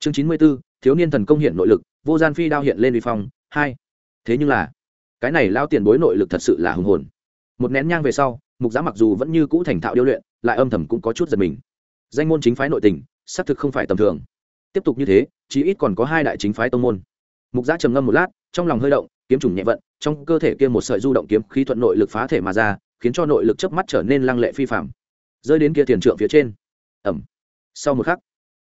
chương chín mươi b ố thiếu niên thần công hiện nội lực, vô gian phi đao hiện lên vi phong, hai. Thế nhưng là, cái này lao tiền bối nội lực thật sự là hùng hồn. Một nén nhang về sau, mục giá mặc dù vẫn như cũ thành thạo điêu luyện, lại âm thầm cũng có chút giật mình. Danh môn chính phái nội tình, xác thực không phải tầm thường. Tiếp tục như thế, chí ít còn có hai đại chính phái tông môn. Mục giá trầm ngâm một lát, trong lòng hơi động, kiếm trùng nhẹ vận, trong cơ thể kia một sợi du động kiếm khí thuận nội lực phá thể mà ra, khiến cho nội lực chớp mắt trở nên lăng lệ phi phạm rơi đến kia tiền trượng phía trên. Ẩm. Sau một khắc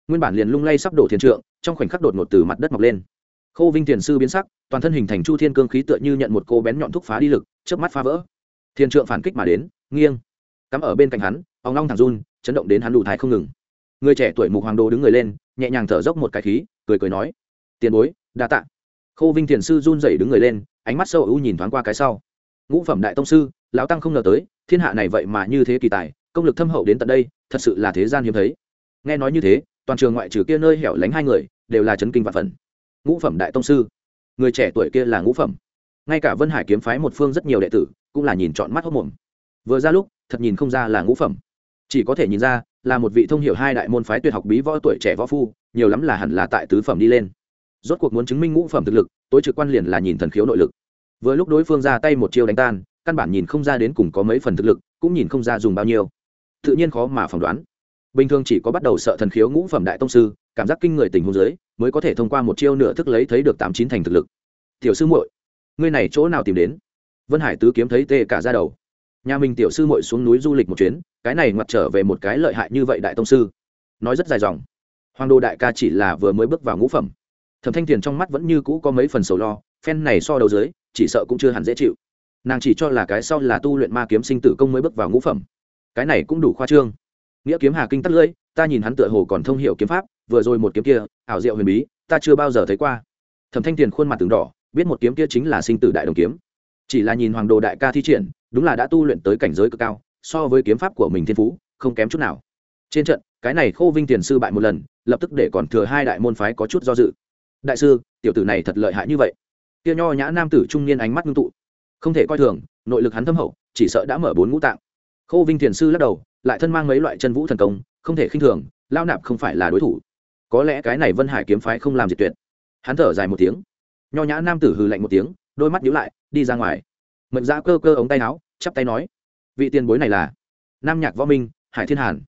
nguyên bản liền lung lay sắp đổ thiền trượng, trong khoảnh khắc đột ngột từ mặt đất mọc lên. Khô vinh thiền sư biến sắc, toàn thân hình thành chu thiên cương khí tựa như nhận một cô bén nhọn thúc phá đi lực, chớp mắt phá vỡ. Thiền trượng phản kích mà đến, nghiêng. Cắm ở bên cạnh hắn ông long thẳng run, chấn động đến hắn đủ thái không ngừng. Người trẻ tuổi mục hoàng đồ đứng người lên, nhẹ nhàng thở dốc một cái khí, cười cười nói, tiền bối, đa tạ. Khô vinh thiền sư run rẩy đứng người lên, ánh mắt sâu ưu nhìn thoáng qua cái sau. Ngũ phẩm đại tông sư, lão tăng không ngờ tới, thiên hạ này vậy mà như thế kỳ tài, công lực thâm hậu đến tận đây, thật sự là thế gian hiếm thấy. Nghe nói như thế toàn trường ngoại trừ kia nơi hẻo lánh hai người, đều là chấn kinh và phần ngũ phẩm đại tông sư. Người trẻ tuổi kia là ngũ phẩm. Ngay cả vân hải kiếm phái một phương rất nhiều đệ tử, cũng là nhìn chọn mắt hốc mồm. Vừa ra lúc, thật nhìn không ra là ngũ phẩm. Chỉ có thể nhìn ra, là một vị thông hiểu hai đại môn phái tuyệt học bí võ tuổi trẻ võ phu, nhiều lắm là hẳn là tại tứ phẩm đi lên. Rốt cuộc muốn chứng minh ngũ phẩm thực lực, tối trực quan liền là nhìn thần khiếu nội lực. Vừa lúc đối phương ra tay một chiêu đánh tan, căn bản nhìn không ra đến cùng có mấy phần thực lực, cũng nhìn không ra dùng bao nhiêu. Tự nhiên khó mà phỏng đoán bình thường chỉ có bắt đầu sợ thần khiếu ngũ phẩm đại tông sư, cảm giác kinh người tình hôn giới mới có thể thông qua một chiêu nửa thức lấy thấy được tám chín thành thực lực. Tiểu sư muội, ngươi này chỗ nào tìm đến? Vân hải tứ kiếm thấy tê cả ra đầu. Nhà mình tiểu sư muội xuống núi du lịch một chuyến, cái này ngoặt trở về một cái lợi hại như vậy đại tông sư. Nói rất dài dòng. Hoàng đô đại ca chỉ là vừa mới bước vào ngũ phẩm. Thẩm thanh thiền trong mắt vẫn như cũ có mấy phần sầu lo, phen này so đầu dưới, chỉ sợ cũng chưa hẳn dễ chịu. Nàng chỉ cho là cái sau là tu luyện ma kiếm sinh tử công mới bước vào ngũ phẩm. Cái này cũng đủ khoa trương nghĩa kiếm hà kinh tắt lưỡi, ta nhìn hắn tựa hồ còn thông hiểu kiếm pháp, vừa rồi một kiếm kia, ảo diệu huyền bí, ta chưa bao giờ thấy qua. Thẩm thanh tiền khuôn mặt từng đỏ, biết một kiếm kia chính là sinh tử đại đồng kiếm. Chỉ là nhìn hoàng đồ đại ca thi triển, đúng là đã tu luyện tới cảnh giới cực cao, so với kiếm pháp của mình thiên phú, không kém chút nào. Trên trận, cái này khô vinh tiền sư bại một lần, lập tức để còn thừa hai đại môn phái có chút do dự. Đại sư, tiểu tử này thật lợi hại như vậy. Kia nho nhã nam tử trung niên ánh mắt ngưng tụ. Không thể coi thường, nội lực hắn thâm hậu, chỉ sợ đã mở bốn ngũ tạng. Khô vinh thiền sư lắc đầu lại thân mang mấy loại chân vũ thần công, không thể khinh thường lao nạp không phải là đối thủ. Có lẽ cái này vân hải kiếm phái không làm diệt tuyệt. Hắn thở dài một tiếng. Nho nhã nam tử hừ lạnh một tiếng, đôi mắt nhíu lại, đi ra ngoài. Mệnh ra cơ cơ ống tay áo, chắp tay nói, vị tiền bối này là nam nhạc võ minh, hải thiên hàn.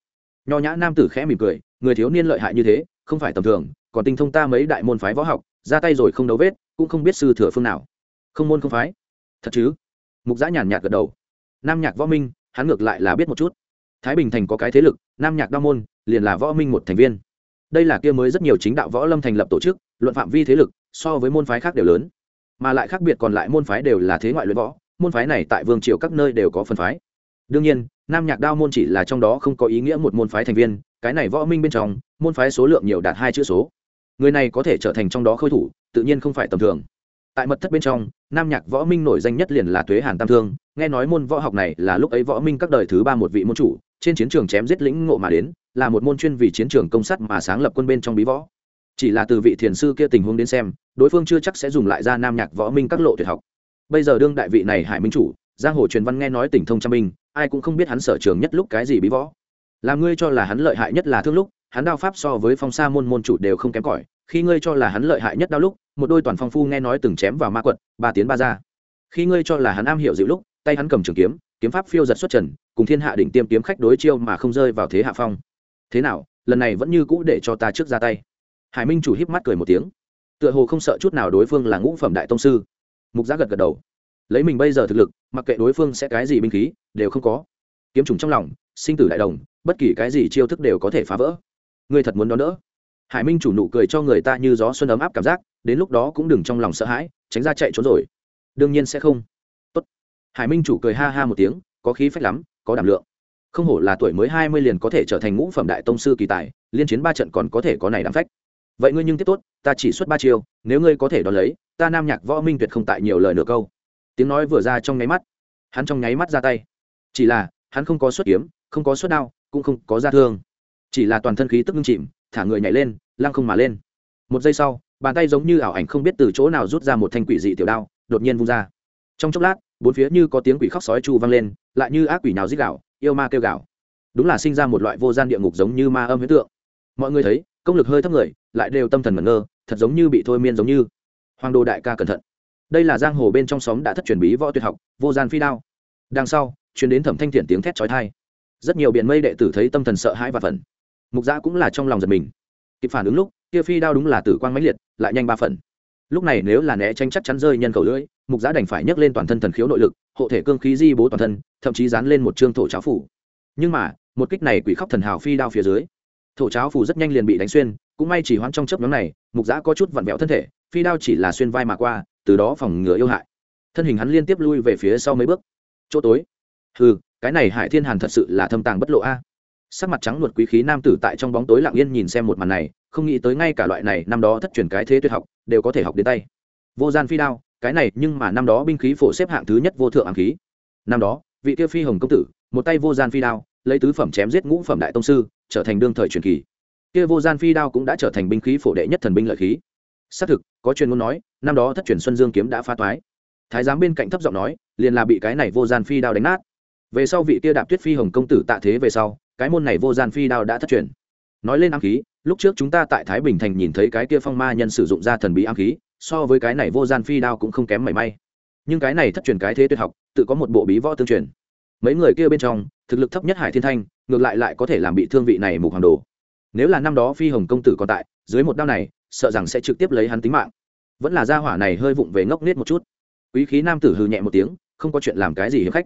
Nho nhã nam tử khẽ mỉm cười, người thiếu niên lợi hại như thế, không phải tầm thường, còn tinh thông ta mấy đại môn phái võ học, ra tay rồi không đấu vết, cũng không biết sư thừa phương nào. Không môn không phái? Thật chứ? Mục giã nhàn nhạt gật đầu. Nam nhạc võ minh, hắn ngược lại là biết một chút thái bình thành có cái thế lực, nam nhạc đa môn, liền là võ minh một thành viên. Đây là kia mới rất nhiều chính đạo võ lâm thành lập tổ chức, luận phạm vi thế lực, so với môn phái khác đều lớn. Mà lại khác biệt còn lại môn phái đều là thế ngoại luyện võ, môn phái này tại vương triều các nơi đều có phân phái. Đương nhiên, nam nhạc đao môn chỉ là trong đó không có ý nghĩa một môn phái thành viên, cái này võ minh bên trong, môn phái số lượng nhiều đạt hai chữ số. Người này có thể trở thành trong đó khôi thủ, tự nhiên không phải tầm thường tại mật thất bên trong, nam nhạc võ minh nổi danh nhất liền là thuế hàn tam thương. Nghe nói môn võ học này là lúc ấy võ minh các đời thứ ba một vị môn chủ, trên chiến trường chém giết lĩnh ngộ mà đến, là một môn chuyên vì chiến trường công sắt mà sáng lập quân bên trong bí võ. Chỉ là từ vị thiền sư kia tình huống đến xem, đối phương chưa chắc sẽ dùng lại ra nam nhạc võ minh các lộ tuyệt học. Bây giờ đương đại vị này hải minh chủ, giang hồ truyền văn nghe nói tỉnh thông trăm minh ai cũng không biết hắn sở trường nhất lúc cái gì bí võ. Làm ngươi cho là hắn lợi hại nhất là thương lúc, hắn đao pháp so với phong sa môn môn chủ đều không kém cỏi khi ngươi cho là hắn lợi hại nhất đau lúc, một đôi toàn phong phu nghe nói từng chém vào ma quật, ba tiến ba ra. Khi ngươi cho là hắn am hiểu dịu lúc, tay hắn cầm trường kiếm kiếm pháp phiêu giật xuất trần, cùng thiên hạ đỉnh tiêm kiếm khách đối chiêu mà không rơi vào thế hạ phong. Thế nào, lần này vẫn như cũ để cho ta trước ra tay. Hải minh chủ híp mắt cười một tiếng. Tựa hồ không sợ chút nào đối phương là ngũ phẩm đại tông sư. Mục giác gật gật đầu. Lấy mình bây giờ thực lực, mặc kệ đối phương sẽ cái gì binh khí, đều không có. Kiếm trùng trong lòng, sinh tử đại đồng, bất kỳ cái gì chiêu thức đều có thể phá vỡ. Ngươi thật muốn đón đỡ hải minh chủ nụ cười cho người ta như gió xuân ấm áp cảm giác, đến lúc đó cũng đừng trong lòng sợ hãi, tránh ra chạy trốn rồi. Đương nhiên sẽ không. Tốt. hải minh chủ cười ha ha một tiếng, có khí phách lắm, có đảm lượng. Không hổ là tuổi mới hai mươi liền có thể trở thành ngũ phẩm đại tông sư kỳ tài, liên chiến ba trận còn có thể có này đáng phách. Vậy ngươi nhưng tiếp tốt, ta chỉ xuất ba chiêu, nếu ngươi có thể đón lấy, ta nam nhạc võ minh tuyệt không tại nhiều lời nửa câu. Tiếng nói vừa ra trong nháy mắt, hắn trong nháy mắt ra tay. Chỉ là, hắn không có xuất kiếm, không có xuất đao, cũng không có ra thương. Chỉ là toàn thân khí tức ngưng chìm thả người nhảy lên, lăng không mà lên. Một giây sau, bàn tay giống như ảo ảnh không biết từ chỗ nào rút ra một thanh quỷ dị tiểu đao, đột nhiên vung ra. Trong chốc lát, bốn phía như có tiếng quỷ khóc sói chu vang lên, lại như ác quỷ nào dích gạo yêu ma kêu gạo đúng là sinh ra một loại vô gian địa ngục giống như ma âm huyết tượng. Mọi người thấy, công lực hơi thấp người, lại đều tâm thần mẩn ngơ, thật giống như bị thôi miên giống như. Hoàng đồ đại ca cẩn thận. Đây là giang hồ bên trong xóm đã thất truyền bí võ tuyệt học, vô gian phi đao. Đằng sau chuyến đến thẩm thanh thiện tiếng thét trói thai rất nhiều biển mây đệ tử thấy tâm thần sợ hãi và phần mục giã cũng là trong lòng giật mình. Kịp phản ứng lúc, kia phi đao đúng là tử quang mãnh liệt, lại nhanh ba phần. Lúc này nếu là né tranh chắc chắn rơi nhân khẩu lưỡi, mục giã đành phải nhấc lên toàn thân thần khiếu nội lực, hộ thể cương khí di bố toàn thân, thậm chí dán lên một chương thổ cháo phủ. Nhưng mà, một kích này quỷ khóc thần hào phi đao phía dưới, thổ cháo phủ rất nhanh liền bị đánh xuyên, cũng may chỉ hoãn trong chớp nhóm này, mục giã có chút vặn vẹo thân thể, phi đao chỉ là xuyên vai mà qua, từ đó phòng ngừa yêu hại. Thân hình hắn liên tiếp lui về phía sau mấy bước. Chỗ tối. Ừ cái này hải thiên hàn thật sự là thâm tàng bất lộ a sắc mặt trắng luật quý khí nam tử tại trong bóng tối lặng yên nhìn xem một màn này, không nghĩ tới ngay cả loại này năm đó thất truyền cái thế tuyệt học, đều có thể học đến tay. Vô gian phi đao, cái này nhưng mà năm đó binh khí phổ xếp hạng thứ nhất vô thượng ám khí. Năm đó, vị tiêu phi hồng công tử, một tay vô gian phi đao, lấy tứ phẩm chém giết ngũ phẩm đại tông sư, trở thành đương thời truyền kỳ. Kia vô gian phi đao cũng đã trở thành binh khí phổ đệ nhất thần binh lợi khí. Xác thực, có chuyên muốn nói, năm đó thất truyền xuân dương kiếm đã phá toái. Thái giám bên cạnh thấp giọng nói, liền là bị cái này vô gian phi đao đánh nát về sau vị kia đạp tuyết phi hồng công tử tạ thế về sau, cái môn này vô gian phi đao đã thất truyền. Nói lên ám khí, lúc trước chúng ta tại thái bình thành nhìn thấy cái kia phong ma nhân sử dụng ra thần bí ám khí, so với cái này vô gian phi đao cũng không kém mảy may. Nhưng cái này thất truyền cái thế tuyệt học, tự có một bộ bí võ tương truyền. Mấy người kia bên trong, thực lực thấp nhất hải thiên thanh, ngược lại lại có thể làm bị thương vị này mục hoàng đồ. Nếu là năm đó phi hồng công tử còn tại, dưới một đao này, sợ rằng sẽ trực tiếp lấy hắn tính mạng. Vẫn là gia hỏa này hơi vụng về ngốc nết một chút. Quý khí nam tử hư nhẹ một tiếng, không có chuyện làm cái gì hiếm khách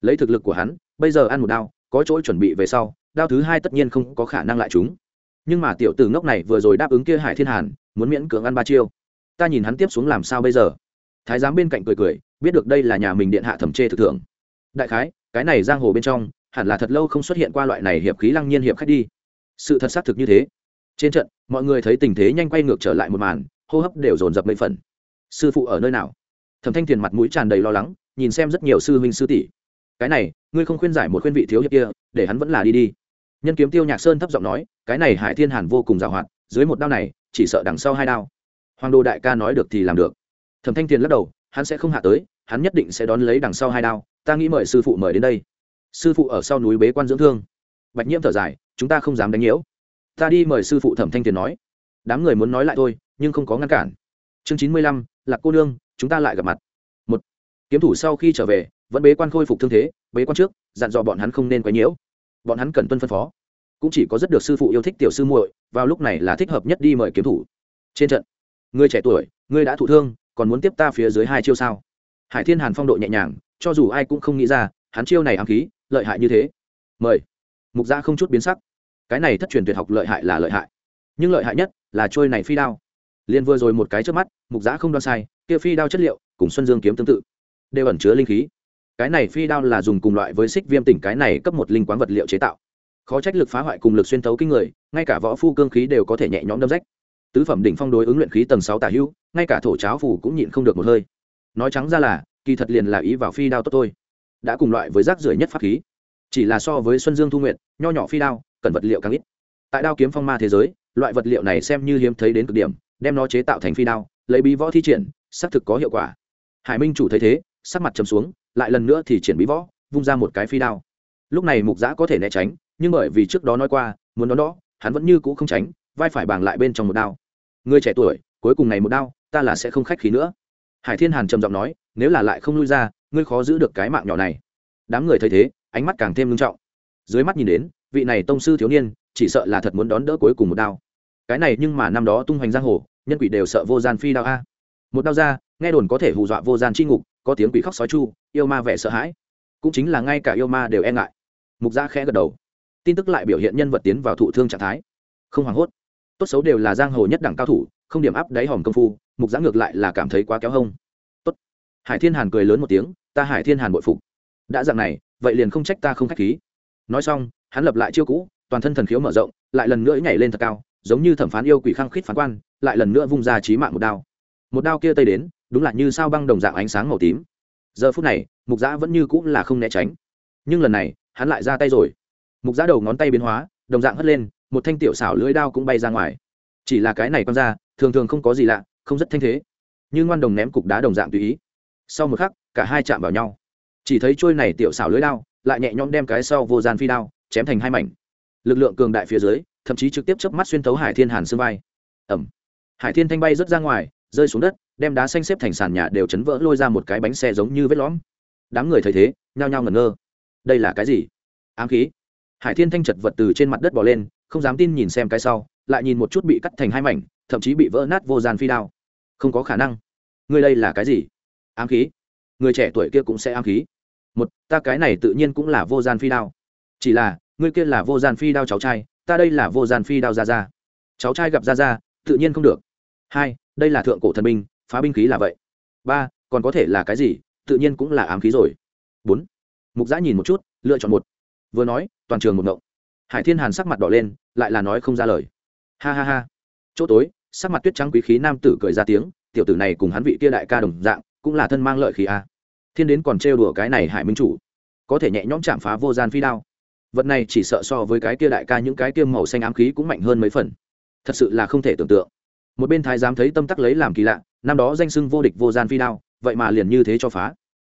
lấy thực lực của hắn, bây giờ ăn một đao, có chỗ chuẩn bị về sau, đao thứ hai tất nhiên không có khả năng lại chúng nhưng mà tiểu tử ngốc này vừa rồi đáp ứng kia hải thiên hàn, muốn miễn cưỡng ăn ba chiêu. Ta nhìn hắn tiếp xuống làm sao bây giờ? Thái giám bên cạnh cười cười, biết được đây là nhà mình điện hạ thẩm chê thực thưởng. Đại khái, cái này giang hồ bên trong, hẳn là thật lâu không xuất hiện qua loại này hiệp khí lăng nhiên hiệp khách đi. Sự thật xác thực như thế. Trên trận, mọi người thấy tình thế nhanh quay ngược trở lại một màn, hô hấp đều dồn dập mấy phần. Sư phụ ở nơi nào? Thẩm thanh tiền mặt mũi tràn đầy lo lắng, nhìn xem rất nhiều sư huynh sư tỷ cái này, ngươi không khuyên giải một khuyên vị thiếu hiệp kia, để hắn vẫn là đi đi. Nhân kiếm tiêu nhạc sơn thấp giọng nói, cái này hải thiên hàn vô cùng giàu hoạt, dưới một đao này, chỉ sợ đằng sau hai đao. Hoàng đô đại ca nói được thì làm được. Thẩm thanh tiền lắc đầu, hắn sẽ không hạ tới, hắn nhất định sẽ đón lấy đằng sau hai đao, ta nghĩ mời sư phụ mời đến đây. Sư phụ ở sau núi bế quan dưỡng thương. Bạch nhiễm thở dài, chúng ta không dám đánh nhiễu. Ta đi mời sư phụ thẩm thanh tiền nói. Đám người muốn nói lại thôi, nhưng không có ngăn cản. Chương chín mươi lăm, lạc cô nương, chúng ta lại gặp mặt. Một, kiếm thủ sau khi trở về vẫn bế quan khôi phục thương thế, bế quan trước, dặn dò bọn hắn không nên quấy nhiễu. Bọn hắn cần tuân phân phó. Cũng chỉ có rất được sư phụ yêu thích tiểu sư muội, vào lúc này là thích hợp nhất đi mời kiếm thủ. Trên trận, người trẻ tuổi ngươi đã thụ thương, còn muốn tiếp ta phía dưới hai chiêu sao? Hải thiên hàn phong độ nhẹ nhàng, cho dù ai cũng không nghĩ ra, hắn chiêu này ám khí, lợi hại như thế. Mời. Mục gia không chút biến sắc. Cái này thất truyền tuyệt học lợi hại là lợi hại. Nhưng lợi hại nhất là trôi này phi đao. Liền vừa rồi một cái trước mắt, mục giã không đoan sai, kia phi đao chất liệu, cùng xuân dương kiếm tương tự, đều ẩn chứa linh khí cái này phi đao là dùng cùng loại với xích viêm tỉnh, cái này cấp một linh quán vật liệu chế tạo. Khó trách lực phá hoại cùng lực xuyên thấu kinh người, ngay cả võ phu cương khí đều có thể nhẹ nhõm đâm rách. Tứ phẩm đỉnh phong đối ứng luyện khí tầng sáu tả hữu, ngay cả thổ cháo phủ cũng nhịn không được một hơi. Nói trắng ra là, kỳ thật liền là ý vào phi đao tốt thôi. Đã cùng loại với rác rưởi nhất pháp khí. Chỉ là so với xuân dương thu nguyện nho nhỏ phi đao, cần vật liệu càng ít. Tại đao kiếm phong ma thế giới, loại vật liệu này xem như hiếm thấy đến cực điểm, đem nó chế tạo thành phi đao, lấy bí võ thi triển, xác thực có hiệu quả. Hải minh chủ thấy thế, sắc mặt chấm xuống lại lần nữa thì triển bí võ, vung ra một cái phi đao. Lúc này mục giã có thể né tránh, nhưng bởi vì trước đó nói qua, muốn đón đó, hắn vẫn như cũ không tránh, vai phải bàng lại bên trong một đao. Người trẻ tuổi, cuối cùng này một đao, ta là sẽ không khách khí nữa. Hải thiên hàn trầm giọng nói, nếu là lại không lui ra, ngươi khó giữ được cái mạng nhỏ này. Đám người thấy thế, ánh mắt càng thêm nghiêm trọng. Dưới mắt nhìn đến, vị này tông sư thiếu niên, chỉ sợ là thật muốn đón đỡ cuối cùng một đao. Cái này nhưng mà năm đó tung hoành giang hồ, nhân quỷ đều sợ vô gian phi đao a. Một đao ra, nghe đồn có thể hù dọa vô gian c h i ngục, có tiếng quỷ khóc sói chu yêu ma vẻ sợ hãi. Cũng chính là ngay cả yêu ma đều e ngại. Mục gia khẽ gật đầu. Tin tức lại biểu hiện nhân vật tiến vào thụ thương trạng thái. Không hoảng hốt. Tốt xấu đều là giang hồ nhất đẳng cao thủ, không điểm áp đáy hòm công phu, mục giã ngược lại là cảm thấy quá kéo hông. Tốt. Hải thiên hàn cười lớn một tiếng, ta hải thiên hàn bội phục. Đã dạng này, vậy liền không trách ta không k h á c h khí. Nói xong, hắn lập lại chiêu cũ, toàn thân thần khiếu mở rộng, lại lần nữa nhảy lên thật cao, giống như thẩm phán yêu quỷ khăng khít phán quan, lại lần nữa vung ra trí mạng một đao. Một đao kia tây đến, đúng là như sao băng đồng dạng ánh sáng màu tím giờ phút này, mục giã vẫn như cũng là không né tránh. Nhưng lần này, hắn lại ra tay rồi. Mục giã đầu ngón tay biến hóa, đồng dạng hất lên, một thanh tiểu xảo lưỡi đao cũng bay ra ngoài. Chỉ là cái này quăng ra thường thường không có gì lạ, không rất thanh thế. Như ngoan đồng ném cục đá đồng dạng tùy ý. Sau một khắc, cả hai chạm vào nhau. Chỉ thấy trôi này tiểu xảo lưỡi đao, lại nhẹ nhõm đem cái sau vô gian phi đao, chém thành hai mảnh. Lực lượng cường đại phía dưới, thậm chí trực tiếp chớp mắt xuyên thấu hải thiên hàn xương vai. Ẩm hải thiên thanh bay rớt ra ngoài, rơi xuống đất đem đá xanh xếp thành sàn nhà đều chấn vỡ lôi ra một cái bánh xe giống như vết lõm. Đám người thấy thế, nhao nhao ngẩn ngơ. Đây là cái gì? Ám khí. Hải thiên thanh chật vật từ trên mặt đất bỏ lên, không dám tin nhìn xem cái sau, lại nhìn một chút bị cắt thành hai mảnh, thậm chí bị vỡ nát vô gian phi đao. Không có khả năng. Người đây là cái gì? Ám khí. Người trẻ tuổi kia cũng sẽ ám khí. Một, ta cái này tự nhiên cũng là vô gian phi đao. Chỉ là, người kia là vô gian phi đao cháu trai, ta đây là vô gian phi đao ra ra cháu trai gặp ra ra tự nhiên không được. Hai, đây là thượng cổ thần binh phá binh khí là vậy. Ba, còn có thể là cái gì? Tự nhiên cũng là ám khí rồi. Bốn, mục giã nhìn một chút, lựa chọn một. Vừa nói, toàn trường một ngộng. Hải thiên hàn sắc mặt đỏ lên, lại là nói không ra lời. Ha ha ha. Chỗ tối, sắc mặt tuyết trắng quý khí nam tử cười ra tiếng, tiểu tử này cùng hắn vị kia đại ca đồng dạng, cũng là thân mang lợi khí a. Thiên đến còn trêu đùa cái này hải minh chủ. Có thể nhẹ nhõm chạm phá vô gian phi đao. Vật này chỉ sợ so với cái kia đại ca những cái kia màu xanh ám khí cũng mạnh hơn mấy phần. Thật sự là không thể tưởng tượng. Một bên thái giám thấy tâm tắc lấy làm kỳ lạ năm đó danh sưng vô địch vô gian phi đao, vậy mà liền như thế cho phá.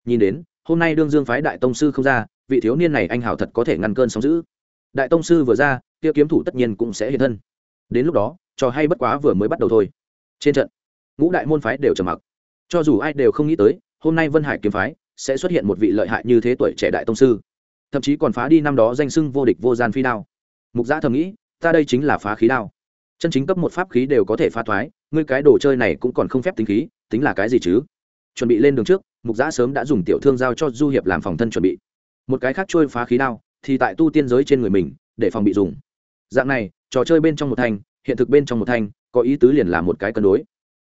Nhìn đến, hôm nay đương dương phái đại tông sư không ra, vị thiếu niên này anh hảo thật có thể ngăn cơn sóng giữ đại tông sư vừa ra, kia kiếm thủ tất nhiên cũng sẽ hiện thân. Đến lúc đó, trò hay bất quá vừa mới bắt đầu thôi. Trên trận, ngũ đại môn phái đều trầm mặc. Cho dù ai đều không nghĩ tới, hôm nay vân hải kiếm phái sẽ xuất hiện một vị lợi hại như thế tuổi trẻ đại tông sư. Thậm chí còn phá đi năm đó danh sưng vô địch vô gian phi đao. Mục giã thầm nghĩ, ta đây chính là phá khí đao. Chân chính cấp một pháp khí đều có thể phá thoái ngươi cái đồ chơi này cũng còn không phép tính khí, tính là cái gì chứ? Chuẩn bị lên đường trước, mục giã sớm đã dùng tiểu thương giao cho du hiệp làm phòng thân chuẩn bị. Một cái khác trôi phá khí đao, thì tại tu tiên giới trên người mình, để phòng bị dùng. Dạng này, trò chơi bên trong một thanh, hiện thực bên trong một thanh, có ý tứ liền là một cái cân đối.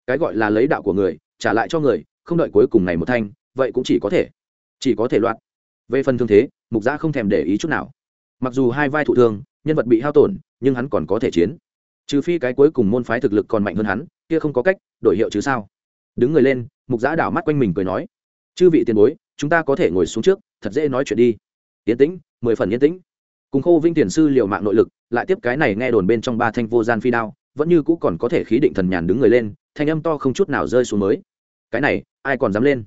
Cái gọi là lấy đạo của người, trả lại cho người, không đợi cuối cùng này một thanh, vậy cũng chỉ có thể, chỉ có thể loạt về phần thương thế, mục giã không thèm để ý chút nào. Mặc dù hai vai thụ thương, nhân vật bị hao tổn, nhưng hắn còn có thể chiến trừ phi cái cuối cùng môn phái thực lực còn mạnh hơn hắn, kia không có cách, đổi hiệu chứ sao? Đứng người lên, mục giã đảo mắt quanh mình cười nói, chư vị tiền bối, chúng ta có thể ngồi xuống trước, thật dễ nói chuyện đi. Yến tĩnh, mười phần yến tĩnh. Cùng khô vinh tiền sư liều mạng nội lực, lại tiếp cái này nghe đồn bên trong ba thanh vô gian phi đao, vẫn như cũ còn có thể khí định thần nhàn đứng người lên, thanh âm to không chút nào rơi xuống mới. Cái này, ai còn dám lên?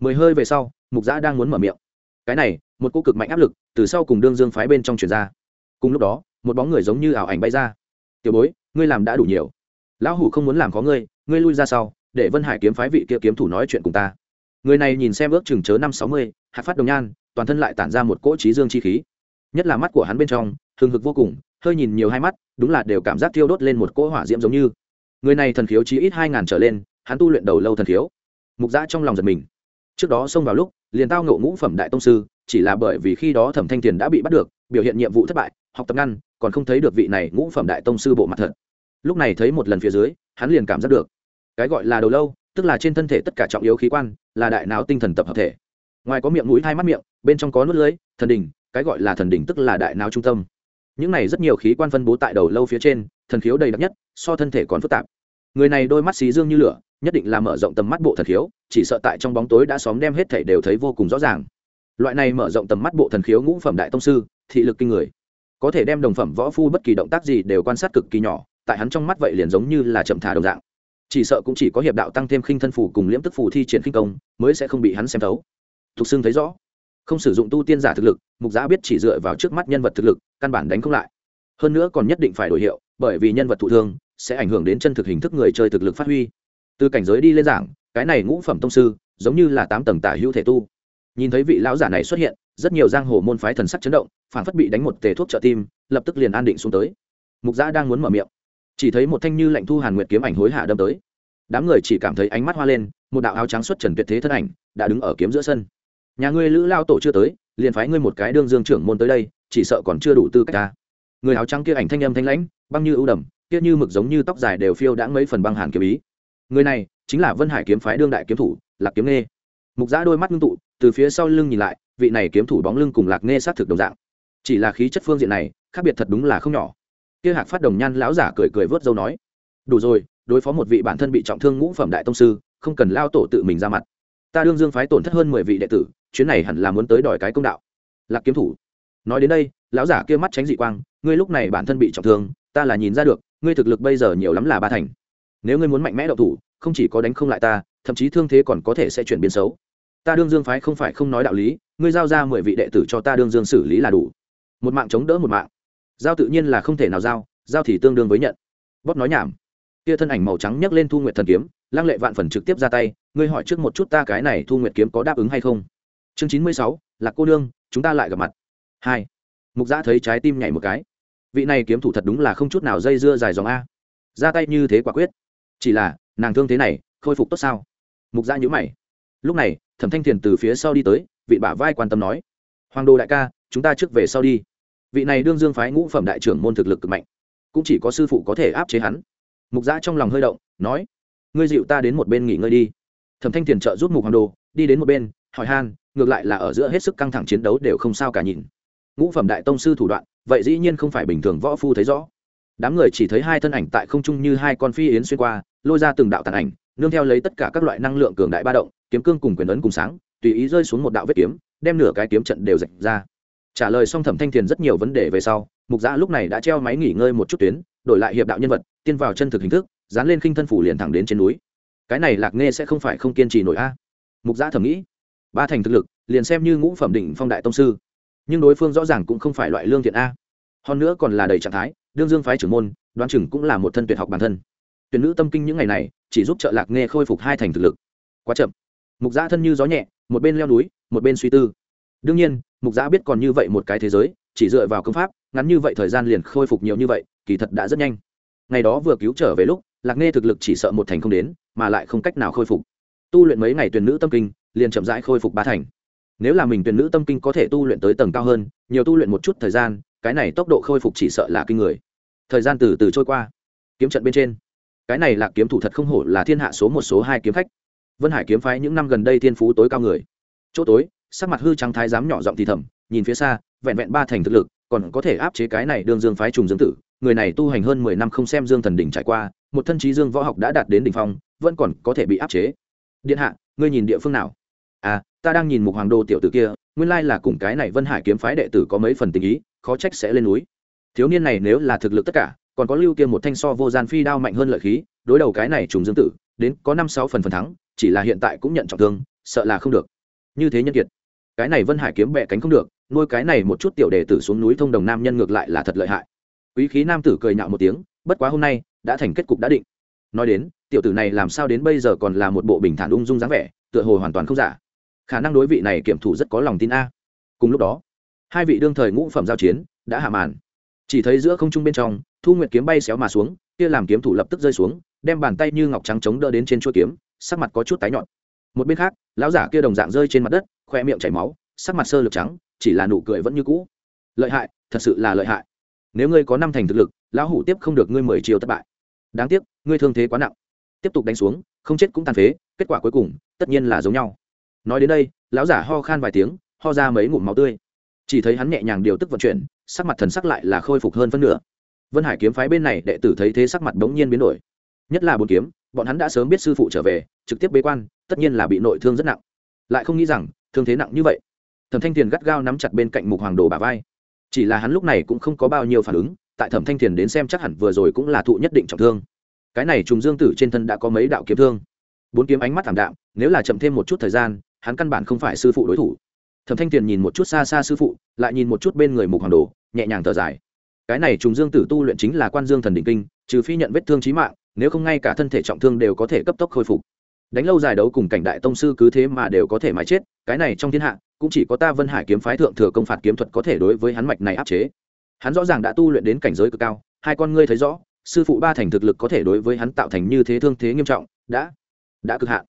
Mười hơi về sau, mục giã đang muốn mở miệng. Cái này, một cô cực mạnh áp lực, từ sau cùng đương dương phái bên trong truyền ra. Cùng lúc đó, một bóng người giống như ảo ảnh bay ra tiểu bối, ngươi làm đã đủ nhiều. Lão hủ không muốn làm khó ngươi ngươi lui ra sau, để vân hải kiếm phái vị kia kiếm thủ nói chuyện cùng ta. Người này nhìn xem ước chừng chớ năm sáu mươi, hạt phát đồng nhan, toàn thân lại tản ra một cỗ trí dương chi khí. Nhất là mắt của hắn bên trong, hừng hực vô cùng, hơi nhìn nhiều hai mắt, đúng là đều cảm giác thiêu đốt lên một cỗ hỏa diễm giống như. Người này thần khiếu chí ít hai ngàn trở lên, hắn tu luyện đầu lâu thần khiếu. Mục giã trong lòng giật mình. Trước đó xông vào lúc, liền tao ngộ ngũ phẩm đại tông sư, chỉ là bởi vì khi đó thẩm thanh tiền đã bị bắt được, biểu hiện nhiệm vụ thất bại học tập ngăn, còn không thấy được vị này ngũ phẩm đại tông sư bộ mặt thật. Lúc này thấy một lần phía dưới, hắn liền cảm giác được. Cái gọi là đầu lâu, tức là trên thân thể tất cả trọng yếu khí quan, là đại não tinh thần tập hợp thể. Ngoài có miệng mũi, hai mắt miệng, bên trong có nút lưới, thần đỉnh, cái gọi là thần đỉnh tức là đại não trung tâm. Những này rất nhiều khí quan phân bố tại đầu lâu phía trên, thần khiếu đầy đặc nhất, so thân thể còn phức tạp. Người này đôi mắt xí dương như lửa, nhất định là mở rộng tầm mắt bộ thần khiếu, chỉ sợ tại trong bóng tối đã xóm đem hết thể đều thấy vô cùng rõ ràng. Loại này mở rộng tầm mắt bộ thần khiếu ngũ phẩm đại tông sư, thị lực kinh người có thể đem đồng phẩm võ phu bất kỳ động tác gì đều quan sát cực kỳ nhỏ, tại hắn trong mắt vậy liền giống như là chậm thả đồng dạng. Chỉ sợ cũng chỉ có hiệp đạo tăng thêm khinh thân phủ cùng liễm tức phủ thi triển khinh công, mới sẽ không bị hắn xem thấu. Thục xưng thấy rõ, không sử dụng tu tiên giả thực lực, mục giã biết chỉ dựa vào trước mắt nhân vật thực lực, căn bản đánh không lại. Hơn nữa còn nhất định phải đổi hiệu, bởi vì nhân vật thụ thương sẽ ảnh hưởng đến chân thực hình thức người chơi thực lực phát huy. Từ cảnh giới đi lên giảng, cái này ngũ phẩm tông sư, giống như là tám tầng tả hữu thể tu nhìn thấy vị lão giả này xuất hiện, rất nhiều giang hồ môn phái thần sắc chấn động phản phất bị đánh một tề thuốc trợ tim, lập tức liền an định xuống tới. Mục giã đang muốn mở miệng. Chỉ thấy một thanh như lạnh thu hàn nguyệt kiếm ảnh hối hạ đâm tới. Đám người chỉ cảm thấy ánh mắt hoa lên, một đạo áo trắng xuất trần tuyệt thế thân ảnh đã đứng ở kiếm giữa sân. Nhà ngươi lữ lao tổ chưa tới, liền phái ngươi một cái đương dương trưởng môn tới đây, chỉ sợ còn chưa đủ tư cách ta. Người áo trắng kia ảnh thanh âm thanh lãnh, băng như ưu đầm, kia như mực giống như tóc dài đều phiêu đã mấy phần băng hàn kiếm ý. Người này chính là vân hải kiếm phái đương đại kiếm thủ, lạc kiếm nghe mục giã đôi mắt ngưng tụ từ phía sau lưng nhìn lại, vị này kiếm thủ bóng lưng cùng lạc nghe sát thực đồng dạng. Chỉ là khí chất phương diện này, khác biệt thật đúng là không nhỏ. Kia hạc phát đồng nhan lão giả cười cười vớt dâu nói, đủ rồi, đối phó một vị bản thân bị trọng thương ngũ phẩm đại tông sư, không cần lao tổ tự mình ra mặt. Ta đương dương phái tổn thất hơn mười vị đệ tử, chuyến này hẳn là muốn tới đòi cái công đạo. Lạc kiếm thủ, nói đến đây, lão giả kia mắt tránh dị quang, ngươi lúc này bản thân bị trọng thương, ta là nhìn ra được, ngươi thực lực bây giờ nhiều lắm là ba thành. Nếu ngươi muốn mạnh mẽ đậu thủ, không chỉ có đánh không lại ta, thậm chí thương thế còn có thể sẽ chuyển biến xấu ta đương dương phái không phải không nói đạo lý, ngươi giao ra mười vị đệ tử cho ta đương dương xử lý là đủ. Một mạng chống đỡ một mạng. Giao tự nhiên là không thể nào giao giao thì tương đương với nhận. Bóp nói nhảm. Kia thân ảnh màu trắng nhấc lên thu nguyệt thần kiếm, lăng lệ vạn phần trực tiếp ra tay, ngươi hỏi trước một chút ta cái này thu nguyệt kiếm có đáp ứng hay không? Chương chín mươi sáu là cô nương, chúng ta lại gặp mặt. Hai. Mục giã thấy trái tim nhảy một cái. Vị này kiếm thủ thật đúng là không chút nào dây dưa dài dòng a. Ra tay như thế quả quyết. Chỉ là, nàng thương thế này, khôi phục tốt sao? Mục giã nhữ mày. Lúc này thẩm thanh thiền từ phía sau đi tới, vị bả vai quan tâm nói, hoàng đồ đại ca, chúng ta trước về sau đi. Vị này đương dương phái ngũ phẩm đại trưởng môn thực lực cực mạnh, cũng chỉ có sư phụ có thể áp chế hắn. Mục giã trong lòng hơi động, nói, ngươi dịu ta đến một bên nghỉ ngơi đi. Thẩm thanh thiền trợ giúp mục hoàng đồ đi đến một bên, hỏi han, ngược lại là ở giữa hết sức căng thẳng chiến đấu đều không sao cả nhìn. Ngũ phẩm đại tông sư thủ đoạn, vậy dĩ nhiên không phải bình thường võ phu thấy rõ. Đám người chỉ thấy hai thân ảnh tại không trung như hai con phi yến xuyên qua, lôi ra từng đạo tàn ảnh, nương theo lấy tất cả các loại năng lượng cường đại ba động kiếm cương cùng quyền ấn cùng sáng, tùy ý rơi xuống một đạo vết kiếm, đem nửa cái kiếm trận đều rạch ra. Trả lời xong thẩm thanh thiền rất nhiều vấn đề về sau, mục giã lúc này đã treo máy nghỉ ngơi một chút tuyến, đổi lại hiệp đạo nhân vật, tiên vào chân thực hình thức, dán lên khinh thân phủ liền thẳng đến trên núi. Cái này lạc nghe sẽ không phải không kiên trì nổi a. Mục giã thầm nghĩ. Ba thành thực lực, liền xem như ngũ phẩm định phong đại tông sư, nhưng đối phương rõ ràng cũng không phải loại lương thiện a. Hơn nữa còn là đầy trạng thái, đương dương phái trưởng môn, đoán chừng cũng là một thân tuyệt học bản thân. Tuyển nữ tâm kinh những ngày này, chỉ giúp trợ lạc nghe khôi phục hai thành thực lực. Quá chậm mục giã thân như gió nhẹ, một bên leo núi, một bên suy tư. Đương nhiên, mục giã biết còn như vậy một cái thế giới, chỉ dựa vào công pháp, ngắn như vậy thời gian liền khôi phục nhiều như vậy, kỳ thật đã rất nhanh. Ngày đó vừa cứu trở về lúc, lạc nghe thực lực chỉ sợ một thành không đến, mà lại không cách nào khôi phục. Tu luyện mấy ngày tuyển nữ tâm kinh, liền chậm rãi khôi phục ba thành. Nếu là mình tuyển nữ tâm kinh có thể tu luyện tới tầng cao hơn, nhiều tu luyện một chút thời gian, cái này tốc độ khôi phục chỉ sợ là kinh người. Thời gian từ từ trôi qua. Kiếm trận bên trên. Cái này là kiếm thủ thật không hổ là thiên hạ số một, số hai kiếm khách vân hải kiếm phái những năm gần đây thiên phú tối cao người. Chỗ tối, sắc mặt hư trắng thái giám nhỏ giọng thì thầm, nhìn phía xa, vẹn vẹn ba thành thực lực, còn có thể áp chế cái này đương dương phái trùng dương tử. Người này tu hành hơn mười năm không xem dương thần đỉnh trải qua, một thân trí dương võ học đã đạt đến đỉnh phong, vẫn còn có thể bị áp chế. Điện hạ, ngươi nhìn địa phương nào? À ta đang nhìn một hoàng đô tiểu tử kia, nguyên lai là cùng cái này vân hải kiếm phái đệ tử có mấy phần tình ý, khó trách sẽ lên núi. Thiếu niên này nếu là thực lực tất cả, còn có lưu kia một thanh so vô gian phi đao mạnh hơn lợi khí, đối đầu cái này trùng dương tử, đến có năm sáu phần phần thắng chỉ là hiện tại cũng nhận trọng thương, sợ là không được. Như thế nhân kiệt. Cái này vân hải kiếm bẹ cánh không được, nuôi cái này một chút tiểu đệ tử xuống núi thông đồng nam nhân ngược lại là thật lợi hại. Quý khí nam tử cười nhạo một tiếng, bất quá hôm nay, đã thành kết cục đã định. Nói đến, tiểu tử này làm sao đến bây giờ còn là một bộ bình thản ung dung dáng vẻ, tựa hồ hoàn toàn không giả. Khả năng đối vị này kiểm thủ rất có lòng tin a. Cùng lúc đó, hai vị đương thời ngũ phẩm giao chiến, đã hạ màn. Chỉ thấy giữa không trung bên trong, thu nguyệt kiếm bay xéo mà xuống, kia làm kiếm thủ lập tức rơi xuống, đem bàn tay như ngọc trắng chống đỡ đến trên chuôi kiếm sắc mặt có chút tái nhọn. Một bên khác, lão giả kia đồng dạng rơi trên mặt đất, khoe miệng chảy máu, sắc mặt sơ lược trắng, chỉ là nụ cười vẫn như cũ. Lợi hại, thật sự là lợi hại. Nếu ngươi có năm thành thực lực, lão hủ tiếp không được ngươi mười chiều thất bại. Đáng tiếc, ngươi thương thế quá nặng. Tiếp tục đánh xuống, không chết cũng tàn phế, kết quả cuối cùng, tất nhiên là giống nhau. Nói đến đây, lão giả ho khan vài tiếng, ho ra mấy ngụm máu tươi. Chỉ thấy hắn nhẹ nhàng điều tức vận chuyển, sắc mặt thần sắc lại là khôi phục hơn phân nửa. Vân hải kiếm phái bên này đệ tử thấy thế sắc mặt bỗng nhiên biến đổi. Nhất là bốn kiếm bọn hắn đã sớm biết sư phụ trở về, trực tiếp bế quan, tất nhiên là bị nội thương rất nặng. Lại không nghĩ rằng, thương thế nặng như vậy. Thẩm thanh thiền gắt gao nắm chặt bên cạnh mục hoàng đồ bà vai. Chỉ là hắn lúc này cũng không có bao nhiêu phản ứng, tại thẩm thanh thiền đến xem chắc hẳn vừa rồi cũng là thụ nhất định trọng thương. Cái này trùng dương tử trên thân đã có mấy đạo kiếm thương. Bốn kiếm ánh mắt thảm đạm, nếu là chậm thêm một chút thời gian, hắn căn bản không phải sư phụ đối thủ. Thẩm thanh thiền nhìn một chút xa xa sư phụ, lại nhìn một chút bên người mục hoàng đồ, nhẹ nhàng thở dài. Cái này trùng dương tử tu luyện chính là quan dương thần định kinh, trừ phi nhận vết thương trí mạng nếu không ngay cả thân thể trọng thương đều có thể cấp tốc khôi phục. Đánh lâu dài đấu cùng cảnh đại tông sư cứ thế mà đều có thể mãi chết, cái này trong thiên hạ, cũng chỉ có ta vân hải kiếm phái thượng thừa công phạt kiếm thuật có thể đối với hắn mạch này áp chế. Hắn rõ ràng đã tu luyện đến cảnh giới cực cao, hai con ngươi thấy rõ, sư phụ ba thành thực lực có thể đối với hắn tạo thành như thế thương thế nghiêm trọng, đã đã cực hạn.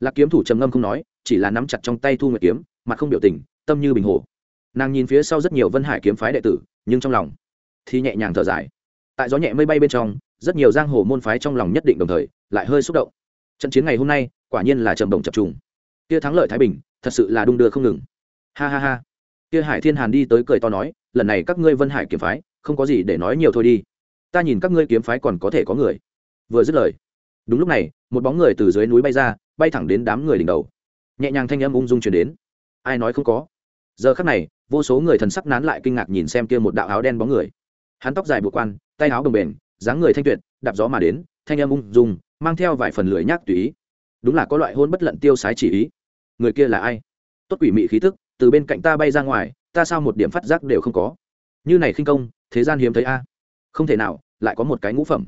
Lạc kiếm thủ trầm ngâm không nói, chỉ là nắm chặt trong tay thu nguyệt kiếm, mặt không biểu tình, tâm như bình hồ. Nàng nhìn phía sau rất nhiều vân hải kiếm phái đệ tử, nhưng trong lòng thì nhẹ nhàng thở dài tại gió nhẹ mây bay bên trong, rất nhiều giang hồ môn phái trong lòng nhất định đồng thời, lại hơi xúc động. Trận chiến ngày hôm nay, quả nhiên là trầm đồng chập trùng. Kia thắng lợi thái bình, thật sự là đung đưa không ngừng. Ha ha ha. Kia hải thiên hàn đi tới cười to nói, lần này các ngươi vân hải kiếm phái, không có gì để nói nhiều thôi đi. Ta nhìn các ngươi kiếm phái còn có thể có người. Vừa dứt lời, đúng lúc này, một bóng người từ dưới núi bay ra, bay thẳng đến đám người đỉnh đầu. Nhẹ nhàng thanh âm ung dung chuyển đến. Ai nói không có? Giờ khắc này, vô số người thần sắc nán lại kinh ngạc nhìn xem kia một đạo áo đen bóng người. Hắn tóc dài bộ quan tay áo bồng bềnh, dáng người thanh tuyệt, đạp gió mà đến, thanh âm ung dung, mang theo vài phần lưỡi nhác tùy ý. Đúng là có loại hôn bất lận tiêu sái chỉ ý. Người kia là ai? Tốt quỷ mị khí thức từ bên cạnh ta bay ra ngoài, ta sao một điểm phát giác đều không có? Như này khinh công, thế gian hiếm thấy a. Không thể nào, lại có một cái ngũ phẩm.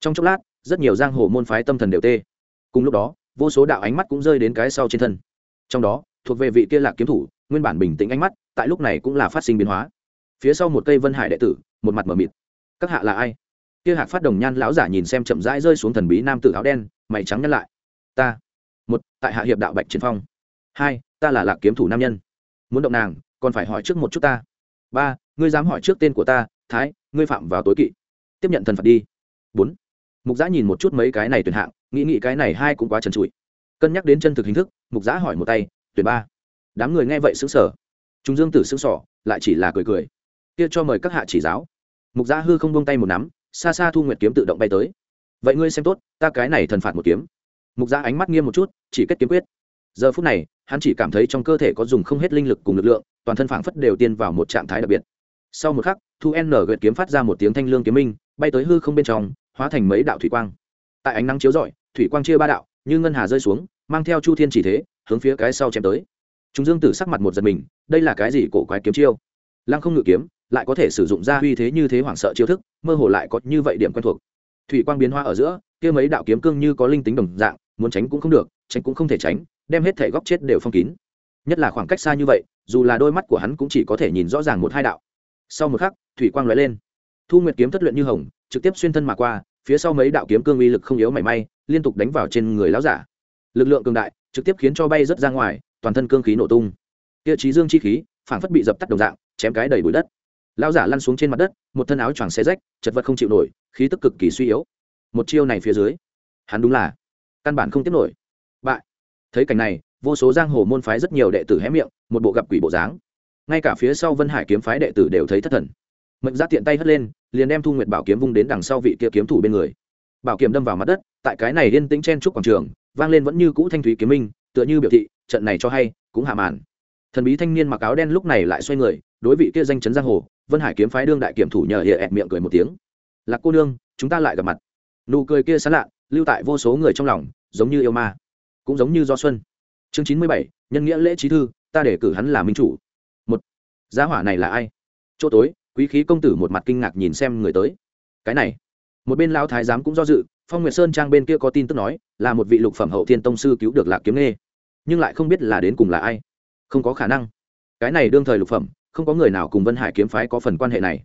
Trong chốc lát, rất nhiều giang hồ môn phái tâm thần đều tê. Cùng lúc đó, vô số đạo ánh mắt cũng rơi đến cái sau trên thân. Trong đó, thuộc về vị kia lạc kiếm thủ, nguyên bản bình tĩnh ánh mắt, tại lúc này cũng là phát sinh biến hóa. Phía sau một cây vân hải đệ tử, một mặt m ở mịt các hạ là ai? Kia hạc phát đồng nhan lão giả nhìn xem chậm rãi rơi xuống thần bí nam tử áo đen, mày trắng nhắc lại. Ta, một, tại hạ hiệp đạo bạch chiến phong. Hai, ta là lạc kiếm thủ nam nhân. Muốn động nàng, còn phải hỏi trước một chút ta. Ba, ngươi dám hỏi trước tên của ta, thái, ngươi phạm vào tối kỵ. Tiếp nhận thần phạt đi. Bốn, mục giã nhìn một chút mấy cái này tuyển hạng, nghĩ nghĩ cái này hai cũng quá trần trụi. Cân nhắc đến chân thực hình thức, mục giã hỏi một tay, tuyển ba. Đám người nghe vậy xứng sở chúng dương tử xứng sỏ lại chỉ là cười cười. Kia cho mời các hạ chỉ giáo mục gia hư không buông tay một nắm, xa xa thu nguyệt kiếm tự động bay tới. Vậy ngươi xem tốt, ta cái này thần phạt một kiếm. Mục gia ánh mắt nghiêm một chút, chỉ kết kiếm quyết. Giờ phút này, hắn chỉ cảm thấy trong cơ thể có dùng không hết linh lực cùng lực lượng, toàn thân phảng phất đều tiên vào một trạng thái đặc biệt. Sau một khắc, thu n gợt kiếm phát ra một tiếng thanh lương kiếm minh, bay tới hư không bên trong, hóa thành mấy đạo thủy quang. Tại ánh nắng chiếu rọi, thủy quang chia ba đạo, như ngân hà rơi xuống, mang theo chu thiên chỉ thế, hướng phía cái sau chém tới. Chúng dương tử sắc mặt một giật mình, đây là cái gì cổ quái kiếm chiêu? Lăng không ngự kiếm lại có thể sử dụng ra uy thế như thế hoảng sợ chiêu thức, mơ hồ lại có như vậy điểm quen thuộc. Thủy quang biến hoa ở giữa, kia mấy đạo kiếm cương như có linh tính đồng dạng, muốn tránh cũng không được, tránh cũng không thể tránh, đem hết thể góc chết đều phong kín. Nhất là khoảng cách xa như vậy, dù là đôi mắt của hắn cũng chỉ có thể nhìn rõ ràng một hai đạo. Sau một khắc, thủy quang lóe lên. Thu nguyệt kiếm thất luyện như hồng, trực tiếp xuyên thân mà qua, phía sau mấy đạo kiếm cương uy lực không yếu mảy may, liên tục đánh vào trên người lão giả. Lực lượng cường đại, trực tiếp khiến cho bay rất ra ngoài, toàn thân cương khí nổ tung. Kia trí dương chi khí, phảng phất bị dập tắt đồng dạng, chém cái đầy bụi đất lão giả lăn xuống trên mặt đất, một thân áo choàng xe rách, chật vật không chịu nổi, khí tức cực kỳ suy yếu. Một chiêu này phía dưới, hắn đúng là căn bản không tiếp nổi. Bại. Thấy cảnh này, vô số giang hồ môn phái rất nhiều đệ tử hé miệng, một bộ gặp quỷ bộ dáng. Ngay cả phía sau vân hải kiếm phái đệ tử đều thấy thất thần. Mệnh giác tiện tay hất lên, liền đem thu nguyệt bảo kiếm vung đến đằng sau vị kia kiếm thủ bên người. Bảo kiếm đâm vào mặt đất, tại cái này yên tĩnh chen trúc quảng trường, vang lên vẫn như cũ thanh thúy kiếm minh, tựa như biểu thị, trận này cho hay, cũng hạ màn. Thần bí thanh niên mặc áo đen lúc này lại xoay người, đối vị kia danh chấn giang hồ vân hải kiếm phái đương đại kiểm thủ nhờ hiệ ẹt miệng cười một tiếng lạc cô nương chúng ta lại gặp mặt nụ cười kia sán lạ lưu tại vô số người trong lòng giống như yêu ma cũng giống như do xuân chương chín mươi bảy nhân nghĩa lễ trí thư ta để cử hắn là minh chủ một giá hỏa này là ai chỗ tối quý khí công tử một mặt kinh ngạc nhìn xem người tới cái này một bên lão thái giám cũng do dự phong nguyệt sơn trang bên kia có tin tức nói là một vị lục phẩm hậu thiên tông sư cứu được lạc kiếm nghê nhưng lại không biết là đến cùng là ai không có khả năng cái này đương thời lục phẩm không có người nào cùng vân hải kiếm phái có phần quan hệ này.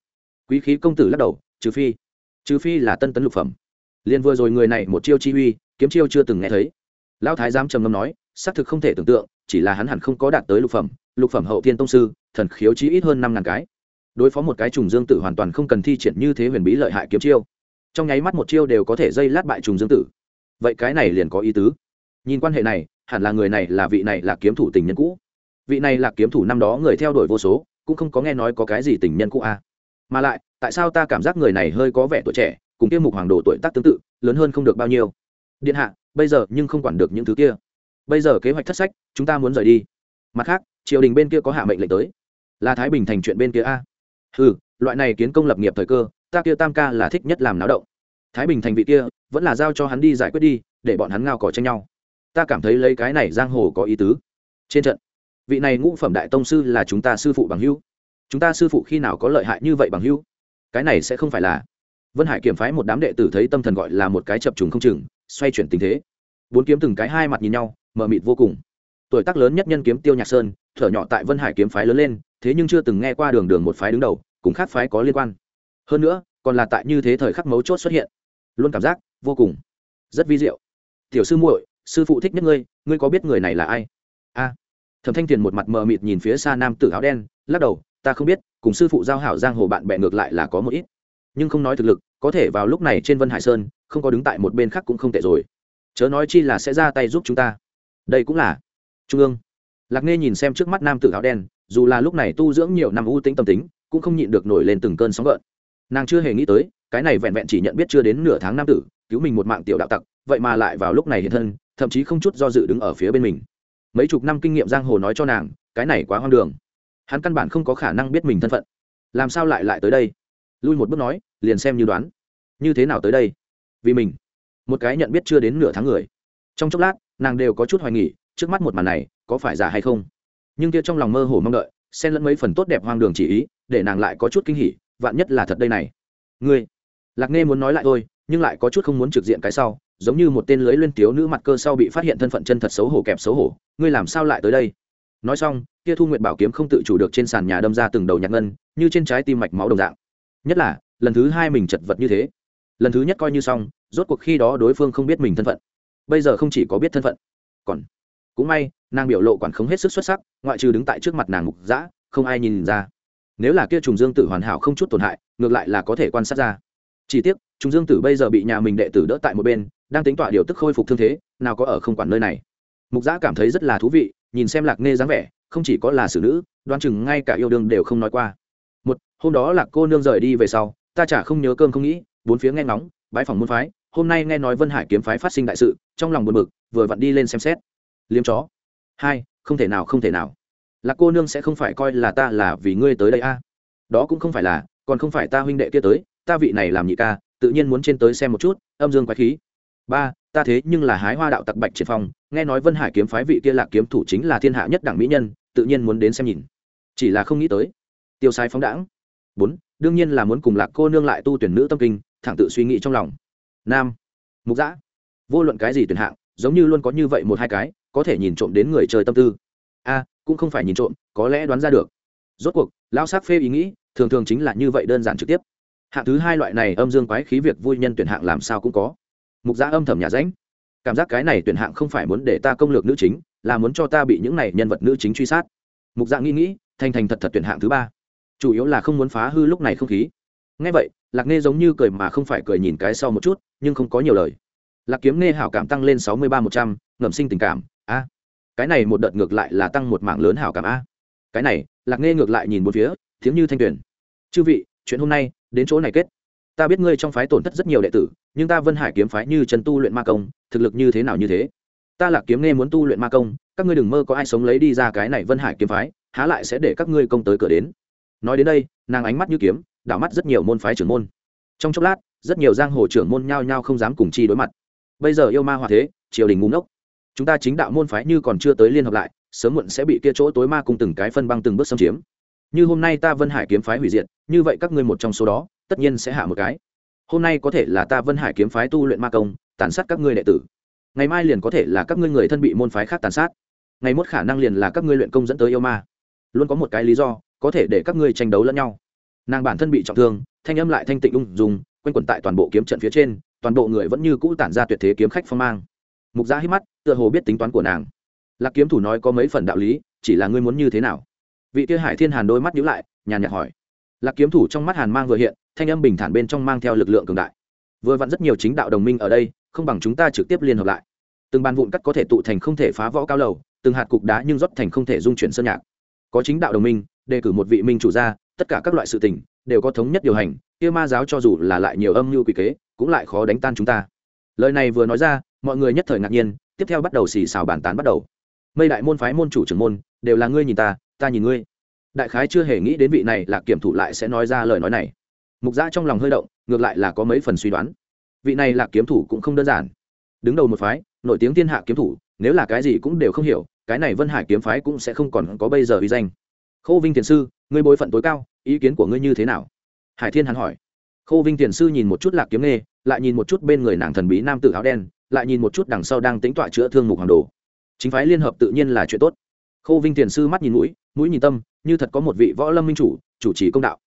Quý khí công tử lắc đầu, trừ phi trừ phi là tân tấn lục phẩm. Liền vừa rồi người này một chiêu chi uy, kiếm chiêu chưa từng nghe thấy. Lão thái giám trầm ngâm nói, xác thực không thể tưởng tượng, chỉ là hắn hẳn không có đạt tới lục phẩm lục phẩm hậu thiên tông sư, thần khiếu chí ít hơn năm ngàn cái. Đối phó một cái trùng dương tử hoàn toàn không cần thi triển như thế huyền bí lợi hại kiếm chiêu. Trong nháy mắt một chiêu đều có thể dây lát bại trùng dương tử. Vậy cái này liền có ý tứ. Nhìn quan hệ này, hẳn là người này là vị này là kiếm thủ tình nhân cũ. Vị này là kiếm thủ năm đó người theo đuổi vô số cũng không có nghe nói có cái gì tình nhân cũ a à. mà lại, tại sao ta cảm giác người này hơi có vẻ tuổi trẻ, cùng kia mục hoàng đồ tuổi tác tương tự, lớn hơn không được bao nhiêu? Điện hạ, bây giờ nhưng không quản được những thứ kia. Bây giờ kế hoạch thất sách, chúng ta muốn rời đi. Mặt khác, triều đình bên kia có hạ mệnh lệnh tới. Là thái bình thành chuyện bên kia a. Ừ loại này kiến công lập nghiệp thời cơ, ta kia tam ca là thích nhất làm náo động. Thái bình thành vị kia, vẫn là giao cho hắn đi giải quyết đi, để bọn hắn ngao cỏ tranh nhau. Ta cảm thấy lấy cái này giang hồ có ý tứ. Trên trận vị này ngũ phẩm đại tông sư là chúng ta sư phụ bằng hữu. Chúng ta sư phụ khi nào có lợi hại như vậy bằng hữu? Cái này sẽ không phải là. Vân hải kiểm phái một đám đệ tử thấy tâm thần gọi là một cái chập trùng không chừng, xoay chuyển tình thế. Bốn kiếm từng cái hai mặt nhìn nhau, mờ mịt vô cùng. Tuổi tác lớn nhất nhân kiếm tiêu nhạc sơn, thở nhỏ tại vân hải kiếm phái lớn lên, thế nhưng chưa từng nghe qua đường đường một phái đứng đầu, cùng khác phái có liên quan. Hơn nữa, còn là tại như thế thời khắc mấu chốt xuất hiện. Luôn cảm giác, vô cùng. Rất vi diệu. Tiểu sư muội, sư phụ thích nhất ngươi ngươi có biết người này là ai? A thẩm thanh tiền một mặt mờ mịt nhìn phía xa nam tử áo đen, lắc đầu, ta không biết, cùng sư phụ giao hảo giang hồ bạn bè ngược lại là có một ít. Nhưng không nói thực lực, có thể vào lúc này trên vân hải sơn, không có đứng tại một bên khác cũng không tệ rồi. Chớ nói chi là sẽ ra tay giúp chúng ta. Đây cũng là trung ương. Lạc nghe nhìn xem trước mắt nam tử áo đen, dù là lúc này tu dưỡng nhiều năm ưu tính tâm tính, cũng không nhịn được nổi lên từng cơn sóng gợn. Nàng chưa hề nghĩ tới, cái này vẹn vẹn chỉ nhận biết chưa đến nửa tháng nam tử, cứu mình một mạng tiểu đạo tặc, vậy mà lại vào lúc này hiện thân, thậm chí không chút do dự đứng ở phía bên mình mấy chục năm kinh nghiệm giang hồ nói cho nàng, cái này quá hoang đường. Hắn căn bản không có khả năng biết mình thân phận. Làm sao lại lại tới đây? Lui một bước nói, liền xem như đoán. Như thế nào tới đây? Vì mình. Một cái nhận biết chưa đến nửa tháng người. Trong chốc lát, nàng đều có chút hoài nghỉ trước mắt một màn này, có phải giả hay không? Nhưng kia trong lòng mơ hồ mong đợi, xen lẫn mấy phần tốt đẹp hoang đường chỉ ý, để nàng lại có chút kinh hỉ, vạn nhất là thật đây này. Ngươi, lạc nghe muốn nói lại thôi, nhưng lại có chút không muốn trực diện cái sau giống như một tên lưới liên tiếu nữ mặt cơ sau bị phát hiện thân phận chân thật xấu hổ kẹp xấu hổ, ngươi làm sao lại tới đây? Nói xong, kia thu nguyện bảo kiếm không tự chủ được trên sàn nhà đâm ra từng đầu nhạc ngân, như trên trái tim mạch máu đồng dạng. Nhất là, lần thứ hai mình chật vật như thế. Lần thứ nhất coi như xong, rốt cuộc khi đó đối phương không biết mình thân phận. Bây giờ không chỉ có biết thân phận, còn cũng may, nàng biểu lộ quản không hết sức xuất sắc, ngoại trừ đứng tại trước mặt nàng mục dã, không ai nhìn ra. Nếu là kia trùng dương tử hoàn hảo không chút tổn hại, ngược lại là có thể quan sát ra. Chỉ tiếc, trùng dương tử bây giờ bị nhà mình đệ tử đỡ tại một bên đang tính tọa điều tức khôi phục thương thế, nào có ở không quản nơi này. Mục giã cảm thấy rất là thú vị, nhìn xem lạc nê dáng vẻ, không chỉ có là xử nữ đoan chừng ngay cả yêu đương đều không nói qua. Một, hôm đó lạc cô nương rời đi về sau, ta chả không nhớ cơm không nghĩ, bốn phía nghe ngóng bãi phòng môn phái, hôm nay nghe nói vân hải kiếm phái phát sinh đại sự, trong lòng buồn bực, vừa vặn đi lên xem xét. Liếm chó. Hai, không thể nào, không thể nào. Lạc cô nương sẽ không phải coi là ta là vì ngươi tới đây a. Đó cũng không phải là, còn không phải ta huynh đệ kia tới, ta vị này làm nhị ca, tự nhiên muốn trên tới xem một chút, âm dương quái khí ba, ta thế nhưng là hái hoa đạo tặc bạch triệt phong, nghe nói vân hải kiếm phái vị kia lạc kiếm thủ chính là thiên hạ nhất đẳng mỹ nhân, tự nhiên muốn đến xem nhìn. Chỉ là không nghĩ tới. Tiêu sai phóng đãng. Bốn, đương nhiên là muốn cùng lạc cô nương lại tu tuyển nữ tâm kinh, thẳng tự suy nghĩ trong lòng. Nam, mục giã vô luận cái gì tuyển hạng, giống như luôn có như vậy một hai cái, có thể nhìn trộm đến người chơi tâm tư. A, cũng không phải nhìn trộm, có lẽ đoán ra được. Rốt cuộc, lão sắc phê ý nghĩ, thường thường chính là như vậy đơn giản trực tiếp. Hạng thứ hai loại này âm dương quái khí việc vui nhân tuyển hạng làm sao cũng có mục giã âm thầm nhà ránh. Cảm giác cái này tuyển hạng không phải muốn để ta công lược nữ chính, là muốn cho ta bị những này nhân vật nữ chính truy sát. Mục giã nghĩ nghĩ, thành thành thật thật tuyển hạng thứ ba. Chủ yếu là không muốn phá hư lúc này không khí. Ngay vậy, lạc nghe giống như cười mà không phải cười nhìn cái sau một chút, nhưng không có nhiều lời. Lạc kiếm nghe hảo cảm tăng lên sáu mươi ba một trăm ngầm sinh tình cảm, a. Cái này một đợt ngược lại là tăng một mảng lớn hảo cảm, a. Cái này, lạc nghe ngược lại nhìn một phía thiếm như thanh tuyển. Chư vị, chuyện hôm nay, đến chỗ này kết ta biết ngươi trong phái tổn thất rất nhiều đệ tử, nhưng ta vân hải kiếm phái như trần tu luyện ma công, thực lực như thế nào như thế? Ta lạc kiếm nghe muốn tu luyện ma công, các ngươi đừng mơ có ai sống lấy đi ra cái này vân hải kiếm phái, há lại sẽ để các ngươi công tới cửa đến. Nói đến đây, nàng ánh mắt như kiếm, đảo mắt rất nhiều môn phái trưởng môn. Trong chốc lát, rất nhiều giang hồ trưởng môn nhao nhao không dám cùng chi đối mặt. Bây giờ yêu ma hòa thế, triều đình ngu ngốc. Chúng ta chính đạo môn phái như còn chưa tới liên hợp lại, sớm muộn sẽ bị kia chỗ tối ma cùng từng cái phân băng từng bước xâm chiếm. Như hôm nay ta vân hải kiếm phái hủy diệt, như vậy các ngươi một trong số đó tất nhiên sẽ hạ một cái. Hôm nay có thể là ta vân hải kiếm phái tu luyện ma công, tàn sát các ngươi đệ tử. Ngày mai liền có thể là các ngươi người thân bị môn phái khác tàn sát. Ngày mốt khả năng liền là các ngươi luyện công dẫn tới yêu ma. Luôn có một cái lý do, có thể để các ngươi tranh đấu lẫn nhau. Nàng bản thân bị trọng thương, thanh âm lại thanh tịnh ung dùng quanh quẩn tại toàn bộ kiếm trận phía trên, toàn bộ người vẫn như cũ tản ra tuyệt thế kiếm khách phong mang. Mục gia hít mắt, tựa hồ biết tính toán của nàng. Lạc kiếm thủ nói có mấy phần đạo lý, chỉ là ngươi muốn như thế nào? Vị kia hải thiên hàn đôi mắt nhíu lại, nhàn nhạt hỏi lạc kiếm thủ trong mắt hàn mang vừa hiện, thanh âm bình thản bên trong mang theo lực lượng cường đại. Vừa vặn rất nhiều chính đạo đồng minh ở đây, không bằng chúng ta trực tiếp liên hợp lại. Từng bàn vụn cắt có thể tụ thành không thể phá võ cao lầu, từng hạt cục đá nhưng rót thành không thể dung chuyển sơn nhạc. Có chính đạo đồng minh, đề cử một vị minh chủ ra, tất cả các loại sự tình đều có thống nhất điều hành, kia ma giáo cho dù là lại nhiều âm mưu quỷ kế, cũng lại khó đánh tan chúng ta. Lời này vừa nói ra, mọi người nhất thời ngạc nhiên, tiếp theo bắt đầu xì xào bàn tán bắt đầu. Mây đại môn phái môn chủ trưởng môn, đều là ngươi nhìn ta ta nhìn ngươi đại khái chưa hề nghĩ đến vị này là kiểm thủ lại sẽ nói ra lời nói này. Mục giã trong lòng hơi động, ngược lại là có mấy phần suy đoán. Vị này là kiếm thủ cũng không đơn giản. Đứng đầu một phái, nổi tiếng thiên hạ kiếm thủ, nếu là cái gì cũng đều không hiểu, cái này vân hải kiếm phái cũng sẽ không còn có bây giờ uy danh. Khô vinh thiền sư, ngươi bối phận tối cao, ý kiến của ngươi như thế nào? Hải thiên hắn hỏi. Khô vinh thiền sư nhìn một chút lạc kiếm nghề lại nhìn một chút bên người nàng thần bí nam tử áo đen, lại nhìn một chút đằng sau đang tính tọa chữa thương mục hoàng đồ. Chính phái liên hợp tự nhiên là chuyện tốt. Khô vinh thiền sư mắt nhìn mũi mũi nhìn tâm như thật có một vị võ lâm minh chủ chủ trì công đạo.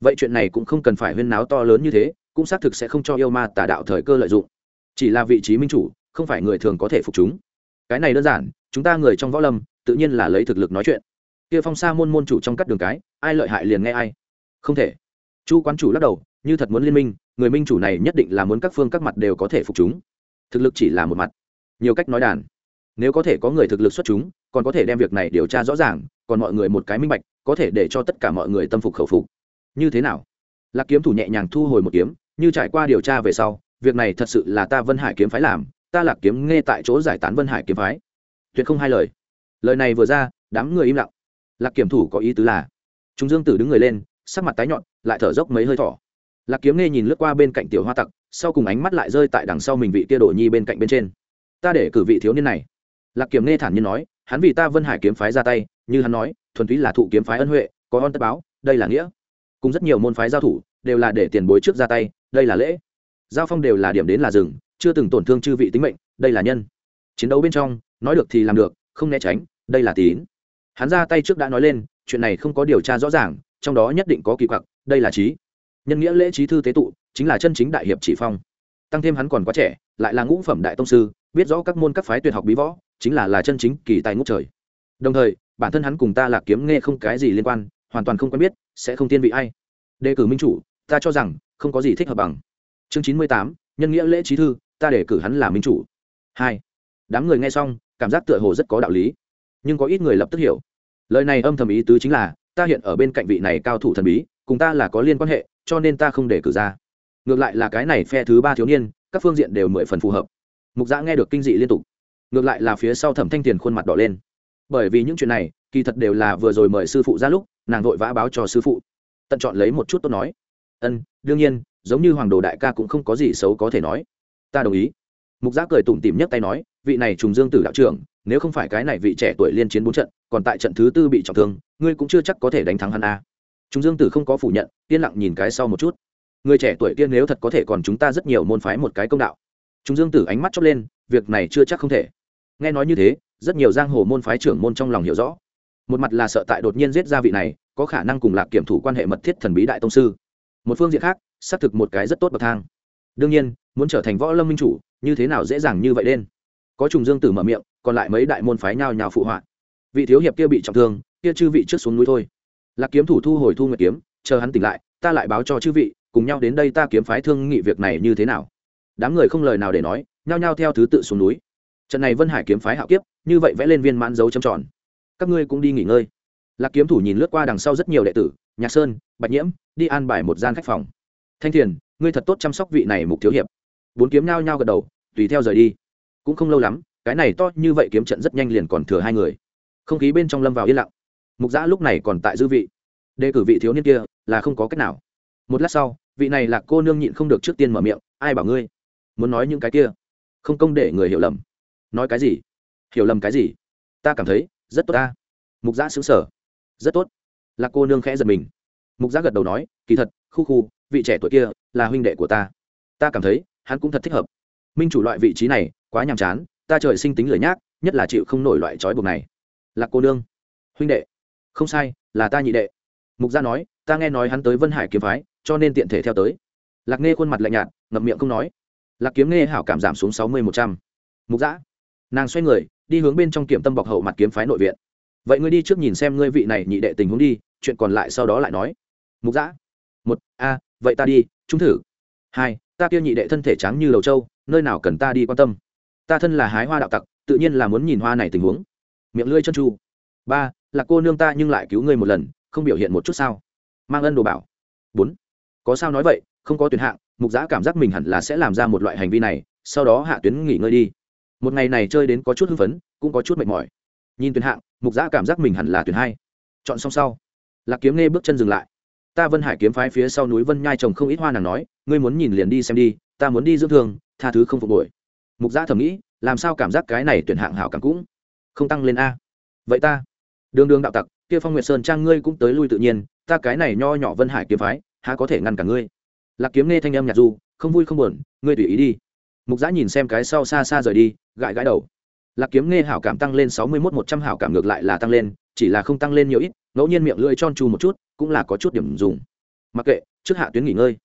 Vậy chuyện này cũng không cần phải huyên náo to lớn như thế, cũng xác thực sẽ không cho yêu ma tà đạo thời cơ lợi dụng. Chỉ là vị trí minh chủ, không phải người thường có thể phục chúng. Cái này đơn giản, chúng ta người trong võ lâm, tự nhiên là lấy thực lực nói chuyện. Kia phong sa môn môn chủ trong các đường cái, ai lợi hại liền nghe ai. Không thể. Chu quán chủ lắc đầu, như thật muốn liên minh, người minh chủ này nhất định là muốn các phương các mặt đều có thể phục chúng. Thực lực chỉ là một mặt. Nhiều cách nói đàn. Nếu có thể có người thực lực xuất chúng còn có thể đem việc này điều tra rõ ràng, còn mọi người một cái minh bạch, có thể để cho tất cả mọi người tâm phục khẩu phục. Như thế nào? Lạc kiếm thủ nhẹ nhàng thu hồi một kiếm, như trải qua điều tra về sau, việc này thật sự là ta vân hải kiếm phái làm, ta lạc kiếm nghe tại chỗ giải tán vân hải kiếm phái. Tuyệt không hai lời. Lời này vừa ra, đám người im lặng. Lạc kiếm thủ có ý tứ là chúng dương tử đứng người lên, sắc mặt tái nhọn, lại thở dốc mấy hơi thỏ lạc kiếm nghe nhìn lướt qua bên cạnh tiểu hoa tặc, sau cùng ánh mắt lại rơi tại đằng sau mình vị tia đồ nhi bên cạnh bên trên. Ta để cử vị thiếu niên này. Lạc kiếm nghe thản nhiên nói hắn vì ta vân hải kiếm phái ra tay, như hắn nói, thuần túy là thụ kiếm phái ân huệ, có ơn tất báo, đây là nghĩa. Cùng rất nhiều môn phái giao thủ, đều là để tiền bối trước ra tay, đây là lễ. Giao phong đều là điểm đến là rừng chưa từng tổn thương chư vị tính mệnh, đây là nhân. Chiến đấu bên trong, nói được thì làm được, không né tránh, đây là tín. Hắn ra tay trước đã nói lên, chuyện này không có điều tra rõ ràng, trong đó nhất định có kỳ quặc, đây là trí. Nhân nghĩa lễ trí thư tế tụ, chính là chân chính đại hiệp chỉ phong. Tăng thêm hắn còn quá trẻ, lại là ngũ phẩm đại tông sư, biết rõ các môn các phái tuyệt học bí võ chính là là chân chính kỳ tài ngút trời. Đồng thời, bản thân hắn cùng ta là kiếm nghe không cái gì liên quan, hoàn toàn không quen biết, sẽ không tiên vị ai. Đề cử minh chủ, ta cho rằng, không có gì thích hợp bằng. Chương chín mươi tám, nhân nghĩa lễ trí thư, ta đề cử hắn là minh chủ. Hai, đám người nghe xong, cảm giác tựa hồ rất có đạo lý. Nhưng có ít người lập tức hiểu. Lời này âm thầm ý tứ chính là, ta hiện ở bên cạnh vị này cao thủ thần bí, cùng ta là có liên quan hệ, cho nên ta không đề cử ra. Ngược lại là cái này phe thứ ba thiếu niên, các phương diện đều mười phần phù hợp. Mục giã nghe được kinh dị liên tục ngược lại là phía sau thẩm thanh tiền khuôn mặt đỏ lên. Bởi vì những chuyện này, kỳ thật đều là vừa rồi mời sư phụ ra lúc, nàng vội vã báo cho sư phụ. Tận chọn lấy một chút tốt nói. Ân, đương nhiên, giống như hoàng đồ đại ca cũng không có gì xấu có thể nói. Ta đồng ý. Mục giác cười tủm tỉm nhấc tay nói, vị này trùng dương tử đạo trưởng, nếu không phải cái này vị trẻ tuổi liên chiến bốn trận, còn tại trận thứ tư bị trọng thương, ngươi cũng chưa chắc có thể đánh thắng hắn a. À. trùng dương tử không có phủ nhận, yên lặng nhìn cái sau một chút. Người trẻ tuổi kia nếu thật có thể còn chúng ta rất nhiều môn phái một cái công đạo. Trùng dương tử ánh mắt chót lên, việc này chưa chắc không thể nghe nói như thế, rất nhiều giang hồ môn phái trưởng môn trong lòng hiểu rõ. Một mặt là sợ tại đột nhiên giết gia vị này, có khả năng cùng lạc kiểm thủ quan hệ mật thiết thần bí đại tông sư. Một phương diện khác, xác thực một cái rất tốt bậc thang. Đương nhiên, muốn trở thành võ lâm minh chủ, như thế nào dễ dàng như vậy đen có trùng dương tử mở miệng, còn lại mấy đại môn phái nhào nhào phụ họa. Vị thiếu hiệp kia bị trọng thương, kia chư vị trước xuống núi thôi. Lạc kiếm thủ thu hồi thu nguyệt kiếm, chờ hắn tỉnh lại, ta lại báo cho chư vị, cùng nhau đến đây ta kiếm phái thương nghị việc này như thế nào. Đám người không lời nào để nói, nhao nhao theo thứ tự xuống núi trận này vân hải kiếm phái hạo kiếp, như vậy vẽ lên viên mãn dấu châm tròn. Các ngươi cũng đi nghỉ ngơi. Lạc kiếm thủ nhìn lướt qua đằng sau rất nhiều đệ tử, nhạc sơn, bạch nhiễm, đi an bài một gian khách phòng. Thanh thiền, ngươi thật tốt chăm sóc vị này mục thiếu hiệp. Bốn kiếm nao nhao gật đầu, tùy theo rời đi. Cũng không lâu lắm, cái này to như vậy kiếm trận rất nhanh liền còn thừa hai người. Không khí bên trong lâm vào yên lặng. Mục giã lúc này còn tại dư vị. Đề cử vị thiếu niên kia là không có cách nào. Một lát sau, vị này là cô nương nhịn không được trước tiên mở miệng, ai bảo ngươi? Muốn nói những cái kia? Không công để người hiểu lầm nói cái gì? Hiểu lầm cái gì? Ta cảm thấy, rất tốt ta. Mục giã xứng sở rất tốt. Là cô nương khẽ giật mình. Mục giã gật đầu nói, kỳ thật, khu khu, vị trẻ tuổi kia là huynh đệ của ta. Ta cảm thấy, hắn cũng thật thích hợp. Minh chủ loại vị trí này, quá nhàm chán, ta trời sinh tính lười nhác, nhất là chịu không nổi loại trói buộc này. Là cô nương. Huynh đệ. Không sai, là ta nhị đệ. Mục gia nói, ta nghe nói hắn tới vân hải kiếm phái, cho nên tiện thể theo tới. Lạc nghe khuôn mặt lạnh nhạt, ngậm miệng không nói. Lạc kiếm nghe hảo cảm giảm xuống sáu mươi một trăm. Mục giã nàng xoay người, đi hướng bên trong kiểm tâm bọc hậu mặt kiếm phái nội viện. Vậy ngươi đi trước nhìn xem ngươi vị này nhị đệ tình huống đi, chuyện còn lại sau đó lại nói. Mục giã một, a, vậy ta đi, chúng thử. Hai, ta kia nhị đệ thân thể trắng như đầu trâu, nơi nào cần ta đi quan tâm. Ta thân là hái hoa đạo tặc, tự nhiên là muốn nhìn hoa này tình huống. Miệng lưỡi chân tru. Ba, là cô nương ta nhưng lại cứu ngươi một lần, không biểu hiện một chút sao? Mang ân đồ bảo. Bốn, có sao nói vậy, không có tuyển hạng, mục giã cảm giác mình hẳn là sẽ làm ra một loại hành vi này, sau đó hạ tuyến nghỉ ngơi đi một ngày này chơi đến có chút hưng phấn, cũng có chút mệt mỏi. Nhìn tuyển hạng, mục giã cảm giác mình hẳn là tuyển hai. Chọn xong sau, lạc kiếm nghe bước chân dừng lại. Ta vân hải kiếm phái phía sau núi vân nhai trồng không ít hoa nàng nói, ngươi muốn nhìn liền đi xem đi, ta muốn đi dưỡng thương, tha thứ không phục hồi. Mục giã thầm nghĩ, làm sao cảm giác cái này tuyển hạng hảo cảm cũng không tăng lên a? Vậy ta, đường đường đạo tặc, kia phong nguyệt sơn trang ngươi cũng tới lui tự nhiên, ta cái này nho nhỏ vân hải kiếm phái, há có thể ngăn cả ngươi? Lạc kiếm nghe thanh âm nhạt du, không vui không buồn, ngươi tùy ý đi mục giã nhìn xem cái sau xa xa rời đi, gãi gãi đầu. Lạc kiếm nghe hảo cảm tăng lên sáu mươi mốt một trăm hảo cảm ngược lại là tăng lên, chỉ là không tăng lên nhiều ít, ngẫu nhiên miệng lưỡi tròn tru một chút, cũng là có chút điểm dùng. Mặc kệ, trước hạ tuyến nghỉ ngơi.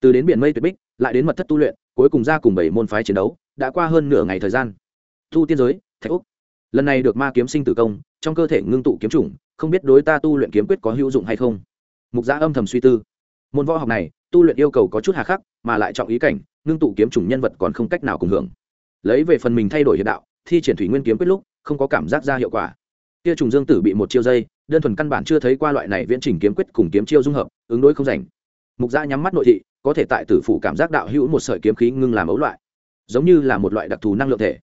Từ đến biển mây tuyệt bích, lại đến mật thất tu luyện, cuối cùng ra cùng bảy môn phái chiến đấu, đã qua hơn nửa ngày thời gian. Thu tiên giới, thạch úc. Lần này được ma kiếm sinh tử công, trong cơ thể ngưng tụ kiếm chủng, không biết đối ta tu luyện kiếm quyết có hữu dụng hay không? Mục giã âm thầm suy tư. Môn võ học này, tu luyện yêu cầu có chút hà khắc, mà lại trọng ý cảnh ngưng tụ kiếm chủng nhân vật còn không cách nào cùng hưởng. Lấy về phần mình thay đổi hiện đạo, thi triển thủy nguyên kiếm quyết lúc, không có cảm giác ra hiệu quả. Kia trùng dương tử bị một chiêu dây, đơn thuần căn bản chưa thấy qua loại này viễn trình kiếm quyết cùng kiếm chiêu dung hợp, ứng đối không rảnh. Mục gia nhắm mắt nội thị, có thể tại tử phủ cảm giác đạo hữu một sợi kiếm khí ngưng làm ấu loại, giống như là một loại đặc thù năng lượng thể.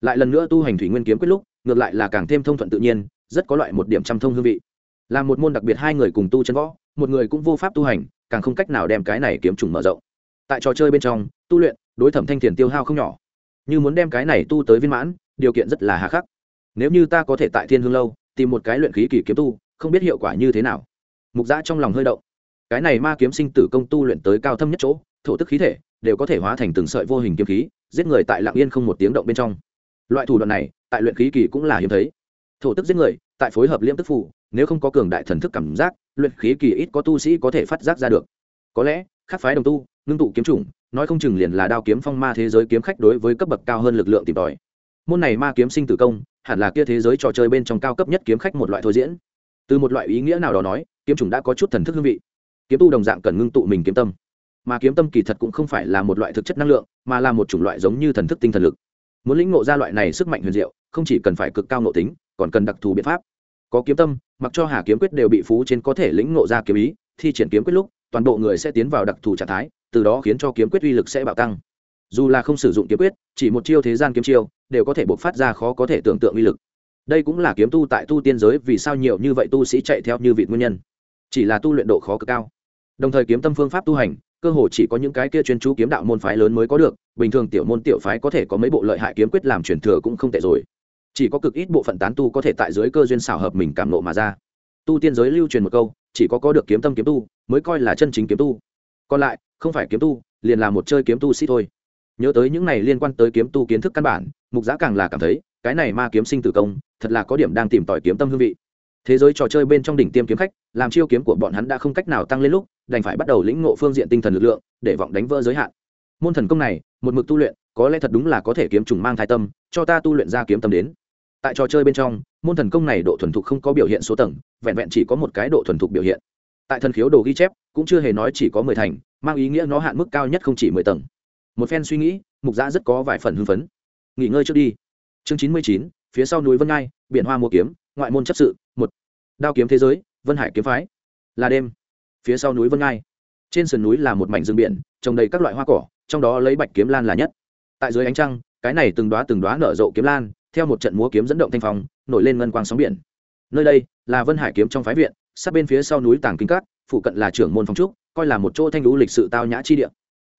Lại lần nữa tu hành thủy nguyên kiếm quyết lúc, ngược lại là càng thêm thông thuận tự nhiên, rất có loại một điểm trăm thông hương vị. Là một môn đặc biệt hai người cùng tu chân võ, một người cũng vô pháp tu hành, càng không cách nào đem cái này kiếm trùng mở rộng tại trò chơi bên trong, tu luyện, đối thẩm thanh tiền tiêu hao không nhỏ. Như muốn đem cái này tu tới viên mãn, điều kiện rất là hà khắc. Nếu như ta có thể tại thiên hương lâu, tìm một cái luyện khí kỳ kiếm tu, không biết hiệu quả như thế nào. Mục giã trong lòng hơi động. Cái này ma kiếm sinh tử công tu luyện tới cao thâm nhất chỗ, thổ tức khí thể, đều có thể hóa thành từng sợi vô hình kiếm khí, giết người tại lạng yên không một tiếng động bên trong. Loại thủ đoạn này, tại luyện khí kỳ cũng là hiếm thấy. Thổ tức giết người, tại phối hợp liêm tức phủ nếu không có cường đại thần thức cảm giác, luyện khí kỳ ít có tu sĩ có thể phát giác ra được. Có lẽ khắc phái đồng tu ngưng tụ kiếm chủng, nói không chừng liền là đao kiếm phong ma thế giới kiếm khách đối với cấp bậc cao hơn lực lượng tìm tòi. Môn này ma kiếm sinh tử công, hẳn là kia thế giới trò chơi bên trong cao cấp nhất kiếm khách một loại thôi diễn. Từ một loại ý nghĩa nào đó nói, kiếm chủng đã có chút thần thức hương vị. Kiếm tu đồng dạng cần ngưng tụ mình kiếm tâm. Mà kiếm tâm kỳ thật cũng không phải là một loại thực chất năng lượng, mà là một chủng loại giống như thần thức tinh thần lực. Muốn lĩnh ngộ ra loại này sức mạnh huyền diệu, không chỉ cần phải cực cao ngộ tính, còn cần đặc thù biện pháp. Có kiếm tâm, mặc cho hà kiếm quyết đều bị phú trên có thể lĩnh ngộ ra kiếm ý, thi triển kiếm quyết lúc, toàn bộ người sẽ tiến vào đặc thù trạng thái từ đó khiến cho kiếm quyết uy lực sẽ bạo tăng. Dù là không sử dụng kiếm quyết, chỉ một chiêu thế gian kiếm chiêu, đều có thể bộc phát ra khó có thể tưởng tượng uy lực. Đây cũng là kiếm tu tại tu tiên giới vì sao nhiều như vậy tu sĩ chạy theo như vị nguyên nhân. Chỉ là tu luyện độ khó cực cao. Đồng thời kiếm tâm phương pháp tu hành, cơ hồ chỉ có những cái kia chuyên chú kiếm đạo môn phái lớn mới có được, bình thường tiểu môn tiểu phái có thể có mấy bộ lợi hại kiếm quyết làm truyền thừa cũng không tệ rồi. Chỉ có cực ít bộ phận tán tu có thể tại dưới cơ duyên xảo hợp mình cảm nộ mà ra. Tu tiên giới lưu truyền một câu, chỉ có có được kiếm tâm kiếm tu, mới coi là chân chính kiếm tu còn lại, không phải kiếm tu, liền là một chơi kiếm tu sĩ thôi. Nhớ tới những này liên quan tới kiếm tu kiến thức căn bản, mục giã càng là cảm thấy, cái này ma kiếm sinh tử công, thật là có điểm đang tìm tòi kiếm tâm hương vị. Thế giới trò chơi bên trong đỉnh tiêm kiếm khách, làm chiêu kiếm của bọn hắn đã không cách nào tăng lên lúc, đành phải bắt đầu lĩnh ngộ phương diện tinh thần lực lượng, để vọng đánh vỡ giới hạn. Môn thần công này, một mực tu luyện, có lẽ thật đúng là có thể kiếm trùng mang thai tâm, cho ta tu luyện ra kiếm tâm đến. Tại trò chơi bên trong, môn thần công này độ thuần thục không có biểu hiện số tầng, vẹn vẹn chỉ có một cái độ thuần thục biểu hiện tại thần khiếu đồ ghi chép, cũng chưa hề nói chỉ có mười thành, mang ý nghĩa nó hạn mức cao nhất không chỉ mười tầng. Một phen suy nghĩ, mục giã rất có vài phần hưng phấn. Nghỉ ngơi trước đi. Chương chín mươi chín, phía sau núi vân ngai, biển hoa mua kiếm, ngoại môn chấp sự, một. Đao kiếm thế giới, vân hải kiếm phái. Là đêm, phía sau núi vân ngai. Trên sườn núi là một mảnh rừng biển, trồng đầy các loại hoa cỏ, trong đó lấy bạch kiếm lan là nhất. Tại dưới ánh trăng, cái này từng đoá từng đoá nở rộ kiếm lan, theo một trận múa kiếm dẫn động thanh phong, nổi lên ngân quang sóng biển. Nơi đây là vân hải kiếm trong phái viện sát bên phía sau núi tàng kinh cát phụ cận là trưởng môn phong trúc, coi là một chỗ thanh lũ lịch sự tao nhã chi địa.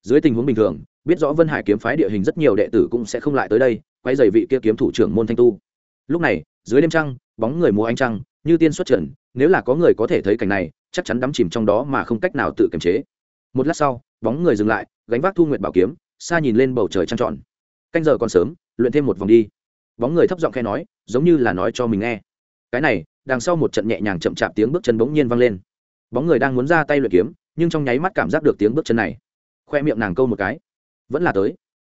Dưới tình huống bình thường, biết rõ vân hải kiếm phái địa hình rất nhiều đệ tử cũng sẽ không lại tới đây, quay dày vị kia kiếm thủ trưởng môn thanh tu. Lúc này, dưới đêm trăng, bóng người múa ánh trăng, như tiên xuất trần, nếu là có người có thể thấy cảnh này, chắc chắn đắm chìm trong đó mà không cách nào tự kiềm chế. Một lát sau, bóng người dừng lại, gánh vác thu nguyện bảo kiếm, xa nhìn lên bầu trời trăng trọn canh giờ còn sớm, luyện thêm một vòng đi. Bóng người thấp giọng khe nói, giống như là nói cho mình nghe. Cái này đằng sau một trận nhẹ nhàng chậm chạp tiếng bước chân bỗng nhiên vang lên. Bóng người đang muốn ra tay luyện kiếm, nhưng trong nháy mắt cảm giác được tiếng bước chân này. Khoe miệng nàng câu một cái. Vẫn là tới.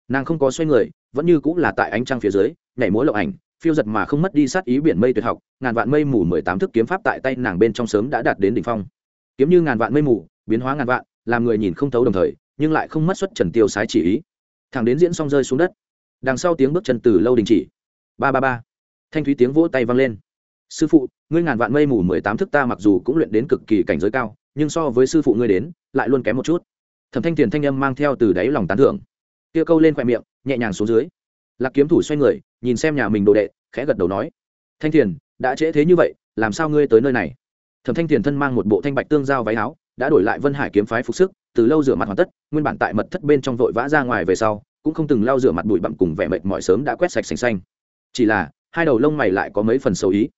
Nàng không có xoay người, vẫn như cũng là tại ánh trăng phía dưới, nhảy múa lộng ảnh, phiêu giật mà không mất đi sát ý biển mây tuyệt học, ngàn vạn mây mù mười tám thức kiếm pháp tại tay nàng bên trong sớm đã đạt đến đỉnh phong. Kiếm như ngàn vạn mây mù, biến hóa ngàn vạn, làm người nhìn không thấu đồng thời, nhưng lại không mất xuất trần tiêu sái chỉ ý. Thằng đến diễn xong rơi xuống đất. Đằng sau tiếng bước chân từ lâu đình chỉ. Ba ba ba. Thanh thúy tiếng vỗ tay vang lên sư phụ, ngươi ngàn vạn mây mù mười tám thức ta mặc dù cũng luyện đến cực kỳ cảnh giới cao, nhưng so với sư phụ ngươi đến, lại luôn kém một chút. Thẩm thanh tiền thanh âm mang theo từ đáy lòng tán thưởng. Tia câu lên khoe miệng, nhẹ nhàng xuống dưới. Lạc kiếm thủ xoay người, nhìn xem nhà mình đồ đệ, khẽ gật đầu nói, thanh thiền đã trễ thế như vậy, làm sao ngươi tới nơi này? Thẩm thanh thiền thân mang một bộ thanh bạch tương giao váy áo, đã đổi lại vân hải kiếm phái phục sức, từ lâu rửa mặt hoàn tất, nguyên bản tại mật thất bên trong vội vã ra ngoài về sau, cũng không từng lau rửa mặt bụi bặm cùng vẻ mệt mỏi sớm đã quét sạch sành xanh. Chỉ là, hai đầu lông mày lại có mấy phần sầu ý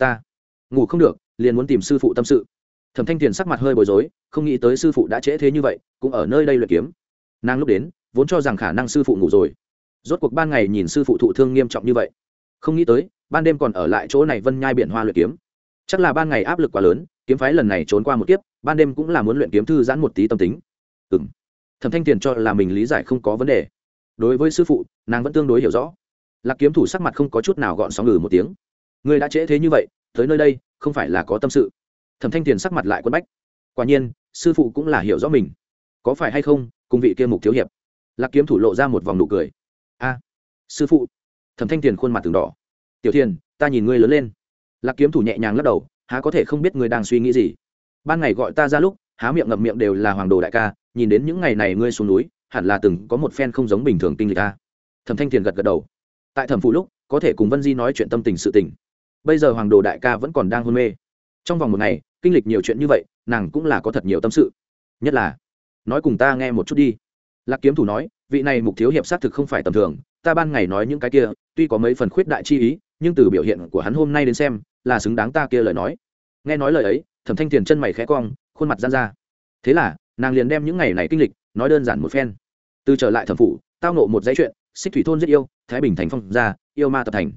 ta. Ngủ không được, liền muốn tìm sư phụ tâm sự. Thẩm thanh thiền sắc mặt hơi bối rối, không nghĩ tới sư phụ đã trễ thế như vậy, cũng ở nơi đây luyện kiếm. Nàng lúc đến, vốn cho rằng khả năng sư phụ ngủ rồi. Rốt cuộc ban ngày nhìn sư phụ thụ thương nghiêm trọng như vậy. Không nghĩ tới, ban đêm còn ở lại chỗ này vân nhai biển hoa luyện kiếm. Chắc là ban ngày áp lực quá lớn, kiếm phái lần này trốn qua một kiếp, ban đêm cũng là muốn luyện kiếm thư giãn một tí tâm tính. Ừ m thẩm thanh tiền cho là mình lý giải không có vấn đề. Đối với sư phụ, nàng vẫn tương đối hiểu rõ. Lạc kiếm thủ sắc mặt không có chút nào gọn sóng ngừ một tiếng người đã trễ thế như vậy, tới nơi đây, không phải là có tâm sự. Thẩm thanh tiền sắc mặt lại quân bách. Quả nhiên, sư phụ cũng là hiểu rõ mình. Có phải hay không, cùng vị kia mục thiếu hiệp? Lạc kiếm thủ lộ ra một vòng nụ cười. A, sư phụ. Thẩm thanh tiền khuôn mặt từng đỏ. Tiểu thiền, ta nhìn ngươi lớn lên. Lạc kiếm thủ nhẹ nhàng lắc đầu, há có thể không biết ngươi đang suy nghĩ gì. Ban ngày gọi ta ra lúc, há miệng ngậm miệng đều là hoàng đồ đại ca, nhìn đến những ngày này ngươi xuống núi, hẳn là từng có một phen không giống bình thường kinh lịch ta. Thẩm thanh thiền gật gật đầu. Tại thẩm phụ lúc, có thể cùng vân di nói chuyện tâm tình sự tình bây giờ hoàng đồ đại ca vẫn còn đang hôn mê. Trong vòng một ngày, kinh lịch nhiều chuyện như vậy, nàng cũng là có thật nhiều tâm sự. Nhất là, nói cùng ta nghe một chút đi. Lạc kiếm thủ nói, vị này mục thiếu hiệp xác thực không phải tầm thường, ta ban ngày nói những cái kia, tuy có mấy phần khuyết đại chi ý, nhưng từ biểu hiện của hắn hôm nay đến xem, là xứng đáng ta kia lời nói. Nghe nói lời ấy, thẩm thanh tiền chân mày khẽ cong, khuôn mặt gian ra. Thế là, nàng liền đem những ngày này kinh lịch, nói đơn giản một phen. Từ trở lại thẩm phủ, tao nộ một dãy chuyện, xích thủy thôn rất yêu, thái bình thành phong ra yêu ma tập thành.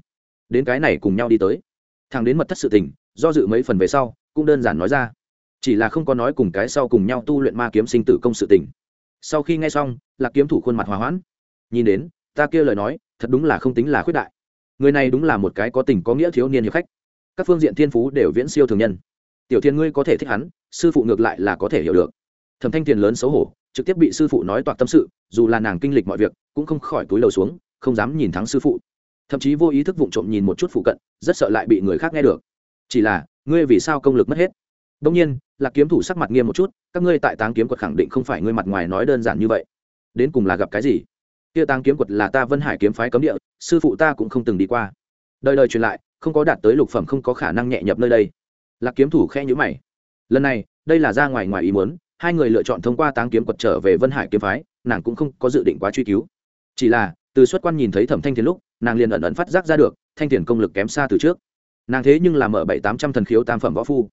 Đến cái này cùng nhau đi tới thằng đến mật thất sự tình, do dự mấy phần về sau, cũng đơn giản nói ra. Chỉ là không có nói cùng cái sau cùng nhau tu luyện ma kiếm sinh tử công sự tình. Sau khi nghe xong, lạc kiếm thủ khuôn mặt hòa hoãn. Nhìn đến, ta kia lời nói, thật đúng là không tính là khuyết đại. Người này đúng là một cái có tình có nghĩa thiếu niên hiệp khách. Các phương diện thiên phú đều viễn siêu thường nhân. Tiểu thiên ngươi có thể thích hắn, sư phụ ngược lại là có thể hiểu được. Thẩm thanh thiền lớn xấu hổ, trực tiếp bị sư phụ nói toạc tâm sự, dù là nàng kinh lịch mọi việc, cũng không khỏi túi lầu xuống, không dám nhìn thắng sư phụ thậm chí vô ý thức vụng trộm nhìn một chút phụ cận, rất sợ lại bị người khác nghe được. Chỉ là, ngươi vì sao công lực mất hết? Đông nhiên là kiếm thủ sắc mặt nghiêm một chút, các ngươi tại táng kiếm quật khẳng định không phải ngươi mặt ngoài nói đơn giản như vậy. Đến cùng là gặp cái gì? Kia táng kiếm quật là ta vân hải kiếm phái cấm địa, sư phụ ta cũng không từng đi qua. Đời đời truyền lại, không có đạt tới lục phẩm, không có khả năng nhẹ nhập nơi đây. Là kiếm thủ khe nhữ mày. Lần này, đây là ra ngoài ngoài ý muốn, hai người lựa chọn thông qua táng kiếm quật trở về vân hải kiếm phái, nàng cũng không có dự định quá truy cứu. Chỉ là từ xuất quan nhìn thấy thẩm thanh thiền lúc, nàng liền ẩn ẩn phát giác ra được, thanh thiền công lực kém xa từ trước. Nàng thế nhưng là mở bảy tám trăm thần khiếu tam phẩm võ phu.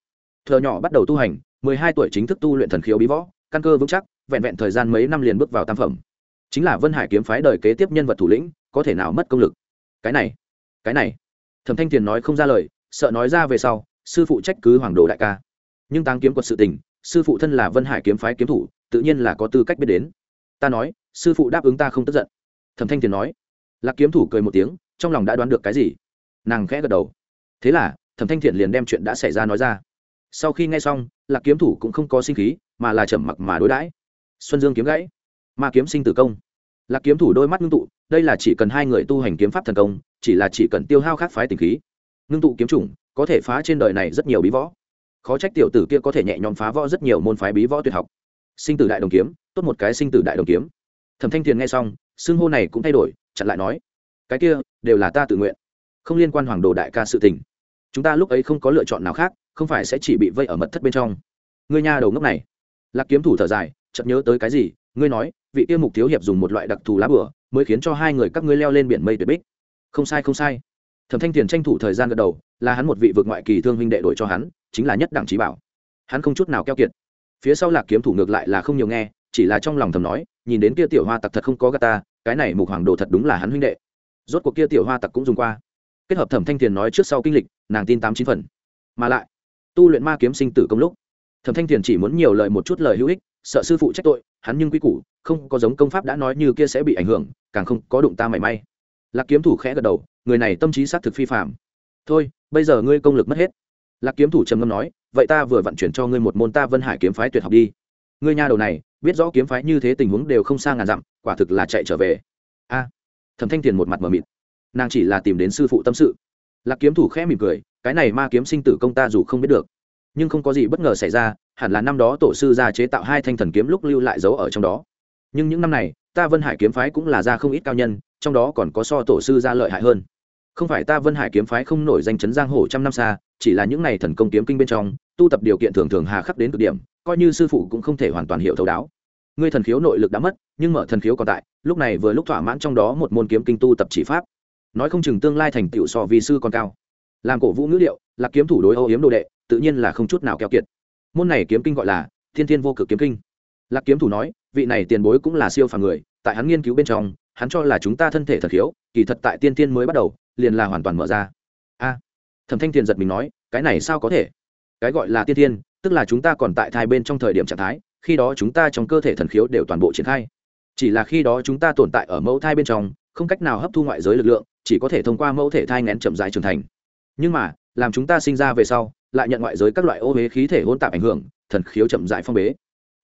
Thợ nhỏ bắt đầu tu hành, mười hai tuổi chính thức tu luyện thần khiếu bí võ, căn cơ vững chắc, vẹn vẹn thời gian mấy năm liền bước vào tam phẩm. Chính là vân hải kiếm phái đời kế tiếp nhân vật thủ lĩnh, có thể nào mất công lực? Cái này cái này. Thẩm thanh thiền nói không ra lời, sợ nói ra về sau, sư phụ trách cứ hoàng đồ đại ca. Nhưng táng kiếm quật sự tình, sư phụ thân là vân hải kiếm phái kiếm thủ, tự nhiên là có tư cách biết đến. Ta nói, sư phụ đáp ứng ta không tức giận thẩm thanh tiền nói. Lạc kiếm thủ cười một tiếng, trong lòng đã đoán được cái gì? Nàng khẽ gật đầu. Thế là, thẩm thanh thiện liền đem chuyện đã xảy ra nói ra. Sau khi nghe xong, lạc kiếm thủ cũng không có sinh khí, mà là trầm mặc mà đối đãi. Xuân dương kiếm gãy, ma kiếm sinh tử công. Lạc kiếm thủ đôi mắt ngưng tụ, đây là chỉ cần hai người tu hành kiếm pháp thần công, chỉ là chỉ cần tiêu hao khác phái tình khí. Ngưng tụ kiếm chủng, có thể phá trên đời này rất nhiều bí võ. Khó trách tiểu tử kia có thể nhẹ nhõm phá võ rất nhiều môn phái bí võ tuyệt học. Sinh tử đại đồng kiếm, tốt một cái sinh tử đại đồng kiếm thẩm thanh thiền nghe xong, xưng hô này cũng thay đổi, chặn lại nói, cái kia, đều là ta tự nguyện. Không liên quan hoàng đồ đại ca sự tình. Chúng ta lúc ấy không có lựa chọn nào khác, không phải sẽ chỉ bị vây ở mật thất bên trong. Ngươi nha đầu ngốc này. Lạc kiếm thủ thở dài chậm nhớ tới cái gì, ngươi nói, vị tiêu mục thiếu hiệp dùng một loại đặc thù lá bửa mới khiến cho hai người các ngươi leo lên biển mây tuyệt bích. Không sai không sai. Thẩm thanh tiền tranh thủ thời gian gật đầu, là hắn một vị vượt ngoại kỳ thương huynh đệ đổi cho hắn, chính là nhất đẳng trí bảo. Hắn không chút nào keo kiệt. Phía sau lạc kiếm thủ ngược lại là không nhiều nghe chỉ là trong lòng thầm nói, nhìn đến kia tiểu hoa tặc thật không có gà ta, cái này mục hoàng đồ thật đúng là hắn huynh đệ. Rốt cuộc kia tiểu hoa tặc cũng dùng qua. Kết hợp thẩm thanh tiền nói trước sau kinh lịch, nàng tin tám chín phần. Mà lại, tu luyện ma kiếm sinh tử công lúc, thẩm thanh tiền chỉ muốn nhiều lời một chút lời hữu ích, sợ sư phụ trách tội, hắn nhưng quy củ, không có giống công pháp đã nói như kia sẽ bị ảnh hưởng, càng không có đụng ta mảy may. Lạc kiếm thủ khẽ gật đầu, người này tâm trí xác thực phi phạm thôi, bây giờ ngươi công lực mất hết. Lạc kiếm thủ trầm ngâm nói, vậy ta vừa vận chuyển cho ngươi một môn ta vân hải kiếm phái tuyệt học đi. Ngươi nha đầu này biết rõ kiếm phái như thế tình huống đều không xa ngàn dặm, quả thực là chạy trở về. A, thẩm thanh tiền một mặt mờ mịt. Nàng chỉ là tìm đến sư phụ tâm sự. Lạc kiếm thủ khẽ mỉm cười, cái này ma kiếm sinh tử công ta dù không biết được. Nhưng không có gì bất ngờ xảy ra, hẳn là năm đó tổ sư ra chế tạo hai thanh thần kiếm lúc lưu lại dấu ở trong đó. Nhưng những năm này, ta vân hải kiếm phái cũng là ra không ít cao nhân, trong đó còn có so tổ sư ra lợi hại hơn. Không phải ta vân hải kiếm phái không nổi danh chấn giang hồ trăm năm xa, chỉ là những n à y thần công kiếm kinh bên trong, tu tập điều kiện thường thường hà khắc đến cực điểm coi như sư phụ cũng không thể hoàn toàn hiểu thấu đáo. Ngươi thần khiếu nội lực đã mất, nhưng mở thần khiếu còn tại, lúc này vừa lúc thỏa mãn trong đó một môn kiếm kinh tu tập chỉ pháp. Nói không chừng tương lai thành tựu so vì sư còn cao. Làm cổ vũ ngữ liệu là kiếm thủ đối âu yếm đồ đệ, tự nhiên là không chút nào keo kiệt. Môn này kiếm kinh gọi là thiên thiên vô cực kiếm kinh. Lạc kiếm thủ nói, vị này tiền bối cũng là siêu phàm người, tại hắn nghiên cứu bên trong, hắn cho là chúng ta thân thể thật khiếu, kỳ thật tại tiên tiên mới bắt đầu, liền là hoàn toàn mở ra. A. Thẩm thanh tiền giật mình nói, cái này sao có thể? Cái gọi là tiên tiên tức là chúng ta còn tại thai bên trong thời điểm trạng thái, khi đó chúng ta trong cơ thể thần khiếu đều toàn bộ triển khai. Chỉ là khi đó chúng ta tồn tại ở mẫu thai bên trong, không cách nào hấp thu ngoại giới lực lượng, chỉ có thể thông qua mẫu thể thai ngén chậm dài trưởng thành. Nhưng mà, làm chúng ta sinh ra về sau, lại nhận ngoại giới các loại ô huế khí thể hôn tạp ảnh hưởng, thần khiếu chậm dài phong bế.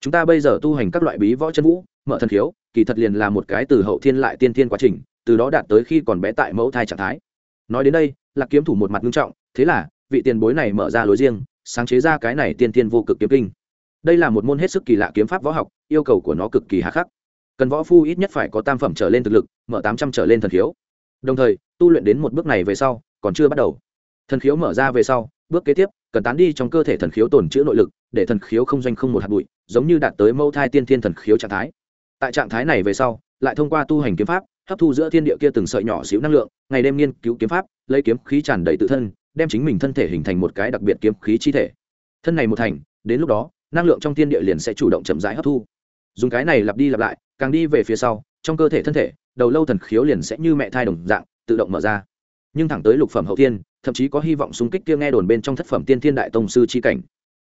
Chúng ta bây giờ tu hành các loại bí võ chân vũ, mở thần khiếu, kỳ thật liền là một cái từ hậu thiên lại tiên thiên quá trình, từ đó đạt tới khi còn bé tại mẫu thai trạng thái. Nói đến đây là kiếm thủ một mặt nghiêm trọng, thế là, vị tiền bối này mở ra lối riêng sáng chế ra cái này tiên thiên vô cực kiếm kinh. Đây là một môn hết sức kỳ lạ kiếm pháp võ học, yêu cầu của nó cực kỳ hà khắc. Cần võ phu ít nhất phải có tam phẩm trở lên thực lực, mở tám trăm trở lên thần khiếu. Đồng thời, tu luyện đến một bước này về sau, còn chưa bắt đầu. Thần khiếu mở ra về sau, bước kế tiếp, cần tán đi trong cơ thể thần khiếu tồn chữ nội lực, để thần khiếu không doanh không một hạt bụi, giống như đạt tới mâu thai tiên thiên thần khiếu trạng thái. Tại trạng thái này về sau, lại thông qua tu hành kiếm pháp, hấp thu giữa thiên địa kia từng sợi nhỏ xíu năng lượng, ngày đêm nghiên cứu kiếm pháp, lấy kiếm khí tràn đầy tự thân đem chính mình thân thể hình thành một cái đặc biệt kiếm khí chi thể. Thân này một thành, đến lúc đó, năng lượng trong thiên địa liền sẽ chủ động chậm rãi hấp thu. Dùng cái này lặp đi lặp lại, càng đi về phía sau, trong cơ thể thân thể, đầu lâu thần khiếu liền sẽ như mẹ thai đồng dạng, tự động mở ra. Nhưng thẳng tới lục phẩm hậu thiên, thậm chí có hy vọng xung kích kia nghe đồn bên trong thất phẩm tiên thiên đại tông sư chi cảnh.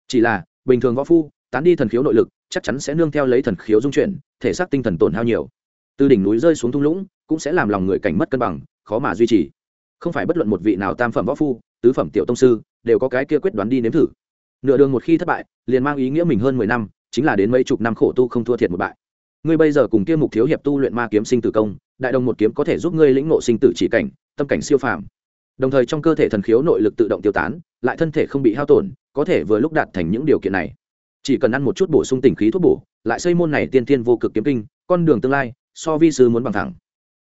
Chỉ là, bình thường võ phu, tán đi thần khiếu nội lực, chắc chắn sẽ nương theo lấy thần khiếu dung chuyển, thể xác tinh thần tổn hao nhiều. Từ đỉnh núi rơi xuống thung lũng, cũng sẽ làm lòng người cảnh mất cân bằng, khó mà duy trì không phải bất luận một vị nào tam phẩm võ phu, tứ phẩm tiểu tông sư, đều có cái kia quyết đoán đi nếm thử. Nửa đường một khi thất bại, liền mang ý nghĩa mình hơn mười năm, chính là đến mấy chục năm khổ tu không thua thiệt một bại. Ngươi bây giờ cùng kia mục thiếu hiệp tu luyện ma kiếm sinh tử công, đại đồng một kiếm có thể giúp ngươi lĩnh ngộ sinh tử chỉ cảnh, tâm cảnh siêu phàm. Đồng thời trong cơ thể thần khiếu nội lực tự động tiêu tán, lại thân thể không bị hao tổn, có thể vừa lúc đạt thành những điều kiện này. Chỉ cần ăn một chút bổ sung tỉnh khí thuốc bổ, lại xây môn này tiên tiên vô cực kiếm kinh, con đường tương lai, so vi sư muốn bằng thẳng.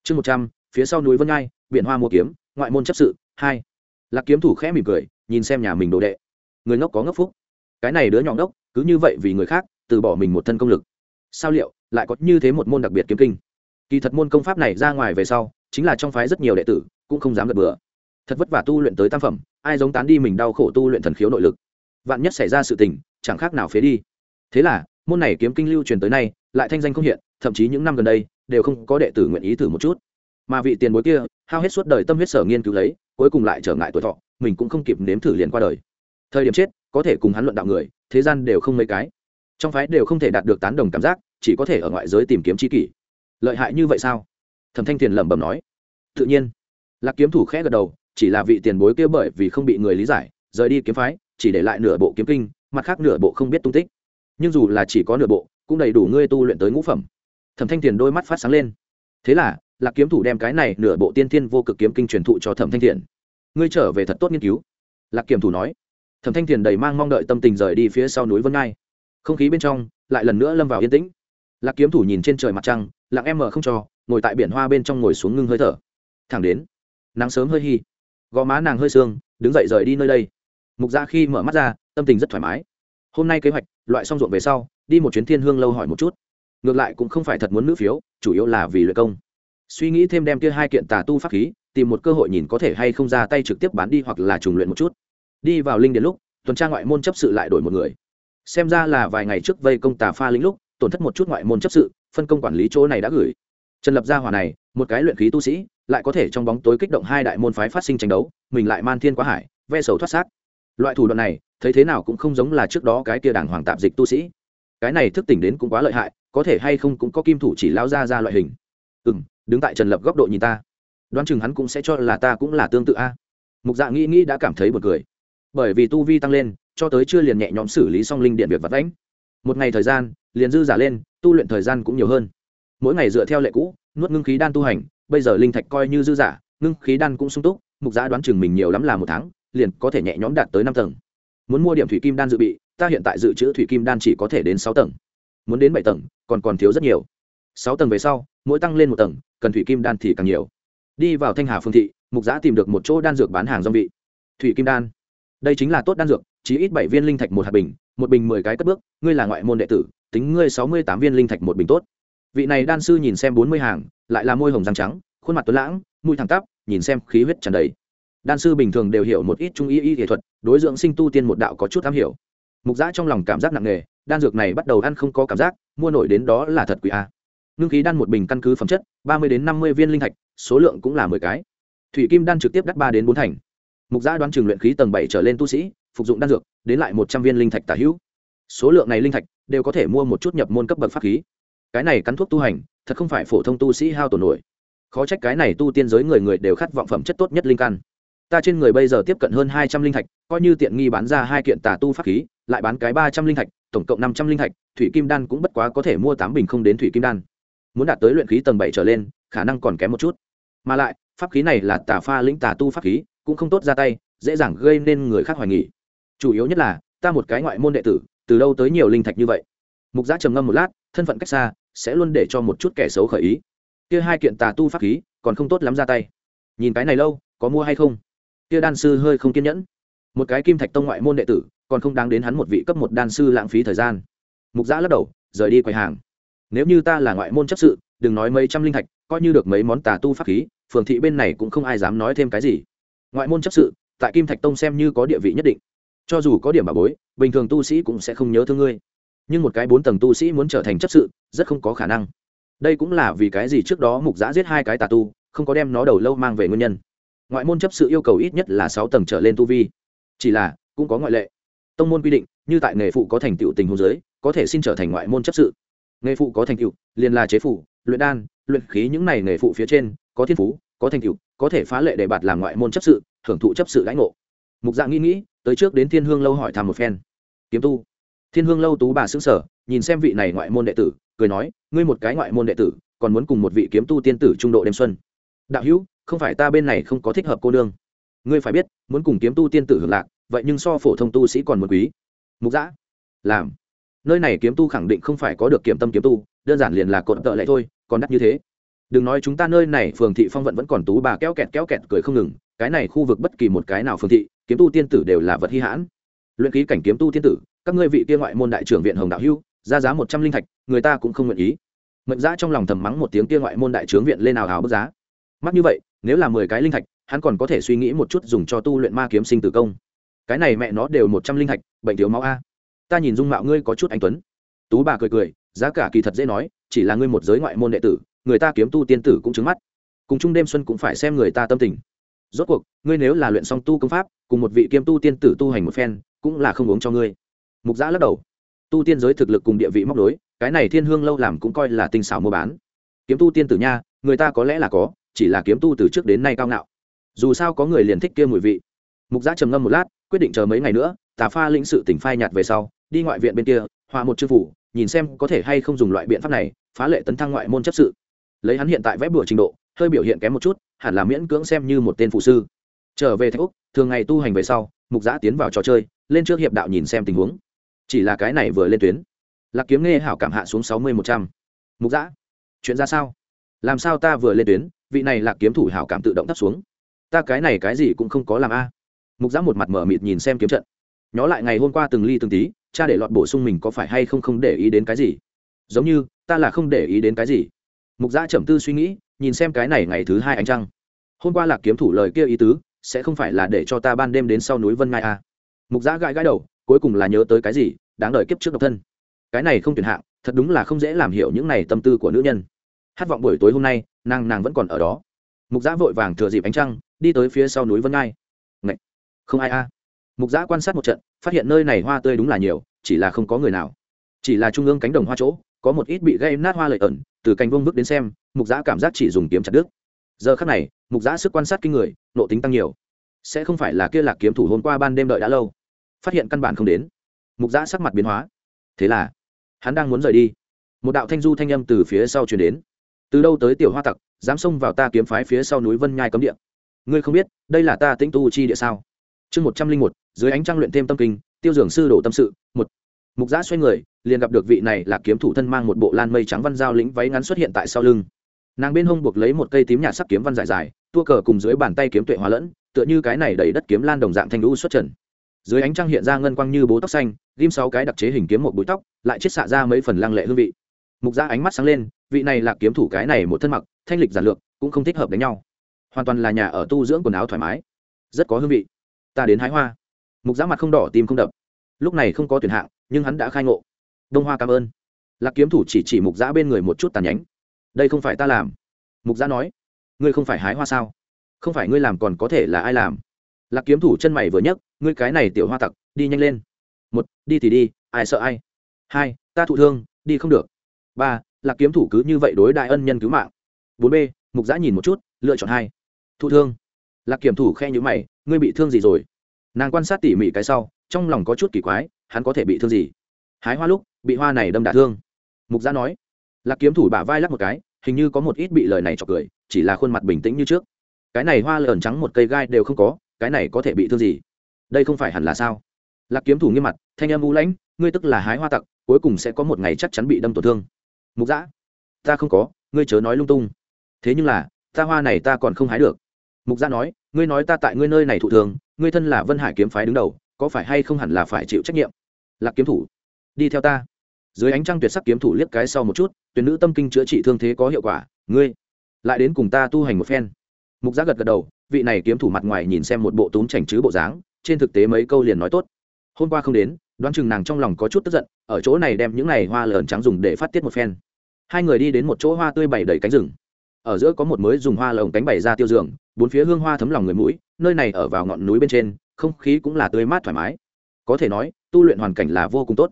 Chương một trăm, phía sau núi vân ngai biển hoa mua kiếm ngoại môn chấp sự, hai. Lạc kiếm thủ khẽ mỉm cười, nhìn xem nhà mình đồ đệ. Người ngốc có ngốc phúc. Cái này đứa nhỏ ngốc, cứ như vậy vì người khác, từ bỏ mình một thân công lực. Sao liệu, lại có như thế một môn đặc biệt kiếm kinh? Kỳ thật môn công pháp này ra ngoài về sau, chính là trong phái rất nhiều đệ tử, cũng không dám gật bừa. Thật vất vả tu luyện tới tam phẩm, ai giống tán đi mình đau khổ tu luyện thần khiếu nội lực. Vạn nhất xảy ra sự tình, chẳng khác nào phế đi. Thế là, môn này kiếm kinh lưu truyền tới nay, lại thanh danh không hiện, thậm chí những năm gần đây, đều không có đệ tử nguyện ý thử một chút mà vị tiền bối kia hao hết suốt đời tâm huyết sở nghiên cứu lấy, cuối cùng lại trở ngại tuổi thọ, mình cũng không kịp nếm thử liền qua đời. Thời điểm chết, có thể cùng hắn luận đạo người, thế gian đều không mấy cái. Trong phái đều không thể đạt được tán đồng cảm giác, chỉ có thể ở ngoại giới tìm kiếm c kỷ. Lợi hại như vậy sao? Thẩm thanh tiền lẩm bẩm nói. Tự nhiên. Lạc kiếm thủ khẽ gật đầu, chỉ là vị tiền bối kia bởi vì không bị người lý giải, rời đi kiếm phái, chỉ để lại nửa bộ kiếm kinh, mặt khác nửa bộ không biết tung tích. Nhưng dù là chỉ có nửa bộ, cũng đầy đủ ngươi tu luyện tới ngũ phẩm. Thẩm thanh tiền đôi mắt phát sáng lên. Thế là lạc kiếm thủ đem cái này nửa bộ tiên thiên vô cực kiếm kinh truyền thụ cho thẩm thanh thiền. Ngươi trở về thật tốt nghiên cứu. Lạc Kiếm thủ nói. Thẩm thanh thiền đầy mang mong đợi tâm tình rời đi phía sau núi vân ngai. Không khí bên trong lại lần nữa lâm vào yên tĩnh. Lạc kiếm thủ nhìn trên trời mặt trăng lặng em mờ không cho ngồi tại biển hoa bên trong ngồi xuống ngưng hơi thở. Thẳng đến nắng sớm hơi hi, gò má nàng hơi sương đứng dậy rời đi nơi đây. Mục ra khi mở mắt ra tâm tình rất thoải mái. Hôm nay kế hoạch loại xong ruộng về sau đi một chuyến thiên hương lâu hỏi một chút. Ngược lại cũng không phải thật muốn nữ phiếu chủ yếu là vì luyện công suy nghĩ thêm đem kia hai kiện tà tu pháp khí, tìm một cơ hội nhìn có thể hay không ra tay trực tiếp bán đi hoặc là trùng luyện một chút. Đi vào linh đến lúc, tuần tra ngoại môn chấp sự lại đổi một người. Xem ra là vài ngày trước vây công tà pha lĩnh lúc, tổn thất một chút ngoại môn chấp sự, phân công quản lý chỗ này đã gửi. Trần lập gia hỏa này, một cái luyện khí tu sĩ, lại có thể trong bóng tối kích động hai đại môn phái phát sinh tranh đấu, mình lại man thiên quá hải, ve sầu thoát xác. Loại thủ đoạn này, thấy thế nào cũng không giống là trước đó cái kia đảng hoàng tạp dịch tu sĩ. Cái này thức tỉnh đến cũng quá lợi hại, có thể hay không cũng có kim thủ chỉ lao ra ra loại hình. Ừ m đứng tại trần lập góc độ nhìn ta. Đoán chừng hắn cũng sẽ cho là ta cũng là tương tự a. Mục dạ nghĩ nghĩ đã cảm thấy b u ồ n cười. Bởi vì tu vi tăng lên, cho tới chưa liền nhẹ nhõm xử lý xong linh điện việc vật vãnh. Một ngày thời gian, liền dư giả lên, tu luyện thời gian cũng nhiều hơn. Mỗi ngày dựa theo lệ cũ, nuốt ngưng khí đan tu hành, bây giờ linh thạch coi như dư giả, ngưng khí đan cũng sung túc, mục dạ đoán chừng mình nhiều lắm là một tháng, liền có thể nhẹ nhõm đạt tới năm tầng. Muốn mua điểm thủy kim đan dự bị, ta hiện tại dự trữ thủy kim đan chỉ có thể đến sáu tầng. Muốn đến bảy tầng, còn còn thiếu rất nhiều. Sáu tầng về sau, mỗi tăng lên một tầng cần thủy kim đan thì càng nhiều. Đi vào thanh hà phương thị, mục giã tìm được một chỗ đan dược bán hàng rong vị. Thủy kim đan. Đây chính là tốt đan dược, chỉ ít bảy viên linh thạch một hạt bình, một bình mười cái cất bước, ngươi là ngoại môn đệ tử, tính ngươi sáu mươi tám viên linh thạch một bình tốt. Vị này đan sư nhìn xem bốn mươi hàng, lại là môi hồng răng trắng, khuôn mặt tuấn lãng, mũi thẳng tắp, nhìn xem khí huyết tràn đầy. Đan sư bình thường đều hiểu một ít trung y y nghệ thuật, đối dưỡng sinh tu tiên một đạo có chút am hiểu. Mục giã trong lòng cảm giác nặng nề, đan dược này bắt đầu ăn không có cảm giác, mua nổi đến đó là thật quỷ a ngưng khí đan một bình căn cứ phẩm chất, ba mươi đến năm mươi viên linh thạch, số lượng cũng là mười cái. Thủy kim đan trực tiếp đắt ba đến bốn thành. Mục giã đoán trường luyện khí tầng bảy trở lên tu sĩ, phục dụng đan dược, đến lại một trăm viên linh thạch tả hữu. Số lượng này linh thạch đều có thể mua một chút nhập môn cấp bậc pháp khí. Cái này cắn thuốc tu hành, thật không phải phổ thông tu sĩ hao tổn nổi. Khó trách cái này tu tiên giới người người đều khát vọng phẩm chất tốt nhất linh căn. Ta trên người bây giờ tiếp cận hơn hai trăm linh thạch, coi như tiện nghi bán ra hai kiện tà tu pháp khí, lại bán cái ba trăm linh thạch, tổng cộng năm trăm linh thạch, thủy kim đan cũng bất quá có thể mua tám bình không đến thủy kim đan muốn đạt tới luyện khí tầng bảy trở lên, khả năng còn kém một chút. Mà lại, pháp khí này là tà pha lĩnh tà tu pháp khí, cũng không tốt ra tay, dễ dàng gây nên người khác hoài nghỉ chủ yếu nhất là, ta một cái ngoại môn đệ tử, từ đâu tới nhiều linh thạch như vậy? Mục giã trầm ngâm một lát, thân phận cách xa, sẽ luôn để cho một chút kẻ xấu khởi ý. Kia hai kiện tà tu pháp khí, còn không tốt lắm ra tay. Nhìn cái này lâu, có mua hay không? Kia đan sư hơi không kiên nhẫn. Một cái kim thạch tông ngoại môn đệ tử, còn không đáng đến hắn một vị cấp một đan sư lãng phí thời gian. Mục giã lắc đầu, rời đi quầy hàng nếu như ta là ngoại môn chấp sự, đừng nói mấy trăm linh thạch, coi như được mấy món tà tu pháp khí, phường thị bên này cũng không ai dám nói thêm cái gì. Ngoại môn chấp sự, tại kim thạch tông xem như có địa vị nhất định. Cho dù có điểm bà bối, bình thường tu sĩ cũng sẽ không nhớ thương ngươi. Nhưng một cái bốn tầng tu sĩ muốn trở thành chấp sự, rất không có khả năng. Đây cũng là vì cái gì trước đó mục giã giết hai cái tà tu, không có đem nó đầu lâu mang về nguyên nhân. Ngoại môn chấp sự yêu cầu ít nhất là sáu tầng trở lên tu vi. Chỉ là, cũng có ngoại lệ. Tông môn quy định, như tại nghề phụ có thành tựu tình hôn giới có thể xin trở thành ngoại môn chấp sự nghề phụ có thành tựu, liền là chế phụ luyện đan, luyện khí những này nghề phụ phía trên, có thiên phú, có thành tựu, có thể phá lệ để bạt làm ngoại môn chấp sự hưởng thụ chấp sự lãnh ngộ. Mục dạng nghĩ nghĩ, tới trước đến thiên hương lâu hỏi thăm một phen. Kiếm tu. Thiên hương lâu tú bà xứng sở nhìn xem vị này ngoại môn đệ tử, cười nói, ngươi một cái ngoại môn đệ tử, còn muốn cùng một vị kiếm tu tiên tử trung độ đêm xuân. Đạo hữu, không phải ta bên này không có thích hợp cô nương. Ngươi phải biết, muốn cùng kiếm tu tiên tử hưởng lạc, vậy nhưng so phổ thông tu sĩ còn một quý. Mục dã làm nơi này kiếm tu khẳng định không phải có được kiểm tâm kiếm tu, đơn giản liền là cột tợ lệ thôi, còn đắt như thế. Đừng nói chúng ta nơi này, phường thị phong vận vẫn còn tú bà kéo kẹt kéo kẹt cười không ngừng, cái này khu vực bất kỳ một cái nào phường thị, kiếm tu tiên tử đều là vật hy hãn. Luyện ký cảnh kiếm tu tiên tử, các ngươi vị kia ngoại môn đại trưởng viện hồng đạo hưu, ra giá một trăm linh thạch, người ta cũng không nguyện ý. Mệnh giá trong lòng thầm mắng một tiếng kia ngoại môn đại trưởng viện lên nào hào bức giá. Mắc như vậy, nếu là mười cái linh thạch, hắn còn có thể suy nghĩ một chút dùng cho tu luyện ma kiếm sinh tử công. Cái này mẹ nó đều một trăm linh thạch, bệnh thiếu máu a ta nhìn dung mạo ngươi có chút anh tuấn. Tú bà cười cười, giá cả kỳ thật dễ nói, chỉ là ngươi một giới ngoại môn đệ tử, người ta kiếm tu tiên tử cũng trứng mắt. Cùng chung đêm xuân cũng phải xem người ta tâm tình. Rốt cuộc, ngươi nếu là luyện song tu công pháp, cùng một vị kiếm tu tiên tử tu hành một phen, cũng là không uống cho ngươi. Mục giã lắc đầu. Tu tiên giới thực lực cùng địa vị móc đối, cái này thiên hương lâu làm cũng coi là tinh xảo mua bán. Kiếm tu tiên tử nha, người ta có lẽ là có, chỉ là kiếm tu từ trước đến nay cao ngạo. Dù sao có người liền thích kia mùi vị. Mục giã trầm ngâm một lát, quyết định chờ mấy ngày nữa, tà pha lĩnh sự tỉnh phai nhạt về sau đi ngoại viện bên kia, hòa một chư phủ, nhìn xem có thể hay không dùng loại biện pháp này phá lệ tấn thăng ngoại môn chấp sự. Lấy hắn hiện tại vẽ bửa trình độ, hơi biểu hiện kém một chút, hẳn là miễn cưỡng xem như một tên phụ sư. Trở về thạch úc, thường ngày tu hành về sau, mục giã tiến vào trò chơi, lên trước hiệp đạo nhìn xem tình huống. Chỉ là cái này vừa lên tuyến. Lạc kiếm nghe hảo cảm hạ xuống sáu mươi một trăm. Mục giã, chuyện ra sao? Làm sao ta vừa lên tuyến, vị này lạc kiếm thủ hảo cảm tự động thấp xuống? Ta cái này cái gì cũng không có làm a. Mục giã một mặt mở mịt nhìn xem kiếm trận. Nhó lại ngày hôm qua từng ly từng tí cha để lọt bổ sung mình có phải hay không không để ý đến cái gì? Giống như, ta là không để ý đến cái gì. Mục giã trầm tư suy nghĩ, nhìn xem cái này ngày thứ hai ánh trăng. Hôm qua lạc kiếm thủ lời kia ý tứ, sẽ không phải là để cho ta ban đêm đến sau núi vân ngai à? Mục giã gãi gãi đầu, cuối cùng là nhớ tới cái gì, đáng đợi kiếp trước độc thân. Cái này không tuyển hạng, thật đúng là không dễ làm hiểu những này tâm tư của nữ nhân. Hát vọng buổi tối hôm nay, nàng nàng vẫn còn ở đó. Mục giã vội vàng thừa dịp ánh trăng, đi tới phía sau núi vân ngai. Ngậy! không ai a mục giã quan sát một trận, phát hiện nơi này hoa tươi đúng là nhiều, chỉ là không có người nào. Chỉ là trung ương cánh đồng hoa chỗ, có một ít bị gây nát hoa lợi ẩn, từ cành vông bước đến xem, mục giã cảm giác chỉ dùng kiếm chặt đứt. Giờ khắc này, mục giã sức quan sát kinh người, nộ tính tăng nhiều. Sẽ không phải là kia lạc kiếm thủ hôm qua ban đêm đợi đã lâu. Phát hiện căn bản không đến. Mục giã sắc mặt biến hóa. Thế là, hắn đang muốn rời đi. Một đạo thanh du thanh âm từ phía sau chuyển đến. Từ đâu tới tiểu hoa tặc, dám xông vào ta kiếm phái phía sau núi vân nhai cấm địa. Ngươi không biết, đây là ta tĩnh tu chi địa sao? Chương một trăm linh một, dưới ánh trăng luyện thêm tâm kinh, tiêu dường sư đổ tâm sự, một. Mục giã xoay người, liền gặp được vị này là kiếm thủ thân mang một bộ lan mây trắng văn giao lĩnh váy ngắn xuất hiện tại sau lưng. Nàng bên hông buộc lấy một cây tím nhạt sắc kiếm văn dài dài, tua cờ cùng dưới bàn tay kiếm tuệ hóa lẫn, tựa như cái này đầy đất kiếm lan đồng dạng thanh lũ xuất trần. Dưới ánh trăng hiện ra ngân quang như bố tóc xanh, ghim sáu cái đặc chế hình kiếm một búi tóc, lại chiết xạ ra mấy phần lăng lệ hương vị. Mục giã ánh mắt sáng lên, vị này là kiếm thủ cái này một thân mặc, thanh lịch giản lược, cũng không thích hợp đánh nhau. Hoàn toàn là nhà ở tu dưỡng quần áo thoải mái. Rất có hương vị ta đến hái hoa. Mục giã mặt không đỏ, tim không đập. Lúc này không có tuyển hạng, nhưng hắn đã khai ngộ. Đông hoa cảm ơn. Lạc kiếm thủ chỉ chỉ mục giã bên người một chút tàn nhánh đây không phải ta làm. Mục giã nói. Ngươi không phải hái hoa sao? Không phải ngươi làm còn có thể là ai làm? Lạc kiếm thủ chân mày vừa nhấc. Ngươi cái này tiểu hoa tặc, đi nhanh lên. Một, đi thì đi, ai sợ ai? Hai, ta thụ thương, đi không được. Ba, lạc kiếm thủ cứ như vậy đối đại ân nhân cứu mạng. Bốn b, mục giã nhìn một chút, lựa chọn hai. Thụ thương lạc kiểm thủ khe nhữ mày, ngươi bị thương gì rồi? Nàng quan sát tỉ mỉ cái sau, trong lòng có chút kỳ quái, hắn có thể bị thương gì? Hái hoa lúc, bị hoa này đâm đả thương. Mục gia nói. Lạc kiếm thủ bả vai lắc một cái, hình như có một ít bị lời này chọc cười, chỉ là khuôn mặt bình tĩnh như trước. Cái này hoa lợn trắng một cây gai đều không có, cái này có thể bị thương gì? Đây không phải hẳn là sao? Lạc kiếm thủ nghiêm mặt, thanh âm u lãnh, ngươi tức là hái hoa tặc, cuối cùng sẽ có một ngày chắc chắn bị đâm tổn thương. Mục giã, ta không có, ngươi chớ nói lung tung. Thế nhưng là, ta hoa này ta còn không hái được mục Gia nói, ngươi nói ta tại ngươi nơi này thụ thường, ngươi thân là vân hải kiếm phái đứng đầu, có phải hay không hẳn là phải chịu trách nhiệm? Lạc kiếm thủ, đi theo ta. Dưới ánh trăng tuyệt sắc kiếm thủ liếc cái sau một chút, tuyển nữ tâm kinh chữa trị thương thế có hiệu quả, ngươi, lại đến cùng ta tu hành một phen. Mục giác gật gật đầu, vị này kiếm thủ mặt ngoài nhìn xem một bộ túm chảnh chứ bộ dáng, trên thực tế mấy câu liền nói tốt. Hôm qua không đến, đoán chừng nàng trong lòng có chút tức giận, ở chỗ này đem những này hoa lởn trắng dùng để phát tiết một phen. Hai người đi đến một chỗ hoa tươi bày đầy cánh rừng. Ở giữa có một mới dùng hoa lồng cánh bày ra tiêu giường bốn phía hương hoa thấm lòng người mũi, nơi này ở vào ngọn núi bên trên, không khí cũng là tươi mát thoải mái. Có thể nói, tu luyện hoàn cảnh là vô cùng tốt.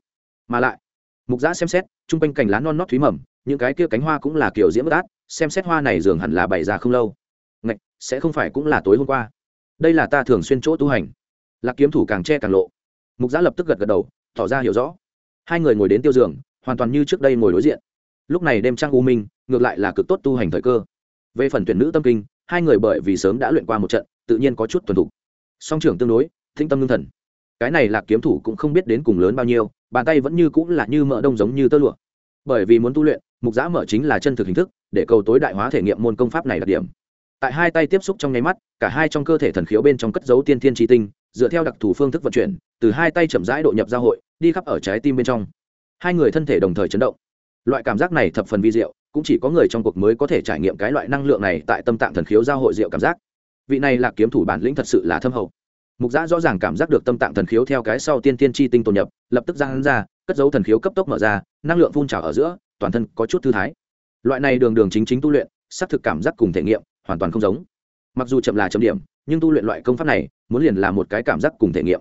Mà lại, mục giã xem xét, chung quanh cành lá non nót thúy mầm, những cái kia cánh hoa cũng là kiểu diễm bất át xem xét hoa này dường hẳn là bày ra không lâu. Ngạch, sẽ không phải cũng là tối hôm qua. Đây là ta thường xuyên chỗ tu hành. Lạc kiếm thủ càng che càng lộ. Mục giã lập tức gật gật đầu, tỏ ra hiểu rõ. Hai người ngồi đến tiêu giường, hoàn toàn như trước đây ngồi đối diện. Lúc này đêm trang u minh, ngược lại là cực tốt tu hành thời cơ. Về phần tuyển nữ tâm kinh hai người bởi vì sớm đã luyện qua một trận, tự nhiên có chút tuần thục. Song trưởng tương đối, thinh tâm ngưng thần. Cái này là kiếm thủ cũng không biết đến cùng lớn bao nhiêu, bàn tay vẫn như cũng là như mỡ đông giống như tơ lụa. Bởi vì muốn tu luyện, mục giã mở chính là chân thực hình thức, để cầu tối đại hóa thể nghiệm môn công pháp này đặc điểm. Tại hai tay tiếp xúc trong nháy mắt, cả hai trong cơ thể thần khiếu bên trong cất dấu tiên thiên tri tinh, dựa theo đặc thù phương thức vận chuyển, từ hai tay chậm rãi độ nhập giao hội, đi khắp ở trái tim bên trong. Hai người thân thể đồng thời chấn động. Loại cảm giác này thập phần vi diệu cũng chỉ có người trong cuộc mới có thể trải nghiệm cái loại năng lượng này tại tâm tạng thần khiếu giao hội diệu cảm giác. Vị này là kiếm thủ bản lĩnh thật sự là thâm hậu. Mục giã rõ ràng cảm giác được tâm tạng thần khiếu theo cái sau tiên tiên tri tinh tồn nhập, lập tức ra hắn ra, cất dấu thần khiếu cấp tốc mở ra, năng lượng phun trào ở giữa, toàn thân có chút thư thái. Loại này đường đường chính chính tu luyện, xác thực cảm giác cùng thể nghiệm, hoàn toàn không giống. Mặc dù chậm là chậm điểm, nhưng tu luyện loại công pháp này, muốn liền là một cái cảm giác cùng thể nghiệm.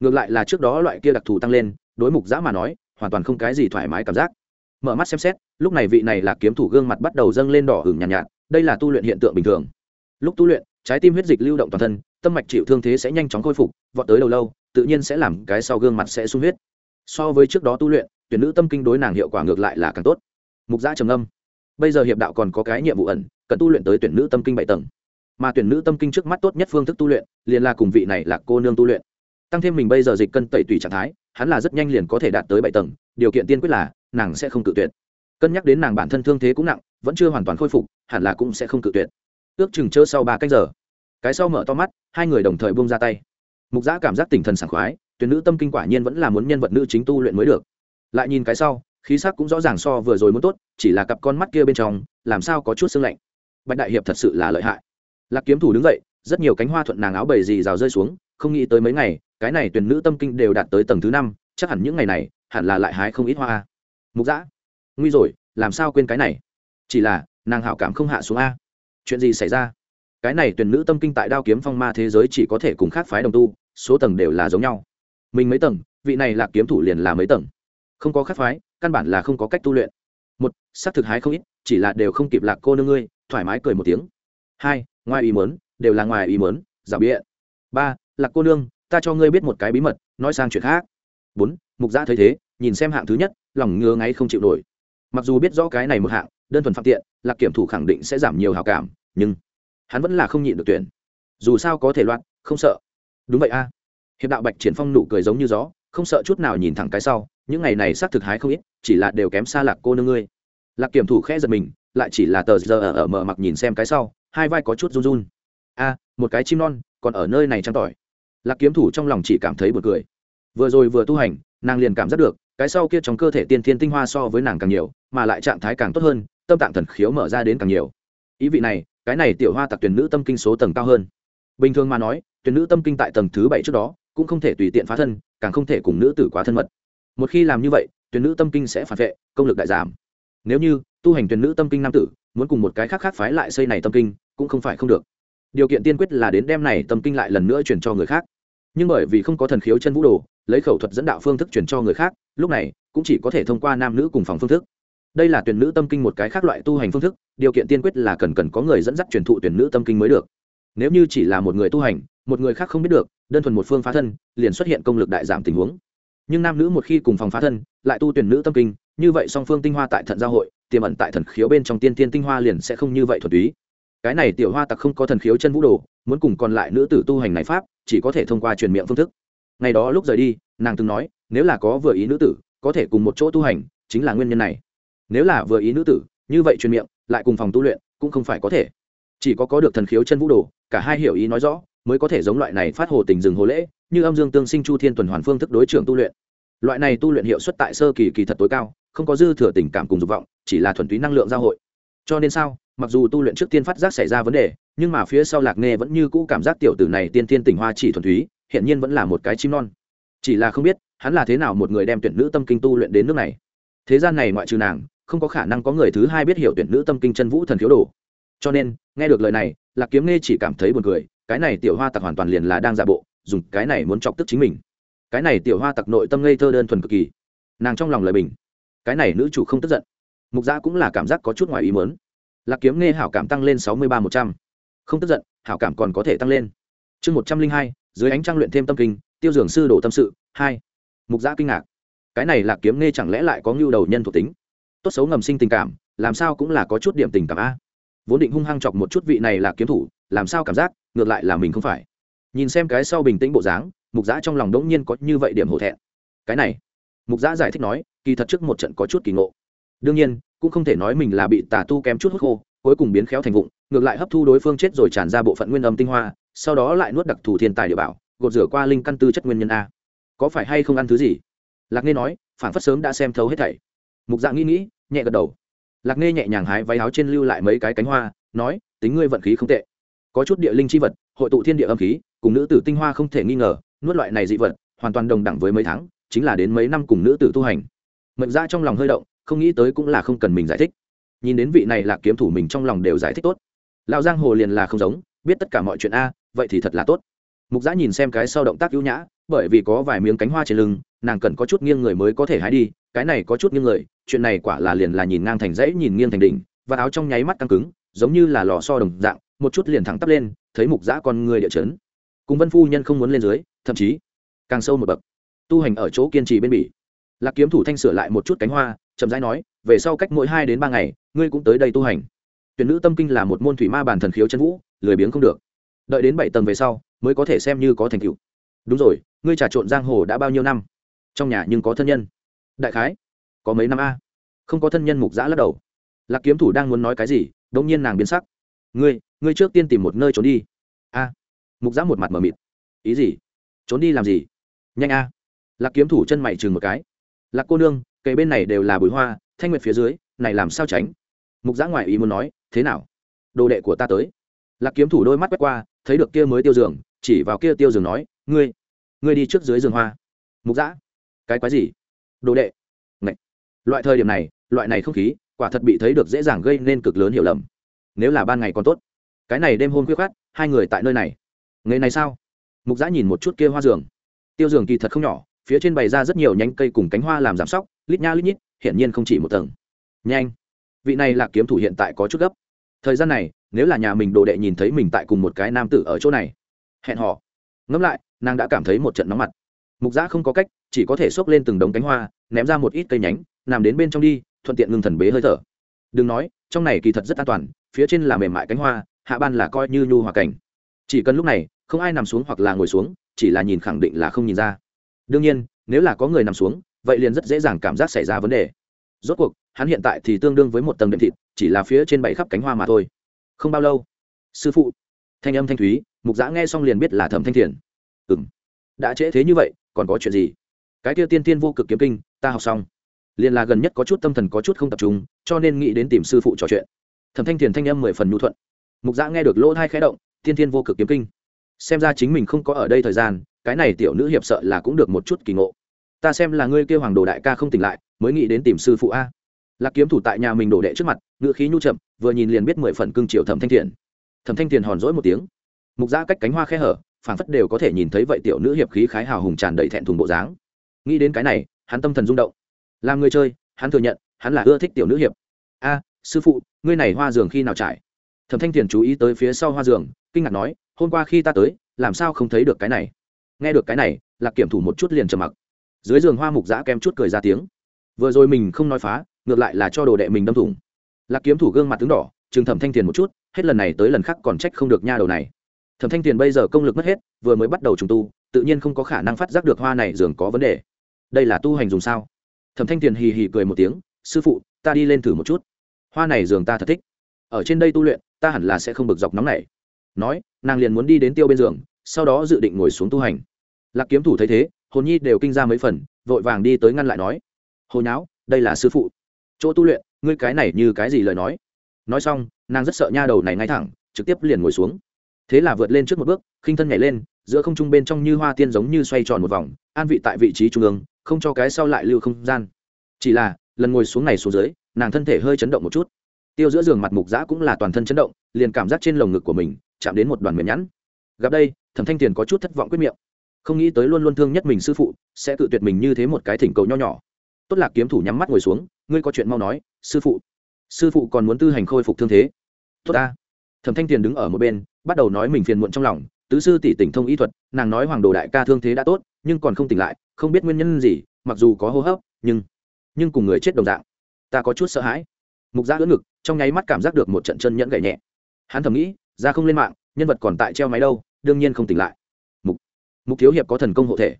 Ngược lại là trước đó loại kia đặc thù tăng lên, đối mục giã mà nói, hoàn toàn không cái gì thoải mái cảm giác mở mắt xem xét lúc này vị này là kiếm thủ gương mặt bắt đầu dâng lên đỏ hửng nhàn nhạt, nhạt đây là tu luyện hiện tượng bình thường. Lúc tu luyện trái tim huyết dịch lưu động toàn thân tâm mạch chịu thương thế sẽ nhanh chóng khôi phục vọt tới lâu lâu tự nhiên sẽ làm cái sau gương mặt sẽ sung huyết. So với trước đó tu luyện tuyển nữ tâm kinh đối nàng hiệu quả ngược lại là càng tốt. Mục giã trầm âm bây giờ hiệp đạo còn có cái nhiệm vụ ẩn cần tu luyện tới tuyển nữ tâm kinh bảy tầng. Mà tuyển nữ tâm kinh trước mắt tốt nhất phương thức tu luyện liền là cùng vị này là cô nương tu luyện. Tăng thêm mình bây giờ dịch cân tẩy tùy trạng thái hắn là rất nhanh liền có thể đạt tới bảy tầng điều kiện tiên quyết là nàng sẽ không cự tuyệt. Cân nhắc đến nàng bản thân thương thế cũng nặng, vẫn chưa hoàn toàn khôi phục, hẳn là cũng sẽ không cự tuyệt. Ước chừng chơ sau ba cách giờ. Cái sau mở to mắt, hai người đồng thời buông ra tay. Mục giã cảm giác tinh thần sảng khoái, tuyển nữ tâm kinh quả nhiên vẫn là muốn nhân vật nữ chính tu luyện mới được. Lại nhìn cái sau, khí sắc cũng rõ ràng so vừa rồi muốn tốt, chỉ là cặp con mắt kia bên trong, làm sao có chút sương lạnh. Bạch đại hiệp thật sự là lợi hại. Lạc kiếm thủ đứng dậy, rất nhiều cánh hoa thuận nàng áo bầy dì rào rơi xuống, không nghĩ tới mấy ngày, cái này tuyển nữ tâm kinh đều đạt tới tầng thứ năm, chắc hẳn những ngày này, hẳn là lại hái không ít hoa mục giã nguy rồi, làm sao quên cái này? Chỉ là, nàng hảo cảm không hạ xuống a. Chuyện gì xảy ra? Cái này tuyển nữ tâm kinh tại đao kiếm phong ma thế giới chỉ có thể cùng khác phái đồng tu, số tầng đều là giống nhau. Mình mấy tầng, vị này là kiếm thủ liền là mấy tầng. Không có khác phái, căn bản là không có cách tu luyện. Một s á c thực hái không ít, chỉ là đều không kịp lạc cô nương ngươi, thoải mái cười một tiếng. Hai, ngoài ý mớn đều là ngoài ý mớn giả bịa ba, lạc cô nương, ta cho ngươi biết một cái bí mật, nói sang chuyện khác. Bốn, mục gia thấy thế, nhìn xem hạng thứ nhất lòng ngứa ngáy không chịu nổi. Mặc dù biết rõ cái này một hạng đơn thuần phạm tiện lạc kiểm thủ khẳng định sẽ giảm nhiều hào cảm nhưng hắn vẫn là không nhịn được tuyển. Dù sao có thể loạn không sợ. Đúng vậy a. Hiệp đạo bạch triển phong nụ cười giống như gió không sợ chút nào nhìn thẳng cái sau những ngày này xác thực hái không ít chỉ là đều kém xa lạc cô nương ngươi. Lạc kiểm thủ khẽ giật mình lại chỉ là tờ giờ ở, ở mở mặc nhìn xem cái sau hai vai có chút run run. A một cái chim non còn ở nơi này trăng tỏi. Lạc kiếm thủ trong lòng chỉ cảm thấy buồn cười. Vừa rồi vừa tu hành nàng liền cảm giác được cái sau kia trong cơ thể tiên thiên tinh hoa so với nàng càng nhiều, mà lại trạng thái càng tốt hơn, tâm tạng thần khiếu mở ra đến càng nhiều. Ý vị này, cái này tiểu hoa tặc tuyển nữ tâm kinh số tầng cao hơn. Bình thường mà nói, tuyển nữ tâm kinh tại tầng thứ bảy trước đó, cũng không thể tùy tiện phá thân, càng không thể cùng nữ tử quá thân mật. Một khi làm như vậy, tuyển nữ tâm kinh sẽ phản vệ, công lực đại giảm. Nếu như, tu hành tuyển nữ tâm kinh nam tử, muốn cùng một cái khác khác phái lại xây này tâm kinh, cũng không phải không được. Điều kiện tiên quyết là đến đem này tâm kinh lại lần nữa chuyển cho người khác. Nhưng bởi vì không có thần khiếu chân vũ đồ, lấy khẩu thuật dẫn đạo phương thức chuyển cho người khác lúc này, cũng chỉ có thể thông qua nam nữ cùng phòng phương thức. Đây là tuyển nữ tâm kinh một cái khác loại tu hành phương thức, điều kiện tiên quyết là cần cần có người dẫn dắt truyền thụ tuyển nữ tâm kinh mới được. Nếu như chỉ là một người tu hành, một người khác không biết được, đơn thuần một phương phá thân, liền xuất hiện công lực đại giảm tình huống. Nhưng nam nữ một khi cùng phòng phá thân, lại tu tuyển nữ tâm kinh, như vậy song phương tinh hoa tại thận giao hội, tiềm ẩn tại thần khiếu bên trong tiên tiên tinh hoa liền sẽ không như vậy thuật túy. Cái này tiểu hoa tặc không có thần khiếu chân vũ đồ, muốn cùng còn lại nữ tử tu hành này pháp, chỉ có thể thông qua truyền miệng phương thức. Ngày đó lúc rời đi, nàng từng nói nếu là có vừa ý nữ tử, có thể cùng một chỗ tu hành, chính là nguyên nhân này. Nếu là vừa ý nữ tử, như vậy truyền miệng, lại cùng phòng tu luyện, cũng không phải có thể. Chỉ có có được thần khiếu chân vũ đồ, cả hai hiểu ý nói rõ, mới có thể giống loại này phát hồ tình dừng hồ lễ, như âm dương tương sinh chu thiên tuần hoàn phương thức đối trưởng tu luyện. Loại này tu luyện hiệu suất tại sơ kỳ kỳ thật tối cao, không có dư thừa tình cảm cùng dục vọng, chỉ là thuần túy năng lượng giao hội. Cho nên sao, mặc dù tu luyện trước tiên phát giác xảy ra vấn đề, nhưng mà phía sau lạc nghe vẫn như cũ cảm giác tiểu tử này tiên tiên tỉnh hoa chỉ thuần túy hiện nhiên vẫn là một cái chim non chỉ là không biết, hắn là thế nào một người đem tuyển nữ tâm kinh tu luyện đến nước này. Thế gian này ngoại trừ nàng, không có khả năng có người thứ hai biết hiểu tuyển nữ tâm kinh chân vũ thần khiếu đồ. Cho nên, nghe được lời này, lạc kiếm nghe chỉ cảm thấy buồn cười, cái này tiểu hoa tặc hoàn toàn liền là đang giả bộ, dùng cái này muốn chọc tức chính mình. Cái này tiểu hoa tặc nội tâm ngây thơ đơn thuần cực kỳ. Nàng trong lòng lời bình. Cái này nữ chủ không tức giận. Mục gia cũng là cảm giác có chút ngoài ý mớn lạc kiếm nghe hảo cảm tăng lên sáu mươi ba một trăm. Không tức giận, hảo cảm còn có thể tăng lên. Chương một trăm linh hai, dưới ánh trăng luyện thêm tâm kinh tiêu dường sư đổ tâm sự, hai. Mục giã kinh ngạc. Cái này lạc kiếm nghe chẳng lẽ lại có ngưu đầu nhân thuộc tính? Tốt xấu ngầm sinh tình cảm, làm sao cũng là có chút điểm tình cảm a. Vốn định hung hăng chọc một chút vị này là kiếm thủ, làm sao cảm giác, ngược lại là mình không phải. Nhìn xem cái sau bình tĩnh bộ dáng, mục giã trong lòng đống nhiên có như vậy điểm hổ thẹn. Cái này, mục giã giải thích nói, kỳ thật trước một trận có chút kỳ ngộ. Đương nhiên, cũng không thể nói mình là bị tà tu kém chút hút khô, cuối cùng biến khéo thành vụng, ngược lại hấp thu đối phương chết rồi tràn ra bộ phận nguyên âm tinh hoa, sau đó lại nuốt đặc thù thiên tài địa bảo cột rửa qua linh căn tư chất nguyên nhân a. Có phải hay không ăn thứ gì? Lạc nghe nói phản phất sớm đã xem thấu hết thảy. Mục dạng nghĩ nghĩ, nhẹ gật đầu. Lạc nghe nhẹ nhàng hái váy áo trên lưu lại mấy cái cánh hoa, nói, tính ngươi vận khí không tệ. Có chút địa linh chi vật, hội tụ thiên địa âm khí, cùng nữ tử tinh hoa không thể nghi ngờ, nuốt loại này dị vật, hoàn toàn đồng đẳng với mấy tháng, chính là đến mấy năm cùng nữ tử tu hành. Mệnh ra trong lòng hơi động, không nghĩ tới cũng là không cần mình giải thích. Nhìn đến vị này là kiếm thủ mình trong lòng đều giải thích tốt. Lão giang hồ liền là không giống, biết tất cả mọi chuyện a, vậy thì thật là tốt mục giã nhìn xem cái sau động tác ưu nhã, bởi vì có vài miếng cánh hoa trên lưng, nàng cần có chút nghiêng người mới có thể hái đi, cái này có chút nghiêng người, chuyện này quả là liền là nhìn ngang thành dãy, nhìn nghiêng thành đỉnh, và áo trong nháy mắt căng cứng, giống như là lò so đồng dạng, một chút liền thẳng tắp lên, thấy mục giã con người địa chấn. Cùng vân phu nhân không muốn lên dưới, thậm chí càng sâu một bậc. Tu hành ở chỗ kiên trì bên bỉ. Lạc kiếm thủ thanh sửa lại một chút cánh hoa, chậm rãi nói, về sau cách mỗi hai đến ba ngày, ngươi cũng tới đây tu hành. Tuyển nữ tâm kinh là một môn thủy ma bản thần khiếu chân vũ, lười biếng không được. Đợi đến bảy tầng về sau mới có thể xem như có thành tựu. Đúng rồi, ngươi trà trộn giang hồ đã bao nhiêu năm? Trong nhà nhưng có thân nhân. Đại khái, có mấy năm a? Không có thân nhân mục giã lắc đầu. Lạc kiếm thủ đang muốn nói cái gì đ ỗ n g nhiên nàng biến sắc. Ngươi ngươi trước tiên tìm một nơi trốn đi. A. Mục giã một mặt mở mịt. Ý gì? Trốn đi làm gì? Nhanh a. Lạc kiếm thủ chân mày chừng một cái. Lạc cô nương cây bên này đều là bụi hoa, thanh nguyệt phía dưới, này làm sao tránh? Mục giã ngoài ý muốn nói, thế nào? Đồ đệ của ta tới. Lạc kiếm thủ đôi mắt quét qua, thấy được kia mới tiêu giường chỉ vào kia tiêu giường nói, ngươi ngươi đi trước dưới giường hoa. Mục dã, cái quái gì? Đồ đệ. Ngậy. loại thời điểm này, loại này không khí, quả thật bị thấy được dễ dàng gây nên cực lớn hiểu lầm. Nếu là ban ngày còn tốt. Cái này đêm hôn khuyết khát hai người tại nơi này. Ngày này sao? Mục dã nhìn một chút kia hoa giường. Tiêu giường kỳ thật không nhỏ, phía trên bày ra rất nhiều nhánh cây cùng cánh hoa làm giảm sóc, lít nha lít nhít, hiển nhiên không chỉ một tầng. Nhanh. Vị này là kiếm thủ hiện tại có chút gấp. Thời gian này, nếu là nhà mình đồ đệ nhìn thấy mình tại cùng một cái nam tử ở chỗ này hẹn họ ngẫm lại, nàng đã cảm thấy một trận nóng mặt. Mục giã không có cách, chỉ có thể xốc lên từng đống cánh hoa, ném ra một ít cây nhánh, nằm đến bên trong đi, thuận tiện ngừng thần bế hơi thở. Đừng nói, trong này kỳ thật rất an toàn, phía trên là mềm mại cánh hoa, hạ ban là coi như nhu hòa cảnh. Chỉ cần lúc này, không ai nằm xuống hoặc là ngồi xuống, chỉ là nhìn khẳng định là không nhìn ra. Đương nhiên, nếu là có người nằm xuống, vậy liền rất dễ dàng cảm giác xảy ra vấn đề. Rốt cuộc, hắn hiện tại thì tương đương với một tầng đệm thịt, chỉ là phía trên bảy khắp cánh hoa mà thôi. Không bao lâu, sư phụ, thanh âm thanh thúy mục giã nghe xong liền biết là thẩm thanh thiền. Ừ m đã trễ thế như vậy, còn có chuyện gì? Cái kia tiên tiên vô cực kiếm kinh, ta học xong. Liền là gần nhất có chút tâm thần có chút không tập trung, cho nên nghĩ đến tìm sư phụ trò chuyện. Thẩm thanh thiền thanh âm mười phần nhu thuận. Mục giã nghe được lỗ thai khẽ động, tiên tiên vô cực kiếm kinh. Xem ra chính mình không có ở đây thời gian, cái này tiểu nữ hiệp sợ là cũng được một chút kỳ ngộ. Ta xem là ngươi kêu hoàng đồ đại ca không tỉnh lại, mới nghĩ đến tìm sư phụ a. Lạc kiếm thủ tại nhà mình đổ đệ trước mặt, ngữ khí nhu chậm, vừa nhìn liền biết mười phần cưng chiều thẩm thanh thiền. Thẩm thanh thiền hòn rỗi một tiếng mục giã cách cánh hoa khe hở phản phất đều có thể nhìn thấy vậy tiểu nữ hiệp khí khái hào hùng tràn đầy thẹn thùng bộ dáng. Nghĩ đến cái này, hắn tâm thần rung động. Làm người chơi, hắn thừa nhận, hắn là ưa thích tiểu nữ hiệp. A, sư phụ, ngươi này hoa giường khi nào trải? Thẩm thanh thiền chú ý tới phía sau hoa giường, kinh ngạc nói, hôm qua khi ta tới, làm sao không thấy được cái này? Nghe được cái này, lạc kiểm thủ một chút liền trầm mặc. Dưới giường hoa mục giã kem chút cười ra tiếng. Vừa rồi mình không nói phá, ngược lại là cho đồ đệ mình đâm thủng. Lạc kiếm thủ gương mặt tướng đỏ, chừng thẩm thanh thiền một chút, hết lần này tới lần khác còn trách không được nha đầu này thẩm thanh Tiền bây giờ công lực mất hết, vừa mới bắt đầu trùng tu, tự nhiên không có khả năng phát giác được hoa này dường có vấn đề. Đây là tu hành dùng sao? Thẩm thanh Tiền hì hì cười một tiếng, sư phụ, ta đi lên thử một chút. Hoa này dường ta thật thích. Ở trên đây tu luyện, ta hẳn là sẽ không bực dọc nóng này nói, nàng liền muốn đi đến tiêu bên giường, sau đó dự định ngồi xuống tu hành. Lạc kiếm thủ thấy thế, hồn nhi đều kinh ra mấy phần, vội vàng đi tới ngăn lại nói hồi nháo, đây là sư phụ. Chỗ tu luyện, ngươi cái này như cái gì lời nói? Nói xong, nàng rất sợ nha đầu này ngay thẳng, trực tiếp liền ngồi xuống thế là vượt lên trước một bước, khinh thân nhảy lên, giữa không trung bên trong như hoa tiên giống như xoay tròn một vòng, an vị tại vị trí trung ương, không cho cái sau lại lưu không gian. Chỉ là, lần ngồi xuống này xuống dưới, nàng thân thể hơi chấn động một chút. Tiêu giữa giường mặt mục giã cũng là toàn thân chấn động, liền cảm giác trên lồng ngực của mình chạm đến một đoàn mềm nhẵn. Gặp đây, thẩm thanh tiền có chút thất vọng quyết miệng. Không nghĩ tới luôn luôn thương nhất mình sư phụ, sẽ tự tuyệt mình như thế một cái thỉnh cầu nho nhỏ. Tốt lạc kiếm thủ nhắm mắt ngồi xuống, ngươi có chuyện mau nói, sư phụ. Sư phụ còn muốn tư hành khôi phục thương thế. Tốt ta thẩm thanh tiền đứng ở một bên, bắt đầu nói mình phiền muộn trong lòng, tứ sư tỷ tỉnh thông y thuật, nàng nói hoàng đồ đại ca thương thế đã tốt, nhưng còn không tỉnh lại, không biết nguyên nhân gì, mặc dù có hô hấp, nhưng nhưng cùng người chết đồng dạng. Ta có chút sợ hãi. Mục gia ưỡn ngực, trong nháy mắt cảm giác được một trận chân nhẫn gậy nhẹ. Hắn thầm nghĩ, ra không lên mạng, nhân vật còn tại treo máy đâu, đương nhiên không tỉnh lại. Mục mục thiếu hiệp có thần công hộ thể.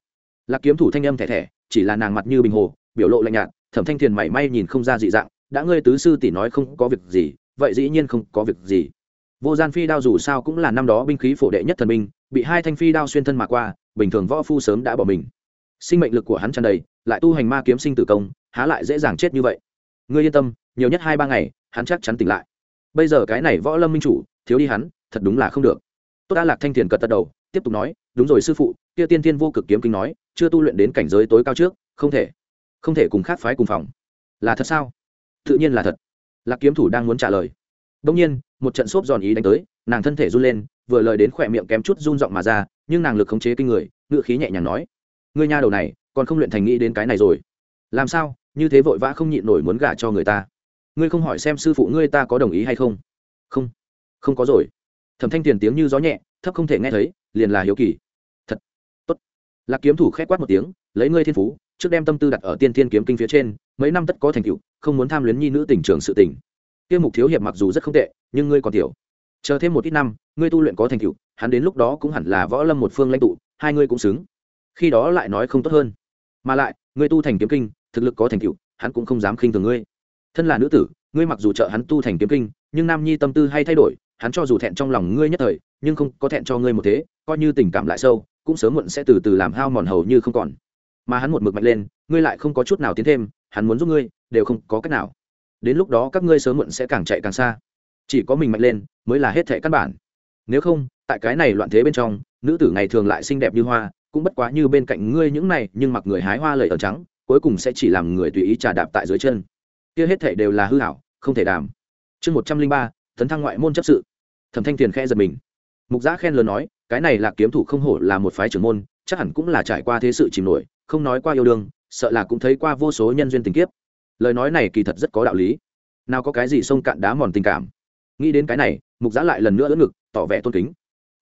Lạc kiếm thủ thanh âm thẻ thẻ, chỉ là nàng mặt như bình hồ, biểu lộ lạnh nhạt, thẩm thanh thiền mảy may nhìn không ra dị dạng, đã ngươi tứ sư tỷ nói không có việc gì, vậy dĩ nhiên không có việc gì vô gian phi đao dù sao cũng là năm đó binh khí phổ đệ nhất thần binh, bị hai thanh phi đao xuyên thân mà qua, bình thường võ phu sớm đã bỏ mình. Sinh mệnh lực của hắn tràn đầy, lại tu hành ma kiếm sinh tử công, há lại dễ dàng chết như vậy. Ngươi yên tâm, nhiều nhất hai ba ngày, hắn chắc chắn tỉnh lại. Bây giờ cái này võ lâm minh chủ, thiếu đi hắn, thật đúng là không được. Tốt đã lạc thanh thiền cật tật đầu, tiếp tục nói, đúng rồi sư phụ, kia tiên thiên vô cực kiếm kinh nói, chưa tu luyện đến cảnh giới tối cao trước, không thể không thể cùng khác phái cùng phòng. Là thật sao? Tự nhiên là thật. Lạc kiếm thủ đang muốn trả lời. Đông nhiên một trận xốp giòn ý đánh tới, nàng thân thể run lên, vừa lời đến khỏe miệng kém chút run giọng mà ra, nhưng nàng lực khống chế kinh người ngựa khí nhẹ nhàng nói, ngươi nha đầu này, còn không luyện thành nghĩ đến cái này rồi. Làm sao, như thế vội vã không nhịn nổi muốn gả cho người ta? Ngươi không hỏi xem sư phụ ngươi ta có đồng ý hay không? Không không có rồi. Thẩm thanh tiền tiếng như gió nhẹ, thấp không thể nghe thấy, liền là hiếu kỳ. Thật, tốt. Lạc kiếm thủ khép quát một tiếng, lấy ngươi thiên phú, trước đem tâm tư đặt ở tiên thiên kiếm kinh phía trên, mấy năm tất có thành tựu, không muốn tham luyến nhi nữ tình trường sự tình tiêu mục thiếu hiệp mặc dù rất không tệ, nhưng ngươi còn tiểu. Chờ thêm một ít năm, ngươi tu luyện có thành tựu, hắn đến lúc đó cũng hẳn là võ lâm một phương lãnh tụ, hai ngươi cũng xứng. Khi đó lại nói không tốt hơn. Mà lại, ngươi tu thành kiếm kinh, thực lực có thành tựu, hắn cũng không dám khinh thường ngươi. Thân là nữ tử, ngươi mặc dù trợ hắn tu thành kiếm kinh, nhưng nam nhi tâm tư hay thay đổi, hắn cho dù thẹn trong lòng ngươi nhất thời, nhưng không có thẹn cho ngươi một thế, coi như tình cảm lại sâu, cũng sớm muộn sẽ từ từ làm hao mòn hầu như không còn. Mà hắn một mực mạnh lên, ngươi lại không có chút nào tiến thêm, hắn muốn giúp ngươi, đều không có cách nào đến lúc đó các ngươi sớm muộn sẽ càng chạy càng xa. Chỉ có mình mạnh lên, mới là hết thể căn bản. Nếu không, tại cái này loạn thế bên trong, nữ tử ngày thường lại xinh đẹp như hoa, cũng bất quá như bên cạnh ngươi những này, nhưng mặc người hái hoa lời ở trắng, cuối cùng sẽ chỉ làm người tùy ý trà đạp tại dưới chân. Kia hết thể đều là hư hảo, không thể đàm. Chương một trăm linh ba, tấn thăng ngoại môn chấp sự. Thẩm thanh tiền khe giật mình. Mục giã khen lớn nói, cái này là kiếm thủ không hổ là một phái trưởng môn, chắc hẳn cũng là trải qua thế sự chìm nổi, không nói qua yêu đương, sợ là cũng thấy qua vô số nhân duyên tình kiếp lời nói này kỳ thật rất có đạo lý. Nào có cái gì sông cạn đá mòn tình cảm? Nghĩ đến cái này, mục giã lại lần nữa đỡ ngực, tỏ vẻ tôn kính.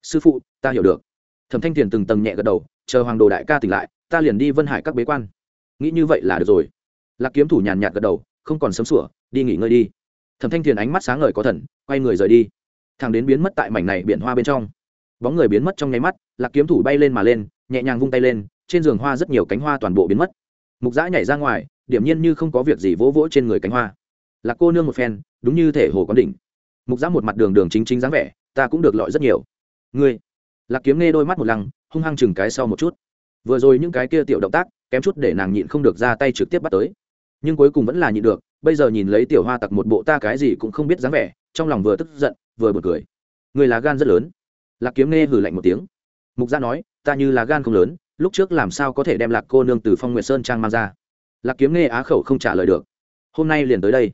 Sư phụ, ta hiểu được. Thẩm thanh thiền từng tầng nhẹ gật đầu, chờ hoàng đồ đại ca tỉnh lại, ta liền đi vân hải các bế quan. Nghĩ như vậy là được rồi. Lạc kiếm thủ nhàn nhạt gật đầu, không còn sấm sủa, đi nghỉ ngơi đi. Thẩm thanh thiền ánh mắt sáng ngời có thần, quay người rời đi. Thằng đến biến mất tại mảnh này biển hoa bên trong. Bóng người biến mất trong nháy mắt, lạc kiếm thủ bay lên mà lên, nhẹ nhàng vung tay lên, trên giường hoa rất nhiều cánh hoa toàn bộ biến mất mục giã nhảy ra ngoài, điểm nhiên như không có việc gì vỗ vỗ trên người cánh hoa. Lạc cô nương một phen, đúng như thể hồ quán đỉnh. Mục giã một mặt đường đường chính chính dáng vẻ, ta cũng được lọi rất nhiều. Ngươi? Lạc kiếm nghe đôi mắt một lăng, hung hăng chừng cái sau một chút. Vừa rồi những cái kia tiểu động tác, kém chút để nàng nhịn không được ra tay trực tiếp bắt tới. Nhưng cuối cùng vẫn là nhịn được, bây giờ nhìn lấy tiểu hoa tặc một bộ ta cái gì cũng không biết dáng vẻ, trong lòng vừa tức giận, vừa bật cười. Người là gan rất lớn. Lạc kiếm nghe hử lạnh một tiếng. Mục gia nói, ta như là gan không lớn lúc trước làm sao có thể đem lạc cô nương từ phong nguyệt sơn trang mang ra lạc kiếm nghe á khẩu không trả lời được hôm nay liền tới đây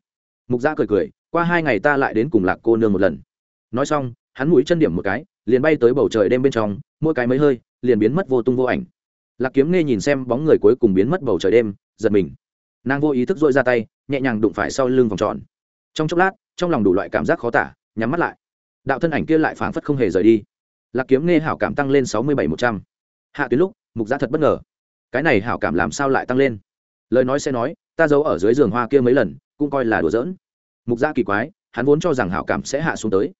mục gia cười cười qua hai ngày ta lại đến cùng lạc cô nương một lần nói xong hắn mũi chân điểm một cái liền bay tới bầu trời đêm bên trong mỗi cái mấy hơi liền biến mất vô tung vô ảnh lạc kiếm nghe nhìn xem bóng người cuối cùng biến mất bầu trời đêm giật mình nàng vô ý thức dội ra tay nhẹ nhàng đụng phải sau lưng vòng tròn trong chốc lát trong lòng đủ loại cảm giác khó tả nhắm mắt lại đạo thân ảnh kia lại phảng phất không hề rời đi lạc kiếm nghe hảo cảm tăng lên sáu mươi bảy một trăm hạ tuyến lúc mục giá thật bất ngờ. Cái này hảo cảm làm sao lại tăng lên? Lời nói sẽ nói, ta giấu ở dưới giường hoa kia mấy lần, cũng coi là đùa giỡn. Mục gia kỳ quái, hắn vốn cho rằng hảo cảm sẽ hạ xuống tới.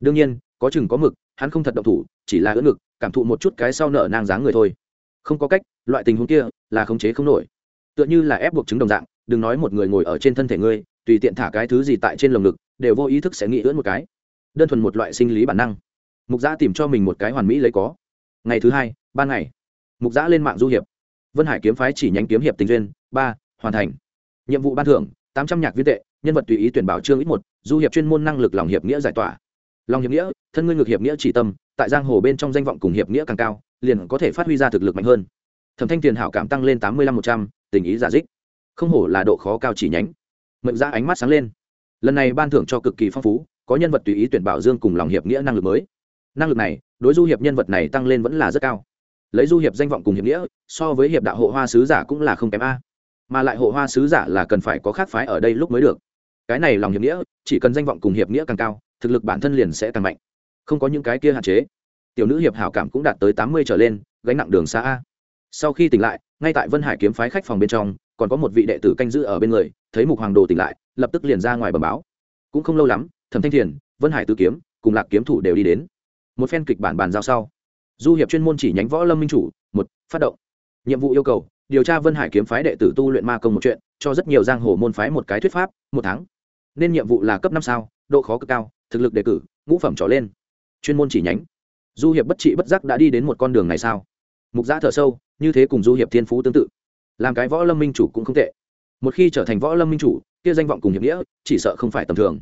Đương nhiên, có chừng có mực, hắn không thật động thủ, chỉ là ưỡn ngực, cảm thụ một chút cái sau nợ nang dáng người thôi. Không có cách, loại tình huống kia là khống chế không nổi. Tựa như là ép buộc chứng đồng dạng, đừng nói một người ngồi ở trên thân thể ngươi, tùy tiện thả cái thứ gì tại trên lồng ngực, đều vô ý thức sẽ nghĩ ưỡn một cái. Đơn thuần một loại sinh lý bản năng. Mục gia tìm cho mình một cái hoàn mỹ lấy có. Ngày thứ hai, ban ngày mục giã lên mạng du hiệp. Vân hải kiếm phái chỉ nhánh kiếm hiệp tình duyên, ba, hoàn thành. Nhiệm vụ ban thưởng, tám trăm nhạc viên tệ, nhân vật tùy ý tuyển bảo trương ít một, du hiệp chuyên môn năng lực lòng hiệp nghĩa giải tỏa. Lòng hiệp nghĩa, thân ngươi ngược hiệp nghĩa chỉ tâm, tại giang hồ bên trong danh vọng cùng hiệp nghĩa càng cao, liền có thể phát huy ra thực lực mạnh hơn. Thẩm thanh tiền hảo cảm tăng lên tám mươi lăm một trăm, tình ý giả dích. Không hổ là độ khó cao chỉ nhánh. Mệnh ra ánh mắt sáng lên. Lần này ban thưởng cho cực kỳ phong phú, có nhân vật tùy ý tuyển bảo dương cùng lòng hiệp nghĩa năng lực mới. Năng lực này, đối du hiệp nhân vật này tăng lên vẫn là rất cao lấy du hiệp danh vọng cùng hiệp nghĩa, so với hiệp đạo hộ hoa sứ giả cũng là không kém a. Mà lại hộ hoa sứ giả là cần phải có khác phái ở đây lúc mới được. Cái này lòng hiệp nghĩa, chỉ cần danh vọng cùng hiệp nghĩa càng cao, thực lực bản thân liền sẽ càng mạnh. Không có những cái kia hạn chế. Tiểu nữ hiệp hảo cảm cũng đạt tới tám mươi trở lên, gánh nặng đường xa a. Sau khi tỉnh lại, ngay tại vân hải kiếm phái khách phòng bên trong, còn có một vị đệ tử canh giữ ở bên người, thấy mục hoàng đồ tỉnh lại, lập tức liền ra ngoài bờ báo. Cũng không lâu lắm, thẩm thanh thiền, vân hải tứ kiếm, cùng lạc kiếm thủ đều đi đến. Một phen kịch bản bàn giao sau du hiệp chuyên môn chỉ nhánh võ lâm minh chủ, một, phát động. Nhiệm vụ yêu cầu, điều tra vân hải kiếm phái đệ tử tu luyện ma công một chuyện, cho rất nhiều giang hồ môn phái một cái thuyết pháp, một tháng. Nên nhiệm vụ là cấp năm sao, độ khó cực cao, thực lực đề cử, ngũ phẩm trở lên. Chuyên môn chỉ nhánh. Du hiệp bất trị bất giác đã đi đến một con đường này sao? Mục giã thở sâu, như thế cùng du hiệp thiên phú tương tự. Làm cái võ lâm minh chủ cũng không tệ. Một khi trở thành võ lâm minh chủ, kia danh vọng cùng hiệp nghĩa, chỉ sợ không phải tầm thường.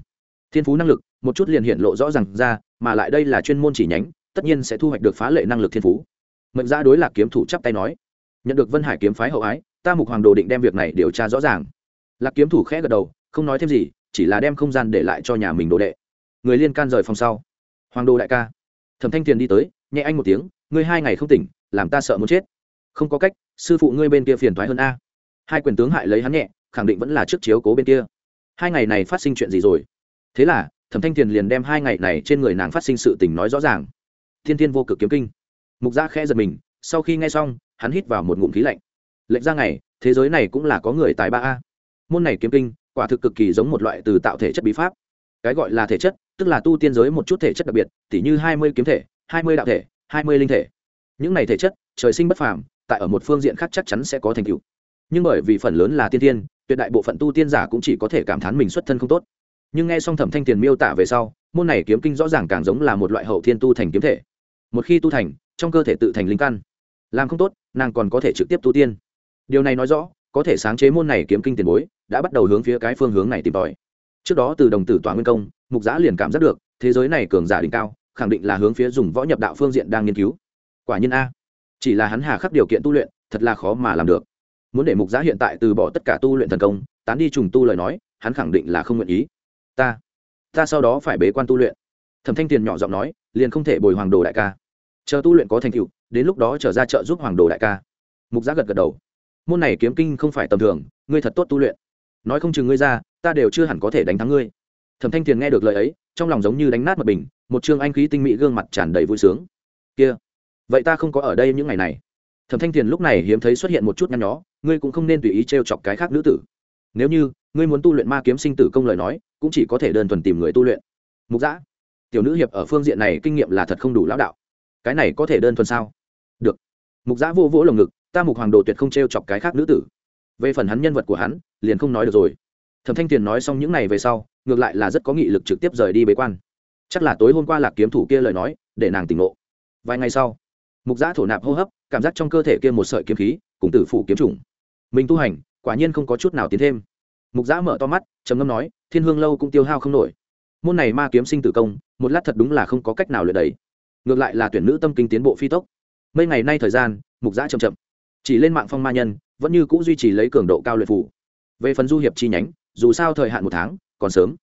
Thiên phú năng lực, một chút liền hiện lộ rõ ràng ra, mà lại đây là chuyên môn chỉ nhánh tất nhiên sẽ thu hoạch được phá lệ năng lực thiên phú. Mệnh gia đối lạc kiếm thủ chắp tay nói, nhận được vân hải kiếm phái hậu ái, ta mục hoàng đồ định đem việc này điều tra rõ ràng. Lạc kiếm thủ khẽ gật đầu, không nói thêm gì, chỉ là đem không gian để lại cho nhà mình đồ đệ. Người liên can rời phòng sau. Hoàng đồ đại ca. Thẩm thanh tiền đi tới, nhẹ anh một tiếng, ngươi hai ngày không tỉnh, làm ta sợ muốn chết. Không có cách, sư phụ ngươi bên kia phiền thoái hơn a. Hai quyền tướng hại lấy hắn nhẹ, khẳng định vẫn là trước chiếu cố bên kia. Hai ngày này phát sinh chuyện gì rồi? Thế là, thẩm thanh tiền liền đem hai ngày này trên người nàng phát sinh sự tình nói rõ ràng thiên thiên vô cực kiếm kinh. Mục gia khẽ giật mình, sau khi nghe xong, hắn hít vào một ngụm khí lạnh. Lệnh ra ngày, thế giới này cũng là có người tài ba a. Môn này kiếm kinh, quả thực cực kỳ giống một loại từ tạo thể chất bí pháp. Cái gọi là thể chất, tức là tu tiên giới một chút thể chất đặc biệt, tỉ như hai mươi kiếm thể, hai mươi đạo thể, hai mươi linh thể. Những này thể chất, trời sinh bất phàm, tại ở một phương diện khác chắc chắn sẽ có thành tựu. Nhưng bởi vì phần lớn là tiên tiên, tuyệt đại bộ phận tu tiên giả cũng chỉ có thể cảm thán mình xuất thân không tốt. Nhưng nghe xong thẩm thanh tiền miêu tả về sau, môn này kiếm kinh rõ ràng càng giống là một loại hậu thiên tu thành kiếm thể một khi tu thành, trong cơ thể tự thành linh căn, làm không tốt, nàng còn có thể trực tiếp tu tiên. Điều này nói rõ, có thể sáng chế môn này kiếm kinh tiền bối, đã bắt đầu hướng phía cái phương hướng này tìm tòi. Trước đó từ đồng tử tòa nguyên công, mục giã liền cảm giác được, thế giới này cường giả đỉnh cao, khẳng định là hướng phía dùng võ nhập đạo phương diện đang nghiên cứu. Quả nhiên a, chỉ là hắn hà khắc điều kiện tu luyện, thật là khó mà làm được. Muốn để mục giã hiện tại từ bỏ tất cả tu luyện thần công, tán đi trùng tu lời nói, hắn khẳng định là không nguyện ý. Ta ta sau đó phải bế quan tu luyện. Thẩm thanh tiền nhỏ giọng nói, liền không thể bồi hoàng đồ đại ca chờ tu luyện có thành tựu, đến lúc đó trở ra chợ giúp hoàng đồ đại ca. Mục giác gật gật đầu. Môn này kiếm kinh không phải tầm thường, ngươi thật tốt tu luyện. Nói không chừng ngươi ra, ta đều chưa hẳn có thể đánh thắng ngươi. Thẩm thanh tiền nghe được lời ấy, trong lòng giống như đánh nát mật bình, một chương anh khí tinh mỹ gương mặt tràn đầy vui sướng. Kia, vậy ta không có ở đây những ngày này. Thẩm thanh tiền lúc này hiếm thấy xuất hiện một chút nhăn nhó, ngươi cũng không nên tùy ý t r e o chọc cái khác nữ tử. Nếu như, ngươi muốn tu luyện ma kiếm sinh tử công lời nói, cũng chỉ có thể đơn thuần tìm người tu luyện. Mục giã, tiểu nữ hiệp ở phương diện này kinh nghiệm là thật không đủ lão đạo cái này có thể đơn thuần sao? Được. Mục giã vô vỗ lồng ngực, ta mục hoàng đồ tuyệt không t r e o chọc cái khác nữ tử. Về phần hắn nhân vật của hắn, liền không nói được rồi. Thẩm thanh tiền nói xong những n à y về sau, ngược lại là rất có nghị lực trực tiếp rời đi bế quan. Chắc là tối hôm qua lạc kiếm thủ kia lời nói, để nàng tỉnh ngộ. Vài ngày sau, mục giã thổ nạp hô hấp, cảm giác trong cơ thể kia một sợi kiếm khí, cùng tử phủ kiếm trùng. Mình tu hành, quả nhiên không có chút nào tiến thêm. Mục giã mở to mắt, trầm ngâm nói, thiên hương lâu cũng tiêu hao không nổi. Môn này ma kiếm sinh tử công, một lát thật đúng là không có cách nào luyện đấy ngược lại là tuyển nữ tâm kinh tiến bộ phi tốc. Mấy ngày nay thời gian, mục giã chậm chậm. Chỉ lên mạng phong ma nhân, vẫn như c ũ duy trì lấy cường độ cao luyện phủ về phần du hiệp chi nhánh, dù sao thời hạn một tháng, còn sớm.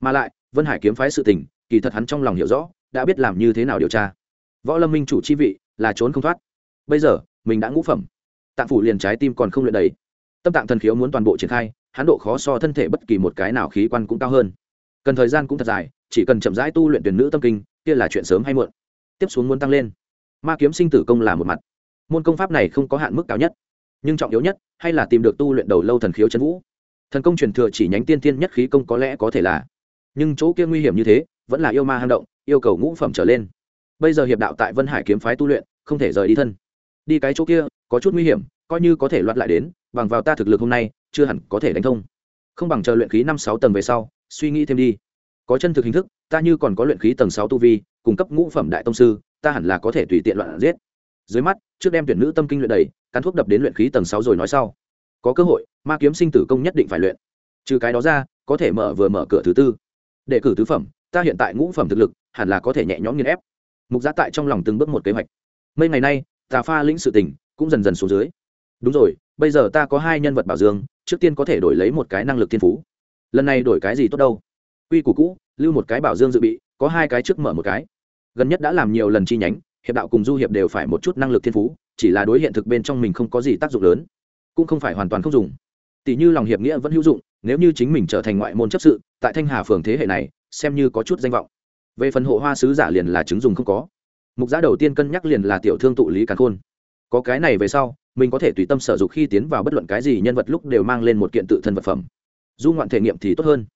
Mà lại, vân hải kiếm phái sự tình, kỳ thật hắn trong lòng hiểu rõ, đã biết làm như thế nào điều tra. Võ lâm minh chủ chi vị, là trốn không thoát. Bây giờ, mình đã ngũ phẩm. Tạng phủ liền trái tim còn không luyện đầy. Tâm tạng thần khiếu muốn toàn bộ triển khai, hắn độ khó so thân thể bất kỳ một cái nào khí quan cũng cao hơn. Cần thời gian cũng thật dài, chỉ cần chậm rãi tu luyện tuyển nữ tâm kinh, kia là chuyện sớm hay muộn tiếp xuống muốn tăng lên. Ma kiếm sinh tử công là một mặt. Môn công pháp này không có hạn mức cao nhất, nhưng trọng yếu nhất hay là tìm được tu luyện đầu lâu thần khiếu chân vũ. Thần công truyền thừa chỉ nhánh tiên tiên nhất khí công có lẽ có thể là. Nhưng chỗ kia nguy hiểm như thế, vẫn là yêu ma hang động, yêu cầu ngũ phẩm trở lên. Bây giờ hiệp đạo tại vân hải kiếm phái tu luyện, không thể rời đi thân. Đi cái chỗ kia, có chút nguy hiểm, coi như có thể loạt lại đến, bằng vào ta thực lực hôm nay, chưa hẳn có thể đánh thông. Không bằng chờ luyện khí năm sáu tầng về sau, suy nghĩ thêm đi. Có chân thực hình thức ta như còn có luyện khí tầng sáu tu vi, cung cấp ngũ phẩm đại tông sư, ta hẳn là có thể tùy tiện loạn giết. Dưới mắt, trước đem tuyển nữ tâm kinh luyện đầy, cắn thuốc đập đến luyện khí tầng sáu rồi nói sau. Có cơ hội, ma kiếm sinh tử công nhất định phải luyện. Trừ cái đó ra, có thể mở vừa mở cửa thứ tư. Để cử tứ phẩm, ta hiện tại ngũ phẩm thực lực, hẳn là có thể nhẹ nhõm nghiên ép. Mục giá tại trong lòng từng bước một kế hoạch. Mấy ngày nay, tà pha lĩnh sự tình cũng dần dần xuống dưới. Đúng rồi, bây giờ ta có hai nhân vật bảo dương, trước tiên có thể đổi lấy một cái năng lực thiên phú. Lần này đổi cái gì tốt đâu? Quy củ cũ lưu một cái bảo dương dự bị, có hai cái trước mở một cái. Gần nhất đã làm nhiều lần chi nhánh, hiệp đạo cùng du hiệp đều phải một chút năng lực thiên phú, chỉ là đối hiện thực bên trong mình không có gì tác dụng lớn, cũng không phải hoàn toàn không dùng. Tỷ như lòng hiệp nghĩa vẫn hữu dụng, nếu như chính mình trở thành ngoại môn chấp sự, tại thanh hà phường thế hệ này, xem như có chút danh vọng. Về phần hộ hoa sứ giả liền là chứng dùng không có. Mục giá đầu tiên cân nhắc liền là tiểu thương tụ lý càn khôn. Có cái này về sau, mình có thể tùy tâm sở dục khi tiến vào bất luận cái gì nhân vật lúc đều mang lên một kiện tự thân vật phẩm. Du ngoạn thể nghiệm thì tốt hơn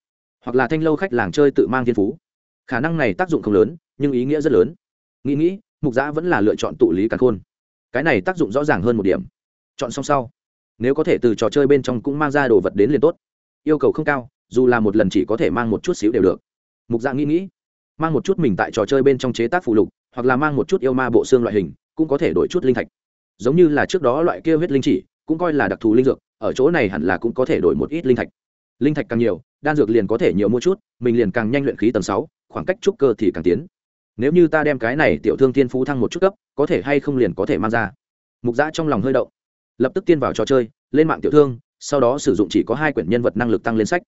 hoặc là thanh lâu khách làng chơi tự mang thiên phú. Khả năng này tác dụng không lớn, nhưng ý nghĩa rất lớn. Nghĩ nghĩ, mục giã vẫn là lựa chọn tụ lý càn khôn. Cái này tác dụng rõ ràng hơn một điểm. Chọn xong sau, nếu có thể từ trò chơi bên trong cũng mang ra đồ vật đến liền tốt. Yêu cầu không cao, dù là một lần chỉ có thể mang một chút xíu đều được. Mục dạ nghĩ nghĩ, mang một chút mình tại trò chơi bên trong chế tác phụ lục, hoặc là mang một chút yêu ma bộ xương loại hình, cũng có thể đổi chút linh thạch. Giống như là trước đó loại kia huyết linh chỉ, cũng coi là đặc thù linh dược, ở chỗ này hẳn là cũng có thể đổi một ít linh thạch linh thạch càng nhiều, đan dược liền có thể nhiều mua chút, mình liền càng nhanh luyện khí tầng sáu, khoảng cách trúc cơ thì càng tiến. Nếu như ta đem cái này tiểu thương thiên phú thăng một chút cấp, có thể hay không liền có thể mang ra. Mục giã trong lòng hơi động, lập tức tiên vào trò chơi, lên mạng tiểu thương, sau đó sử dụng chỉ có hai quyển nhân vật năng lực tăng lên sách.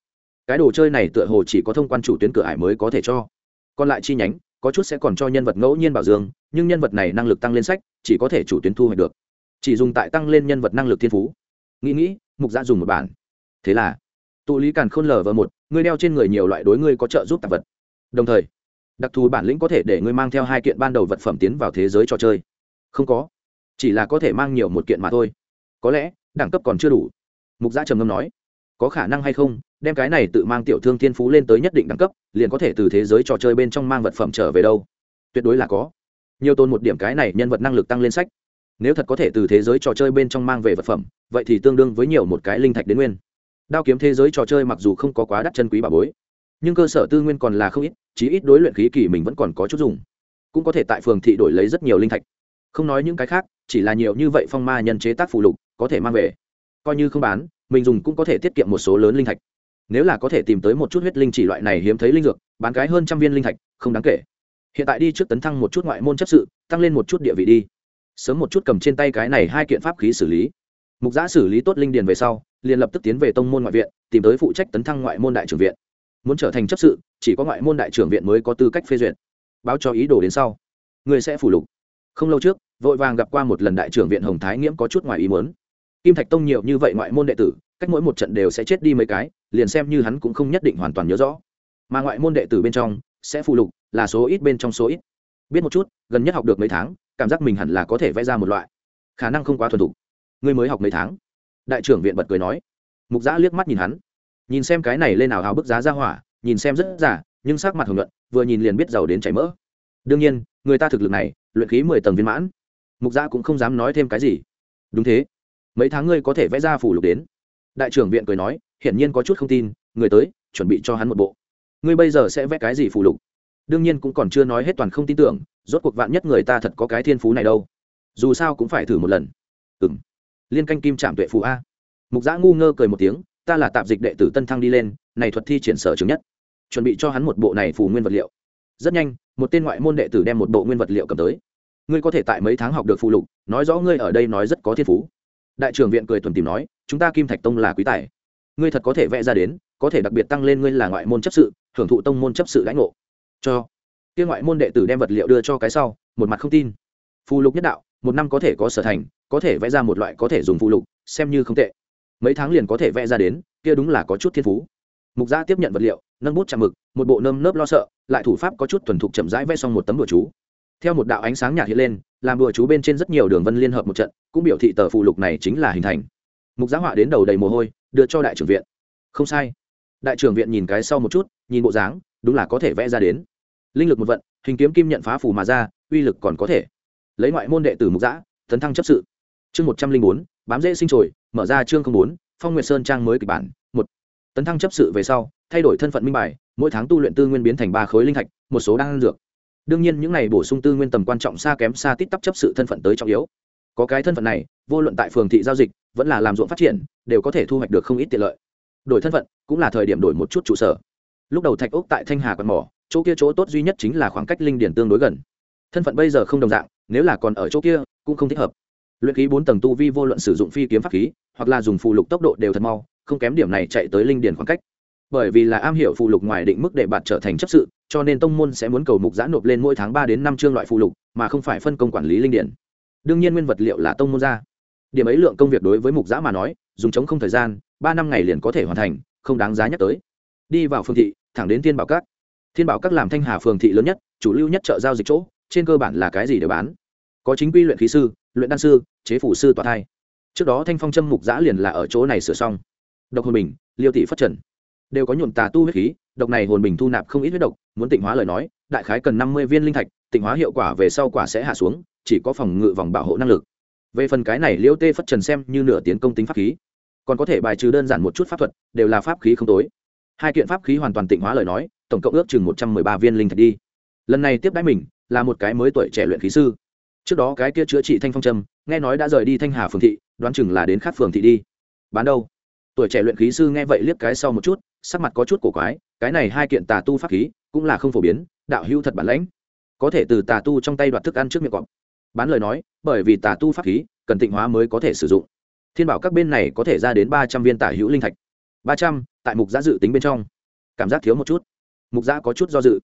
Cái đồ chơi này tựa hồ chỉ có thông quan chủ tuyến cửa ải mới có thể cho. Còn lại chi nhánh, có chút sẽ còn cho nhân vật ngẫu nhiên bảo dương nhưng nhân vật này năng lực tăng lên sách, chỉ có thể chủ tuyến thu hoạch được. Chỉ dùng tại tăng lên nhân vật năng lực thiên phú. Nghĩ nghĩ, mục giã dùng một bản. Thế là tụ lý càn khôn lở vờ một, ngươi đeo trên người nhiều loại đối ngươi có trợ giúp tạp vật. Đồng thời, đặc thù bản lĩnh có thể để ngươi mang theo hai kiện ban đầu vật phẩm tiến vào thế giới trò chơi. Không có, chỉ là có thể mang nhiều một kiện mà thôi. Có lẽ, đẳng cấp còn chưa đủ. Mục gia trầm ngâm nói, có khả năng hay không, đem cái này tự mang tiểu thương thiên phú lên tới nhất định đẳng cấp, liền có thể từ thế giới trò chơi bên trong mang vật phẩm trở về đâu. Tuyệt đối là có. Nhiều tôn một điểm cái này nhân vật năng lực tăng lên sách. Nếu thật có thể từ thế giới trò chơi bên trong mang về vật phẩm, vậy thì tương đương với nhiều một cái linh thạch đến nguyên đao kiếm thế giới trò chơi mặc dù không có quá đắt chân quý bà bối, nhưng cơ sở tư nguyên còn là không ít, chí ít đối luyện khí kỳ mình vẫn còn có chút dùng. Cũng có thể tại phường thị đổi lấy rất nhiều linh thạch. Không nói những cái khác, chỉ là nhiều như vậy phong ma nhân chế tác phụ lục, có thể mang về. Coi như không bán, mình dùng cũng có thể tiết kiệm một số lớn linh thạch. Nếu là có thể tìm tới một chút huyết linh chỉ loại này hiếm thấy linh dược, bán cái hơn trăm viên linh thạch, không đáng kể. Hiện tại đi trước tấn thăng một chút ngoại môn chấp sự, tăng lên một chút địa vị đi. Sớm một chút cầm trên tay cái này hai kiện pháp khí xử lý mục giã xử lý tốt linh điền về sau, liền lập tức tiến về tông môn ngoại viện, tìm tới phụ trách tấn thăng ngoại môn đại trưởng viện. Muốn trở thành chấp sự, chỉ có ngoại môn đại trưởng viện mới có tư cách phê duyệt. Báo cho ý đồ đến sau, người sẽ phủ lục. Không lâu trước, vội vàng gặp qua một lần đại trưởng viện hồng thái nghiễm có chút ngoài ý muốn. Kim thạch tông nhiều như vậy ngoại môn đệ tử, cách mỗi một trận đều sẽ chết đi mấy cái, liền xem như hắn cũng không nhất định hoàn toàn nhớ rõ. Mà ngoại môn đệ tử bên trong, sẽ phụ lục là số ít bên trong số ít. Biết một chút, gần nhất học được mấy tháng, cảm giác mình hẳn là có thể vẽ ra một loại. Khả năng không quá thuần thục ngươi mới học mấy tháng. Đại trưởng viện bật cười nói. Mục giã liếc mắt nhìn hắn. Nhìn xem cái này lên nào hào bức giá ra hỏa, nhìn xem rất giả, nhưng sắc mặt hưởng luận vừa nhìn liền biết giàu đến chảy mỡ. Đương nhiên, người ta thực lực này, luyện khí mười tầng viên mãn. Mục giã cũng không dám nói thêm cái gì. Đúng thế. Mấy tháng ngươi có thể vẽ ra phủ lục đến. Đại trưởng viện cười nói, hiển nhiên có chút không tin, người tới, chuẩn bị cho hắn một bộ. Ngươi bây giờ sẽ vẽ cái gì phủ lục? Đương nhiên cũng còn chưa nói hết toàn không tin tưởng, rốt cuộc vạn nhất người ta thật có cái thiên phú này đâu. Dù sao cũng phải thử một lần. Ừ m liên canh kim trạm tuệ phù a. Mục giã ngu ngơ cười một tiếng, ta là tạp dịch đệ tử tân thăng đi lên, này thuật thi triển sở chứng nhất. Chuẩn bị cho hắn một bộ này phù nguyên vật liệu. Rất nhanh, một tên ngoại môn đệ tử đem một bộ nguyên vật liệu cầm tới. Ngươi có thể tại mấy tháng học được phụ lục, nói rõ ngươi ở đây nói rất có thiên phú. Đại trưởng viện cười tuần tìm nói, chúng ta kim thạch tông là quý tài. Ngươi thật có thể vẽ ra đến, có thể đặc biệt tăng lên ngươi là ngoại môn chấp sự hưởng thụ tông môn chấp sự lãnh ngộ. Cho. Kia ngoại môn đệ tử đem vật liệu đưa cho cái sau, một mặt không tin. Phù lục nhất đạo, một năm có thể có sở thành có thể vẽ ra một loại có thể dùng phù lục, xem như không tệ. Mấy tháng liền có thể vẽ ra đến, kia đúng là có chút thiên phú. Mục gia tiếp nhận vật liệu, nâng bút chạm mực, một bộ nơm nớp lo sợ, lại thủ pháp có chút thuần thục chậm rãi vẽ xong một tấm bùa chú. Theo một đạo ánh sáng nhạt hiện lên, làm bùa chú bên trên rất nhiều đường vân liên hợp một trận, cũng biểu thị tờ phụ lục này chính là hình thành. Mục giá họa đến đầu đầy mồ hôi, đưa cho đại trưởng viện. Không sai. Đại trưởng viện nhìn cái sau một chút, nhìn bộ dáng, đúng là có thể vẽ ra đến. Linh lực một vận, hình kiếm kim nhận phá phủ mà ra, uy lực còn có thể. Lấy ngoại môn đệ tử mục giã, tấn thăng chấp sự chương một trăm linh bốn, bám dễ sinh trồi, mở ra chương bốn, phong nguyệt sơn trang mới kịch bản, một. Tấn thăng chấp sự về sau, thay đổi thân phận minh bài, mỗi tháng tu luyện tư nguyên biến thành ba khối linh thạch, một số đang dược. Đương nhiên những này bổ sung tư nguyên tầm quan trọng xa kém xa tít tắp chấp sự thân phận tới trọng yếu. Có cái thân phận này, vô luận tại phường thị giao dịch, vẫn là làm ruộng phát triển, đều có thể thu hoạch được không ít tiện lợi. Đổi thân phận, cũng là thời điểm đổi một chút trụ sở. Lúc đầu thạch ốc tại thanh hà quạt mỏ, chỗ kia chỗ tốt duy nhất chính là khoảng cách linh điển tương đối gần. Thân phận bây giờ không đồng dạng, nếu là còn ở chỗ kia, cũng không thích hợp luyện khí bốn tầng tu vi vô luận sử dụng phi kiếm pháp khí, hoặc là dùng phù lục tốc độ đều thật mau, không kém điểm này chạy tới linh điển khoảng cách. Bởi vì là am hiểu phù lục ngoài định mức để bạn trở thành chấp sự, cho nên tông môn sẽ muốn cầu mục giã nộp lên mỗi tháng ba đến năm chương loại phù lục, mà không phải phân công quản lý linh điển. Đương nhiên nguyên vật liệu là tông môn ra. Điểm ấy lượng công việc đối với mục giã mà nói, dùng chống không thời gian, ba năm ngày liền có thể hoàn thành, không đáng giá nhắc tới. Đi vào phương thị, thẳng đến thiên bảo các. Thiên bảo các làm thanh hà phường thị lớn nhất, chủ lưu nhất chợ giao dịch chỗ, trên cơ bản là cái gì đều bán. Có chính quy luyện khí sư luyện đan sư, chế phủ sư tòa thai. Trước đó thanh phong châm mục giã liền là ở chỗ này sửa xong. Độc hồn bình, liêu thị phát trần. Đều có nhuộm tà tu huyết khí, độc này hồn bình thu nạp không ít huyết độc, muốn tịnh hóa lời nói, đại khái cần năm mươi viên linh thạch, tịnh hóa hiệu quả về sau quả sẽ hạ xuống, chỉ có phòng ngự vòng bảo hộ năng lực. Về phần cái này liêu tê phất trần xem như nửa tiến công tính pháp khí. Còn có thể bài trừ đơn giản một chút pháp thuật, đều là pháp khí không tối. Hai kiện pháp khí hoàn toàn tịnh hóa lời nói, tổng cộng ước chừng một trăm mười ba viên linh thạch đi. Lần này tiếp đãi mình là một cái mới tuổi trẻ luyện khí sư trước đó cái kia chữa trị thanh phong trâm, nghe nói đã rời đi thanh hà phường thị, đoán chừng là đến khát phường thị đi. Bán đâu? Tuổi trẻ luyện khí sư nghe vậy liếc cái sau một chút, sắc mặt có chút cổ quái, cái này hai kiện tà tu pháp khí, cũng là không phổ biến, đạo hưu thật bản lãnh. Có thể từ tà tu trong tay đoạt thức ăn trước miệng cọp. Bán lời nói, bởi vì tà tu pháp khí, cần tịnh hóa mới có thể sử dụng. Thiên bảo các bên này có thể ra đến ba trăm viên tả hữu linh thạch. Ba trăm, tại mục giã dự tính bên trong. Cảm giác thiếu một chút. Mục giã có chút do dự.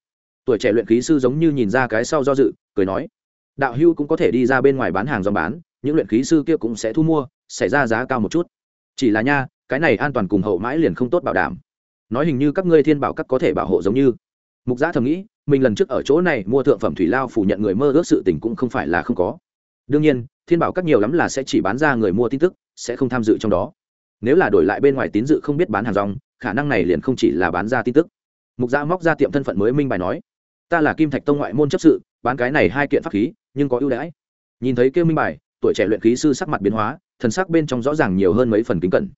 Tuổi trẻ luyện khí sư giống như nhìn ra cái sau do dự, cười nói đạo hưu cũng có thể đi ra bên ngoài bán hàng do bán, những luyện khí sư kia cũng sẽ thu mua, xảy ra giá cao một chút. Chỉ là nha, cái này an toàn cùng hậu mãi liền không tốt bảo đảm. Nói hình như các ngươi thiên bảo các có thể bảo hộ giống như. Mục giã thầm nghĩ, mình lần trước ở chỗ này mua thượng phẩm thủy lao phủ nhận người mơ ước sự tình cũng không phải là không có. Đương nhiên, thiên bảo các nhiều lắm là sẽ chỉ bán ra người mua tin tức, sẽ không tham dự trong đó. Nếu là đổi lại bên ngoài tín dự không biết bán hàng rong, khả năng này liền không chỉ là bán ra tin tức. Mục giã móc ra tiệm thân phận mới minh bài nói, ta là kim thạch tông ngoại môn chấp sự, bán cái này hai kiện pháp khí nhưng có ưu đãi. Nhìn thấy kêu minh bài, tuổi trẻ luyện khí sư sắc mặt biến hóa, thần sắc bên trong rõ ràng nhiều hơn mấy phần kính cẩn.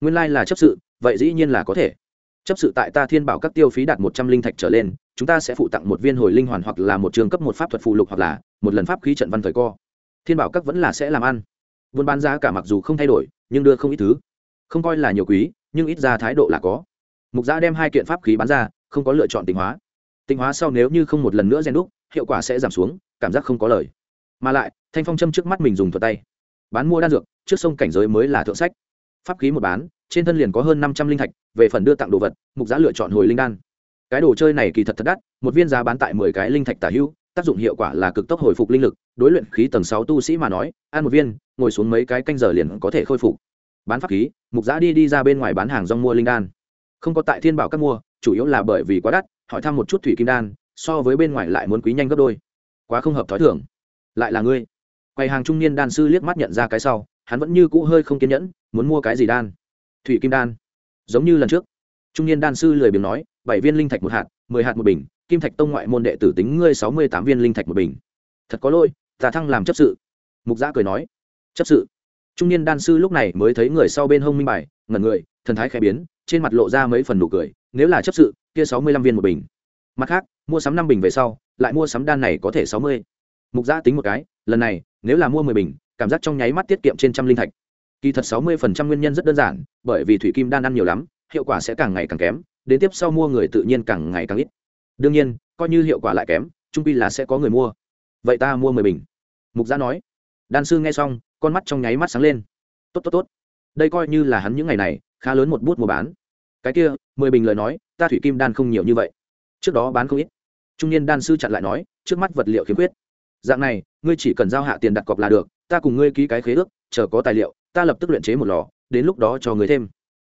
Nguyên lai là chấp sự, vậy dĩ nhiên là có thể. Chấp sự tại ta thiên bảo các tiêu phí đạt một trăm linh thạch trở lên, chúng ta sẽ phụ tặng một viên hồi linh hoàn hoặc là một trường cấp một pháp thuật phụ lục hoặc là một lần pháp khí trận văn thời co. Thiên bảo các vẫn là sẽ làm ăn. Buôn bán giá cả mặc dù không thay đổi, nhưng đưa không ít thứ. Không coi là nhiều quý, nhưng ít ra thái độ là có. Mục gia đem hai kiện pháp khí bán ra, không có lựa chọn tịnh hóa. Tịnh hóa sau nếu như không một lần nữa gen đúc hiệu quả sẽ giảm xuống, cảm giác không có lời. Mà lại, thanh phong châm trước mắt mình dùng thuật tay. Bán mua đan dược, trước sông cảnh giới mới là thượng sách. Pháp khí một bán, trên thân liền có hơn năm trăm linh thạch, về phần đưa tặng đồ vật, mục giá lựa chọn hồi linh đan. Cái đồ chơi này kỳ thật thật đắt, một viên giá bán tại mười cái linh thạch tả hữu, tác dụng hiệu quả là cực tốc hồi phục linh lực, đối luyện khí tầng sáu tu sĩ mà nói, ăn một viên, ngồi xuống mấy cái canh giờ liền có thể khôi phục. Bán pháp khí, mục Giá đi đi ra bên ngoài bán hàng rong mua linh đan. Không có tại thiên bảo các mua, chủ yếu là bởi vì quá đắt, hỏi thăm một chút thủy kim đan so với bên ngoài lại muốn quý nhanh gấp đôi. Quá không hợp t h ó i thưởng lại là ngươi. Quầy hàng trung niên đan sư liếc mắt nhận ra cái sau, hắn vẫn như cũ hơi không kiên nhẫn, muốn mua cái gì đan? Thủy kim đan. Giống như lần trước. Trung niên đan sư lười biếng nói, bảy viên linh thạch một hạt, mười hạt một bình, kim thạch tông ngoại môn đệ tử tính ngươi sáu mươi tám viên linh thạch một bình. Thật có lỗi tà thăng làm chấp sự. Mục giã cười nói, chấp sự. Trung niên đan sư lúc này mới thấy người sau bên hông minh bài, ngẩn người, thần thái khẽ biến, trên mặt lộ ra mấy phần nụ cười, nếu là chấp sự, kia sáu mươi lăm viên một bình. Mặt khác mua sắm năm bình về sau, lại mua sắm đan này có thể sáu mươi. Mục giã tính một cái, lần này, nếu là mua mười bình, cảm giác trong nháy mắt tiết kiệm trên trăm linh thạch. Kỳ thật sáu mươi phần trăm nguyên nhân rất đơn giản, bởi vì thủy kim đan ăn nhiều lắm, hiệu quả sẽ càng ngày càng kém, đến tiếp sau mua người tự nhiên càng ngày càng ít. Đương nhiên, coi như hiệu quả lại kém, trung pi là sẽ có người mua. Vậy ta mua mười bình. Mục gia nói. Đan sư nghe xong, con mắt trong nháy mắt sáng lên. Tốt tốt tốt. Đây coi như là hắn những ngày này, khá lớn một bút mua bán. Cái kia, mười bình lời nói, ta thủy kim đan không nhiều như vậy. Trước đó bán không ít trung niên đan sư chặn lại nói, trước mắt vật liệu khiếm khuyết. Dạng này, ngươi chỉ cần giao hạ tiền đặt cọc là được, ta cùng ngươi ký cái khế ước, chờ có tài liệu, ta lập tức luyện chế một lò, đến lúc đó cho ngươi thêm.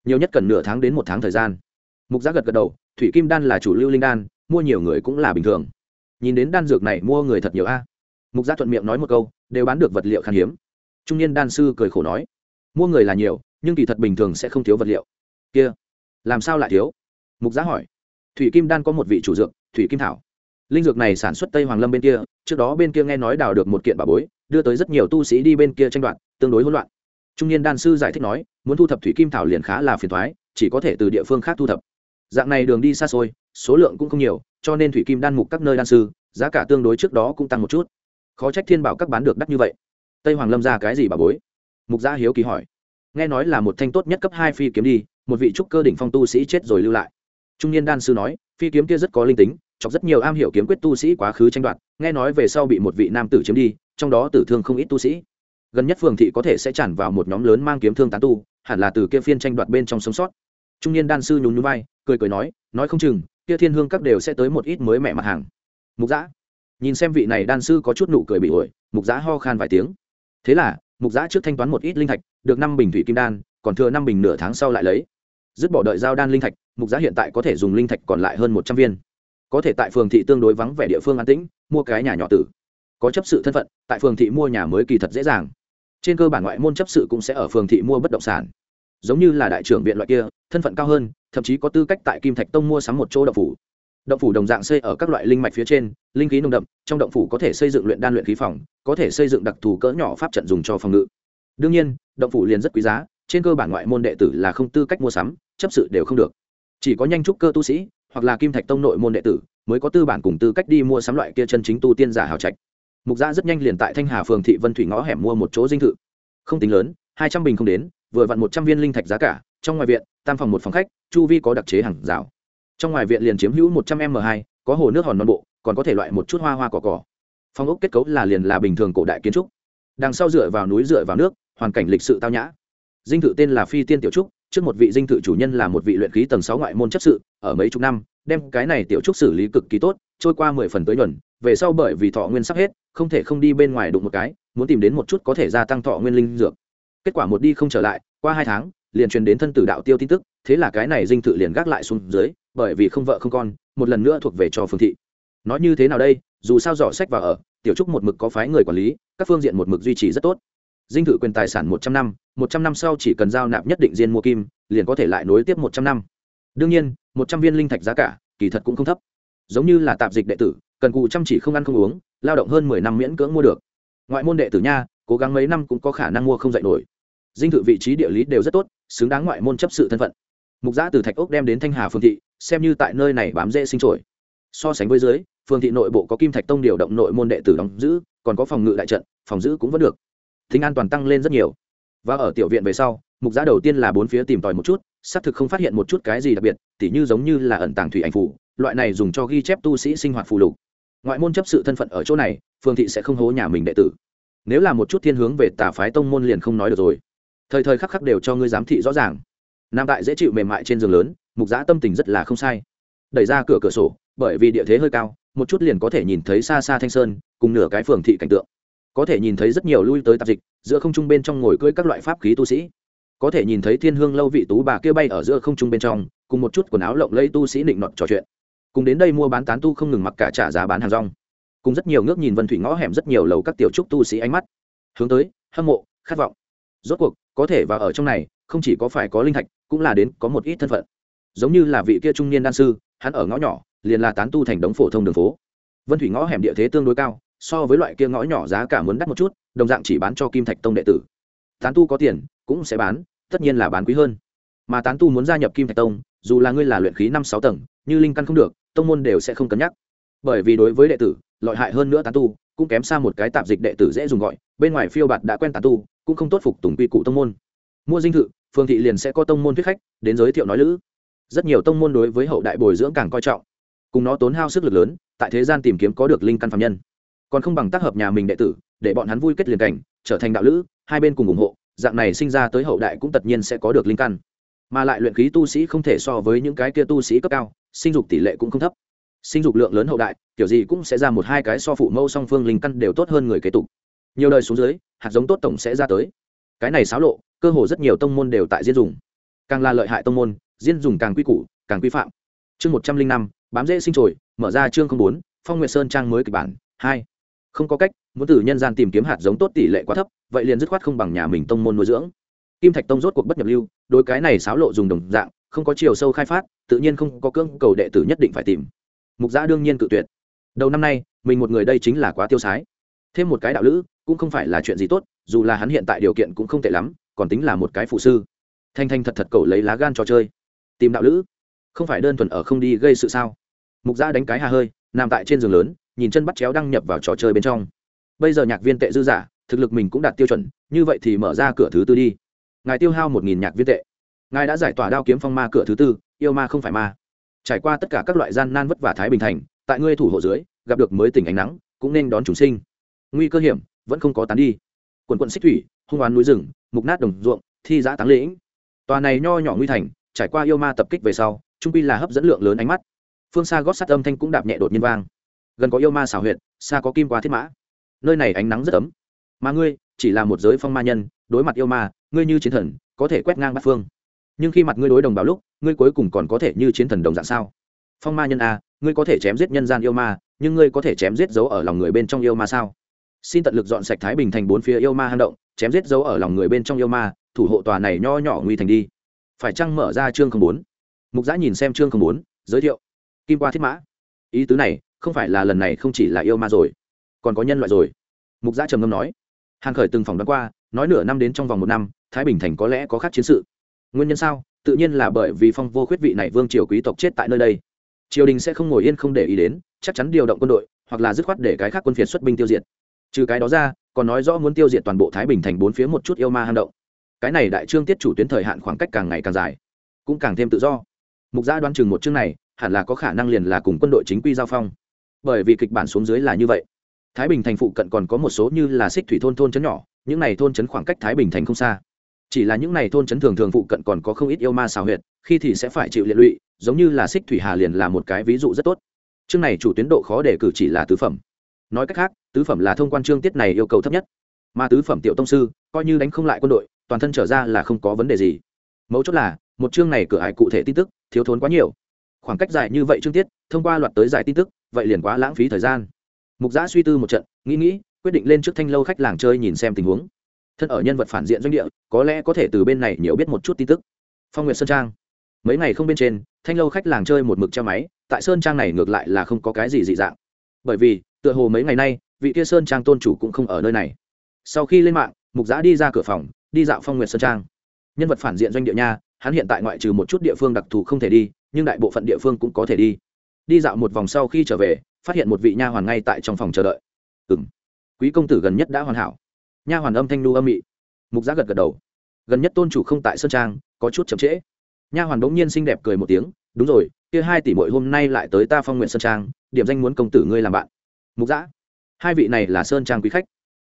Nhiều nhất cần nửa tháng đến một tháng thời gian. Mục giá gật gật đầu, thủy kim đan là chủ lưu linh đan, mua nhiều người cũng là bình thường. Nhìn đến đan dược này mua người thật nhiều a. Mục giá thuận miệng nói một câu, đều bán được vật liệu khan hiếm. Trung niên đan sư cười khổ nói, mua người là nhiều, nhưng kỳ thật bình thường sẽ không thiếu vật liệu. Kia, làm sao lại thiếu? Mục giá hỏi. Thủy kim đan có một vị chủ dược, thủy kim thảo linh dược này sản xuất tây hoàng lâm bên kia, trước đó bên kia nghe nói đào được một kiện bà bối, đưa tới rất nhiều tu sĩ đi bên kia tranh đoạt, tương đối hỗn loạn. Trung niên đan sư giải thích nói, muốn thu thập thủy kim thảo liền khá là phiền thoái chỉ có thể từ địa phương khác thu thập. Dạng này đường đi xa xôi, số lượng cũng không nhiều, cho nên thủy kim đan mục các nơi đan sư, giá cả tương đối trước đó cũng tăng một chút. Khó trách thiên bảo các bán được đắt như vậy. Tây hoàng lâm ra cái gì bà bối? Mục gia hiếu kỳ hỏi. Nghe nói là một thanh tốt nhất cấp hai phi kiếm đi, một vị trúc cơ đỉnh phong tu sĩ chết rồi lưu lại. Trung niên đan sư nói, phi kiếm kia rất có linh tính chọc rất nhiều am hiểu kiếm quyết tu sĩ quá khứ tranh đoạt, nghe nói về sau bị một vị nam tử chiếm đi, trong đó tử thương không ít tu sĩ. Gần nhất phường thị có thể sẽ tràn vào một nhóm lớn mang kiếm thương tán tu, hẳn là từ kia phiên tranh đoạt bên trong sống sót. Trung niên đan sư nhún nhún vai, cười cười nói nói không chừng, kia thiên hương các đều sẽ tới một ít mới mẹ mặt hàng. Mục giã nhìn xem vị này đan sư có chút nụ cười bị ổi, mục giã ho khan vài tiếng. Thế là, mục giã trước thanh toán một ít linh thạch, được năm bình thủy kim đan, còn thừa năm bình nửa tháng sau lại lấy. Dứt bỏ đợi giao đan linh thạch, mục giã hiện tại có thể dùng linh thạch còn lại hơn một trăm viên có thể tại phường thị tương đối vắng vẻ địa phương an tĩnh, mua cái nhà nhỏ tử. Có chấp sự thân phận, tại phường thị mua nhà mới kỳ thật dễ dàng. Trên cơ bản ngoại môn chấp sự cũng sẽ ở phường thị mua bất động sản. Giống như là đại trưởng viện loại kia, thân phận cao hơn, thậm chí có tư cách tại kim thạch tông mua sắm một chỗ động phủ. Động phủ đồng dạng xây ở các loại linh mạch phía trên, linh khí nồng đậm, trong động phủ có thể xây dựng luyện đan luyện khí phòng, có thể xây dựng đặc thù cỡ nhỏ pháp trận dùng cho phòng ngự. Đương nhiên, động phủ liền rất quý giá, trên cơ bản ngoại môn đệ tử là không tư cách mua sắm, chấp sự đều không được. Chỉ có nhanh trúc cơ tu sĩ hoặc là kim thạch tông nội môn đệ tử, mới có tư bản cùng tư cách đi mua sắm loại kia chân chính tu tiên giả hào trạch. Mục gia rất nhanh liền tại thanh hà phường thị vân thủy ngõ hẻm mua một chỗ dinh thự. Không tính lớn, hai trăm bình không đến, vừa vặn một trăm viên linh thạch giá cả, trong ngoài viện, tam phòng một phòng khách, chu vi có đặc chế hàng rào. Trong ngoài viện liền chiếm hữu một trăm m hai, có hồ nước hòn non bộ, còn có thể loại một chút hoa hoa cỏ cỏ. Phong ốc kết cấu là liền là bình thường cổ đại kiến trúc. Đằng sau dựa vào núi dựa vào nước, hoàn cảnh lịch sự tao nhã dinh thự tên là phi tiên tiểu trúc, trước một vị dinh thự chủ nhân là một vị luyện khí tầng sáu ngoại môn chấp sự, ở mấy chục năm, đem cái này tiểu trúc xử lý cực kỳ tốt, trôi qua mười phần tới nhuần, về sau bởi vì thọ nguyên sắp hết, không thể không đi bên ngoài đụng một cái, muốn tìm đến một chút có thể gia tăng thọ nguyên linh dược. Kết quả một đi không trở lại, qua hai tháng, liền truyền đến thân tử đạo tiêu tin tức, thế là cái này dinh thự liền gác lại xuống dưới, bởi vì không vợ không con, một lần nữa thuộc về cho phương thị. Nói như thế nào đây, dù sao dò sách và ở, tiểu trúc một mực có phái người quản lý, các phương diện một mực duy trì rất tốt dinh thự quyền tài sản một trăm năm, một trăm năm sau chỉ cần giao nạp nhất định diên mua kim, liền có thể lại nối tiếp một trăm năm. Đương nhiên, một trăm viên linh thạch giá cả, kỳ thật cũng không thấp. Giống như là tạp dịch đệ tử, cần cụ chăm chỉ không ăn không uống, lao động hơn mười năm miễn cưỡng mua được. Ngoại môn đệ tử nha, cố gắng mấy năm cũng có khả năng mua không dạy nổi. Dinh thự vị trí địa lý đều rất tốt, xứng đáng ngoại môn chấp sự thân phận. Mục giã từ thạch ốc đem đến thanh hà phương thị, xem như tại nơi này bám dễ sinh trồi so sánh với dưới, phương thị nội bộ có kim thạch tông điều động nội môn đệ tử đóng giữ, còn có phòng ngự đại trận, phòng giữ cũng vẫn được tính an toàn tăng lên rất nhiều. Và ở tiểu viện về sau, mục giá đầu tiên là bốn phía tìm tòi một chút, xác thực không phát hiện một chút cái gì đặc biệt, tỉ như giống như là ẩn tàng thủy ảnh phủ loại này dùng cho ghi chép tu sĩ sinh hoạt phù lục. Ngoại môn chấp sự thân phận ở chỗ này, phương thị sẽ không hố nhà mình đệ tử. Nếu là một chút thiên hướng về tà phái tông môn liền không nói được rồi. Thời thời khắc khắc đều cho ngươi giám thị rõ ràng. Nam tại dễ chịu mềm mại trên giường lớn, mục giã tâm tình rất là không sai. Đẩy ra cửa cửa sổ, bởi vì địa thế hơi cao, một chút liền có thể nhìn thấy xa xa thanh sơn, cùng nửa cái phường thị cảnh tượng có thể nhìn thấy rất nhiều lui tới tạp dịch, giữa không trung bên trong ngồi cưỡi các loại pháp khí tu sĩ. Có thể nhìn thấy thiên hương lâu vị tú bà kia bay ở giữa không trung bên trong, cùng một chút quần áo lộng lẫy tu sĩ định nọt trò chuyện. Cùng đến đây mua bán tán tu không ngừng mặc cả trả giá bán hàng rong. Cùng rất nhiều ngước nhìn vân thủy ngõ hẻm rất nhiều lầu các tiểu trúc tu sĩ ánh mắt. Hướng tới, hâm mộ, khát vọng. Rốt cuộc, có thể và ở trong này, không chỉ có phải có linh thạch, cũng là đến có một ít thân phận. Giống như là vị kia trung niên đan sư, hắn ở ngõ nhỏ, liền là tán tu thành đống phổ thông đường phố. Vân thủy ngõ hẻm địa thế tương đối cao so với loại kia ngõ nhỏ giá cả muốn đắt một chút, đồng dạng chỉ bán cho kim thạch tông đệ tử. Tán tu có tiền, cũng sẽ bán, tất nhiên là bán quý hơn. Mà tán tu muốn gia nhập kim thạch tông, dù là ngươi là luyện khí năm sáu tầng, như linh căn không được, tông môn đều sẽ không cân nhắc. Bởi vì đối với đệ tử, lợi hại hơn nữa tán tu, cũng kém xa một cái tạp dịch đệ tử dễ dùng gọi, bên ngoài phiêu bạt đã quen tán tu, cũng không tốt phục tùng quy cụ tông môn. Mua dinh thự, phương thị liền sẽ có tông môn thuyết khách, đến giới thiệu nói lữ. Rất nhiều tông môn đối với hậu đại bồi dưỡng càng coi trọng. Cùng nó tốn hao sức lực lớn, tại thế gian tìm kiếm có được linh căn phạm nhân còn không bằng tác hợp nhà mình đệ tử, để bọn hắn vui kết liền cảnh, trở thành đạo lữ, hai bên cùng ủng hộ, dạng này sinh ra tới hậu đại cũng tất nhiên sẽ có được linh căn. Mà lại luyện khí tu sĩ không thể so với những cái kia tu sĩ cấp cao, sinh dục tỷ lệ cũng không thấp. Sinh dục lượng lớn hậu đại, kiểu gì cũng sẽ ra một hai cái so phụ mẫu song phương linh căn đều tốt hơn người kế tục. Nhiều đời xuống dưới, hạt giống tốt tổng sẽ ra tới. Cái này xáo lộ, cơ hồ rất nhiều tông môn đều tại diễn dùng. Càng là lợi hại tông môn, diễn dùng càng quy củ, càng quy phạm. Chương một trăm linh năm, bám dễ sinh trồi, mở ra chương bốn, phong nguyệt sơn trang mới kịch bản, hai không có cách, muốn từ nhân gian tìm kiếm hạt giống tốt tỷ lệ quá thấp, vậy liền dứt khoát không bằng nhà mình tông môn nuôi dưỡng. Kim thạch tông rốt cuộc bất nhập lưu, đối cái này xáo lộ dùng đồng dạng, không có chiều sâu khai phát, tự nhiên không có cưỡng cầu đệ tử nhất định phải tìm. Mục giã đương nhiên cự tuyệt. Đầu năm nay, mình một người đây chính là quá tiêu sái. Thêm một cái đạo lữ, cũng không phải là chuyện gì tốt, dù là hắn hiện tại điều kiện cũng không tệ lắm, còn tính là một cái phụ sư. Thanh thanh thật thật cầu lấy lá gan trò chơi. Tìm đạo lữ. Không phải đơn thuần ở không đi gây sự sao? Mục gia đánh cái hà hơi, nằm tại trên giường lớn nhìn chân bắt chéo đăng nhập vào trò chơi bên trong. Bây giờ nhạc viên tệ dư giả, thực lực mình cũng đạt tiêu chuẩn, như vậy thì mở ra cửa thứ tư đi. Ngài tiêu hao một nghìn nhạc viên tệ. Ngài đã giải tỏa đao kiếm phong ma cửa thứ tư, yêu ma không phải ma. Trải qua tất cả các loại gian nan vất vả thái bình thành, tại ngươi thủ hộ dưới, gặp được mới tỉnh ánh nắng, cũng nên đón chúng sinh. Nguy cơ hiểm, vẫn không có tán đi. Quần quận xích thủy, hung oán núi rừng, mục nát đồng ruộng, thi giã táng lĩnh. Tòa này nho nhỏ nguy thành, trải qua yêu ma tập kích về sau, trung pi là hấp dẫn lượng lớn ánh mắt. Phương xa gót sắt âm thanh cũng đạp nhẹ đột nhiên vang gần có yêu ma xảo huyệt, xa có kim qua thiết mã. Nơi này ánh nắng rất ấm. Mà ngươi, chỉ là một giới phong ma nhân, đối mặt yêu ma, ngươi như chiến thần, có thể quét ngang bát phương. Nhưng khi mặt ngươi đối đồng bào lúc, ngươi cuối cùng còn có thể như chiến thần đồng dạng sao? Phong ma nhân a ngươi có thể chém giết nhân gian yêu ma, nhưng ngươi có thể chém giết dấu ở lòng người bên trong yêu ma sao? Xin tận lực dọn sạch thái bình thành bốn phía yêu ma hang động, chém giết dấu ở lòng người bên trong yêu ma, thủ hộ tòa này nho nhỏ nguy thành đi. Phải chăng mở ra chương không bốn? Mục giã nhìn xem chương không bốn, giới thiệu. Kim qua thiết mã. Ý tứ này không phải là lần này không chỉ là yêu ma rồi, còn có nhân loại rồi. Mục gia trầm ngâm nói. Hàn khởi từng phòng đoán qua, nói nửa năm đến trong vòng một năm, thái bình thành có lẽ có khác chiến sự. Nguyên nhân sao? Tự nhiên là bởi vì phong vô khuyết vị này vương triều quý tộc chết tại nơi đây. Triều đình sẽ không ngồi yên không để ý đến, chắc chắn điều động quân đội, hoặc là dứt khoát để cái khác quân phiệt xuất binh tiêu diệt. Trừ cái đó ra, còn nói rõ muốn tiêu diệt toàn bộ thái bình thành bốn phía một chút yêu ma hang động. Cái này đại trương tiết chủ tuyến thời hạn khoảng cách càng ngày càng dài, cũng càng thêm tự do. Mục gia đoán chừng một chương này, hẳn là có khả năng liền là cùng quân đội chính quy giao phong bởi vì kịch bản xuống dưới là như vậy. Thái bình thành phụ cận còn có một số như là xích thủy thôn thôn trấn nhỏ, những này thôn trấn khoảng cách thái bình thành không xa. Chỉ là những này thôn trấn thường thường phụ cận còn có không ít yêu ma xào huyệt, khi thì sẽ phải chịu liệt lụy, giống như là xích thủy hà liền là một cái ví dụ rất tốt. Chương này chủ tuyến độ khó để cử chỉ là tứ phẩm. Nói cách khác, tứ phẩm là thông quan chương tiết này yêu cầu thấp nhất. Mà tứ phẩm tiểu tông sư, coi như đánh không lại quân đội, toàn thân trở ra là không có vấn đề gì. Mấu chốt là, một chương này cửa hải cụ thể tin tức, thiếu thốn quá nhiều. Khoảng cách dài như vậy chương tiết, thông qua loạt tới giải tin tức vậy liền quá lãng phí thời gian. Mục giã suy tư một trận, nghĩ nghĩ, quyết định lên trước thanh lâu khách làng chơi nhìn xem tình huống. Thân ở nhân vật phản diện doanh địa, có lẽ có thể từ bên này nhiều biết một chút tin tức. Phong nguyệt sơn trang. Mấy ngày không bên trên, thanh lâu khách làng chơi một mực treo máy, tại sơn trang này ngược lại là không có cái gì dị dạng. Bởi vì, tựa hồ mấy ngày nay, vị kia sơn trang tôn chủ cũng không ở nơi này. Sau khi lên mạng, mục giã đi ra cửa phòng, đi dạo phong nguyệt sơn trang. Nhân vật phản diện doanh địa nha, hắn hiện tại ngoại trừ một chút địa phương đặc thù không thể đi, nhưng đại bộ phận địa phương cũng có thể đi đi dạo một vòng sau khi trở về, phát hiện một vị nha hoàn ngay tại trong phòng chờ đợi. Ừ m quý công tử gần nhất đã hoàn hảo. Nha hoàn âm thanh nu âm mị. Mục giá gật gật đầu. Gần nhất tôn chủ không tại sơn trang, có chút chậm trễ. Nha hoàn bỗng nhiên xinh đẹp cười một tiếng. Đúng rồi, kia hai tỷ mội hôm nay lại tới ta phong nguyện sơn trang, điểm danh muốn công tử ngươi làm bạn. Mục giã hai vị này là sơn trang quý khách.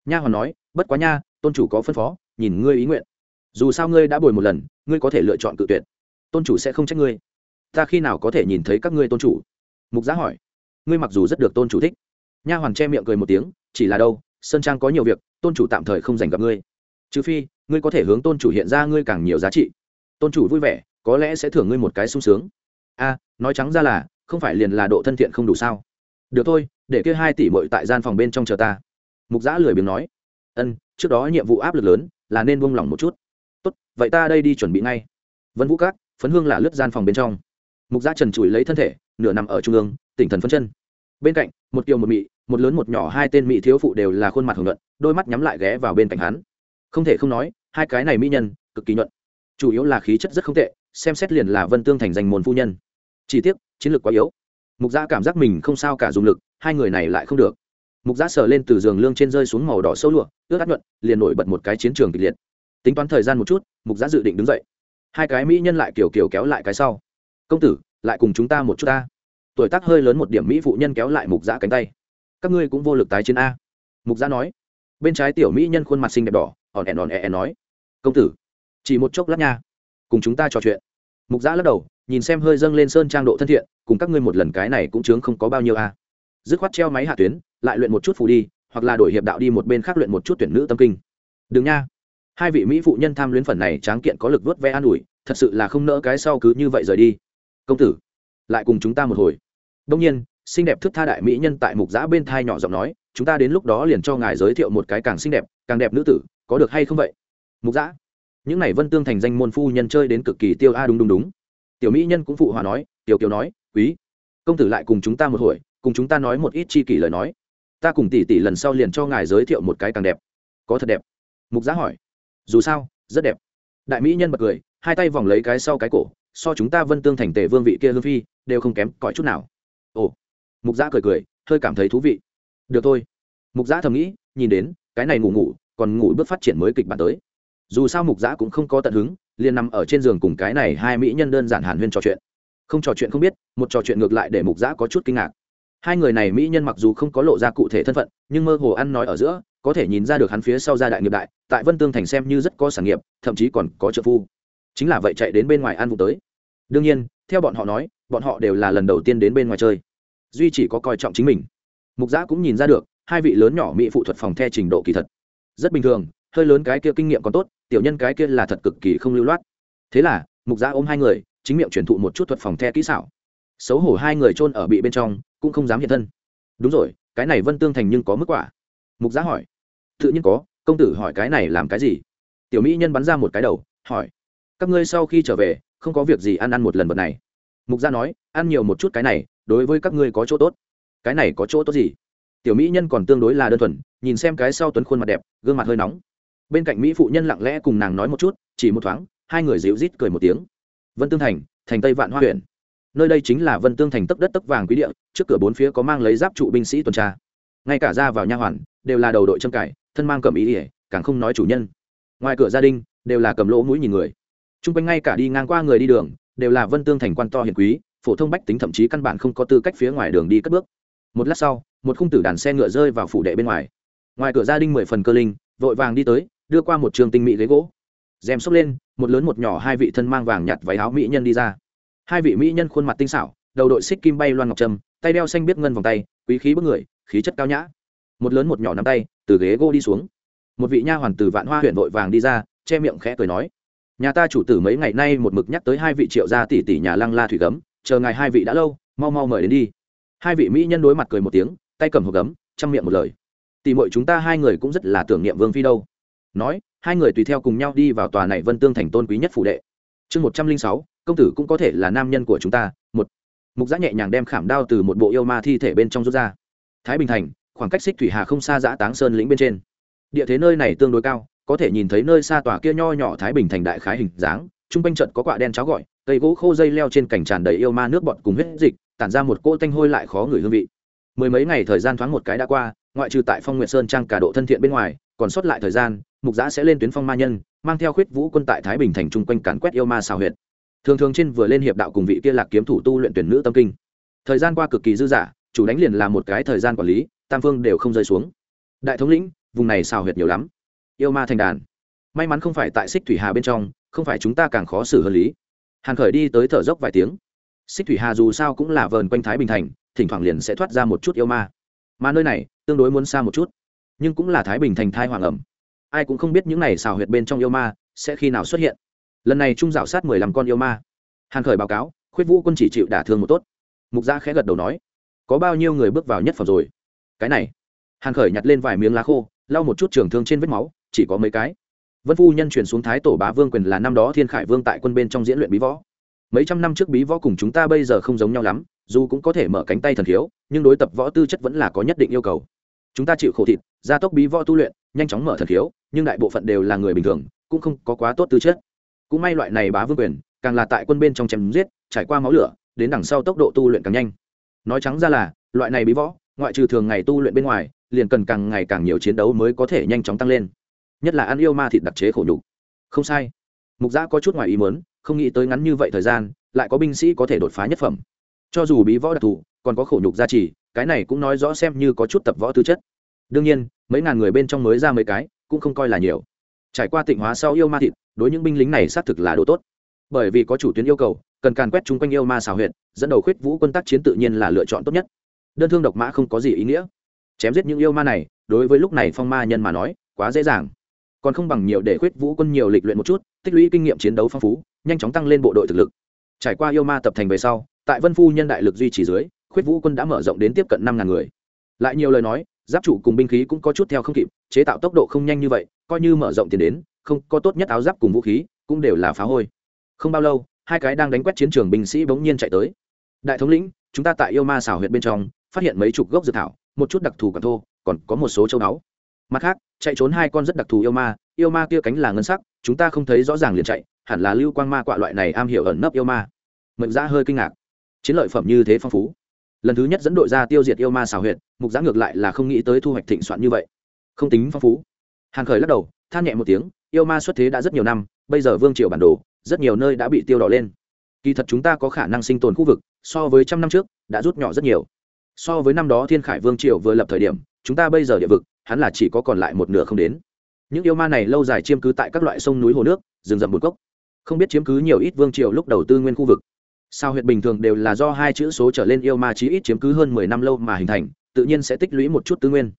Nha hoàn nói, bất quá nha, tôn chủ có phân phó, nhìn ngươi ý nguyện. Dù sao ngươi đã bồi một lần, ngươi có thể lựa chọn cự tuyệt. Tôn chủ sẽ không trách ngươi. Ta khi nào có thể nhìn thấy các ngươi tôn chủ? Mục giá hỏi. Ngươi mặc dù rất được tôn chủ thích. Nha hoàn che miệng cười một tiếng, chỉ là đâu, sơn trang có nhiều việc, tôn chủ tạm thời không dành gặp ngươi. Trừ phi, ngươi có thể hướng tôn chủ hiện ra ngươi càng nhiều giá trị. Tôn chủ vui vẻ, có lẽ sẽ thưởng ngươi một cái sung sướng. A, nói trắng ra là, không phải liền là độ thân thiện không đủ sao? Được thôi, để kia hai tỷ bội tại gian phòng bên trong chờ ta. Mục giã lười biếng nói. Ân, trước đó nhiệm vụ áp lực lớn, là nên buông lỏng một chút. Tốt, vậy ta đây đi chuẩn bị ngay. Vân vũ cát phấn hương là lướt gian phòng bên trong. Mục giã trần trụi lấy thân thể nửa nằm ở trung ương, tỉnh thần phân chân. Bên cạnh, một kiều một mị, một lớn một nhỏ, hai tên mỹ thiếu phụ đều là khuôn mặt hưởng luận đôi mắt nhắm lại ghé vào bên cạnh hắn. Không thể không nói, hai cái này mỹ nhân, cực kỳ nhuận. Chủ yếu là khí chất rất không tệ, xem xét liền là vân tương thành danh môn phu nhân. Chỉ tiếc, chiến lược quá yếu. Mục gia cảm giác mình không sao cả dùng lực, hai người này lại không được. Mục gia sờ lên từ giường lương trên rơi xuống màu đỏ sâu lụa, ướt át nhuận, liền nổi bật một cái chiến trường kịch liệt. Tính toán thời gian một chút, mục gia dự định đứng dậy. Hai cái mỹ nhân lại kiểu kiểu kéo lại cái sau. Công tử lại cùng chúng ta một chút ta. Tuổi tác hơi lớn một điểm mỹ phụ nhân kéo lại mục giã cánh tay. Các ngươi cũng vô lực tái chiến a. Mục giã nói. Bên trái tiểu mỹ nhân khuôn mặt xinh đẹp đỏ, ỏn ẻn ỏn ẻn nói. Công tử, chỉ một chốc lát nha. Cùng chúng ta trò chuyện. Mục giã lắc đầu, nhìn xem hơi dâng lên sơn trang độ thân thiện, cùng các ngươi một lần cái này cũng chướng không có bao nhiêu a. Dứt khoát treo máy hạ tuyến, lại luyện một chút phù đi, hoặc là đổi hiệp đạo đi một bên khác luyện một chút tuyển nữ tâm kinh. Đừng nha. Hai vị mỹ phụ nhân tham luyến phần này tráng kiện có lực vớt ve an ủi, thật sự là không nỡ cái sau cứ như vậy rời đi công tử, lại cùng chúng ta một hồi. Đông nhiên, xinh đẹp thức tha đại mỹ nhân tại mục giã bên thai nhỏ giọng nói, chúng ta đến lúc đó liền cho ngài giới thiệu một cái càng xinh đẹp, càng đẹp nữ tử, có được hay không vậy? Mục giã, những n à y vân tương thành danh môn phu nhân chơi đến cực kỳ tiêu a, đúng đúng đúng. Tiểu mỹ nhân cũng phụ hòa nói, tiểu kiều nói, quý, công tử lại cùng chúng ta một hồi, cùng chúng ta nói một ít chi kỷ lời nói. Ta cùng tỷ tỷ lần sau liền cho ngài giới thiệu một cái càng đẹp. Có thật đẹp? Mục giã hỏi. Dù sao, rất đẹp. Đại mỹ nhân bật cười, hai tay vòng lấy cái sau cái cổ so chúng ta vân tương thành tề vương vị kia hương phi đều không kém cõi chút nào. Ồ, mục giã cười cười, hơi cảm thấy thú vị. Được thôi. Mục giã thầm nghĩ, nhìn đến, cái này ngủ ngủ, còn ngủ bước phát triển mới kịch bản tới. Dù sao mục giã cũng không có tận hứng, liền nằm ở trên giường cùng cái này hai mỹ nhân đơn giản hàn huyên trò chuyện. Không trò chuyện không biết, một trò chuyện ngược lại để mục giã có chút kinh ngạc. Hai người này mỹ nhân mặc dù không có lộ ra cụ thể thân phận, nhưng mơ hồ ăn nói ở giữa, có thể nhìn ra được hắn phía sau gia đại nghiệp đại, tại vân tương thành xem như rất có sản nghiệp, thậm chí còn có trợ phu chính là vậy chạy đến bên ngoài ăn vụ tới. Đương nhiên, theo bọn họ nói, bọn họ đều là lần đầu tiên đến bên ngoài chơi. Duy chỉ có coi trọng chính mình. Mục giã cũng nhìn ra được, hai vị lớn nhỏ mỹ phụ thuật phòng the trình độ kỳ thật. Rất bình thường, hơi lớn cái kia kinh nghiệm còn tốt, tiểu nhân cái kia là thật cực kỳ không lưu loát. Thế là, mục giã ôm hai người, chính miệng truyền thụ một chút thuật phòng the kỹ xảo. Xấu hổ hai người chôn ở bị bên trong, cũng không dám hiện thân. Đúng rồi, cái này vân tương thành nhưng có mức quả. Mục giã hỏi. Tự nhiên có, công tử hỏi cái này làm cái gì? Tiểu mỹ nhân bắn ra một cái đầu, hỏi các ngươi sau khi trở về, không có việc gì ăn ăn một lần vật này. Mục gia nói, ăn nhiều một chút cái này, đối với các ngươi có chỗ tốt. Cái này có chỗ tốt gì? Tiểu mỹ nhân còn tương đối là đơn thuần, nhìn xem cái sau tuấn khuôn mặt đẹp, gương mặt hơi nóng. Bên cạnh mỹ phụ nhân lặng lẽ cùng nàng nói một chút, chỉ một thoáng, hai người dịu rít cười một tiếng. Vân tương thành thành tây vạn hoa huyện. Nơi đây chính là vân tương thành tấp đất tấp vàng quý địa, trước cửa bốn phía có mang lấy giáp trụ binh sĩ tuần tra. Ngay cả ra vào nha hoàn, đều là đầu đội trâm cải, thân mang cầm ý ỉa càng không nói chủ nhân. Ngoài cửa gia đình, đều là cầm lỗ mũi nhìn người t r u n g quanh ngay cả đi ngang qua người đi đường, đều là vân tương thành quan to hiền quý, phổ thông bách tính thậm chí căn bản không có tư cách phía ngoài đường đi cất bước. Một lát sau, một khung tử đàn xe ngựa rơi vào phủ đệ bên ngoài. Ngoài cửa gia đình mười phần cơ linh, vội vàng đi tới, đưa qua một trường tinh mỹ ghế gỗ. Rèm xốc lên, một lớn một nhỏ hai vị thân mang vàng nhặt váy áo mỹ nhân đi ra. Hai vị mỹ nhân khuôn mặt tinh xảo, đầu đội xích kim bay loan ngọc trâm, tay đeo xanh biết ngân vòng tay, quý khí bức người, khí chất cao nhã. Một lớn một nhỏ nắm tay, từ ghế gỗ đi xuống. Một vị nha hoàn từ vạn hoa huyện vội vàng đi ra, che miệng khẽ cười nói nhà ta chủ tử mấy ngày nay một mực nhắc tới hai vị triệu gia tỷ tỷ nhà lăng la thủy gấm, chờ ngài hai vị đã lâu, mau mau mời đến đi. Hai vị mỹ nhân đối mặt cười một tiếng, tay cầm hộp gấm, chăm miệng một lời. Tỷ muội chúng ta hai người cũng rất là tưởng niệm vương phi đâu. Nói, hai người tùy theo cùng nhau đi vào tòa này vân tương thành tôn quý nhất phủ đệ. Chương một trăm linh sáu, công tử cũng có thể là nam nhân của chúng ta, một. Mục giã nhẹ nhàng đem khảm đao từ một bộ yêu ma thi thể bên trong rút ra. Thái bình thành, khoảng cách xích thủy hà không xa giã táng sơn lĩnh bên trên. Địa thế nơi này tương đối cao có thể nhìn thấy nơi xa tòa kia nho nhỏ thái bình thành đại khái hình dáng trung quanh trận có quạ đen cháo gọi, cây gỗ khô dây leo trên cảnh tràn đầy yêu ma nước bọt cùng huyết dịch, tản ra một cỗ tanh hôi lại khó ngửi hương vị. Mười mấy ngày thời gian thoáng một cái đã qua, ngoại trừ tại phong nguyệt sơn trang cả độ thân thiện bên ngoài, còn sót lại thời gian, mục giã sẽ lên tuyến phong ma nhân, mang theo khuyết vũ quân tại thái bình thành chung quanh càn quét yêu ma xào huyệt. Thường thường trên vừa lên hiệp đạo cùng vị kia lạc kiếm thủ tu luyện tuyển nữ tâm kinh. Thời gian qua cực kỳ dư dả, chủ đánh liền là một cái thời gian quản lý, tam phương đều không rơi xuống. Đại thống lĩnh, vùng này xào huyệt nhiều lắm yêu ma thành đàn. May mắn không phải tại xích thủy hà bên trong, không phải chúng ta càng khó xử hơn lý. Hàn khởi đi tới thở dốc vài tiếng. Xích thủy hà dù sao cũng là vờn quanh thái bình thành, thỉnh thoảng liền sẽ thoát ra một chút yêu ma. Mà nơi này, tương đối muốn xa một chút, nhưng cũng là thái bình thành thai hoàng ẩm. Ai cũng không biết những này xào huyệt bên trong yêu ma sẽ khi nào xuất hiện. Lần này trung dạo sát mười lăm con yêu ma. Hàn khởi báo cáo, khuyết vũ quân chỉ chịu đả thương một tốt. Mục gia khẽ gật đầu nói, có bao nhiêu người bước vào nhất phẩm rồi? Cái này. Hàn khởi nhặt lên vài miếng lá khô, lau một chút trường thương trên vết máu chỉ có mấy cái. Vân phu nhân chuyển xuống thái tổ bá vương quyền là năm đó thiên khải vương tại quân bên trong diễn luyện bí võ. Mấy trăm năm trước bí võ cùng chúng ta bây giờ không giống nhau lắm, dù cũng có thể mở cánh tay thần khiếu, nhưng đối tập võ tư chất vẫn là có nhất định yêu cầu. Chúng ta chịu khổ thịt, gia tốc bí võ tu luyện, nhanh chóng mở thần khiếu, nhưng đại bộ phận đều là người bình thường, cũng không có quá tốt tư chất. Cũng may loại này bá vương quyền, càng là tại quân bên trong chém giết, trải qua máu lửa, đến đằng sau tốc độ tu luyện càng nhanh. Nói trắng ra là, loại này bí võ, ngoại trừ thường ngày tu luyện bên ngoài, liền cần càng ngày càng nhiều chiến đấu mới có thể nhanh chóng tăng lên nhất là ăn yêu ma thịt đặc chế khổ nhục. Không sai. Mục giã có chút ngoài ý mớn không nghĩ tới ngắn như vậy thời gian, lại có binh sĩ có thể đột phá nhất phẩm. Cho dù bí võ đặc thù, còn có khổ nhục gia trì, cái này cũng nói rõ xem như có chút tập võ tư chất. Đương nhiên, mấy ngàn người bên trong mới ra mấy cái, cũng không coi là nhiều. Trải qua tịnh hóa sau yêu ma thịt, đối những binh lính này xác thực là đồ tốt. Bởi vì có chủ tuyến yêu cầu, cần càn quét chung quanh yêu ma xào huyện dẫn đầu khuyết vũ quân tác chiến tự nhiên là lựa chọn tốt nhất. Đơn thương độc mã không có gì ý nghĩa. Chém giết những yêu ma này, đối với lúc này phong ma nhân mà nói, quá dễ dàng còn không bằng nhiều để khuyết vũ quân nhiều lịch luyện một chút, tích lũy kinh nghiệm chiến đấu phong phú, nhanh chóng tăng lên bộ đội thực lực. Trải qua yêu ma tập thành về sau, tại vân phu nhân đại lực duy trì dưới, khuyết vũ quân đã mở rộng đến tiếp cận năm ngàn người. Lại nhiều lời nói, giáp trụ cùng binh khí cũng có chút theo không kịp, chế tạo tốc độ không nhanh như vậy, coi như mở rộng tiền đến, không có tốt nhất áo giáp cùng vũ khí, cũng đều là phá hôi. Không bao lâu, hai cái đang đánh quét chiến trường binh sĩ bỗng nhiên chạy tới. Đại thống lĩnh, chúng ta tại yêu ma xảo huyện bên trong, phát hiện mấy chục gốc dược thảo, một chút đặc thù cả thô, còn có một số châu báu mặt khác, chạy trốn hai con rất đặc thù yêu ma yêu ma kia cánh là ngân sắc, chúng ta không thấy rõ ràng liền chạy, hẳn là lưu quang ma quạ loại này am hiểu ẩn nấp yêu ma. Mệnh giã hơi kinh ngạc. Chiến lợi phẩm như thế phong phú. Lần thứ nhất dẫn đội ra tiêu diệt yêu ma xào huyệt, mục giã ngược lại là không nghĩ tới thu hoạch thịnh soạn như vậy. Không tính phong phú. Hàn khởi lắc đầu, than nhẹ một tiếng, yêu ma xuất thế đã rất nhiều năm, bây giờ vương triều bản đồ, rất nhiều nơi đã bị tiêu đỏ lên. Kỳ thật chúng ta có khả năng sinh tồn khu vực, so với trăm năm trước, đã rút nhỏ rất nhiều. So với năm đó thiên khải vương triều vừa lập thời điểm, chúng ta bây giờ địa vực hắn là chỉ có còn lại một nửa không đến. Những yêu ma này lâu dài chiếm cứ tại các loại sông núi hồ nước, rừng rậm bùn cốc. Không biết chiếm cứ nhiều ít vương triều lúc đầu tư nguyên khu vực. Sao huyệt bình thường đều là do hai chữ số trở lên yêu ma chí ít chiếm cứ hơn mười năm lâu mà hình thành, tự nhiên sẽ tích lũy một chút tư nguyên.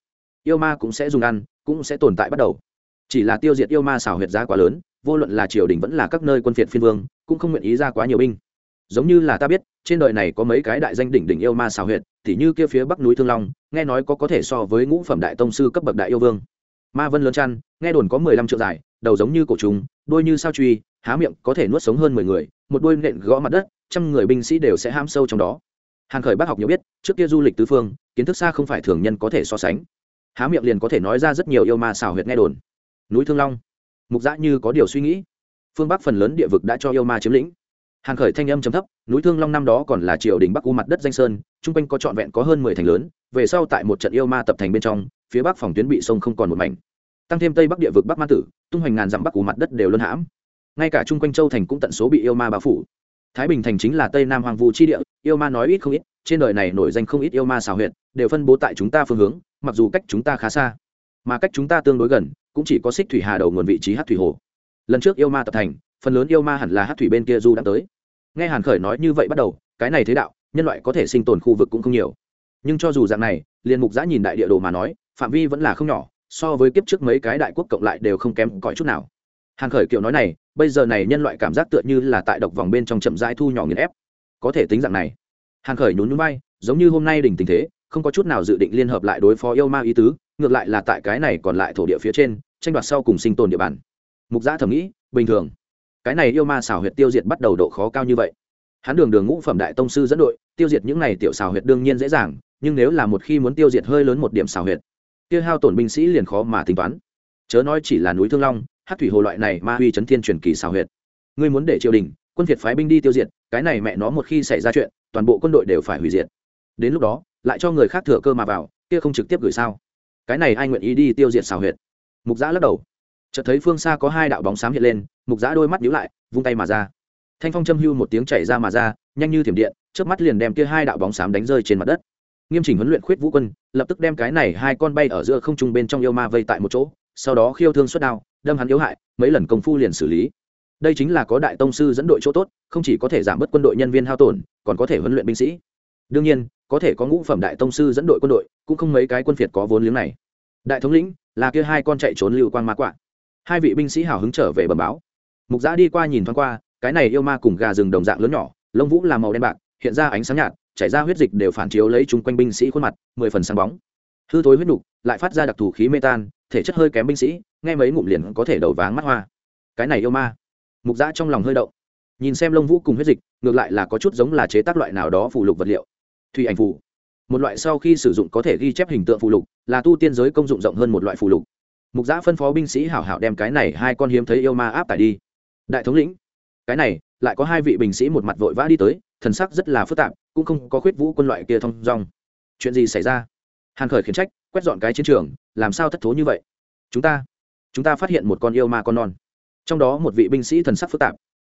Yêu ma cũng sẽ dùng ăn, cũng sẽ tồn tại bắt đầu. Chỉ là tiêu diệt yêu ma xảo huyệt giá quá lớn, vô luận là triều đình vẫn là các nơi quân phiệt phiên vương, cũng không nguyện ý ra quá nhiều binh giống như là ta biết, trên đời này có mấy cái đại danh đỉnh đỉnh yêu ma xảo huyệt thì như kia phía bắc núi thương long, nghe nói có có thể so với ngũ phẩm đại tông sư cấp bậc đại yêu vương. Ma vân lớn chăn, nghe đồn có mười lăm triệu dài, đầu giống như cổ trùng đôi như sao truy, há miệng có thể nuốt sống hơn mười người, một đôi nện gõ mặt đất, trăm người binh sĩ đều sẽ ham sâu trong đó. Hàng khởi bác học nhiều biết, trước kia du lịch tứ phương, kiến thức xa không phải thường nhân có thể so sánh. Há miệng liền có thể nói ra rất nhiều yêu ma xào huyệt nghe đồn. Núi thương long. Mục dã như có điều suy nghĩ. Phương bắc phần lớn địa vực đã cho yêu ma chiếm lĩnh hàn khởi thanh âm chấm thấp, núi thương long năm đó còn là triều đình bắc u mặt đất danh sơn, chung quanh có trọn vẹn có hơn mười thành lớn, về sau tại một trận yêu ma tập thành bên trong, phía bắc phòng tuyến bị sông không còn một mảnh. Tăng thêm tây bắc địa vực bắc ma tử, tung hoành ngàn dặm bắc u mặt đất đều luân hãm. Ngay cả chung quanh châu thành cũng tận số bị yêu ma bao phủ. Thái bình thành chính là tây nam hoàng vu chi địa, yêu ma nói ít không ít, trên đời này nổi danh không ít yêu ma xào huyện đều phân bố tại chúng ta phương hướng, mặc dù cách chúng ta khá xa, mà cách chúng ta tương đối gần, cũng chỉ có xích thủy hà đầu nguồn vị trí hát thủy hồ. Lần trước yêu ma tập thành phần lớn yêu ma hẳn là hát thủy bên kia du đã tới. Nghe hàn khởi nói như vậy bắt đầu, cái này thế đạo, nhân loại có thể sinh tồn khu vực cũng không nhiều. Nhưng cho dù dạng này, liền mục giã nhìn đại địa đồ mà nói, phạm vi vẫn là không nhỏ, so với kiếp trước mấy cái đại quốc cộng lại đều không kém cỏi chút nào. Hàn khởi kiểu nói này, bây giờ này nhân loại cảm giác tựa như là tại độc vòng bên trong chậm rãi thu nhỏ nghiền ép. Có thể tính dạng này. Hàn khởi nhún nhún bay giống như hôm nay đỉnh tình thế, không có chút nào dự định liên hợp lại đối phó yêu ma ý tứ, ngược lại là tại cái này còn lại thổ địa phía trên, tranh đoạt sau cùng sinh tồn địa bàn. Mục giã thầm nghĩ, bình thường cái này yêu ma xảo huyệt tiêu diệt bắt đầu độ khó cao như vậy. Hắn đường đường ngũ phẩm đại tông sư dẫn đội, tiêu diệt những này tiểu xảo huyệt đương nhiên dễ dàng, nhưng nếu là một khi muốn tiêu diệt hơi lớn một điểm xảo huyệt, kia hao tổn binh sĩ liền khó mà tính toán. Chớ nói chỉ là núi thương long hát thủy hồ loại này ma huy chấn thiên truyền kỳ xảo huyệt. Ngươi muốn để triều đình, quân việt phái binh đi tiêu diệt, cái này mẹ nó một khi xảy ra chuyện, toàn bộ quân đội đều phải hủy diệt. Đến lúc đó, lại cho người khác thừa cơ mà vào, kia không trực tiếp gửi sao? Cái này ai nguyện ý đi tiêu diệt xảo huyệt? Mục giã lắc đầu chợt thấy phương xa có hai đạo bóng xám hiện lên, mục giã đôi mắt nhíu lại, vung tay mà ra. Thanh phong châm hưu một tiếng chảy ra mà ra, nhanh như thiểm điện trước mắt liền đem kia hai đạo bóng xám đánh rơi trên mặt đất. Nghiêm chỉnh huấn luyện khuyết vũ quân, lập tức đem cái này hai con bay ở giữa không trung bên trong yêu ma vây tại một chỗ, sau đó khiêu thương xuất đao, đâm hắn yếu hại, mấy lần công phu liền xử lý. Đây chính là có đại tông sư dẫn đội chỗ tốt, không chỉ có thể giảm bớt quân đội nhân viên hao tổn, còn có thể huấn luyện binh sĩ. Đương nhiên, có thể có ngũ phẩm đại tông sư dẫn đội quân đội, cũng không mấy cái quân phiệt có vốn liếng này. Đại thống lĩnh, là kia hai con chạy trốn lưu quan ma quạ hai vị binh sĩ hào hứng trở về bẩm báo. Mục giã đi qua nhìn thoáng qua, cái này yêu ma cùng gà rừng đồng dạng lớn nhỏ, lông vũ là màu đen bạc, hiện ra ánh sáng nhạt, chảy ra huyết dịch đều phản chiếu lấy chung quanh binh sĩ khuôn mặt, mười phần sáng bóng. Hư thối huyết nục, lại phát ra đặc thù khí mê tan, thể chất hơi kém binh sĩ, nghe mấy ngụm liền có thể đầu váng mắt hoa. Cái này yêu ma. Mục giã trong lòng hơi động. Nhìn xem lông vũ cùng huyết dịch, ngược lại là có chút giống là chế tác loại nào đó phù lục vật liệu. Thủy ảnh phù. Một loại sau khi sử dụng có thể ghi chép hình tượng phù lục, là tu tiên giới công dụng rộng hơn một loại phù lục mục giã phân phó binh sĩ hảo hảo đem cái này hai con hiếm thấy yêu ma áp tải đi. Đại thống lĩnh, cái này, lại có hai vị binh sĩ một mặt vội vã đi tới, thần sắc rất là phức tạp, cũng không có khuyết vũ quân loại kia thông dong. Chuyện gì xảy ra? Hàn khởi khiển trách, quét dọn cái chiến trường, làm sao thất thố như vậy? Chúng ta chúng ta phát hiện một con yêu ma con non. Trong đó một vị binh sĩ thần sắc phức tạp.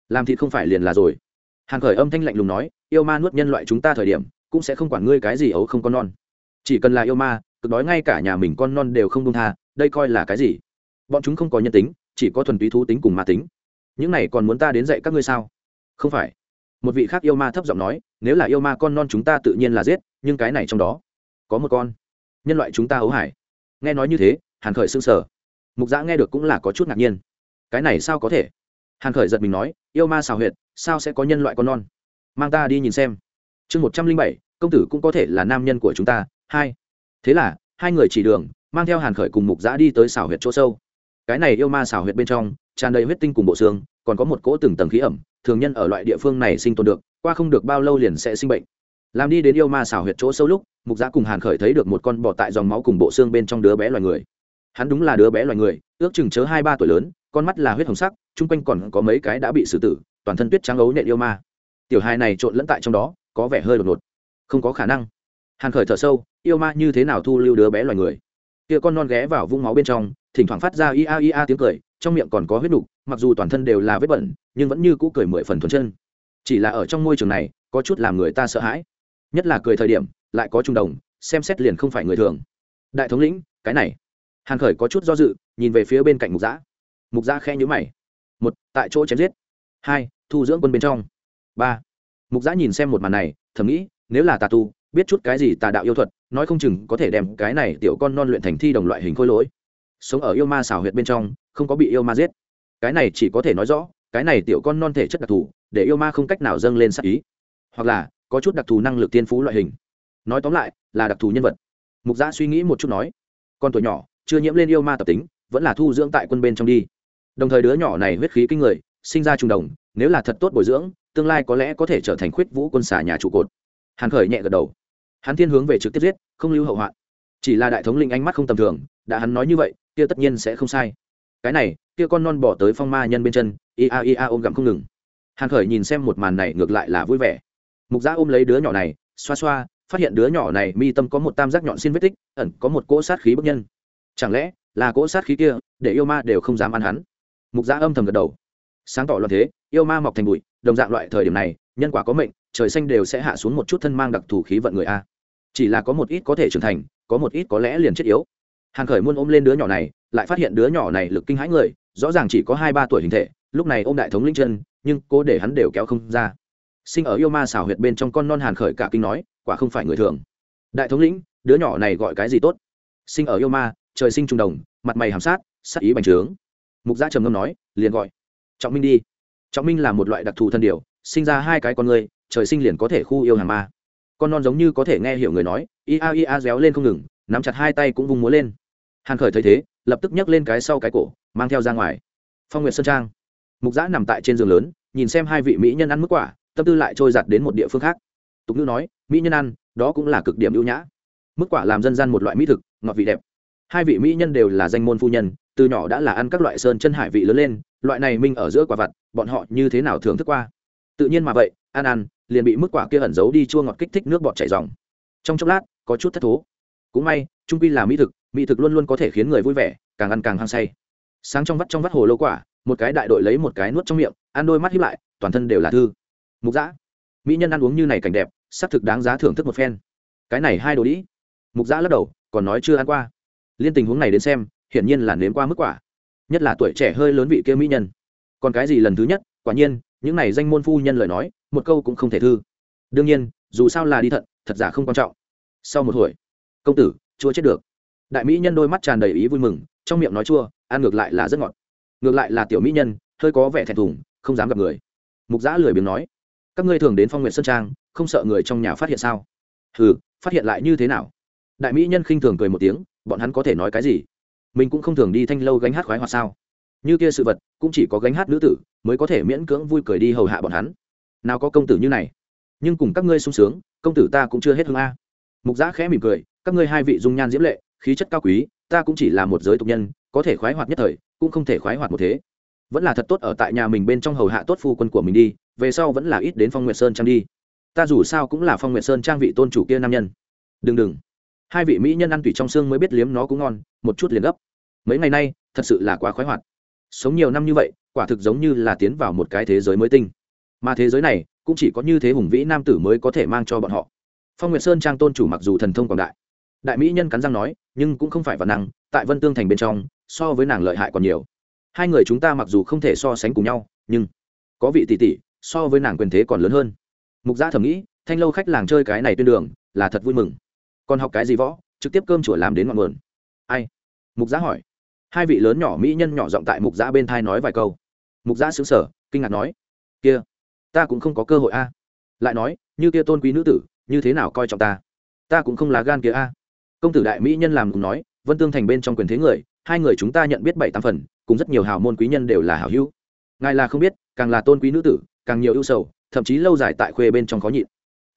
Làm thịt không phải liền là rồi. Hàn khởi âm thanh lạnh lùng nói, yêu ma nuốt nhân loại chúng ta thời điểm, cũng sẽ không quản ngươi cái gì ấu không con non. Chỉ cần là yêu ma cực đói ngay cả nhà mình con non đều không đông tha, đây coi là cái gì? Bọn chúng không có nhân tính, chỉ có thuần túy thú tính cùng ma tính. Những này còn muốn ta đến dạy các ngươi sao? Không phải. Một vị khác yêu ma thấp giọng nói, nếu là yêu ma con non chúng ta tự nhiên là giết, nhưng cái này trong đó có một con. Nhân loại chúng ta ấu hải nghe nói như thế, hàn khởi sưng sở mục giã nghe được cũng là có chút ngạc nhiên. Cái này sao có thể? Hàn khởi giật mình nói, yêu ma xào huyệt, sao sẽ có nhân loại con non? Mang ta đi nhìn xem. Chương một trăm linh bảy, công tử cũng có thể là nam nhân của chúng ta. Hai thế là, hai người chỉ đường, mang theo hàn khởi cùng mục giã đi tới xào huyệt chỗ sâu. Cái này yêu ma xào huyệt bên trong, tràn đầy huyết tinh cùng bộ xương, còn có một cỗ từng tầng khí ẩm, thường nhân ở loại địa phương này sinh tồn được, qua không được bao lâu liền sẽ sinh bệnh. Làm đi đến yêu ma xào huyệt chỗ sâu lúc, mục giã cùng hàn khởi thấy được một con bọ tại dòng máu cùng bộ xương bên trong đứa bé loài người. Hắn đúng là đứa bé loài người, ước chừng chớ hai ba tuổi lớn, con mắt là huyết hồng sắc, chung quanh còn có mấy cái đã bị xử tử, toàn thân tuyết trắng ấu nện yêu ma. Tiểu hài này trộn lẫn tại trong đó, có vẻ hơi đột ngột. Không có khả năng. Hàn khởi thở sâu yêu ma như thế nào thu lưu đứa bé loài người? Kia con non ghé vào vũng máu bên trong, thỉnh thoảng phát ra ia ia tiếng cười, trong miệng còn có huyết đục mặc dù toàn thân đều là vết bẩn, nhưng vẫn như cũ cười mười phần thuần chân. Chỉ là ở trong môi trường này, có chút làm người ta sợ hãi. Nhất là cười thời điểm, lại có trung đồng, xem xét liền không phải người thường. Đại thống lĩnh, cái này. Hàn khởi có chút do dự, nhìn về phía bên cạnh mục giã mục giã khe nhữ mày. Một, tại chỗ chém giết. Hai, thu dưỡng quân bên trong. Ba, mục giã nhìn xem một màn này, thầm nghĩ, nếu là tà tu biết chút cái gì tà đạo yêu thuật, nói không chừng có thể đem cái này tiểu con non luyện thành thi đồng loại hình khôi lỗi. Sống ở yêu ma xảo huyệt bên trong, không có bị yêu ma giết. Cái này chỉ có thể nói rõ, cái này tiểu con non thể chất đặc thù, để yêu ma không cách nào dâng lên sắc ý. Hoặc là, có chút đặc thù năng lực tiên phú loại hình. Nói tóm lại, là đặc thù nhân vật. Mục giã suy nghĩ một chút nói, con tuổi nhỏ, chưa nhiễm lên yêu ma tập tính, vẫn là thu dưỡng tại quân bên trong đi. Đồng thời đứa nhỏ này huyết khí kinh người, sinh ra trung đồng, nếu là thật tốt bồi dưỡng, tương lai có lẽ có thể trở thành khuyết vũ quân xả nhà trụ cột. Hàn khởi nhẹ gật đầu hắn thiên hướng về trực tiếp giết, không lưu hậu hoạn. Chỉ là đại thống linh ánh mắt không tầm thường, đã hắn nói như vậy, kia tất nhiên sẽ không sai. Cái này, kia con non bỏ tới phong ma nhân bên chân, ia ia ôm gặm không ngừng. Hàn khởi nhìn xem một màn này ngược lại là vui vẻ. Mục gia ôm lấy đứa nhỏ này, xoa xoa, phát hiện đứa nhỏ này mi tâm có một tam giác nhọn xin vết tích, ẩn có một cỗ sát khí bức nhân. Chẳng lẽ là cỗ sát khí kia để yêu ma đều không dám ăn hắn? Mục gia âm thầm gật đầu. Sáng tỏ loạn thế, yêu ma mọc thành bụi, đồng dạng loại thời điểm này, nhân quả có mệnh trời xanh đều sẽ hạ xuống một chút thân mang đặc thù khí vận người a. Chỉ là có một ít có thể trưởng thành, có một ít có lẽ liền chết yếu. Hàn khởi muôn ôm lên đứa nhỏ này, lại phát hiện đứa nhỏ này lực kinh hãi người, rõ ràng chỉ có hai ba tuổi hình thể, lúc này ô m đại thống linh chân, nhưng cô để hắn đều kéo không ra. Sinh ở yêu ma xảo huyệt bên trong con non hàn khởi cả kinh nói, quả không phải người thường. Đại thống lĩnh, đứa nhỏ này gọi cái gì tốt? Sinh ở yêu ma, trời sinh trung đồng, mặt mày hàm sát, sắc ý bành trướng. Mục gia trầm ngâm nói, liền gọi. Trọng minh đi. Trọng minh là một loại đặc thù thân điều sinh ra hai cái con người trời sinh liền có thể khu yêu hàng ma. Con non giống như có thể nghe hiểu người nói, ia ia réo lên không ngừng, nắm chặt hai tay cũng vung múa lên. Hàn khởi thấy thế, lập tức nhấc lên cái sau cái cổ, mang theo ra ngoài. Phong nguyệt sơn trang. Mục giã nằm tại trên giường lớn, nhìn xem hai vị mỹ nhân ăn mức quả, tâm tư lại trôi giặt đến một địa phương khác. Tục ngữ nói, mỹ nhân ăn, đó cũng là cực điểm ưu nhã. Mức quả làm dân gian một loại mỹ thực, ngọt vị đẹp. Hai vị mỹ nhân đều là danh môn phu nhân, từ nhỏ đã là ăn các loại sơn chân hải vị lớn lên, loại này minh ở giữa quả vặt, bọn họ như thế nào thưởng thức qua? Tự nhiên mà vậy ăn ăn liền bị mức quả kia ẩn giấu đi chua ngọt kích thích nước bọt chảy dòng. Trong chốc lát, có chút thất thố. Cũng may, trung quy là mỹ thực mỹ thực luôn luôn có thể khiến người vui vẻ, càng ăn càng hăng say. Sáng trong vắt trong vắt hồ lô quả, một cái đại đội lấy một cái nuốt trong miệng ăn đôi mắt hiếp lại, toàn thân đều là thư. Mục giã mỹ nhân ăn uống như này cảnh đẹp, xác thực đáng giá thưởng thức một phen. Cái này hai đồ đĩ. Mục giã lắc đầu, còn nói chưa ăn qua. Liên tình huống này đến xem, hiển nhiên là nếm qua mức quả. Nhất là tuổi trẻ hơi lớn vị kia mỹ nhân. Còn cái gì lần thứ nhất, quả nhiên những này danh môn phu nhân lời nói, một câu cũng không thể thư. Đương nhiên, dù sao là đi thận, thật giả không quan trọng. Sau một hồi, công tử, chua chết được. Đại mỹ nhân đôi mắt tràn đầy ý vui mừng, trong miệng nói chua, ăn ngược lại là rất ngọt. Ngược lại là tiểu mỹ nhân, hơi có vẻ thẹn thùng, không dám gặp người. Mục giã lười biếng nói, các ngươi thường đến phong nguyện sơn trang, không sợ người trong nhà phát hiện sao? Ừ phát hiện lại như thế nào? Đại mỹ nhân khinh thường cười một tiếng, bọn hắn có thể nói cái gì? Mình cũng không thường đi thanh lâu gánh hát khoái hoặc sao? Như kia sự vật, cũng chỉ có gánh hát nữ tử mới có thể miễn cưỡng vui cười đi hầu hạ bọn hắn. Nào có công tử như này. Nhưng cùng các ngươi sung sướng, công tử ta cũng chưa hết hương a. Mục giã khẽ mỉm cười, các ngươi hai vị dung nhan diễm lệ, khí chất cao quý, ta cũng chỉ là một giới tục nhân, có thể khoái hoạt nhất thời, cũng không thể khoái hoạt một thế. Vẫn là thật tốt ở tại nhà mình bên trong hầu hạ tốt phu quân của mình đi, về sau vẫn là ít đến phong nguyệt sơn trang đi. Ta dù sao cũng là phong nguyệt sơn trang vị tôn chủ kia nam nhân. Đừng đừng. Hai vị mỹ nhân ăn tủy trong xương mới biết liếm nó cũng ngon, một chút liền gấp. Mấy ngày nay, thật sự là quá khoái hoạt sống nhiều năm như vậy, quả thực giống như là tiến vào một cái thế giới mới tinh. Mà thế giới này, cũng chỉ có như thế hùng vĩ nam tử mới có thể mang cho bọn họ. Phong nguyệt sơn trang tôn chủ mặc dù thần thông quảng đại đại mỹ nhân cắn răng nói, nhưng cũng không phải văn năng, tại vân tương thành bên trong, so với nàng lợi hại còn nhiều. Hai người chúng ta mặc dù không thể so sánh cùng nhau, nhưng có vị tỷ tỷ, so với nàng quyền thế còn lớn hơn. Mục gia thầm nghĩ, thanh lâu khách làng chơi cái này tuyên đường, là thật vui mừng. Còn học cái gì võ, trực tiếp cơm chùa làm đến ngọn nguồn. Ai? Mục gia hỏi hai vị lớn nhỏ mỹ nhân nhỏ giọng tại mục giã bên thai nói vài câu. Mục gia xứng sở kinh ngạc nói, kia, ta cũng không có cơ hội a. Lại nói, như kia tôn quý nữ tử, như thế nào coi trọng ta? Ta cũng không là gan kia a. Công tử đại mỹ nhân làm cùng nói, vân tương thành bên trong quyền thế người, hai người chúng ta nhận biết bảy tam phần, cùng rất nhiều hào môn quý nhân đều là hảo hữu. Ngài là không biết, càng là tôn quý nữ tử, càng nhiều ưu sầu, thậm chí lâu dài tại khuê bên trong khó nhịn.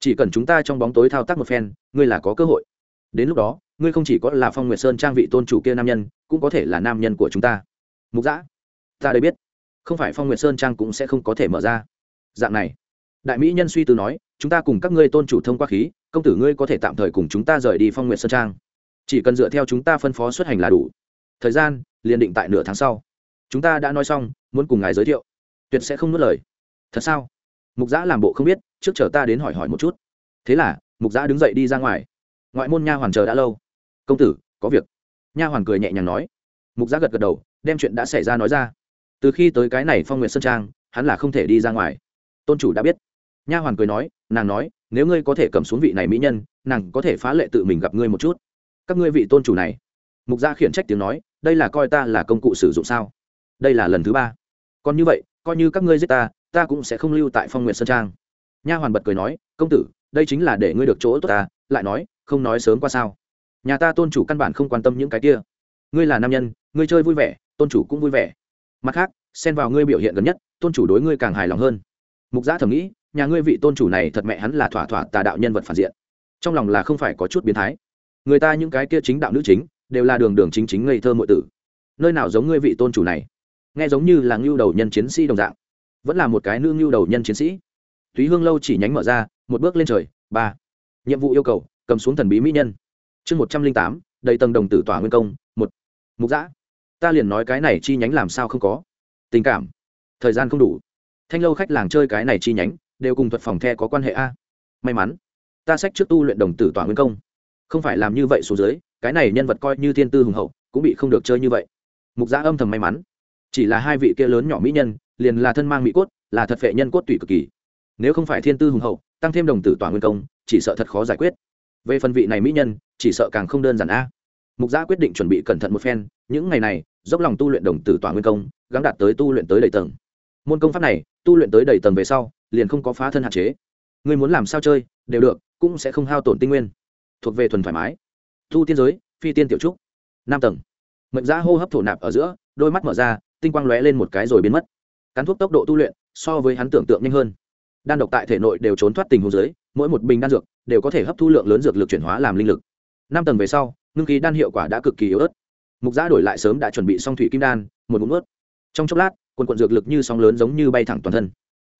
Chỉ cần chúng ta trong bóng tối thao tác một phen, ngươi là có cơ hội. Đến lúc đó ngươi không chỉ có là phong nguyệt sơn trang vị tôn chủ kia nam nhân, cũng có thể là nam nhân của chúng ta. Mục giã ta đây biết, không phải phong nguyệt sơn trang cũng sẽ không có thể mở ra. Dạng này, đại mỹ nhân suy tư nói, chúng ta cùng các ngươi tôn chủ thông qua khí, công tử ngươi có thể tạm thời cùng chúng ta rời đi phong nguyệt sơn trang. Chỉ cần dựa theo chúng ta phân phó xuất hành là đủ. Thời gian, liền định tại nửa tháng sau. Chúng ta đã nói xong, muốn cùng ngài giới thiệu. Tuyệt sẽ không nuốt lời. Thật sao? Mục giã làm bộ không biết, trước chờ ta đến hỏi hỏi một chút. Thế là, mục giã đứng dậy đi ra ngoài. Ngoại môn nha hoàn chờ đã lâu công tử, có việc. Nha hoàn cười nhẹ nhàng nói. Mục giá gật gật đầu, đem chuyện đã xảy ra nói ra. Từ khi tới cái này phong nguyện sơn trang, hắn là không thể đi ra ngoài. Tôn chủ đã biết. Nha hoàn cười nói, nàng nói, nếu ngươi có thể cầm xuống vị này mỹ nhân, nàng có thể phá lệ tự mình gặp ngươi một chút. Các ngươi vị tôn chủ này. Mục gia khiển trách tiếng nói, đây là coi ta là công cụ sử dụng sao? Đây là lần thứ ba. Còn như vậy, coi như các ngươi giết ta ta cũng sẽ không lưu tại phong nguyện sơn trang. Nha hoàn bật cười nói, công tử, đây chính là để ngươi được chỗ tốt ta. Lại nói, không nói sớm qua sao nhà ta tôn chủ căn bản không quan tâm những cái kia. Ngươi là nam nhân, ngươi chơi vui vẻ, tôn chủ cũng vui vẻ. Mặt khác, xen vào ngươi biểu hiện gần nhất, tôn chủ đối ngươi càng hài lòng hơn. Mục giã thầm nghĩ, nhà ngươi vị tôn chủ này thật mẹ hắn là thỏa thỏa tà đạo nhân vật phản diện. Trong lòng là không phải có chút biến thái. Người ta những cái kia chính đạo nữ chính, đều là đường đường chính chính ngây thơ mọi tử. Nơi nào giống ngươi vị tôn chủ này? Nghe giống như là ngưu đầu nhân chiến sĩ đồng dạng. Vẫn là một cái nữ ngưu đầu nhân chiến sĩ. Thúy hương lâu chỉ nhánh mở ra, một bước lên trời, ba. Nhiệm vụ yêu cầu, cầm xuống thần bí mỹ nhân chương một trăm linh tám, đầy tầng đồng tử tỏa nguyên công, một. Mục giã ta liền nói cái này chi nhánh làm sao không có? Tình cảm. Thời gian không đủ. Thanh lâu khách làng chơi cái này chi nhánh, đều cùng thuật phòng the có quan hệ a. May mắn. Ta sách trước tu luyện đồng tử tỏa nguyên công. Không phải làm như vậy xuống dưới, cái này nhân vật coi như thiên tư hùng hậu, cũng bị không được chơi như vậy. Mục giã âm thầm may mắn. Chỉ là hai vị kia lớn nhỏ mỹ nhân, liền là thân mang mỹ cốt, là thật vệ nhân cốt tủy cực kỳ. Nếu không phải thiên tư hùng hậu, tăng thêm đồng tử tỏa nguyên công, chỉ sợ thật khó giải quyết về phần vị này mỹ nhân, chỉ sợ càng không đơn giản a. Mục gia quyết định chuẩn bị cẩn thận một phen, những ngày này, dốc lòng tu luyện đồng tử tỏa nguyên công gắn đạt tới tu luyện tới đầy tầng. Môn công pháp này, tu luyện tới đầy tầng về sau, liền không có phá thân hạn chế. Người muốn làm sao chơi, đều được, cũng sẽ không hao tổn tinh nguyên. Thuộc về thuần thoải mái. Tu tiên giới, phi tiên tiểu trúc. Năm tầng. Mệnh giá hô hấp thổ nạp ở giữa, đôi mắt mở ra, tinh quang lóe lên một cái rồi biến mất. Cắn thuốc tốc độ tu luyện, so với hắn tưởng tượng nhanh hơn. Đan độc tại thể nội đều trốn thoát tình hồ dưới mỗi một bình đan dược đều có thể hấp thu lượng lớn dược lực chuyển hóa làm linh lực. Năm tầng về sau, ngưng khí đan hiệu quả đã cực kỳ yếu ớt. Mục giã đổi lại sớm đã chuẩn bị xong thủy kim đan, một ngụm ướt trong chốc lát, quần quận dược lực như sóng lớn giống như bay thẳng toàn thân.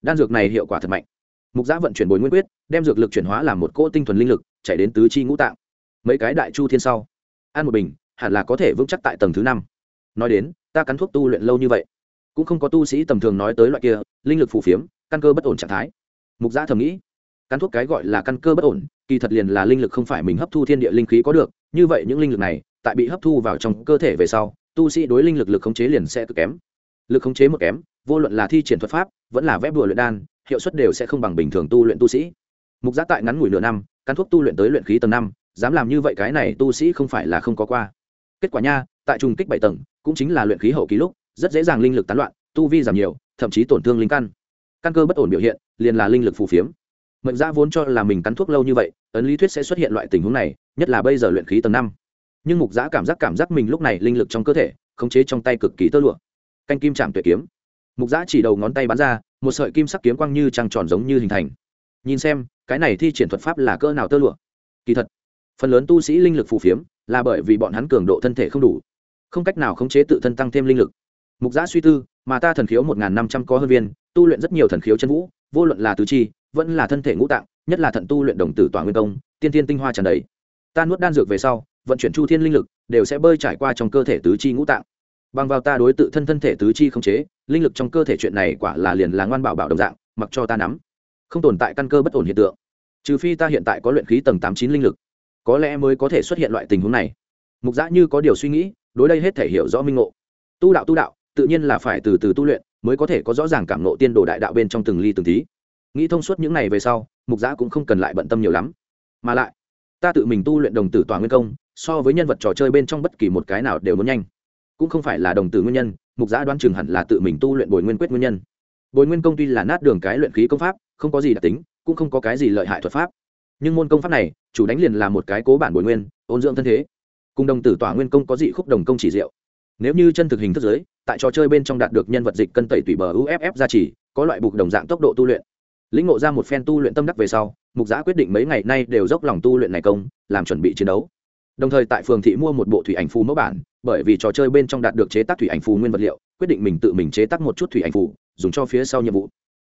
Đan dược này hiệu quả thật mạnh. Mục giã vận chuyển bồi nguyên quyết, đem dược lực chuyển hóa làm một cỗ tinh thuần linh lực, chạy đến tứ chi ngũ tạng. Mấy cái đại chu thiên sau, ăn một bình, hẳn là có thể vững chắc tại tầng thứ năm. Nói đến, ta cắn thuốc tu luyện lâu như vậy, cũng không có tu sĩ tầm thường nói tới loại kia, linh lực phù phiếm, căn cơ bất ổn trạng thái. Mục giã thầm nghĩ cắn thuốc cái gọi là căn cơ bất ổn, kỳ thật liền là linh lực không phải mình hấp thu thiên địa linh khí có được, như vậy những linh lực này, tại bị hấp thu vào trong cơ thể về sau, tu sĩ đối linh lực lực khống chế liền sẽ cực kém. Lực khống chế một kém, vô luận là thi triển thuật pháp, vẫn là vép đùa luyện đan, hiệu suất đều sẽ không bằng bình thường tu luyện tu sĩ. Mục giác tại ngắn ngủi nửa năm căn thuốc tu luyện tới luyện khí tầng năm, dám làm như vậy cái này tu sĩ không phải là không có qua. Kết quả nha, tại trùng kích bảy tầng, cũng chính là luyện khí hậu kỳ lúc, rất dễ dàng linh lực tán loạn, tu vi giảm nhiều, thậm chí tổn thương linh căn. Căn cơ bất ổn biểu hiện, liền là linh lực phù phiếm mệnh giã vốn cho là mình cắn thuốc lâu như vậy, ấn lý thuyết sẽ xuất hiện loại tình huống này, nhất là bây giờ luyện khí tầng năm. Nhưng mục giã cảm giác cảm giác mình lúc này linh lực trong cơ thể, khống chế trong tay cực kỳ tơ lụa. Canh kim chạm tuyệt kiếm. Mục giã chỉ đầu ngón tay bắn ra, một sợi kim sắc kiếm quang như trăng tròn giống như hình thành. Nhìn xem, cái này thi triển thuật pháp là cỡ nào tơ lụa? Kỳ thật, phần lớn tu sĩ linh lực phù phiếm là bởi vì bọn hắn cường độ thân thể không đủ, không cách nào khống chế tự thân tăng thêm linh lực. Mục giã suy tư, mà ta thần khiếu một n g h n năm trăm có hơn viên, tu luyện rất nhiều thần khiếu chân vũ, vô luận là tứ chi vẫn là thân thể ngũ tạng, nhất là thận tu luyện đồng tử tỏa nguyên công, tiên tiên tinh hoa tràn đầy. Ta nuốt đan dược về sau, vận chuyển chu thiên linh lực, đều sẽ bơi trải qua trong cơ thể tứ chi ngũ tạng. Bằng vào ta đối tự thân thân thể tứ chi không chế, linh lực trong cơ thể chuyện này quả là liền là ngoan bảo bảo đồng dạng, mặc cho ta nắm. Không tồn tại căn cơ bất ổn hiện tượng. Trừ phi ta hiện tại có luyện khí tầng tám chín linh lực, có lẽ mới có thể xuất hiện loại tình huống này. Mục giã như có điều suy nghĩ, đối đây hết thể hiểu rõ minh ngộ. Tu đạo tu đạo, tự nhiên là phải từ từ tu luyện, mới có thể có rõ ràng cảm nộ tiên đồ đại đạo bên trong từng ly từng tí nghĩ thông suốt những này về sau, mục giã cũng không cần lại bận tâm nhiều lắm. Mà lại, ta tự mình tu luyện đồng tử tòa nguyên công, so với nhân vật trò chơi bên trong bất kỳ một cái nào đều muốn nhanh. Cũng không phải là đồng tử nguyên nhân, mục giã đoán chừng hẳn là tự mình tu luyện bồi nguyên quyết nguyên nhân. Bồi nguyên công tuy là nát đường cái luyện khí công pháp, không có gì đặc tính, cũng không có cái gì lợi hại thuật pháp. Nhưng môn công pháp này, chủ đánh liền là một cái cố bản bồi nguyên, ôn dưỡng thân thế. Cùng đồng tử tỏa nguyên công có dị khúc đồng công chỉ diệu. Nếu như chân thực hình thức giới, tại trò chơi bên trong đạt được nhân vật dịch cân tẩy tủy bờ uff ra chỉ có loại bục đồng dạng tốc độ tu luyện lĩnh ngộ ra một phen tu luyện tâm đắc về sau, mục giã quyết định mấy ngày nay đều dốc lòng tu luyện này công, làm chuẩn bị chiến đấu. Đồng thời tại phường thị mua một bộ thủy ảnh phù mẫu bản, bởi vì trò chơi bên trong đạt được chế tác thủy ảnh phù nguyên vật liệu, quyết định mình tự mình chế tác một chút thủy ảnh phù, dùng cho phía sau nhiệm vụ.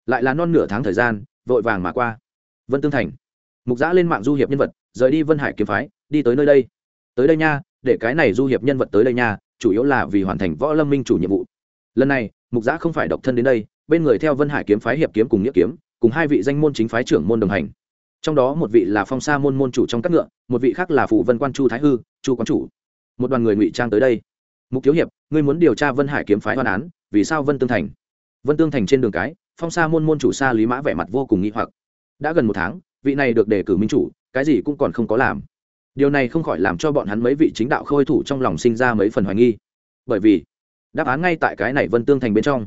Lại là non nửa tháng thời gian, vội vàng mà qua. Vân tương thành. Mục giã lên mạng du hiệp nhân vật, rời đi vân hải kiếm phái, đi tới nơi đây. Tới đây nha, để cái này du hiệp nhân vật tới đây nha, chủ yếu là vì hoàn thành võ lâm minh chủ nhiệm vụ. Lần này, mục giã không phải độc thân đến đây, bên người theo vân hải kiếm phái hiệp kiếm cùng nghĩa kiếm cùng hai vị danh môn chính phái trưởng môn đồng hành. Trong đó một vị là phong sa môn môn chủ trong các ngựa, một vị khác là phủ vân quan chu thái hư, chu quán chủ. Một đoàn người ngụy trang tới đây. Mục thiếu hiệp, ngươi muốn điều tra vân hải kiếm phái hoan án, vì sao vân tương thành? Vân tương thành trên đường cái, phong sa môn môn chủ sa lý mã vẻ mặt vô cùng nghi hoặc. Đã gần một tháng, vị này được đề cử minh chủ, cái gì cũng còn không có làm. Điều này không khỏi làm cho bọn hắn mấy vị chính đạo khôi thủ trong lòng sinh ra mấy phần hoài nghi. Bởi vì, đáp án ngay tại cái này vân tương thành bên trong.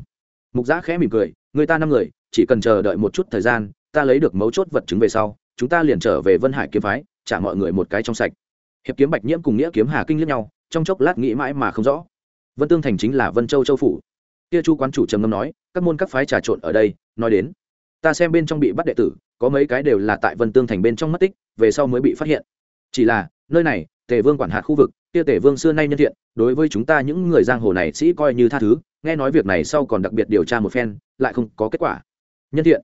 Mục giã khẽ mỉm cười, người ta năm người chỉ cần chờ đợi một chút thời gian, ta lấy được mấu chốt vật chứng về sau, chúng ta liền trở về vân hải kiếm phái, trả mọi người một cái trong sạch. Hiệp kiếm bạch nhiễm cùng nghĩa kiếm hà kinh lẫn nhau, trong chốc lát nghĩ mãi mà không rõ. Vân tương thành chính là vân châu châu phủ. Kia chu quán chủ trầm ngâm nói, các môn các phái trà trộn ở đây, nói đến, ta xem bên trong bị bắt đệ tử, có mấy cái đều là tại vân tương thành bên trong mất tích, về sau mới bị phát hiện. Chỉ là, nơi này, tề vương quản hạt khu vực, kia tề vương xưa nay nhân thiện, đối với chúng ta những người giang hồ này sĩ coi như tha thứ, nghe nói việc này sau còn đặc biệt điều tra một phen, lại không có kết quả nhân thiện.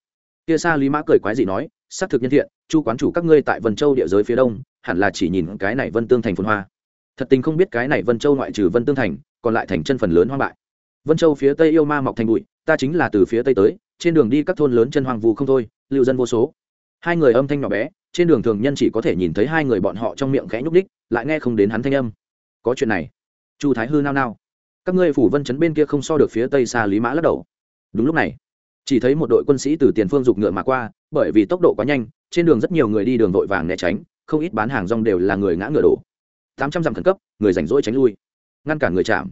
Kia xa lý mã cười quái gì nói, xác thực nhân thiện, chu quán chủ các ngươi tại vân châu địa giới phía đông, hẳn là chỉ nhìn cái này vân tương thành phồn hoa. Thật tình không biết cái này vân châu ngoại trừ vân tương thành, còn lại thành chân phần lớn hoang bại. Vân châu phía tây yêu ma mọc thành bụi, ta chính là từ phía tây tới, trên đường đi các thôn lớn chân hoang vu không thôi, lưu dân vô số. Hai người âm thanh nhỏ bé, trên đường thường nhân chỉ có thể nhìn thấy hai người bọn họ trong miệng khẽ nhúc đích lại nghe không đến hắn thanh âm. Có chuyện này. Chu thái hư nao nao. Các ngươi phủ vân chấn bên kia không so được phía tây xa lý mã lắc đầu. Đúng lúc này chỉ thấy một đội quân sĩ từ tiền phương giục ngựa mà qua, bởi vì tốc độ quá nhanh, trên đường rất nhiều người đi đường vội vàng né tránh, không ít bán hàng rong đều là người ngã ngựa đổ. Tám trăm dặm khẩn cấp, người rảnh rỗi tránh lui. Ngăn cản người chạm.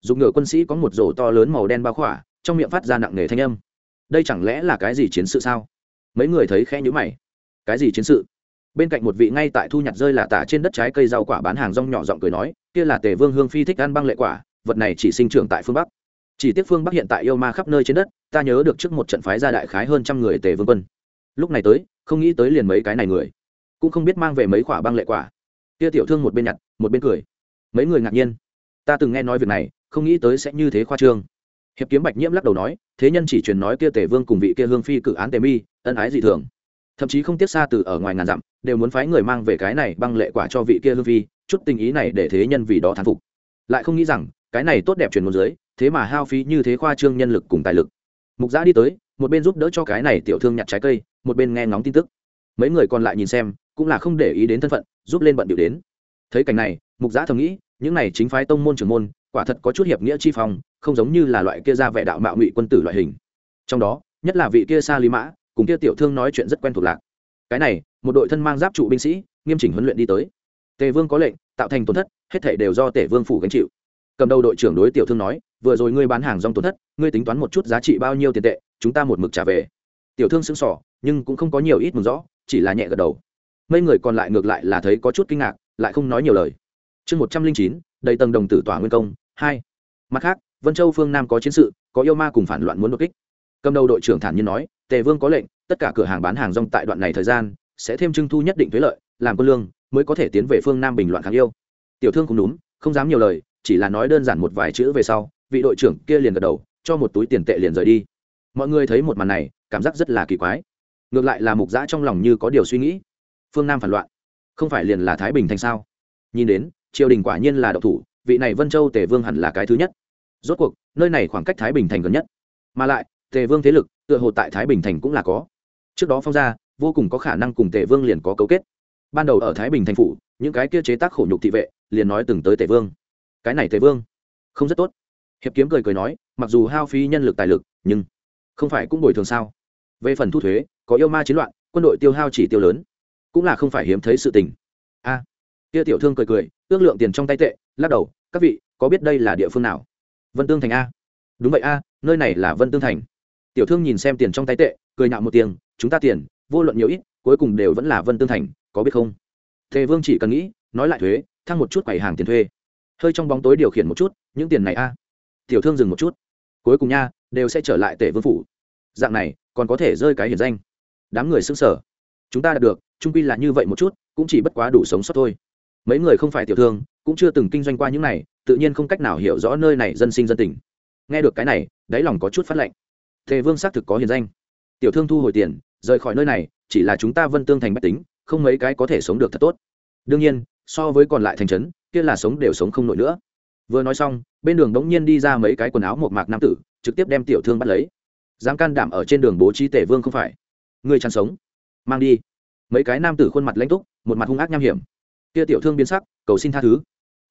Dùng ngựa quân sĩ có một rổ to lớn màu đen bao khỏa, trong miệng phát ra nặng nề thanh âm. Đây chẳng lẽ là cái gì chiến sự sao? Mấy người thấy khẽ nhữ mày. Cái gì chiến sự? Bên cạnh một vị ngay tại thu nhặt rơi là tả trên đất trái cây rau quả bán hàng rong nhỏ giọng cười nói, kia là tề vương hương phi thích ăn băng lệ quả, vật này chỉ sinh trưởng tại phương bắc chỉ tiếc phương bắc hiện tại yêu ma khắp nơi trên đất, ta nhớ được trước một trận phái gia đại khái hơn trăm người tề vương quân. Lúc này tới, không nghĩ tới liền mấy cái này người. Cũng không biết mang về mấy quả băng lệ quả. Kia tiểu thương một bên nhặt, một bên cười. Mấy người ngạc nhiên. Ta từng nghe nói việc này, không nghĩ tới sẽ như thế khoa trương. Hiệp kiếm bạch nhiễm lắc đầu nói, thế nhân chỉ truyền nói kia tề vương cùng vị kia hương phi cử án tề mi, ân ái dị thường. Thậm chí không tiếc xa từ ở ngoài ngàn dặm, đều muốn phái người mang về cái này băng lệ quả cho vị kia hương phi, chút tình ý này để thế nhân vì đó thán phục. Lại không nghĩ rằng, cái này tốt đẹp truyền môn dưới thế mà hao phí như thế khoa trương nhân lực cùng tài lực. Mục giã đi tới, một bên giúp đỡ cho cái này tiểu thương nhặt trái cây, một bên nghe ngóng tin tức. Mấy người còn lại nhìn xem, cũng là không để ý đến thân phận, giúp lên bận điệu đến. Thấy cảnh này, mục giã thầm nghĩ, những này chính phái tông môn trưởng môn, quả thật có chút hiệp nghĩa chi phong, không giống như là loại kia ra vẻ đạo mạo ngụy quân tử loại hình. Trong đó, nhất là vị kia sa lý mã, cùng kia tiểu thương nói chuyện rất quen thuộc lạc. Cái này, một đội thân mang giáp trụ binh sĩ, nghiêm chỉnh huấn luyện đi tới. Tề vương có lệnh, tạo thành tổn thất, hết thể đều do tề vương phủ gánh chịu. Cầm đầu đội trưởng đối tiểu thương nói vừa rồi ngươi bán hàng rong tổn thất, ngươi tính toán một chút giá trị bao nhiêu tiền tệ, chúng ta một mực trả về. Tiểu thương sững sỏ nhưng cũng không có nhiều ít mừng rõ, chỉ là nhẹ gật đầu. Mấy người còn lại ngược lại là thấy có chút kinh ngạc, lại không nói nhiều lời. Chương một trăm linh chín, đầy tầng đồng tử tỏa nguyên công, hai. Mặt khác, vân châu phương nam có chiến sự, có yêu ma cùng phản loạn muốn đột kích. Cầm đầu đội trưởng thản nhiên nói, tề vương có lệnh, tất cả cửa hàng bán hàng rong tại đoạn này thời gian, sẽ thêm trưng thu nhất định thuế lợi, làm quân lương, mới có thể tiến về phương nam bình loạn kháng yêu. Tiểu thương cũng đúng, không dám nhiều lời, chỉ là nói đơn giản một vài chữ về sau vị đội trưởng kia liền gật đầu, cho một túi tiền tệ liền rời đi. Mọi người thấy một màn này, cảm giác rất là kỳ quái. Ngược lại là mục giã trong lòng như có điều suy nghĩ. Phương nam phản loạn, không phải liền là thái bình thành sao? Nhìn đến, triều đình quả nhiên là độc thủ, vị này vân châu tề vương hẳn là cái thứ nhất. Rốt cuộc, nơi này khoảng cách thái bình thành gần nhất. Mà lại, tề vương thế lực, tựa hồ tại thái bình thành cũng là có. Trước đó phong gia vô cùng có khả năng cùng tề vương liền có cấu kết. Ban đầu ở thái bình thành phủ, những cái kia chế tác khổ nhục thị vệ, liền nói từng tới tề vương. Cái này tề vương, không rất tốt hiệp kiếm cười cười nói, mặc dù hao phí nhân lực tài lực, nhưng không phải cũng bồi thường sao? Về phần thu thuế, có yêu ma chiến loạn, quân đội tiêu hao chỉ tiêu lớn, cũng là không phải hiếm thấy sự tình. A. Kia tiểu thương cười cười, ước lượng tiền trong tay tệ, lắc đầu, các vị, có biết đây là địa phương nào? Vân tương thành a. Đúng vậy a, nơi này là vân tương thành. Tiểu thương nhìn xem tiền trong tay tệ, cười nhạo một tiếng, chúng ta tiền, vô luận nhiều ít, cuối cùng đều vẫn là vân tương thành, có biết không? Thề vương chỉ cần nghĩ, nói lại thuế, thăng một chút quầy hàng tiền thuê. Hơi trong bóng tối điều khiển một chút, những tiền này a tiểu thương dừng một chút. Cuối cùng nha, đều sẽ trở lại tể vương phủ. Dạng này, còn có thể rơi cái hiển danh. Đám người xứng sở chúng ta đạt được, trung quy là như vậy một chút, cũng chỉ bất quá đủ sống sót thôi. Mấy người không phải tiểu thương, cũng chưa từng kinh doanh qua những này, tự nhiên không cách nào hiểu rõ nơi này dân sinh dân tình. Nghe được cái này, đáy lòng có chút phát lệnh tề vương xác thực có hiền danh. Tiểu thương thu hồi tiền, rời khỏi nơi này, chỉ là chúng ta vân tương thành bách tính, không mấy cái có thể sống được thật tốt. Đương nhiên, so với còn lại thành trấn, kia là sống đều sống không nổi nữa vừa nói xong, bên đường đống nhiên đi ra mấy cái quần áo một mạc nam tử, trực tiếp đem tiểu thương bắt lấy. Dám can đảm ở trên đường bố trí tể vương không phải? Người chăn sống. Mang đi. Mấy cái nam tử khuôn mặt lãnh túc, một mặt hung ác nham hiểm. Kia tiểu thương biến sắc, cầu xin tha thứ.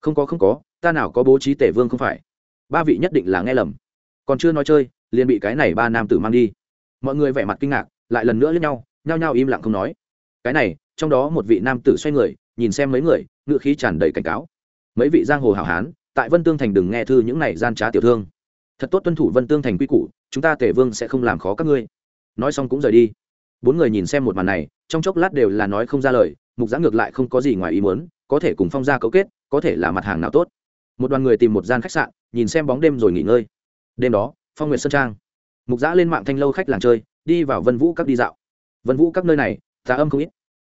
Không có không có, ta nào có bố trí tể vương không phải? Ba vị nhất định là nghe lầm. Còn chưa nói chơi, liền bị cái này ba nam tử mang đi. Mọi người vẻ mặt kinh ngạc, lại lần nữa lẫn nhau, nhao nhao im lặng không nói. Cái này, trong đó một vị nam tử xoay người, nhìn xem mấy người ngựa khí tràn đầy cảnh cáo. Mấy vị giang hồ hảo hán tại vân tương thành đừng nghe thư những này gian trá tiểu thương. Thật tốt tuân thủ vân tương thành quy củ, chúng ta tể vương sẽ không làm khó các ngươi. Nói xong cũng rời đi. Bốn người nhìn xem một màn này, trong chốc lát đều là nói không ra lời, mục giã ngược lại không có gì ngoài ý muốn, có thể cùng phong gia cấu kết, có thể là mặt hàng nào tốt. Một đoàn người tìm một gian khách sạn, nhìn xem bóng đêm rồi nghỉ ngơi. Đêm đó, phong nguyệt sơn trang. Mục giã lên mạng thanh lâu khách làng chơi, đi vào vân vũ các đi dạo. Vân vũ các nơi này, tà âm không ít.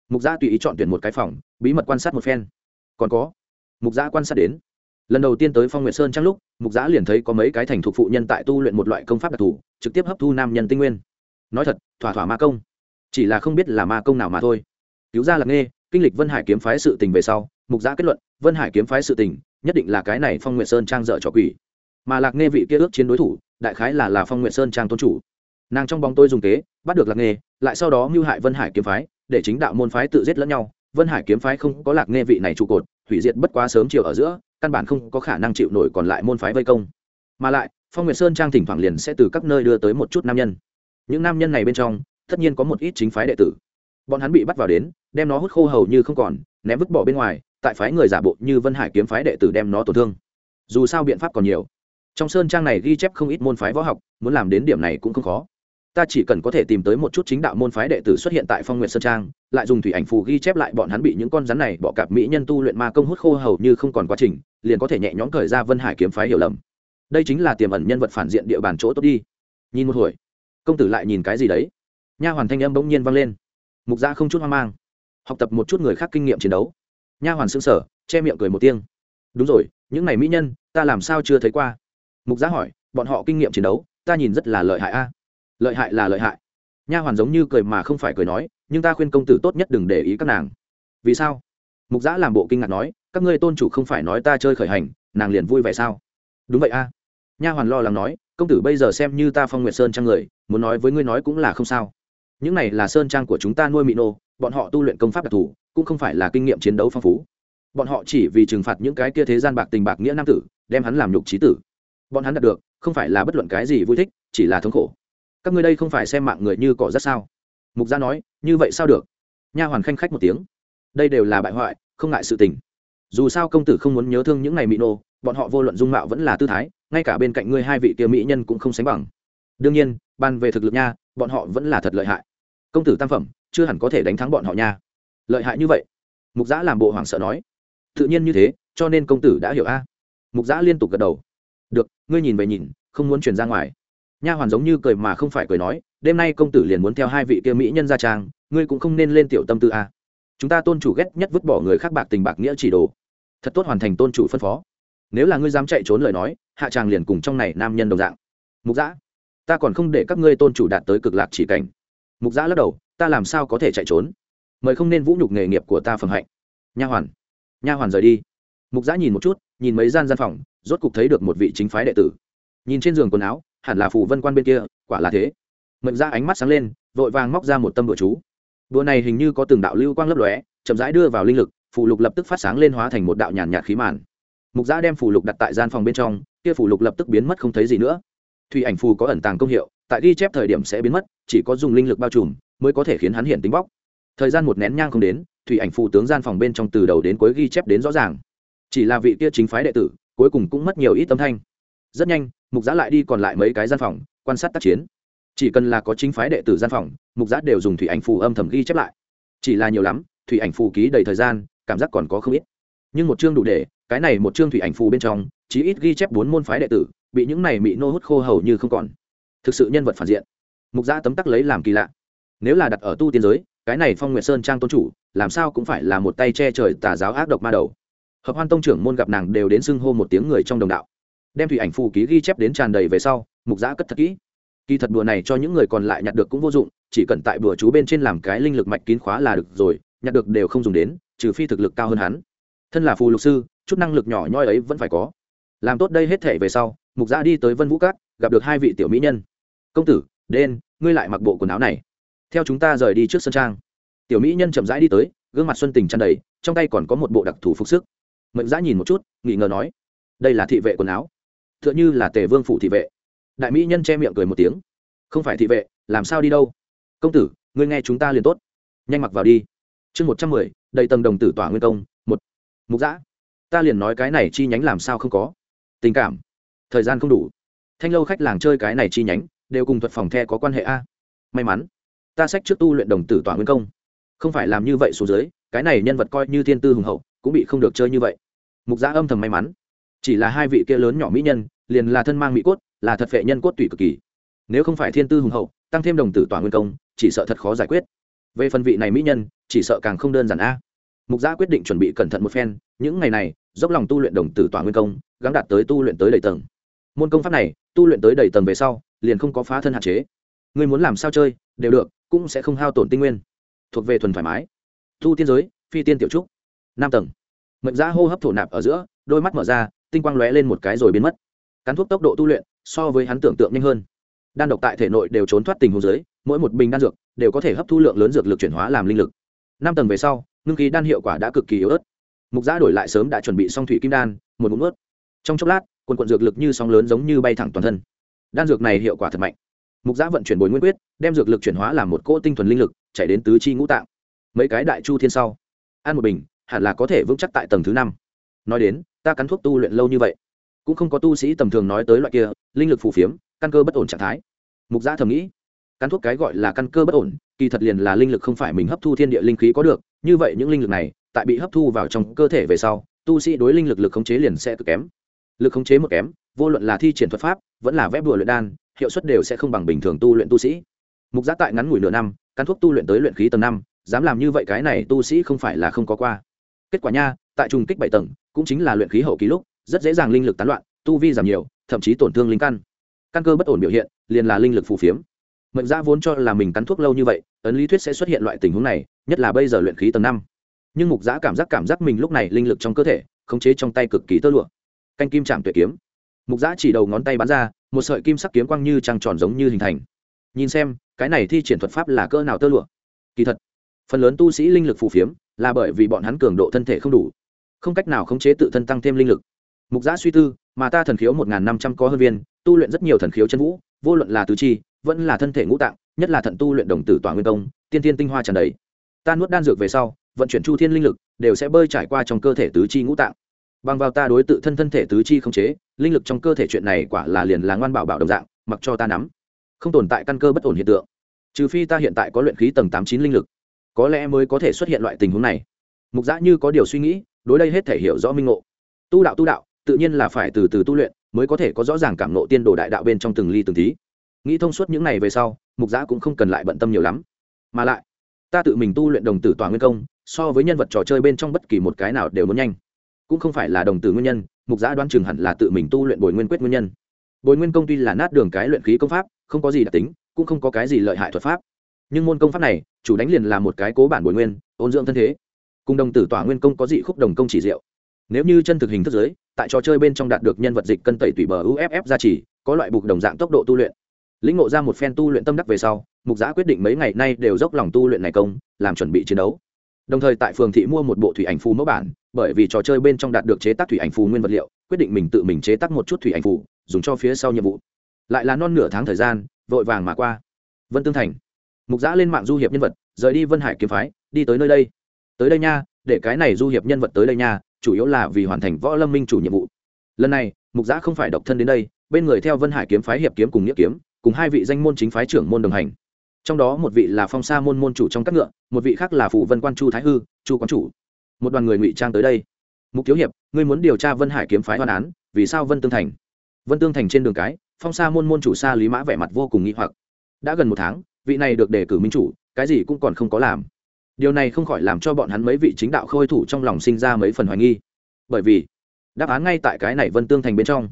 Mục giã tùy ý chọn tuyển một cái phòng, bí mật quan sát một phen. Còn có, mục giã quan sát đến lần đầu tiên tới phong nguyệt sơn trang lúc, mục giã liền thấy có mấy cái thành thuộc phụ nhân tại tu luyện một loại công pháp đặc thù, trực tiếp hấp thu nam nhân tinh nguyên. Nói thật, thỏa thỏa ma công. Chỉ là không biết là ma công nào mà thôi. Cứu ra là nghe kinh lịch vân hải kiếm phái sự tình về sau, mục giã kết luận, vân hải kiếm phái sự tình, nhất định là cái này phong nguyệt sơn trang dở trò quỷ. Mà lạc nghe vị kia ước chiến đối thủ, đại khái là là phong nguyệt sơn trang tôn chủ. Nàng trong bóng tôi dùng kế, bắt được lạc nghe lại sau đó mưu hại vân hải kiếm phái, để chính đạo môn phái tự giết lẫn nhau. Vân hải kiếm phái không có lạc nghe vị này trụ cột, hủy diệt bất quá sớm chiều ở giữa căn bản không có khả năng chịu nổi còn lại môn phái vây công. Mà lại, phong nguyệt sơn trang thỉnh thoảng liền sẽ từ các nơi đưa tới một chút nam nhân. Những nam nhân này bên trong, tất nhiên có một ít chính phái đệ tử. Bọn hắn bị bắt vào đến, đem nó hút khô hầu như không còn, ném vứt bỏ bên ngoài, tại phái người giả bộ như vân hải kiếm phái đệ tử đem nó tổn thương. Dù sao biện pháp còn nhiều. Trong sơn trang này ghi chép không ít môn phái võ học, muốn làm đến điểm này cũng không khó ta chỉ cần có thể tìm tới một chút chính đạo môn phái đệ tử xuất hiện tại phong nguyện sơn trang, lại dùng thủy ảnh phù ghi chép lại bọn hắn bị những con rắn này bọ cạp mỹ nhân tu luyện ma công hút khô hầu như không còn quá trình, liền có thể nhẹ nhõm thời ra vân hải kiếm phái hiểu lầm. Đây chính là tiềm ẩn nhân vật phản diện địa bàn chỗ tốt đi. Nhìn một hồi, công tử lại nhìn cái gì đấy? Nha hoàn thanh âm bỗng nhiên vang lên. Mục gia không chút hoang mang, học tập một chút người khác kinh nghiệm chiến đấu. Nha hoàn xương sở che miệng cười một tiếng. Đúng rồi, những này mỹ nhân, ta làm sao chưa thấy qua? Mục gia hỏi, bọn họ kinh nghiệm chiến đấu, ta nhìn rất là lợi hại a lợi hại là lợi hại. Nha hoàn giống như cười mà không phải cười nói, nhưng ta khuyên công tử tốt nhất đừng để ý các nàng. Vì sao? Mục giã làm bộ kinh ngạc nói, các ngươi tôn chủ không phải nói ta chơi khởi hành, nàng liền vui vẻ sao? Đúng vậy a. Nha hoàn lo lắng nói, công tử bây giờ xem như ta phong nguyệt sơn trang người, muốn nói với ngươi nói cũng là không sao. Những này là sơn trang của chúng ta nuôi mỹ nô, bọn họ tu luyện công pháp đặc thù, cũng không phải là kinh nghiệm chiến đấu phong phú. Bọn họ chỉ vì trừng phạt những cái kia thế gian bạc tình bạc nghĩa nam tử, đem hắn làm nhục trí tử. Bọn hắn đạt được, không phải là bất luận cái gì vui thích, chỉ là thống khổ các ngươi đây không phải xem mạng người như cỏ rất sao? Mục gia nói, như vậy sao được? Nha hoàn khanh khách một tiếng. Đây đều là bại hoại, không ngại sự tình. Dù sao công tử không muốn nhớ thương những ngày mỹ nô, bọn họ vô luận dung mạo vẫn là tư thái, ngay cả bên cạnh ngươi hai vị kia mỹ nhân cũng không sánh bằng. Đương nhiên bàn về thực lực nha, bọn họ vẫn là thật lợi hại. Công tử tam phẩm, chưa hẳn có thể đánh thắng bọn họ nha. Lợi hại như vậy? Mục giã làm bộ hoảng sợ nói. Tự nhiên như thế, cho nên công tử đã hiểu a. Mục giã liên tục gật đầu. Được, ngươi nhìn về nhìn, không muốn chuyển ra ngoài nha hoàn giống như cười mà không phải cười nói, đêm nay công tử liền muốn theo hai vị kia mỹ nhân ra trang, ngươi cũng không nên lên tiểu tâm tư a. Chúng ta tôn chủ ghét nhất vứt bỏ người khác bạc tình bạc nghĩa chỉ đồ. Thật tốt hoàn thành tôn chủ phân phó. Nếu là ngươi dám chạy trốn lời nói, hạ tràng liền cùng trong này nam nhân đồng dạng. Mục giã ta còn không để các ngươi tôn chủ đạt tới cực lạc chỉ cảnh. Mục giã lắc đầu, ta làm sao có thể chạy trốn? Mời không nên vũ nhục nghề nghiệp của ta phẩm hạnh. Nha hoàn nha hoàn rời đi. Mục giã nhìn một chút, nhìn mấy gian gian phòng, rốt cục thấy được một vị chính phái đệ tử. Nhìn trên giường quần áo hẳn là phù vân quan bên kia, quả là thế. Mệnh ra ánh mắt sáng lên, vội vàng móc ra một tâm bữa chú. Đùa này hình như có từng đạo lưu quang lấp lóe, chậm rãi đưa vào linh lực, phù lục lập tức phát sáng lên hóa thành một đạo nhàn nhạt khí màn. Mục giã đem phù lục đặt tại gian phòng bên trong, kia phù lục lập tức biến mất không thấy gì nữa. Thủy ảnh phù có ẩn tàng công hiệu, tại ghi chép thời điểm sẽ biến mất, chỉ có dùng linh lực bao trùm mới có thể khiến hắn hiện tính bóc. Thời gian một nén nhang không đến, thủy ảnh phù tướng gian phòng bên trong từ đầu đến cuối ghi chép đến rõ ràng. Chỉ là vị kia chính phái đệ tử, cuối cùng cũng mất nhiều ít tâm thanh. Rất nhanh mục giã lại đi còn lại mấy cái gian phòng, quan sát tác chiến. Chỉ cần là có chính phái đệ tử gian phòng, mục giã đều dùng thủy ảnh phù âm thầm ghi chép lại. Chỉ là nhiều lắm, thủy ảnh phù ký đầy thời gian, cảm giác còn có không ít. Nhưng một chương đủ để, cái này một chương thủy ảnh phù bên trong, chí ít ghi chép bốn môn phái đệ tử, bị những này bị nô hút khô hầu như không còn. Thực sự nhân vật phản diện. Mục giã tấm tắc lấy làm kỳ lạ. Nếu là đặt ở tu tiên giới, cái này phong nguyệt sơn trang tôn chủ, làm sao cũng phải là một tay che trời tà giáo ác độc ma đầu. Hợp hoan tông trưởng môn gặp nàng đều đến xưng hô một tiếng người trong đồng đạo đem thủy ảnh phù ký ghi chép đến tràn đầy về sau, mục giã cất thật kỹ. Kỳ thật đùa này cho những người còn lại nhặt được cũng vô dụng, chỉ cần tại bùa chú bên trên làm cái linh lực mạch kín khóa là được rồi, nhặt được đều không dùng đến, trừ phi thực lực cao hơn hắn. Thân là phù lục sư, chút năng lực nhỏ nhoi ấy vẫn phải có. Làm tốt đây hết thể về sau, mục giã đi tới vân vũ cát gặp được hai vị tiểu mỹ nhân. Công tử đen ngươi lại mặc bộ quần áo này. Theo chúng ta rời đi trước sân trang. Tiểu mỹ nhân chậm rãi đi tới, gương mặt xuân tình tràn đầy, trong tay còn có một bộ đặc thù phục sức. Mệnh giã nhìn một chút nghỉ ngờ nói, đây là thị vệ quần áo t h ư ợ n h ư là tề vương phủ thị vệ. Đại mỹ nhân che miệng cười một tiếng. Không phải thị vệ, làm sao đi đâu? Công tử, ngươi nghe chúng ta liền tốt. Nhanh mặc vào đi. Chương một trăm mười, đầy tầng đồng tử tỏa nguyên công, một. Mục giã ta liền nói cái này chi nhánh làm sao không có? Tình cảm. Thời gian không đủ. Thanh lâu khách làng chơi cái này chi nhánh, đều cùng thuật phòng the có quan hệ a. May mắn. Ta sách trước tu luyện đồng tử tỏa nguyên công. Không phải làm như vậy số dưới, cái này nhân vật coi như thiên tư hùng hậu, cũng bị không được chơi như vậy. Mục giã âm thầm may mắn chỉ là hai vị kia lớn nhỏ mỹ nhân, liền là thân mang mỹ cốt, là thật vệ nhân cốt tủy cực kỳ. Nếu không phải thiên tư hùng hậu, tăng thêm đồng tử tỏa nguyên công, chỉ sợ thật khó giải quyết. Về phần vị này mỹ nhân, chỉ sợ càng không đơn giản a. Mục gia quyết định chuẩn bị cẩn thận một phen, những ngày này, dốc lòng tu luyện đồng tử tỏa nguyên công gắn đạt tới tu luyện tới đầy tầng. Môn công pháp này, tu luyện tới đầy tầng về sau, liền không có phá thân hạn chế. Ngươi muốn làm sao chơi, đều được, cũng sẽ không hao tổn tinh nguyên. Thuộc về thuần thoải mái. Thu tiên giới, phi tiên tiểu trúc. Năm tầng. Mệnh giá hô hấp thổ nạp ở giữa, đôi mắt mở ra tinh quang lóe lên một cái rồi biến mất. Cắn thuốc tốc độ tu luyện so với hắn tưởng tượng nhanh hơn. Đan độc tại thể nội đều trốn thoát tình hồ dưới, mỗi một bình đan dược đều có thể hấp thu lượng lớn dược lực chuyển hóa làm linh lực. Năm tầng về sau, ngưng khí đan hiệu quả đã cực kỳ yếu ớt. Mục giã đổi lại sớm đã chuẩn bị xong thủy kim đan, một ngụm ướt. Trong chốc lát, quần quận dược lực như sóng lớn giống như bay thẳng toàn thân. Đan dược này hiệu quả thật mạnh. Mục giã vận chuyển bồi nguyên quyết, đem dược lực chuyển hóa làm một cỗ tinh thuần linh lực chảy đến tứ chi ngũ tạng. Mấy cái đại chu thiên sau, ăn một bình, hẳn là có thể vững chắc tại tầng thứ năm. Nói đến ta cắn thuốc tu luyện lâu như vậy. Cũng không có tu sĩ tầm thường nói tới loại kia, linh lực phù phiếm, căn cơ bất ổn trạng thái. Mục gia thầm nghĩ, cắn thuốc cái gọi là căn cơ bất ổn, kỳ thật liền là linh lực không phải mình hấp thu thiên địa linh khí có được, như vậy những linh lực này, tại bị hấp thu vào trong cơ thể về sau, tu sĩ đối linh lực lực khống chế liền sẽ cực kém. Lực khống chế một kém, vô luận là thi triển thuật pháp, vẫn là vẽ đùa luyện đan, hiệu suất đều sẽ không bằng bình thường tu luyện tu sĩ. Mục gia tại ngắn ngủi nửa năm, cắn thuốc tu luyện tới luyện khí tầng năm, dám làm như vậy cái này tu sĩ không phải là không có qua. Kết quả nha, tại trùng kích bảy tầng cũng chính là luyện khí hậu ký lúc, rất dễ dàng linh lực tán loạn, tu vi giảm nhiều, thậm chí tổn thương linh căn. Căn cơ bất ổn biểu hiện, liền là linh lực phù phiếm. Mệnh gia vốn cho là mình cắn thuốc lâu như vậy, ấn lý thuyết sẽ xuất hiện loại tình huống này, nhất là bây giờ luyện khí tầng năm. Nhưng mục giã cảm giác cảm giác mình lúc này linh lực trong cơ thể, khống chế trong tay cực kỳ tơ lụa. Canh kim chạm tuyệt kiếm. Mục giã chỉ đầu ngón tay bắn ra, một sợi kim sắc kiếm quang như trăng tròn giống như hình thành. Nhìn xem, cái này thi triển thuật pháp là cỡ nào tơ lụa. Kỳ thật, phần lớn tu sĩ linh lực phù phiếm là bởi vì bọn hắn cường độ thân thể không đủ không cách nào khống chế tự thân tăng thêm linh lực. Mục giã suy tư, mà ta thần khiếu một n g h n năm trăm có hơn viên, tu luyện rất nhiều thần khiếu chân vũ, vô luận là tứ chi, vẫn là thân thể ngũ tạng, nhất là thận tu luyện đồng tử tỏa nguyên công tiên tiên tinh hoa tràn đầy. Ta nuốt đan dược về sau, vận chuyển chu thiên linh lực, đều sẽ bơi trải qua trong cơ thể tứ chi ngũ tạng. Bằng vào ta đối tự thân thân thể tứ chi không chế, linh lực trong cơ thể chuyện này quả là liền là ngoan bảo bảo đồng dạng, mặc cho ta nắm. Không tồn tại căn cơ bất ổn hiện tượng. Trừ phi ta hiện tại có luyện khí tầng tám chín linh lực, có lẽ mới có thể xuất hiện loại tình huống này. Mục giã như có điều suy nghĩ đối đây hết thể hiểu rõ minh ngộ. Tu đạo tu đạo, tự nhiên là phải từ từ tu luyện mới có thể có rõ ràng cảm nộ tiên đồ đại đạo bên trong từng ly từng tí. Nghĩ thông suốt những này về sau, mục giã cũng không cần lại bận tâm nhiều lắm. Mà lại, ta tự mình tu luyện đồng tử tòa nguyên công, so với nhân vật trò chơi bên trong bất kỳ một cái nào đều muốn nhanh. Cũng không phải là đồng tử nguyên nhân, mục giã đoán chừng hẳn là tự mình tu luyện bồi nguyên quyết nguyên nhân. Bồi nguyên công tuy là nát đường cái luyện khí công pháp, không có gì đặc tính, cũng không có cái gì lợi hại thuật pháp. Nhưng môn công pháp này, chủ đánh liền là một cái cố bản bồi nguyên, ôn dưỡng thân thế cùng đồng tử tỏa nguyên công có dị khúc đồng công chỉ diệu. Nếu như chân thực hình thức giới, tại trò chơi bên trong đạt được nhân vật dịch cân tẩy tủy bờ uff ra chỉ có loại bục đồng dạng tốc độ tu luyện. Lĩnh ngộ ra một phen tu luyện tâm đắc về sau, mục giã quyết định mấy ngày nay đều dốc lòng tu luyện này công, làm chuẩn bị chiến đấu. Đồng thời tại phường thị mua một bộ thủy ảnh phù mẫu bản, bởi vì trò chơi bên trong đạt được chế tác thủy ảnh phù nguyên vật liệu, quyết định mình tự mình chế tác một chút thủy ảnh phù, dùng cho phía sau nhiệm vụ. Lại là non nửa tháng thời gian, vội vàng mà qua. Vân tương thành. Mục giã lên mạng du hiệp nhân vật, rời đi vân hải kiếm phái, đi tới nơi đây tới đây nha, để cái này du hiệp nhân vật tới đây nha, chủ yếu là vì hoàn thành võ lâm minh chủ nhiệm vụ. Lần này, mục giã không phải độc thân đến đây, bên người theo vân hải kiếm phái hiệp kiếm cùng nghĩa kiếm, cùng hai vị danh môn chính phái trưởng môn đồng hành. Trong đó một vị là phong sa môn môn chủ trong các ngựa, một vị khác là phụ vân quan chu thái hư, chu quán chủ. Một đoàn người ngụy trang tới đây. Mục thiếu hiệp, ngươi muốn điều tra vân hải kiếm phái hoàn án, vì sao vân tương thành? Vân tương thành trên đường cái, phong sa môn môn chủ sa lý mã vẻ mặt vô cùng nghĩ hoặc. Đã gần một tháng, vị này được đề cử minh chủ, cái gì cũng còn không có làm điều này không khỏi làm cho bọn hắn mấy vị chính đạo khôi thủ trong lòng sinh ra mấy phần hoài nghi. Bởi vì, đáp án ngay tại cái này vân tương thành bên trong.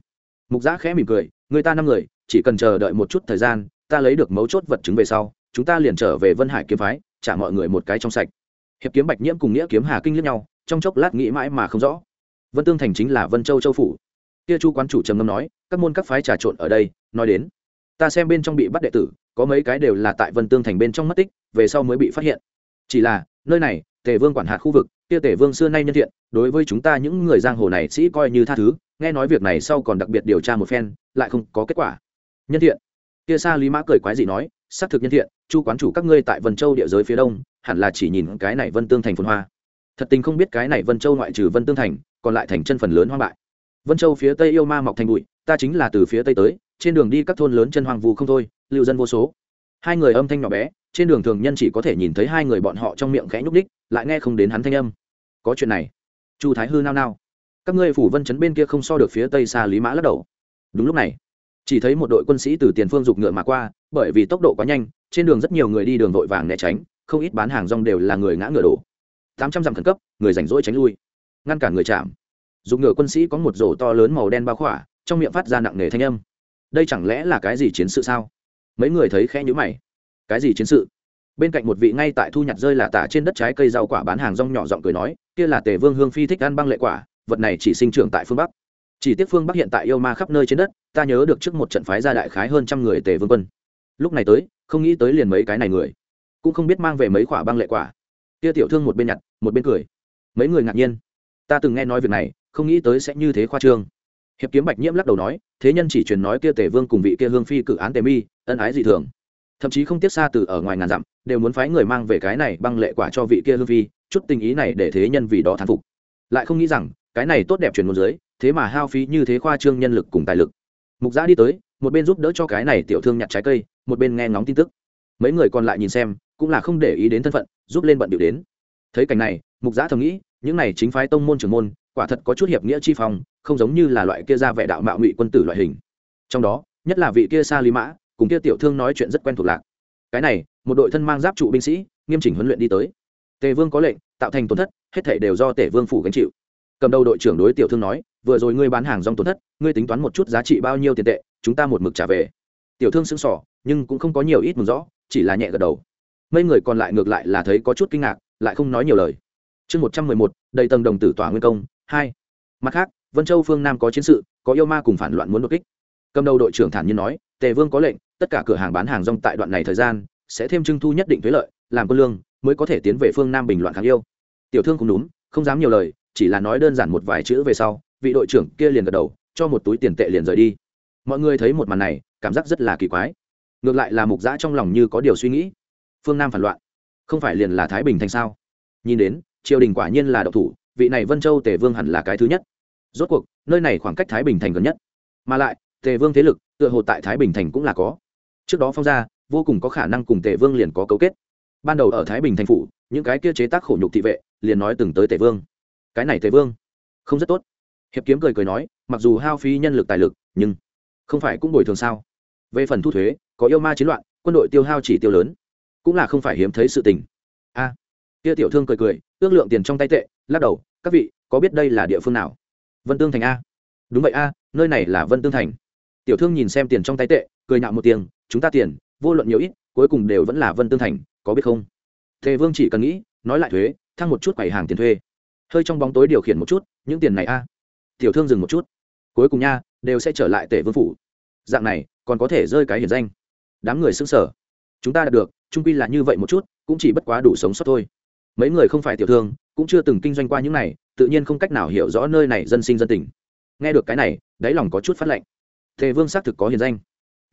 Mục giã khẽ mỉm cười người ta năm người, chỉ cần chờ đợi một chút thời gian, ta lấy được mấu chốt vật chứng về sau, chúng ta liền trở về vân hải kiếm phái, trả mọi người một cái trong sạch. Hiệp kiếm bạch nhiễm cùng nghĩa kiếm hà kinh liếc nhau, trong chốc lát nghĩ mãi mà không rõ. Vân tương thành chính là vân châu châu phủ. Kia chu quán chủ trầm ngâm nói, các môn các phái trà trộn ở đây, nói đến, ta xem bên trong bị bắt đệ tử, có mấy cái đều là tại vân tương thành bên trong mất tích, về sau mới bị phát hiện chỉ là, nơi này, tề vương quản hạt khu vực, kia tề vương xưa nay nhân thiện, đối với chúng ta những người giang hồ này sĩ coi như tha thứ, nghe nói việc này sau còn đặc biệt điều tra một phen, lại không có kết quả. Nhân thiện. Kia xa lý mã cười quái gì nói, xác thực nhân thiện, chu quán chủ các ngươi tại vân châu địa giới phía đông, hẳn là chỉ nhìn cái này vân tương thành phồn hoa. Thật tình không biết cái này vân châu ngoại trừ vân tương thành, còn lại thành chân phần lớn hoang bại. Vân châu phía tây yêu ma mọc thành bụi, ta chính là từ phía tây tới, trên đường đi các thôn lớn chân hoang vu không thôi, lưu dân vô số. Hai người âm thanh nhỏ bé trên đường thường nhân chỉ có thể nhìn thấy hai người bọn họ trong miệng khẽ nhúc đích lại nghe không đến hắn thanh âm. Có chuyện này. Chu thái hư nao nao. Các ngươi phủ vân chấn bên kia không so được phía tây xa lý mã lắc đầu. Đúng lúc này, chỉ thấy một đội quân sĩ từ tiền phương giục ngựa mà qua, bởi vì tốc độ quá nhanh, trên đường rất nhiều người đi đường vội vàng né tránh, không ít bán hàng rong đều là người ngã ngựa đổ. Tám trăm dặm khẩn cấp, người rảnh rỗi tránh lui. Ngăn cản người chạm. Dùng ngựa quân sĩ có một rổ to lớn màu đen bao khỏa, trong miệng phát ra nặng nề thanh âm. Đây chẳng lẽ là cái gì chiến sự sao? Mấy người thấy khẽ nhữ mày cái gì chiến sự? Bên cạnh một vị ngay tại thu nhặt rơi là tả trên đất trái cây rau quả bán hàng rong nhỏ giọng cười nói, kia là tề vương hương phi thích ăn băng lệ quả, vật này chỉ sinh trưởng tại phương bắc. Chỉ tiếc phương bắc hiện tại yêu ma khắp nơi trên đất, ta nhớ được trước một trận phái gia đại khái hơn trăm người tề vương quân. Lúc này tới, không nghĩ tới liền mấy cái này người, cũng không biết mang về mấy quả băng lệ quả. Kia tiểu thương một bên nhặt, một bên cười. Mấy người ngạc nhiên. Ta từng nghe nói việc này, không nghĩ tới sẽ như thế khoa trương. Hiệp kiếm bạch nhiễm lắc đầu nói, thế nhân chỉ truyền nói kia tề vương cùng vị kia hương phi cử án tề mi, ân ái dị thường thậm chí không tiếc xa từ ở ngoài ngàn dặm, đều muốn phái người mang về cái này băng lệ quả cho vị kia hương vi chút tình ý này để thế nhân vì đó thán phục. Lại không nghĩ rằng, cái này tốt đẹp truyền môn dưới, thế mà hao phí như thế khoa trương nhân lực cùng tài lực. Mục giã đi tới, một bên giúp đỡ cho cái này tiểu thương nhặt trái cây, một bên nghe ngóng tin tức. Mấy người còn lại nhìn xem, cũng là không để ý đến thân phận, giúp lên bận điệu đến. Thấy cảnh này, mục giã thầm nghĩ, những này chính phái tông môn trưởng môn, quả thật có chút hiệp nghĩa chi phong, không giống như là loại kia ra vẻ đạo mạo ngụy quân tử loại hình. Trong đó, nhất là vị kia sa lý mã cùng kia tiểu thương nói chuyện rất quen thuộc lạc. Cái này, một đội thân mang giáp trụ binh sĩ, nghiêm chỉnh huấn luyện đi tới. Tề vương có lệnh, tạo thành tổn thất, hết thể đều do tề vương phủ gánh chịu. Cầm đầu đội trưởng đối tiểu thương nói, vừa rồi ngươi bán hàng rong tổn thất, ngươi tính toán một chút giá trị bao nhiêu tiền tệ, chúng ta một mực trả về. Tiểu thương sững sỏ nhưng cũng không có nhiều ít mừng rõ, chỉ là nhẹ gật đầu. Mấy người còn lại ngược lại là thấy có chút kinh ngạc, lại không nói nhiều lời. Chương một trăm mười một, đầy tầng đồng tử tỏa nguyên công, hai. Mặt khác, vân châu phương nam có chiến sự, có yêu ma cùng phản loạn muốn đột kích. Cầm đầu đội trưởng thản nhiên nói, tề vương có lệnh tất cả cửa hàng bán hàng rong tại đoạn này thời gian, sẽ thêm trưng thu nhất định thuế lợi, làm quân lương, mới có thể tiến về phương nam bình loạn kháng yêu. Tiểu thương cũng đúng, không dám nhiều lời, chỉ là nói đơn giản một vài chữ về sau, vị đội trưởng kia liền gật đầu, cho một túi tiền tệ liền rời đi. Mọi người thấy một màn này, cảm giác rất là kỳ quái. Ngược lại là mục giã trong lòng như có điều suy nghĩ. Phương nam phản loạn, không phải liền là thái bình thành sao? Nhìn đến, triều đình quả nhiên là độc thủ, vị này vân châu tề vương hẳn là cái thứ nhất. Rốt cuộc, nơi này khoảng cách thái bình thành gần nhất. Mà lại, tề vương thế lực, tựa hồ tại thái bình thành cũng là có trước đó phong gia, vô cùng có khả năng cùng tề vương liền có cấu kết. Ban đầu ở thái bình thành phủ, những cái kia chế tác khổ nhục thị vệ liền nói từng tới tề vương. Cái này tề vương, không rất tốt. Hiệp kiếm cười cười nói, mặc dù hao phí nhân lực tài lực, nhưng không phải cũng bồi thường sao? Về phần thu thuế, có yêu ma chiến loạn, quân đội tiêu hao chỉ tiêu lớn, cũng là không phải hiếm thấy sự tình. A, kia tiểu thương cười cười, ước lượng tiền trong tay tệ, lắc đầu, các vị, có biết đây là địa phương nào? Vân tương thành a. Đúng vậy a, nơi này là vân tương thành. Tiểu thương nhìn xem tiền trong tay tệ, cười nhạo một tiếng chúng ta tiền, vô luận nhiều ít, cuối cùng đều vẫn là vân tương thành, có biết không? Tề vương chỉ cần nghĩ, nói lại thuế, thăng một chút quầy hàng tiền thuê. Hơi trong bóng tối điều khiển một chút, những tiền này a. Tiểu thương dừng một chút. Cuối cùng nha, đều sẽ trở lại tể vương phủ. Dạng này, còn có thể rơi cái hiển danh. Đám người xứng sở chúng ta đạt được, trung quy là như vậy một chút, cũng chỉ bất quá đủ sống sót thôi. Mấy người không phải tiểu thương, cũng chưa từng kinh doanh qua những này, tự nhiên không cách nào hiểu rõ nơi này dân sinh dân tình. Nghe được cái này, đáy lòng có chút phát lệnh tề vương xác thực có hiền danh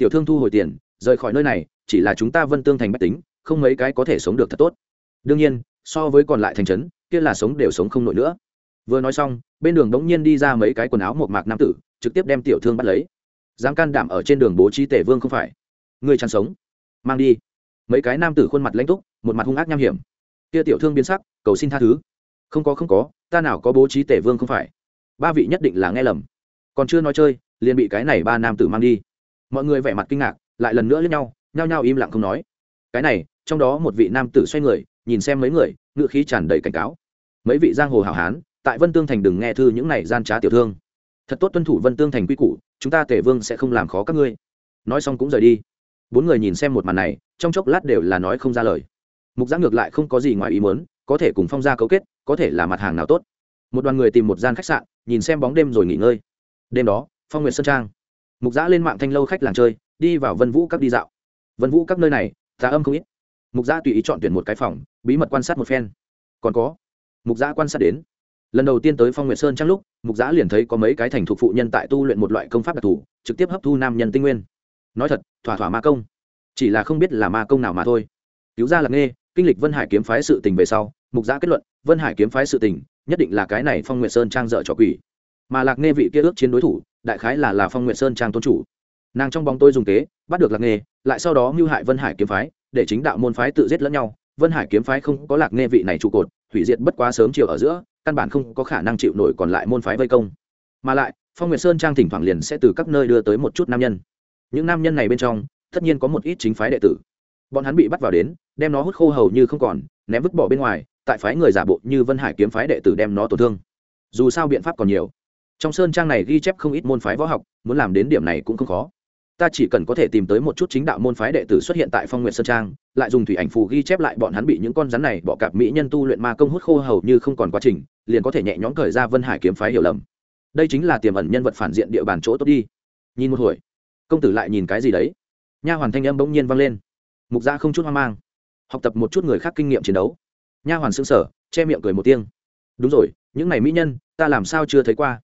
tiểu thương thu hồi tiền, rời khỏi nơi này, chỉ là chúng ta vân tương thành bách tính, không mấy cái có thể sống được thật tốt. Đương nhiên, so với còn lại thành trấn, kia là sống đều sống không nổi nữa. Vừa nói xong, bên đường bỗng nhiên đi ra mấy cái quần áo một mạc nam tử, trực tiếp đem tiểu thương bắt lấy. Dám can đảm ở trên đường bố trí tể vương không phải? Người chăn sống. Mang đi. Mấy cái nam tử khuôn mặt lãnh túc, một mặt hung ác nham hiểm. Kia tiểu thương biến sắc, cầu xin tha thứ. Không có không có, ta nào có bố trí tể vương không phải? Ba vị nhất định là nghe lầm. Còn chưa nói chơi, liền bị cái này ba nam tử mang đi mọi người vẻ mặt kinh ngạc, lại lần nữa lẫn nhau, nhao nhao im lặng không nói. Cái này, trong đó một vị nam tử xoay người, nhìn xem mấy người, ngựa khí tràn đầy cảnh cáo. Mấy vị giang hồ hảo hán, tại vân tương thành đừng nghe thư những này gian trá tiểu thương. Thật tốt tuân thủ vân tương thành quy củ, chúng ta tể vương sẽ không làm khó các ngươi. Nói xong cũng rời đi. Bốn người nhìn xem một màn này, trong chốc lát đều là nói không ra lời. Mục giã ngược lại không có gì ngoài ý muốn, có thể cùng phong gia cấu kết, có thể là mặt hàng nào tốt. Một đoàn người tìm một gian khách sạn, nhìn xem bóng đêm rồi nghỉ ngơi. Đêm đó, phong nguyệt sơn trang mục giã lên mạng thanh lâu khách làng chơi, đi vào vân vũ các đi dạo. Vân vũ các nơi này, tà âm không ít. Mục giã tùy ý chọn tuyển một cái phòng, bí mật quan sát một phen. Còn có, mục giã quan sát đến. Lần đầu tiên tới phong nguyệt sơn trang lúc, mục giã liền thấy có mấy cái thành thục phụ nhân tại tu luyện một loại công pháp đặc thù, trực tiếp hấp thu nam nhân tinh nguyên. Nói thật, thỏa thỏa ma công. Chỉ là không biết là ma công nào mà thôi. Cứu ra là nghe kinh lịch vân hải kiếm phái sự tình về sau, mục giã kết luận, vân hải kiếm phái sự tình, nhất định là cái này phong nguyệt sơn trang dợ trò quỷ. Mà lạc nghe vị kia ước chiến đối thủ đại khái là là phong nguyệt sơn trang tôn chủ nàng trong bóng tôi dùng kế bắt được lạc nghe lại sau đó mưu hại vân hải kiếm phái để chính đạo môn phái tự giết lẫn nhau vân hải kiếm phái không có lạc nghe vị này trụ cột hủy diệt bất quá sớm chiều ở giữa căn bản không có khả năng chịu nổi còn lại môn phái vây công mà lại phong nguyệt sơn trang thỉnh thoảng liền sẽ từ các nơi đưa tới một chút nam nhân những nam nhân này bên trong tất nhiên có một ít chính phái đệ tử bọn hắn bị bắt vào đến đem nó hút khô hầu như không còn ném vứt bỏ bên ngoài tại phái người giả bộ như vân hải kiếm phái đệ tử đem nó tổn thương dù sao biện pháp còn nhiều trong sơn trang này ghi chép không ít môn phái võ học, muốn làm đến điểm này cũng không khó. Ta chỉ cần có thể tìm tới một chút chính đạo môn phái đệ tử xuất hiện tại phong nguyện sơn trang, lại dùng thủy ảnh phù ghi chép lại bọn hắn bị những con rắn này bọ cạp mỹ nhân tu luyện ma công hút khô hầu như không còn quá trình, liền có thể nhẹ nhõm thời ra vân hải kiếm phái hiểu lầm. Đây chính là tiềm ẩn nhân vật phản diện địa bàn chỗ tốt đi. Nhìn một hồi. Công tử lại nhìn cái gì đấy? Nha hoàn thanh âm bỗng nhiên vang lên. Mục gia không chút hoang mang. Học tập một chút người khác kinh nghiệm chiến đấu. Nha hoàn xương sở che miệng cười một tiếng. Đúng rồi, những này mỹ nhân, ta làm sao chưa thấy qua?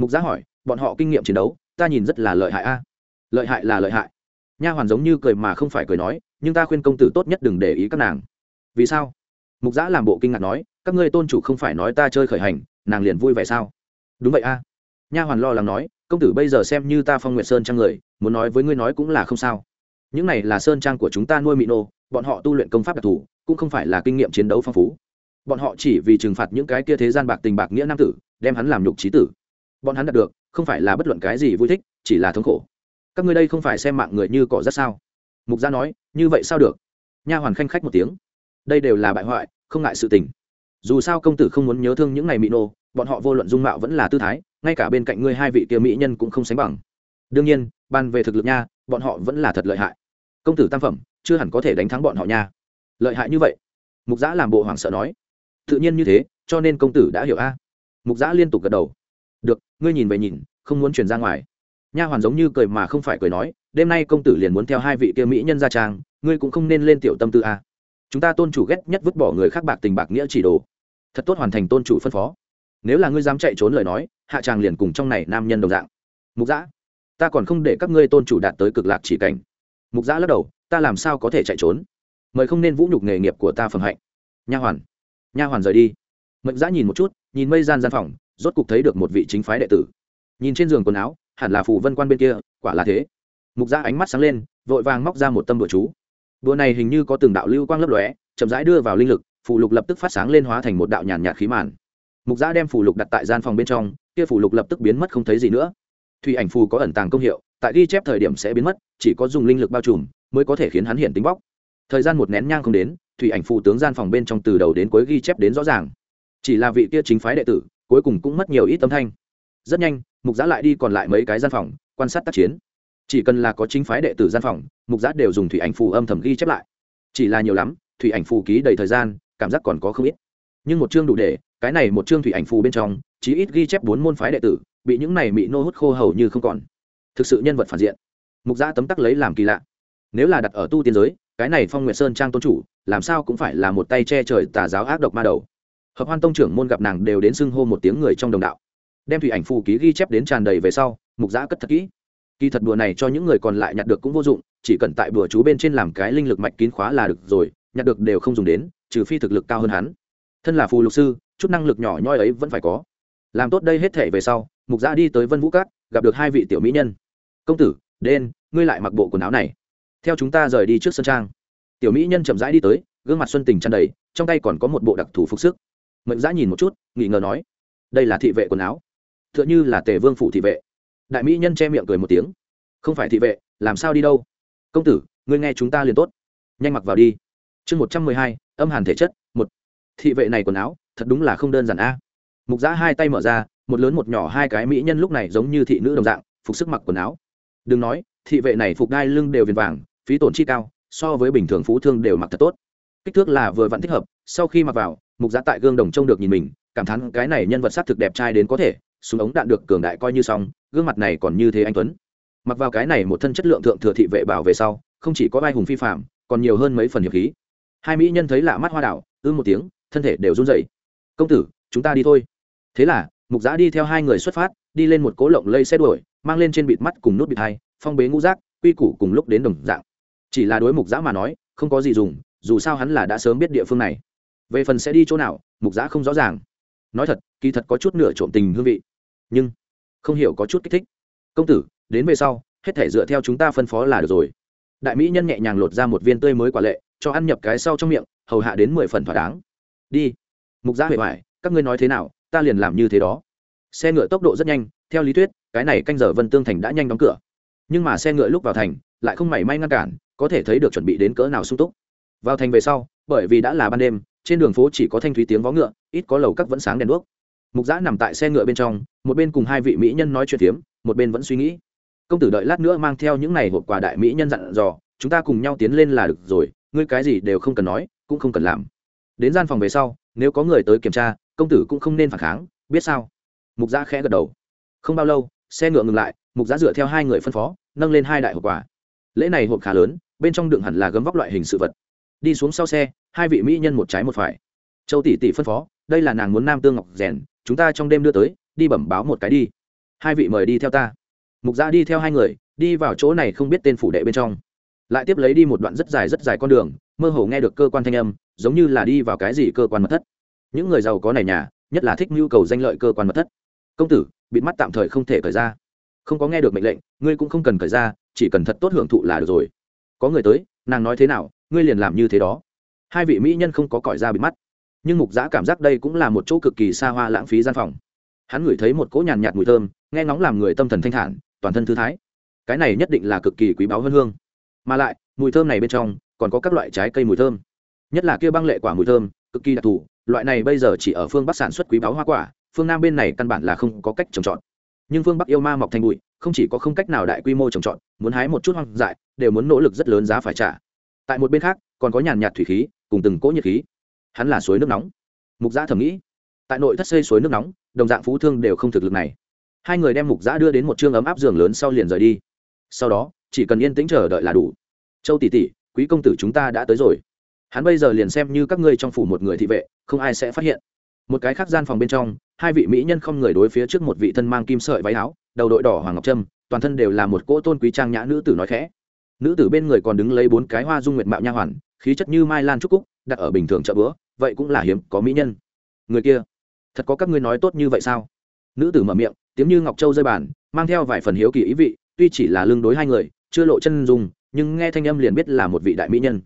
Mục Giá hỏi, bọn họ kinh nghiệm chiến đấu, ta nhìn rất là lợi hại a. Lợi hại là lợi hại. Nha hoàn giống như cười mà không phải cười nói, nhưng ta khuyên công tử tốt nhất đừng để ý các nàng. Vì sao? Mục giã làm bộ kinh ngạc nói, các ngươi tôn chủ không phải nói ta chơi khởi hành, nàng liền vui vẻ sao? Đúng vậy a. Nha hoàn lo lắng nói, công tử bây giờ xem như ta phong nguyệt sơn trang người, muốn nói với ngươi nói cũng là không sao. Những này là sơn trang của chúng ta nuôi mỹ nô, bọn họ tu luyện công pháp đặc thù, cũng không phải là kinh nghiệm chiến đấu phong phú. Bọn họ chỉ vì trừng phạt những cái kia thế gian bạc tình bạc nghĩa nam tử, đem hắn làm nhục trí tử bọn hắn đạt được, không phải là bất luận cái gì vui thích, chỉ là thống khổ. Các ngươi đây không phải xem mạng người như cỏ rất sao? Mục gia nói, như vậy sao được? Nha hoàn khanh khách một tiếng. Đây đều là bại hoại, không ngại sự tình. Dù sao công tử không muốn nhớ thương những ngày mỹ nô, bọn họ vô luận dung mạo vẫn là tư thái, ngay cả bên cạnh ngươi hai vị kia mỹ nhân cũng không sánh bằng. Đương nhiên, ban về thực lực nha, bọn họ vẫn là thật lợi hại. Công tử tam phẩm, chưa hẳn có thể đánh thắng bọn họ nha. Lợi hại như vậy? Mục giã làm bộ hoảng sợ nói. Tự nhiên như thế, cho nên công tử đã hiểu a. Mục giã liên tục gật đầu được, ngươi nhìn về nhìn, không muốn chuyển ra ngoài. Nha hoàn giống như cười mà không phải cười nói, đêm nay công tử liền muốn theo hai vị kia mỹ nhân ra trang, ngươi cũng không nên lên tiểu tâm tư a. Chúng ta tôn chủ ghét nhất vứt bỏ người khác bạc tình bạc nghĩa chỉ đồ. Thật tốt hoàn thành tôn chủ phân phó. Nếu là ngươi dám chạy trốn lời nói, hạ tràng liền cùng trong này nam nhân đồng dạng. Mục giã ta còn không để các ngươi tôn chủ đạt tới cực lạc chỉ cảnh. Mục giã lắc đầu, ta làm sao có thể chạy trốn? Mời không nên vũ nhục nghề nghiệp của ta phẩm hạnh. Nha hoàn nha hoàn rời đi. Mệnh giã nhìn một chút, nhìn mây gian gian phòng rốt cục thấy được một vị chính phái đệ tử. Nhìn trên giường quần áo, hẳn là phù vân quan bên kia, quả là thế. Mục gia ánh mắt sáng lên, vội vàng móc ra một tâm bữa chú. Bữa này hình như có từng đạo lưu quang lấp lóe, chậm rãi đưa vào linh lực, phù lục lập tức phát sáng lên hóa thành một đạo nhàn nhạt khí màn. Mục gia đem phù lục đặt tại gian phòng bên trong, kia phù lục lập tức biến mất không thấy gì nữa. Thủy ảnh phù có ẩn tàng công hiệu, tại ghi chép thời điểm sẽ biến mất, chỉ có dùng linh lực bao trùm mới có thể khiến hắn hiện tính bóc. Thời gian một nén nhang không đến, thủy ảnh phù tướng gian phòng bên trong từ đầu đến cuối ghi chép đến rõ ràng. Chỉ là vị kia chính phái đệ tử cuối cùng cũng mất nhiều ít tâm thanh. Rất nhanh, mục giã lại đi còn lại mấy cái gian phòng, quan sát tác chiến. Chỉ cần là có chính phái đệ tử gian phòng, mục giã đều dùng thủy ảnh phù âm thầm ghi chép lại. Chỉ là nhiều lắm, thủy ảnh phù ký đầy thời gian, cảm giác còn có không ít. Nhưng một chương đủ để, cái này một chương thủy ảnh phù bên trong, chí ít ghi chép bốn môn phái đệ tử, bị những này bị nô hút khô hầu như không còn. Thực sự nhân vật phản diện. Mục giã tấm tắc lấy làm kỳ lạ. Nếu là đặt ở tu tiên giới, cái này phong nguyệt sơn trang tôn chủ, làm sao cũng phải là một tay che trời tà giáo ác độc ma đầu hợp hoan tông trưởng môn gặp nàng đều đến xưng hô một tiếng người trong đồng đạo đem thủy ảnh phù ký ghi chép đến tràn đầy về sau mục giã cất thật kỹ kỳ thật đùa này cho những người còn lại nhặt được cũng vô dụng chỉ cần tại bùa chú bên trên làm cái linh lực mạch kín khóa là được rồi nhặt được đều không dùng đến trừ phi thực lực cao hơn hắn thân là phù lục sư chút năng lực nhỏ nhoi ấy vẫn phải có làm tốt đây hết thể về sau mục giã đi tới vân vũ cát gặp được hai vị tiểu mỹ nhân công tử đen ngươi lại mặc bộ quần áo này theo chúng ta rời đi trước sân trang tiểu mỹ nhân chậm rãi đi tới gương mặt xuân tình tràn đầy trong tay còn có một bộ đặc thù phục sức mệnh giã nhìn một chút, nghi ngờ nói, đây là thị vệ quần áo. T h ư ợ n h ư là tề vương phủ thị vệ. Đại mỹ nhân che miệng cười một tiếng, không phải thị vệ, làm sao đi đâu? Công tử, ngươi nghe chúng ta liền tốt. Nhanh mặc vào đi. Chương một trăm mười hai, âm hàn thể chất, một. Thị vệ này quần áo, thật đúng là không đơn giản a. Mục giã hai tay mở ra, một lớn một nhỏ hai cái mỹ nhân lúc này giống như thị nữ đồng dạng, phục sức mặc quần áo. Đừng nói, thị vệ này phục đai lưng đều viền vàng, phí tổn chi cao, so với bình thường phú thương đều mặc thật tốt. Kích thước là vừa vặn thích hợp, sau khi mặc vào mục giã tại gương đồng trông được nhìn mình, cảm thán cái này nhân vật s á c thực đẹp trai đến có thể, súng ống đạn được cường đại coi như xong, gương mặt này còn như thế anh tuấn. Mặc vào cái này một thân chất lượng thượng thừa thị vệ bảo về sau, không chỉ có vai hùng phi phạm, còn nhiều hơn mấy phần hiệp khí. Hai mỹ nhân thấy lạ mắt hoa đảo, ư một tiếng, thân thể đều run rẩy. Công tử, chúng ta đi thôi. Thế là, mục giã đi theo hai người xuất phát, đi lên một cố lộng lây xe đuổi, mang lên trên bịt mắt cùng nút bịt hai, phong bế ngũ rác quy củ cùng lúc đến đồng dạng. Chỉ là đối mục giã mà nói, không có gì dùng, dù sao hắn là đã sớm biết địa phương này về phần sẽ đi chỗ nào, mục giã không rõ ràng. Nói thật, kỳ thật có chút nửa trộm tình hương vị, nhưng không hiểu có chút kích thích. Công tử, đến về sau, hết thể dựa theo chúng ta phân phó là được rồi. Đại mỹ nhân nhẹ nhàng lột ra một viên tươi mới quả lệ, cho ăn nhập cái sau trong miệng, hầu hạ đến mười phần thỏa đáng. Đi. Mục giã huệ hoài, các ngươi nói thế nào, ta liền làm như thế đó. Xe ngựa tốc độ rất nhanh, theo lý thuyết, cái này canh giờ vân tương thành đã nhanh đóng cửa. Nhưng mà xe ngựa lúc vào thành, lại không mảy may ngăn cản, có thể thấy được chuẩn bị đến cỡ nào sung túc. Vào thành về sau, bởi vì đã là ban đêm trên đường phố chỉ có thanh thúy tiếng vó ngựa, ít có lầu các vẫn sáng đèn đuốc. Mục giã nằm tại xe ngựa bên trong, một bên cùng hai vị mỹ nhân nói chuyện tiếm một bên vẫn suy nghĩ. Công tử đợi lát nữa mang theo những này hộp quà đại mỹ nhân dặn dò, chúng ta cùng nhau tiến lên là được rồi, ngươi cái gì đều không cần nói, cũng không cần làm. Đến gian phòng về sau, nếu có người tới kiểm tra, công tử cũng không nên phản kháng, biết sao? Mục giã khẽ gật đầu. Không bao lâu, xe ngựa ngừng lại, mục giã dựa theo hai người phân phó, nâng lên hai đại hộp quà. Lễ này hộp khá lớn, bên trong đựng hẳn là gấm vóc loại hình sự vật đi xuống sau xe, hai vị mỹ nhân một trái một phải. Châu tỷ tỷ phân phó, đây là nàng muốn nam tương ngọc rèn, chúng ta trong đêm đưa tới, đi bẩm báo một cái đi. Hai vị mời đi theo ta. Mục gia đi theo hai người, đi vào chỗ này không biết tên phủ đệ bên trong. Lại tiếp lấy đi một đoạn rất dài rất dài con đường, mơ hồ nghe được cơ quan thanh âm, giống như là đi vào cái gì cơ quan mật thất. Những người giàu có này nhà, nhất là thích nhu cầu danh lợi cơ quan mật thất. Công tử bị mắt tạm thời không thể cởi ra. Không có nghe được mệnh lệnh, ngươi cũng không cần cởi ra, chỉ cần thật tốt hưởng thụ là được rồi. Có người tới, nàng nói thế nào ngươi liền làm như thế đó. Hai vị mỹ nhân không có cõi ra bị mắt. Nhưng mục giã cảm giác đây cũng là một chỗ cực kỳ xa hoa lãng phí gian phòng. Hắn ngửi thấy một cỗ nhàn nhạt mùi thơm, nghe ngóng làm người tâm thần thanh thản, toàn thân thư thái. Cái này nhất định là cực kỳ quý báu hơn hương. Mà lại, mùi thơm này bên trong, còn có các loại trái cây mùi thơm. Nhất là kia băng lệ quả mùi thơm, cực kỳ đặc thù, loại này bây giờ chỉ ở phương bắc sản xuất quý báu hoa quả, phương nam bên này căn bản là không có cách trồng trọt. Nhưng phương bắc yêu ma mọc thành bụi, không chỉ có không cách nào đại quy mô trồng trọt, muốn hái một chút hoang dại, đều muốn nỗ lực rất lớn giá phải trả tại một bên khác, còn có nhàn nhạt thủy khí, cùng từng cỗ nhiệt khí. Hắn là suối nước nóng. Mục giã thầm nghĩ. Tại nội thất xây suối nước nóng, đồng dạng phú thương đều không thực lực này. Hai người đem mục giã đưa đến một chương ấm áp giường lớn sau liền rời đi. Sau đó, chỉ cần yên tĩnh chờ đợi là đủ. Châu tỷ tỷ, quý công tử chúng ta đã tới rồi. Hắn bây giờ liền xem như các ngươi trong phủ một người thị vệ, không ai sẽ phát hiện. Một cái khác gian phòng bên trong, hai vị mỹ nhân không người đối phía trước một vị thân mang kim sợi váy áo, đầu đội đỏ hoàng ngọc trâm, toàn thân đều là một cỗ tôn quý trang nhã nữ tử nói khẽ nữ tử bên người còn đứng lấy bốn cái hoa dung nguyệt mạo nha hoàn, khí chất như mai lan trúc cúc, đặt ở bình thường chợ bữa, vậy cũng là hiếm có mỹ nhân. Người kia, thật có các ngươi nói tốt như vậy sao? Nữ tử mở miệng, tiếng như ngọc châu rơi bàn, mang theo vài phần hiếu kỳ ý vị, tuy chỉ là lương đối hai người, chưa lộ chân dùng nhưng nghe thanh âm liền biết là một vị đại mỹ nhân.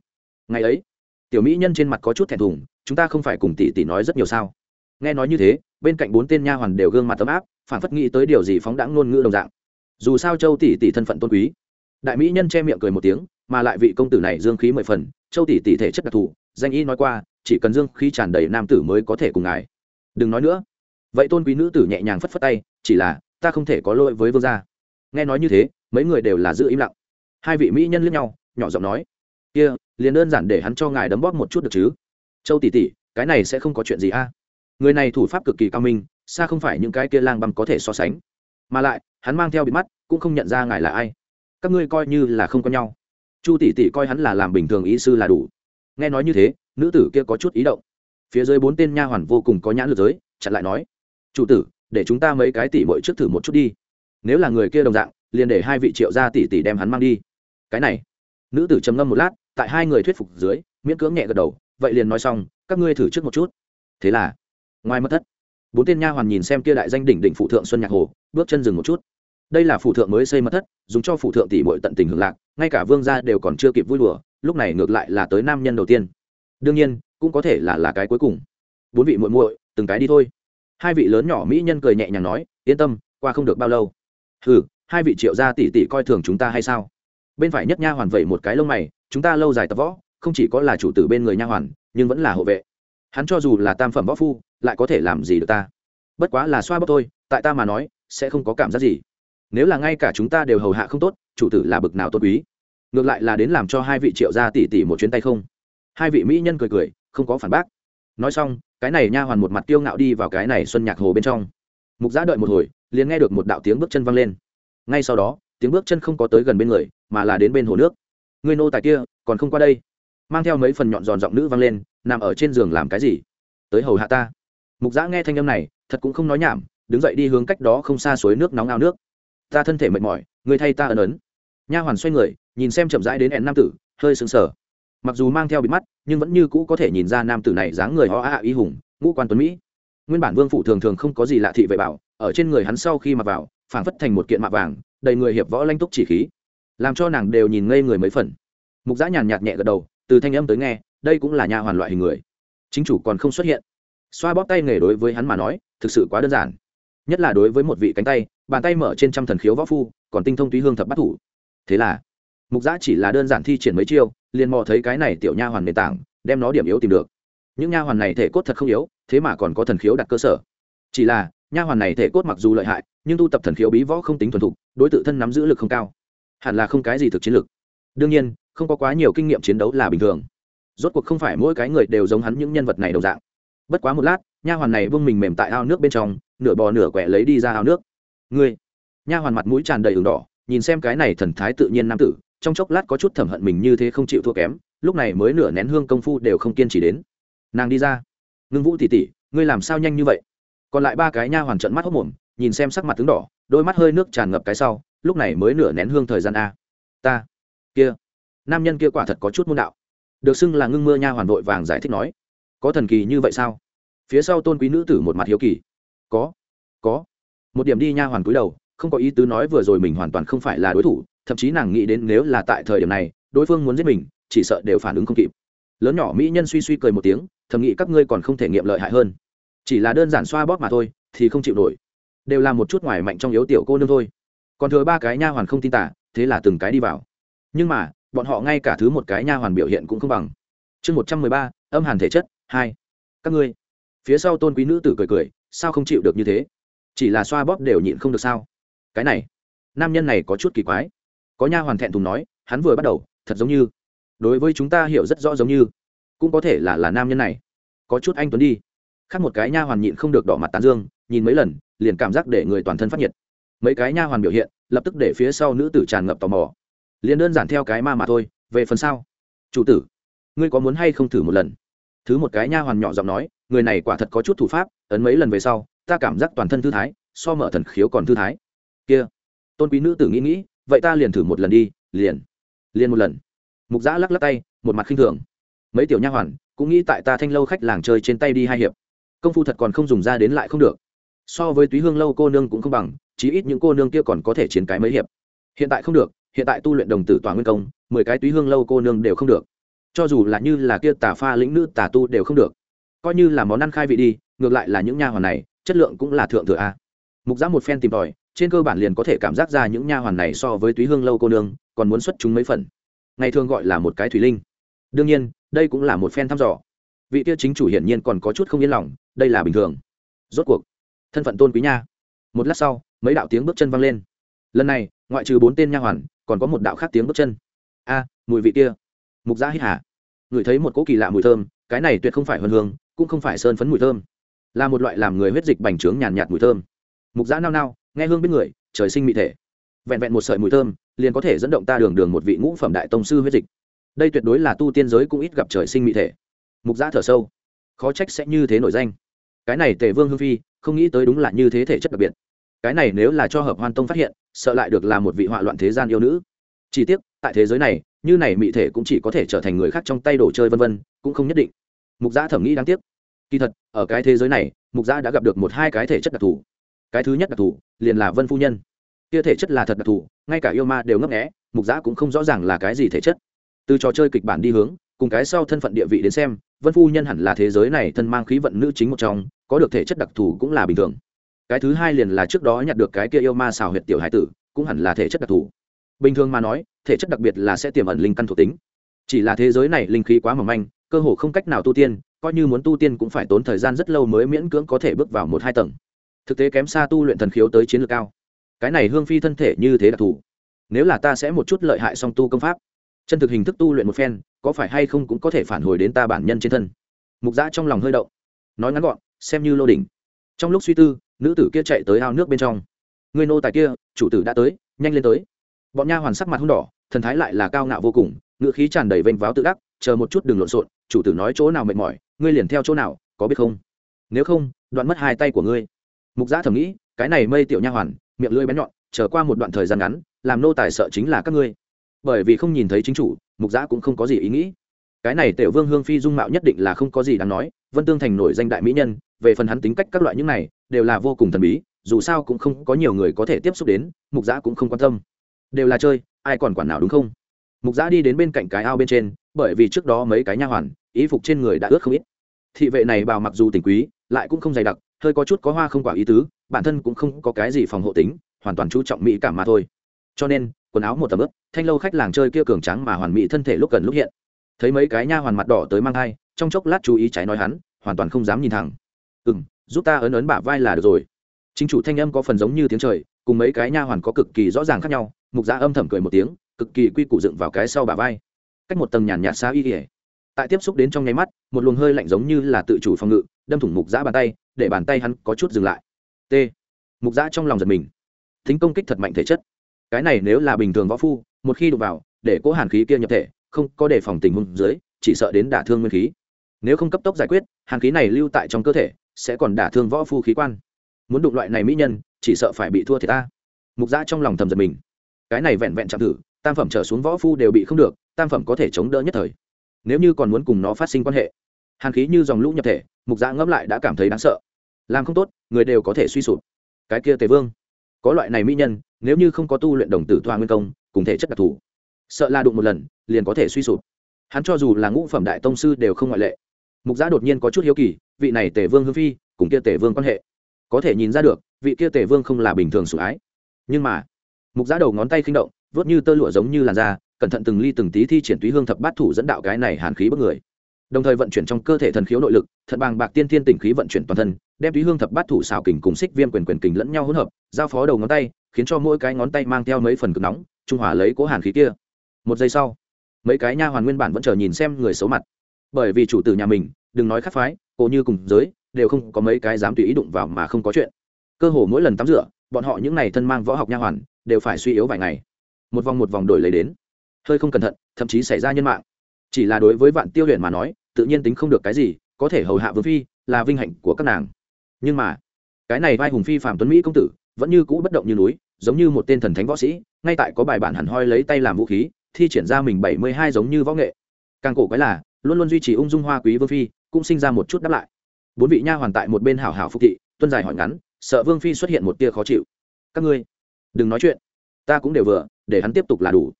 Ngày ấy, tiểu mỹ nhân trên mặt có chút thẹn thùng, chúng ta không phải cùng tỷ tỷ nói rất nhiều sao? Nghe nói như thế, bên cạnh bốn tên nha hoàn đều gương mặt tấm áp phản phất nghĩ tới điều gì phóng đãng ngôn ngữ đồng dạng. Dù sao châu tỷ tỷ thân phận tôn quý đại mỹ nhân che miệng cười một tiếng, mà lại vị công tử này dương khí mười phần, châu tỷ tỷ thể chất đặc thù, danh y nói qua, chỉ cần dương khí tràn đầy nam tử mới có thể cùng ngài. Đừng nói nữa. Vậy tôn quý nữ tử nhẹ nhàng phất phất tay, chỉ là, ta không thể có lỗi với vương gia. Nghe nói như thế, mấy người đều là giữ im lặng. Hai vị mỹ nhân lướt nhau, nhỏ giọng nói, kia, liền đơn giản để hắn cho ngài đấm bóp một chút được chứ? Châu tỷ tỷ, cái này sẽ không có chuyện gì a. Người này thủ pháp cực kỳ cao minh, xa không phải những cái kia lang băm có thể so sánh. Mà lại, hắn mang theo bị mắt, cũng không nhận ra ngài là ai các ngươi coi như là không có nhau. Chu tỷ tỷ coi hắn là làm bình thường ý sư là đủ. Nghe nói như thế, nữ tử kia có chút ý động. Phía dưới bốn tên nha hoàn vô cùng có nhãn lực giới, chặn lại nói, chủ tử, để chúng ta mấy cái tỷ bội trước thử một chút đi. Nếu là người kia đồng dạng, liền để hai vị triệu gia tỷ tỷ đem hắn mang đi. Cái này, nữ tử trầm ngâm một lát, tại hai người thuyết phục dưới, miễn cưỡng nhẹ gật đầu, vậy liền nói xong, các ngươi thử trước một chút. Thế là, ngoài mất thất, bốn tên nha hoàn nhìn xem kia đại danh đỉnh đỉnh phụ thượng xuân nhạc hồ, bước chân dừng một chút đây là phụ thượng mới xây mất thất, dùng cho phụ thượng tỷ bội tận tình hưởng lạc, ngay cả vương gia đều còn chưa kịp vui đùa, lúc này ngược lại là tới nam nhân đầu tiên. Đương nhiên, cũng có thể là là cái cuối cùng. Bốn vị muội muội, từng cái đi thôi. Hai vị lớn nhỏ mỹ nhân cười nhẹ nhàng nói, yên tâm, qua không được bao lâu. Hừ, hai vị triệu gia tỷ tỷ coi thường chúng ta hay sao? Bên phải nhất nha hoàn vẩy một cái lông mày, chúng ta lâu dài tập võ, không chỉ có là chủ tử bên người nha hoàn, nhưng vẫn là hộ vệ. Hắn cho dù là tam phẩm võ phu, lại có thể làm gì được ta? Bất quá là xoa bóp thôi, tại ta mà nói, sẽ không có cảm giác gì nếu là ngay cả chúng ta đều hầu hạ không tốt, chủ tử là bực nào tốt quý. Ngược lại là đến làm cho hai vị triệu gia tỷ tỷ một chuyến tay không. Hai vị mỹ nhân cười cười, không có phản bác. Nói xong, cái này nha hoàn một mặt tiêu ngạo đi vào cái này xuân nhạc hồ bên trong. Mục giã đợi một hồi, liền nghe được một đạo tiếng bước chân văng lên. Ngay sau đó, tiếng bước chân không có tới gần bên người, mà là đến bên hồ nước. Người nô tài kia, còn không qua đây. Mang theo mấy phần nhọn giòn giọng nữ văng lên, nằm ở trên giường làm cái gì? Tới hầu hạ ta. Mục giã nghe thanh âm này, thật cũng không nói nhảm, đứng dậy đi hướng cách đó không xa suối nước nóng ao nước ta thân thể mệt mỏi, người thay ta ấn ấn. Nha hoàn xoay người, nhìn xem chậm rãi đến ẹn nam tử, hơi sững sờ. Mặc dù mang theo bịt mắt, nhưng vẫn như cũ có thể nhìn ra nam tử này dáng người ho a y hùng, ngũ quan tuấn mỹ. Nguyên bản vương phụ thường thường không có gì lạ thị vậy bảo, ở trên người hắn sau khi mặc vào, phảng phất thành một kiện mạ vàng, đầy người hiệp võ lanh túc chỉ khí. Làm cho nàng đều nhìn ngây người mấy phần. Mục giã nhàn nhạt nhẹ gật đầu, từ thanh âm tới nghe, đây cũng là nha hoàn loại hình người. Chính chủ còn không xuất hiện. Xoa bóp tay nghề đối với hắn mà nói, thực sự quá đơn giản nhất là đối với một vị cánh tay, bàn tay mở trên trăm thần khiếu võ phu, còn tinh thông túy hương thập bắt thủ. Thế là, mục giã chỉ là đơn giản thi triển mấy chiêu, liền mò thấy cái này tiểu nha hoàn nền tảng, đem nó điểm yếu tìm được. Những nha hoàn này thể cốt thật không yếu, thế mà còn có thần khiếu đặt cơ sở. Chỉ là, nha hoàn này thể cốt mặc dù lợi hại, nhưng tu tập thần khiếu bí võ không tính thuần thục, đối tự thân nắm giữ lực không cao. Hẳn là không cái gì thực chiến lực. Đương nhiên, không có quá nhiều kinh nghiệm chiến đấu là bình thường. Rốt cuộc không phải mỗi cái người đều giống hắn những nhân vật này đầu dạng. Bất quá một lát, nha hoàn này vương mình mềm tại ao nước bên trong nửa bò nửa quẹ lấy đi ra ao nước. Ngươi, nha hoàn mặt mũi tràn đầy ửng đỏ, nhìn xem cái này thần thái tự nhiên nam tử, trong chốc lát có chút thẩm hận mình như thế không chịu thua kém, lúc này mới nửa nén hương công phu đều không kiên trì đến. Nàng đi ra. Ngưng vũ tỉ tỉ ngươi làm sao nhanh như vậy? Còn lại ba cái nha hoàn trận mắt hốc mồm, nhìn xem sắc mặt tướng đỏ, đôi mắt hơi nước tràn ngập cái sau, lúc này mới nửa nén hương thời gian a. Ta, kia, nam nhân kia quả thật có chút môn đạo. Được xưng là ngưng mưa nha hoàn vội vàng giải thích nói, có thần kỳ như vậy sao? Phía sau tôn quý nữ tử một mặt hiếu kỳ có. Có. Một điểm đi nha hoàn cúi đầu, không có ý tứ nói vừa rồi mình hoàn toàn không phải là đối thủ, thậm chí nàng nghĩ đến nếu là tại thời điểm này, đối phương muốn giết mình, chỉ sợ đều phản ứng không kịp. Lớn nhỏ mỹ nhân suy suy cười một tiếng, thầm nghĩ các ngươi còn không thể nghiệm lợi hại hơn. Chỉ là đơn giản xoa bóp mà thôi, thì không chịu nổi. Đều là một chút ngoài mạnh trong yếu tiểu cô nương thôi. Còn thừa ba cái nha hoàn không tin tả, thế là từng cái đi vào. Nhưng mà, bọn họ ngay cả thứ một cái nha hoàn biểu hiện cũng không bằng. Chương một trăm mười ba, âm hàn thể chất, hai. Các ngươi. Phía sau tôn quý nữ tử cười cười sao không chịu được như thế? Chỉ là xoa bóp đều nhịn không được sao? Cái này, nam nhân này có chút kỳ quái. Có nha hoàn thẹn thùng nói, hắn vừa bắt đầu, thật giống như, đối với chúng ta hiểu rất rõ giống như, cũng có thể là là nam nhân này. Có chút anh tuấn đi. Khác một cái nha hoàn nhịn không được đỏ mặt tán dương, nhìn mấy lần, liền cảm giác để người toàn thân phát nhiệt. Mấy cái nha hoàn biểu hiện, lập tức để phía sau nữ tử tràn ngập tò mò. Liền đơn giản theo cái ma mà thôi, về phần sau. Chủ tử, ngươi có muốn hay không thử một lần? Thứ một cái nha hoàn nhỏ giọng nói người này quả thật có chút thủ pháp, ấn mấy lần về sau, ta cảm giác toàn thân thư thái, so mở thần khiếu còn thư thái. Kia, tôn quý nữ tử nghĩ nghĩ, vậy ta liền thử một lần đi, liền liền một lần. Mục giã lắc lắc tay, một mặt khinh thường. Mấy tiểu nha hoàn, cũng nghĩ tại ta thanh lâu khách làng chơi trên tay đi hai hiệp. Công phu thật còn không dùng ra đến lại không được. So với túy hương lâu cô nương cũng không bằng, chí ít những cô nương kia còn có thể chiến cái mấy hiệp. Hiện tại không được, hiện tại tu luyện đồng tử tòa nguyên công, mười cái túy hương lâu cô nương đều không được. Cho dù là như là kia tà pha lĩnh nữ tà tu đều không được coi như là món ăn khai vị đi, ngược lại là những nha hoàn này, chất lượng cũng là thượng thừa a. Mục giã một phen tìm tòi, trên cơ bản liền có thể cảm giác ra những nha hoàn này so với túy hương lâu cô nương, còn muốn xuất chúng mấy phần. Ngày thường gọi là một cái thủy linh. Đương nhiên, đây cũng là một phen thăm dò. Vị kia chính chủ hiển nhiên còn có chút không yên lòng, đây là bình thường. Rốt cuộc, thân phận tôn quý nha. Một lát sau, mấy đạo tiếng bước chân vang lên. Lần này, ngoại trừ bốn tên nha hoàn, còn có một đạo khác tiếng bước chân. A, mùi vị kia. Mục giã hít hà. Ngửi thấy một cỗ kỳ lạ mùi thơm cái này tuyệt không phải huân hương, cũng không phải sơn phấn mùi thơm. Là một loại làm người huyết dịch bành trướng nhàn nhạt mùi thơm. Mục giã nao nao, nghe hương biết người, trời sinh mị thể. Vẹn vẹn một sợi mùi thơm, liền có thể dẫn động ta đường đường một vị ngũ phẩm đại tông sư huyết dịch. Đây tuyệt đối là tu tiên giới cũng ít gặp trời sinh mị thể. Mục giã thở sâu. Khó trách sẽ như thế nổi danh. Cái này tề vương hương phi, không nghĩ tới đúng là như thế thể chất đặc biệt. Cái này nếu là cho hợp hoan tông phát hiện, sợ lại được là một vị họa loạn thế gian yêu nữ. Chỉ tiếc tại thế giới này, như này mị thể cũng chỉ có thể trở thành người khác trong tay đồ chơi vân vân, cũng không nhất định. Mục giã thẩm nghĩ đáng tiếc. Kỳ thật, ở cái thế giới này, mục giã đã gặp được một hai cái thể chất đặc thù. Cái thứ nhất đặc thù, liền là vân phu nhân. Kia thể chất là thật đặc thù, ngay cả yêu ma đều ngấp nghẽ mục giã cũng không rõ ràng là cái gì thể chất. Từ trò chơi kịch bản đi hướng, cùng cái sau thân phận địa vị đến xem, vân phu nhân hẳn là thế giới này thân mang khí vận nữ chính một trong, có được thể chất đặc thù cũng là bình thường. Cái thứ hai liền là trước đó nhặt được cái kia yêu ma xào huyệt tiểu hải tử, cũng hẳn là thể chất đặc thù. Bình thường mà nói thể chất đặc biệt là sẽ tiềm ẩn linh căn thuộc tính. Chỉ là thế giới này linh khí quá mỏng manh, cơ hồ không cách nào tu tiên, coi như muốn tu tiên cũng phải tốn thời gian rất lâu mới miễn cưỡng có thể bước vào một hai tầng. Thực tế kém xa tu luyện thần khiếu tới chiến lược cao. Cái này hương phi thân thể như thế đặc thù nếu là ta sẽ một chút lợi hại song tu công pháp, chân thực hình thức tu luyện một phen, có phải hay không cũng có thể phản hồi đến ta bản nhân trên thân. Mục giã trong lòng hơi động, nói ngắn gọn, xem như lô đỉnh. Trong lúc suy tư, nữ tử kia chạy tới ao nước bên trong. Người nô tài kia, chủ tử đã tới, nhanh lên tới. Bọn nha hoàn sắc mặt hung đỏ thần thái lại là cao ngạo vô cùng ngựa khí tràn đầy vênh váo tự đắc, chờ một chút đừng lộn xộn, chủ tử nói chỗ nào mệt mỏi, ngươi liền theo chỗ nào, có biết không? Nếu không, đoạn mất hai tay của ngươi. Mục giã thầm nghĩ, cái này mây tiểu nha hoàn, miệng lưỡi bén nhọn trở qua một đoạn thời gian ngắn, làm nô tài sợ chính là các ngươi. Bởi vì không nhìn thấy chính chủ, mục giã cũng không có gì ý nghĩ. Cái này tiểu vương hương phi dung mạo nhất định là không có gì đáng nói, vân tương thành nổi danh đại mỹ nhân, về phần hắn tính cách các loại những này, đều là vô cùng thần bí, dù sao cũng không có nhiều người có thể tiếp xúc đến, mục giã cũng không quan tâm. Đều là chơi ai còn quản nào đúng không? Mục giã đi đến bên cạnh cái ao bên trên, bởi vì trước đó mấy cái nha hoàn, ý phục trên người đã ướt không ít. Thị vệ này bào mặc dù tình quý, lại cũng không dày đặc, hơi có chút có hoa không quả ý tứ, bản thân cũng không có cái gì phòng hộ tính, hoàn toàn chú trọng mỹ cảm mà thôi. Cho nên, quần áo một tầm ướp thanh lâu khách làng chơi kia cường trắng mà hoàn mỹ thân thể lúc gần lúc hiện. Thấy mấy cái nha hoàn mặt đỏ tới mang thai, trong chốc lát chú ý trái nói hắn, hoàn toàn không dám nhìn thẳng. Ừ m giúp ta ấn ấn bả vai là được rồi. Chính chủ thanh âm có phần giống như tiếng trời, cùng mấy cái nha hoàn có cực kỳ rõ ràng khác nhau mục gia âm thầm cười một tiếng, cực kỳ quy củ dựng vào cái sau bà vai. Cách một tầng nhàn nhạt xa y ỉa tại tiếp xúc đến trong nháy mắt, một luồng hơi lạnh giống như là tự chủ phòng ngự, đâm thủng mục giã bàn tay, để bàn tay hắn có chút dừng lại. T. Mục giã trong lòng giật mình. Thính công kích thật mạnh thể chất. Cái này nếu là bình thường võ phu, một khi đụng vào, để cố hàn khí kia nhập thể, không có đề phòng tình huống dưới, chỉ sợ đến đả thương nguyên khí. Nếu không cấp tốc giải quyết, hàn khí này lưu tại trong cơ thể, sẽ còn đả thương võ phu khí quan. Muốn đụng loại này mỹ nhân, chỉ sợ phải bị thua thì ta. Mục giã trong lòng thầm giật mình cái này vẹn vẹn chạm thử, tam phẩm trở xuống võ phu đều bị không được, tam phẩm có thể chống đỡ nhất thời. Nếu như còn muốn cùng nó phát sinh quan hệ, hàn khí như dòng lũ nhập thể, mục dạ ngẫm lại đã cảm thấy đáng sợ. Làm không tốt, người đều có thể suy sụp. Cái kia tề vương, có loại này mỹ nhân, nếu như không có tu luyện đồng tử thoa nguyên công, cùng thể chất đặc thù, sợ là đụng một lần, liền có thể suy sụp. Hắn cho dù là ngũ phẩm đại tông sư đều không ngoại lệ. Mục giã đột nhiên có chút hiếu kỳ, vị này tề vương hương phi, cùng kia tề vương quan hệ, có thể nhìn ra được, vị kia tề vương không là bình thường sủng ái. Nhưng mà mục giã đầu ngón tay khinh động, vớt như tơ lụa giống như làn da, cẩn thận từng ly từng tí thi triển túy hương thập bát thủ dẫn đạo cái này hàn khí bất người. Đồng thời vận chuyển trong cơ thể thần khiếu nội lực, thật bàng bạc tiên thiên tỉnh khí vận chuyển toàn thân, đem túy hương thập bát thủ xào kình cùng xích viêm quyền quyền kình lẫn nhau hỗn hợp, giao phó đầu ngón tay, khiến cho mỗi cái ngón tay mang theo mấy phần cực nóng, trung hòa lấy cố hàn khí kia. Một giây sau, mấy cái nha hoàn nguyên bản vẫn chờ nhìn xem người xấu mặt. Bởi vì chủ tử nhà mình, đừng nói khắc phái cổ như cùng giới, đều không có mấy cái dám tùy ý đụng vào mà không có chuyện. Cơ hồ mỗi lần tắm rửa, bọn họ những n à y thân mang võ học nha hoàn đều phải suy yếu vài ngày. Một vòng một vòng đổi lấy đến. Hơi không cẩn thận, thậm chí xảy ra nhân mạng. Chỉ là đối với vạn tiêu luyện mà nói, tự nhiên tính không được cái gì, có thể hầu hạ vương phi là vinh hạnh của các nàng. Nhưng mà, cái này vai hùng phi phạm tuấn mỹ công tử, vẫn như cũ bất động như núi, giống như một tên thần thánh võ sĩ, ngay tại có bài bản hẳn hoi lấy tay làm vũ khí, thi triển ra mình bảy mươi hai giống như võ nghệ. Càng cổ quái là, luôn luôn duy trì ung dung hoa quý vương phi, cũng sinh ra một chút đáp lại. Bốn vị nha hoàn tại một bên hảo hảo phục thị, tuân dài hỏi ngắn, sợ vương phi xuất hiện một tia khó chịu. Các ngươi đừng nói chuyện. Ta cũng đều vừa, để hắn tiếp tục là đủ.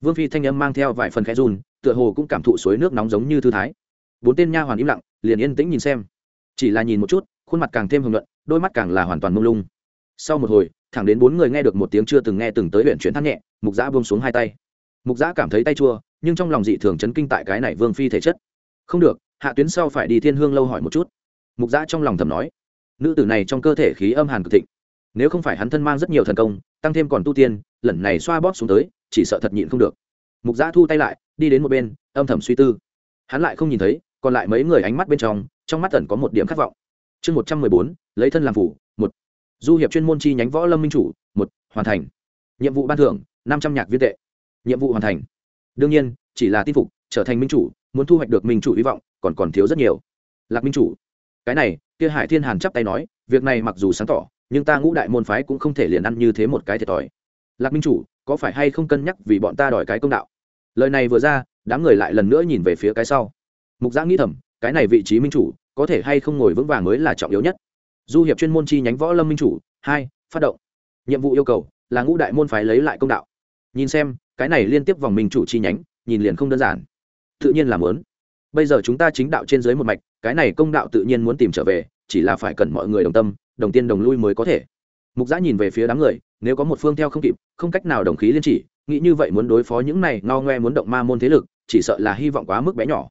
Vương phi thanh âm mang theo vài phần khẽ run, tựa hồ cũng cảm thụ suối nước nóng giống như thư thái. Bốn tên nha hoàn im lặng, liền yên tĩnh nhìn xem. Chỉ là nhìn một chút, khuôn mặt càng thêm hồng luận đôi mắt càng là hoàn toàn mông lung. Sau một hồi, thẳng đến bốn người nghe được một tiếng chưa từng nghe từng tới huyện chuyển thắt nhẹ, mục giã buông xuống hai tay. Mục giã cảm thấy tay chua, nhưng trong lòng dị thường chấn kinh tại cái này vương phi thể chất. Không được, hạ tuyến sau phải đi thiên hương lâu hỏi một chút. Mục giã trong lòng thầm nói. Nữ tử này trong cơ thể khí âm hàn cực thịnh. Nếu không phải hắn thân mang rất nhiều thần công tăng thêm còn tu tiên, lần này xoa bóp xuống tới, chỉ sợ thật nhịn không được. Mục giã thu tay lại, đi đến một bên, âm thầm suy tư. Hắn lại không nhìn thấy, còn lại mấy người ánh mắt bên trong trong mắt tẩn có một điểm khát vọng. Chương một trăm mười bốn, lấy thân làm phủ, một. Du hiệp chuyên môn chi nhánh võ lâm minh chủ, một, hoàn thành. Nhiệm vụ ban thưởng, năm trăm nhạc viên tệ. Nhiệm vụ hoàn thành. Đương nhiên, chỉ là tin phục, trở thành minh chủ, muốn thu hoạch được minh chủ hy vọng, còn còn thiếu rất nhiều. Lạc minh chủ. Cái này, kia hải thiên hàn chắp tay nói, việc này mặc dù sáng tỏ nhưng ta ngũ đại môn phái cũng không thể liền ăn như thế một cái thiệt thòi. Lạc minh chủ, có phải hay không cân nhắc vì bọn ta đòi cái công đạo? Lời này vừa ra, đám người lại lần nữa nhìn về phía cái sau. Mục giã nghĩ thầm, cái này vị trí minh chủ, có thể hay không ngồi vững vàng mới là trọng yếu nhất. Du hiệp chuyên môn chi nhánh võ lâm minh chủ, hai, phát động. Nhiệm vụ yêu cầu là ngũ đại môn phái lấy lại công đạo. Nhìn xem, cái này liên tiếp vòng minh chủ chi nhánh, nhìn liền không đơn giản. Tự nhiên là muốn. Bây giờ chúng ta chính đạo trên dưới một mạch, cái này công đạo tự nhiên muốn tìm trở về, chỉ là phải cần mọi người đồng tâm đồng tiên đồng lui mới có thể. Mục giã nhìn về phía đám người, nếu có một phương theo không kịp, không cách nào đồng khí liên chỉ, nghĩ như vậy muốn đối phó những này ngao ngoe muốn động ma môn thế lực, chỉ sợ là hy vọng quá mức bé nhỏ.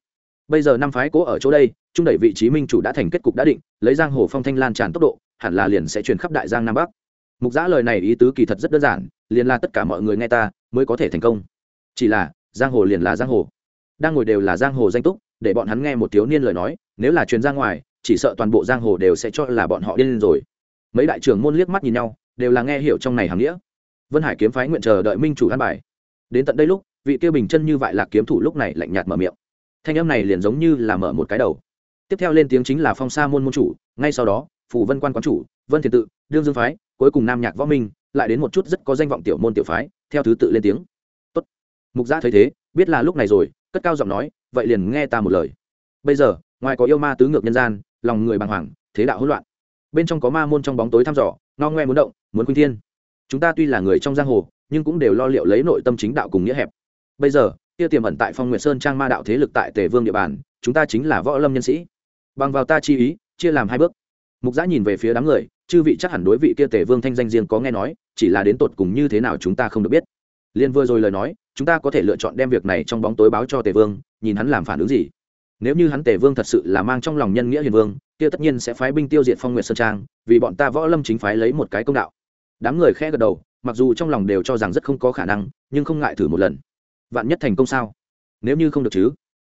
Bây giờ năm phái cố ở chỗ đây, trung đẩy vị trí minh chủ đã thành kết cục đã định, lấy giang hồ phong thanh lan tràn tốc độ, hẳn là liền sẽ truyền khắp đại giang nam bắc. Mục giã lời này ý tứ kỳ thật rất đơn giản, liền là tất cả mọi người nghe ta, mới có thể thành công. Chỉ là, giang hồ liền là giang hồ. Đang ngồi đều là giang hồ danh túc, để bọn hắn nghe một thiếu niên lời nói, nếu là truyền ra ngoài chỉ sợ toàn bộ giang hồ đều sẽ cho là bọn họ điên lên rồi. Mấy đại trưởng môn liếc mắt nhìn nhau, đều là nghe hiểu trong này hàm nghĩa. Vân hải kiếm phái nguyện chờ đợi minh chủ an bài. Đến tận đây lúc, vị kia bình chân như vậy là kiếm thủ lúc này lạnh nhạt mở miệng. Thanh âm này liền giống như là mở một cái đầu. Tiếp theo lên tiếng chính là phong sa môn môn chủ, ngay sau đó phủ vân quan quán chủ, vân thiền tự, đương dương phái, cuối cùng nam nhạc võ minh, lại đến một chút rất có danh vọng tiểu môn tiểu phái, theo thứ tự lên tiếng. Tốt. mục gia thấy thế, biết là lúc này rồi, cất cao giọng nói, vậy liền nghe ta một lời. Bây giờ, ngoài có yêu ma tứ ngược nhân gian lòng người bàng hoàng, thế đạo hỗn loạn. Bên trong có ma môn trong bóng tối thăm dò no ngoe muốn động, muốn khuyên thiên. Chúng ta tuy là người trong giang hồ, nhưng cũng đều lo liệu lấy nội tâm chính đạo cùng nghĩa hẹp. Bây giờ, kia tiềm ẩn tại phong nguyệt sơn trang ma đạo thế lực tại tề vương địa bàn, chúng ta chính là võ lâm nhân sĩ. Bằng vào ta chi ý, chia làm hai bước. Mục giã nhìn về phía đám người, chư vị chắc hẳn đối vị kia tề vương thanh danh riêng có nghe nói, chỉ là đến tột cùng như thế nào chúng ta không được biết. Liên vừa rồi lời nói, chúng ta có thể lựa chọn đem việc này trong bóng tối báo cho tề vương, nhìn hắn làm phản ứng gì nếu như hắn tề vương thật sự là mang trong lòng nhân nghĩa hiền vương, kia tất nhiên sẽ phái binh tiêu diệt phong nguyệt sơn trang, vì bọn ta võ lâm chính phái lấy một cái công đạo. Đám người khẽ gật đầu, mặc dù trong lòng đều cho rằng rất không có khả năng, nhưng không ngại thử một lần. Vạn nhất thành công sao? Nếu như không được chứ?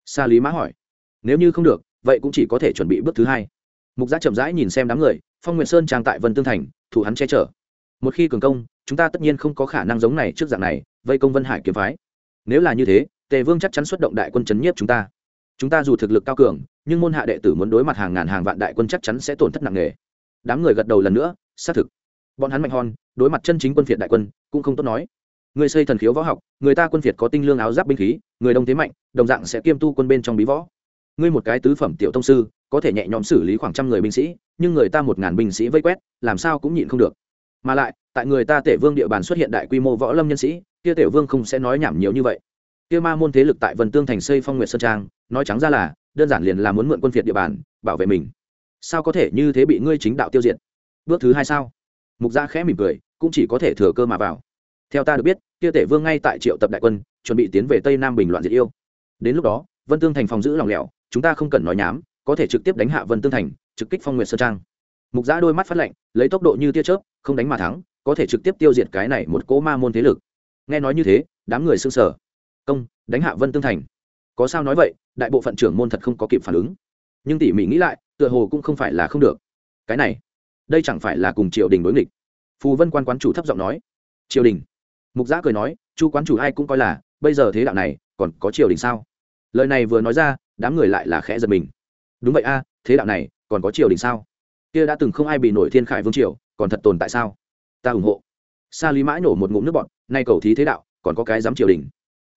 Sa lý mã hỏi. Nếu như không được, vậy cũng chỉ có thể chuẩn bị bước thứ hai. Mục giác chậm rãi nhìn xem đám người, phong nguyệt sơn trang tại vân tương thành, thủ hắn che chở. Một khi cường công, chúng ta tất nhiên không có khả năng giống này trước dạng này, vây công vân hải kiếm phái. Nếu là như thế, tề vương chắc chắn xuất động đại quân chấn nhiếp chúng ta chúng ta dù thực lực cao cường, nhưng môn hạ đệ tử muốn đối mặt hàng ngàn hàng vạn đại quân chắc chắn sẽ tổn thất nặng nề. Đám người gật đầu lần nữa, xác thực. Bọn hắn mạnh hòn đối mặt chân chính quân phiệt đại quân, cũng không tốt nói. Người xây thần khiếu võ học, người ta quân phiệt có tinh lương áo giáp binh khí, người đông thế mạnh, đồng dạng sẽ kiêm tu quân bên trong bí võ. Ngươi một cái tứ phẩm tiểu tông sư, có thể nhẹ nhõm xử lý khoảng trăm người binh sĩ, nhưng người ta một ngàn binh sĩ vây quét, làm sao cũng nhịn không được. Mà lại, tại người ta tể vương địa bàn xuất hiện đại quy mô võ lâm nhân sĩ, kia tể vương không sẽ nói nhảm nhiều như vậy. Kia ma môn thế lực tại vân tương thành xây phong nguyệt sơn trang nói trắng ra là, đơn giản liền là muốn mượn quân phiệt địa bàn, bảo vệ mình. Sao có thể như thế bị ngươi chính đạo tiêu diệt? Bước thứ hai sao? Mục gia khẽ mỉm cười, cũng chỉ có thể thừa cơ mà vào. Theo ta được biết, kia tể vương ngay tại triệu tập đại quân, chuẩn bị tiến về tây nam bình loạn diệt yêu. Đến lúc đó, vân tương thành phòng giữ lòng lẻo, chúng ta không cần nói nhám có thể trực tiếp đánh hạ vân tương thành, trực kích phong nguyệt sơn trang. Mục giã đôi mắt phát lạnh, lấy tốc độ như tia chớp, không đánh mà thắng, có thể trực tiếp tiêu diệt cái này một cỗ ma môn thế lực. Nghe nói như thế, đám người s ư n g sở công, đánh hạ vân tương thành có sao nói vậy, đại bộ phận trưởng môn thật không có kịp phản ứng. Nhưng tỉ mỉ nghĩ lại, tựa hồ cũng không phải là không được. Cái này, đây chẳng phải là cùng triều đình đối nghịch? Phù vân quan quán chủ thấp giọng nói. Triều đình? Mục giã cười nói, chu quán chủ ai cũng coi là, bây giờ thế đạo này, còn có triều đình sao? Lời này vừa nói ra, đám người lại là khẽ giật mình. Đúng vậy a, thế đạo này, còn có triều đình sao? Kia đã từng không ai bị nổi thiên khải vương triều, còn thật tồn tại sao? Ta ủng hộ. Sa lý mãi nổ một ngụm nước bọn nay cầu thí thế đạo, còn có cái dám triều đình?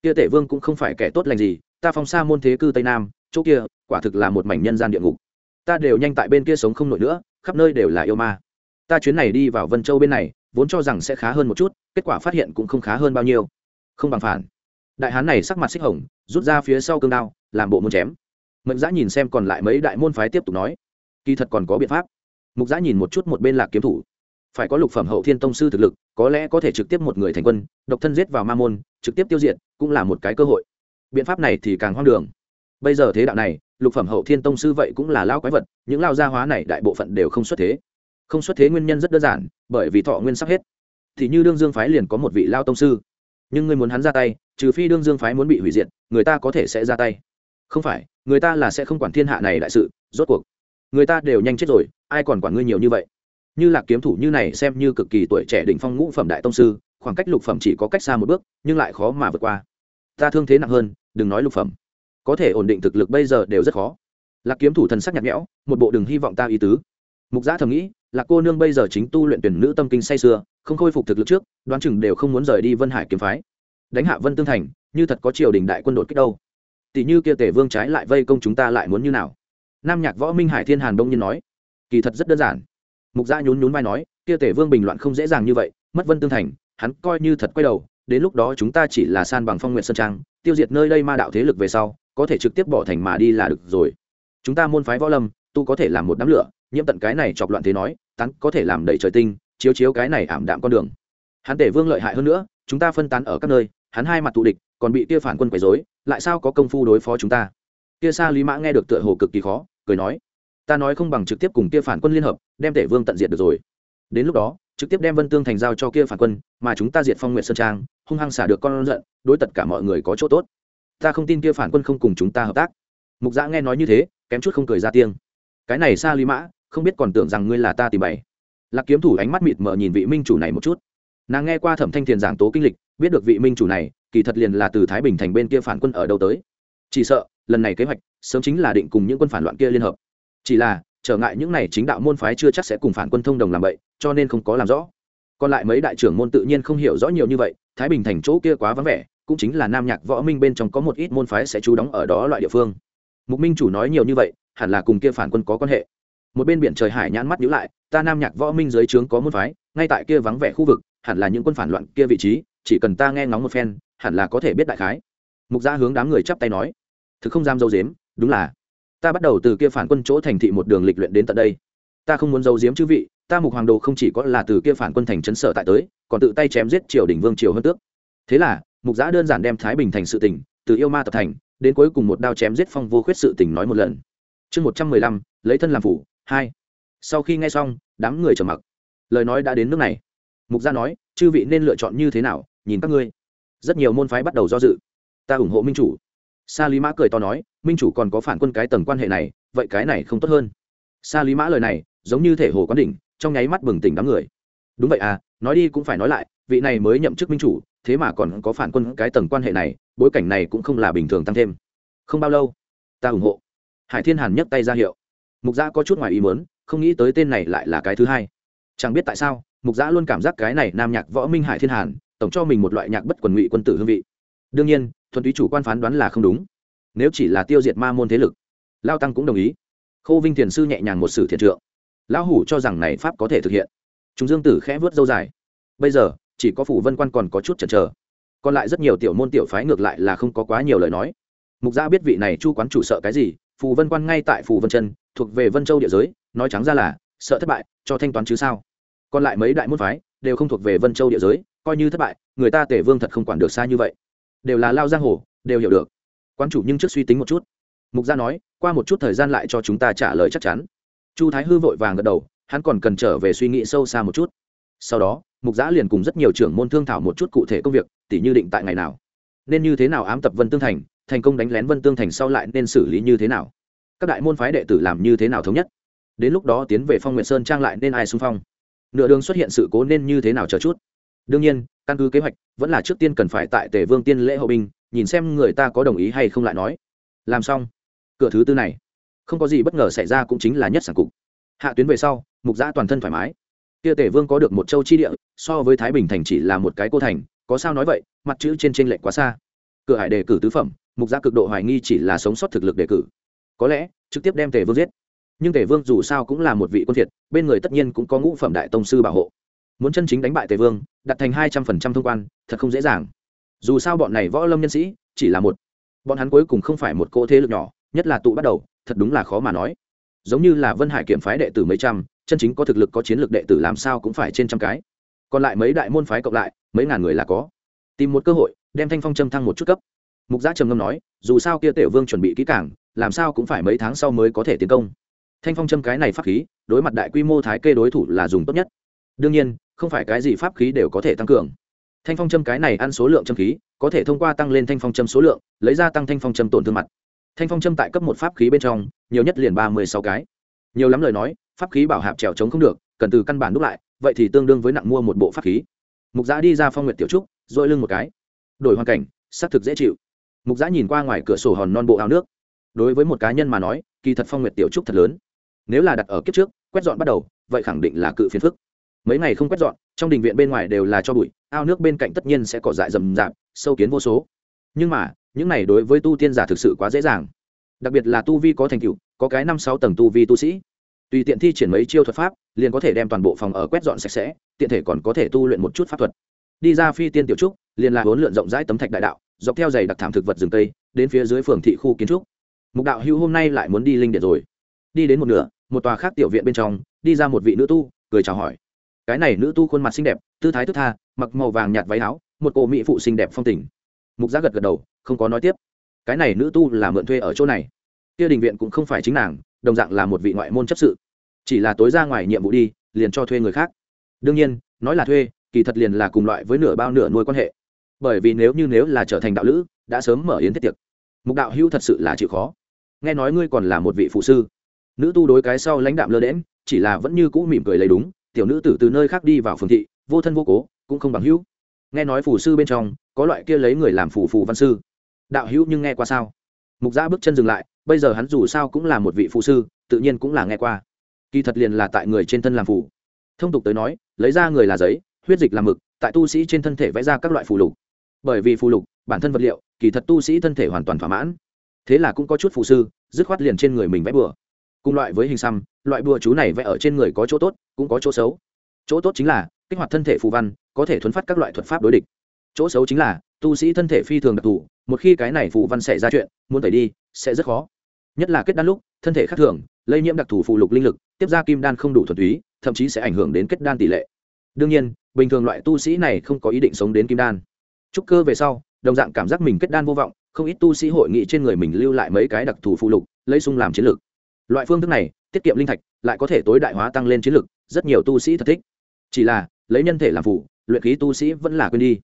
Kia tể vương cũng không phải kẻ tốt lành gì ta phong xa môn thế cư tây nam, chỗ kia, quả thực là một mảnh nhân gian địa ngục. Ta đều nhanh tại bên kia sống không nổi nữa, khắp nơi đều là yêu ma. Ta chuyến này đi vào vân châu bên này, vốn cho rằng sẽ khá hơn một chút, kết quả phát hiện cũng không khá hơn bao nhiêu. Không bằng phản. Đại hán này sắc mặt xích hồng, rút ra phía sau cương đao, làm bộ muốn chém. Mệnh giã nhìn xem còn lại mấy đại môn phái tiếp tục nói, kỳ thật còn có biện pháp. Mục giã nhìn một chút một bên lạc kiếm thủ. Phải có lục phẩm hậu thiên tông sư thực lực, có lẽ có thể trực tiếp một người thành quân, độc thân giết vào ma môn, trực tiếp tiêu diệt, cũng là một cái cơ hội biện pháp này thì càng hoang đường. Bây giờ thế đạo này, lục phẩm hậu thiên tông sư vậy cũng là lao quái vật, những lao gia hóa này đại bộ phận đều không xuất thế. Không xuất thế nguyên nhân rất đơn giản, bởi vì thọ nguyên sắp hết. Thì như đương dương phái liền có một vị lao tông sư. Nhưng ngươi muốn hắn ra tay, trừ phi đương dương phái muốn bị hủy diệt, người ta có thể sẽ ra tay. Không phải, người ta là sẽ không quản thiên hạ này đại sự, rốt cuộc. Người ta đều nhanh chết rồi, ai còn quản ngươi nhiều như vậy? Như là kiếm thủ như này xem như cực kỳ tuổi trẻ đỉnh phong ngũ phẩm đại tông sư, khoảng cách lục phẩm chỉ có cách xa một bước, nhưng lại khó mà vượt qua ta thương thế nặng hơn, đừng nói lục phẩm. Có thể ổn định thực lực bây giờ đều rất khó. Lạc kiếm thủ thần sắc nhạt nhẽo, một bộ đừng hy vọng ta ý tứ. Mục giã thầm nghĩ là cô nương bây giờ chính tu luyện tuyển nữ tâm kinh say sưa, không khôi phục thực lực trước, đoán chừng đều không muốn rời đi vân hải kiếm phái. Đánh hạ vân tương thành, như thật có triều đình đại quân đột kích đâu. Tỷ như kia tể vương trái lại vây công chúng ta lại muốn như nào? Nam nhạc võ minh hải thiên hàn đông nhiên nói, kỳ thật rất đơn giản. Mục gia nhún nhún vai nói, kia tể vương bình loạn không dễ dàng như vậy, mất vân tương thành, hắn coi như thật quay đầu đến lúc đó chúng ta chỉ là san bằng phong nguyện sơn trang, tiêu diệt nơi đây ma đạo thế lực về sau, có thể trực tiếp bỏ thành mà đi là được rồi. Chúng ta môn phái võ lâm, tu có thể làm một đám lửa, nhiễm tận cái này chọc loạn thế nói, tán có thể làm đầy trời tinh, chiếu chiếu cái này ảm đạm con đường. Hắn tể vương lợi hại hơn nữa, chúng ta phân tán ở các nơi, hắn hai mặt tụ địch, còn bị kia phản quân quấy rối, lại sao có công phu đối phó chúng ta? Kia sa lý mã nghe được tựa hồ cực kỳ khó, cười nói, ta nói không bằng trực tiếp cùng kia phản quân liên hợp, đem tể vương tận diệt được rồi. Đến lúc đó trực tiếp đem vân tương thành giao cho kia phản quân, mà chúng ta diệt phong nguyện sơn trang, hung hăng xả được con giận, đối tất cả mọi người có chỗ tốt. Ta không tin kia phản quân không cùng chúng ta hợp tác. Mục giã nghe nói như thế, kém chút không cười ra tiếng. Cái này xa lý mã, không biết còn tưởng rằng ngươi là ta tìm bày. Lạc kiếm thủ ánh mắt mịt mờ nhìn vị minh chủ này một chút. Nàng nghe qua thẩm thanh thiền giảng tố kinh lịch, biết được vị minh chủ này, kỳ thật liền là từ thái bình thành bên kia phản quân ở đâu tới. Chỉ sợ, lần này kế hoạch, sớm chính là định cùng những quân phản loạn kia liên hợp. Chỉ là trở ngại những này chính đạo môn phái chưa chắc sẽ cùng phản quân thông đồng làm vậy, cho nên không có làm rõ. Còn lại mấy đại trưởng môn tự nhiên không hiểu rõ nhiều như vậy, thái bình thành chỗ kia quá vắng vẻ, cũng chính là nam nhạc võ minh bên trong có một ít môn phái sẽ trú đóng ở đó loại địa phương. Mục minh chủ nói nhiều như vậy, hẳn là cùng kia phản quân có quan hệ. Một bên biển trời hải nhãn mắt nhíu lại, ta nam nhạc võ minh dưới trướng có môn phái, ngay tại kia vắng vẻ khu vực, hẳn là những quân phản loạn kia vị trí, chỉ cần ta nghe ngóng một phen, hẳn là có thể biết đại khái. Mục gia hướng đám người chắp tay nói, thực không dám dâu dếm đúng là ta bắt đầu từ kia phản quân chỗ thành thị một đường lịch luyện đến tận đây. Ta không muốn giấu diếm chư vị, ta mục hoàng đồ không chỉ có là từ kia phản quân thành trấn sở tại tới, còn tự tay chém giết triều đình vương triều hơn tước. Thế là, mục giã đơn giản đem thái bình thành sự tỉnh từ yêu ma tập thành, đến cuối cùng một đao chém giết phong vô khuyết sự tình nói một lần. Chương một trăm mười lăm, lấy thân làm phủ, hai. Sau khi nghe xong, đám người trở mặc. Lời nói đã đến nước này. Mục gia nói, chư vị nên lựa chọn như thế nào, nhìn các ngươi. Rất nhiều môn phái bắt đầu do dự. Ta ủng hộ minh chủ. Sa lý mã cười to nói minh chủ còn có phản quân cái tầng quan hệ này, vậy cái này không tốt hơn. Sa lý mã lời này, giống như thể hồ quán đỉnh, trong nháy mắt bừng tỉnh đám người. Đúng vậy à nói đi cũng phải nói lại, vị này mới nhậm chức minh chủ, thế mà còn có phản quân cái tầng quan hệ này, bối cảnh này cũng không là bình thường tăng thêm. Không bao lâu, ta ủng hộ. Hải thiên hàn nhấc tay ra hiệu. Mục gia có chút ngoài ý mớn không nghĩ tới tên này lại là cái thứ hai. Chẳng biết tại sao, mục gia luôn cảm giác cái này nam nhạc võ minh hải thiên hàn, tổng cho mình một loại nhạc bất quần ngụy quân tử hương vị. Đương nhiên, thuần túy chủ quan phán đoán là không đúng nếu chỉ là tiêu diệt ma môn thế lực, lao tăng cũng đồng ý. Khô vinh thiền sư nhẹ nhàng một sử thiện trượng. Lão hủ cho rằng này pháp có thể thực hiện. Chúng dương tử khẽ vớt dâu dài. Bây giờ, chỉ có phủ vân quan còn có chút chần chờ. Còn lại rất nhiều tiểu môn tiểu phái ngược lại là không có quá nhiều lời nói. Mục gia biết vị này chu quán chủ sợ cái gì phù vân quan ngay tại phù vân chân, thuộc về vân châu địa giới, nói trắng ra là, sợ thất bại, cho thanh toán chứ sao. Còn lại mấy đại môn phái, đều không thuộc về vân châu địa giới, coi như thất bại, người ta tể vương thật không quản được xa như vậy. Đều là lao giang hồ, đều hiểu được quan chủ nhưng trước suy tính một chút. Mục gia nói, qua một chút thời gian lại cho chúng ta trả lời chắc chắn. Chu thái hư vội vàng gật đầu, hắn còn cần trở về suy nghĩ sâu xa một chút. Sau đó, mục giã liền cùng rất nhiều trưởng môn thương thảo một chút cụ thể công việc, tỉ như định tại ngày nào. Nên như thế nào ám tập vân tương thành thành công đánh lén vân tương thành sau lại nên xử lý như thế nào? Các đại môn phái đệ tử làm như thế nào thống nhất? Đến lúc đó tiến về phong nguyện sơn trang lại nên ai xung phong? Nửa đường xuất hiện sự cố nên như thế nào chờ chút? Đương nhiên, căn cứ kế hoạch, vẫn là trước tiên cần phải tại tề vương tiên lễ hậu binh nhìn xem người ta có đồng ý hay không lại nói. Làm xong, cửa thứ tư này, không có gì bất ngờ xảy ra cũng chính là nhất sản cục. Hạ tuyến về sau, mục giã toàn thân thoải mái. Kia tể vương có được một châu chi địa, so với thái bình thành chỉ là một cái cô thành, có sao nói vậy, mặt chữ trên trên lệch quá xa. Cửa hải đề cử tứ phẩm, mục gia cực độ hoài nghi chỉ là sống sót thực lực đề cử. Có lẽ, trực tiếp đem tề vương giết. Nhưng tề vương dù sao cũng là một vị quân thiệt bên người tất nhiên cũng có ngũ phẩm đại tông sư bảo hộ. Muốn chân chính đánh bại tề vương, đặt thành hai trăm phần trăm thông quan, thật không dễ dàng dù sao bọn này võ lâm nhân sĩ chỉ là một, bọn hắn cuối cùng không phải một cỗ thế lực nhỏ, nhất là tụ bắt đầu, thật đúng là khó mà nói. Giống như là vân hải kiểm phái đệ tử mấy trăm, chân chính có thực lực có chiến lược đệ tử làm sao cũng phải trên trăm cái. Còn lại mấy đại môn phái cộng lại, mấy ngàn người là có. Tìm một cơ hội, đem thanh phong châm thăng một chút cấp. Mục gia trầm ngâm nói, dù sao kia tiểu vương chuẩn bị kỹ càng, làm sao cũng phải mấy tháng sau mới có thể tiến công. Thanh phong châm cái này pháp khí, đối mặt đại quy mô thái kê đối thủ là dùng tốt nhất. Đương nhiên, không phải cái gì pháp khí đều có thể tăng cường thanh phong châm cái này ăn số lượng châm khí, có thể thông qua tăng lên thanh phong châm số lượng, lấy ra tăng thanh phong châm tổn thương mặt. Thanh phong châm tại cấp một pháp khí bên trong, nhiều nhất liền ba mươi sáu cái. Nhiều lắm lời nói, pháp khí bảo hạp trèo trống không được, cần từ căn bản đúc lại, vậy thì tương đương với nặng mua một bộ pháp khí. Mục giã đi ra phong nguyệt tiểu trúc dội lưng một cái. Đổi hoàn cảnh, xác thực dễ chịu. Mục giã nhìn qua ngoài cửa sổ hòn non bộ ao nước. Đối với một cá nhân mà nói, kỳ thật phong nguyệt tiểu trúc thật lớn. Nếu là đặt ở kiếp trước, quét dọn bắt đầu, vậy khẳng định là cự phiền phức mấy ngày không quét dọn, trong đình viện bên ngoài đều là cho bụi, ao nước bên cạnh tất nhiên sẽ cỏ dại rầm rạp, sâu kiến vô số. Nhưng mà, những này đối với tu tiên giả thực sự quá dễ dàng. Đặc biệt là tu vi có thành tựu, có cái năm sáu tầng tu vi tu sĩ. Tùy tiện thi triển mấy chiêu thuật pháp, liền có thể đem toàn bộ phòng ở quét dọn sạch sẽ, tiện thể còn có thể tu luyện một chút pháp thuật. Đi ra phi tiên tiểu trúc, liền là huấn lượn rộng rãi tấm thạch đại đạo, dọc theo dày đặc thảm thực vật rừng tây, đến phía dưới phường thị khu kiến trúc. Mục đạo hưu hôm nay lại muốn đi linh điện rồi. Đi đến một nửa, một tòa khác tiểu viện bên trong, đi ra một vị nữ tu, cười chào hỏi cái này nữ tu khuôn mặt xinh đẹp, tư thái thức tha, mặc màu vàng nhạt váy áo, một cô mỹ phụ xinh đẹp phong tình. Mục giác gật gật đầu, không có nói tiếp. Cái này nữ tu là mượn thuê ở chỗ này. Kia đình viện cũng không phải chính nàng, đồng dạng là một vị ngoại môn chấp sự. Chỉ là tối ra ngoài nhiệm vụ đi, liền cho thuê người khác. Đương nhiên, nói là thuê, kỳ thật liền là cùng loại với nửa bao nửa nuôi quan hệ. Bởi vì nếu như nếu là trở thành đạo lữ, đã sớm mở yến thiết tiệc. Mục đạo hữu thật sự là chịu khó. Nghe nói ngươi còn là một vị phụ sư. Nữ tu đối cái sau lãnh đạm lơ đễm chỉ là vẫn như cũ mỉm cười lấy đúng tiểu nữ tử từ nơi khác đi vào phường thị, vô thân vô cố, cũng không bằng hữu. Nghe nói phù sư bên trong, có loại kia lấy người làm phù phù văn sư. Đạo hữu nhưng nghe qua sao? Mục giã bước chân dừng lại, bây giờ hắn dù sao cũng là một vị phù sư, tự nhiên cũng là nghe qua. Kỳ thật liền là tại người trên thân làm phù. Thông tục tới nói, lấy ra người là giấy, huyết dịch làm mực, tại tu sĩ trên thân thể vẽ ra các loại phù lục. Bởi vì phù lục, bản thân vật liệu, kỳ thật tu sĩ thân thể hoàn toàn thỏa mãn. Thế là cũng có chút phù sư, dứt khoát liền trên người mình vẽ bừa. Cùng loại với hình xăm loại bùa chú này vẽ ở trên người có chỗ tốt, cũng có chỗ xấu. Chỗ tốt chính là, kích hoạt thân thể phù văn, có thể thuấn phát các loại thuật pháp đối địch. Chỗ xấu chính là, tu sĩ thân thể phi thường đặc thù, một khi cái này phù văn xảy ra chuyện, muốn tẩy đi, sẽ rất khó. Nhất là kết đan lúc, thân thể khác thường, lây nhiễm đặc thù phù lục linh lực, tiếp ra kim đan không đủ thuần túy, thậm chí sẽ ảnh hưởng đến kết đan tỷ lệ. Đương nhiên, bình thường loại tu sĩ này không có ý định sống đến kim đan. Trúc cơ về sau, đồng dạng cảm giác mình kết đan vô vọng, không ít tu sĩ hội nghị trên người mình lưu lại mấy cái đặc thù phụ lục, lấy sung làm chiến lược loại phương thức này tiết kiệm linh thạch lại có thể tối đại hóa tăng lên chiến lực, rất nhiều tu sĩ thật thích. Chỉ là lấy nhân thể làm phụ luyện khí tu sĩ vẫn là quên đi.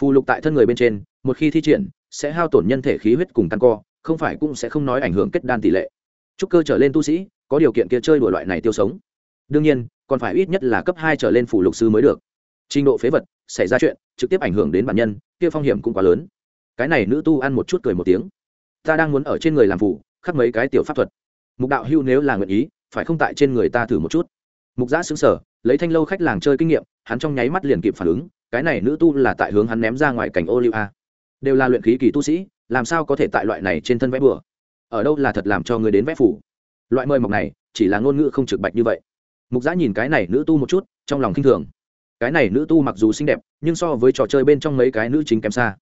Phù lục tại thân người bên trên một khi thi triển sẽ hao tổn nhân thể khí huyết cùng căn co không phải cũng sẽ không nói ảnh hưởng kết đan tỷ lệ. Trúc cơ trở lên tu sĩ có điều kiện kia chơi đuổi loại này tiêu sống. Đương nhiên còn phải ít nhất là cấp hai trở lên phủ lục sư mới được. Trình độ phế vật xảy ra chuyện trực tiếp ảnh hưởng đến bản nhân kia phong hiểm cũng quá lớn. Cái này nữ tu ăn một chút cười một tiếng. Ta đang muốn ở trên người làm phủ khắc mấy cái tiểu pháp thuật mục đạo hưu nếu là nguyện ý, phải không tại trên người ta thử một chút? Mục giã xứng sở lấy thanh lâu khách làng chơi kinh nghiệm, hắn trong nháy mắt liền kịp phản ứng, cái này nữ tu là tại hướng hắn ném ra ngoài cảnh ô liu a. Đều là luyện khí kỳ tu sĩ, làm sao có thể tại loại này trên thân vẽ bừa? Ở đâu là thật làm cho người đến vẽ phủ? Loại mời mọc này, chỉ là ngôn ngữ không trực bạch như vậy. Mục giã nhìn cái này nữ tu một chút, trong lòng k i n h thường. Cái này nữ tu mặc dù xinh đẹp, nhưng so với trò chơi bên trong mấy cái nữ chính kém xa.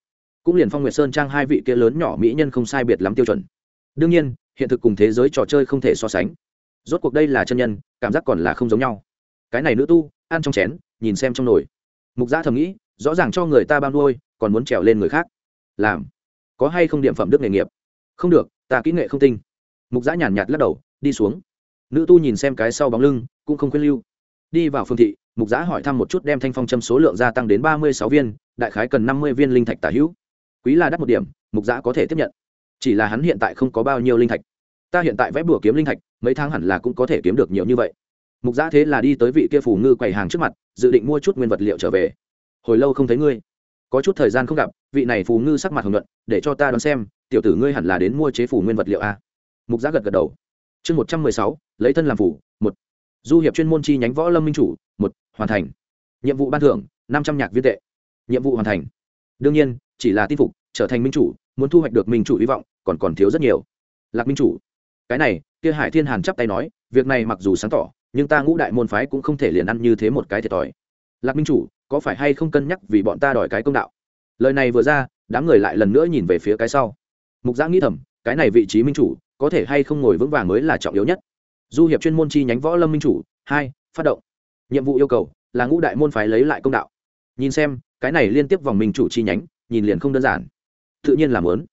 Cũng liền phong nguyệt sơn trang hai vị kia lớn nhỏ mỹ nhân không sai biệt lắm tiêu chuẩn. Đương nhiên hiện thực cùng thế giới trò chơi không thể so sánh. Rốt cuộc đây là chân nhân, cảm giác còn là không giống nhau. Cái này nữ tu, ăn trong chén, nhìn xem trong nồi. Mục gia thầm nghĩ, rõ ràng cho người ta bao nuôi, còn muốn trèo lên người khác. Làm, có hay không điểm phẩm đức nghề nghiệp? Không được, ta kỹ nghệ không tinh. Mục giã nhàn nhạt lắc đầu, đi xuống. Nữ tu nhìn xem cái sau bóng lưng, cũng không khuyên lưu. Đi vào phương thị, mục giã hỏi thăm một chút đem thanh phong châm số lượng gia tăng đến ba mươi sáu viên, đại khái cần năm mươi viên linh thạch tả hữu. Quý là đắt một điểm, mục giã có thể tiếp nhận chỉ là hắn hiện tại không có bao nhiêu linh thạch. Ta hiện tại vẽ bùa kiếm linh thạch, mấy tháng hẳn là cũng có thể kiếm được nhiều như vậy. Mục giã thế là đi tới vị kia phủ ngư quầy hàng trước mặt, dự định mua chút nguyên vật liệu trở về. Hồi lâu không thấy ngươi. Có chút thời gian không gặp, vị này phù ngư sắc mặt hồng luận để cho ta đoán xem, tiểu tử ngươi hẳn là đến mua chế phủ nguyên vật liệu a mục giã gật gật đầu. Chương một trăm mười sáu, lấy thân làm phủ một. Du hiệp chuyên môn chi nhánh võ lâm minh chủ, một, hoàn thành. Nhiệm vụ ban thưởng, năm trăm nhạc viên tệ. Nhiệm vụ hoàn thành. Đương nhiên, chỉ là tin phục, trở thành minh chủ, muốn thu hoạch được minh chủ hy vọng còn còn thiếu rất nhiều. Lạc minh chủ, cái này, kia hải thiên hàn chắp tay nói, việc này mặc dù sáng tỏ, nhưng ta ngũ đại môn phái cũng không thể liền ăn như thế một cái thiệt thòi. Lạc minh chủ, có phải hay không cân nhắc vì bọn ta đòi cái công đạo? Lời này vừa ra, đám người lại lần nữa nhìn về phía cái sau. Mục giã nghĩ thầm, cái này vị trí minh chủ, có thể hay không ngồi vững vàng mới là trọng yếu nhất. Du hiệp chuyên môn chi nhánh võ lâm minh chủ, hai, phát động. Nhiệm vụ yêu cầu, là ngũ đại môn phái lấy lại công đạo. Nhìn xem, cái này liên tiếp vòng minh chủ chi nhánh, nhìn liền không đơn giản. Tự nhiên là muốn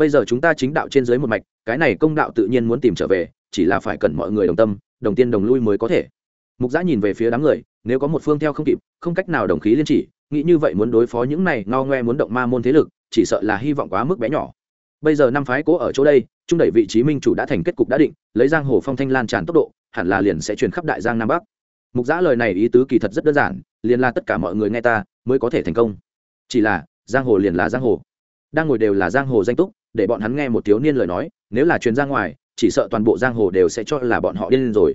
bây giờ chúng ta chính đạo trên dưới một mạch, cái này công đạo tự nhiên muốn tìm trở về, chỉ là phải cần mọi người đồng tâm, đồng tiên đồng lui mới có thể. Mục giã nhìn về phía đám người, nếu có một phương theo không kịp, không cách nào đồng khí liên chỉ, nghĩ như vậy muốn đối phó những này ngao ngoe muốn động ma môn thế lực, chỉ sợ là hy vọng quá mức bé nhỏ. Bây giờ năm phái cố ở chỗ đây, trung đẩy vị trí minh chủ đã thành kết cục đã định, lấy giang hồ phong thanh lan tràn tốc độ, hẳn là liền sẽ truyền khắp đại giang nam bắc. Mục giã lời này ý tứ kỳ thật rất đơn giản, liền là tất cả mọi người nghe ta, mới có thể thành công. Chỉ là, giang hồ liền là giang hồ. Đang ngồi đều là giang hồ danh túc để bọn hắn nghe một thiếu niên lời nói, nếu là truyền ra ngoài, chỉ sợ toàn bộ giang hồ đều sẽ cho là bọn họ điên rồi.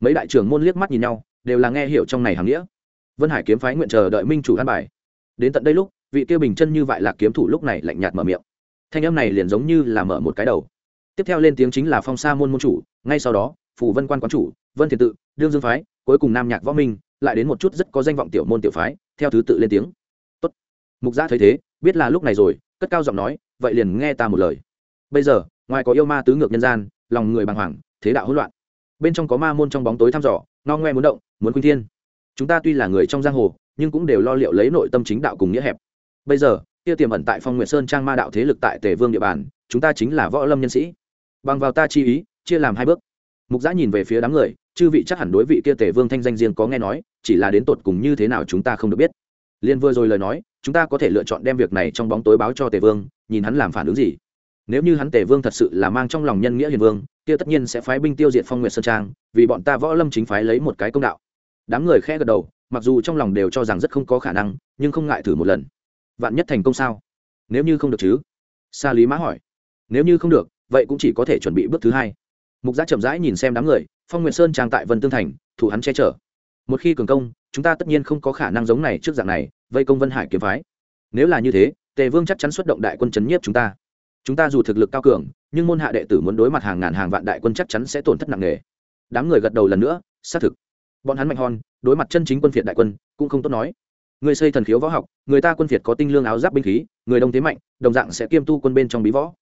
Mấy đại trưởng môn liếc mắt nhìn nhau, đều là nghe hiểu trong này hàng nghĩa. Vân hải kiếm phái nguyện chờ đợi minh chủ an bài. Đến tận đây lúc, vị tiêu bình chân như vậy là kiếm thủ lúc này lạnh nhạt mở miệng. Thanh âm này liền giống như là mở một cái đầu. Tiếp theo lên tiếng chính là phong sa môn môn chủ, ngay sau đó, phủ vân quan quán chủ, vân thiền tự, đương dương phái, cuối cùng nam nhạc võ minh, lại đến một chút rất có danh vọng tiểu môn tiểu phái, theo thứ tự lên tiếng mục gia thấy thế, biết là lúc này rồi, cất cao giọng nói, vậy liền nghe ta một lời. Bây giờ, ngoài có yêu ma tứ ngược nhân gian, lòng người bàng hoàng, thế đạo hỗn loạn. Bên trong có ma môn trong bóng tối thăm dò no ngoe muốn động, muốn khuynh thiên. Chúng ta tuy là người trong giang hồ, nhưng cũng đều lo liệu lấy nội tâm chính đạo cùng nghĩa hẹp. Bây giờ, kia tiềm ẩn tại phong nguyệt sơn trang ma đạo thế lực tại tề vương địa bàn, chúng ta chính là võ lâm nhân sĩ. Bằng vào ta chi ý, chia làm hai bước. Mục giã nhìn về phía đám người, chư vị chắc hẳn đối vị kia tề vương thanh danh riêng có nghe nói, chỉ là đến tột cùng như thế nào chúng ta không được biết liên vừa rồi lời nói, chúng ta có thể lựa chọn đem việc này trong bóng tối báo cho tề vương, nhìn hắn làm phản ứng gì. Nếu như hắn tề vương thật sự là mang trong lòng nhân nghĩa hiền vương, kia tất nhiên sẽ phái binh tiêu diệt phong nguyệt sơn trang, vì bọn ta võ lâm chính phái lấy một cái công đạo. Đám người khẽ gật đầu, mặc dù trong lòng đều cho rằng rất không có khả năng, nhưng không ngại thử một lần. Vạn nhất thành công sao? Nếu như không được chứ? Sa lý mã hỏi. Nếu như không được, vậy cũng chỉ có thể chuẩn bị bước thứ hai. Mục giã chậm rãi nhìn xem đám người, phong nguyệt sơn trang tại vân tương thành, thủ hắn che chở. Một khi cường công chúng ta tất nhiên không có khả năng giống này trước dạng này, vây công vân hải kiếm phái. Nếu là như thế, tề vương chắc chắn xuất động đại quân chấn nhiếp chúng ta. Chúng ta dù thực lực cao cường, nhưng môn hạ đệ tử muốn đối mặt hàng ngàn hàng vạn đại quân chắc chắn sẽ tổn thất nặng nề. Đám người gật đầu lần nữa, xác thực. Bọn hắn mạnh hòn đối mặt chân chính quân phiệt đại quân, cũng không tốt nói. Người xây thần khiếu võ học, người ta quân phiệt có tinh lương áo giáp binh khí, người đông thế mạnh, đồng dạng sẽ kiêm tu quân bên trong bí võ.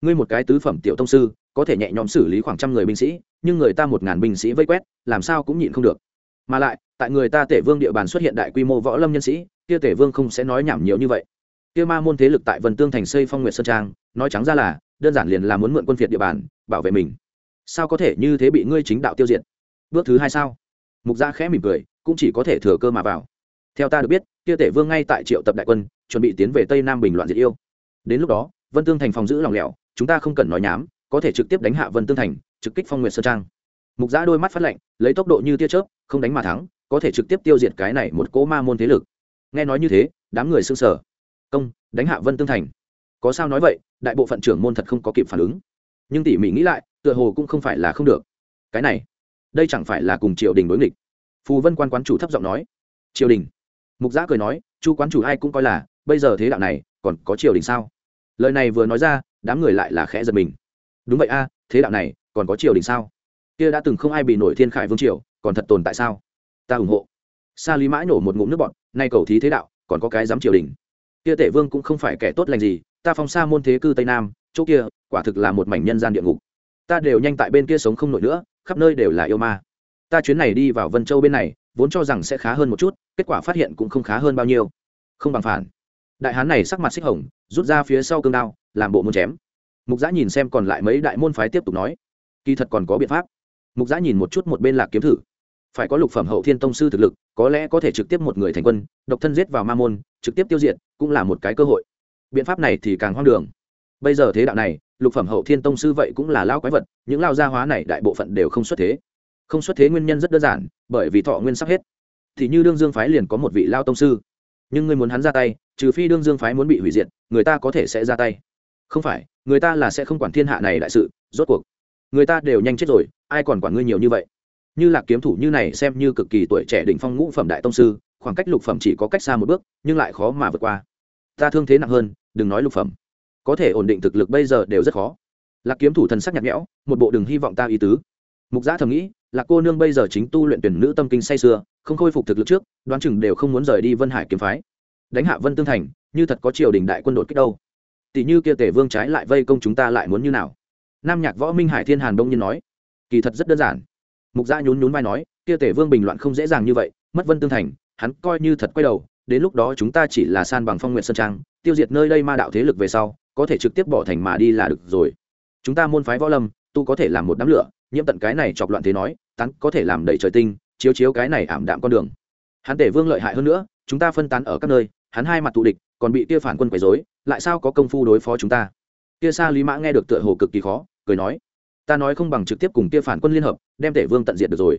Ngươi một cái tứ phẩm tiểu thông sư, có thể nhẹ nhõm xử lý khoảng trăm người binh sĩ, nhưng người ta một ngàn binh sĩ vây quét, làm sao cũng nhịn không được. Mà lại tại người ta tể vương địa bàn xuất hiện đại quy mô võ lâm nhân sĩ, kia tể vương không sẽ nói nhảm nhiều như vậy. Kia ma môn thế lực tại vân tương thành xây phong nguyệt sơn trang, nói trắng ra là, đơn giản liền là muốn mượn quân phiệt địa bàn, bảo vệ mình. Sao có thể như thế bị ngươi chính đạo tiêu diệt? Bước thứ hai sao? Mục gia khẽ mỉm cười, cũng chỉ có thể thừa cơ mà vào. Theo ta được biết, kia tể vương ngay tại triệu tập đại quân, chuẩn bị tiến về tây nam bình loạn diệt yêu. Đến lúc đó, vân tương thành phòng giữ lòng lẻo, chúng ta không cần nói nhám có thể trực tiếp đánh hạ vân tương thành, trực kích phong nguyệt sơn trang. Mục giã đôi mắt phát lạnh, lấy tốc độ như tia chớp, không đánh mà thắng có thể trực tiếp tiêu diệt cái này một cỗ ma môn thế lực. Nghe nói như thế, đám người xưng sở công, đánh hạ vân tương thành. Có sao nói vậy, đại bộ phận trưởng môn thật không có kịp phản ứng. Nhưng tỉ mỉ nghĩ lại, tựa hồ cũng không phải là không được. Cái này, đây chẳng phải là cùng triều đình đối nghịch. Phù vân quan quán chủ thấp giọng nói. Triều đình. Mục giã cười nói, chu quán chủ ai cũng coi là, bây giờ thế đạo này, còn có triều đình sao? Lời này vừa nói ra, đám người lại là khẽ giật mình. Đúng vậy a, thế đạo này, còn có triều đình sao? Kia đã từng không ai bị nổi thiên khải vương triều, còn thật tồn tại sao? Ta ủng hộ. Sa lý mãi nổ một ngụm nước bọn nay cầu thí thế đạo, còn có cái dám triều đình. Kia tể vương cũng không phải kẻ tốt lành gì, ta phong xa môn thế cư tây nam, chỗ kia, quả thực là một mảnh nhân gian địa ngục. Ta đều nhanh tại bên kia sống không nổi nữa, khắp nơi đều là yêu ma. Ta chuyến này đi vào vân châu bên này, vốn cho rằng sẽ khá hơn một chút, kết quả phát hiện cũng không khá hơn bao nhiêu. Không bằng phản. Đại hán này sắc mặt xích hồng, rút ra phía sau cương đao, làm bộ muốn chém. Mục giã nhìn xem còn lại mấy đại môn phái tiếp tục nói. Kỳ thật còn có biện pháp. Mục giã nhìn một chút một bên lạc kiếm thử phải có lục phẩm hậu thiên tông sư thực lực, có lẽ có thể trực tiếp một người thành quân, độc thân giết vào ma môn, trực tiếp tiêu diệt, cũng là một cái cơ hội. Biện pháp này thì càng hoang đường. Bây giờ thế đạo này, lục phẩm hậu thiên tông sư vậy cũng là lao quái vật, những lao gia hóa này đại bộ phận đều không xuất thế. Không xuất thế nguyên nhân rất đơn giản, bởi vì thọ nguyên sắp hết. Thì như đương dương phái liền có một vị lao tông sư. Nhưng người muốn hắn ra tay, trừ phi đương dương phái muốn bị hủy diệt, người ta có thể sẽ ra tay. Không phải, người ta là sẽ không quản thiên hạ này đại sự, rốt cuộc. Người ta đều nhanh chết rồi, ai còn quản ngươi nhiều như vậy? Như là kiếm thủ như này xem như cực kỳ tuổi trẻ đỉnh phong ngũ phẩm đại tông sư, khoảng cách lục phẩm chỉ có cách xa một bước, nhưng lại khó mà vượt qua. Ta thương thế nặng hơn, đừng nói lục phẩm. Có thể ổn định thực lực bây giờ đều rất khó. Lạc kiếm thủ thần sắc nhạt nhẽo, một bộ đừng hy vọng ta ý tứ. Mục giã thầm nghĩ là cô nương bây giờ chính tu luyện tuyển nữ tâm kinh say sưa, không khôi phục thực lực trước, đoán chừng đều không muốn rời đi vân hải kiếm phái. Đánh hạ vân tương thành, như thật có triều đình đại quân đột kích đâu. Tỷ như kia tể vương trái lại vây công chúng ta lại muốn như nào? Nam nhạc võ minh hải thiên hàn đông nhiên nói, kỳ thật rất đơn giản mục gia nhún nhún vai nói, kia tể vương bình loạn không dễ dàng như vậy, mất vân tương thành, hắn coi như thật quay đầu, đến lúc đó chúng ta chỉ là san bằng phong nguyện sơn trang, tiêu diệt nơi đây ma đạo thế lực về sau, có thể trực tiếp bỏ thành mà đi là được rồi. Chúng ta môn phái võ lâm, tu có thể làm một đám lửa, nhiễm tận cái này chọc loạn thế nói, tán có thể làm đầy trời tinh, chiếu chiếu cái này ảm đạm con đường. Hắn tể vương lợi hại hơn nữa, chúng ta phân tán ở các nơi, hắn hai mặt tụ địch, còn bị kia phản quân quấy rối, lại sao có công phu đối phó chúng ta? Kia sa lý mã nghe được tựa hồ cực kỳ khó, cười nói ta nói không bằng trực tiếp cùng kia phản quân liên hợp, đem tể vương tận diệt được rồi.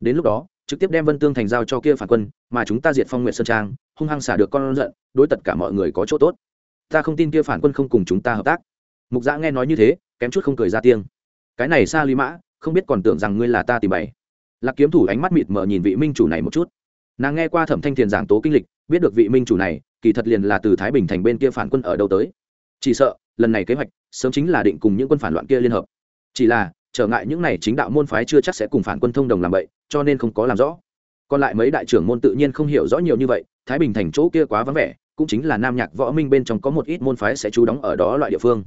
Đến lúc đó, trực tiếp đem vân tương thành giao cho kia phản quân, mà chúng ta diệt phong nguyện sơn trang, hung hăng xả được con giận, đối tất cả mọi người có chỗ tốt. Ta không tin kia phản quân không cùng chúng ta hợp tác. Mục giã nghe nói như thế, kém chút không cười ra tiếng. Cái này sa lý mã, không biết còn tưởng rằng ngươi là ta tìm bày. Lạc kiếm thủ ánh mắt mịt mờ nhìn vị minh chủ này một chút. Nàng nghe qua thẩm thanh thiền giảng tố kinh lịch, biết được vị minh chủ này, kỳ thật liền là từ thái bình thành bên kia phản quân ở đâu tới. Chỉ sợ, lần này kế hoạch, sớm chính là định cùng những quân phản loạn kia liên hợp chỉ là, trở ngại những này chính đạo môn phái chưa chắc sẽ cùng phản quân thông đồng làm vậy cho nên không có làm rõ. Còn lại mấy đại trưởng môn tự nhiên không hiểu rõ nhiều như vậy, thái bình thành chỗ kia quá vắng vẻ, cũng chính là nam nhạc võ minh bên trong có một ít môn phái sẽ trú đóng ở đó loại địa phương.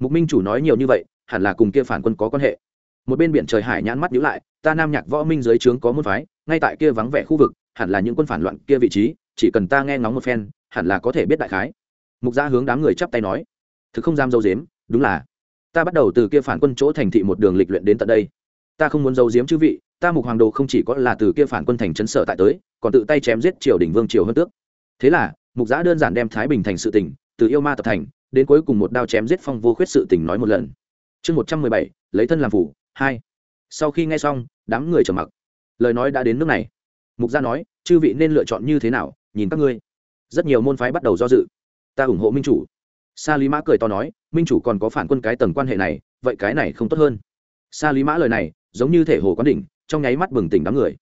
Mục minh chủ nói nhiều như vậy, hẳn là cùng kia phản quân có quan hệ. Một bên biển trời hải nhãn mắt nhữ lại, ta nam nhạc võ minh dưới trướng có môn phái, ngay tại kia vắng vẻ khu vực, hẳn là những quân phản loạn kia vị trí, chỉ cần ta nghe ngóng một phen, hẳn là có thể biết đại khái. Mục gia hướng đám người chắp tay nói, thực không dám dâu dếm, đúng là ta bắt đầu từ kia phản quân chỗ thành thị một đường lịch luyện đến tận đây. Ta không muốn giấu diếm chư vị, ta mục hoàng đồ không chỉ có là từ kia phản quân thành trấn sở tại tới, còn tự tay chém giết triều đình vương triều hơn tước. Thế là, mục giã đơn giản đem thái bình thành sự tỉnh từ yêu ma tập thành, đến cuối cùng một đao chém giết phong vô khuyết sự tỉnh nói một lần. Chương một trăm mười bảy, lấy thân làm phủ, hai. Sau khi nghe xong, đám người trầm mặc. Lời nói đã đến nước này. Mục gia nói, chư vị nên lựa chọn như thế nào, nhìn các ngươi. Rất nhiều môn phái bắt đầu do dự. Ta ủng hộ minh chủ sa lý mã cười to nói, minh chủ còn có phản quân cái tầng quan hệ này, vậy cái này không tốt hơn. Sa lý mã lời này, giống như thể hồ quán đỉnh, trong nháy mắt bừng tỉnh đám người.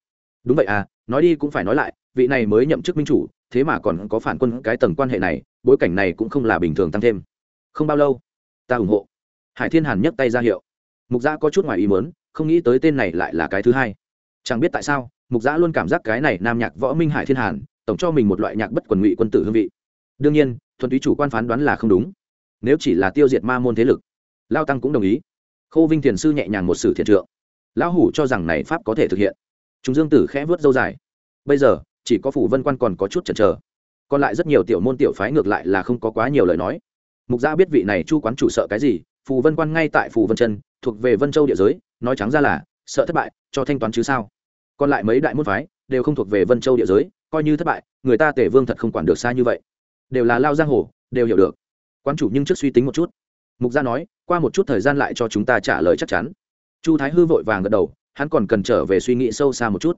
Đúng vậy à nói đi cũng phải nói lại, vị này mới nhậm chức minh chủ, thế mà còn có phản quân cái tầng quan hệ này, bối cảnh này cũng không là bình thường tăng thêm. Không bao lâu, ta ủng hộ. Hải thiên hàn nhấc tay ra hiệu. Mục giã có chút ngoài ý mớn không nghĩ tới tên này lại là cái thứ hai. Chẳng biết tại sao, mục giã luôn cảm giác cái này nam nhạc võ minh hải thiên hàn, tổng cho mình một loại nhạc bất quần ngụy quân tử hương vị đương nhiên, thuần túy chủ quan phán đoán là không đúng. Nếu chỉ là tiêu diệt ma môn thế lực, lao tăng cũng đồng ý. Khô vinh thiền sư nhẹ nhàng một sử thiện trượng. Lão hủ cho rằng này pháp có thể thực hiện. Chúng dương tử khẽ vớt dâu dài. Bây giờ, chỉ có phủ vân quan còn có chút chần chờ. Còn lại rất nhiều tiểu môn tiểu phái ngược lại là không có quá nhiều lời nói. Mục gia biết vị này chu quán chủ sợ cái gì phù vân quan ngay tại phù vân chân, thuộc về vân châu địa giới, nói trắng ra là, sợ thất bại, cho thanh toán chứ sao. Còn lại mấy đại môn phái, đều không thuộc về vân châu địa giới, coi như thất bại, người ta tể vương thật không quản được xa như vậy đều là lao giang hồ, đều hiểu được. Quan chủ nhưng trước suy tính một chút. Mục gia nói, qua một chút thời gian lại cho chúng ta trả lời chắc chắn. Chu thái hư vội vàng gật đầu, hắn còn cần trở về suy nghĩ sâu xa một chút.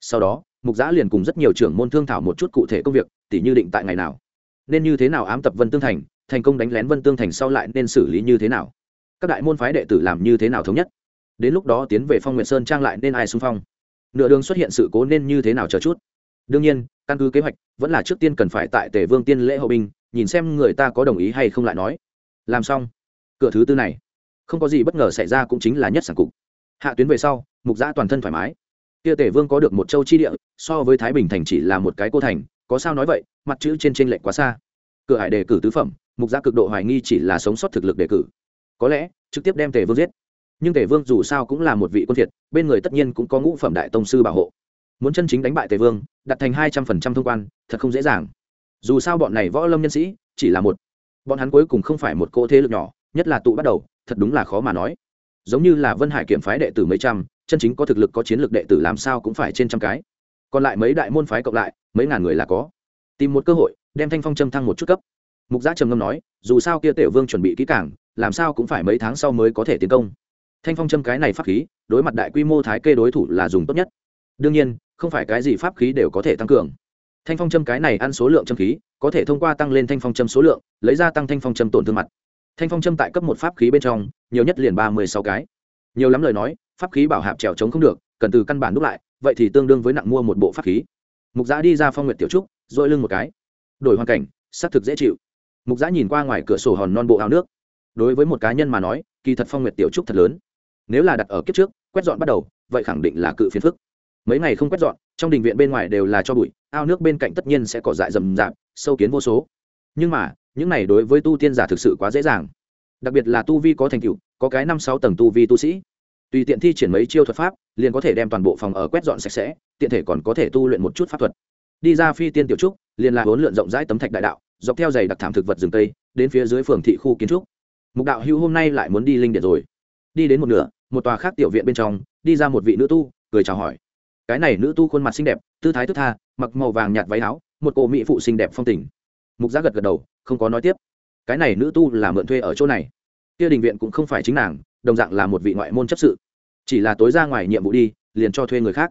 Sau đó, mục giã liền cùng rất nhiều trưởng môn thương thảo một chút cụ thể công việc, tỉ như định tại ngày nào. Nên như thế nào ám tập vân tương thành thành công đánh lén vân tương thành sau lại nên xử lý như thế nào? Các đại môn phái đệ tử làm như thế nào thống nhất? Đến lúc đó tiến về phong nguyện sơn trang lại nên ai xung phong? Nửa đường xuất hiện sự cố nên như thế nào chờ chút? Đương nhiên căn cứ kế hoạch, vẫn là trước tiên cần phải tại tề vương tiên lễ hậu binh, nhìn xem người ta có đồng ý hay không lại nói. Làm xong. Cửa thứ tư này. Không có gì bất ngờ xảy ra cũng chính là nhất sản cục. Hạ tuyến về sau, mục giã toàn thân thoải mái. Kia Tề vương có được một châu chi địa, so với thái bình thành chỉ là một cái cô thành, có sao nói vậy, mặt chữ trên trên lệch quá xa. Cửa hải đề cử tứ phẩm, mục giã cực độ hoài nghi chỉ là sống sót thực lực đề cử. Có lẽ, trực tiếp đem tề vương giết. Nhưng tề vương dù sao cũng là một vị quân thiệt, bên người tất nhiên cũng có ngũ phẩm đại tông sư bảo hộ muốn chân chính đánh bại tề vương, đặt thành hai trăm phần trăm thông quan, thật không dễ dàng. Dù sao bọn này võ lâm nhân sĩ, chỉ là một. Bọn hắn cuối cùng không phải một cỗ thế lực nhỏ, nhất là tụ bắt đầu, thật đúng là khó mà nói. Giống như là vân hải kiểm phái đệ tử mấy trăm, chân chính có thực lực có chiến lược đệ tử làm sao cũng phải trên trăm cái. Còn lại mấy đại môn phái cộng lại, mấy ngàn người là có. Tìm một cơ hội, đem thanh phong châm thăng một chút cấp. Mục gia trầm ngâm nói, dù sao kia tiểu vương chuẩn bị kỹ cảng làm sao cũng phải mấy tháng sau mới có thể tiến công. Thanh phong châm cái này pháp khí, đối mặt đại quy mô thái kê đối thủ là dùng tốt nhất đương nhiên, không phải cái gì pháp khí đều có thể tăng cường. Thanh phong châm cái này ăn số lượng châm khí, có thể thông qua tăng lên thanh phong châm số lượng, lấy ra tăng thanh phong châm tổn thương mặt. Thanh phong châm tại cấp một pháp khí bên trong, nhiều nhất liền ba mươi sáu cái. Nhiều lắm lời nói, pháp khí bảo hạp trèo trống không được, cần từ căn bản đúc lại, vậy thì tương đương với nặng mua một bộ pháp khí. Mục giã đi ra phong nguyệt tiểu trúc dội lưng một cái. Đổi hoàn cảnh, xác thực dễ chịu. Mục giã nhìn qua ngoài cửa sổ hòn non bộ ao nước. Đối với một cá nhân mà nói, kỳ thật phong nguyệt tiểu trúc thật lớn. Nếu là đặt ở kiếp trước, quét dọn bắt đầu, vậy khẳng định là cự phiền phức mấy ngày không quét dọn, trong đình viện bên ngoài đều là cho bụi, ao nước bên cạnh tất nhiên sẽ cỏ dại rầm rạp, sâu kiến vô số. Nhưng mà, những này đối với tu tiên giả thực sự quá dễ dàng. Đặc biệt là tu vi có thành tựu, có cái năm sáu tầng tu vi tu sĩ. Tùy tiện thi triển mấy chiêu thuật pháp, liền có thể đem toàn bộ phòng ở quét dọn sạch sẽ, tiện thể còn có thể tu luyện một chút pháp thuật. Đi ra phi tiên tiểu trúc, liền là huấn lượn rộng rãi tấm thạch đại đạo, dọc theo giày đặc thảm thực vật rừng tây, đến phía dưới phường thị khu kiến trúc. Mục đạo hưu hôm nay lại muốn đi linh điện rồi. Đi đến một nửa, một tòa khác tiểu viện bên trong, đi ra một vị nữ tu, cười chào hỏi cái này nữ tu khuôn mặt xinh đẹp, tư thái thức tha, mặc màu vàng nhạt váy áo, một cô mỹ phụ xinh đẹp phong tình. Mục giác gật gật đầu, không có nói tiếp. Cái này nữ tu là mượn thuê ở chỗ này. Kia đình viện cũng không phải chính nàng, đồng dạng là một vị ngoại môn chấp sự. Chỉ là tối ra ngoài nhiệm vụ đi, liền cho thuê người khác.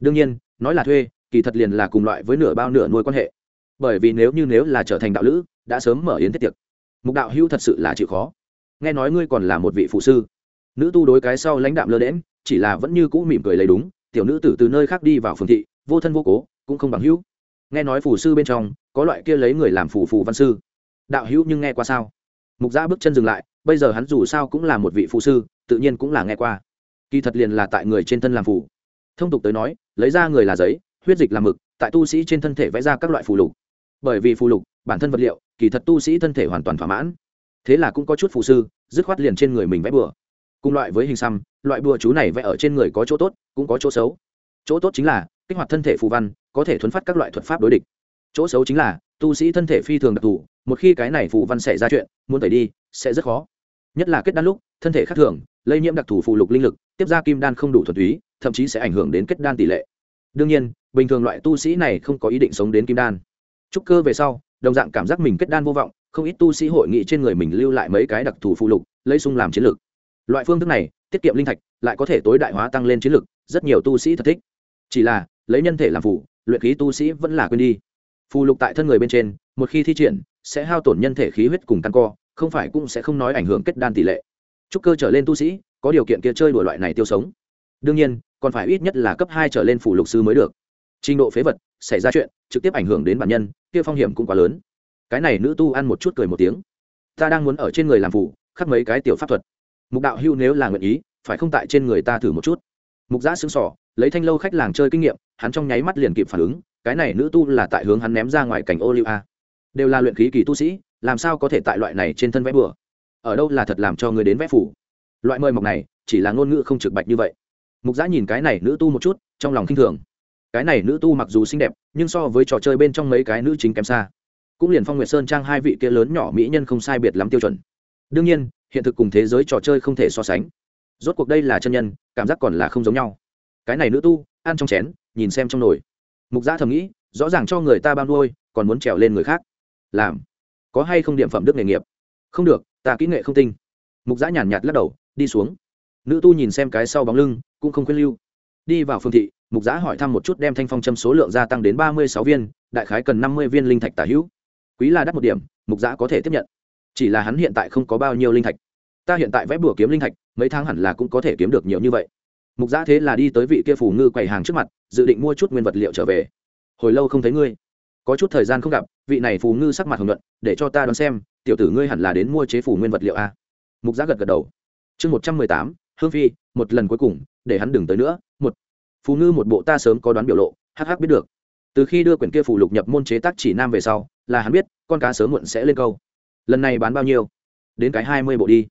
Đương nhiên, nói là thuê, kỳ thật liền là cùng loại với nửa bao nửa nuôi quan hệ. Bởi vì nếu như nếu là trở thành đạo lữ, đã sớm mở yến thiết tiệc. Mục đạo hữu thật sự là chịu khó. Nghe nói ngươi còn là một vị phụ sư. Nữ tu đối cái sau lãnh đạm lơ đễm chỉ là vẫn như cũ mỉm cười lấy đúng tiểu nữ tử từ nơi khác đi vào phường thị, vô thân vô cố, cũng không bằng hữu. Nghe nói phù sư bên trong, có loại kia lấy người làm phù phù văn sư. Đạo hữu nhưng nghe qua sao? Mục giã bước chân dừng lại, bây giờ hắn dù sao cũng là một vị phù sư, tự nhiên cũng là nghe qua. Kỳ thật liền là tại người trên thân làm phù. Thông tục tới nói, lấy ra người là giấy, huyết dịch làm mực, tại tu sĩ trên thân thể vẽ ra các loại phù lục. Bởi vì phù lục, bản thân vật liệu, kỳ thật tu sĩ thân thể hoàn toàn thỏa mãn. Thế là cũng có chút phù sư, dứt khoát liền trên người mình vẽ bừa cùng loại với hình xăm, loại bùa chú này vẽ ở trên người có chỗ tốt, cũng có chỗ xấu. Chỗ tốt chính là, kích hoạt thân thể phù văn, có thể thuấn phát các loại thuật pháp đối địch. Chỗ xấu chính là, tu sĩ thân thể phi thường đặc thù, một khi cái này phù văn xảy ra chuyện, muốn tẩy đi, sẽ rất khó. Nhất là kết đan lúc, thân thể khác thường, lây nhiễm đặc thù phù lục linh lực, tiếp ra kim đan không đủ thuật túy, thậm chí sẽ ảnh hưởng đến kết đan tỷ lệ. Đương nhiên, bình thường loại tu sĩ này không có ý định sống đến kim đan. Trúc cơ về sau, đồng dạng cảm giác mình kết đan vô vọng, không ít tu sĩ hội nghị trên người mình lưu lại mấy cái đặc thù phù lục, lấy sung làm chiến lược loại phương thức này tiết kiệm linh thạch lại có thể tối đại hóa tăng lên chiến lực, rất nhiều tu sĩ thật thích. Chỉ là lấy nhân thể làm phủ luyện khí tu sĩ vẫn là quên đi. Phù lục tại thân người bên trên một khi thi triển sẽ hao tổn nhân thể khí huyết cùng căn co không phải cũng sẽ không nói ảnh hưởng kết đan tỷ lệ. Trúc cơ trở lên tu sĩ có điều kiện kia chơi đùa loại này tiêu sống. Đương nhiên còn phải ít nhất là cấp hai trở lên phủ lục sư mới được. Trình độ phế vật xảy ra chuyện trực tiếp ảnh hưởng đến bản nhân kia phong hiểm cũng quá lớn. Cái này nữ tu ăn một chút cười một tiếng. Ta đang muốn ở trên người làm phủ khắc mấy cái tiểu pháp thuật mục đạo hưu nếu là nguyện ý, phải không tại trên người ta thử một chút. Mục giã xứng sỏ lấy thanh lâu khách làng chơi kinh nghiệm, hắn trong nháy mắt liền kịp phản ứng, cái này nữ tu là tại hướng hắn ném ra ngoài cảnh ô liu a. Đều là luyện khí kỳ tu sĩ, làm sao có thể tại loại này trên thân vẽ bừa? Ở đâu là thật làm cho người đến vẽ phủ? Loại mời mọc này, chỉ là ngôn ngữ không trực bạch như vậy. Mục giã nhìn cái này nữ tu một chút, trong lòng khinh thường. Cái này nữ tu mặc dù xinh đẹp, nhưng so với trò chơi bên trong mấy cái nữ chính kém xa. Cũng liền phong nguyệt sơn trang hai vị kia lớn nhỏ mỹ nhân không sai biệt lắm tiêu chuẩn. Đương nhiên hiện thực cùng thế giới trò chơi không thể so sánh. Rốt cuộc đây là chân nhân, cảm giác còn là không giống nhau. Cái này nữ tu, ăn trong chén, nhìn xem trong nồi. Mục gia thầm nghĩ, rõ ràng cho người ta bao nuôi, còn muốn trèo lên người khác. Làm, có hay không điểm phẩm đức nghề nghiệp? Không được, ta kỹ nghệ không tinh. Mục giã nhàn nhạt lắc đầu, đi xuống. Nữ tu nhìn xem cái sau bóng lưng, cũng không khuyên lưu. Đi vào phương thị, mục giã hỏi thăm một chút đem thanh phong châm số lượng gia tăng đến ba mươi sáu viên, đại khái cần năm mươi viên linh thạch tả hữu. Quý là đắt một điểm, mục giã có thể tiếp nhận chỉ là hắn hiện tại không có bao nhiêu linh thạch. Ta hiện tại vẽ bùa kiếm linh thạch, mấy tháng hẳn là cũng có thể kiếm được nhiều như vậy. Mục giã thế là đi tới vị kia phủ ngư quầy hàng trước mặt, dự định mua chút nguyên vật liệu trở về. Hồi lâu không thấy ngươi. Có chút thời gian không gặp, vị này phù ngư sắc mặt hồng luận để cho ta đoán xem, tiểu tử ngươi hẳn là đến mua chế phủ nguyên vật liệu a mục giã gật gật đầu. Chương một trăm mười tám, hương phi, một lần cuối cùng, để hắn đừng tới nữa, một. Phù ngư một bộ ta sớm có đoán biểu lộ hh biết được. Từ khi đưa quyển kia phù lục nhập môn chế tác chỉ nam về sau, là hắn biết, con cá sớm muộn sẽ lên câu lần này bán bao nhiêu? Đến cái hai mươi bộ đi.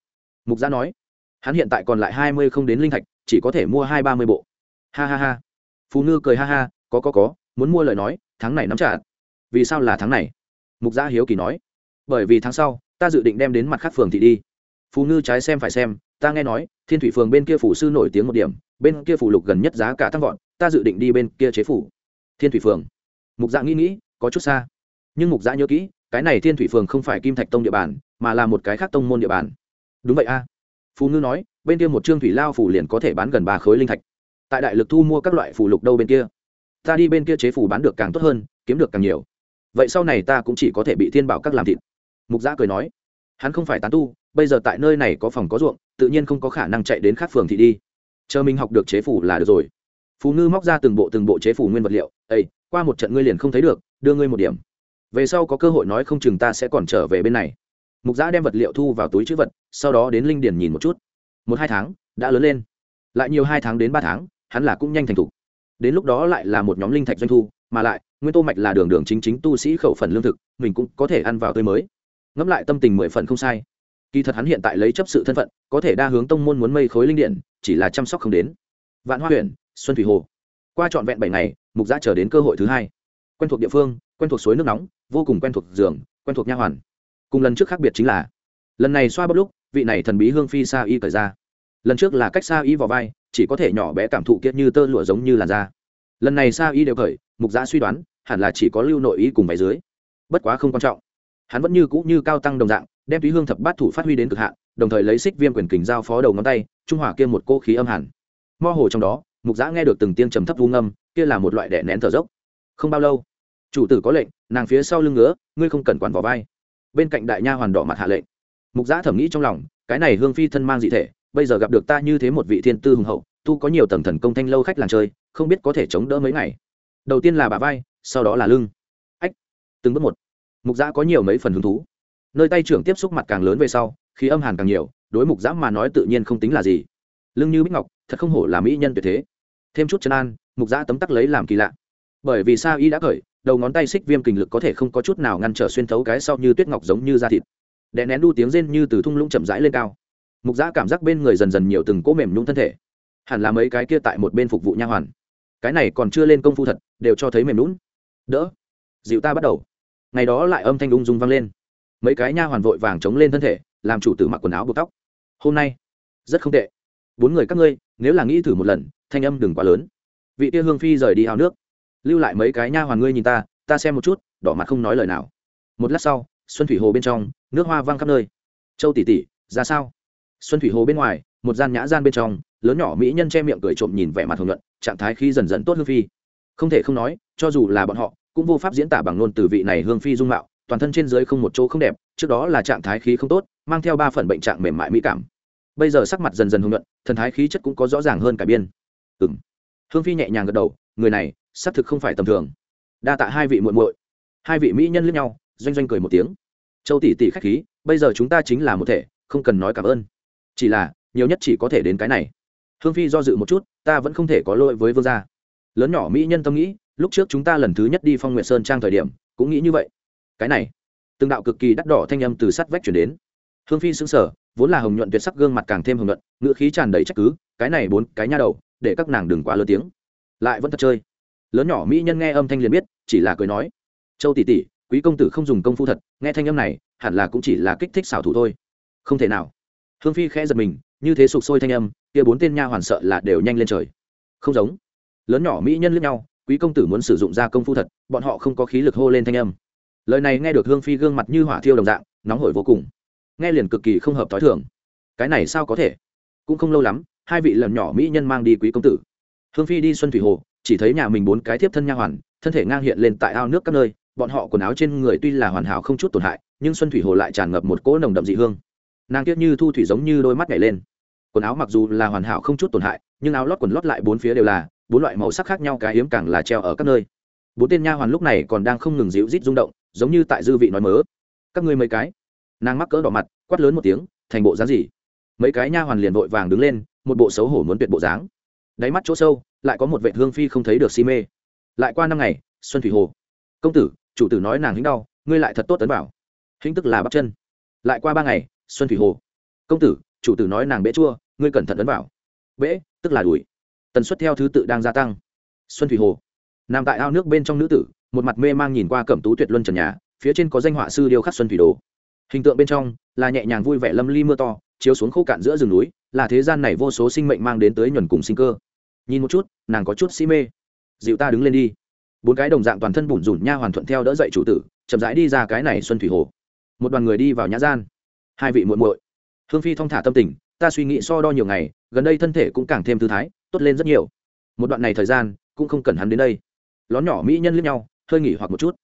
Mục gia nói. Hắn hiện tại còn lại hai mươi không đến linh thạch, chỉ có thể mua hai ba mươi bộ. Ha ha ha. Phú ngư cười ha ha, có có có, muốn mua lời nói, tháng này nắm trả. Vì sao là tháng này? Mục gia hiếu kỳ nói. Bởi vì tháng sau, ta dự định đem đến mặt khác phường thị đi. Phú ngư trái xem phải xem, ta nghe nói, thiên thủy phường bên kia phủ sư nổi tiếng một điểm, bên kia phủ lục gần nhất giá cả tăng vọt, ta dự định đi bên kia chế phủ. Thiên thủy phường. Mục dạ nghĩ nghĩ, có chút xa. Nhưng mục dạ nhớ kỹ cái này thiên thủy phường không phải kim thạch tông địa bàn, mà là một cái khác tông môn địa bàn. Đúng vậy a. Phú ngư nói, bên kia một trương thủy lao phủ liền có thể bán gần ba khối linh thạch. Tại đại lực thu mua các loại phủ lục đâu bên kia, ta đi bên kia chế phủ bán được càng tốt hơn, kiếm được càng nhiều. Vậy sau này ta cũng chỉ có thể bị thiên bảo các làm thịt. Mục giã cười nói, hắn không phải tán tu, bây giờ tại nơi này có phòng có ruộng, tự nhiên không có khả năng chạy đến khác phường thị đi. Chờ mình học được chế phủ là được rồi. Phú ngư móc ra từng bộ từng bộ chế phủ nguyên vật liệu ây qua một trận ngươi liền không thấy được, đưa ngươi một điểm về sau có cơ hội nói không chừng ta sẽ còn trở về bên này. Mục giã đem vật liệu thu vào túi chữ vật, sau đó đến linh điền nhìn một chút. Một hai tháng, đã lớn lên. Lại nhiều hai tháng đến ba tháng, hắn là cũng nhanh thành thục. Đến lúc đó lại là một nhóm linh thạch doanh thu, mà lại, nguyên tô mạch là đường đường chính chính tu sĩ khẩu phần lương thực, mình cũng có thể ăn vào tươi mới. Ngẫm lại tâm tình mười phần không sai. Kỳ thật hắn hiện tại lấy chấp sự thân phận, có thể đa hướng tông môn muốn mây khối linh điện, chỉ là chăm sóc không đến. Vạn hoa huyện, xuân thủy hồ. Qua trọn vẹn bảy ngày, mục giã chờ đến cơ hội thứ hai. Quen thuộc địa phương, quen thuộc suối nước nóng vô cùng quen thuộc giường, quen thuộc nha hoàn. Cùng lần trước khác biệt chính là, lần này xoa bóp lúc, vị này thần bí hương phi sa y cởi ra. Lần trước là cách sa y vào vai, chỉ có thể nhỏ bé cảm thụ kiệt như tơ lụa giống như làn da. Lần này sa y đều cởi, mục giã suy đoán, hẳn là chỉ có lưu nội y cùng váy dưới. Bất quá không quan trọng. Hắn vẫn như cũ như cao tăng đồng dạng, đem túy hương thập bát thủ phát huy đến cực hạn, đồng thời lấy xích viêm quyền kình giao phó đầu ngón tay, trung hỏa kia một cô khí âm hẳn. Mo hồ trong đó, mục giã nghe được từng tiếng trầm thấp vu ngâm, kia là một loại đẻ nén thở dốc. Không bao lâu chủ tử có lệnh, nàng phía sau lưng ngứa, ngươi không cần quản vỏ vai. Bên cạnh đại nha hoàn đỏ mặt hạ lệnh. Mục giã thẩm nghĩ trong lòng, cái này hương phi thân mang dị thể, bây giờ gặp được ta như thế một vị thiên tư hùng hậu, tu có nhiều tầng thần công thanh lâu khách làng chơi, không biết có thể chống đỡ mấy ngày. Đầu tiên là bà vai, sau đó là lưng. Ách, từng bước một. Mục giã có nhiều mấy phần hứng thú. Nơi tay trưởng tiếp xúc mặt càng lớn về sau khi âm hàn càng nhiều, đối mục giã mà nói tự nhiên không tính là gì. Lưng như bích ngọc, thật không hổ là mỹ nhân tuyệt thế. Thêm chút chân an, mục giã tấm tắc lấy làm kỳ lạ. Bởi vì sa y đã khởi đầu ngón tay xích viêm kình lực có thể không có chút nào ngăn trở xuyên thấu cái sau như tuyết ngọc giống như da thịt. Đè nén đu tiếng rên như từ thung lũng chậm rãi lên cao. Mục giã cảm giác bên người dần dần nhiều từng cỗ mềm nhung thân thể. Hẳn là mấy cái kia tại một bên phục vụ nha hoàn. Cái này còn chưa lên công phu thật, đều cho thấy mềm lún đỡ. Dịu ta bắt đầu. Ngày đó lại âm thanh ung dung vang lên. Mấy cái nha hoàn vội vàng chống lên thân thể, làm chủ tử mặc quần áo buộc tóc. Hôm nay, rất không tệ. Bốn người các ngươi, nếu là nghĩ thử một lần, thanh âm đừng quá lớn. Vị tia hương phi rời đi ao nước lưu lại mấy cái nha hoàn ngươi nhìn ta ta xem một chút, đỏ mặt không nói lời nào. Một lát sau, xuân thủy hồ bên trong, nước hoa văng khắp nơi. Châu tỷ tỷ, ra sao? Xuân thủy hồ bên ngoài, một gian nhã gian bên trong, lớn nhỏ mỹ nhân che miệng cười trộm nhìn vẻ mặt hưởng luận trạng thái khi dần dần tốt hương phi. Không thể không nói, cho dù là bọn họ, cũng vô pháp diễn tả bằng ngôn từ vị này hương phi dung mạo, toàn thân trên dưới không một chỗ không đẹp, trước đó là trạng thái khí không tốt, mang theo ba phần bệnh trạng mềm mại mỹ cảm. Bây giờ sắc mặt dần dần hưởng nhuận, thần thái khí chất cũng có rõ ràng hơn cả biên. Ừ m hương phi nhẹ nhàng gật đầu, người này xác thực không phải tầm thường. Đa tạ hai vị muội muội. Hai vị mỹ nhân lướt nhau, doanh doanh cười một tiếng. Châu tỷ tỷ khách khí, bây giờ chúng ta chính là một thể, không cần nói cảm ơn. Chỉ là, nhiều nhất chỉ có thể đến cái này. Hương phi do dự một chút, ta vẫn không thể có lỗi với vương gia. Lớn nhỏ mỹ nhân tâm nghĩ, lúc trước chúng ta lần thứ nhất đi phong nguyện sơn trang thời điểm, cũng nghĩ như vậy. Cái này, từng đạo cực kỳ đắt đỏ thanh âm từ sắt vách chuyển đến. Hương phi xứng sở vốn là hồng nhuận tuyệt sắc gương mặt càng thêm hồng nhuận, ngữ khí tràn đầy trách cứ, cái này bốn cái nha đầu, để các nàng đừng quá lớn tiếng. Lại vẫn thật chơi lớn nhỏ mỹ nhân nghe âm thanh liền biết, chỉ là cười nói, châu tỷ tỷ, quý công tử không dùng công phu thật, nghe thanh âm này, hẳn là cũng chỉ là kích thích xảo thủ thôi. Không thể nào. Hương phi khẽ giật mình, như thế sụp sôi thanh âm, kia bốn tên nha hoàn sợ là đều nhanh lên trời. Không giống. Lớn nhỏ mỹ nhân lướt nhau, quý công tử muốn sử dụng ra công phu thật, bọn họ không có khí lực hô lên thanh âm. Lời này nghe được hương phi gương mặt như hỏa thiêu đồng dạng, nóng hổi vô cùng. Nghe liền cực kỳ không hợp t h ó i thường. Cái này sao có thể? Cũng không lâu lắm, hai vị lần nhỏ mỹ nhân mang đi quý công tử. Hương phi đi xuân thủy hồ chỉ thấy nhà mình bốn cái thiếp thân nha hoàn, thân thể ngang hiện lên tại ao nước các nơi, bọn họ quần áo trên người tuy là hoàn hảo không chút tổn hại, nhưng xuân thủy hồ lại tràn ngập một cỗ nồng đậm dị hương. Nàng tiếc như thu thủy giống như đôi mắt nhảy lên. Quần áo mặc dù là hoàn hảo không chút tổn hại, nhưng áo lót quần lót lại bốn phía đều là, bốn loại màu sắc khác nhau cái hiếm càng là treo ở các nơi. Bốn tên nha hoàn lúc này còn đang không ngừng dịu rít rung động, giống như tại dư vị nói mớ. Các ngươi mấy cái? Nàng mắc cỡ đỏ mặt, quát lớn một tiếng, thành bộ dáng gì? Mấy cái nha hoàn liền vội vàng đứng lên, một bộ xấu hổ muốn tuyệt bộ dáng đáy mắt chỗ sâu lại có một vệ hương phi không thấy được si mê. Lại qua năm ngày xuân thủy hồ. Công tử chủ tử nói nàng hính đau ngươi lại thật tốt tấn bảo. Hính tức là bắp chân. Lại qua ba ngày xuân thủy hồ. Công tử chủ tử nói nàng bễ chua ngươi cẩn thận tấn bảo. Bễ, tức là đùi tần suất theo thứ tự đang gia tăng. Xuân thủy hồ. Nằm tại ao nước bên trong nữ tử một mặt mê mang nhìn qua cẩm tú tuyệt luân trần nhà phía trên có danh họa sư điêu khắc xuân thủy đồ. Hình tượng bên trong là nhẹ nhàng vui vẻ lâm ly mưa to chiếu xuống khô cạn giữa rừng núi, là thế gian này vô số sinh mệnh mang đến tới nhuần cùng sinh cơ. Nhìn một chút, nàng có chút si mê. Dịu ta đứng lên đi. Bốn cái đồng dạng toàn thân bủn rủn nha hoàn thuận theo đỡ dậy chủ tử, chậm rãi đi ra cái này xuân thủy hồ. Một đoàn người đi vào nhã gian. Hai vị muội muội. Hương phi thong thả tâm tình, ta suy nghĩ so đo nhiều ngày, gần đây thân thể cũng càng thêm thư thái, tốt lên rất nhiều. Một đoạn này thời gian, cũng không cần hắn đến đây. Lón nhỏ mỹ nhân lướt nhau, hơi nghỉ hoặc một chút.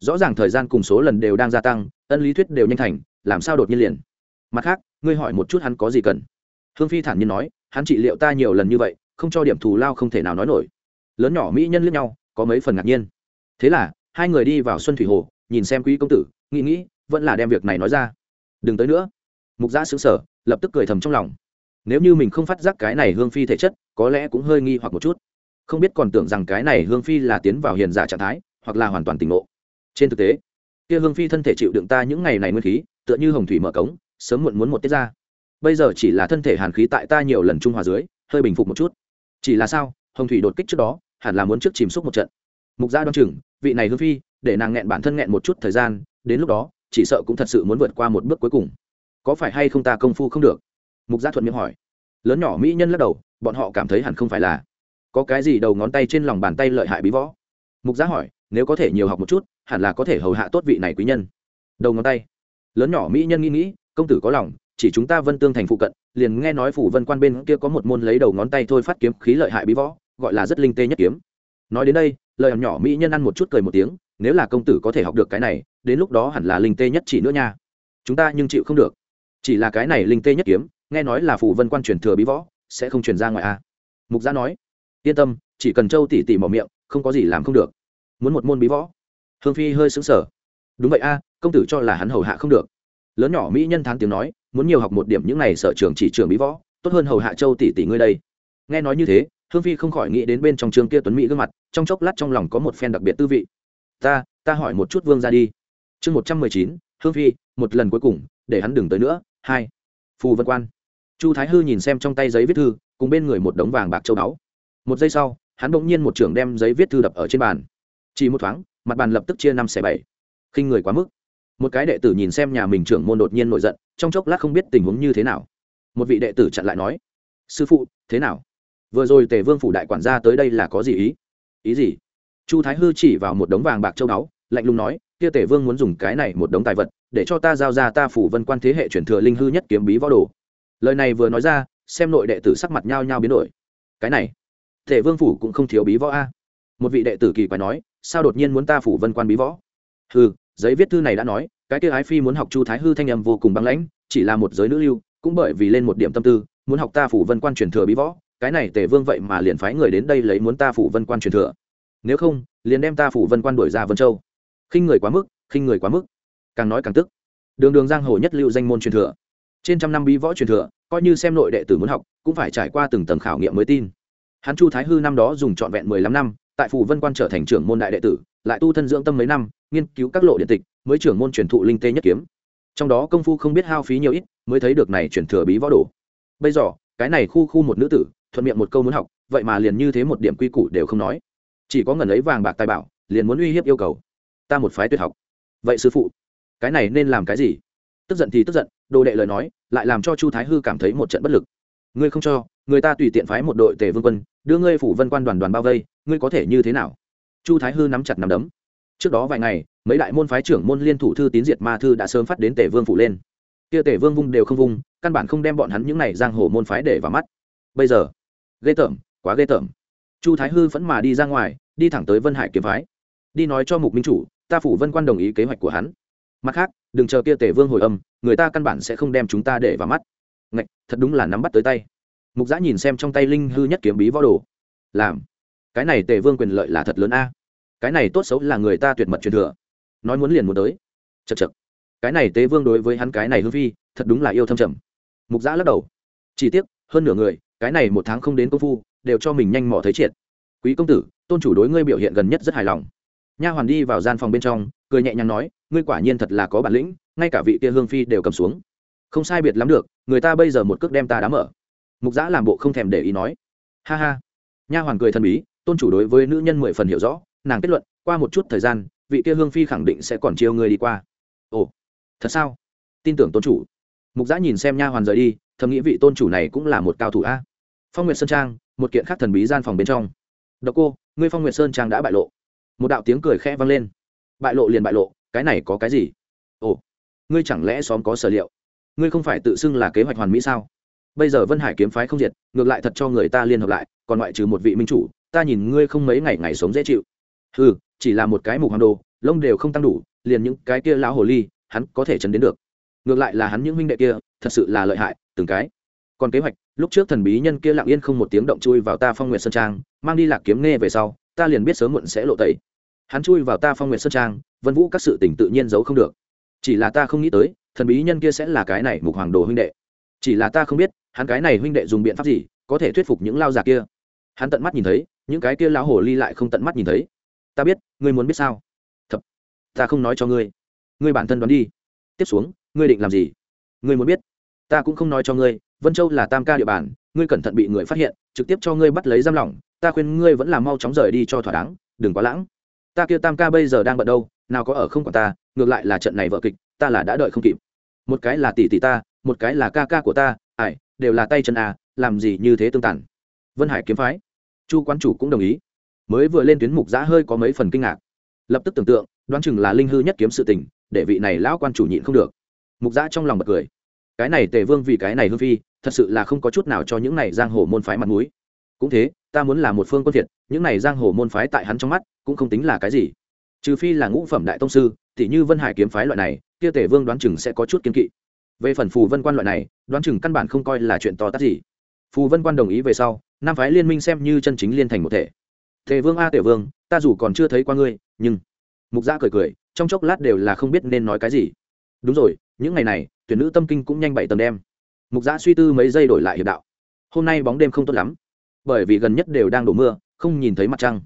Rõ ràng thời gian cùng số lần đều đang gia tăng, ân lý thuyết đều nhanh thành, làm sao đột nhiên liền. Mặt khác ngươi hỏi một chút hắn có gì cần. Hương phi thản nhiên nói, hắn trị liệu ta nhiều lần như vậy, không cho điểm thù lao không thể nào nói nổi. Lớn nhỏ mỹ nhân lướt nhau, có mấy phần ngạc nhiên. Thế là, hai người đi vào xuân thủy hồ, nhìn xem quý công tử, nghĩ nghĩ, vẫn là đem việc này nói ra. Đừng tới nữa. Mục giã xứng sở lập tức cười thầm trong lòng. Nếu như mình không phát giác cái này hương phi thể chất, có lẽ cũng hơi nghi hoặc một chút. Không biết còn tưởng rằng cái này hương phi là tiến vào hiền giả trạng thái, hoặc là hoàn toàn tỉnh ngộ. Trên thực tế, kia hương phi thân thể chịu đựng ta những ngày này nguyên khí, tựa như hồng thủy mở cống sớm muộn muốn một tiết ra. Bây giờ chỉ là thân thể hàn khí tại ta nhiều lần trung hòa dưới, hơi bình phục một chút. Chỉ là sao, hồng thủy đột kích trước đó, hẳn là muốn trước chìm xúc một trận. Mục gia đoan chừng, vị này hương phi, để nàng nghẹn bản thân nghẹn một chút thời gian, đến lúc đó, chỉ sợ cũng thật sự muốn vượt qua một bước cuối cùng. Có phải hay không ta công phu không được? Mục gia thuận miệng hỏi. Lớn nhỏ mỹ nhân lắc đầu, bọn họ cảm thấy hẳn không phải là. Có cái gì đầu ngón tay trên lòng bàn tay lợi hại bí võ? Mục gia hỏi, nếu có thể nhiều học một chút, hẳn là có thể hầu hạ tốt vị này quý nhân. Đầu ngón tay. Lớn nhỏ mỹ nhân nghĩ nghĩ công tử có lòng, chỉ chúng ta vân tương thành phụ cận, liền nghe nói phủ vân quan bên kia có một môn lấy đầu ngón tay thôi phát kiếm khí lợi hại bí võ, gọi là rất linh tê nhất kiếm. Nói đến đây, lời nhỏ mỹ nhân ăn một chút cười một tiếng, nếu là công tử có thể học được cái này, đến lúc đó hẳn là linh tê nhất chỉ nữa nha. Chúng ta nhưng chịu không được. Chỉ là cái này linh tê nhất kiếm, nghe nói là phủ vân quan truyền thừa bí võ, sẽ không truyền ra ngoài a à. mục gia nói. Yên tâm, chỉ cần châu tỉ tỉ mỏ miệng, không có gì làm không được. Muốn một môn bí võ. Hương phi hơi xứng sở đúng vậy a, công tử cho là hắn hầu hạ không được lớn nhỏ mỹ nhân thán tiếng nói, muốn nhiều học một điểm những này sở trường chỉ trường mỹ võ, tốt hơn hầu hạ châu tỷ tỷ ngươi đây. Nghe nói như thế, hương phi không khỏi nghĩ đến bên trong trường kia tuấn mỹ gương mặt, trong chốc lát trong lòng có một phen đặc biệt tư vị. Ta ta hỏi một chút vương ra đi. Chương một trăm mười chín, hương phi, một lần cuối cùng, để hắn đừng tới nữa. Hai, phù vân quan. Chu thái hư nhìn xem trong tay giấy viết thư, cùng bên người một đống vàng bạc châu báu. Một giây sau, hắn bỗng nhiên một trưởng đem giấy viết thư đập ở trên bàn. Chỉ một thoáng, mặt bàn lập tức chia năm xẻ bảy. Khinh người quá mức một cái đệ tử nhìn xem nhà mình trưởng môn đột nhiên nổi giận, trong chốc lát không biết tình huống như thế nào. Một vị đệ tử chặn lại nói, sư phụ, thế nào? Vừa rồi tề vương phủ đại quản gia tới đây là có gì ý? Ý gì? Chu thái hư chỉ vào một đống vàng bạc châu báu, lạnh lùng nói, kia tề vương muốn dùng cái này một đống tài vật, để cho ta giao ra ta phủ vân quan thế hệ truyền thừa linh hư nhất kiếm bí võ đồ. Lời này vừa nói ra, xem nội đệ tử sắc mặt nhao nhao biến đổi. Cái này, tề vương phủ cũng không thiếu bí võ a. Một vị đệ tử kỳ quái nói, sao đột nhiên muốn ta phủ vân quan bí võ? Hư giấy viết thư này đã nói, cái kia ái phi muốn học chu thái hư thanh âm vô cùng băng lãnh, chỉ là một giới nữ lưu, cũng bởi vì lên một điểm tâm tư, muốn học ta phủ vân quan truyền thừa bí võ, cái này tề vương vậy mà liền phái người đến đây lấy muốn ta phủ vân quan truyền thừa. Nếu không, liền đem ta phủ vân quan đuổi ra vân châu. Khinh người quá mức, khinh người quá mức. Càng nói càng tức. Đường đường giang hồ nhất lưu danh môn truyền thừa. Trên trăm năm bí võ truyền thừa, coi như xem nội đệ tử muốn học, cũng phải trải qua từng tầng khảo nghiệm mới tin. Hắn chu thái hư năm đó dùng trọn vẹn mười lăm năm, tại phủ vân quan trở thành trưởng môn đại đệ tử, lại tu thân dưỡng tâm mấy năm nghiên cứu các lộ điện tịch, mới trưởng môn truyền thụ linh tê nhất kiếm. Trong đó công phu không biết hao phí nhiều ít, mới thấy được này truyền thừa bí võ đồ. Bây giờ, cái này khu khu một nữ tử, thuận miệng một câu muốn học, vậy mà liền như thế một điểm quy củ đều không nói. Chỉ có ngần ấy vàng bạc tài bảo, liền muốn uy hiếp yêu cầu. Ta một phái tuyệt học. Vậy sư phụ, cái này nên làm cái gì? Tức giận thì tức giận, đồ đệ lời nói, lại làm cho chu thái hư cảm thấy một trận bất lực. Ngươi không cho, người ta tùy tiện phái một đội tề vương quân, đưa ngươi phủ vân quan đoàn đoàn bao vây, ngươi có thể như thế nào? Chu thái hư nắm chặt nắm đấm trước đó vài ngày, mấy đại môn phái trưởng môn liên thủ thư tín diệt ma thư đã sớm phát đến tể vương phủ lên. Kia tể vương vung đều không vung, căn bản không đem bọn hắn những này giang hồ môn phái để vào mắt. Bây giờ, ghê tởm, quá ghê tởm. Chu thái hư vẫn mà đi ra ngoài, đi thẳng tới vân hải kiếm phái. Đi nói cho mục minh chủ, ta phủ vân quan đồng ý kế hoạch của hắn. Mặt khác, đừng chờ kia tể vương hồi âm, người ta căn bản sẽ không đem chúng ta để vào mắt. Ngạch, thật đúng là nắm bắt tới tay. Mục giã nhìn xem trong tay linh hư nhất kiếm bí võ đồ. Làm. Cái này tề vương quyền lợi là thật lớn a cái này tốt xấu là người ta tuyệt mật truyền thừa. Nói muốn liền muốn tới. Chật chật cái này tế vương đối với hắn cái này hương phi, thật đúng là yêu thâm trầm. Mục giã lắc đầu. Chỉ tiếc, hơn nửa người, cái này một tháng không đến công phu, đều cho mình nhanh mỏ thấy triệt. Quý công tử, tôn chủ đối ngươi biểu hiện gần nhất rất hài lòng. Nha hoàn đi vào gian phòng bên trong, cười nhẹ nhàng nói, ngươi quả nhiên thật là có bản lĩnh, ngay cả vị kia hương phi đều cầm xuống. Không sai biệt lắm được, người ta bây giờ một cước đem ta đá mở. Mục giã làm bộ không thèm để ý nói. Ha ha. Nha hoàn cười thần bí, tôn chủ đối với nữ nhân mười phần hiểu rõ nàng kết luận, qua một chút thời gian, vị kia hương phi khẳng định sẽ còn chiêu ngươi đi qua. Ồ, thật sao? Tin tưởng tôn chủ. Mục giã nhìn xem nha hoàn rời đi, thầm nghĩ vị tôn chủ này cũng là một cao thủ a. Phong nguyệt sơn trang, một kiện khác thần bí gian phòng bên trong. Độc cô, ngươi phong nguyệt sơn trang đã bại lộ. Một đạo tiếng cười khẽ vang lên. Bại lộ liền bại lộ, cái này có cái gì? Ồ, ngươi chẳng lẽ xóm có sở liệu? Ngươi không phải tự xưng là kế hoạch hoàn mỹ sao? Bây giờ vân hải kiếm phái không diệt, ngược lại thật cho người ta liên hợp lại, còn ngoại trừ một vị minh chủ, ta nhìn ngươi không mấy ngày ngày sống dễ chịu ừ chỉ là một cái mục hoàng đồ, lông đều không tăng đủ, liền những cái kia lão hồ ly, hắn có thể chấn đến được. Ngược lại là hắn những huynh đệ kia, thật sự là lợi hại, từng cái. Còn kế hoạch, lúc trước thần bí nhân kia lặng yên không một tiếng động chui vào ta phong nguyện sơn trang, mang đi lạc kiếm nghe về sau, ta liền biết sớm muộn sẽ lộ tẩy. Hắn chui vào ta phong nguyện sơn trang, vân vũ các sự tỉnh tự nhiên giấu không được. Chỉ là ta không nghĩ tới, thần bí nhân kia sẽ là cái này mục hoàng đồ huynh đệ. Chỉ là ta không biết, hắn cái này huynh đệ dùng biện pháp gì, có thể thuyết phục những lao già kia. Hắn tận mắt nhìn thấy, những cái kia lão hồ ly lại không tận mắt nhìn thấy ta biết, ngươi muốn biết sao? Thật, ta không nói cho ngươi. Ngươi bản thân đoán đi. Tiếp xuống, ngươi định làm gì? Ngươi muốn biết. Ta cũng không nói cho ngươi, vân châu là tam ca địa bàn, ngươi cẩn thận bị người phát hiện, trực tiếp cho ngươi bắt lấy giam lỏng. Ta khuyên ngươi vẫn là mau chóng rời đi cho thỏa đáng, đừng quá lãng. Ta kia tam ca bây giờ đang bận đâu, nào có ở không còn ta, ngược lại là trận này vợ kịch, ta là đã đợi không kịp. Một cái là tỷ tỷ ta, một cái là ca ca của ta ải đều là tay chân à làm gì như thế tương tàn. Vân hải kiếm phái. Chu quan chủ cũng đồng ý mới vừa lên tuyến mục giã hơi có mấy phần kinh ngạc. Lập tức tưởng tượng, đoán chừng là linh hư nhất kiếm sự tình, để vị này lão quan chủ nhịn không được. Mục giã trong lòng bật cười. Cái này tề vương vì cái này hương phi, thật sự là không có chút nào cho những này giang hồ môn phái mặt mũi. Cũng thế, ta muốn là một phương quân thiệt, những này giang hồ môn phái tại hắn trong mắt, cũng không tính là cái gì. Trừ phi là ngũ phẩm đại tông sư thì như vân hải kiếm phái loại này, kia tề vương đoán chừng sẽ có chút kiên kỵ. Về phần phù vân quan loại này, đoán chừng căn bản không coi là chuyện to tát gì. Phù vân quan đồng ý về sau nam phái liên minh xem như chân chính liên thành một thể tề vương a tề vương, ta dù còn chưa thấy qua ngươi, nhưng mục gia cười cười, trong chốc lát đều là không biết nên nói cái gì. Đúng rồi, những ngày này, tuyển nữ tâm kinh cũng nhanh bảy tầng đêm. Mục gia suy tư mấy giây đổi lại hiệp đạo. Hôm nay bóng đêm không tốt lắm. Bởi vì gần nhất đều đang đổ mưa, không nhìn thấy mặt trăng.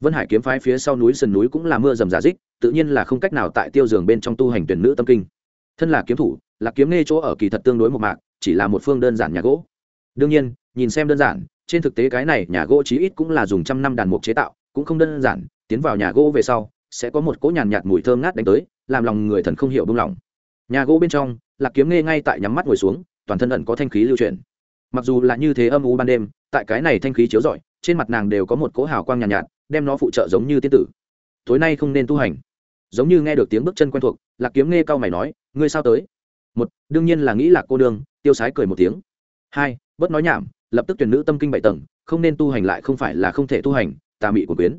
Vân hải kiếm phái phía sau núi sườn núi cũng là mưa rầm giả dích tự nhiên là không cách nào tại tiêu giường bên trong tu hành tuyển nữ tâm kinh. Thân là kiếm thủ, là kiếm nghe chỗ ở kỳ thật tương đối một mạc, chỉ là một phương đơn giản nhà gỗ. Đương nhiên, nhìn xem đơn giản trên thực tế cái này nhà gỗ chí ít cũng là dùng trăm năm đàn mục chế tạo cũng không đơn giản tiến vào nhà gỗ về sau sẽ có một cỗ nhàn nhạt, mùi thơm ngát đánh tới làm lòng người thần không hiểu bông lòng. Nhà gỗ bên trong lạc kiếm nghe ngay tại nhắm mắt ngồi xuống toàn thân ẩn có thanh khí lưu chuyển. Mặc dù là như thế âm u ban đêm tại cái này thanh khí chiếu rọi trên mặt nàng đều có một cỗ hào quang nhàn nhạt, nhạt đem nó phụ trợ giống như tiên tử. Tối nay không nên tu hành. Giống như nghe được tiếng bước chân quen thuộc lạc kiếm nghe cao mày nói ngươi sao tới? Một đương nhiên là nghĩ là cô đường tiêu sái cười một tiếng. Hai bớt nói nhảm lập tức tuyển nữ tâm kinh bảy tầng, không nên tu hành lại không phải là không thể tu hành, tà mị của quyến.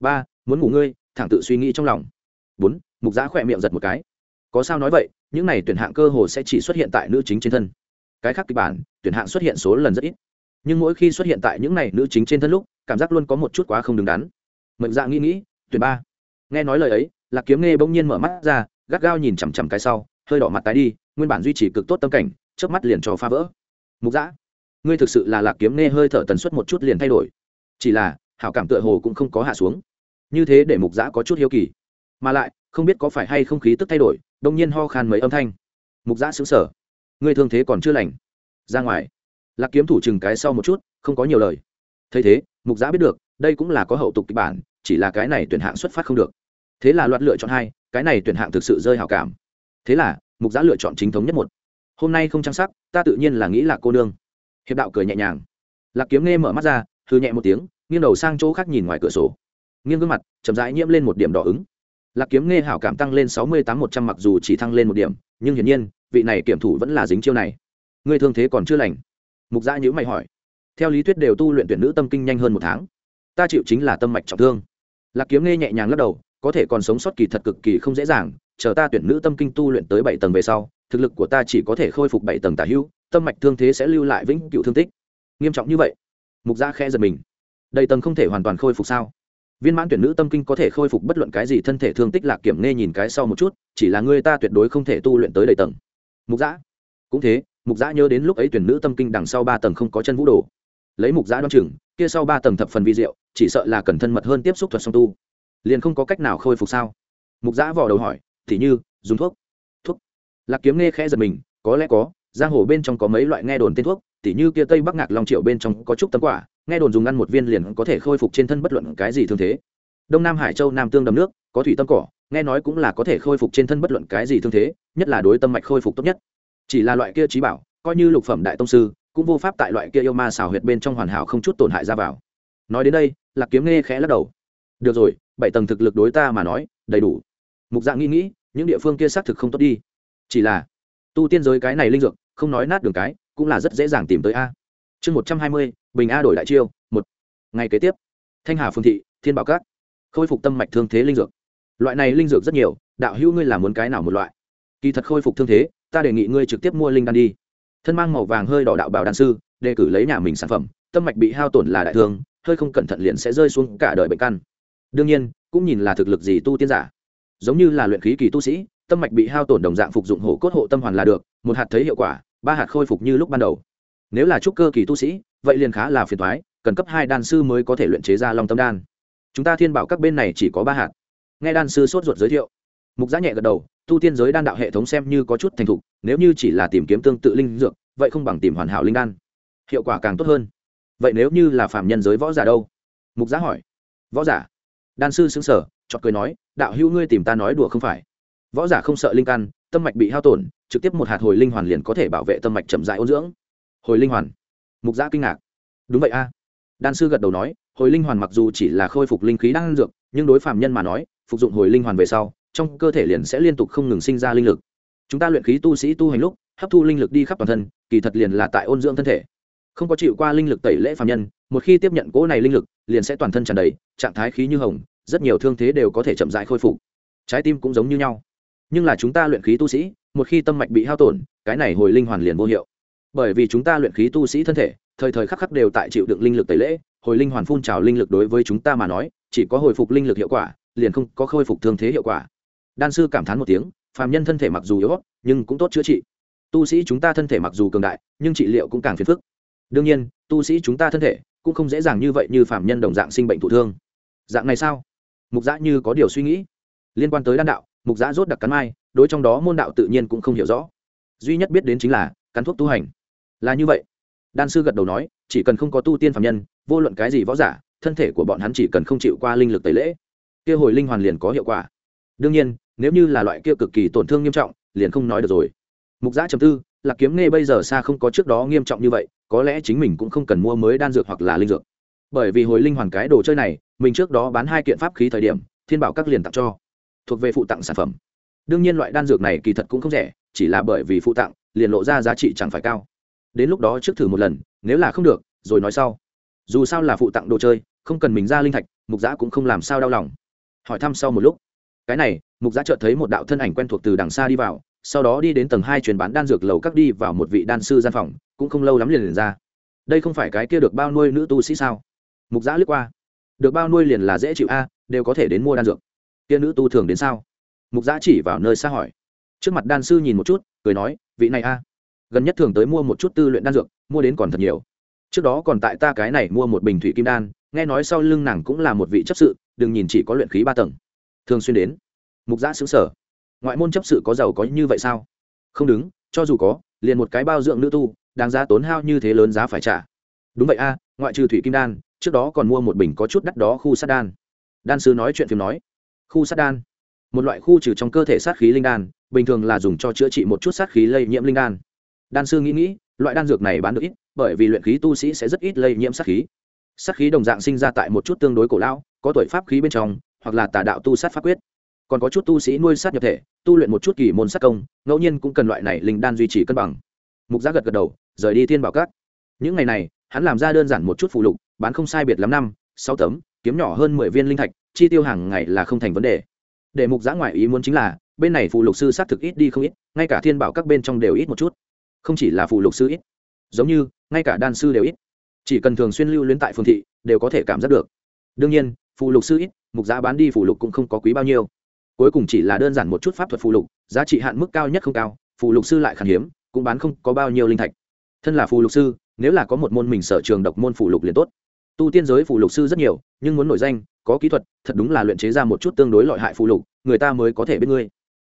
Ba, muốn ngủ ngươi, thẳng tự suy nghĩ trong lòng. Bốn, mục giã khỏe miệng giật một cái. Có sao nói vậy, những này tuyển hạng cơ hồ sẽ chỉ xuất hiện tại nữ chính trên thân. Cái khác kịch bản, tuyển hạng xuất hiện số lần rất ít. Nhưng mỗi khi xuất hiện tại những này nữ chính trên thân lúc, cảm giác luôn có một chút quá không đứng đắn. Mệnh dạ nghĩ nghĩ, tuyển ba. Nghe nói lời ấy, lạc kiếm nghe bỗng nhiên mở mắt ra, gắt gao nhìn chằm chằm cái sau, hơi đỏ mặt tái đi, nguyên bản duy trì cực tốt tâm cảnh trước mắt liền cho phá vỡ. Mục dã ngươi thực sự là lạc kiếm nghe hơi thở tần suất một chút liền thay đổi. Chỉ là, hảo cảm tựa hồ cũng không có hạ xuống. Như thế để mục Giã có chút hiếu kỳ. Mà lại, không biết có phải hay không khí tức thay đổi, đông nhiên ho khan mấy âm thanh. Mục Giã xứng sở ngươi thương thế còn chưa lành. Ra ngoài. Lạc kiếm thủ chừng cái sau một chút, không có nhiều lời. Thấy thế, mục giã biết được, đây cũng là có hậu tục kịch bản, chỉ là cái này tuyển hạng xuất phát không được. Thế là loạt lựa chọn hai, cái này tuyển hạng thực sự rơi hào cảm. Thế là, mục giã lựa chọn chính thống nhất một. Hôm nay không trang sắc, ta tự nhiên là nghĩ là cô nương hiệp đạo cười nhẹ nhàng. Lạc kiếm nghe mở mắt ra thư nhẹ một tiếng, nghiêng đầu sang chỗ khác nhìn ngoài cửa sổ. Nghiêng gương mặt, chậm rãi nhiễm lên một điểm đỏ ứng. Lạc kiếm nghe hảo cảm tăng lên sáu mươi tám một trăm mặc dù chỉ thăng lên một điểm, nhưng hiển nhiên, vị này kiểm thủ vẫn là dính chiêu này. Ngươi thương thế còn chưa lành. Mục dạ giã nhữ mày hỏi. Theo lý thuyết đều tu luyện tuyển nữ tâm kinh nhanh hơn một tháng. Ta chịu chính là tâm mạch trọng thương. Lạc kiếm nghe nhẹ nhàng lắc đầu, có thể còn sống sót kỳ thật cực kỳ không dễ dàng, chờ ta tuyển nữ tâm kinh tu luyện tới bảy tầng về sau thực lực của ta chỉ có thể khôi phục bảy tầng tả hữu, tâm mạch thương thế sẽ lưu lại vĩnh cựu thương tích. Nghiêm trọng như vậy, mục gia khẽ giật mình. Đầy tầng không thể hoàn toàn khôi phục sao? Viên mãn tuyển nữ tâm kinh có thể khôi phục bất luận cái gì thân thể thương tích lạc kiểm nghe nhìn cái sau một chút, chỉ là ngươi ta tuyệt đối không thể tu luyện tới đầy tầng. Mục giã cũng thế, mục giã nhớ đến lúc ấy tuyển nữ tâm kinh đằng sau ba tầng không có chân vũ đồ. Lấy mục giã đoan chừng, kia sau ba tầng thập phần vi diệu, chỉ sợ là cần thân mật hơn tiếp xúc thuật song tu. Liền không có cách nào khôi phục sao? Mục giã vò đầu hỏi, thì như, dùng thuốc lạc kiếm nghe khẽ giật mình, có lẽ có, giang hồ bên trong có mấy loại nghe đồn tên thuốc, tỉ như kia tây bắc ngạc long triệu bên trong có chút tấm quả, nghe đồn dùng ăn một viên liền có thể khôi phục trên thân bất luận cái gì thương thế. Đông nam hải châu nam tương đầm nước, có thủy tâm cỏ, nghe nói cũng là có thể khôi phục trên thân bất luận cái gì thương thế, nhất là đối tâm mạch khôi phục tốt nhất. Chỉ là loại kia trí bảo, coi như lục phẩm đại tông sư, cũng vô pháp tại loại kia yêu ma xào huyệt bên trong hoàn hảo không chút tổn hại ra vào. Nói đến đây, lạc kiếm nghe khẽ lắc đầu. Được rồi, bảy tầng thực lực đối ta mà nói, đầy đủ. Mục dạng nghĩ nghĩ, những địa phương kia xác thực không tốt đi chỉ là, tu tiên giới cái này linh dược, không nói nát đường cái, cũng là rất dễ dàng tìm tới a. Chương một trăm hai mươi, bình a đổi đại chiêu, một. Ngày kế tiếp, thanh hà phương thị, thiên bảo cát khôi phục tâm mạch thương thế linh dược. Loại này linh dược rất nhiều, đạo hữu ngươi làm muốn cái nào một loại? Kỳ thật khôi phục thương thế, ta đề nghị ngươi trực tiếp mua linh đan đi. Thân mang màu vàng hơi đỏ đạo bảo đan sư, đề cử lấy nhà mình sản phẩm, tâm mạch bị hao tổn là đại thương, hơi không cẩn thận liền sẽ rơi xuống cả đời bệnh căn. Đương nhiên, cũng nhìn là thực lực gì tu tiên giả. Giống như là luyện khí kỳ tu sĩ tâm mạch bị hao tổn đồng dạng phục dụng hộ cốt hộ tâm hoàn là được, một hạt thấy hiệu quả, ba hạt khôi phục như lúc ban đầu. Nếu là trúc cơ kỳ tu sĩ, vậy liền khá là phiền thoái cần cấp hai đan sư mới có thể luyện chế ra long tâm đan. Chúng ta thiên bảo các bên này chỉ có ba hạt. Nghe đan sư sốt ruột giới thiệu, mục giá nhẹ gật đầu, tu tiên giới đan đạo hệ thống xem như có chút thành thục, nếu như chỉ là tìm kiếm tương tự linh dược, vậy không bằng tìm hoàn hảo linh đan. Hiệu quả càng tốt hơn. Vậy nếu như là phạm nhân giới võ giả đâu? Mục giá hỏi. Võ giả? Đan sư xứng sở chọt cười nói, đạo hữu ngươi tìm ta nói đùa không phải? Võ giả không sợ linh căn, tâm mạch bị hao tổn, trực tiếp một hạt hồi linh hoàn liền có thể bảo vệ tâm mạch chậm dại ôn dưỡng. Hồi linh hoàn. Mục giã kinh ngạc. Đúng vậy a. Đan sư gật đầu nói, hồi linh hoàn mặc dù chỉ là khôi phục linh khí đang dược, nhưng đối phạm nhân mà nói, phục dụng hồi linh hoàn về sau, trong cơ thể liền sẽ liên tục không ngừng sinh ra linh lực. Chúng ta luyện khí tu sĩ tu hành lúc, hấp thu linh lực đi khắp toàn thân, kỳ thật liền là tại ôn dưỡng thân thể. Không có chịu qua linh lực tẩy lễ phạm nhân, một khi tiếp nhận cỗ này linh lực, liền sẽ toàn thân tràn đầy, trạng thái khí như hồng, rất nhiều thương thế đều có thể chậm rãi khôi phục. Trái tim cũng giống như nhau nhưng là chúng ta luyện khí tu sĩ, một khi tâm mạch bị hao tổn, cái này hồi linh hoàn liền vô hiệu. Bởi vì chúng ta luyện khí tu sĩ thân thể, thời thời khắc khắc đều tại chịu đựng linh lực tẩy lễ, hồi linh hoàn phun trào linh lực đối với chúng ta mà nói, chỉ có hồi phục linh lực hiệu quả, liền không có khôi phục thương thế hiệu quả. Đan sư cảm thán một tiếng, phàm nhân thân thể mặc dù yếu nhưng cũng tốt chữa trị. Tu sĩ chúng ta thân thể mặc dù cường đại, nhưng trị liệu cũng càng phiền phức. Đương nhiên, tu sĩ chúng ta thân thể cũng không dễ dàng như vậy như phàm nhân đồng dạng sinh bệnh thụ thương. Dạng này sao? Mục giã như có điều suy nghĩ. Liên quan tới đan đạo mục giã rốt đặc cắn mai, đối trong đó môn đạo tự nhiên cũng không hiểu rõ. Duy nhất biết đến chính là, cắn thuốc tu hành. Là như vậy. Đan sư gật đầu nói, chỉ cần không có tu tiên phạm nhân, vô luận cái gì võ giả, thân thể của bọn hắn chỉ cần không chịu qua linh lực tẩy lễ, kia hồi linh hoàn liền có hiệu quả. Đương nhiên, nếu như là loại kia cực kỳ tổn thương nghiêm trọng, liền không nói được rồi. Mục giã chầm tư là kiếm nghe bây giờ xa không có trước đó nghiêm trọng như vậy, có lẽ chính mình cũng không cần mua mới đan dược hoặc là linh dược. Bởi vì hồi linh hoàn cái đồ chơi này, mình trước đó bán hai kiện pháp khí thời điểm, thiên bảo các liền tặng cho thuộc về phụ tặng sản phẩm. Đương nhiên loại đan dược này kỳ thật cũng không rẻ, chỉ là bởi vì phụ tặng, liền lộ ra giá trị chẳng phải cao. Đến lúc đó trước thử một lần, nếu là không được, rồi nói sau. Dù sao là phụ tặng đồ chơi, không cần mình ra linh thạch, mục giã cũng không làm sao đau lòng. Hỏi thăm sau một lúc. Cái này, mục giã chợt thấy một đạo thân ảnh quen thuộc từ đằng xa đi vào, sau đó đi đến tầng hai truyền bán đan dược lầu các đi vào một vị đan sư gian phòng, cũng không lâu lắm liền liền ra. Đây không phải cái kia được bao nuôi nữ tu sĩ sao? Mục giã lướt qua. Được bao nuôi liền là dễ chịu a, đều có thể đến mua đan dược kia nữ tu thường đến sao? Mục giã chỉ vào nơi xa hỏi. Trước mặt đan sư nhìn một chút, cười nói, vị này a. Gần nhất thường tới mua một chút tư luyện đan dược, mua đến còn thật nhiều. Trước đó còn tại ta cái này mua một bình thủy kim đan, nghe nói sau lưng nàng cũng là một vị chấp sự, đừng nhìn chỉ có luyện khí ba tầng. Thường xuyên đến. Mục giã xứng sở ngoại môn chấp sự có giàu có như vậy sao? Không đứng, cho dù có, liền một cái bao dưỡng nữ tu, đáng giá tốn hao như thế lớn giá phải trả. Đúng vậy a, ngoại trừ thủy kim đan, trước đó còn mua một bình có chút đắt đó khu sát đan. Đan sư nói chuyện phim nói khu sát đan. Một loại khu trừ trong cơ thể sát khí linh đan, bình thường là dùng cho chữa trị một chút sát khí lây nhiễm linh đan. Đan sư nghĩ nghĩ, loại đan dược này bán được ít, bởi vì luyện khí tu sĩ sẽ rất ít lây nhiễm sát khí. Sát khí đồng dạng sinh ra tại một chút tương đối cổ lão, có tuổi pháp khí bên trong, hoặc là tà đạo tu sát pháp quyết. Còn có chút tu sĩ nuôi sát nhập thể, tu luyện một chút kỳ môn sát công, ngẫu nhiên cũng cần loại này linh đan duy trì cân bằng. Mục Giá gật gật đầu, rời đi thiên bảo cát những ngày này, hắn làm ra đơn giản một chút phụ lục, bán không sai biệt lắm năm, sáu tấm, kiếm nhỏ hơn mười viên linh thạch chi tiêu hàng ngày là không thành vấn đề. Để mục giã ngoại ý muốn chính là, bên này phụ lục sư xác thực ít đi không ít, ngay cả thiên bảo các bên trong đều ít một chút. Không chỉ là phụ lục sư ít, giống như, ngay cả đan sư đều ít. Chỉ cần thường xuyên lưu luyến tại phương thị, đều có thể cảm giác được. Đương nhiên, phụ lục sư ít, mục giá bán đi phụ lục cũng không có quý bao nhiêu. Cuối cùng chỉ là đơn giản một chút pháp thuật phụ lục, giá trị hạn mức cao nhất không cao, phụ lục sư lại khan hiếm, cũng bán không có bao nhiêu linh thạch. Thân là phụ lục sư, nếu là có một môn mình sở trường độc môn phụ lục liền tốt. Tu tiên giới phụ lục sư rất nhiều, nhưng muốn nổi danh có kỹ thuật, thật đúng là luyện chế ra một chút tương đối lợi hại phụ lục, người ta mới có thể biết ngươi.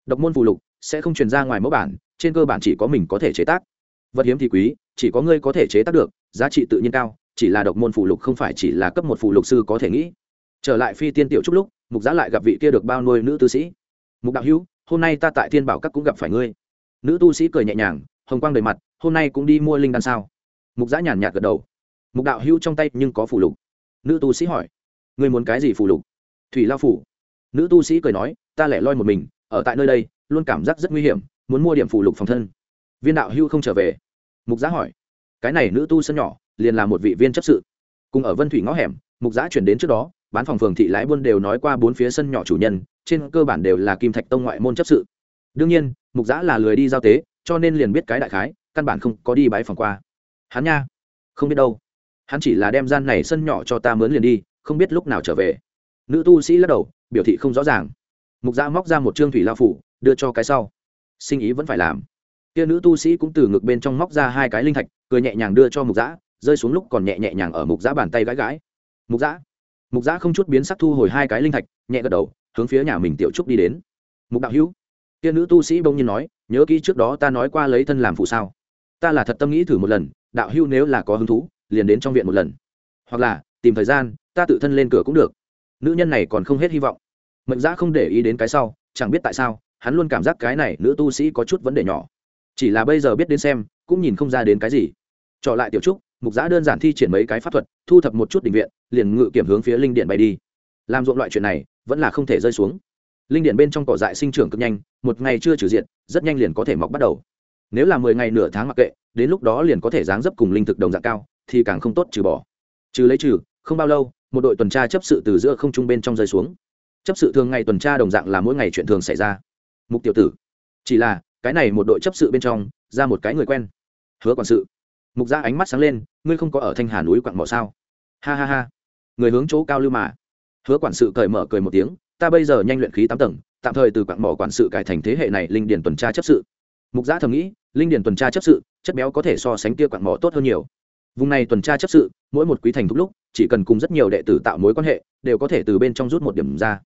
Độc môn phụ lục sẽ không truyền ra ngoài mẫu bản, trên cơ bản chỉ có mình có thể chế tác. Vật hiếm thì quý, chỉ có ngươi có thể chế tác được, giá trị tự nhiên cao, chỉ là độc môn phụ lục không phải chỉ là cấp một phụ lục sư có thể nghĩ. Trở lại phi tiên tiểu trúc lúc, mục giá lại gặp vị kia được bao nuôi nữ tu sĩ. Mục đạo hữu, hôm nay ta tại thiên bảo các cũng gặp phải ngươi. Nữ tu sĩ cười nhẹ nhàng, hồng quang đầy mặt, hôm nay cũng đi mua linh đan sao? Mục giá nhàn nhạt gật đầu. Mục đạo hữu trong tay nhưng có phụ lục. Nữ tu sĩ hỏi ngươi muốn cái gì phù lục? Thủy lao phủ. Nữ tu sĩ cười nói, ta lẻ loi một mình, ở tại nơi đây, luôn cảm giác rất nguy hiểm, muốn mua điểm phù lục phòng thân. Viên đạo hưu không trở về. Mục Giá hỏi. Cái này nữ tu sân nhỏ, liền là một vị viên chấp sự. Cùng ở vân thủy ngõ hẻm, mục Giá chuyển đến trước đó, bán phòng phường thị lái buôn đều nói qua bốn phía sân nhỏ chủ nhân, trên cơ bản đều là kim thạch tông ngoại môn chấp sự. Đương nhiên, mục giã là lười đi giao tế, cho nên liền biết cái đại khái, căn bản không có đi bãi phòng qua. Hắn nha, không biết đâu. Hắn chỉ là đem gian này sân nhỏ cho ta mướn liền đi không biết lúc nào trở về. Nữ tu sĩ lắc đầu, biểu thị không rõ ràng. Mục gia móc ra một trương thủy lao phủ, đưa cho cái sau. Sinh ý vẫn phải làm. Kia nữ tu sĩ cũng từ ngực bên trong móc ra hai cái linh thạch, cười nhẹ nhàng đưa cho mục giã rơi xuống lúc còn nhẹ nhẹ nhàng ở mục giã bàn tay gãi gãi. Mục giã mục giã không chút biến sắc thu hồi hai cái linh thạch, nhẹ gật đầu, hướng phía nhà mình tiểu trúc đi đến. Mục đạo hữu. Kia nữ tu sĩ bỗng nhiên nói, nhớ kỹ trước đó ta nói qua lấy thân làm phụ sao? Ta là thật tâm nghĩ thử một lần, đạo hữu nếu là có hứng thú, liền đến trong viện một lần. Hoặc là, tìm thời gian ta tự thân lên cửa cũng được. Nữ nhân này còn không hết hy vọng. Mệnh giã không để ý đến cái sau, chẳng biết tại sao, hắn luôn cảm giác cái này nữ tu sĩ có chút vấn đề nhỏ. Chỉ là bây giờ biết đến xem, cũng nhìn không ra đến cái gì. Trọ lại tiểu trúc, mục giã đơn giản thi triển mấy cái pháp thuật, thu thập một chút định viện, liền ngự kiểm hướng phía linh điện bay đi. Làm ruộng loại chuyện này, vẫn là không thể rơi xuống. Linh điện bên trong cỏ dại sinh trưởng cực nhanh, một ngày chưa trừ diện rất nhanh liền có thể mọc bắt đầu. Nếu là mười ngày nửa tháng mặc kệ, đến lúc đó liền có thể dáng dấp cùng linh thực đồng dạng cao, thì càng không tốt trừ bỏ. Trừ lấy trừ, không bao lâu một đội tuần tra chấp sự từ giữa không trung bên trong rơi xuống. Chấp sự thường ngày tuần tra đồng dạng là mỗi ngày chuyện thường xảy ra. Mục tiểu tử, chỉ là, cái này một đội chấp sự bên trong, ra một cái người quen. Hứa quản sự. Mục ra ánh mắt sáng lên, ngươi không có ở thanh hà núi quặng mỏ sao? Ha ha ha. Người hướng chỗ cao lưu mà. Hứa quản sự cởi mở cười một tiếng, ta bây giờ nhanh luyện khí tám tầng, tạm thời từ quặng mỏ quản sự cải thành thế hệ này linh điển tuần tra chấp sự. Mục gia thầm nghĩ, linh điển tuần tra chấp sự, chất béo có thể so sánh kia quặng mỏ tốt hơn nhiều. Vùng này tuần tra chấp sự, mỗi một quý thành thúc lúc chỉ cần cùng rất nhiều đệ tử tạo mối quan hệ, đều có thể từ bên trong rút một điểm ra.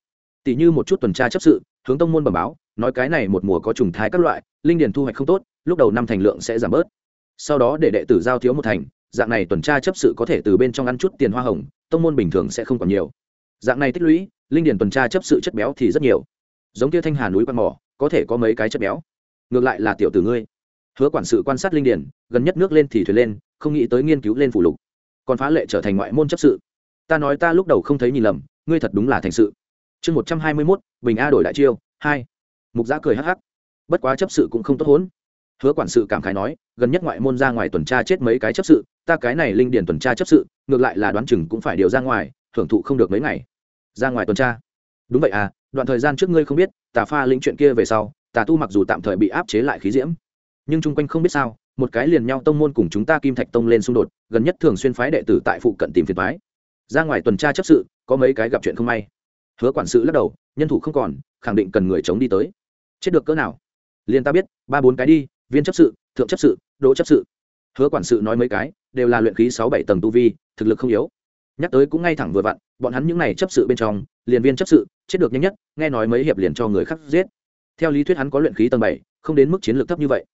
Tỷ như một chút tuần tra chấp sự, hướng tông môn bẩm báo, nói cái này một mùa có trùng thai các loại, linh điển thu hoạch không tốt, lúc đầu năm thành lượng sẽ giảm bớt. Sau đó để đệ tử giao thiếu một thành, dạng này tuần tra chấp sự có thể từ bên trong ăn chút tiền hoa hồng, tông môn bình thường sẽ không còn nhiều. Dạng này tích lũy, linh điển tuần tra chấp sự chất béo thì rất nhiều. Giống kia thanh hà núi quan mỏ, có thể có mấy cái chất béo. Ngược lại là tiểu tử ngươi. Hứa quản sự quan sát linh điển gần nhất nước lên thì thuyền lên, không nghĩ tới nghiên cứu lên phủ lục còn phá lệ trở thành ngoại môn chấp sự. Ta nói ta lúc đầu không thấy nhìn lầm, ngươi thật đúng là thành sự. Chương một trăm hai mươi mốt, bình a đổi đại chiêu, hai. Mục giã cười hắc hắc. Bất quá chấp sự cũng không tốt hốn. Hứa quản sự cảm khái nói, gần nhất ngoại môn ra ngoài tuần tra chết mấy cái chấp sự, ta cái này linh điển tuần tra chấp sự, ngược lại là đoán chừng cũng phải điều ra ngoài, hưởng thụ không được mấy ngày. Ra ngoài tuần tra. Đúng vậy à đoạn thời gian trước ngươi không biết, tà pha lĩnh chuyện kia về sau, tà tu mặc dù tạm thời bị áp chế lại khí diễm, nhưng chung quanh không biết sao một cái liền nhau tông môn cùng chúng ta kim thạch tông lên xung đột, gần nhất thường xuyên phái đệ tử tại phụ cận tìm phiền thoái ra ngoài tuần tra chấp sự, có mấy cái gặp chuyện không may. Hứa quản sự lắc đầu, nhân thủ không còn, khẳng định cần người chống đi tới. Chết được cỡ nào? Liền ta biết, ba bốn cái đi, viên chấp sự, thượng chấp sự, đỗ chấp sự. Hứa quản sự nói mấy cái, đều là luyện khí sáu bảy tầng tu vi, thực lực không yếu. Nhắc tới cũng ngay thẳng vừa vặn, bọn hắn những n à y chấp sự bên trong, liền viên chấp sự, chết được nhanh nhất, nghe nói mấy hiệp liền cho người khác giết. Theo lý thuyết hắn có luyện khí tầng bảy, không đến mức chiến lược thấp như vậy.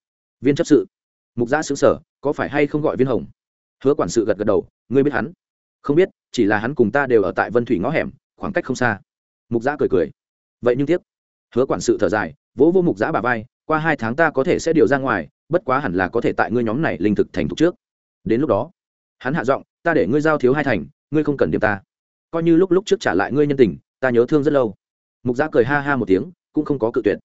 Viên chấp sự mục giã xứng sở, có phải hay không gọi viên hồng? Hứa quản sự gật gật đầu, ngươi biết hắn? Không biết, chỉ là hắn cùng ta đều ở tại vân thủy ngõ hẻm, khoảng cách không xa. Mục giã cười cười. Vậy nhưng tiếc. Hứa quản sự thở dài, vỗ vô mục giã bà vai, qua hai tháng ta có thể sẽ điều ra ngoài, bất quá hẳn là có thể tại ngươi nhóm này linh thực thành thục trước. Đến lúc đó, hắn hạ giọng, ta để ngươi giao thiếu hai thành, ngươi không cần điểm ta. Coi như lúc lúc trước trả lại ngươi nhân tình, ta nhớ thương rất lâu. Mục giã cười ha ha một tiếng, cũng không có cự tuyệt.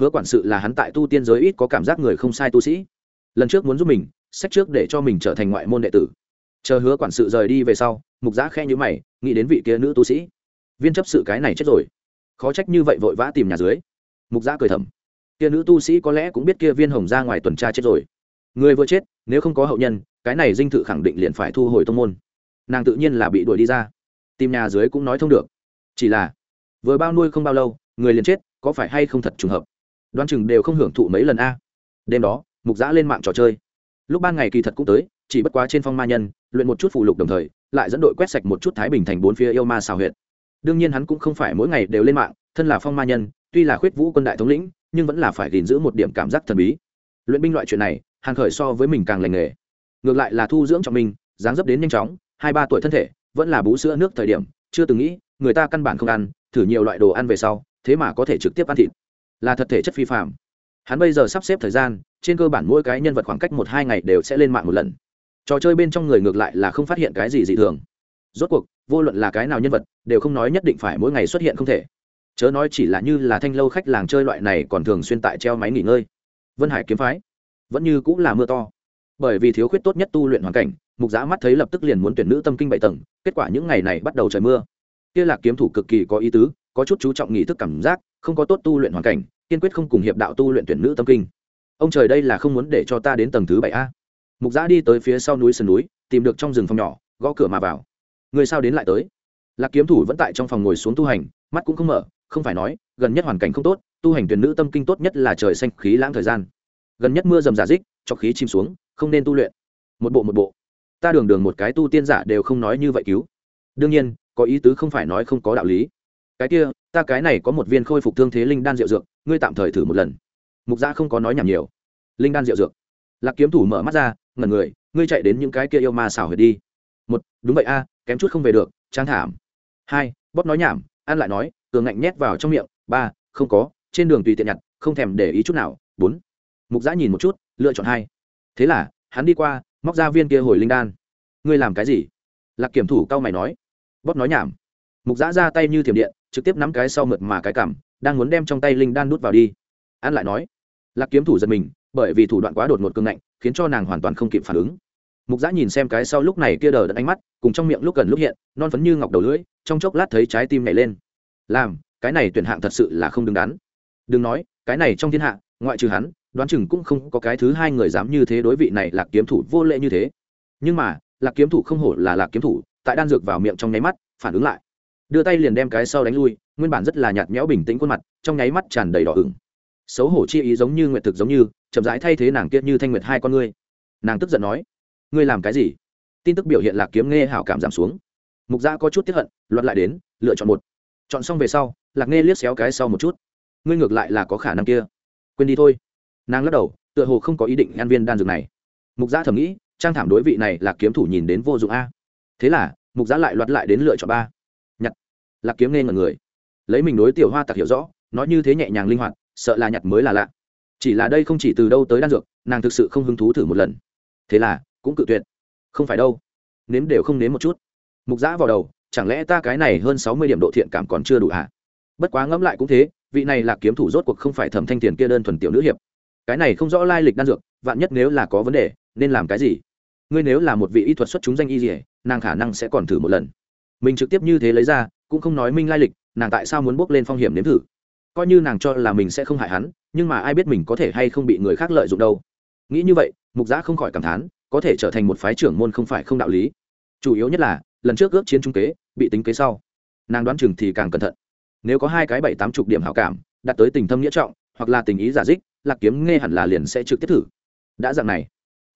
Hứa quản sự là hắn tại tu tiên giới ít có cảm giác người không sai tu sĩ lần trước muốn giúp mình, sách trước để cho mình trở thành ngoại môn đệ tử. Chờ hứa quản sự rời đi về sau, mục giã khe nhữ mày, nghĩ đến vị kia nữ tu sĩ. Viên chấp sự cái này chết rồi. Khó trách như vậy vội vã tìm nhà dưới. Mục giã cười thầm. Kia nữ tu sĩ có lẽ cũng biết kia viên hồng ra ngoài tuần tra chết rồi. Người vừa chết, nếu không có hậu nhân, cái này dinh thự khẳng định liền phải thu hồi tông môn. Nàng tự nhiên là bị đuổi đi ra. Tìm nhà dưới cũng nói thông được. Chỉ là, vừa bao nuôi không bao lâu, người liền chết, có phải hay không thật trùng hợp? Đoan chừng đều không hưởng thụ mấy lần a. Đêm đó mục giã lên mạng trò chơi. Lúc ban ngày kỳ thật cũng tới, chỉ bất quá trên phong ma nhân, luyện một chút phụ lục đồng thời, lại dẫn đội quét sạch một chút thái bình thành bốn phía yêu ma xào huyện đương nhiên hắn cũng không phải mỗi ngày đều lên mạng, thân là phong ma nhân, tuy là khuyết vũ quân đại thống lĩnh, nhưng vẫn là phải gìn giữ một điểm cảm giác thần bí. Luyện binh loại chuyện này, hàng khởi so với mình càng lành nghề. Ngược lại là thu dưỡng trọng minh dáng dấp đến nhanh chóng, hai ba tuổi thân thể, vẫn là bú sữa nước thời điểm, chưa từng nghĩ, người ta căn bản không ăn, thử nhiều loại đồ ăn về sau, thế mà có thể trực tiếp ăn thịt. Là thật thể chất phi phạm hắn bây giờ sắp xếp thời gian, trên cơ bản mỗi cái nhân vật khoảng cách một hai ngày đều sẽ lên mạng một lần. Trò chơi bên trong người ngược lại là không phát hiện cái gì dị thường. Rốt cuộc, vô luận là cái nào nhân vật, đều không nói nhất định phải mỗi ngày xuất hiện không thể. Chớ nói chỉ là như là thanh lâu khách làng chơi loại này còn thường xuyên tại treo máy nghỉ ngơi. Vân hải kiếm phái, vẫn như cũng là mưa to. Bởi vì thiếu khuyết tốt nhất tu luyện hoàn cảnh, mục giã mắt thấy lập tức liền muốn tuyển nữ tâm kinh bảy tầng, kết quả những ngày này bắt đầu trời mưa. Kia là kiếm thủ cực kỳ có ý tứ, có chút chú trọng nghị thức cảm giác, không có tốt tu luyện hoàn cảnh kiên quyết không cùng hiệp đạo tu luyện tuyển nữ tâm kinh. Ông trời đây là không muốn để cho ta đến tầng thứ bảy a. Mục giã đi tới phía sau núi sườn núi, tìm được trong rừng phòng nhỏ, gõ cửa mà vào. Người sao đến lại tới? Lạc kiếm thủ vẫn tại trong phòng ngồi xuống tu hành, mắt cũng không mở, không phải nói, gần nhất hoàn cảnh không tốt, tu hành tuyển nữ tâm kinh tốt nhất là trời xanh khí lãng thời gian. Gần nhất mưa dầm giả dích cho khí chìm xuống, không nên tu luyện. Một bộ một bộ. Ta đường đường một cái tu tiên giả đều không nói như vậy cứu. Đương nhiên, có ý tứ không phải nói không có đạo lý. Cái kia, ta cái này có một viên khôi phục thương thế linh đan rượu dược ngươi tạm thời thử một lần. Mục gia không có nói nhảm nhiều. Linh đan rượu dược. Lạc kiếm thủ mở mắt ra, ngẩn người, ngươi chạy đến những cái kia yêu ma xảo huyệt đi. Một, đúng vậy a, kém chút không về được, trang thảm. Hai, bóp nói nhảm, ăn lại nói, cường ngạnh nhét vào trong miệng. Ba, không có, trên đường tùy tiện nhặt, không thèm để ý chút nào. Bốn, mục giã nhìn một chút, lựa chọn hai. Thế là, hắn đi qua, móc ra viên kia hồi linh đan. Ngươi làm cái gì? Lạc kiểm thủ cao mày nói. Bóp nói nhảm. Mục giã ra tay như thiểm điện, trực tiếp nắm cái sau mượt mà cái cảm đang muốn đem trong tay linh đan nút vào đi. An lại nói, lạc kiếm thủ giật mình, bởi vì thủ đoạn quá đột ngột cương ngạnh, khiến cho nàng hoàn toàn không kịp phản ứng. Mục giã nhìn xem cái sau lúc này kia đờ đẫn ánh mắt, cùng trong miệng lúc gần lúc hiện, non phấn như ngọc đầu lưỡi, trong chốc lát thấy trái tim nhảy lên. Làm, cái này tuyển hạng thật sự là không đứng đắn. Đừng nói, cái này trong thiên hạ, ngoại trừ hắn, đoán chừng cũng không có cái thứ hai người dám như thế đối vị này lạc kiếm thủ vô lệ như thế. Nhưng mà, lạc kiếm thủ không hổ là lạc kiếm thủ, tại đan dược vào miệng trong nháy mắt, phản ứng lại đưa tay liền đem cái sau đánh lui, nguyên bản rất là nhạt nhẽo bình tĩnh khuôn mặt, trong nháy mắt tràn đầy đỏ ửng. Xấu hổ chi ý giống như nguyệt thực giống như, chậm rãi thay thế nàng kia như thanh nguyệt hai con ngươi. Nàng tức giận nói, ngươi làm cái gì? Tin tức biểu hiện là kiếm nghe hảo cảm giảm xuống. Mục gia có chút tiếp hận luật lại đến, lựa chọn một. Chọn xong về sau, lạc nghe liếc xéo cái sau một chút. Ngươi ngược lại là có khả năng kia. Quên đi thôi. Nàng lắc đầu, tựa hồ không có ý định ăn viên đan dược này. Mục gia thầm nghĩ, trang thảm đối vị này là kiếm thủ nhìn đến vô dụng a. Thế là, mục gia lại luật lại đến lựa chọn ba lạc kiếm nghe ngần người. Lấy mình đối tiểu hoa tặc hiểu rõ, nói như thế nhẹ nhàng linh hoạt, sợ là nhặt mới là lạ. Chỉ là đây không chỉ từ đâu tới đan dược, nàng thực sự không hứng thú thử một lần. Thế là, cũng cự tuyệt. Không phải đâu. Nếm đều không nếm một chút. Mục giã vào đầu, chẳng lẽ ta cái này hơn sáu mươi điểm độ thiện cảm còn chưa đủ hả? Bất quá ngẫm lại cũng thế, vị này là kiếm thủ rốt cuộc không phải thẩm thanh tiền kia đơn thuần tiểu nữ hiệp. Cái này không rõ lai lịch đan dược, vạn nhất nếu là có vấn đề, nên làm cái gì? Ngươi nếu là một vị y thuật xuất chúng danh y dỉa nàng khả năng sẽ còn thử một lần. Mình trực tiếp như thế lấy ra cũng không nói minh lai lịch, nàng tại sao muốn bước lên phong hiểm nếm thử? Coi như nàng cho là mình sẽ không hại hắn, nhưng mà ai biết mình có thể hay không bị người khác lợi dụng đâu. Nghĩ như vậy, mục giã không khỏi cảm thán, có thể trở thành một phái trưởng môn không phải không đạo lý. Chủ yếu nhất là, lần trước ước chiến trung kế, bị tính kế sau. Nàng đoán chừng thì càng cẩn thận. Nếu có hai cái bảy tám chục điểm hảo cảm, đạt tới tình thâm nghĩa trọng, hoặc là tình ý giả dích, lạc kiếm nghe hẳn là liền sẽ trực tiếp thử. Đã dạng này,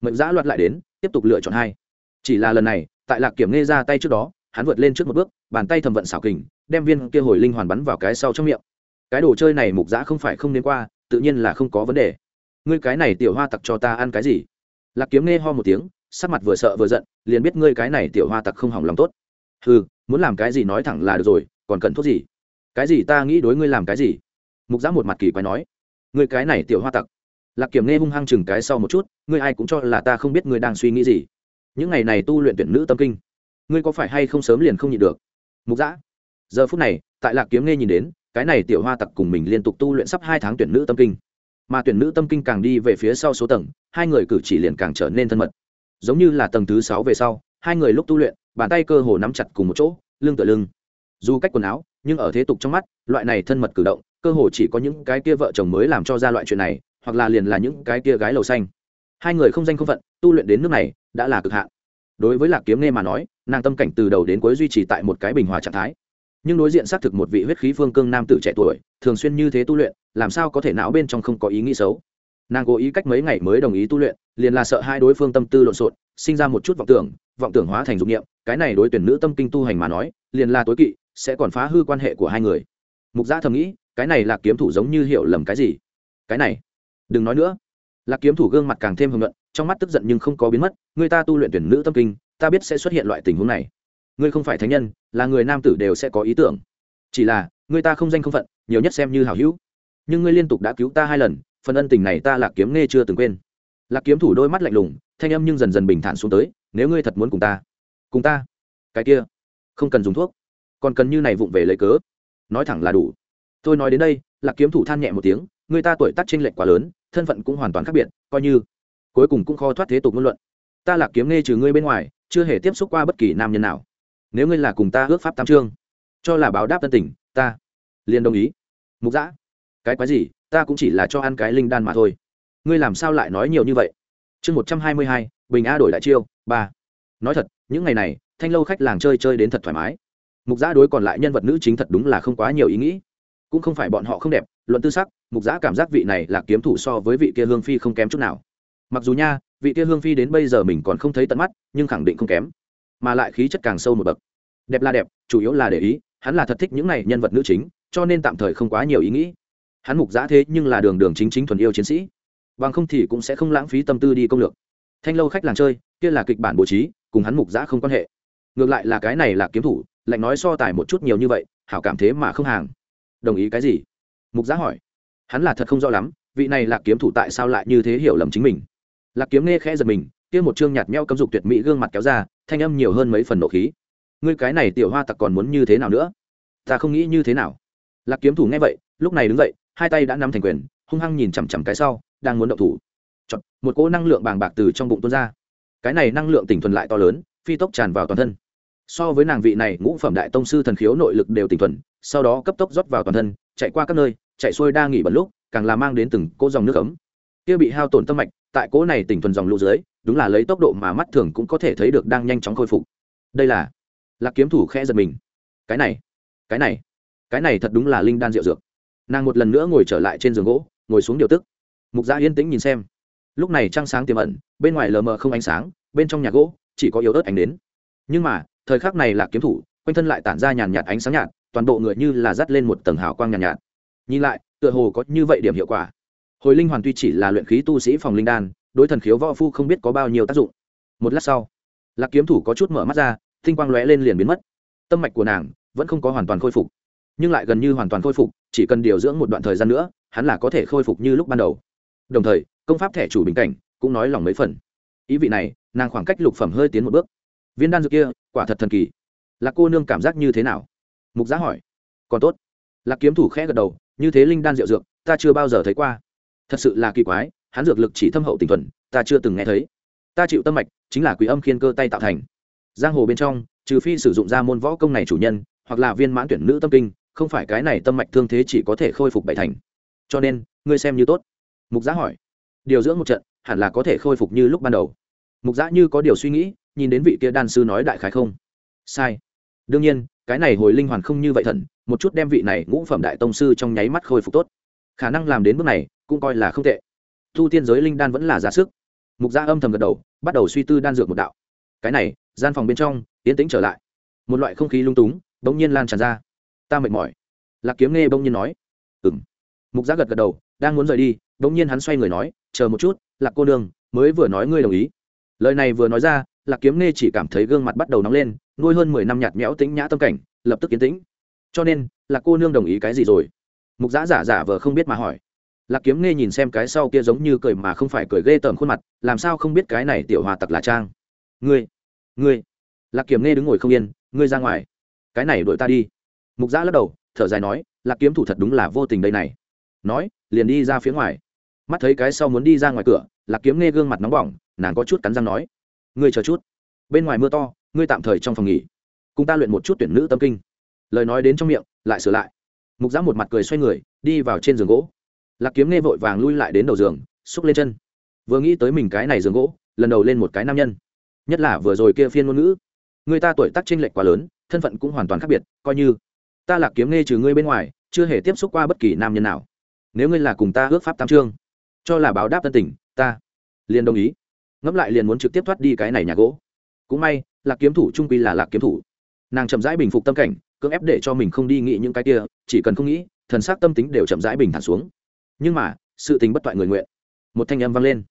mệnh giã loạt lại đến, tiếp tục lựa chọn hai. Chỉ là lần này, tại lạc kiểm nghe ra tay trước đó hắn vượt lên trước một bước, bàn tay thầm vận xảo kình, đem viên kia hồi linh hoàn bắn vào cái sau trong miệng. Cái đồ chơi này mục giã không phải không nên qua, tự nhiên là không có vấn đề. Ngươi cái này tiểu hoa tặc cho ta ăn cái gì? Lạc kiếm nghe ho một tiếng, sắc mặt vừa sợ vừa giận, liền biết ngươi cái này tiểu hoa tặc không hỏng lòng tốt. Ừ muốn làm cái gì nói thẳng là được rồi, còn cần thuốc gì? Cái gì ta nghĩ đối ngươi làm cái gì? Mục giã một mặt kỳ quái nói. Ngươi cái này tiểu hoa tặc. Lạc kiểm nghe hung hăng chừng cái sau một chút, ngươi ai cũng cho là ta không biết ngươi đang suy nghĩ gì. Những ngày này tu luyện tuyển nữ tâm kinh ngươi có phải hay không sớm liền không nhịn được? Mục giã giờ phút này, tại lạc kiếm nghe nhìn đến, cái này tiểu hoa tặc cùng mình liên tục tu luyện sắp hai tháng tuyển nữ tâm kinh. Mà tuyển nữ tâm kinh càng đi về phía sau số tầng, hai người cử chỉ liền càng trở nên thân mật. Giống như là tầng thứ sáu về sau, hai người lúc tu luyện, bàn tay cơ hồ nắm chặt cùng một chỗ, lưng tựa lưng. Dù cách quần áo, nhưng ở thế tục trong mắt, loại này thân mật cử động, cơ hồ chỉ có những cái kia vợ chồng mới làm cho ra loại chuyện này, hoặc là liền là những cái kia gái lầu xanh. Hai người không danh không phận, tu luyện đến nước này, đã là cực hạn. Đối với lạc kiếm nghe mà nói nàng tâm cảnh từ đầu đến cuối duy trì tại một cái bình hòa trạng thái. Nhưng đối diện xác thực một vị huyết khí phương cương nam tử trẻ tuổi, thường xuyên như thế tu luyện, làm sao có thể não bên trong không có ý nghĩ xấu? Nàng cố ý cách mấy ngày mới đồng ý tu luyện, liền là sợ hai đối phương tâm tư lộn xộn, sinh ra một chút vọng tưởng vọng tưởng hóa thành dụng nghiệm cái này đối tuyển nữ tâm kinh tu hành mà nói, liền là tối kỵ, sẽ còn phá hư quan hệ của hai người. Mục gia thầm nghĩ, cái này là kiếm thủ giống như hiểu lầm cái gì? Cái này, đừng nói nữa. Lạc kiếm thủ gương mặt càng thêm hưng luận trong mắt tức giận nhưng không có biến mất, người ta tu luyện tuyển nữ tâm kinh ta biết sẽ xuất hiện loại tình huống này. Ngươi không phải thánh nhân, là người nam tử đều sẽ có ý tưởng. Chỉ là, ngươi ta không danh không phận, nhiều nhất xem như hảo hữu. Nhưng ngươi liên tục đã cứu ta hai lần, phần ân tình này ta lạc kiếm nghe chưa từng quên. Lạc kiếm thủ đôi mắt lạnh lùng, thanh âm nhưng dần dần bình thản xuống tới, nếu ngươi thật muốn cùng ta cùng ta, cái kia, không cần dùng thuốc. Còn cần như này vụng về lấy cớ. Nói thẳng là đủ. Tôi nói đến đây, lạc kiếm thủ than nhẹ một tiếng, người ta tuổi tác chênh lệch quá lớn, thân phận cũng hoàn toàn khác biệt, coi như, cuối cùng cũng khó thoát thế tục ngôn luận. Ta lạc kiếm nghe trừ ngươi bên ngoài chưa hề tiếp xúc qua bất kỳ nam nhân nào. Nếu ngươi là cùng ta ước pháp tam trương cho là báo đáp tân tình, ta liền đồng ý. Mục giã cái quái gì? Ta cũng chỉ là cho ăn cái linh đan mà thôi. Ngươi làm sao lại nói nhiều như vậy? Chương một trăm hai mươi hai, bình a đổi đại chiêu, ba. Nói thật, những ngày này, thanh lâu khách làng chơi chơi đến thật thoải mái. Mục giã đối còn lại nhân vật nữ chính thật đúng là không quá nhiều ý nghĩ. Cũng không phải bọn họ không đẹp, luận tư sắc, mục giã cảm giác vị này là kiếm thủ so với vị kia hương phi không kém chút nào. Mặc dù nha vị kia hương phi đến bây giờ mình còn không thấy tận mắt, nhưng khẳng định không kém. Mà lại khí chất càng sâu một bậc. Đẹp là đẹp, chủ yếu là để ý, hắn là thật thích những này nhân vật nữ chính, cho nên tạm thời không quá nhiều ý nghĩ. Hắn mục giã thế nhưng là đường đường chính chính thuần yêu chiến sĩ. Bằng không thì cũng sẽ không lãng phí tâm tư đi công lược. Thanh lâu khách làng chơi, kia là kịch bản bố trí, cùng hắn mục giã không quan hệ. Ngược lại là cái này là kiếm thủ, lạnh nói so tài một chút nhiều như vậy, hảo cảm thế mà không hàng. Đồng ý cái gì? Mục giã hỏi. Hắn là thật không rõ lắm, vị này là kiếm thủ tại sao lại như thế hiểu lầm chính mình? Lạc kiếm nghe khẽ giật mình kia một chương nhạt meo cấm dục tuyệt mỹ gương mặt kéo ra thanh âm nhiều hơn mấy phần nộ khí. Ngươi cái này tiểu hoa tặc còn muốn như thế nào nữa? Ta không nghĩ như thế nào. Lạc kiếm thủ nghe vậy lúc này đứng dậy hai tay đã nắm thành quyền hung hăng nhìn chằm chằm cái sau đang muốn động thủ. Chọn, một cỗ năng lượng bàng bạc từ trong bụng tuôn ra. Cái này năng lượng tỉnh thuần lại to lớn phi tốc tràn vào toàn thân. So với nàng vị này ngũ phẩm đại tông sư thần khiếu nội lực đều tỉnh thuần sau đó cấp tốc rót vào toàn thân chạy qua các nơi chạy xuôi đa nghỉ bẩn lúc càng là mang đến từng cỗ dòng nước ấm. Kia bị hao tổn tâm mạch tại cỗ này tỉnh thuần dòng lũ dưới đúng là lấy tốc độ mà mắt thường cũng có thể thấy được đang nhanh chóng khôi phục. Đây là lạc kiếm thủ khẽ giật mình. Cái này cái này cái này thật đúng là linh đan rượu dược. Nàng một lần nữa ngồi trở lại trên giường gỗ ngồi xuống điều tức. Mục gia yên tĩnh nhìn xem. Lúc này trăng sáng tiềm ẩn bên ngoài lờ mờ không ánh sáng bên trong nhà gỗ chỉ có yếu ớt ánh đến. Nhưng mà thời khắc này là kiếm thủ quanh thân lại tản ra nhàn nhạt ánh sáng nhạt toàn bộ người như là dắt lên một tầng hào quang nhàn nhạt, nhạt. Nhìn lại tựa hồ có như vậy điểm hiệu quả hồi linh hoàn tuy chỉ là luyện khí tu sĩ phòng linh đan, đối thần khiếu võ phu không biết có bao nhiêu tác dụng. Một lát sau, lạc kiếm thủ có chút mở mắt ra, tinh quang lóe lên liền biến mất. Tâm mạch của nàng vẫn không có hoàn toàn khôi phục, nhưng lại gần như hoàn toàn khôi phục, chỉ cần điều dưỡng một đoạn thời gian nữa, hắn là có thể khôi phục như lúc ban đầu. Đồng thời, công pháp thẻ chủ bình cảnh cũng nói lòng mấy phần. Ý vị này, nàng khoảng cách lục phẩm hơi tiến một bước. Viên đan dược kia, quả thật thần kỳ. Lạc cô nương cảm giác như thế nào? Mục giá hỏi. Còn tốt. Lạc kiếm thủ khẽ gật đầu, như thế linh đan rượu dược, ta chưa bao giờ thấy qua thật sự là kỳ quái, hắn dược lực chỉ thâm hậu tình thuần, ta chưa từng nghe thấy. Ta chịu tâm mạch, chính là quý âm khiên cơ tay tạo thành. Giang hồ bên trong, trừ phi sử dụng ra môn võ công này chủ nhân, hoặc là viên mãn tuyển nữ tâm kinh, không phải cái này tâm mạch thương thế chỉ có thể khôi phục bảy thành. Cho nên, ngươi xem như tốt. Mục giã hỏi. Điều dưỡng một trận, hẳn là có thể khôi phục như lúc ban đầu. Mục giã như có điều suy nghĩ, nhìn đến vị kia đan sư nói đại khái không? Sai. Đương nhiên, cái này hồi linh hoàn không như vậy thần, một chút đem vị này ngũ phẩm đại tông sư trong nháy mắt khôi phục tốt. Khả năng làm đến bước này cũng coi là không tệ. Thu tiên giới linh đan vẫn là giá sức. Mục gia âm thầm gật đầu, bắt đầu suy tư đan dược một đạo. Cái này, gian phòng bên trong, yên tĩnh trở lại. Một loại không khí lung túng, bỗng nhiên lan tràn ra. Ta mệt mỏi. Lạc kiếm nghe bỗng nhiên nói. Ừng mục gia gật gật đầu, đang muốn rời đi, bỗng nhiên hắn xoay người nói, chờ một chút, lạc cô nương, mới vừa nói ngươi đồng ý. Lời này vừa nói ra, lạc kiếm nghe chỉ cảm thấy gương mặt bắt đầu nóng lên, nuôi hơn mười năm nhạt nhẽo tĩnh nhã tâm cảnh, lập tức kiến tĩnh. Cho nên, lạc cô nương đồng ý cái gì rồi? Mục giã giả giả vờ không biết mà hỏi lạc kiếm nghe nhìn xem cái sau kia giống như cười mà không phải cười ghê tởm khuôn mặt, làm sao không biết cái này tiểu hòa tặc là trang? Ngươi ngươi. Lạc kiếm nghe đứng ngồi không yên, ngươi ra ngoài. Cái này đuổi ta đi. Mục giã lắc đầu, thở dài nói, lạc kiếm thủ thật đúng là vô tình đây này. Nói, liền đi ra phía ngoài. Mắt thấy cái sau muốn đi ra ngoài cửa, lạc kiếm nghe gương mặt nóng bỏng, nàng có chút cắn răng nói, ngươi chờ chút. Bên ngoài mưa to, ngươi tạm thời trong phòng nghỉ. Cùng ta luyện một chút tuyển nữ tâm kinh. Lời nói đến trong miệng, lại sửa lại. Mục giã một mặt cười xoay người, đi vào trên giường gỗ lạc kiếm nghe vội vàng lui lại đến đầu giường, xúc lên chân. Vừa nghĩ tới mình cái này giường gỗ, lần đầu lên một cái nam nhân. Nhất là vừa rồi kia phiên ngôn ngữ. Người ta tuổi tác tranh lệch quá lớn, thân phận cũng hoàn toàn khác biệt, coi như. Ta lạc kiếm nghe trừ ngươi bên ngoài, chưa hề tiếp xúc qua bất kỳ nam nhân nào. Nếu ngươi là cùng ta ước pháp tam trương cho là báo đáp tân tình, ta liền đồng ý. Ngẫm lại liền muốn trực tiếp thoát đi cái này nhà gỗ. Cũng may, lạc kiếm thủ trung quy là lạc kiếm thủ. Nàng chậm rãi bình phục tâm cảnh, cưỡng ép để cho mình không đi nghĩ những cái kia, chỉ cần không nghĩ, thần sắc tâm tính đều chậm rãi bình thản xuống nhưng mà, sự tình bất toại người nguyện. Một thanh âm vang lên.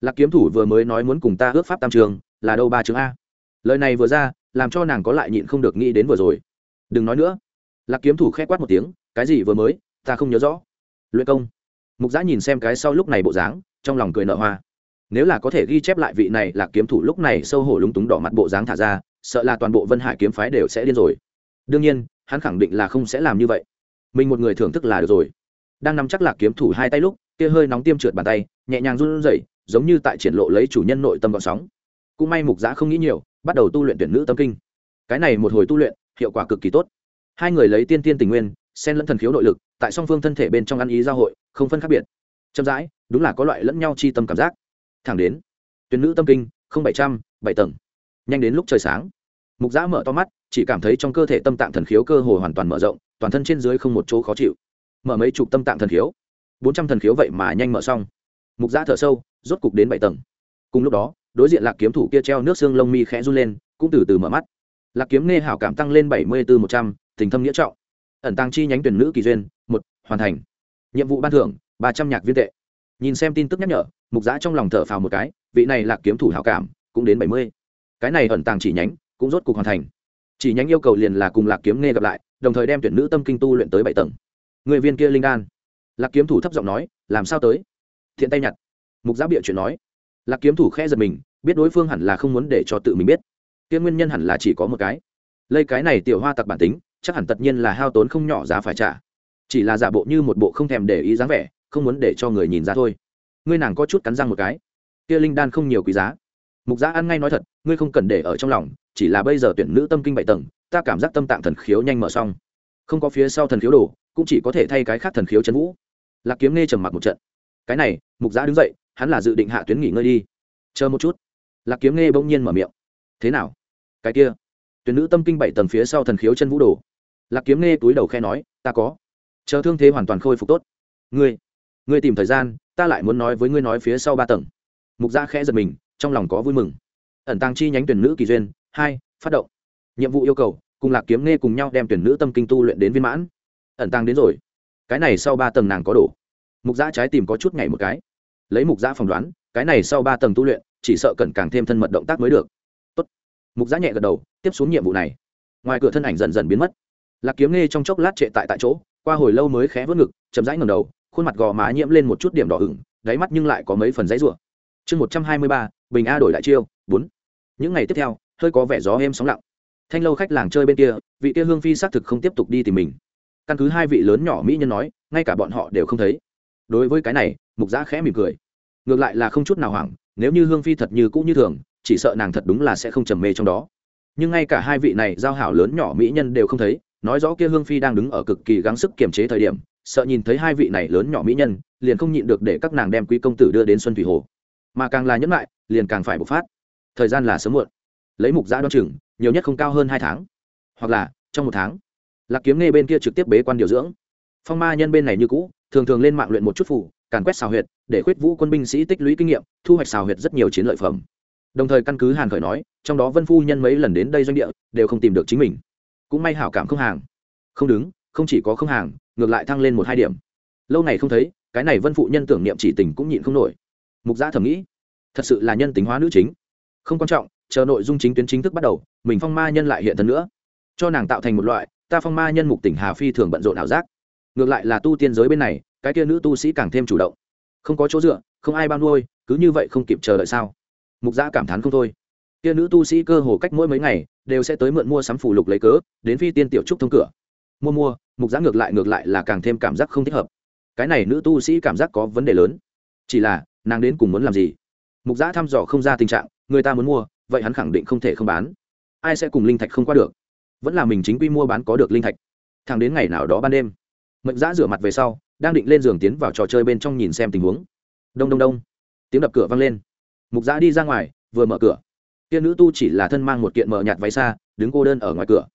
Lạc kiếm thủ vừa mới nói muốn cùng ta ước pháp tam trường, là đâu ba trường a? Lời này vừa ra, làm cho nàng có lại nhịn không được nghĩ đến vừa rồi. Đừng nói nữa. Lạc kiếm thủ khẽ quát một tiếng, cái gì vừa mới, ta không nhớ rõ. Luyện công. Mục giã nhìn xem cái sau lúc này bộ dáng, trong lòng cười nợ hoa. Nếu là có thể ghi chép lại vị này là kiếm thủ lúc này sâu hổ lúng túng đỏ mặt bộ dáng thả ra, sợ là toàn bộ vân hải kiếm phái đều sẽ điên rồi. Đương nhiên, hắn khẳng định là không sẽ làm như vậy. Mình một người thưởng thức là được rồi đang nắm chắc lạc kiếm thủ hai tay lúc, kia hơi nóng tiêm trượt bàn tay, nhẹ nhàng run rẩy, giống như tại triển lộ lấy chủ nhân nội tâm gọn sóng. Cũng may mục giã không nghĩ nhiều, bắt đầu tu luyện tuyển nữ tâm kinh. Cái này một hồi tu luyện, hiệu quả cực kỳ tốt. Hai người lấy tiên tiên tình nguyên, xen lẫn thần khiếu nội lực, tại song phương thân thể bên trong ăn ý giao hội, không phân khác biệt. Chậm rãi, đúng là có loại lẫn nhau chi tâm cảm giác. Thẳng đến, tuyển nữ tâm kinh, không bảy trăm, bảy tầng. Nhanh đến lúc trời sáng, mục giã mở to mắt, chỉ cảm thấy trong cơ thể tâm tạng thần khiếu cơ hồ hoàn toàn mở rộng, toàn thân trên dưới không một chỗ khó chịu mở mấy chục tâm tạng thần khiếu. Bốn trăm thần khiếu vậy mà nhanh mở xong. Mục giã thở sâu, rốt cục đến bảy tầng. Cùng lúc đó, đối diện lạc kiếm thủ kia treo nước xương lông mi khẽ run lên, cũng từ từ mở mắt. Lạc kiếm nghe hảo cảm tăng lên bảy mươi bốn một trăm, tình thâm nghĩa trọng. Ẩn tăng chi nhánh tuyển nữ kỳ duyên, một, hoàn thành. Nhiệm vụ ban thưởng, ba trăm nhạc viên tệ. Nhìn xem tin tức nhắc nhở, mục giã trong lòng thở phào một cái, vị này lạc kiếm thủ hảo cảm, cũng đến bảy mươi. Cái này ẩn tàng chỉ nhánh, cũng rốt cục hoàn thành. Chỉ nhánh yêu cầu liền là cùng lạc kiếm nghe gặp lại, đồng thời đem tuyển nữ tâm kinh tu luyện tới bảy tầng người viên kia linh đan. Lạc kiếm thủ thấp giọng nói, làm sao tới? Thiện tay nhặt. Mục giã bịa chuyện nói. Lạc kiếm thủ khe giật mình, biết đối phương hẳn là không muốn để cho tự mình biết. Kia nguyên nhân hẳn là chỉ có một cái. Lây cái này tiểu hoa tặc bản tính, chắc hẳn tất nhiên là hao tốn không nhỏ giá phải trả. Chỉ là giả bộ như một bộ không thèm để ý dáng vẻ, không muốn để cho người nhìn ra thôi. Ngươi nàng có chút cắn răng một cái. Kia linh đan không nhiều quý giá. Mục giã ăn ngay nói thật, ngươi không cần để ở trong lòng, chỉ là bây giờ tuyển nữ tâm kinh bảy tầng, ta cảm giác tâm tạng thần khiếu nhanh mở xong không có phía sau thần khiếu đồ, cũng chỉ có thể thay cái khác thần khiếu chân vũ. Lạc kiếm nghe trầm mặc một trận. Cái này, mục giã đứng dậy, hắn là dự định hạ tuyến nghỉ ngơi đi. Chờ một chút. Lạc kiếm nghe bỗng nhiên mở miệng. Thế nào? Cái kia. Tuyển nữ tâm kinh bảy tầng phía sau thần khiếu chân vũ đồ. Lạc kiếm nghe túi đầu khe nói, ta có. Chờ thương thế hoàn toàn khôi phục tốt. Ngươi ngươi tìm thời gian, ta lại muốn nói với ngươi nói phía sau ba tầng. Mục gia khẽ giật mình, trong lòng có vui mừng. Ẩn tăng chi nhánh tuyển nữ kỳ duyên, hai, phát động. Nhiệm vụ yêu cầu cùng lạc kiếm nghe cùng nhau đem tuyển nữ tâm kinh tu luyện đến viên mãn. Ẩn tăng đến rồi. Cái này sau ba tầng nàng có đủ mục giã trái tìm có chút ngày một cái. Lấy mục giã phỏng đoán, cái này sau ba tầng tu luyện, chỉ sợ cần càng thêm thân mật động tác mới được. Tốt. mục giã nhẹ gật đầu, tiếp xuống nhiệm vụ này. Ngoài cửa thân ảnh dần dần biến mất. Lạc kiếm nghe trong chốc lát trệ tại tại chỗ, qua hồi lâu mới khẽ vớt ngực, chậm rãi ngầm đầu, khuôn mặt gò má nhiễm lên một chút điểm đỏ ửng, đáy mắt nhưng lại có mấy phần giấy rủa. Chương một trăm hai mươi ba, bình a đổi lại chiêu, bốn. Những ngày tiếp theo, hơi có vẻ gió êm sóng lặng thanh lâu khách làng chơi bên kia, vị kia hương phi xác thực không tiếp tục đi tìm mình. Căn cứ hai vị lớn nhỏ mỹ nhân nói, ngay cả bọn họ đều không thấy. Đối với cái này, mục giã khẽ mỉm cười. Ngược lại là không chút nào hoảng, nếu như hương phi thật như cũ như thường, chỉ sợ nàng thật đúng là sẽ không trầm mê trong đó. Nhưng ngay cả hai vị này giao hảo lớn nhỏ mỹ nhân đều không thấy, nói rõ kia hương phi đang đứng ở cực kỳ gắng sức kiềm chế thời điểm, sợ nhìn thấy hai vị này lớn nhỏ mỹ nhân, liền không nhịn được để các nàng đem quý công tử đưa đến xuân thủy hồ. Mà càng là nhẫn lại, liền càng phải bộc phát. Thời gian là sớm muộn. Lấy mục giã đo chừng nhiều nhất không cao hơn hai tháng. Hoặc là, trong một tháng. Lạc kiếm nghe bên kia trực tiếp bế quan điều dưỡng. Phong ma nhân bên này như cũ, thường thường lên mạng luyện một chút phủ càn quét xào huyệt, để khuyết vũ quân binh sĩ tích lũy kinh nghiệm, thu hoạch xào huyệt rất nhiều chiến lợi phẩm. Đồng thời căn cứ hàn khởi nói, trong đó vân phu nhân mấy lần đến đây doanh địa, đều không tìm được chính mình. Cũng may hảo cảm không hàng. Không đứng, không chỉ có không hàng, ngược lại thăng lên một hai điểm. Lâu này không thấy, cái này vân phụ nhân tưởng niệm chỉ tình cũng nhịn không nổi. Mục gia thầm nghĩ, thật sự là nhân tính hóa nữ chính. Không quan trọng chờ nội dung chính tuyến chính thức bắt đầu, mình phong ma nhân lại hiện thân nữa. Cho nàng tạo thành một loại, ta phong ma nhân mục tỉnh hà phi thường bận rộn ảo giác. Ngược lại là tu tiên giới bên này, cái kia nữ tu sĩ càng thêm chủ động. Không có chỗ dựa, không ai bao nuôi, cứ như vậy không kịp chờ đợi sao? Mục giã cảm thán không thôi. Kia nữ tu sĩ cơ hồ cách mỗi mấy ngày, đều sẽ tới mượn mua sắm phủ lục lấy cớ, đến phi tiên tiểu trúc thông cửa. Mua mua, mục giã ngược lại ngược lại là càng thêm cảm giác không thích hợp. Cái này nữ tu sĩ cảm giác có vấn đề lớn. Chỉ là, nàng đến cùng muốn làm gì? Mục giã thăm dò không ra tình trạng, người ta muốn mua vậy hắn khẳng định không thể không bán. Ai sẽ cùng linh thạch không qua được? Vẫn là mình chính quy mua bán có được linh thạch. Thẳng đến ngày nào đó ban đêm, mệnh giã rửa mặt về sau, đang định lên giường tiến vào trò chơi bên trong nhìn xem tình huống. Đông đông đông. Tiếng đập cửa vang lên. Mục giã đi ra ngoài, vừa mở cửa. Kia nữ tu chỉ là thân mang một kiện mở nhạt váy xa đứng cô đơn ở ngoài cửa.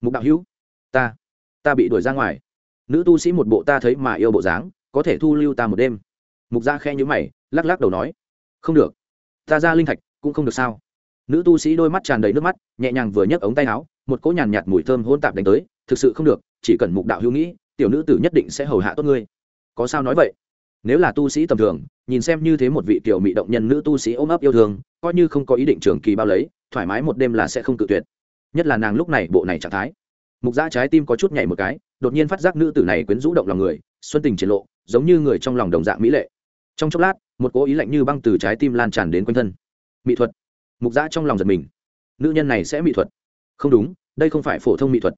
Mục đạo hữu, ta ta bị đuổi ra ngoài. Nữ tu sĩ một bộ ta thấy mà yêu bộ dáng, có thể thu lưu ta một đêm. Mục giã khe nhữ mày, lắc lắc đầu nói, không được. Ta ra linh thạch cũng không được sao? Nữ tu sĩ đôi mắt tràn đầy nước mắt, nhẹ nhàng vừa nhấc ống tay áo, một cỗ nhàn nhạt mùi thơm hôn tạp đánh tới, thực sự không được, chỉ cần mục đạo hữu nghĩ, tiểu nữ tử nhất định sẽ hầu hạ tốt ngươi. Có sao nói vậy? Nếu là tu sĩ tầm thường, nhìn xem như thế một vị tiểu mỹ động nhân nữ tu sĩ ôm ấp yêu thương, coi như không có ý định trường kỳ bao lấy, thoải mái một đêm là sẽ không cự tuyệt. Nhất là nàng lúc này bộ này trạng thái. Mục giã trái tim có chút nhảy một cái, đột nhiên phát giác nữ tử này quyến rũ động lòng người, xuân tình triển lộ, giống như người trong lòng đồng dạng mỹ lệ. Trong chốc lát, một cố ý lạnh như băng từ trái tim lan tràn đến quanh thân. Mỹ thuật mục giã trong lòng giật mình. Nữ nhân này sẽ mỹ thuật. Không đúng, đây không phải phổ thông mỹ thuật.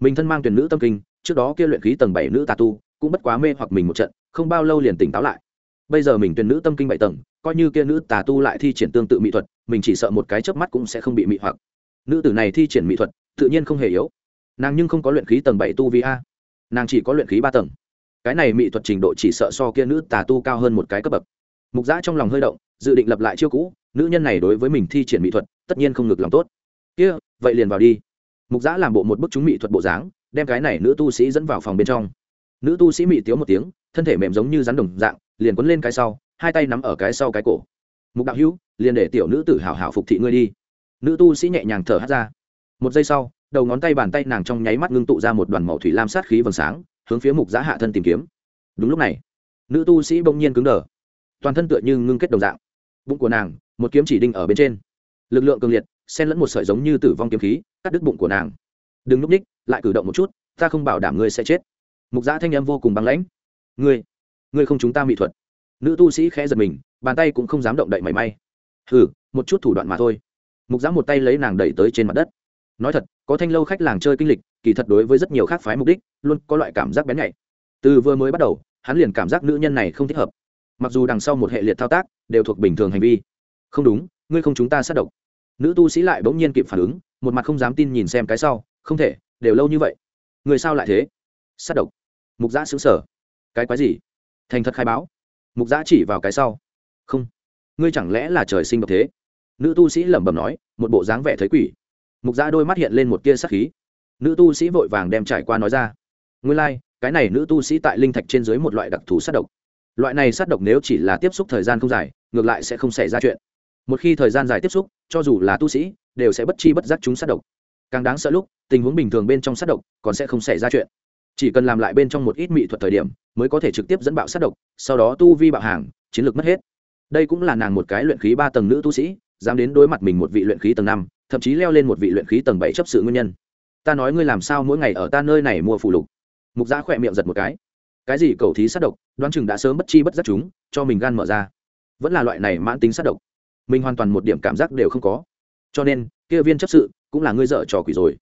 Mình thân mang tuyển nữ tâm kinh, trước đó kia luyện khí tầng bảy nữ tà tu, cũng bất quá mê hoặc mình một trận, không bao lâu liền tỉnh táo lại. Bây giờ mình tuyển nữ tâm kinh bảy tầng, coi như kia nữ tà tu lại thi triển tương tự mỹ thuật, mình chỉ sợ một cái chớp mắt cũng sẽ không bị mỹ hoặc. Nữ tử này thi triển mỹ thuật, tự nhiên không hề yếu. Nàng nhưng không có luyện khí tầng bảy tu vi a. Nàng chỉ có luyện khí ba tầng. Cái này mỹ thuật trình độ chỉ sợ so kia nữ tà tu cao hơn một cái cấp bậc. Mục giã trong lòng hơi động dự định lập lại chiêu cũ, nữ nhân này đối với mình thi triển mỹ thuật, tất nhiên không ngược lòng tốt. Kia, vậy liền vào đi. Mục giã làm bộ một bức chúng mỹ thuật bộ dáng, đem cái này nữ tu sĩ dẫn vào phòng bên trong. Nữ tu sĩ mỹ tiếu một tiếng, thân thể mềm giống như rắn đồng dạng, liền quấn lên cái sau, hai tay nắm ở cái sau cái cổ. Mục đạo hữu, liền để tiểu nữ tử hảo hảo phục thị ngươi đi. Nữ tu sĩ nhẹ nhàng thở hát ra. Một giây sau, đầu ngón tay bàn tay nàng trong nháy mắt ngưng tụ ra một đoàn màu thủy lam sát khí vầng sáng, hướng phía mục giã hạ thân tìm kiếm. Đúng lúc này, nữ tu sĩ bỗng nhiên cứng đờ. Toàn thân tựa như ngưng kết đồng dạng bụng của nàng, một kiếm chỉ đinh ở bên trên. Lực lượng cường liệt, xen lẫn một sợi giống như tử vong kiếm khí, cắt đứt bụng của nàng. Đừng núp ních, lại cử động một chút, ta không bảo đảm ngươi sẽ chết. Mục giã thanh em vô cùng băng lãnh. Ngươi ngươi không chúng ta mỹ thuật. Nữ tu sĩ khẽ giật mình, bàn tay cũng không dám động đậy mảy may. Hừ, một chút thủ đoạn mà thôi. Mục giã một tay lấy nàng đẩy tới trên mặt đất. Nói thật, có thanh lâu khách làng chơi kinh lịch, kỳ thật đối với rất nhiều khác phái mục đích, luôn có loại cảm giác bén nhạy. Từ vừa mới bắt đầu, hắn liền cảm giác nữ nhân này không thích hợp mặc dù đằng sau một hệ liệt thao tác đều thuộc bình thường hành vi. Không đúng ngươi không chúng ta sát độc. Nữ tu sĩ lại bỗng nhiên kịp phản ứng một mặt không dám tin nhìn xem cái sau không thể đều lâu như vậy. Người sao lại thế? Sát độc. Mục giã xứng sở cái quái gì? Thành thật khai báo. Mục giã chỉ vào cái sau. Không. Ngươi chẳng lẽ là trời sinh độc thế? Nữ tu sĩ lẩm bẩm nói một bộ dáng vẻ thấy quỷ. Mục giã đôi mắt hiện lên một tia sắc khí. Nữ tu sĩ vội vàng đem trải qua nói ra. Ngươi lai、like, cái này nữ tu sĩ tại linh thạch trên dưới một loại đặc thù sát độc loại này sát độc nếu chỉ là tiếp xúc thời gian không dài, ngược lại sẽ không xảy ra chuyện. Một khi thời gian dài tiếp xúc, cho dù là tu sĩ, đều sẽ bất chi bất giác chúng sát độc. Càng đáng sợ lúc, tình huống bình thường bên trong sát độc còn sẽ không xảy ra chuyện. Chỉ cần làm lại bên trong một ít mỹ thuật thời điểm, mới có thể trực tiếp dẫn bạo sát độc, sau đó tu vi bạo hàng, chiến lược mất hết. Đây cũng là nàng một cái luyện khí ba tầng nữ tu sĩ, dám đến đối mặt mình một vị luyện khí tầng năm, thậm chí leo lên một vị luyện khí tầng bảy chấp sự nguyên nhân. Ta nói ngươi làm sao mỗi ngày ở ta nơi này mua phụ lục. Mục giã khỏe miệng giật một cái cái gì cầu thí sát độc, đoán chừng đã sớm bất chi bất giác chúng, cho mình gan mở ra. Vẫn là loại này mãn tính sát độc. Mình hoàn toàn một điểm cảm giác đều không có. Cho nên, kia viên chấp sự cũng là ngươi dở trò quỷ rồi.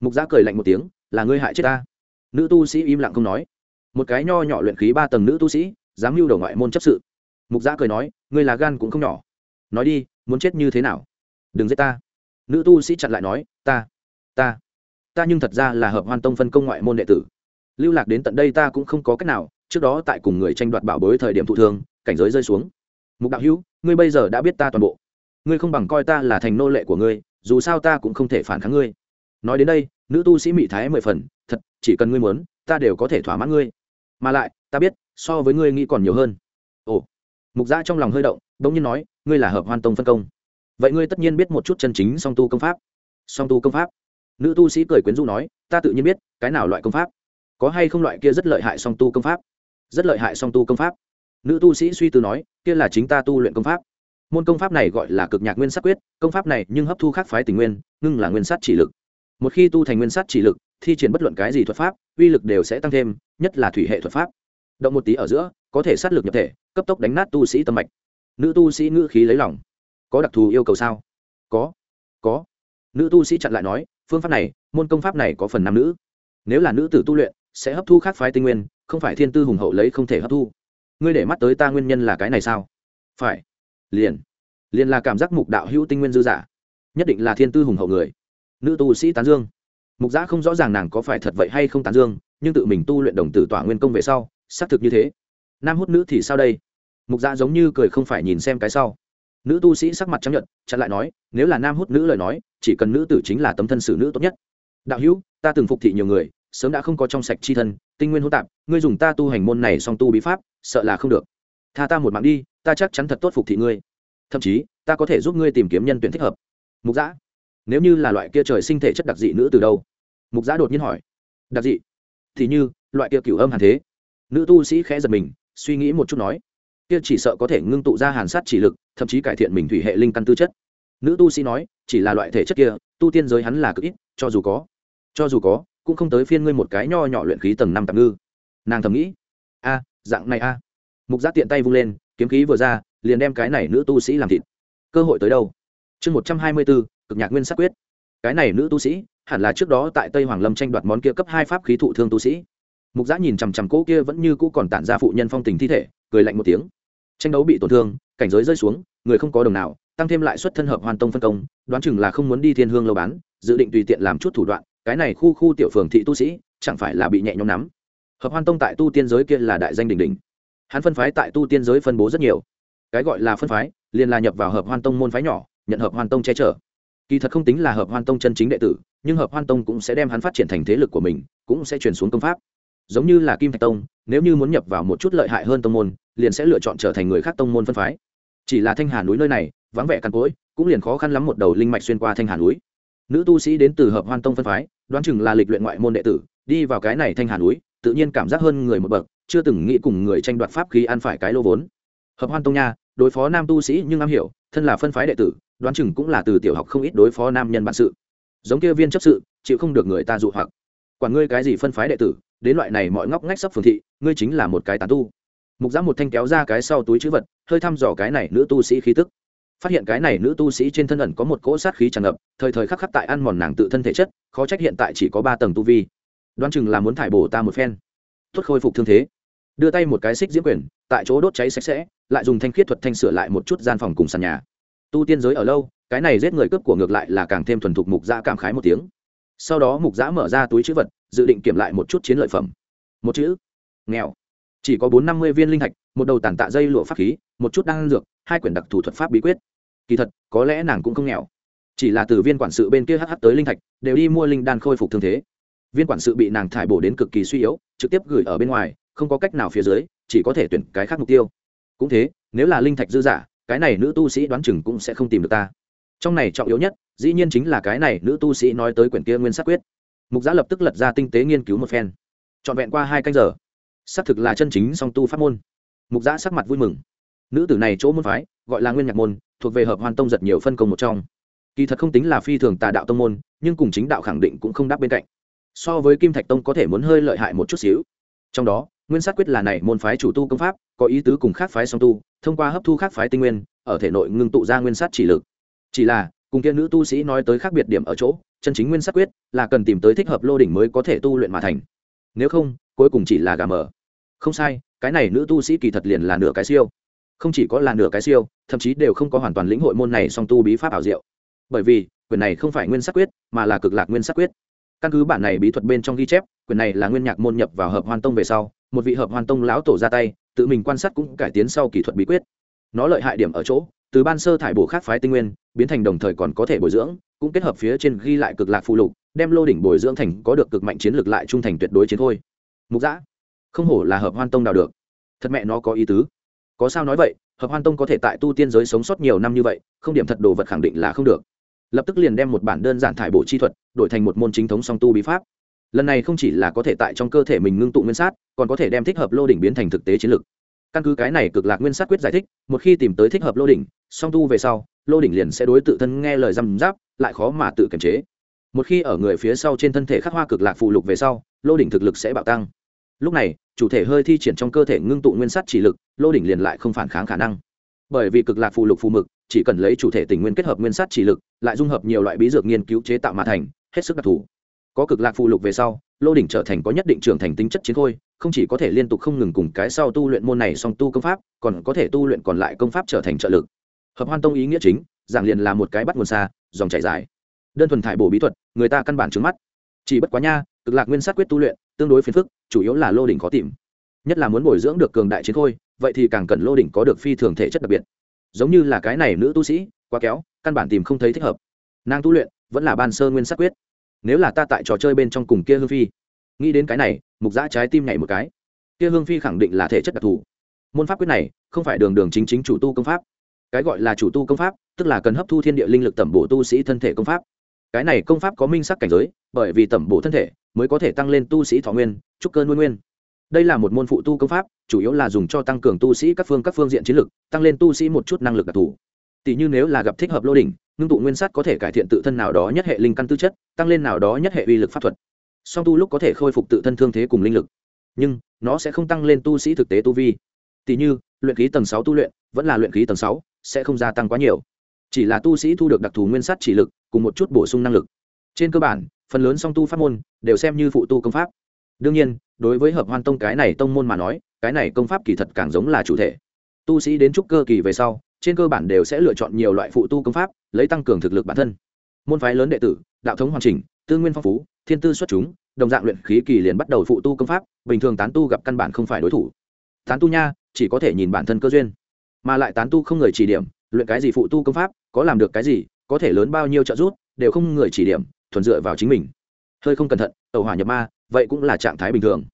Mục giã cười lạnh một tiếng, là ngươi hại chết ta? Nữ tu sĩ im lặng không nói. Một cái nho nhỏ luyện khí ba tầng nữ tu sĩ, dám mưu đầu ngoại môn chấp sự. Mục giã cười nói, ngươi là gan cũng không nhỏ. Nói đi, muốn chết như thế nào? Đừng giết ta. Nữ tu sĩ chặn lại nói, ta ta ta nhưng thật ra là hợp hoan tông phân công ngoại môn đệ tử lưu lạc đến tận đây ta cũng không có cách nào, trước đó tại cùng người tranh đoạt bảo bối thời điểm thụ thương, cảnh giới rơi xuống. Mục đạo hữu, ngươi bây giờ đã biết ta toàn bộ. Ngươi không bằng coi ta là thành nô lệ của ngươi, dù sao ta cũng không thể phản kháng ngươi. Nói đến đây, nữ tu sĩ mỹ thái mười phần, thật, chỉ cần ngươi muốn, ta đều có thể thỏa mãn ngươi. Mà lại, ta biết, so với ngươi nghĩ còn nhiều hơn. Ồ. Mục gia trong lòng hơi động đ ỗ n g nhiên nói, ngươi là hợp hoan tông phân công. Vậy ngươi tất nhiên biết một chút chân chính song tu công pháp. Song tu công pháp. Nữ tu sĩ cười quyến rũ nói, ta tự nhiên biết, cái nào loại công pháp? Có hay không loại kia rất lợi hại song tu công pháp? Rất lợi hại song tu công pháp. Nữ tu sĩ suy tư nói, kia là chính ta tu luyện công pháp. Môn công pháp này gọi là cực nhạc nguyên sát quyết, công pháp này nhưng hấp thu khác phái tình nguyên, ngưng là nguyên sát chỉ lực. Một khi tu thành nguyên sát chỉ lực, thi triển bất luận cái gì thuật pháp, uy lực đều sẽ tăng thêm, nhất là thủy hệ thuật pháp. Động một tí ở giữa, có thể sát lực nhập thể, cấp tốc đánh nát tu sĩ tâm mạch. Nữ tu sĩ ngữ khí lấy lòng. Có đặc thù yêu cầu sao? Có. Có. Nữ tu sĩ chặn lại nói, phương pháp này, môn công pháp này có phần nam nữ. Nếu là nữ tử tu luyện sẽ hấp thu khác phái tinh nguyên, không phải thiên tư hùng hậu lấy không thể hấp thu. Ngươi để mắt tới ta nguyên nhân là cái này sao? Phải. Liền. Liền là cảm giác mục đạo hữu tinh nguyên dư giả. Nhất định là thiên tư hùng hậu người. Nữ tu sĩ tán dương. Mục giã không rõ ràng nàng có phải thật vậy hay không tán dương, nhưng tự mình tu luyện đồng tử tỏa nguyên công về sau, xác thực như thế. Nam hút nữ thì sao đây? Mục giã giống như cười không phải nhìn xem cái sau. Nữ tu sĩ sắc mặt chấp nhận chặn lại nói, nếu là nam hút nữ lời nói, chỉ cần nữ tử chính là tấm thân xử nữ tốt nhất. Đạo hữu, ta từng phục thị nhiều người sớm đã không có trong sạch chi thân, tinh nguyên hỗn tạp, ngươi dùng ta tu hành môn này song tu bí pháp, sợ là không được. Tha ta một mạng đi, ta chắc chắn thật tốt phục thị ngươi. Thậm chí, ta có thể giúp ngươi tìm kiếm nhân tuyển thích hợp. Mục giã nếu như là loại kia trời sinh thể chất đặc dị nữ từ đâu? Mục giã đột nhiên hỏi. Đặc dị? Thì như, loại kia cửu âm hàn thế. Nữ tu sĩ khẽ giật mình, suy nghĩ một chút nói. Kia chỉ sợ có thể ngưng tụ ra hàn sát chỉ lực, thậm chí cải thiện mình thủy hệ linh căn tư chất. Nữ tu sĩ nói, chỉ là loại thể chất kia, tu tiên giới hắn là cực ít, cho dù có, cho dù có cũng không tới phiên ngươi một cái nho nhỏ luyện khí tầng năm tạm ngư. Nàng thầm nghĩ, a, dạng này a. Mục giác tiện tay vung lên, kiếm khí vừa ra, liền đem cái này nữ tu sĩ làm thịt. Cơ hội tới đâu? Chương một trăm hai mươi bốn, cực nhạc nguyên sắc quyết. Cái này nữ tu sĩ, hẳn là trước đó tại tây hoàng lâm tranh đoạt món kia cấp hai pháp khí thụ thương tu sĩ. Mục giã nhìn chằm chằm cỗ kia vẫn như cũ còn tản ra phụ nhân phong tình thi thể, cười lạnh một tiếng. Tranh đấu bị tổn thương, cảnh giới rơi xuống, người không có đồng nào, tăng thêm lại suất thân hợp hoàn tông phân công, đoán chừng là không muốn đi thiên hương lâu bán, dự định tùy tiện làm chút thủ đoạn cái này khu khu tiểu phường thị tu sĩ chẳng phải là bị nhẹ nhõm nắm hợp hoan tông tại tu tiên giới kia là đại danh đỉnh đỉnh. Hắn phân phái tại tu tiên giới phân bố rất nhiều. Cái gọi là phân phái liền là nhập vào hợp hoan tông môn phái nhỏ nhận hợp hoan tông che chở. Kỳ thật không tính là hợp hoan tông chân chính đệ tử nhưng hợp hoan tông cũng sẽ đem hắn phát triển thành thế lực của mình cũng sẽ truyền xuống công pháp. Giống như là kim thạch tông nếu như muốn nhập vào một chút lợi hại hơn tông môn liền sẽ lựa chọn trở thành người khác tông môn phân phái. Chỉ là thanh hà núi nơi này vắng vẻ căn cỗi, cũng liền khó khăn lắm một đầu linh mạch xuyên qua thanh hà núi. Nữ tu sĩ đến từ hợp hoan tông phân phái đoán chừng là lịch luyện ngoại môn đệ tử, đi vào cái này thanh hà núi, tự nhiên cảm giác hơn người một bậc, chưa từng nghĩ cùng người tranh đoạt pháp khí ăn phải cái lô vốn. Hợp hoan tông nha, đối phó nam tu sĩ nhưng am hiểu, thân là phân phái đệ tử, đoán chừng cũng là từ tiểu học không ít đối phó nam nhân bản sự. Giống kia viên chấp sự, chịu không được người ta dụ hoặc. Quản ngươi cái gì phân phái đệ tử, đến loại này mọi ngóc ngách sắp phường thị, ngươi chính là một cái tán tu. Mục giã một thanh kéo ra cái sau túi chữ vật, hơi thăm dò cái này nữ tu sĩ khí tức phát hiện cái này nữ tu sĩ trên thân ẩn có một cỗ sát khí tràn ngập, thời thời khắc khắc tại ăn mòn nàng tự thân thể chất, khó trách hiện tại chỉ có ba tầng tu vi. Đoán chừng là muốn thải bổ ta một phen. Tuất khôi phục thương thế. Đưa tay một cái xích diễm quyền, tại chỗ đốt cháy sạch sẽ, lại dùng thanh khiết thuật thanh sửa lại một chút gian phòng cùng sàn nhà. Tu tiên giới ở lâu, cái này giết người cướp của ngược lại là càng thêm thuần thục mục giã cảm khái một tiếng. Sau đó mục giã mở ra túi chữ vật, dự định kiểm lại một chút chiến lợi phẩm. Một chữ. Nghèo. Chỉ có bốn năm mươi viên linh thạch, một đầu tàn tạ dây lụa pháp khí, một chút đan dược hai quyển đặc thủ thuật pháp bí quyết. Kỳ thật, có lẽ nàng cũng không nghèo. Chỉ là từ viên quản sự bên kia hh tới linh thạch, đều đi mua linh đan khôi phục thương thế. Viên quản sự bị nàng thải bổ đến cực kỳ suy yếu, trực tiếp gửi ở bên ngoài, không có cách nào phía dưới, chỉ có thể tuyển cái khác mục tiêu. Cũng thế, nếu là linh thạch dư giả, cái này nữ tu sĩ đoán chừng cũng sẽ không tìm được ta. Trong này trọng yếu nhất, dĩ nhiên chính là cái này nữ tu sĩ nói tới quyển kia nguyên sát quyết. Mục giã lập tức lật ra tinh tế nghiên cứu một phen. Trọn vẹn qua hai canh giờ. Xác thực là chân chính song tu pháp môn. Mục giã sắc mặt vui mừng nữ tử này chỗ môn phái, gọi là nguyên nhạc môn, thuộc về hợp hoàn tông giật nhiều phân công một trong. Kỳ thật không tính là phi thường tà đạo tông môn, nhưng cùng chính đạo khẳng định cũng không đáp bên cạnh. So với kim thạch tông có thể muốn hơi lợi hại một chút xíu. Trong đó, nguyên sát quyết là này môn phái chủ tu công pháp, có ý tứ cùng khác phái song tu, thông qua hấp thu khác phái tinh nguyên, ở thể nội ngưng tụ ra nguyên sát chỉ lực. Chỉ là, cùng kia nữ tu sĩ nói tới khác biệt điểm ở chỗ, chân chính nguyên sát quyết là cần tìm tới thích hợp lô đỉnh mới có thể tu luyện mà thành. Nếu không, cuối cùng chỉ là gà mờ. Không sai, cái này nữ tu sĩ kỳ thật liền là nửa cái siêu không chỉ có là nửa cái siêu, thậm chí đều không có hoàn toàn lĩnh hội môn này song tu bí pháp ảo diệu. Bởi vì quyền này không phải nguyên sắc quyết, mà là cực lạc nguyên sắc quyết. Căn cứ bản này bí thuật bên trong ghi chép quyền này là nguyên nhạc môn nhập vào hợp hoan tông về sau, một vị hợp hoan tông lão tổ ra tay, tự mình quan sát cũng cải tiến sau kỹ thuật bí quyết. Nó lợi hại điểm ở chỗ, từ ban sơ thải bổ khác phái tinh nguyên, biến thành đồng thời còn có thể bồi dưỡng, cũng kết hợp phía trên ghi lại cực lạc phụ lục, đem lô đỉnh bồi dưỡng thành có được cực mạnh chiến lược lại trung thành tuyệt đối chiến thôi. Mục giã không hổ là hợp hoan tông đào được. Thật mẹ nó có ý tứ có sao nói vậy, hợp hoan tông có thể tại tu tiên giới sống sót nhiều năm như vậy, không điểm thật đồ vật khẳng định là không được. Lập tức liền đem một bản đơn giản thải bộ chi thuật, đổi thành một môn chính thống song tu bí pháp. Lần này không chỉ là có thể tại trong cơ thể mình ngưng tụ nguyên sát, còn có thể đem thích hợp lô đỉnh biến thành thực tế chiến lược căn cứ cái này cực lạc nguyên sát quyết giải thích, một khi tìm tới thích hợp lô đỉnh, song tu về sau, lô đỉnh liền sẽ đối tự thân nghe lời răm giáp lại khó mà tự kiềm chế. Một khi ở người phía sau trên thân thể khắc hoa cực lạc phụ lục về sau, lô đỉnh thực lực sẽ bạo tăng lúc này, chủ thể hơi thi triển trong cơ thể ngưng tụ nguyên sắt chỉ lực, lô đỉnh liền lại không phản kháng khả năng. Bởi vì cực lạc phụ lục phù mực, chỉ cần lấy chủ thể tình nguyên kết hợp nguyên sắt chỉ lực, lại dung hợp nhiều loại bí dược nghiên cứu chế tạo mà thành, hết sức đặc thù. Có cực lạc phụ lục về sau, lô đỉnh trở thành có nhất định trưởng thành tính chất chiến khôi, không chỉ có thể liên tục không ngừng cùng cái sau tu luyện môn này song tu công pháp, còn có thể tu luyện còn lại công pháp trở thành trợ lực. Hợp hoan tông ý nghĩa chính, giảng liền là một cái bắt nguồn xa, dòng chảy dài. Đơn thuần thải bổ bí thuật, người ta căn bản trứng mắt. Chỉ bất quá nha cực lạc nguyên sát quyết tu luyện, tương đối phiền phức, chủ yếu là lô đỉnh khó tìm. Nhất là muốn bồi dưỡng được cường đại chiến khôi, vậy thì càng cần lô đỉnh có được phi thường thể chất đặc biệt. Giống như là cái này nữ tu sĩ, quá kéo căn bản tìm không thấy thích hợp. Nàng tu luyện, vẫn là ban sơ nguyên sát quyết. Nếu là ta tại trò chơi bên trong cùng kia hương phi, nghĩ đến cái này, mục giã trái tim nhảy một cái. Kia hương phi khẳng định là thể chất đặc thù. Môn pháp quyết này, không phải đường đường chính chính chủ tu công pháp. Cái gọi là chủ tu công pháp, tức là cần hấp thu thiên địa linh lực tẩm bổ tu sĩ thân thể công pháp. Cái này công pháp có minh sắc cảnh giới, bởi vì tẩm bổ thân thể mới có thể tăng lên tu sĩ thọ nguyên, trúc cơ nuôi nguyên. Đây là một môn phụ tu công pháp, chủ yếu là dùng cho tăng cường tu sĩ các phương các phương diện chiến lực, tăng lên tu sĩ một chút năng lực đặc thù. Tỷ như nếu là gặp thích hợp lô đỉnh, ngưng tụ nguyên sắt có thể cải thiện tự thân nào đó nhất hệ linh căn tư chất, tăng lên nào đó nhất hệ uy lực pháp thuật. Song tu lúc có thể khôi phục tự thân thương thế cùng linh lực, nhưng nó sẽ không tăng lên tu sĩ thực tế tu vi. Tỷ như, luyện khí tầng sáu tu luyện, vẫn là luyện khí tầng sáu, sẽ không gia tăng quá nhiều. Chỉ là tu sĩ thu được đặc thù nguyên sắt chỉ lực, cùng một chút bổ sung năng lực. Trên cơ bản phần lớn song tu pháp môn đều xem như phụ tu công pháp. Đương nhiên, đối với hợp hoan tông cái này tông môn mà nói, cái này công pháp kỳ thật càng giống là chủ thể. Tu sĩ đến trúc cơ kỳ về sau, trên cơ bản đều sẽ lựa chọn nhiều loại phụ tu công pháp, lấy tăng cường thực lực bản thân. Môn phái lớn đệ tử, đạo thống hoàn chỉnh, tư nguyên phong phú, thiên tư xuất chúng, đồng dạng luyện khí kỳ liền bắt đầu phụ tu công pháp, bình thường tán tu gặp căn bản không phải đối thủ. Tán tu nha, chỉ có thể nhìn bản thân cơ duyên. Mà lại tán tu không người chỉ điểm, luyện cái gì phụ tu công pháp, có làm được cái gì, có thể lớn bao nhiêu trợ giúp, đều không người chỉ điểm thuần dựa vào chính mình. Hơi không cẩn thận tàu hỏa nhập ma, vậy cũng là trạng thái bình thường.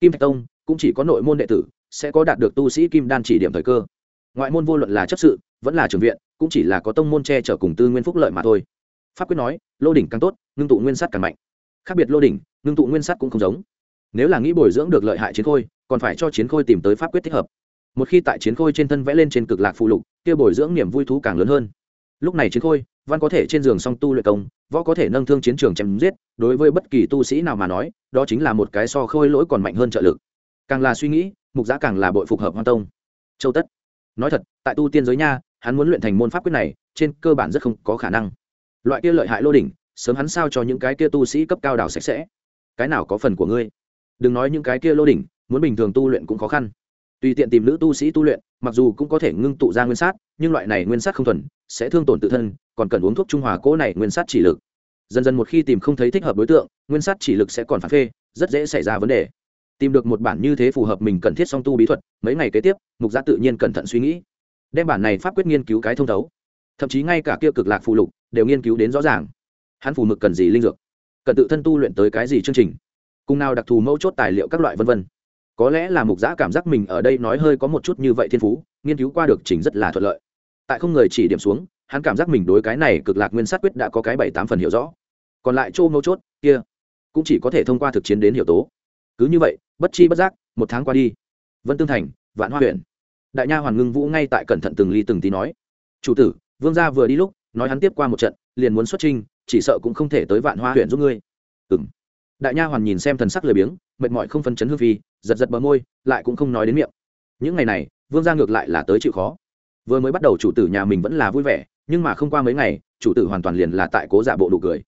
Kim thạch tông cũng chỉ có nội môn đệ tử sẽ có đạt được tu sĩ kim đan chỉ điểm thời cơ. Ngoại môn vô luận là chấp sự, vẫn là trường viện, cũng chỉ là có tông môn che chở cùng tư nguyên phúc lợi mà thôi. Pháp quyết nói, lô đỉnh càng tốt, ngưng tụ nguyên sắt càng mạnh. Khác biệt lô đỉnh, ngưng tụ nguyên sắt cũng không giống. Nếu là nghĩ bồi dưỡng được lợi hại chiến khôi, còn phải cho chiến khôi tìm tới pháp quyết thích hợp. Một khi tại chiến khôi trên thân vẽ lên trên cực lạc phụ lục, kia bồi dưỡng niềm vui thú càng lớn hơn lúc này chiến khôi, văn có thể trên giường song tu luyện công, võ có thể nâng thương chiến trường chém giết, đối với bất kỳ tu sĩ nào mà nói, đó chính là một cái so khôi lỗi còn mạnh hơn trợ lực. Càng là suy nghĩ, mục giã càng là bội phục hợp hoan tông. Châu tất, nói thật, tại tu tiên giới nha, hắn muốn luyện thành môn pháp quyết này, trên cơ bản rất không có khả năng. Loại kia lợi hại lô đỉnh, sớm hắn sao cho những cái kia tu sĩ cấp cao đào sạch sẽ? Cái nào có phần của ngươi? Đừng nói những cái kia lô đỉnh, muốn bình thường tu luyện cũng khó khăn tùy tiện tìm nữ tu sĩ tu luyện, mặc dù cũng có thể ngưng tụ ra nguyên sát, nhưng loại này nguyên sát không thuần, sẽ thương tổn tự thân, còn cần uống thuốc trung hòa cỗ này nguyên sát chỉ lực. Dần dần một khi tìm không thấy thích hợp đối tượng, nguyên sát chỉ lực sẽ còn phản phê, rất dễ xảy ra vấn đề. Tìm được một bản như thế phù hợp mình cần thiết song tu bí thuật, mấy ngày kế tiếp, mục gia tự nhiên cẩn thận suy nghĩ. Đem bản này pháp quyết nghiên cứu cái thông thấu. Thậm chí ngay cả kia cực lạc phụ lục, đều nghiên cứu đến rõ ràng. Hắn phù mực cần gì linh dược? Cần tự thân tu luyện tới cái gì chương trình? Cùng nào đặc thù mẫu chốt tài liệu các loại vân vân? Có lẽ là mục giã cảm giác mình ở đây nói hơi có một chút như vậy thiên phú, nghiên cứu qua được trình rất là thuận lợi. Tại không người chỉ điểm xuống, hắn cảm giác mình đối cái này cực lạc nguyên sát quyết đã có cái bảy tám phần hiểu rõ. Còn lại chỗ mấu chốt, kia, cũng chỉ có thể thông qua thực chiến đến hiểu tố. Cứ như vậy, bất chi bất giác, một tháng qua đi. Vân tương thành, vạn hoa huyện. Đại nha hoàn ngưng vũ ngay tại cẩn thận từng ly từng tí nói. Chủ tử, vương gia vừa đi lúc, nói hắn tiếp qua một trận, liền muốn xuất trinh chỉ sợ cũng không thể tới vạn hoa huyện giúp ngươi. Ừ đại nha hoàn nhìn xem thần sắc lười biếng, mệt mỏi không phân chấn hương phi giật giật bờ môi, lại cũng không nói đến miệng. Những ngày này, vương gia ngược lại là tới chịu khó. Vừa mới bắt đầu chủ tử nhà mình vẫn là vui vẻ, nhưng mà không qua mấy ngày, chủ tử hoàn toàn liền là tại cố giả bộ đủ cười.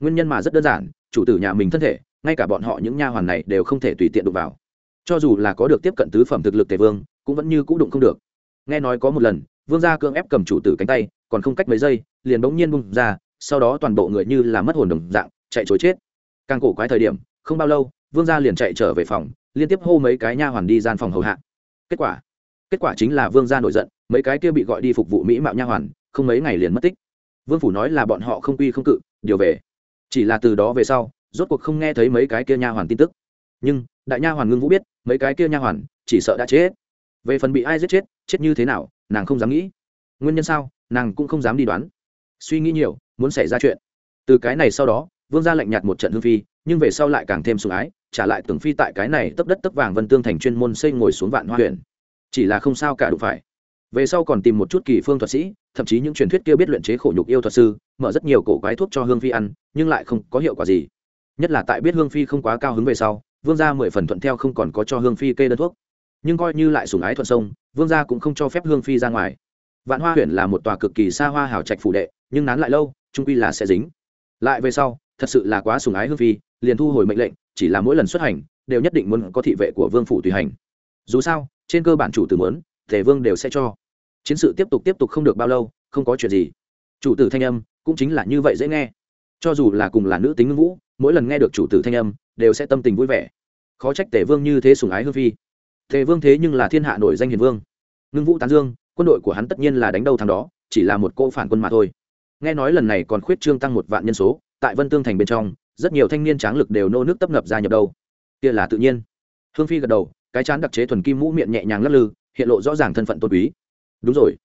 Nguyên nhân mà rất đơn giản, chủ tử nhà mình thân thể, ngay cả bọn họ những nha hoàn này đều không thể tùy tiện đụng vào. Cho dù là có được tiếp cận tứ phẩm thực lực tề vương, cũng vẫn như c ũ đụng không được. Nghe nói có một lần, vương gia cưỡng ép cầm chủ tử cánh tay, còn không cách mấy giây, liền bỗng nhiên bung ra, sau đó toàn bộ người như là mất hồn đồng dạng, chạy chối chết. Càng cổ quái thời điểm, không bao lâu vương gia liền chạy trở về phòng, liên tiếp hô mấy cái nha hoàn đi gian phòng hầu hạ. Kết quả kết quả chính là vương gia nổi giận, mấy cái kia bị gọi đi phục vụ mỹ mạo nha hoàn, không mấy ngày liền mất tích. Vương phủ nói là bọn họ không quy không cự, điều về. Chỉ là từ đó về sau, rốt cuộc không nghe thấy mấy cái kia nha hoàn tin tức. Nhưng, đại nha hoàn ngưng vũ biết, mấy cái kia nha hoàn chỉ sợ đã chết. Về phần bị ai giết chết chết như thế nào, nàng không dám nghĩ. Nguyên nhân sao, nàng cũng không dám đi đoán. Suy nghĩ nhiều, muốn xảy ra chuyện. Từ cái này sau đó vương gia lạnh nhạt một trận hương phi, nhưng về sau lại càng thêm sủng ái, trả lại tưởng phi tại cái này tấp đất tấp vàng vân tương thành chuyên môn xây ngồi xuống vạn hoa huyện. Chỉ là không sao cả đủ phải. Về sau còn tìm một chút kỳ phương thuật sĩ, thậm chí những truyền thuyết kia biết luyện chế khổ nhục yêu thuật sư, mở rất nhiều cổ quái thuốc cho hương phi ăn, nhưng lại không có hiệu quả gì. Nhất là tại biết hương phi không quá cao hứng về sau, vương gia mười phần thuận theo không còn có cho hương phi kê đơn thuốc. Nhưng coi như lại sủng ái thuận sông, vương gia cũng không cho phép hương phi ra ngoài. Vạn hoa huyện là một tòa cực kỳ xa hoa hào trạch phủ đệ, nhưng nán lại lâu, trung quy là sẽ dính. Lại về sau thật sự là quá sùng ái hương phi, liền thu hồi mệnh lệnh, chỉ là mỗi lần xuất hành, đều nhất định muốn có thị vệ của vương phủ tùy hành. Dù sao, trên cơ bản chủ tử muốn, tề vương đều sẽ cho. Chiến sự tiếp tục tiếp tục không được bao lâu, không có chuyện gì. Chủ tử thanh âm cũng chính là như vậy dễ nghe. Cho dù là cùng là nữ tính ngưng vũ, mỗi lần nghe được chủ tử thanh âm, đều sẽ tâm tình vui vẻ. Khó trách tề vương như thế sùng ái hương phi. Tề vương thế nhưng là thiên hạ nổi danh hiền vương. Ngưng vũ tán dương, quân đội của hắn tất nhiên là đánh đâu thằng đó, chỉ là một cô phản quân mà thôi. Nghe nói lần này còn khuyết trương tăng một vạn nhân số tại vân tương thành bên trong, rất nhiều thanh niên tráng lực đều nô nước tấp nập ra nhập đâu. Kia là tự nhiên. Hương phi gật đầu, cái chán đặc chế thuần kim mũ miệng nhẹ nhàng lắc lư, hiện lộ rõ ràng thân phận tôn quý. Đúng rồi.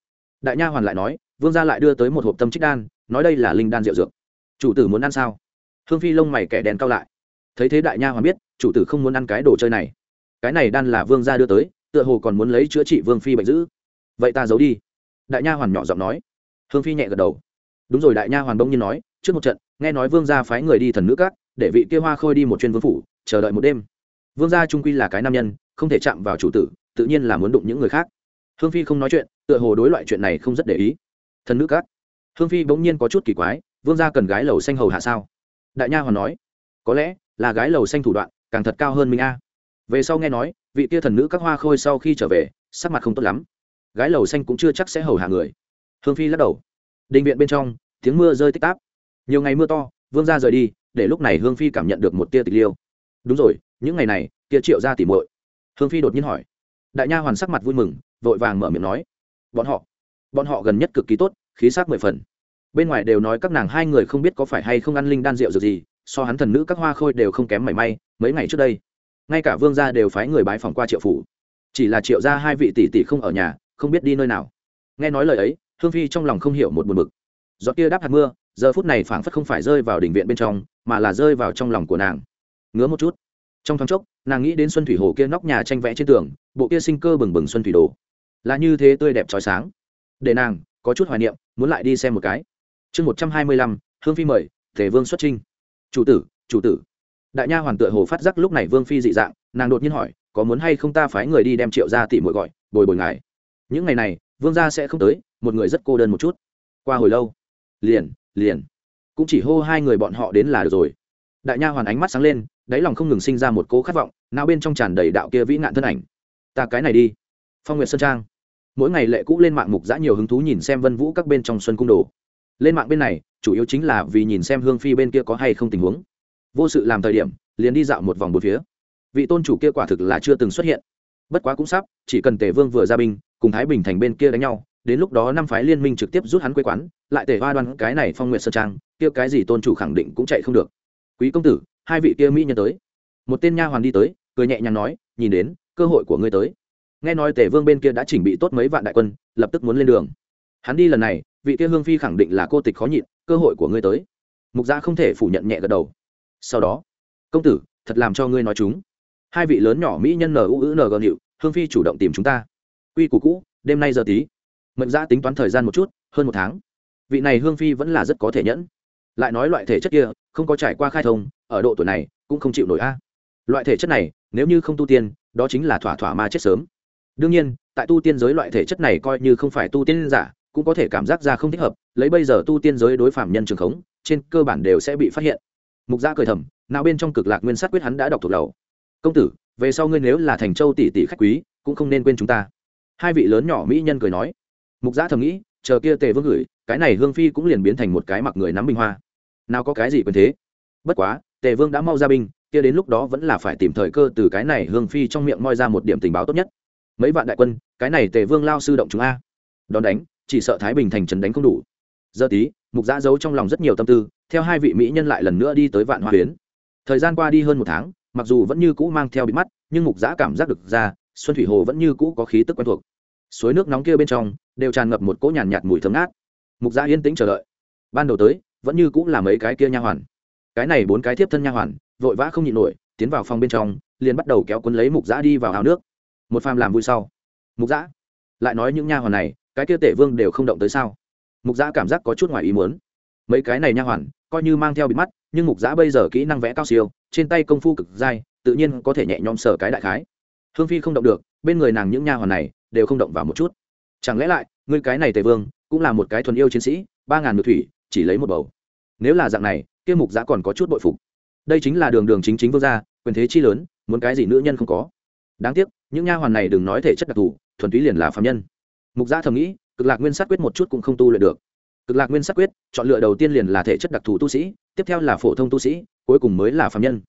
Đại nha hoàn lại nói, vương gia lại đưa tới một hộp tâm trích đan, nói đây là linh đan rượu dược. Chủ tử muốn ăn sao? Hương phi lông mày kẻ đèn cao lại. Thấy thế đại nha hoàn biết, chủ tử không muốn ăn cái đồ chơi này. Cái này đan là vương gia đưa tới, tựa hồ còn muốn lấy chữa trị vương phi bệnh dữ. Vậy ta giấu đi. Đại nha hoàn nhỏ giọng nói. Hương phi nhẹ gật đầu. Đúng rồi, đại nha hoàn bỗng nhiên nói trước một trận, nghe nói vương gia phái người đi thần nữ cát để vị kia hoa khôi đi một chuyên vương phủ, chờ đợi một đêm. Vương gia trung quy là cái nam nhân, không thể chạm vào chủ tử, tự nhiên là muốn đụng những người khác. Hương phi không nói chuyện, tựa hồ đối loại chuyện này không rất để ý. Thần nữ cát hương phi bỗng nhiên có chút kỳ quái, vương gia cần gái lầu xanh hầu hạ sao? Đại nha hoàn nói, có lẽ là gái lầu xanh thủ đoạn, càng thật cao hơn mình a. Về sau nghe nói, vị kia thần nữ các hoa khôi sau khi trở về, sắc mặt không tốt lắm. Gái lầu xanh cũng chưa chắc sẽ hầu hạ người. Hương phi lắc đầu. Định viện bên trong, tiếng mưa rơi tích táp nhiều ngày mưa to, vương gia rời đi, để lúc này hương phi cảm nhận được một tia tịch liêu. Đúng rồi, những ngày này, tia triệu ra tỉ muội. Hương phi đột nhiên hỏi. Đại nha hoàn sắc mặt vui mừng, vội vàng mở miệng nói. Bọn họ bọn họ gần nhất cực kỳ tốt, khí sắc mười phần. Bên ngoài đều nói các nàng hai người không biết có phải hay không ăn linh đan rượu dược gì, so hắn thần nữ các hoa khôi đều không kém mảy may, mấy ngày trước đây, ngay cả vương gia đều phái người bái phòng qua triệu phủ. Chỉ là triệu gia hai vị tỷ tỷ không ở nhà, không biết đi nơi nào. Nghe nói lời ấy, hương phi trong lòng không hiểu một buồn bực. Giọt kia đáp hạt mưa giờ phút này phảng phất không phải rơi vào đỉnh viện bên trong, mà là rơi vào trong lòng của nàng. Ngứa một chút. Trong thoáng chốc, nàng nghĩ đến xuân thủy hồ kia nóc nhà tranh vẽ trên tường, bộ kia sinh cơ bừng bừng xuân thủy đồ. Là như thế tươi đẹp trói sáng. Để nàng có chút hoài niệm, muốn lại đi xem một cái. Chương một trăm hai mươi lăm, hương phi mời thể vương xuất trinh chủ tử chủ tử. Đại nha hoàn tựa hồ phát giác lúc này vương phi dị dạng, nàng đột nhiên hỏi, có muốn hay không ta phái người đi đem triệu ra tỉ mội gọi, bồi bồi ngài? Những ngày này, vương gia sẽ không tới, một người rất cô đơn một chút. Qua hồi lâu, liền liền. Cũng chỉ hô hai người bọn họ đến là được rồi. Đại nha hoàn ánh mắt sáng lên, đáy lòng không ngừng sinh ra một cố khát vọng nào bên trong tràn đầy đạo kia vĩ nạn thân ảnh. Ta cái này đi. Phong nguyệt sơn trang. Mỗi ngày lệ cũ lên mạng mục giã nhiều hứng thú nhìn xem vân vũ các bên trong xuân cung đồ. Lên mạng bên này, chủ yếu chính là vì nhìn xem hương phi bên kia có hay không tình huống. Vô sự làm thời điểm, liền đi dạo một vòng bốn phía. Vị tôn chủ kia quả thực là chưa từng xuất hiện. Bất quá cũng sắp, chỉ cần tề vương vừa ra binh, cùng thái bình thành bên kia đánh nhau đến lúc đó năm phái liên minh trực tiếp rút hắn quê quán, lại tề hoa đoan cái này phong nguyện sơn trang, kia cái gì tôn chủ khẳng định cũng chạy không được. Quý công tử, hai vị kia mỹ nhân tới. Một tên nha hoàn đi tới, cười nhẹ nhàng nói, nhìn đến, cơ hội của ngươi tới. Nghe nói tề vương bên kia đã chỉnh bị tốt mấy vạn đại quân, lập tức muốn lên đường. Hắn đi lần này, vị kia hương phi khẳng định là cô tịch khó nhịn, cơ hội của ngươi tới. Mục gia không thể phủ nhận nhẹ gật đầu. Sau đó, công tử, thật làm cho ngươi nói chúng. Hai vị lớn nhỏ mỹ nhân ngu ữ ng hiệu hương phi chủ động tìm chúng ta. Quy củ cũ, đêm nay giờ tí mệnh gia tính toán thời gian một chút, hơn một tháng. Vị này hương phi vẫn là rất có thể nhẫn. Lại nói loại thể chất kia, không có trải qua khai thông, ở độ tuổi này, cũng không chịu nổi a. Loại thể chất này, nếu như không tu tiên, đó chính là thỏa thỏa ma chết sớm. Đương nhiên, tại tu tiên giới loại thể chất này coi như không phải tu tiên giả, cũng có thể cảm giác ra không thích hợp, lấy bây giờ tu tiên giới đối phạm nhân trường khống, trên cơ bản đều sẽ bị phát hiện. Mục gia cười thầm, nào bên trong cực lạc nguyên sát quyết hắn đã đọc thuộc lầu. Công tử, về sau ngươi nếu là thành châu tỷ tỷ khách quý, cũng không nên quên chúng ta. Hai vị lớn nhỏ mỹ nhân cười nói mục giã thầm nghĩ, chờ kia tề vương gửi, cái này hương phi cũng liền biến thành một cái mặc người nắm bình hoa. Nào có cái gì quyền thế? Bất quá, tề vương đã mau ra binh, kia đến lúc đó vẫn là phải tìm thời cơ từ cái này hương phi trong miệng moi ra một điểm tình báo tốt nhất. Mấy vạn đại quân, cái này tề vương lao sư động chúng a. Đón đánh, chỉ sợ thái bình thành trấn đánh không đủ. Giờ tí, mục giã giấu trong lòng rất nhiều tâm tư, theo hai vị mỹ nhân lại lần nữa đi tới vạn hoa tuyến thời gian qua đi hơn một tháng, mặc dù vẫn như cũ mang theo bị mắt, nhưng mục giã cảm giác được ra, xuân thủy hồ vẫn như cũ có khí tức quen thuộc. Suối nước nóng kia bên trong đều tràn ngập một cỗ nhàn nhạt, nhạt mùi thơm ngát. Mục gia yên tĩnh chờ đợi. Ban đầu tới vẫn như cũng là mấy cái kia nha hoàn. Cái này bốn cái tiếp thân nha hoàn vội vã không nhịn nổi tiến vào phòng bên trong liền bắt đầu kéo cuốn lấy mục giã đi vào hào nước. Một phàm làm vui sau. Mục giã lại nói những nha hoàn này cái kia tể vương đều không động tới sao? Mục giã cảm giác có chút ngoài ý muốn. Mấy cái này nha hoàn coi như mang theo bịt mắt nhưng mục giã bây giờ kỹ năng vẽ cao siêu trên tay công phu cực dai tự nhiên có thể nhẹ nhõm sở cái đại khái. Hương phi không động được bên người nàng những nha hoàn này đều không động vào một chút chẳng lẽ lại, ngươi cái này tề vương, cũng là một cái thuần yêu chiến sĩ, ba ngàn ngược thủy, chỉ lấy một bầu. Nếu là dạng này, kia mục giã còn có chút bội phục. Đây chính là đường đường chính chính vương gia, quyền thế chi lớn, muốn cái gì nữ nhân không có. Đáng tiếc, những nha hoàn này đừng nói thể chất đặc thù, thuần túy liền là phạm nhân. Mục giã thầm nghĩ, cực lạc nguyên sát quyết một chút cũng không tu luyện được. Cực lạc nguyên sát quyết, chọn lựa đầu tiên liền là thể chất đặc thù tu sĩ, tiếp theo là phổ thông tu sĩ, cuối cùng mới là phạm nhân.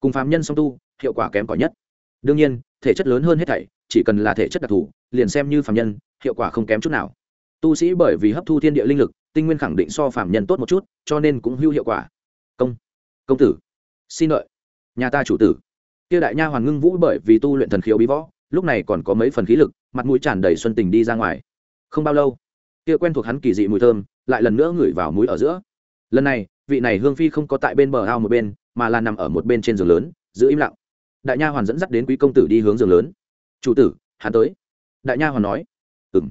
Cùng phạm nhân song tu, hiệu quả kém cỏi nhất. Đương nhiên, thể chất lớn hơn hết thảy, chỉ cần là thể chất đặc thù, liền xem như phạm nhân hiệu quả không kém chút nào. Tu sĩ bởi vì hấp thu thiên địa linh lực, tinh nguyên khẳng định so phạm nhân tốt một chút, cho nên cũng hữu hiệu quả. Công công tử, xin lợi nhà ta chủ tử. Kia đại nha hoàn ngưng vũ bởi vì tu luyện thần khiếu bí võ, lúc này còn có mấy phần khí lực, mặt mũi tràn đầy xuân tình đi ra ngoài. Không bao lâu, kia quen thuộc hắn kỳ dị mùi thơm, lại lần nữa ngửi vào mũi ở giữa. Lần này, vị này hương phi không có tại bên bờ ao một bên, mà là nằm ở một bên trên giường lớn, giữ im lặng. Đại nha hoàn dẫn dắt đến quý công tử đi hướng giường lớn. Chủ tử, hắn tới. Đại nha hoàn nói ừng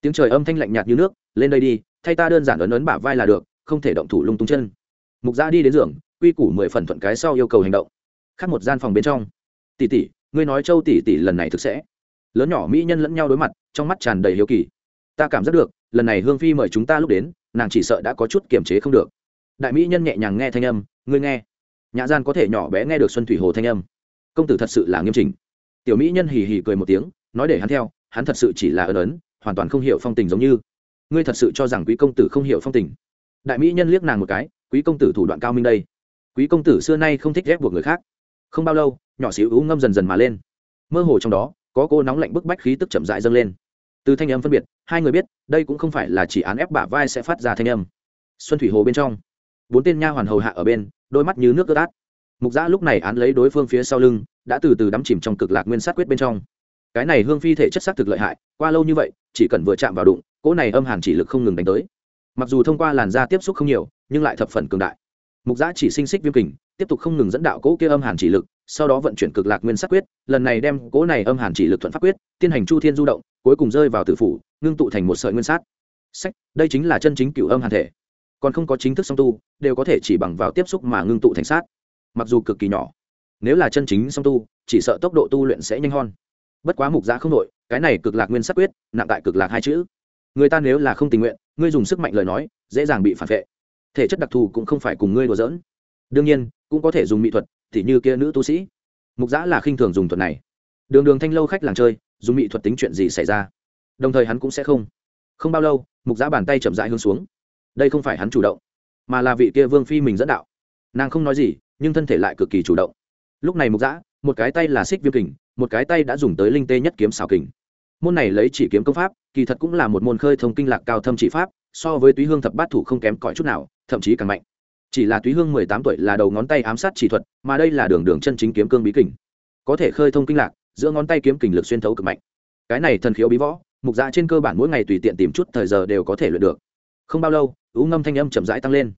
tiếng trời âm thanh lạnh nhạt như nước, lên đây đi, thay ta đơn giản ấn ấn bả vai là được, không thể động thủ lung tung chân. Mục gia đi đến giường, quy củ mười phần thuận cái sau yêu cầu hành động. Khác một gian phòng bên trong. Tỷ tỷ, ngươi nói châu tỷ tỷ lần này thực sẽ. Lớn nhỏ mỹ nhân lẫn nhau đối mặt, trong mắt tràn đầy hiếu kỳ. Ta cảm giác được, lần này hương phi mời chúng ta lúc đến, nàng chỉ sợ đã có chút kiềm chế không được. Đại mỹ nhân nhẹ nhàng nghe thanh âm, ngươi nghe. Nhã gian có thể nhỏ bé nghe được xuân thủy hồ thanh âm. Công tử thật sự là nghiêm trình tiểu mỹ nhân hì hì cười một tiếng, nói để hắn theo, hắn thật sự chỉ là ấn ấn hoàn toàn không hiểu phong tình giống như. Ngươi thật sự cho rằng quý công tử không hiểu phong tình? Đại mỹ nhân liếc nàng một cái, quý công tử thủ đoạn cao minh đây. Quý công tử xưa nay không thích ghép buộc người khác. Không bao lâu, nhỏ xíu ú ngâm dần dần mà lên. Mơ hồ trong đó, có cô nóng lạnh bức bách khí tức chậm dại dâng lên. Từ thanh âm phân biệt, hai người biết, đây cũng không phải là chỉ án ép bả vai sẽ phát ra thanh âm. Xuân thủy hồ bên trong, bốn tên nha hoàn hầu hạ ở bên, đôi mắt như nước ướt át. Mục giã lúc này án lấy đối phương phía sau lưng, đã từ từ đắm chìm trong cực lạc nguyên sát quyết bên trong cái này hương phi thể chất xác thực lợi hại, qua lâu như vậy, chỉ cần vừa chạm vào đụng, cỗ này âm hàn chỉ lực không ngừng đánh tới. Mặc dù thông qua làn da tiếp xúc không nhiều, nhưng lại thập phần cường đại. Mục giã chỉ sinh xích viêm kình, tiếp tục không ngừng dẫn đạo cỗ kia âm hàn chỉ lực, sau đó vận chuyển cực lạc nguyên sắc quyết, lần này đem cỗ này âm hàn chỉ lực thuận pháp quyết tiến hành chu thiên du động, cuối cùng rơi vào tử phủ, ngưng tụ thành một sợi nguyên sát. Sách, đây chính là chân chính cựu âm hàn thể. Còn không có chính thức song tu, đều có thể chỉ bằng vào tiếp xúc mà ngưng tụ thành sát. Mặc dù cực kỳ nhỏ, nếu là chân chính song tu, chỉ sợ tốc độ tu luyện sẽ nhanh hơn bất quá mục giã không nội, cái này cực lạc nguyên sắc quyết, nặng tại cực lạc hai chữ. Người ta nếu là không tình nguyện, ngươi dùng sức mạnh lời nói, dễ dàng bị phản vệ. Thể chất đặc thù cũng không phải cùng ngươi đùa giỡn. Đương nhiên, cũng có thể dùng mỹ thuật thì như kia nữ tu sĩ. Mục giã là khinh thường dùng thuật này. Đường đường thanh lâu khách làng chơi, dùng mỹ thuật tính chuyện gì xảy ra? Đồng thời hắn cũng sẽ không. Không bao lâu, mục giã bàn tay chậm rãi hướng xuống. Đây không phải hắn chủ động, mà là vị kia vương phi mình dẫn đạo. Nàng không nói gì, nhưng thân thể lại cực kỳ chủ động. Lúc này mục giã một cái tay là xích viêm kình, một cái tay đã dùng tới linh tê nhất kiếm xào kình. Môn này lấy chỉ kiếm công pháp, kỳ thật cũng là một môn khơi thông kinh lạc cao thâm chỉ pháp, so với túy hương thập bát thủ không kém cỏi chút nào, thậm chí càng mạnh. Chỉ là túy hương mười tám tuổi là đầu ngón tay ám sát chỉ thuật, mà đây là đường đường chân chính kiếm cương bí kình. Có thể khơi thông kinh lạc, giữa ngón tay kiếm kình lực xuyên thấu cực mạnh. Cái này thần khiếu bí võ, mục dạ trên cơ bản mỗi ngày tùy tiện tìm chút thời giờ đều có thể luyện được. Không bao lâu, ú ngâm thanh âm chậm rãi tăng lên.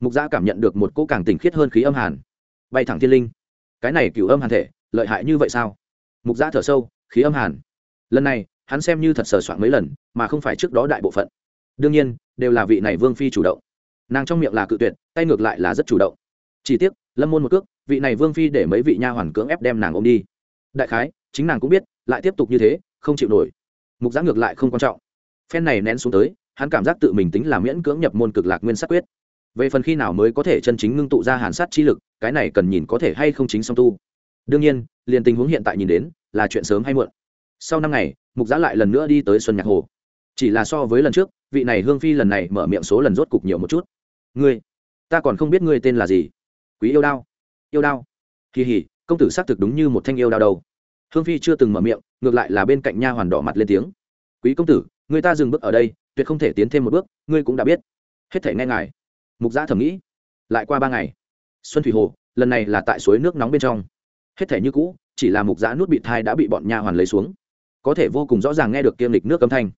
Mục dạ cảm nhận được một cỗ càng tỉnh khiết hơn khí âm hàn. Bay thẳng thiên linh cái này cựu âm hàn thể, lợi hại như vậy sao? Mục dạ thở sâu, khí âm hàn. Lần này, hắn xem như thật sờ soạn mấy lần, mà không phải trước đó đại bộ phận. Đương nhiên, đều là vị này vương phi chủ động. Nàng trong miệng là cự tuyệt, tay ngược lại là rất chủ động. Chỉ tiếc, lâm môn một cước, vị này vương phi để mấy vị nha hoàn cưỡng ép đem nàng ôm đi. Đại khái, chính nàng cũng biết, lại tiếp tục như thế, không chịu nổi. Mục giã ngược lại không quan trọng. Phen này nén xuống tới, hắn cảm giác tự mình tính là miễn cưỡng nhập môn cực lạc nguyên sát quyết. Về phần khi nào mới có thể chân chính ngưng tụ ra hàn sát chi lực cái này cần nhìn có thể hay không chính song tu. Đương nhiên, liền tình huống hiện tại nhìn đến, là chuyện sớm hay muộn. Sau năm ngày, mục giã lại lần nữa đi tới xuân nhạc hồ. Chỉ là so với lần trước, vị này hương phi lần này mở miệng số lần rốt cục nhiều một chút. Ngươi, ta còn không biết ngươi tên là gì. Quý yêu đao. Yêu đao. Kỳ hỉ công tử xác thực đúng như một thanh yêu đao đầu hương phi chưa từng mở miệng, ngược lại là bên cạnh nha hoàn đỏ mặt lên tiếng. Quý công tử, người ta dừng bước ở đây, tuyệt không thể tiến thêm một bước, ngươi cũng đã biết. Hết thể nghe ngài. Mục giã thầm nghĩ. Lại qua ba ngày xuân thủy hồ, lần này là tại suối nước nóng bên trong. Hết thể như cũ, chỉ là mục giã nút bị thai đã bị bọn nha hoàn lấy xuống. Có thể vô cùng rõ ràng nghe được kiêm lịch nước âm thanh.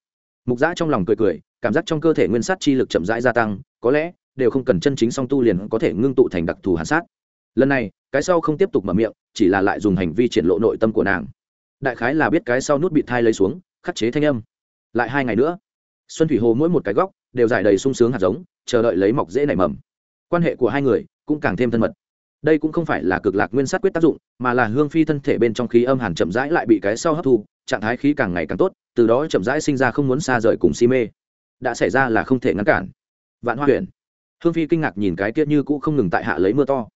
Mục giã trong lòng cười cười, cảm giác trong cơ thể nguyên sát chi lực chậm rãi gia tăng, có lẽ, đều không cần chân chính song tu liền có thể ngưng tụ thành đặc thù hàn sát. Lần này, cái sau không tiếp tục mở miệng, chỉ là lại dùng hành vi triển lộ nội tâm của nàng. Đại khái là biết cái sau nút bị thai lấy xuống, khắc chế thanh âm. Lại hai ngày nữa, xuân thủy hồ mỗi một cái góc, đều giải đầy sung sướng hạt giống, chờ đợi lấy mọc dễ nảy mầm. Quan hệ của hai người cũng càng thêm thân mật. Đây cũng không phải là cực lạc nguyên sát quyết tác dụng, mà là hương phi thân thể bên trong khí âm hàn chậm rãi lại bị cái sau hấp thu, trạng thái khí càng ngày càng tốt, từ đó chậm rãi sinh ra không muốn xa rời cùng si mê. Đã xảy ra là không thể ngăn cản. Vạn hoa huyện hương phi kinh ngạc nhìn cái kia như cũ không ngừng tại hạ lấy mưa to.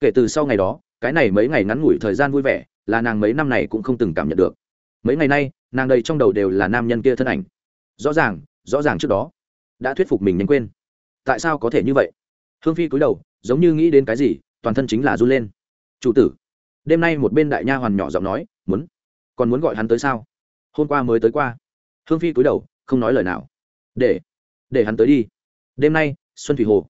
Kể từ sau ngày đó, cái này mấy ngày ngắn ngủi thời gian vui vẻ, là nàng mấy năm này cũng không từng cảm nhận được. Mấy ngày nay, nàng đầy trong đầu đều là nam nhân kia thân ảnh. Rõ ràng rõ ràng trước đó, đã thuyết phục mình nhanh quên. Tại sao có thể như vậy? Hương phi cúi đầu giống như nghĩ đến cái gì, toàn thân chính là run lên. Chủ tử, đêm nay một bên đại nha hoàn nhỏ giọng nói, muốn, còn muốn gọi hắn tới sao? Hôm qua mới tới qua. Hương phi cúi đầu, không nói lời nào. Để để hắn tới đi. Đêm nay, xuân thủy hồ.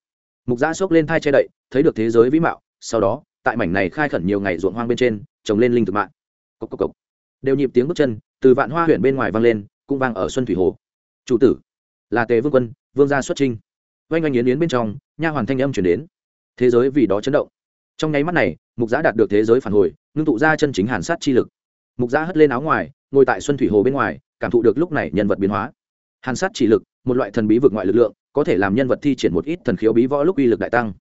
Mục giã xốc lên thai che đậy, thấy được thế giới vĩ mạo, sau đó, tại mảnh này khai khẩn nhiều ngày ruộng hoang bên trên, trồng lên linh thực mạng. Cốc cốc cốc. đều nhịp tiếng bước chân, từ vạn hoa huyện bên ngoài vang lên, cũng vang ở xuân thủy hồ. Chủ tử, là tề vương quân, vương gia xuất trinh oanh oanh yến yến bên trong, nha hoàn thanh âm chuyển đến thế giới vì đó chấn động. Trong nháy mắt này, mục giã đạt được thế giới phản hồi, ngưng tụ ra chân chính hàn sát chi lực. Mục giã hất lên áo ngoài, ngồi tại xuân thủy hồ bên ngoài, cảm thụ được lúc này nhân vật biến hóa. Hàn sát chỉ lực, một loại thần bí vượt ngoại lực lượng, có thể làm nhân vật thi triển một ít thần khiếu bí võ lúc uy lực đại tăng.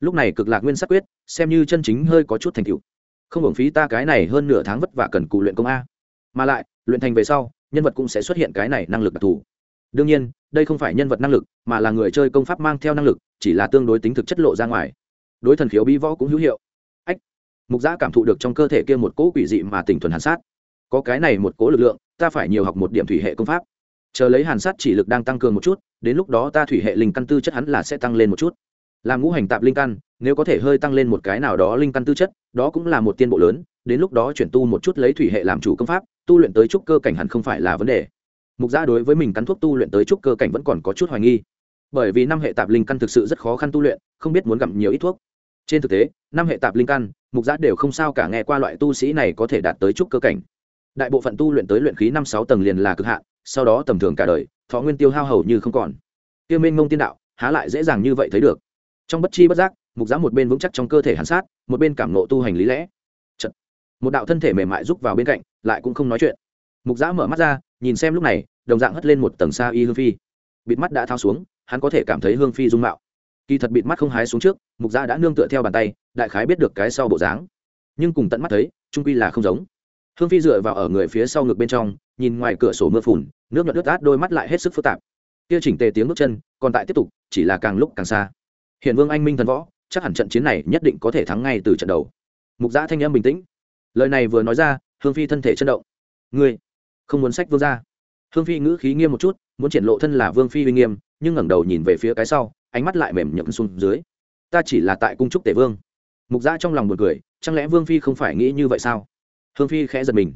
Lúc này cực lạc nguyên sắc quyết, xem như chân chính hơi có chút thành tựu. Không hưởng phí ta cái này hơn nửa tháng vất vả cần cù luyện công a. Mà lại, luyện thành về sau, nhân vật cũng sẽ xuất hiện cái này năng lực đặc thù đương nhiên, đây không phải nhân vật năng lực, mà là người chơi công pháp mang theo năng lực, chỉ là tương đối tính thực chất lộ ra ngoài. Đối thần khiếu bí võ cũng hữu hiệu. Ách, mục giã cảm thụ được trong cơ thể kia một cỗ quỷ dị mà tỉnh thuần hàn sát. Có cái này một cỗ lực lượng, ta phải nhiều học một điểm thủy hệ công pháp. Chờ lấy hàn sát chỉ lực đang tăng cường một chút, đến lúc đó ta thủy hệ linh căn tư chất hắn là sẽ tăng lên một chút. Làm ngũ hành tạp linh căn, nếu có thể hơi tăng lên một cái nào đó linh căn tư chất, đó cũng là một tiên bộ lớn, đến lúc đó chuyển tu một chút lấy thủy hệ làm chủ công pháp, tu luyện tới trúc cơ cảnh hẳn không phải là vấn đề mục gia đối với mình cắn thuốc tu luyện tới trúc cơ cảnh vẫn còn có chút hoài nghi. Bởi vì năm hệ tạp linh căn thực sự rất khó khăn tu luyện, không biết muốn gặm nhiều ít thuốc. Trên thực tế, năm hệ tạp linh căn, mục gia đều không sao cả nghe qua loại tu sĩ này có thể đạt tới trúc cơ cảnh. Đại bộ phận tu luyện tới luyện khí năm sáu tầng liền là cực hạn, sau đó tầm thường cả đời, thọ nguyên tiêu hao hầu như không còn. Tiêu minh ngông tiên đạo, há lại dễ dàng như vậy thấy được. Trong bất chi bất giác, mục giá một bên vững chắc trong cơ thể hàn sát, một bên cảm nộ tu hành lý lẽ. Chật. một đạo thân thể mềm mại rúc vào bên cạnh, lại cũng không nói chuyện. Mục giá mở mắt ra nhìn xem lúc này, đồng dạng hất lên một tầng xa y hương phi. Bịt mắt đã thao xuống, hắn có thể cảm thấy hương phi dung mạo. Kỳ thật bịt mắt không hái xuống trước, mục gia đã nương tựa theo bàn tay, đại khái biết được cái sau bộ dáng. Nhưng cùng tận mắt thấy, trung quy là không giống. Hương phi dựa vào ở người phía sau ngực bên trong, nhìn ngoài cửa sổ mưa phùn, nước nhuận ướt át, đôi mắt lại hết sức phức tạp. Kia chỉnh tề tiếng bước chân, còn tại tiếp tục, chỉ là càng lúc càng xa. Hiện vương anh minh thần võ, chắc hẳn trận chiến này nhất định có thể thắng ngay từ trận đầu. Mục gia thanh âm bình tĩnh. Lời này vừa nói ra, hương phi thân thể chấn động. Ngươi không muốn sách vương ra hương phi ngữ khí nghiêm một chút, muốn triển lộ thân là vương phi uy nghiêm, nhưng ngẩng đầu nhìn về phía cái sau, ánh mắt lại mềm nhậm xuống dưới. Ta chỉ là tại cung trúc tể vương. Mục giã trong lòng một cười, chẳng lẽ vương phi không phải nghĩ như vậy sao? Hương phi khẽ giật mình.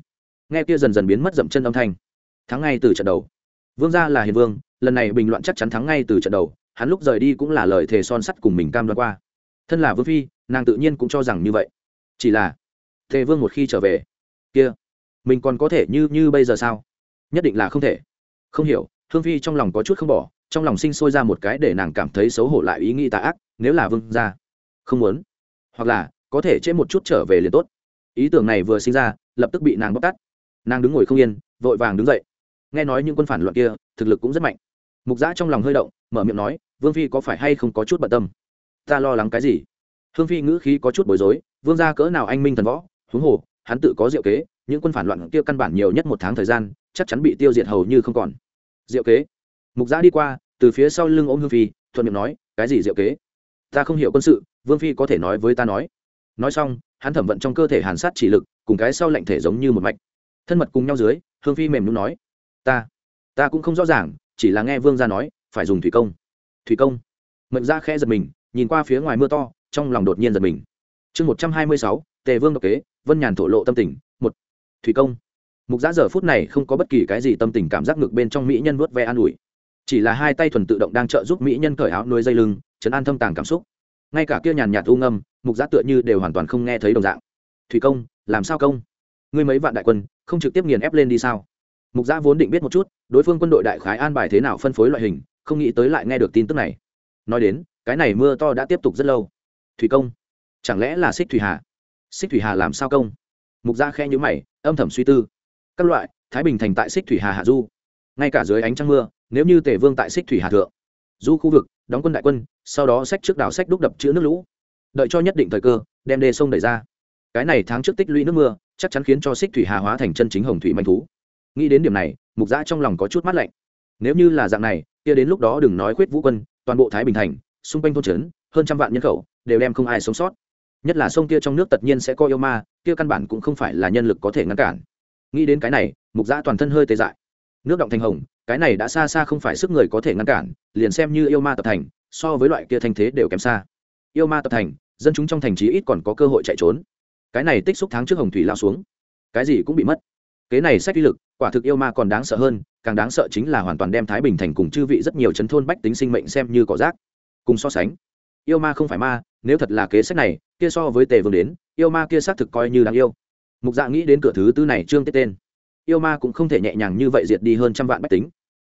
Nghe kia dần dần biến mất dậm chân âm thanh. Thắng ngay từ trận đầu. Vương gia là hiền vương, lần này bình luận chắc chắn thắng ngay từ trận đầu, hắn lúc rời đi cũng là lời thề son sắt cùng mình cam đoan qua. Thân là vương phi, nàng tự nhiên cũng cho rằng như vậy. Chỉ là, thề vương một khi trở về, kia mình còn có thể như như bây giờ sao? Nhất định là không thể. Không hiểu, hương phi trong lòng có chút không bỏ, trong lòng sinh sôi ra một cái để nàng cảm thấy xấu hổ lại ý nghĩ tà ác, nếu là vương gia. Không muốn. Hoặc là, có thể chế một chút trở về liền tốt. Ý tưởng này vừa sinh ra, lập tức bị nàng bóc tắt nàng đứng ngồi không yên, vội vàng đứng dậy. Nghe nói những quân phản loạn kia, thực lực cũng rất mạnh. Mục giã trong lòng hơi động, mở miệng nói, vương phi có phải hay không có chút bận tâm? Ta lo lắng cái gì? Hương phi ngữ khí có chút bối rối, vương ra cỡ nào anh minh thần võ, huống hồ hắn tự có diệu kế, những quân phản loạn kia căn bản nhiều nhất một tháng thời gian, chắc chắn bị tiêu diệt hầu như không còn. Diệu kế. Mục giã đi qua, từ phía sau lưng ôm hương phi, thuận miệng nói, cái gì diệu kế? Ta không hiểu quân sự, vương phi có thể nói với ta nói. Nói xong, hắn thẩm vận trong cơ thể hàn sát chỉ lực, cùng cái sau lạnh thể giống như một mạch. Thân mật cùng nhau dưới, hương phi mềm nhún nói, ta ta cũng không rõ ràng, chỉ là nghe vương gia nói, phải dùng thủy công. Thủy công? Mệnh ra khẽ giật mình, nhìn qua phía ngoài mưa to, trong lòng đột nhiên giật mình. Chương một trăm hai mươi sáu tề vương độc kế, vân nhàn thổ lộ tâm tình, một, thủy công. Mục giã giờ phút này không có bất kỳ cái gì tâm tình cảm giác ngực bên trong mỹ nhân vuốt ve an ủi. Chỉ là hai tay thuần tự động đang trợ giúp mỹ nhân cởi áo nuôi dây lưng, chấn an thâm tàng cảm xúc. Ngay cả kia nhàn nhạt u ngâm, mục giã tựa như đều hoàn toàn không nghe thấy đồng dạng. Thủy công, làm sao công? Ngươi mấy vạn đại quân, không trực tiếp nghiền ép lên đi sao? Mục giã vốn định biết một chút, đối phương quân đội đại khái an bài thế nào phân phối loại hình, không nghĩ tới lại nghe được tin tức này. Nói đến, cái này mưa to đã tiếp tục rất lâu. Thủy công, chẳng lẽ là xích thủy hà? Xích thủy hà làm sao công? Mục gia khe nhữ mày, âm thầm suy tư. Các loại, thái bình thành tại xích thủy hà hạ du. Ngay cả dưới ánh trăng mưa, nếu như tề vương tại xích thủy hà thượng, du khu vực, đóng quân đại quân, sau đó sách trước đảo sách đúc đập chữ nước lũ. Đợi cho nhất định thời cơ, đem đê sông đẩy ra. Cái này tháng trước tích lũy nước mưa, chắc chắn khiến cho xích thủy hà hóa thành chân chính hồng thủy manh thú. Nghĩ đến điểm này, mục giã trong lòng có chút mát lạnh. Nếu như là dạng này, kia đến lúc đó đừng nói khuyết vũ quân, toàn bộ thái bình thành, xung quanh thôn trấn, hơn trăm vạn nhân khẩu, đều đem không ai sống sót nhất là sông kia trong nước tất nhiên sẽ có yêu ma, kia căn bản cũng không phải là nhân lực có thể ngăn cản. Nghĩ đến cái này, mục giã toàn thân hơi tê dại. Nước động thành hồng, cái này đã xa xa không phải sức người có thể ngăn cản, liền xem như yêu ma tập thành, so với loại kia thanh thế đều kém xa. Yêu ma tập thành, dân chúng trong thành trí ít còn có cơ hội chạy trốn. Cái này tích xúc tháng trước hồng thủy lao xuống. Cái gì cũng bị mất. Kế này sách uy lực, quả thực yêu ma còn đáng sợ hơn, càng đáng sợ chính là hoàn toàn đem thái bình thành cùng chư vị rất nhiều chấn thôn bách tính sinh mệnh xem như cỏ rác. Cùng so sánh, yêu ma không phải ma nếu thật là kế sách này, kia so với tề vương đến, yêu ma kia xác thực coi như đáng yêu. Mục dạ nghĩ đến cửa thứ tư này trương tiết tên. Yêu ma cũng không thể nhẹ nhàng như vậy diệt đi hơn trăm vạn bách tính.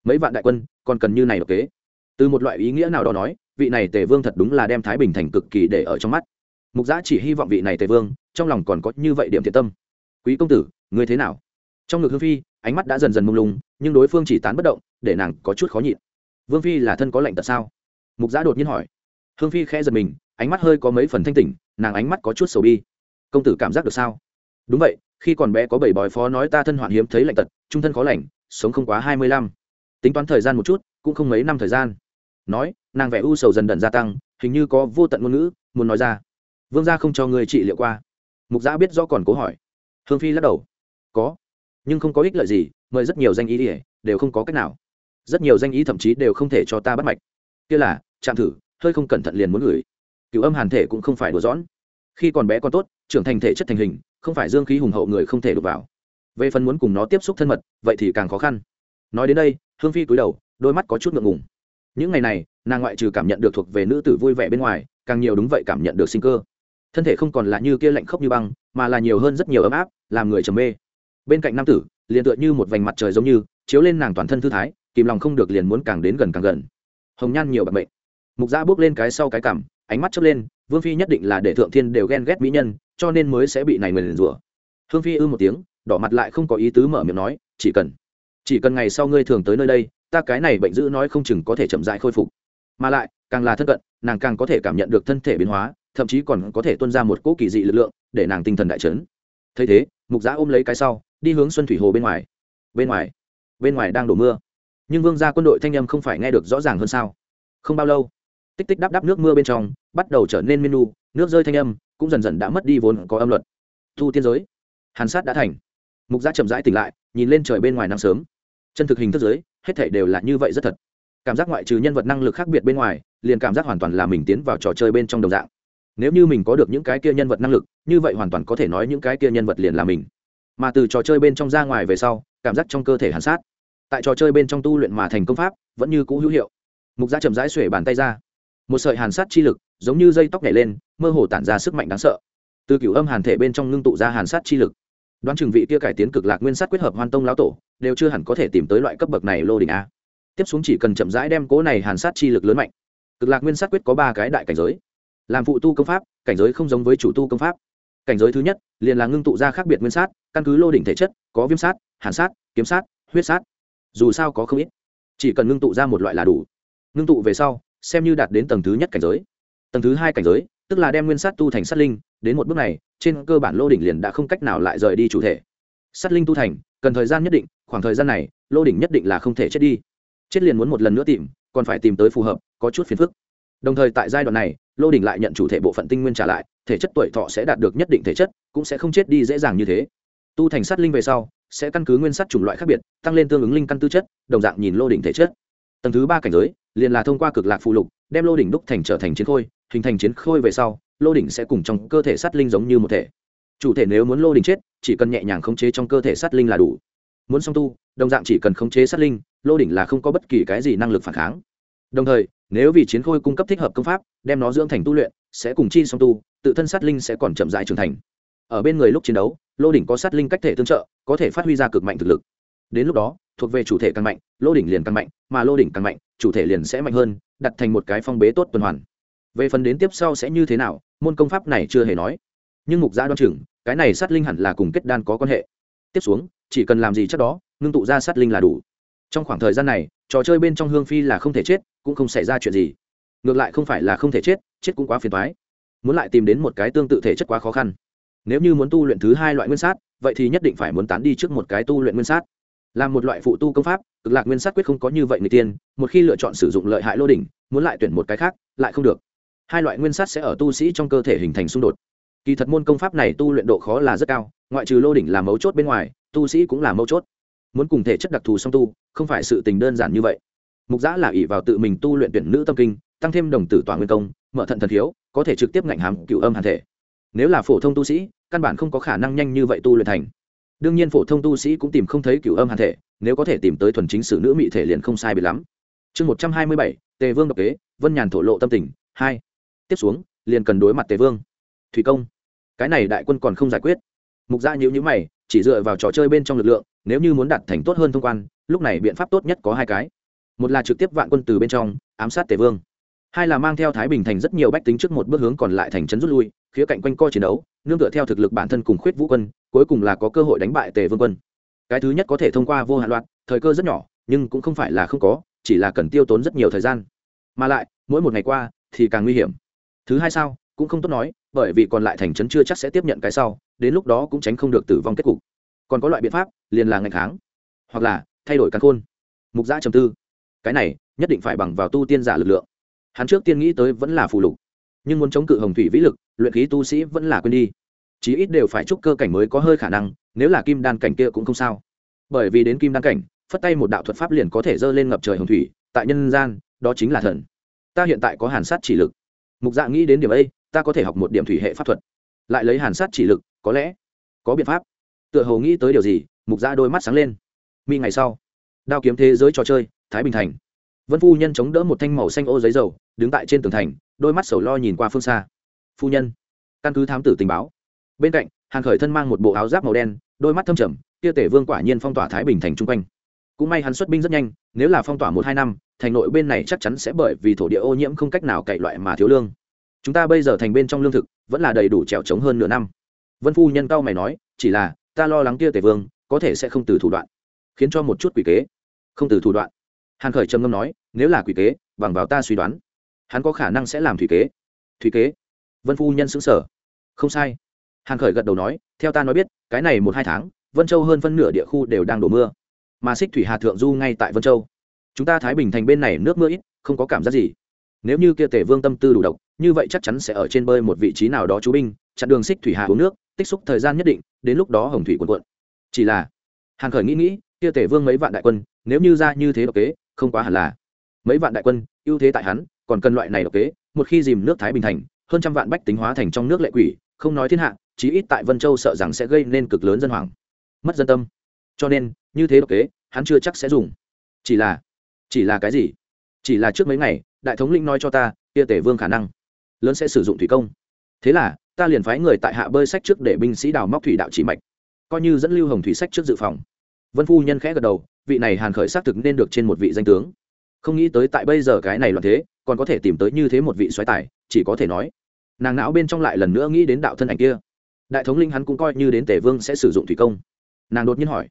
Mấy vạn đại quân, còn cần như này độc kế. Từ một loại ý nghĩa nào đó nói, vị này tề vương thật đúng là đem thái bình thành cực kỳ để ở trong mắt. Mục dạ chỉ hy vọng vị này tề vương, trong lòng còn có như vậy điểm thiện tâm. Quý công tử, ngươi thế nào? Trong ngực hương phi, ánh mắt đã dần dần mông lung, nhưng đối phương chỉ tán bất động, để nàng có chút khó nhịn. Vương phi là thân có lệnh tật sao? Mục giã đột nhiên hỏi. Hương phi khẽ giật mình ánh mắt hơi có mấy phần thanh tỉnh, nàng ánh mắt có chút sầu bi. Công tử cảm giác được sao? Đúng vậy, khi còn bé có bảy bòi phó nói ta thân hoạn hiếm thấy lạnh tật, trung thân khó lành, sống không quá hai mươi lăm. Tính toán thời gian một chút, cũng không mấy năm thời gian. Nói, nàng vẻ u sầu dần dần gia tăng, hình như có vô tận ngôn ngữ, muốn nói ra. Vương gia không cho người trị liệu qua. Mục giã biết do còn cố hỏi. Hương phi lắc đầu. Có, nhưng không có ích lợi gì, mời rất nhiều danh ý ỉa đều không có cách nào. Rất nhiều danh ý thậm chí đều không thể cho ta bắt mạch. Kia là chạm thử, hơi không cẩn thận liền muốn gửi cựu âm hàn thể cũng không phải đùa dõn khi còn bé còn tốt, trưởng thành thể chất thành hình, không phải dương khí hùng hậu người không thể đụng vào. Về phần muốn cùng nó tiếp xúc thân mật, vậy thì càng khó khăn. Nói đến đây, hương phi cúi đầu, đôi mắt có chút ngượng ngùng. Những ngày này, nàng ngoại trừ cảm nhận được thuộc về nữ tử vui vẻ bên ngoài, càng nhiều đúng vậy cảm nhận được sinh cơ. Thân thể không còn là như kia lạnh khốc như băng, mà là nhiều hơn rất nhiều ấm áp, làm người trầm mê. Bên cạnh nam tử, liền tựa như một vành mặt trời giống như, chiếu lên nàng toàn thân thư thái, kìm lòng không được liền muốn càng đến gần càng gần. Hồng nhan nhiều bạc bệnh mục gia bước lên cái sau cái cảm ánh mắt chớp lên, vương phi nhất định là để thượng thiên đều ghen ghét mỹ nhân, cho nên mới sẽ bị này người rủa. Hương phi ư một tiếng, đỏ mặt lại không có ý tứ mở miệng nói, chỉ cần chỉ cần ngày sau ngươi thường tới nơi đây, ta cái này bệnh dữ nói không chừng có thể chậm rãi khôi phục. Mà lại, càng là thân cận, nàng càng có thể cảm nhận được thân thể biến hóa, thậm chí còn có thể tuân ra một cỗ kỳ dị lực lượng, để nàng tinh thần đại chấn. Thấy thế, mục giã ôm lấy cái sau, đi hướng xuân thủy hồ bên ngoài. Bên ngoài bên ngoài đang đổ mưa. Nhưng vương gia quân đội thanh â m không phải nghe được rõ ràng hơn sao? Không bao lâu tích tích đắp đắp nước mưa bên trong, bắt đầu trở nên menu, nước rơi thanh âm, cũng dần dần đã mất đi vốn có âm luật. Thu tiên giới, hàn sát đã thành. Mục gia chậm rãi tỉnh lại, nhìn lên trời bên ngoài nắng sớm. Chân thực hình thức giới, hết thể đều là như vậy rất thật. Cảm giác ngoại trừ nhân vật năng lực khác biệt bên ngoài, liền cảm giác hoàn toàn là mình tiến vào trò chơi bên trong đồng dạng. Nếu như mình có được những cái kia nhân vật năng lực, như vậy hoàn toàn có thể nói những cái kia nhân vật liền là mình. Mà từ trò chơi bên trong ra ngoài về sau, cảm giác trong cơ thể hàn sát, tại trò chơi bên trong tu luyện mà thành công pháp, vẫn như cũ hữu hiệu. Mục gia chậm rãi xuể bàn tay ra một sợi hàn sát chi lực, giống như dây tóc nhảy lên, mơ hồ tản ra sức mạnh đáng sợ. Từ cửu âm hàn thể bên trong ngưng tụ ra hàn sát chi lực. Đoán chừng vị kia cải tiến cực lạc nguyên sát quyết hợp hoan tông lão tổ, đều chưa hẳn có thể tìm tới loại cấp bậc này lô đỉnh a. Tiếp xuống chỉ cần chậm rãi đem cố này hàn sát chi lực lớn mạnh. Cực lạc nguyên sát quyết có ba cái đại cảnh giới. Làm phụ tu công pháp, cảnh giới không giống với chủ tu công pháp. Cảnh giới thứ nhất, liền là ngưng tụ ra khác biệt nguyên sát, căn cứ lô đỉnh thể chất, có viêm sát, hàn sát, kiếm sát, huyết sát. Dù sao có không ít. Chỉ cần ngưng tụ ra một loại là đủ. Ngưng tụ về sau xem như đạt đến tầng thứ nhất cảnh giới. Tầng thứ hai cảnh giới, tức là đem nguyên sát tu thành sát linh, đến một bước này, trên cơ bản lô đỉnh liền đã không cách nào lại rời đi chủ thể. Sát linh tu thành, cần thời gian nhất định, khoảng thời gian này, lô đỉnh nhất định là không thể chết đi. Chết liền muốn một lần nữa tìm, còn phải tìm tới phù hợp, có chút phiền phức. Đồng thời tại giai đoạn này, lô đỉnh lại nhận chủ thể bộ phận tinh nguyên trả lại, thể chất tuổi thọ sẽ đạt được nhất định thể chất, cũng sẽ không chết đi dễ dàng như thế. Tu thành sát linh về sau, sẽ căn cứ nguyên sát chủng loại khác biệt, tăng lên tương ứng linh căn tư chất, đồng dạng nhìn lô đỉnh thể chất. Tầng thứ ba cảnh giới liền là thông qua cực lạc phụ lục, đem lô đỉnh đúc thành trở thành chiến khôi, hình thành chiến khôi về sau, lô đỉnh sẽ cùng trong cơ thể sát linh giống như một thể. Chủ thể nếu muốn lô đỉnh chết, chỉ cần nhẹ nhàng khống chế trong cơ thể sát linh là đủ. Muốn song tu, đồng dạng chỉ cần khống chế sát linh, lô đỉnh là không có bất kỳ cái gì năng lực phản kháng. Đồng thời, nếu vì chiến khôi cung cấp thích hợp công pháp, đem nó dưỡng thành tu luyện, sẽ cùng chi song tu, tự thân sát linh sẽ còn chậm dại trưởng thành. Ở bên người lúc chiến đấu, lô đỉnh có sát linh cách thể tương trợ, có thể phát huy ra cực mạnh thực lực. Đến lúc đó, thuộc về chủ thể càng mạnh, lô đỉnh liền càng mạnh, mà lô đỉnh càng mạnh chủ thể liền sẽ mạnh hơn, đặt thành một cái phong bế tốt tuần hoàn. Về phần đến tiếp sau sẽ như thế nào, môn công pháp này chưa hề nói. Nhưng mục gia đoan chừng, cái này sát linh hẳn là cùng kết đan có quan hệ. Tiếp xuống, chỉ cần làm gì chắc đó, ngưng tụ ra sát linh là đủ. Trong khoảng thời gian này, trò chơi bên trong hương phi là không thể chết, cũng không xảy ra chuyện gì. Ngược lại không phải là không thể chết chết cũng quá phiền thoái muốn lại tìm đến một cái tương tự thể chất quá khó khăn. Nếu như muốn tu luyện thứ hai loại nguyên sát, vậy thì nhất định phải muốn tán đi trước một cái tu luyện nguyên sát là một loại phụ tu công pháp, cực lạc nguyên sát quyết không có như vậy người tiên, một khi lựa chọn sử dụng lợi hại lô đỉnh, muốn lại tuyển một cái khác, lại không được. Hai loại nguyên sát sẽ ở tu sĩ trong cơ thể hình thành xung đột. Kỳ thật môn công pháp này tu luyện độ khó là rất cao, ngoại trừ lô đỉnh là mấu chốt bên ngoài, tu sĩ cũng là mấu chốt. Muốn cùng thể chất đặc thù song tu, không phải sự tình đơn giản như vậy. Mục giã là ỷ vào tự mình tu luyện tuyển nữ tâm kinh, tăng thêm đồng tử tỏa nguyên công, mở thận thần thiếu, có thể trực tiếp ngạnh hàm cựu âm hàn thể. Nếu là phổ thông tu sĩ, căn bản không có khả năng nhanh như vậy tu luyện thành đương nhiên phổ thông tu sĩ cũng tìm không thấy cửu âm hàn thể, nếu có thể tìm tới thuần chính sử nữ mỹ thể liền không sai bị lắm. Chương một trăm hai mươi bảy, tề vương độc kế, vân nhàn thổ lộ tâm tình, hai. Tiếp xuống, liền cần đối mặt tề vương. Thủy công. Cái này đại quân còn không giải quyết. Mục dạ gia nhữ nhữ mày, chỉ dựa vào trò chơi bên trong lực lượng, nếu như muốn đạt thành tốt hơn thông quan, lúc này biện pháp tốt nhất có hai cái. Một là trực tiếp vạn quân từ bên trong, ám sát tề vương hai là mang theo thái bình thành rất nhiều bách tính trước một bước hướng còn lại thành trấn rút lui, khía cạnh quanh co chiến đấu, nương tựa theo thực lực bản thân cùng khuyết vũ quân, cuối cùng là có cơ hội đánh bại tề vương quân. Cái thứ nhất có thể thông qua vô hạn loạt thời cơ rất nhỏ, nhưng cũng không phải là không có, chỉ là cần tiêu tốn rất nhiều thời gian. Mà lại, mỗi một ngày qua thì càng nguy hiểm. Thứ hai sao, cũng không tốt nói, bởi vì còn lại thành trấn chưa chắc sẽ tiếp nhận cái sau, đến lúc đó cũng tránh không được tử vong kết cục. Còn có loại biện pháp, liền là ngày kháng, hoặc là thay đổi căn khôn. Mục giã trầm tư. Cái này, nhất định phải bằng vào tu tiên giả lực lượng hắn trước tiên nghĩ tới vẫn là phù lục. Nhưng muốn chống cự hồng thủy vĩ lực, luyện khí tu sĩ vẫn là quên đi. Chí ít đều phải chúc cơ cảnh mới có hơi khả năng, nếu là kim đan cảnh kia cũng không sao. Bởi vì đến kim đan cảnh, phất tay một đạo thuật pháp liền có thể dơ lên ngập trời hồng thủy, tại nhân gian, đó chính là thần. Ta hiện tại có hàn sát chỉ lực. Mục dạ nghĩ đến điểm ấy, ta có thể học một điểm thủy hệ pháp thuật. Lại lấy hàn sát chỉ lực, có lẽ có biện pháp. Tựa hồ nghĩ tới điều gì, mục dạ đôi mắt sáng lên. Mi ngày sau, đao kiếm thế giới trò chơi, thái bình thành vân phu nhân chống đỡ một thanh màu xanh ô giấy dầu, đứng tại trên tường thành, đôi mắt sầu lo nhìn qua phương xa. Phu nhân, căn cứ thám tử tình báo. Bên cạnh hàng khởi thân mang một bộ áo giáp màu đen, đôi mắt thâm trầm, kia tể vương quả nhiên phong tỏa thái bình thành chung quanh. Cũng may hắn xuất binh rất nhanh, nếu là phong tỏa một hai năm, thành nội bên này chắc chắn sẽ bởi vì thổ địa ô nhiễm không cách nào cậy loại mà thiếu lương. Chúng ta bây giờ thành bên trong lương thực, vẫn là đầy đủ trèo trống hơn nửa năm. Vân phu nhân cao mày nói, chỉ là, ta lo lắng kia tể vương, có thể sẽ không từ thủ đoạn, khiến cho một chút quỷ kế. Không từ thủ đoạn hàn khởi trầm ngâm nói, nếu là quỷ kế, bằng vào ta suy đoán, hắn có khả năng sẽ làm thủy kế. Thủy kế? Vân phu nhân xứng sở không sai. Hàn khởi gật đầu nói, theo ta nói biết, cái này một hai tháng, vân châu hơn phân nửa địa khu đều đang đổ mưa. Mà xích thủy hà thượng du ngay tại vân châu. Chúng ta thái bình thành bên này nước mưa ít, không có cảm giác gì. Nếu như kia tể vương tâm tư đủ độc, như vậy chắc chắn sẽ ở trên bơi một vị trí nào đó chú binh, chặn đường xích thủy hà uống nước, tích xúc thời gian nhất định, đến lúc đó hồng thủy quần cuộn. Chỉ là, hàn khởi nghĩ nghĩ, kia tể vương mấy vạn đại quân, nếu như ra như thế độc kế không quá hẳn là. Mấy vạn đại quân, ưu thế tại hắn, còn cần loại này độc kế, một khi dìm nước thái bình thành, hơn trăm vạn bách tính hóa thành trong nước lệ quỷ, không nói thiên hạ, chí ít tại vân châu sợ rằng sẽ gây nên cực lớn dân hoàng mất dân tâm. Cho nên, như thế độc kế, hắn chưa chắc sẽ dùng. Chỉ là chỉ là cái gì? Chỉ là trước mấy ngày, đại thống lĩnh nói cho ta, kia tể vương khả năng, lớn sẽ sử dụng thủy công. Thế là, ta liền phái người tại hạ bơi sách trước để binh sĩ đào móc thủy đạo chỉ mạch, coi như dẫn lưu hồng thủy sách trước dự phòng. Vân phu nhân khẽ gật đầu vị này hàn khởi xác thực nên được trên một vị danh tướng. Không nghĩ tới tại bây giờ cái này loạn thế, còn có thể tìm tới như thế một vị xoáy tài, chỉ có thể nói. Nàng não bên trong lại lần nữa nghĩ đến đạo thân ảnh kia. Đại thống linh hắn cũng coi như đến tể vương sẽ sử dụng thủy công. Nàng đột nhiên hỏi,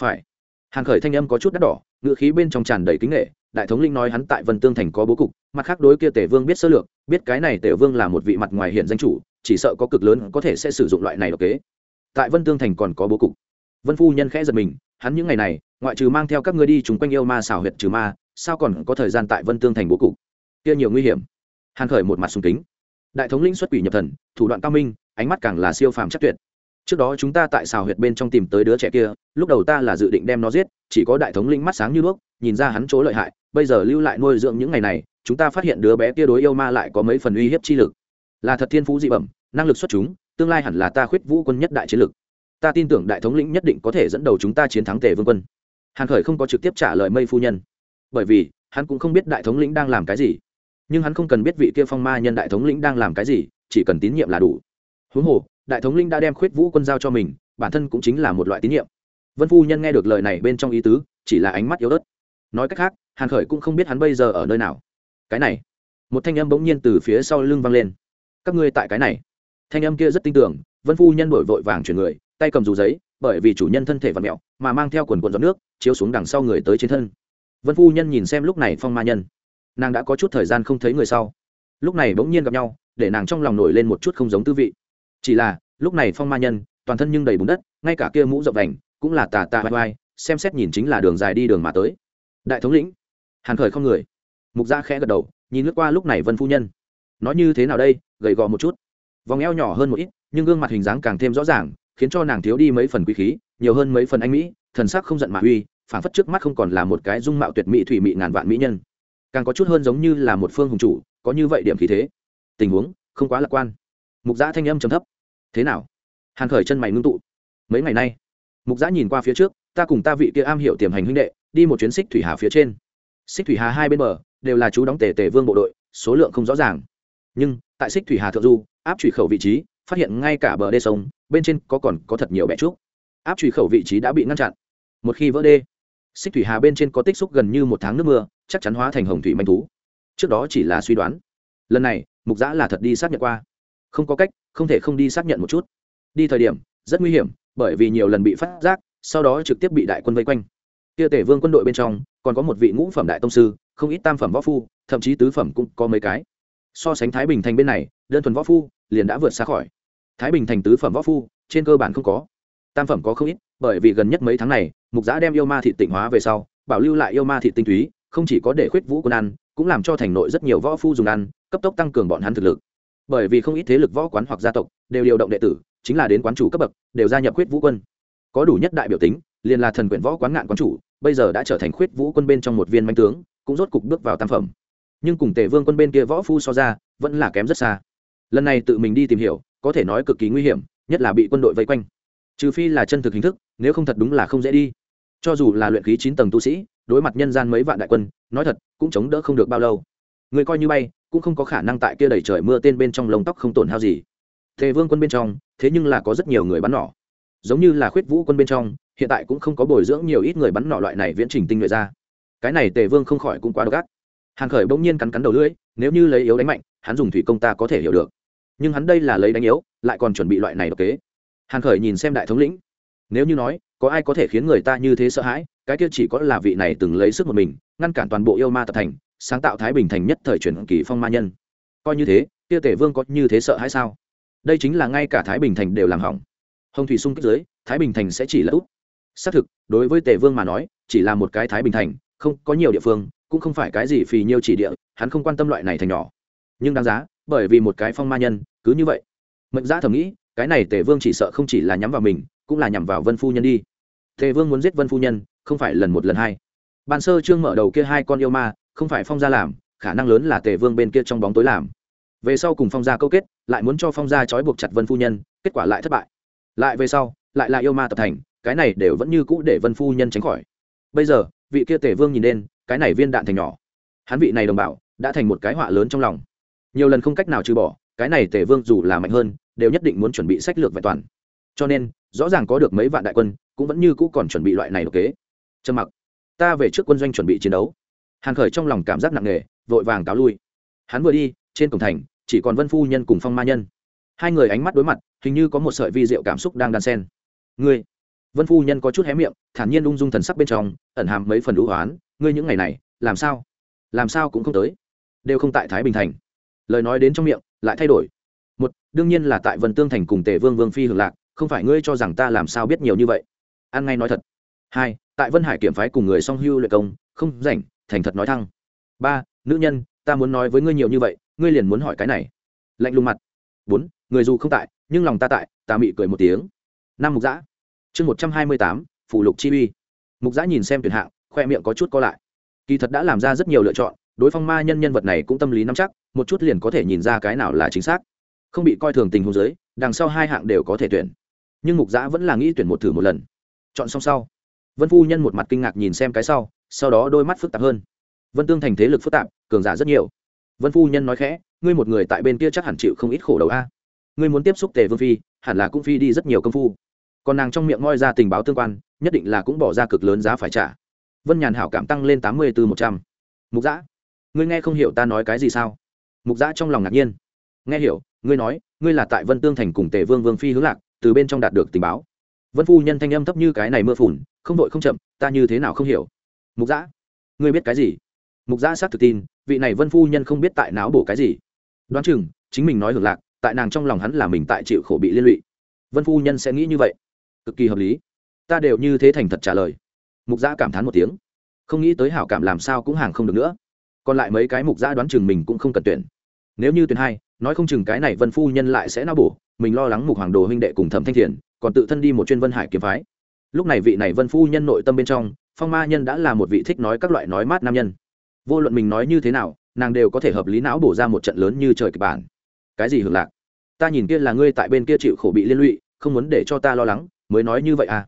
phải. Hàn khởi thanh âm có chút đắt đỏ ngự khí bên trong tràn đầy kính nghệ, đại thống linh nói hắn tại vân tương thành có bố cục, mặt khác đối kia tể vương biết sơ lược, biết cái này tể vương là một vị mặt ngoài hiện danh chủ, chỉ sợ có cực lớn có thể sẽ sử dụng loại này độc kế. Tại vân tương thành còn có bố cục. Vân phu nhân khẽ giật mình hắn những ngày này, ngoại trừ mang theo các ngươi đi chúng quanh yêu ma xảo huyệt trừ ma, sao còn có thời gian tại vân tương thành bố cục? Kia nhiều nguy hiểm. Hàn khởi một mặt sùng kính. Đại thống lĩnh xuất quỷ nhập thần, thủ đoạn cao minh, ánh mắt càng là siêu phàm chắc tuyệt. Trước đó chúng ta tại xào huyệt bên trong tìm tới đứa trẻ kia, lúc đầu ta là dự định đem nó giết, chỉ có đại thống lĩnh mắt sáng như đuốc, nhìn ra hắn chỗ lợi hại, bây giờ lưu lại nuôi dưỡng những ngày này, chúng ta phát hiện đứa bé kia đối yêu ma lại có mấy phần uy hiếp chi lực. Là thật thiên phú dị bẩm, năng lực xuất chúng, tương lai hẳn là ta khuyết vũ quân nhất đại chiến lực ta tin tưởng đại thống lĩnh nhất định có thể dẫn đầu chúng ta chiến thắng tề vương quân. Hàn khởi không có trực tiếp trả lời mây phu nhân, bởi vì hắn cũng không biết đại thống lĩnh đang làm cái gì. Nhưng hắn không cần biết vị kia phong ma nhân đại thống lĩnh đang làm cái gì, chỉ cần tín nhiệm là đủ. Huống hồ, đại thống lĩnh đã đem khuyết vũ quân giao cho mình, bản thân cũng chính là một loại tín nhiệm. Vân phu nhân nghe được lời này bên trong ý tứ, chỉ là ánh mắt yếu ớt. Nói cách khác, hàn khởi cũng không biết hắn bây giờ ở nơi nào. Cái này, một thanh âm bỗng nhiên từ phía sau lưng vang lên. Các ngươi tại cái này. Thanh âm kia rất tin tưởng, vân phu nhân đổi vội vàng chuyển người tay cầm dù giấy, bởi vì chủ nhân thân thể và mẹo, mà mang theo quần quần giọt nước, chiếu xuống đằng sau người tới trên thân. Vân phu nhân nhìn xem lúc này phong ma nhân. Nàng đã có chút thời gian không thấy người sau. Lúc này bỗng nhiên gặp nhau, để nàng trong lòng nổi lên một chút không giống tư vị. Chỉ là, lúc này phong ma nhân, toàn thân nhưng đầy bùn đất, ngay cả kia mũ rộng đành cũng là tà tà vai vai xem xét nhìn chính là đường dài đi đường mà tới. Đại thống lĩnh, hàn khởi không người. Mục gia khẽ gật đầu, nhìn lướt qua lúc này vân phu nhân. Nói như thế nào đây, gầy gò một chút. Vòng eo nhỏ hơn một ít, nhưng gương mặt hình dáng càng thêm rõ ràng khiến cho nàng thiếu đi mấy phần quý khí, nhiều hơn mấy phần anh mỹ, thần sắc không giận mà uy phản phất trước mắt không còn là một cái dung mạo tuyệt mỹ thủy mỹ ngàn vạn mỹ nhân. Càng có chút hơn giống như là một phương hùng chủ, có như vậy điểm khí thế. Tình huống, không quá lạc quan. Mục giã thanh âm trầm thấp. Thế nào? Hàn khởi chân mày ngưng tụ. Mấy ngày nay, mục giã nhìn qua phía trước, ta cùng ta vị kia am hiểu tiềm hành huynh đệ, đi một chuyến xích thủy hà phía trên. Xích thủy hà hai bên bờ, đều là chú đóng tề tề vương bộ đội, số lượng không rõ ràng. Nhưng, tại xích thủy hà thượng du, áp trụy khẩu vị trí phát hiện ngay cả bờ đê sông, bên trên có còn có thật nhiều bẹ trúc. Áp trụy khẩu vị trí đã bị ngăn chặn. Một khi vỡ đê, xích thủy hà bên trên có tích xúc gần như một tháng nước mưa, chắc chắn hóa thành hồng thủy manh thú. Trước đó chỉ là suy đoán. Lần này, mục giã là thật đi xác nhận qua. Không có cách, không thể không đi xác nhận một chút. Đi thời điểm, rất nguy hiểm, bởi vì nhiều lần bị phát giác, sau đó trực tiếp bị đại quân vây quanh. Kia tể vương quân đội bên trong, còn có một vị ngũ phẩm đại tông sư, không ít tam phẩm võ phu, thậm chí tứ phẩm cũng có mấy cái. So sánh thái bình thành bên này, đơn thuần võ phu, liền đã vượt xa khỏi thái bình thành tứ phẩm võ phu, trên cơ bản không có. Tam phẩm có không ít, bởi vì gần nhất mấy tháng này, mục giã đem yêu ma thị tịnh hóa về sau, bảo lưu lại yêu ma thị tinh túy, không chỉ có để khuyết vũ quân ăn, cũng làm cho thành nội rất nhiều võ phu dùng ăn, cấp tốc tăng cường bọn hắn thực lực. Bởi vì không ít thế lực võ quán hoặc gia tộc đều điều động đệ tử, chính là đến quán chủ cấp bậc, đều gia nhập khuyết vũ quân. Có đủ nhất đại biểu tính, liền là thần quyển võ quán ngạn quán chủ, bây giờ đã trở thành khuyết vũ quân bên trong một viên manh tướng, cũng rốt cục bước vào tam phẩm. Nhưng cùng tề vương quân bên kia võ phu so ra, vẫn là kém rất xa. Lần này tự mình đi tìm hiểu có thể nói cực kỳ nguy hiểm, nhất là bị quân đội vây quanh. Trừ phi là chân thực hình thức, nếu không thật đúng là không dễ đi. Cho dù là luyện khí chín tầng tu sĩ, đối mặt nhân gian mấy vạn đại quân, nói thật, cũng chống đỡ không được bao lâu. Người coi như bay, cũng không có khả năng tại kia đẩy trời mưa tên bên trong lông tóc không tổn hao gì. Tề vương quân bên trong, thế nhưng là có rất nhiều người bắn nỏ. Giống như là khuyết vũ quân bên trong, hiện tại cũng không có bồi dưỡng nhiều ít người bắn nỏ loại này viễn trình tinh nhuệ ra. Cái này tề vương không khỏi cũng quá độc ác. Hàn khởi bỗng nhiên cắn cắn đầu lưỡi, nếu như lấy yếu đánh mạnh, hắn dùng thủy công ta có thể hiểu được nhưng hắn đây là lấy đánh yếu, lại còn chuẩn bị loại này độc kế. Hàn khởi nhìn xem đại thống lĩnh. Nếu như nói, có ai có thể khiến người ta như thế sợ hãi, cái kia chỉ có là vị này từng lấy sức một mình, ngăn cản toàn bộ yêu ma tập thành, sáng tạo thái bình thành nhất thời truyền kỳ phong ma nhân. Coi như thế, kia tể vương có như thế sợ hãi sao? Đây chính là ngay cả thái bình thành đều làm hỏng. Hồng thủy sung kích dưới, thái bình thành sẽ chỉ là út. Xác thực, đối với tề vương mà nói, chỉ là một cái thái bình thành, không có nhiều địa phương, cũng không phải cái gì phì nhiêu chỉ địa, hắn không quan tâm loại này thành nhỏ nhưng đáng giá, bởi vì một cái phong ma nhân, cứ như vậy. Mệnh giá thầm nghĩ, cái này tề vương chỉ sợ không chỉ là nhắm vào mình, cũng là nhằm vào vân phu nhân đi. Tề vương muốn giết vân phu nhân, không phải lần một lần hai. Ban sơ trương mở đầu kia hai con yêu ma, không phải phong gia làm, khả năng lớn là tề vương bên kia trong bóng tối làm. Về sau cùng phong gia câu kết, lại muốn cho phong gia trói buộc chặt vân phu nhân, kết quả lại thất bại. Lại về sau, lại là yêu ma tập thành, cái này đều vẫn như cũ để vân phu nhân tránh khỏi. Bây giờ, vị kia tề vương nhìn lên, cái này viên đạn thành nhỏ. Hắn vị này đồng bào, đã thành một cái họa lớn trong lòng nhiều lần không cách nào trừ bỏ, cái này tề vương dù là mạnh hơn, đều nhất định muốn chuẩn bị sách lược vẹn toàn. Cho nên, rõ ràng có được mấy vạn đại quân, cũng vẫn như cũ còn chuẩn bị loại này độc kế. Trầm mặc. Ta về trước quân doanh chuẩn bị chiến đấu. Hàn khởi trong lòng cảm giác nặng nề, vội vàng cáo lui. Hắn vừa đi, trên cổng thành, chỉ còn vân phu nhân cùng phong ma nhân. Hai người ánh mắt đối mặt, hình như có một sợi vi diệu cảm xúc đang đan sen ngươi? Vân phu nhân có chút hé miệng, thản nhiên ung dung thần sắc bên trong, ẩn hàm mấy phần đũ hoán ngươi những ngày này, làm sao? Làm sao cũng không tới. Đều không tại thái bình thành lời nói đến trong miệng, lại thay đổi. Một, đương nhiên là tại vân tương thành cùng tề vương vương phi hưởng lạc, không phải ngươi cho rằng ta làm sao biết nhiều như vậy? An ngay nói thật. Hai, tại vân hải kiểm phái cùng người song hưu luyện công, không rảnh, thành thật nói thăng. Ba, nữ nhân, ta muốn nói với ngươi nhiều như vậy, ngươi liền muốn hỏi cái này. Lạnh lùng mặt. Bốn, người dù không tại, nhưng lòng ta tại, ta mị cười một tiếng. Năm, mục giã chương một trăm hai mươi tám phủ lục chi uy. Mục giã nhìn xem tuyển hạng, khoe miệng có chút co lại. Kỳ thật đã làm ra rất nhiều lựa chọn đối phong ma nhân nhân vật này cũng tâm lý nắm chắc, một chút liền có thể nhìn ra cái nào là chính xác. Không bị coi thường tình huống giới đằng sau hai hạng đều có thể tuyển. Nhưng mục giã vẫn là nghĩ tuyển một thử một lần. Chọn xong sau, vân phu nhân một mặt kinh ngạc nhìn xem cái sau sau đó đôi mắt phức tạp hơn. Vân tương thành thế lực phức tạp, cường giả rất nhiều. Vân phu nhân nói khẽ, ngươi một người tại bên kia chắc hẳn chịu không ít khổ đầu a. Ngươi muốn tiếp xúc tề vương phi, hẳn là cũng phi đi rất nhiều công phu. Còn nàng trong miệng ngoi ra tình báo tương quan, nhất định là cũng bỏ ra cực lớn giá phải trả. Vân nhàn hảo cảm tăng lên tám mươi từ một trăm. Mục giã ngươi nghe không hiểu ta nói cái gì sao? Mục giã trong lòng ngạc nhiên. Nghe hiểu, ngươi nói, ngươi là tại vân tương thành cùng tề vương vương phi hướng lạc, từ bên trong đạt được tình báo. Vân phu nhân thanh âm thấp như cái này mưa phùn, không vội không chậm, ta như thế nào không hiểu? Mục giã ngươi biết cái gì? Mục giã xác thực tin, vị này vân phu nhân không biết tại não bổ cái gì. Đoán chừng, chính mình nói hưởng lạc, tại nàng trong lòng hắn là mình tại chịu khổ bị liên lụy. Vân phu nhân sẽ nghĩ như vậy. Cực kỳ hợp lý. Ta đều như thế thành thật trả lời. Mục giã cảm thán một tiếng. Không nghĩ tới hảo cảm làm sao cũng hàng không được nữa còn lại mấy cái mục giã đoán chừng mình cũng không cần tuyển. Nếu như tuyển hai, nói không chừng cái này vân phu nhân lại sẽ nao bổ, mình lo lắng mục hoàng đồ huynh đệ cùng thẩm thanh thiền, còn tự thân đi một chuyên vân hải kiếm phái. Lúc này vị này vân phu nhân nội tâm bên trong, phong ma nhân đã là một vị thích nói các loại nói mát nam nhân. Vô luận mình nói như thế nào, nàng đều có thể hợp lý não bổ ra một trận lớn như trời kịch bản. Cái gì hưởng lạc? Ta nhìn kia là ngươi tại bên kia chịu khổ bị liên lụy, không muốn để cho ta lo lắng, mới nói như vậy à?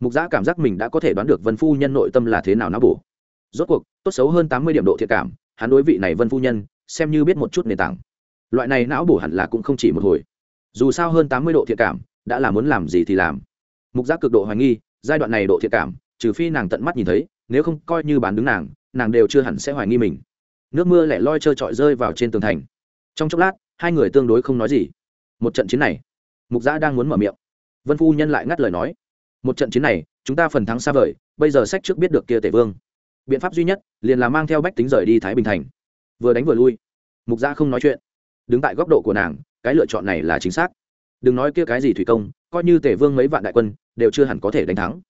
Mục giã cảm giác mình đã có thể đoán được vân phu nhân nội tâm là thế nào não bổ. Rốt cuộc, tốt xấu hơn tám mươi điểm độ thiệt cảm hắn đối vị này vân phu nhân, xem như biết một chút nền tảng. Loại này não bổ hẳn là cũng không chỉ một hồi. Dù sao hơn tám mươi độ thiện cảm, đã là muốn làm gì thì làm. Mục giác cực độ hoài nghi, giai đoạn này độ thiện cảm, trừ phi nàng tận mắt nhìn thấy, nếu không coi như bán đứng nàng nàng đều chưa hẳn sẽ hoài nghi mình. Nước mưa lẻ loi trơ trọi rơi vào trên tường thành. Trong chốc lát, hai người tương đối không nói gì. Một trận chiến này, mục giã đang muốn mở miệng. Vân phu nhân lại ngắt lời nói. Một trận chiến này, chúng ta phần thắng xa vời, bây giờ sách trước biết được kia tể vương biện pháp duy nhất liền là mang theo bách tính rời đi thái bình thành vừa đánh vừa lui mục gia không nói chuyện đứng tại góc độ của nàng cái lựa chọn này là chính xác đừng nói kia cái gì thủy công coi như tể vương mấy vạn đại quân đều chưa hẳn có thể đánh thắng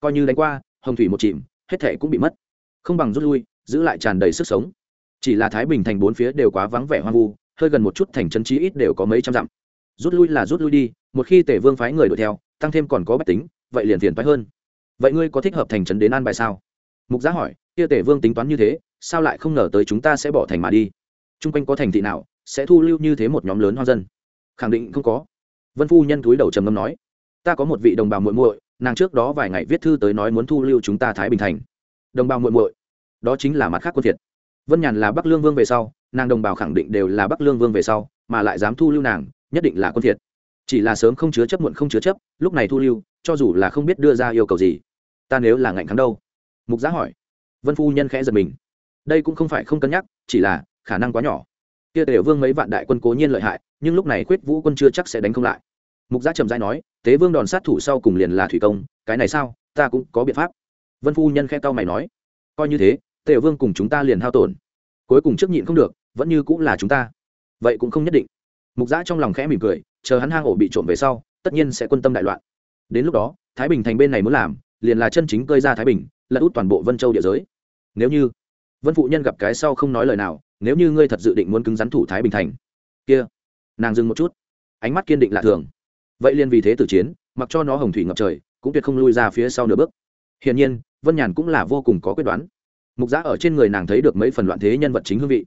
coi như đánh qua hồng thủy một chìm hết thể cũng bị mất không bằng rút lui giữ lại tràn đầy sức sống chỉ là thái bình thành bốn phía đều quá vắng vẻ hoang vu hơi gần một chút thành chân trí ít đều có mấy trăm dặm rút lui là rút lui đi một khi tể vương phái người đuổi theo tăng thêm còn có bách tính vậy liền phiền phái hơn vậy ngươi có thích hợp thành trấn đến an bài sao mục giá hỏi kia tể vương tính toán như thế, sao lại không ngờ tới chúng ta sẽ bỏ thành mà đi? T r u n g quanh có thành thị nào sẽ thu lưu như thế một nhóm lớn hoa dân? Khẳng định không có. Vân phu nhân túi đầu trầm ngâm nói. Ta có một vị đồng bào muội muội, nàng trước đó vài ngày viết thư tới nói muốn thu lưu chúng ta thái bình thành. Đồng bào muội muội, đó chính là mặt khác quân thiệt. Vân nhàn là bắc lương vương về sau, nàng đồng bào khẳng định đều là bắc lương vương về sau, mà lại dám thu lưu nàng, nhất định là quân thiệt. Chỉ là sớm không chứa chấp muộn không chứa chấp, lúc này thu lưu, cho dù là không biết đưa ra yêu cầu gì, ta nếu là ngạnh kháng đâu? Mục giá hỏi vân phu nhân khẽ giật mình. Đây cũng không phải không cân nhắc, chỉ là khả năng quá nhỏ. Kia tề vương mấy vạn đại quân cố nhiên lợi hại, nhưng lúc này khuyết vũ quân chưa chắc sẽ đánh không lại. Mục gia trầm giai nói tế vương đòn sát thủ sau cùng liền là thủy công, cái này sao? Ta cũng có biện pháp. Vân phu nhân khe tao mày nói, coi như thế, tề vương cùng chúng ta liền hao tổn. Cuối cùng trước nhịn không được, vẫn như cũng là chúng ta. Vậy cũng không nhất định. Mục giã trong lòng khẽ mỉm cười, chờ hắn hang ổ bị trộm về sau, tất nhiên sẽ quân tâm đại loạn. Đến lúc đó, thái bình thành bên này muốn làm, liền là chân chính cơi ra thái bình, lật út toàn bộ vân châu địa giới nếu như vân phụ nhân gặp cái sau không nói lời nào, nếu như ngươi thật dự định muốn cứng rắn thủ thái bình thành, kia, nàng dừng một chút, ánh mắt kiên định lạ thường. Vậy liền vì thế tử chiến, mặc cho nó hồng thủy ngập trời, cũng tuyệt không lui ra phía sau nửa bước. Hiển nhiên, vân nhàn cũng là vô cùng có quyết đoán. Mục giã ở trên người nàng thấy được mấy phần loạn thế nhân vật chính hương vị.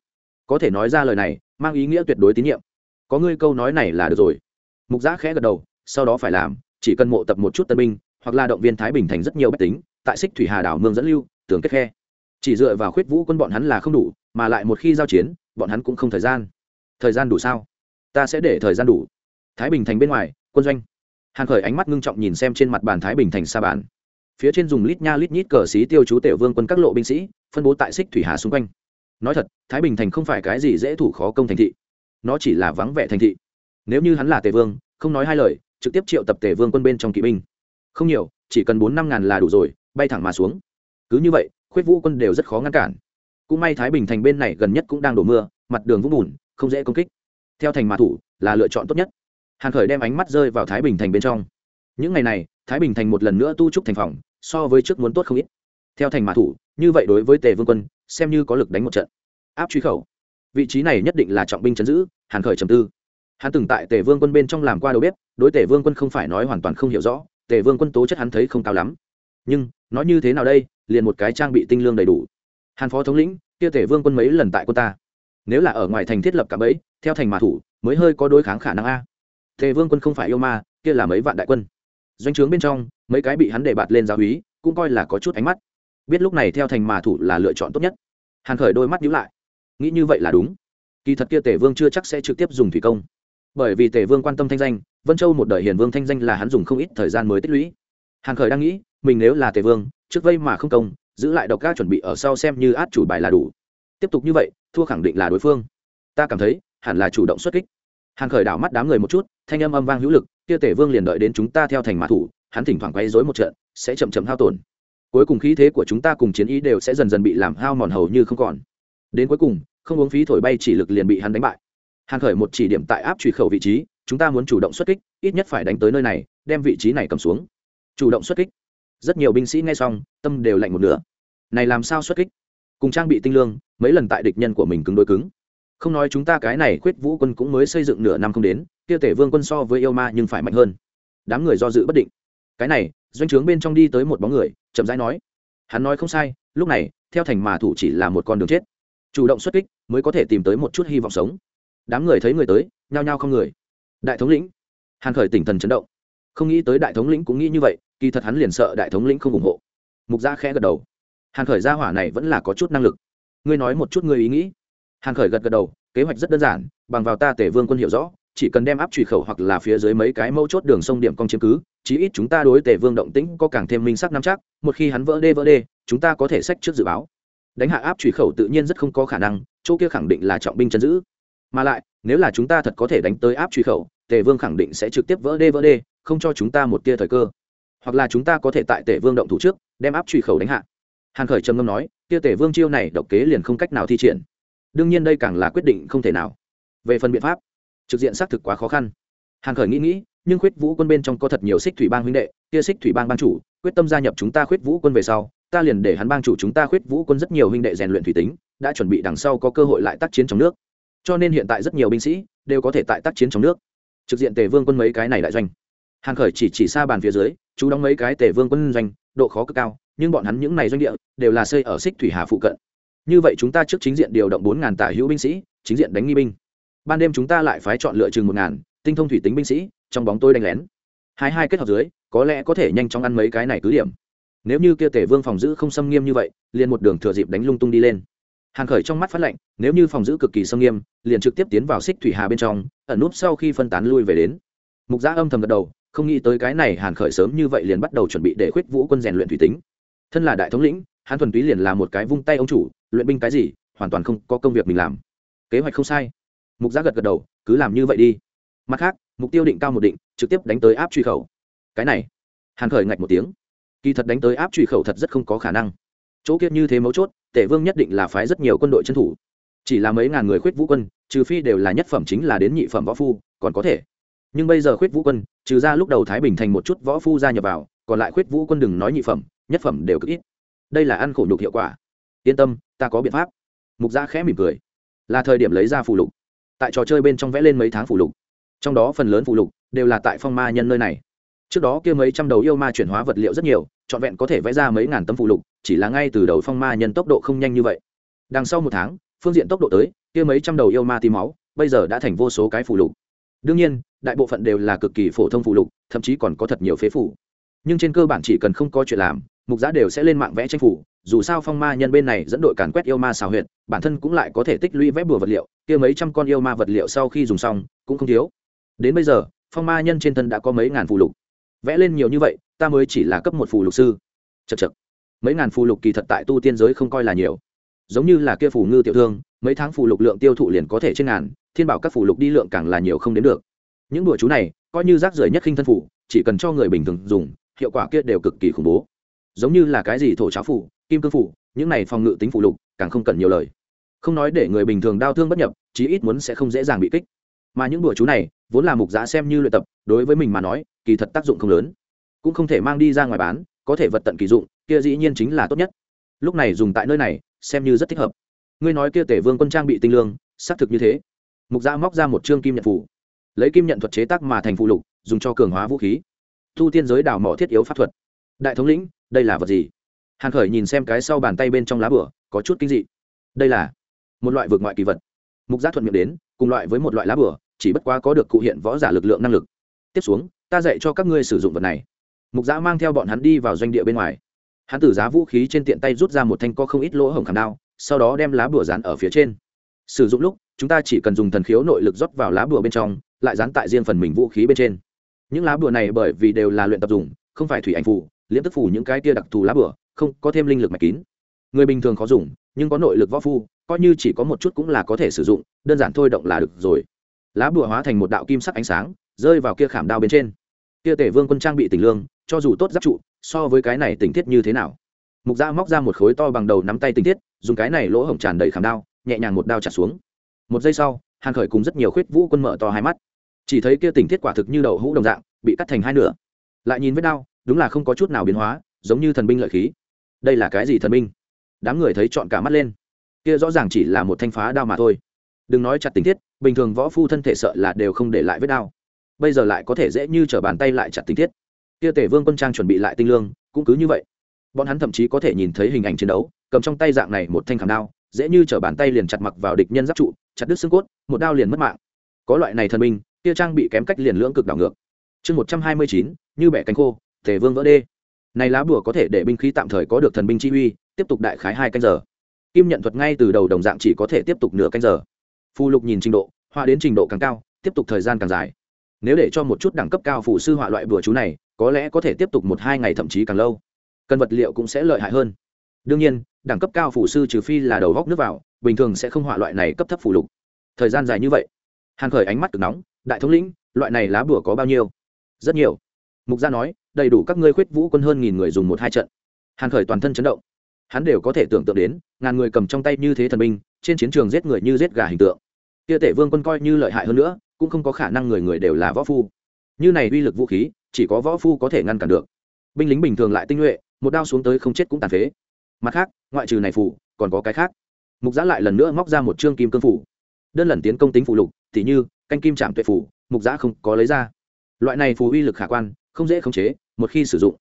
Có thể nói ra lời này, mang ý nghĩa tuyệt đối tín nhiệm. Có ngươi câu nói này là được rồi. Mục giã khẽ gật đầu, sau đó phải làm, chỉ cần mộ tập một chút tân binh, hoặc là động viên thái bình thành rất nhiều bách tính, tại xích thủy hà đảo mương dẫn lưu tường kết khe chỉ dựa vào khuyết vũ quân bọn hắn là không đủ, mà lại một khi giao chiến, bọn hắn cũng không thời gian. Thời gian đủ sao? Ta sẽ để thời gian đủ. Thái bình thành bên ngoài, quân doanh. Hàn khởi ánh mắt ngưng trọng nhìn xem trên mặt bàn thái bình thành xa bàn. Phía trên dùng lít nha lít nhít cờ xí tiêu chú tiểu vương quân các lộ binh sĩ, phân bố tại xích thủy hà xung quanh. Nói thật, thái bình thành không phải cái gì dễ thủ khó công thành thị. Nó chỉ là vắng vẻ thành thị. Nếu như hắn là tề vương, không nói hai lời, trực tiếp triệu tập tề vương quân bên trong kỵ binh. Không nhiều, chỉ cần bốn năm ngàn là đủ rồi, bay thẳng mà xuống. Cứ như vậy khuyết vũ quân đều rất khó ngăn cản. Cũng may thái bình thành bên này gần nhất cũng đang đổ mưa, mặt đường vũng bùn, không dễ công kích. Theo thành mã thủ là lựa chọn tốt nhất. Hàn khởi đem ánh mắt rơi vào thái bình thành bên trong. Những ngày này, thái bình thành một lần nữa tu trúc thành phòng, so với trước muốn tốt không ít. Theo thành mã thủ, như vậy đối với tề vương quân, xem như có lực đánh một trận. Áp truy khẩu. Vị trí này nhất định là trọng binh chấn giữ, hàn khởi trầm tư. Hắn từng tại tề vương quân bên trong làm qua đầu bếp, đối tề vương quân không phải nói hoàn toàn không hiểu rõ, tề vương quân tố chất hắn thấy không cao lắm. Nhưng nói như thế nào đây, liền một cái trang bị tinh lương đầy đủ. Hàn phó thống lĩnh, kia tề vương quân mấy lần tại quân ta. Nếu là ở ngoài thành thiết lập cả bẫy, theo thành mã thủ, mới hơi có đối kháng khả năng a. Tề vương quân không phải yêu ma, kia là mấy vạn đại quân. Doanh trướng bên trong, mấy cái bị hắn để bạt lên giáo úy, cũng coi là có chút ánh mắt. Biết lúc này theo thành mà thủ là lựa chọn tốt nhất. Hàn khởi đôi mắt nhíu lại. Nghĩ như vậy là đúng. Kỳ thật kia tề vương chưa chắc sẽ trực tiếp dùng thủy công. Bởi vì tề vương quan tâm thanh danh, vân châu một đời hiền vương thanh danh là hắn dùng không ít thời gian mới tích lũy. Hàn khởi đang nghĩ mình nếu là tề vương, trước vây mà không công, giữ lại độc các chuẩn bị ở sau xem như át chủ bài là đủ. Tiếp tục như vậy, thua khẳng định là đối phương. Ta cảm thấy, hẳn là chủ động xuất kích. Hàng khởi đảo mắt đám người một chút, thanh âm âm vang hữu lực, kia tể vương liền đợi đến chúng ta theo thành mã thủ, hắn thỉnh thoảng quay dối một trận, sẽ chậm chậm hao tổn. Cuối cùng khí thế của chúng ta cùng chiến ý đều sẽ dần dần bị làm hao mòn hầu như không còn. Đến cuối cùng, không uống phí thổi bay chỉ lực liền bị hắn đánh bại. Hàng khởi một chỉ điểm tại áp truy khẩu vị trí, chúng ta muốn chủ động xuất kích, ít nhất phải đánh tới nơi này, đem vị trí này cầm xuống. Chủ động xuất kích rất nhiều binh sĩ nghe xong, tâm đều lạnh một nửa. Này làm sao xuất kích? Cùng trang bị tinh lương, mấy lần tại địch nhân của mình cứng đối cứng. Không nói chúng ta cái này khuyết vũ quân cũng mới xây dựng nửa năm không đến tiêu tể vương quân so với yêu ma nhưng phải mạnh hơn. Đám người do dự bất định. Cái này, doanh trướng bên trong đi tới một bóng người, chậm rãi nói. Hắn nói không sai, lúc này, theo thành mà thủ chỉ là một con đường chết. Chủ động xuất kích, mới có thể tìm tới một chút hy vọng sống. Đám người thấy người tới, nhao nhao không người. Đại thống lĩnh. Hàn khởi tỉnh thần chấn động. Không nghĩ tới đại thống lĩnh cũng nghĩ như vậy kỳ thật hắn liền sợ đại thống lĩnh không ủng hộ. Mục gia khẽ gật đầu. Hàn khởi gia hỏa này vẫn là có chút năng lực. Ngươi nói một chút ngươi ý nghĩ. Hàn khởi gật gật đầu, kế hoạch rất đơn giản, bằng vào ta tể vương quân hiểu rõ, chỉ cần đem áp trùy khẩu hoặc là phía dưới mấy cái mâu chốt đường sông điểm con chiếm cứ, chí ít chúng ta đối tể vương động tĩnh có càng thêm minh sắc nắm chắc, một khi hắn vỡ đê vỡ đê, chúng ta có thể sách trước dự báo. Đánh hạ áp trùy khẩu tự nhiên rất không có khả năng, chỗ kia khẳng định là trọng binh chân giữ. Mà lại, nếu là chúng ta thật có thể đánh tới áp truy khẩu, tề vương khẳng định sẽ trực tiếp vỡ đê vỡ đê, không cho chúng ta một tia thời cơ hoặc là chúng ta có thể tại tề vương động thủ trước, đem áp truy khẩu đánh hạ. Hàn khởi trầm ngâm nói, kia tề vương chiêu này độc kế liền không cách nào thi triển. Đương nhiên đây càng là quyết định không thể nào. Về phần biện pháp, trực diện xác thực quá khó khăn. Hàn khởi nghĩ nghĩ, nhưng khuyết vũ quân bên trong có thật nhiều xích thủy bang huynh đệ, kia xích thủy bang ban chủ, quyết tâm gia nhập chúng ta khuyết vũ quân về sau, ta liền để hắn bang chủ chúng ta khuyết vũ quân rất nhiều huynh đệ rèn luyện thủy tính, đã chuẩn bị đằng sau có cơ hội lại tác chiến trong nước. Cho nên hiện tại rất nhiều binh sĩ, đều có thể tại tác chiến trong nước. Trực diện tề vương quân mấy cái này đại doanh hàn khởi chỉ chỉ xa bàn phía dưới, chú đóng mấy cái tề vương quân doanh, độ khó cực cao, nhưng bọn hắn những này doanh địa đều là xây ở xích thủy hà phụ cận. Như vậy chúng ta trước chính diện điều động bốn ngàn tả hữu binh sĩ, chính diện đánh nghi binh. Ban đêm chúng ta lại phái chọn lựa chừng một ngàn, tinh thông thủy tính binh sĩ, trong bóng tôi đánh lén. Hai hai kết hợp dưới, có lẽ có thể nhanh chóng ăn mấy cái này cứ điểm. Nếu như kia tể vương phòng giữ không xâm nghiêm như vậy, liền một đường thừa dịp đánh lung tung đi lên. Hàng khởi trong mắt phát lệnh, nếu như phòng giữ cực kỳ xâm nghiêm, liền trực tiếp tiến vào xích thủy hà bên trong, ẩn núp sau khi phân tán lui về đến. Mục giã âm thầm gật đầu không nghĩ tới cái này hàn khởi sớm như vậy liền bắt đầu chuẩn bị để khuyết vũ quân rèn luyện thủy tính. Thân là đại thống lĩnh hàn thuần túy liền là một cái vung tay ông chủ, luyện binh cái gì, hoàn toàn không có công việc mình làm. Kế hoạch không sai. Mục Giác gật gật đầu, cứ làm như vậy đi. Mặt khác, mục tiêu định cao một định, trực tiếp đánh tới áp truy khẩu. Cái này, hàn khởi ngạch một tiếng. Kỳ thật đánh tới áp truy khẩu thật rất không có khả năng. Chỗ kiết như thế mấu chốt, tể vương nhất định là phái rất nhiều quân đội trấn thủ. Chỉ là mấy ngàn người khuyết vũ quân, trừ phi đều là nhất phẩm chính là đến nhị phẩm võ phu, còn có thể nhưng bây giờ khuyết vũ quân, trừ ra lúc đầu thái bình thành một chút võ phu gia nhập vào, còn lại khuyết vũ quân đừng nói nhị phẩm, nhất phẩm đều cực ít. Đây là ăn khổ nhục hiệu quả. Yên tâm, ta có biện pháp. Mục gia khẽ mỉm cười. Là thời điểm lấy ra phù lục. Tại trò chơi bên trong vẽ lên mấy tháng phù lục. Trong đó phần lớn phù lục đều là tại phong ma nhân nơi này. Trước đó kia mấy trăm đầu yêu ma chuyển hóa vật liệu rất nhiều, trọn vẹn có thể vẽ ra mấy ngàn tấm phù lục, chỉ là ngay từ đầu phong ma nhân tốc độ không nhanh như vậy. Đằng sau một tháng, phương diện tốc độ tới, kia mấy trăm đầu yêu ma tí máu, bây giờ đã thành vô số cái phù lục đương nhiên, đại bộ phận đều là cực kỳ phổ thông phù lục, thậm chí còn có thật nhiều phế phủ. Nhưng trên cơ bản chỉ cần không có chuyện làm, mục giá đều sẽ lên mạng vẽ tranh phủ. Dù sao phong ma nhân bên này dẫn đội càn quét yêu ma xào huyện bản thân cũng lại có thể tích lũy vẽ bùa vật liệu, kia mấy trăm con yêu ma vật liệu sau khi dùng xong, cũng không thiếu. Đến bây giờ, phong ma nhân trên thân đã có mấy ngàn phù lục. Vẽ lên nhiều như vậy, ta mới chỉ là cấp một phù lục sư. Chật chật mấy ngàn phù lục kỳ thật tại tu tiên giới không coi là nhiều. Giống như là kia phù ngư tiểu thương mấy tháng phụ lục lượng tiêu thụ liền có thể trên ngàn, thiên bảo các phụ lục đi lượng càng là nhiều không đến được. Những đùa chú này, coi như rác rưởi nhất khinh thân phủ chỉ cần cho người bình thường dùng, hiệu quả kia đều cực kỳ khủng bố. Giống như là cái gì thổ cháo phủ kim cương phủ những này phòng ngự tính phụ lục, càng không cần nhiều lời. Không nói để người bình thường đau thương bất nhập, chí ít muốn sẽ không dễ dàng bị kích. Mà những đùa chú này, vốn là mục giá xem như luyện tập, đối với mình mà nói, kỳ thật tác dụng không lớn. Cũng không thể mang đi ra ngoài bán, có thể vật tận kỳ dụng, kia dĩ nhiên chính là tốt nhất. Lúc này dùng tại nơi này, xem như rất thích hợp ngươi nói kia tể vương quân trang bị tinh lương, xác thực như thế. Mục gia móc ra một chương kim nhận phủ, lấy kim nhận thuật chế tác mà thành phụ lục, dùng cho cường hóa vũ khí. Thu tiên giới đào mỏ thiết yếu pháp thuật. Đại thống lĩnh, đây là vật gì? Hàn khởi nhìn xem cái sau bàn tay bên trong lá bửa, có chút kinh dị. Đây là một loại vượt ngoại kỳ vật. Mục gia thuận miệng đến, cùng loại với một loại lá bửa, chỉ bất quá có được cụ hiện võ giả lực lượng năng lực. Tiếp xuống, ta dạy cho các ngươi sử dụng vật này. Mục giã mang theo bọn hắn đi vào doanh địa bên ngoài. Hắn Tử giá vũ khí trên tiện tay rút ra một thanh có không ít lỗ hổng khảm đao sau đó đem lá bùa dán ở phía trên. Sử dụng lúc, chúng ta chỉ cần dùng thần khiếu nội lực rót vào lá bùa bên trong, lại dán tại riêng phần mình vũ khí bên trên. Những lá bùa này bởi vì đều là luyện tập dùng, không phải thủy ảnh phù liễm tức phù những cái tia đặc thù lá bùa, không có thêm linh lực mạch kín. Người bình thường khó dùng, nhưng có nội lực võ phu, coi như chỉ có một chút cũng là có thể sử dụng, đơn giản thôi động là được rồi. Lá bùa hóa thành một đạo kim sắc ánh sáng, rơi vào kia khảm đao bên trên. Kia tể vương quân trang bị tỉnh lương, cho dù tốt giáp trụ, so với cái này tình tiết như thế nào? Mục gia móc ra một khối to bằng đầu nắm tay tình tiết dùng cái này lỗ hổng tràn đầy khảm đao, nhẹ nhàng một đao trả xuống. Một giây sau, hàn khởi cùng rất nhiều khuyết vũ quân mở to hai mắt. Chỉ thấy kia tình tiết quả thực như đậu hũ đồng dạng, bị cắt thành hai nửa. Lại nhìn vết đao, đúng là không có chút nào biến hóa, giống như thần binh lợi khí. Đây là cái gì thần binh? Đám người thấy chọn cả mắt lên. Kia rõ ràng chỉ là một thanh phá đao mà thôi. Đừng nói chặt tình tiết, bình thường võ phu thân thể sợ là đều không để lại vết đao. Bây giờ lại có thể dễ như t bàn tay lại chặt tình tiết. Kia tể vương quân trang chuẩn bị lại tinh lương, cũng cứ như vậy. Bọn hắn thậm chí có thể nhìn thấy hình ảnh chiến đấu cầm trong tay dạng này một thanh khảm đao dễ như chở bàn tay liền chặt mặc vào địch nhân giáp trụ chặt đứt xương cốt một đao liền mất mạng. Có loại này thần minh, kia trang bị kém cách liền lưỡng cực đảo ngược. Chương một trăm hai mươi chín như bẻ cánh khô thể vương vỡ đê. Này lá bùa có thể để binh khí tạm thời có được thần binh chi uy tiếp tục đại khái hai canh giờ. Kim nhận thuật ngay từ đầu đồng dạng chỉ có thể tiếp tục nửa canh giờ. Phù lục nhìn trình độ họa đến trình độ càng cao tiếp tục thời gian càng dài. Nếu để cho một chút đẳng cấp cao phủ sư họa loại bùa chú này có lẽ có thể tiếp tục một hai ngày thậm chí càng lâu. Cần vật liệu cũng sẽ lợi hại hơn đương nhiên, đẳng cấp cao phủ sư trừ phi là đầu góc nước vào, bình thường sẽ không họa loại này cấp thấp phù lục. Thời gian dài như vậy, hàn khởi ánh mắt cực nóng, đại thống lĩnh, loại này lá bùa có bao nhiêu? Rất nhiều. Mục gia nói, đầy đủ các ngươi khuyết vũ quân hơn nghìn người dùng một hai trận. Hàn khởi toàn thân chấn động. Hắn đều có thể tưởng tượng đến, ngàn người cầm trong tay như thế thần binh, trên chiến trường giết người như giết gà hình tượng. Kia tể vương quân coi như lợi hại hơn nữa, cũng không có khả năng người người đều là võ phu. Như này uy lực vũ khí, chỉ có võ phu có thể ngăn cản được. Binh lính bình thường lại tinh nhuệ, một đao xuống tới không chết cũng tàn phế mặt khác, ngoại trừ này phủ, còn có cái khác. Mục giã lại lần nữa móc ra một chương kim cương phủ. Đơn lần tiến công tính phụ lục t h như, canh kim trạm tuệ phủ, mục giã không có lấy ra. Loại này phù uy lực khả quan, không dễ khống chế, một khi sử dụng,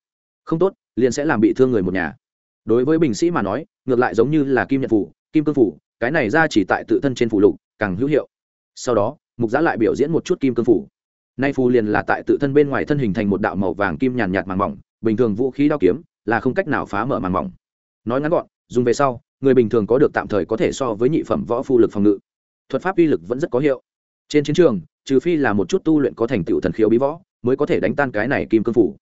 không tốt, liền sẽ làm bị thương người một nhà. Đối với bình sĩ mà nói, ngược lại giống như là kim nhận phủ, kim cương phủ, cái này ra chỉ tại tự thân trên phủ lục, càng hữu hiệu. Sau đó, mục giã lại biểu diễn một chút kim cương phủ. Nay phù liền là tại tự thân bên ngoài thân hình thành một đạo màu vàng kim nhàn nhạt màng mỏng, bình thường vũ khí đao kiếm là không cách nào phá mở màng mỏng nói ngắn gọn, dùng về sau, người bình thường có được tạm thời có thể so với nhị phẩm võ phu lực phòng ngự. Thuật pháp uy lực vẫn rất có hiệu. Trên chiến trường, trừ phi là một chút tu luyện có thành tựu thần khiếu bí võ, mới có thể đánh tan cái này kim cương phủ.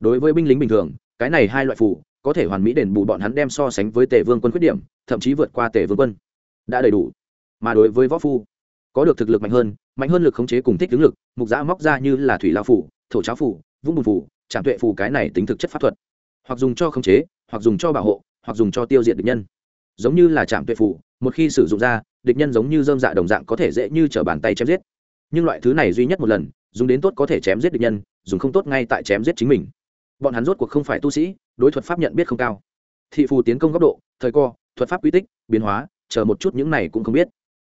Đối với binh lính bình thường, cái này hai loại phủ, có thể hoàn mỹ đền bù bọn hắn đem so sánh với tề vương quân khuyết điểm, thậm chí vượt qua tề vương quân. Đã đầy đủ. Mà đối với võ phu, có được thực lực mạnh hơn mạnh hơn lực khống chế cùng thích tướng lực, mục giã móc ra như là thủy lao phủ, thổ cháo phủ, vũng bùn phủ, trạm tuệ phủ cái này tính thực chất pháp thuật. Hoặc dùng cho khống chế, hoặc dùng cho bảo hộ hoặc dùng cho tiêu diệt địch nhân. Giống như là trạm tuệ phủ, một khi sử dụng ra, địch nhân giống như dơm dạ đồng dạng có thể dễ như t r ở bàn tay chém giết. Nhưng loại thứ này duy nhất một lần, dùng đến tốt có thể chém giết địch nhân, dùng không tốt ngay tại chém giết chính mình. Bọn hắn rốt cuộc không phải tu sĩ, đối thuật pháp nhận biết không cao. Thị phù tiến công góc độ, thời co, thuật pháp quy tích, biến hóa, chờ một chút những này cũng không biết.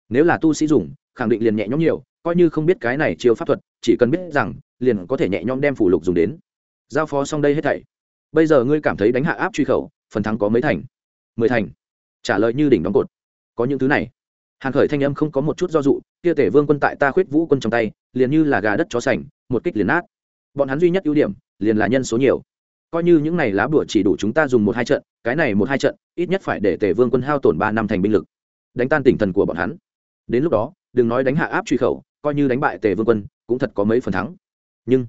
Nếu là tu sĩ dùng, khẳng định liền nhẹ nhõm nhiều, coi như không biết cái này chiêu pháp thuật, chỉ cần biết rằng, liền có thể nhẹ nhõm đem phủ lục dùng đến. Giao phó xong đây hết thảy. Bây giờ ngươi cảm thấy đánh hạ áp truy khẩu phần thắng có mấy thành? Mười thành. Trả lời như đỉnh đóng cột. Có những thứ này. Hàng khởi thanh âm không có một chút do dụ, kia tể vương quân tại ta khuyết vũ quân trong tay, liền như là gà đất chó sành, một kích liền nát. Bọn hắn duy nhất ưu điểm, liền là nhân số nhiều. Coi như những này lá bùa chỉ đủ chúng ta dùng một hai trận, cái này một hai trận, ít nhất phải để tể vương quân hao tổn ba năm thành binh lực. Đánh tan tỉnh thần của bọn hắn. Đến lúc đó, đừng nói đánh hạ áp truy khẩu, coi như đánh bại tề vương quân, cũng thật có mấy phần thắng. Nhưng,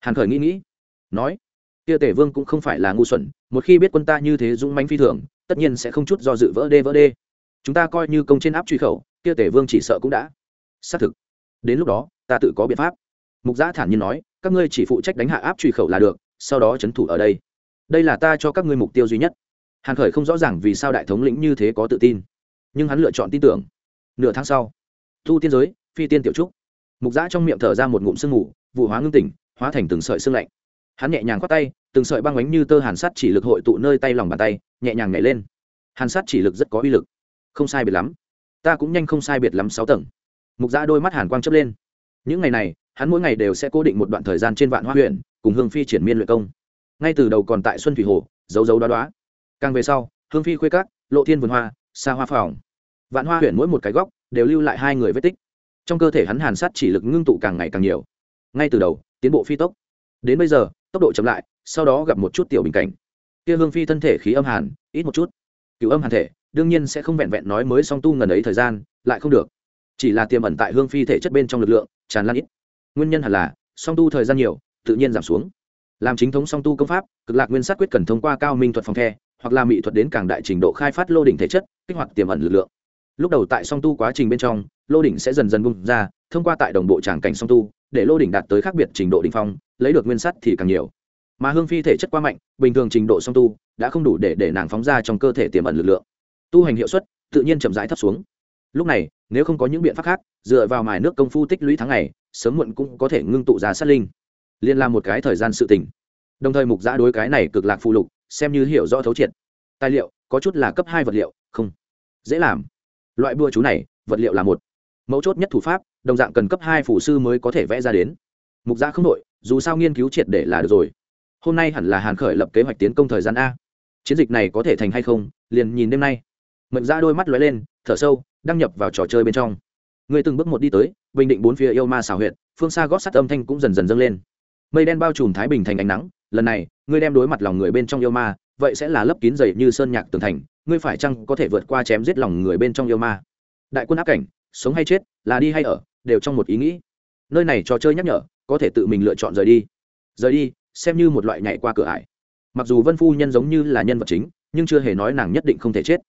hàn khởi nghĩ nghĩ, nói kia Tể vương cũng không phải là ngu xuẩn, một khi biết quân ta như thế dũng mánh phi thường, tất nhiên sẽ không chút do dự vỡ đê vỡ đê. Chúng ta coi như công trên áp truy khẩu, kia Tể vương chỉ sợ cũng đã. Xác thực. Đến lúc đó, ta tự có biện pháp. Mục giã thản nhiên nói, các ngươi chỉ phụ trách đánh hạ áp truy khẩu là được, sau đó c thủ ở đây. Đây là ta cho các ngươi mục tiêu duy nhất. Hàn khởi không rõ ràng vì sao đại thống lĩnh như thế có tự tin. Nhưng hắn lựa chọn tin tưởng. Nửa tháng sau, thu tiên giới, phi tiên tiểu trúc. Mục giã trong miệng thở ra một ngụm sương ngủ vụ hóa ngưng tỉnh, hóa thành từng sợi sương lạnh hắn nhẹ nhàng khoác tay, từng sợi băng bánh như tơ hàn sắt chỉ lực hội tụ nơi tay lòng bàn tay, nhẹ nhàng nhảy lên. Hàn sắt chỉ lực rất có uy lực. Không sai biệt lắm. Ta cũng nhanh không sai biệt lắm sáu tầng. Mục giã đôi mắt hàn quang chấp lên. Những ngày này, hắn mỗi ngày đều sẽ cố định một đoạn thời gian trên vạn hoa huyện, cùng hương phi triển miên luyện công. Ngay từ đầu còn tại xuân thủy hồ dấu dấu đoá đoá. Càng về sau, hương phi khuê cát lộ thiên vườn hoa xa hoa phòng. Vạn hoa huyện mỗi một cái góc đều lưu lại hai người vết tích. Trong cơ thể hắn hàn sát chỉ lực ngưng tụ càng ngày càng nhiều. Ngay từ đầu, tiến bộ phi tốc. Đến bây giờ tốc độ chậm lại, sau đó gặp một chút tiểu bình cảnh. Kia hương phi thân thể khí âm hàn, ít một chút. Cựu âm hàn thể, đương nhiên sẽ không vẹn vẹn nói mới song tu ngần ấy thời gian, lại không được. Chỉ là tiềm ẩn tại hương phi thể chất bên trong lực lượng, tràn lan ít. Nguyên nhân hẳn là, song tu thời gian nhiều, tự nhiên giảm xuống. Làm chính thống song tu công pháp, cực lạc nguyên sát quyết cần thông qua cao minh thuật phòng the, hoặc là mỹ thuật đến càng đại trình độ khai phát lô đỉnh thể chất, kích hoạt tiềm ẩn lực lượng. Lúc đầu tại song tu quá trình bên trong, lô đỉnh sẽ dần dần bung ra, thông qua tại đồng bộ tràng cảnh song tu, để lô đỉnh đạt tới khác biệt trình độ đ ỉ n h phong lấy được nguyên sắt thì càng nhiều. Mà hương phi thể chất quá mạnh, bình thường trình độ song tu đã không đủ để để nàng phóng ra trong cơ thể tiềm ẩn lực lượng. Tu hành hiệu suất tự nhiên chậm rãi thấp xuống. Lúc này, nếu không có những biện pháp khác, dựa vào mài nước công phu tích lũy tháng ngày, sớm muộn cũng có thể ngưng tụ ra sát linh. Liên làm một cái thời gian sự tỉnh đồng thời mục giã đối cái này cực lạc phụ lục, xem như hiểu rõ thấu triệt. Tài liệu, có chút là cấp hai vật liệu, không dễ làm. Loại bùa chú này, vật liệu là một. Mấu chốt nhất thủ pháp, đồng dạng cần cấp hai phủ sư mới có thể vẽ ra đến. Mục giã không đội dù sao nghiên cứu triệt để là được rồi. Hôm nay hẳn là hàn khởi lập kế hoạch tiến công thời gian a. Chiến dịch này có thể thành hay không, liền nhìn đêm nay. Mệnh ra đôi mắt lóe lên, thở sâu, đăng nhập vào trò chơi bên trong. Người từng bước một đi tới, bình định bốn phía yêu ma xào huyệt, phương xa gót sắt âm thanh cũng dần dần dâng lên. Mây đen bao trùm thái bình thành ánh nắng, lần này, ngươi đem đối mặt lòng người bên trong yêu ma, vậy sẽ là lấp kín dày như sơn nhạc tường thành, ngươi phải chăng có thể vượt qua chém giết lòng người bên trong yêu ma? Đại quân áp cảnh, sống hay chết, là đi hay ở, đều trong một ý nghĩ. Nơi này trò chơi nhắc nhở có thể tự mình lựa chọn rời đi. Rời đi, xem như một loại nhảy qua cửa ải. Mặc dù vân phu nhân giống như là nhân vật chính, nhưng chưa hề nói nàng nhất định không thể chết.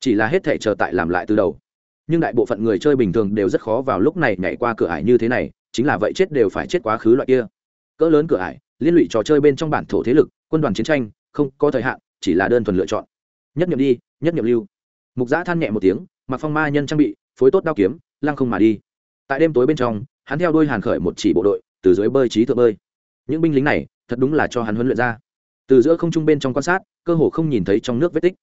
Chỉ là hết thể chờ tại làm lại từ đầu. Nhưng đại bộ phận người chơi bình thường đều rất khó vào lúc này nhảy qua cửa ải như thế này, chính là vậy chết đều phải chết quá khứ loại kia. Cỡ lớn cửa ải, liên lụy trò chơi bên trong bản thổ thế lực, quân đoàn chiến tranh, không có thời hạn, chỉ là đơn thuần lựa chọn. Nhất nghiệm đi, nhất nghiệm lưu. Mục giã than nhẹ một tiếng, mặc phong ma nhân trang bị, phối tốt đao kiếm, lăng không mà đi. Tại đêm tối bên trong, hắn theo đôi hàn khởi một chỉ bộ đội từ dưới bơi trí thượng bơi. Những binh lính này, thật đúng là cho hắn huấn luyện ra. Từ giữa không trung bên trong quan sát, cơ hồ không nhìn thấy trong nước vết tích.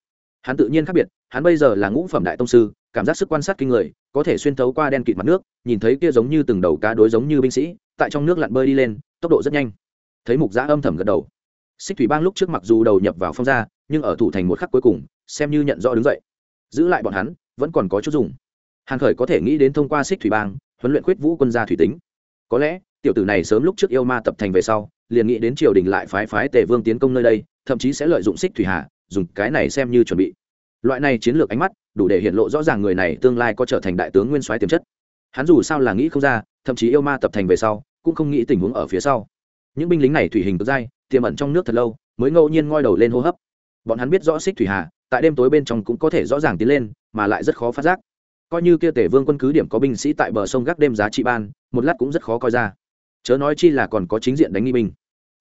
Hắn tự nhiên khác biệt, hắn bây giờ là ngũ phẩm đại tông sư, cảm giác sức quan sát kinh người, có thể xuyên thấu qua đen kịt mặt nước, nhìn thấy kia giống như từng đầu cá đối giống như binh sĩ, tại trong nước lặn bơi đi lên, tốc độ rất nhanh. Thấy mục giã âm thầm gật đầu. Xích thủy bang lúc trước mặc dù đầu nhập vào phong gia, nhưng ở thủ thành một khắc cuối cùng, xem như nhận rõ đứng dậy. Giữ lại bọn hắn, vẫn còn có chút dùng. Hàn khởi có thể nghĩ đến thông qua xích thủy bang, huấn luyện khuyết vũ quân gia thủy tính có lẽ, tiểu tử này sớm lúc trước yêu ma tập thành về sau, liền nghĩ đến triều đình lại phái phái tề vương tiến công nơi đây, thậm chí sẽ lợi dụng xích thủy hà, dùng cái này xem như chuẩn bị. Loại này chiến lược ánh mắt, đủ để hiện lộ rõ ràng người này tương lai có trở thành đại tướng nguyên soái tiềm chất. Hắn dù sao là nghĩ không ra, thậm chí yêu ma tập thành về sau, cũng không nghĩ tình huống ở phía sau. Những binh lính này thủy hình cực dai, tiềm ẩn trong nước thật lâu, mới ngẫu nhiên ngoi đầu lên hô hấp. Bọn hắn biết rõ xích thủy hà, tại đêm tối bên trong cũng có thể rõ ràng tiến lên, mà lại rất khó phát giác coi như kia tể vương quân cứ điểm có binh sĩ tại bờ sông gác đêm giá trị ban, một lát cũng rất khó coi ra. Chớ nói chi là còn có chính diện đánh nghi binh.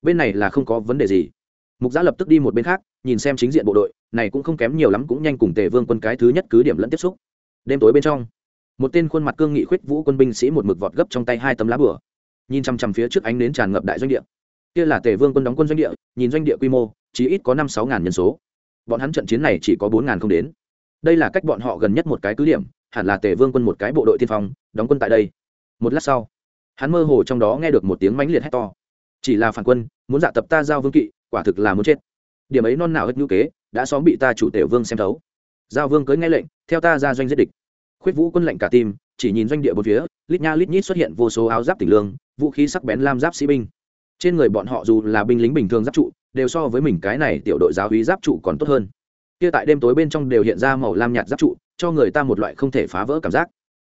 Bên này là không có vấn đề gì. Mục giã lập tức đi một bên khác, nhìn xem chính diện bộ đội, này cũng không kém nhiều lắm cũng nhanh cùng tề vương quân cái thứ nhất cứ điểm lẫn tiếp xúc. Đêm tối bên trong, một tên khuôn mặt cương nghị khuyết vũ quân binh sĩ một mực vọt gấp trong tay hai tấm lá bửa nhìn chằm chằm phía trước ánh nến tràn ngập đại doanh địa. Kia là tề vương quân đóng quân doanh địa, nhìn doanh địa quy mô, chỉ ít có năm sáu ngàn nhân số. Bọn hắn trận chiến này chỉ có bốn ngàn không đến. Đây là cách bọn họ gần nhất một cái cứ điểm hẳn là tề vương quân một cái bộ đội tiên phong, đóng quân tại đây. Một lát sau, hắn mơ hồ trong đó nghe được một tiếng mãnh liệt hét to. Chỉ là phản quân, muốn dạ tập ta giao vương kỵ, quả thực là muốn chết. Điểm ấy non nào hết ngữ kế, đã xóm bị ta chủ tể vương xem thấu. Giao vương cưới ngay lệnh, theo ta ra doanh giết địch. Khuyết vũ quân lệnh cả tim, chỉ nhìn doanh địa bốn phía, lít nha lít nhít xuất hiện vô số áo giáp tỉnh lương, vũ khí sắc bén lam giáp sĩ binh. Trên người bọn họ dù là binh lính bình thường giáp trụ, đều so với mình cái này tiểu đội giáo hí giáp trụ còn tốt hơn. Kia tại đêm tối bên trong đều hiện ra màu lam nhạt giáp trụ cho người ta một loại không thể phá vỡ cảm giác.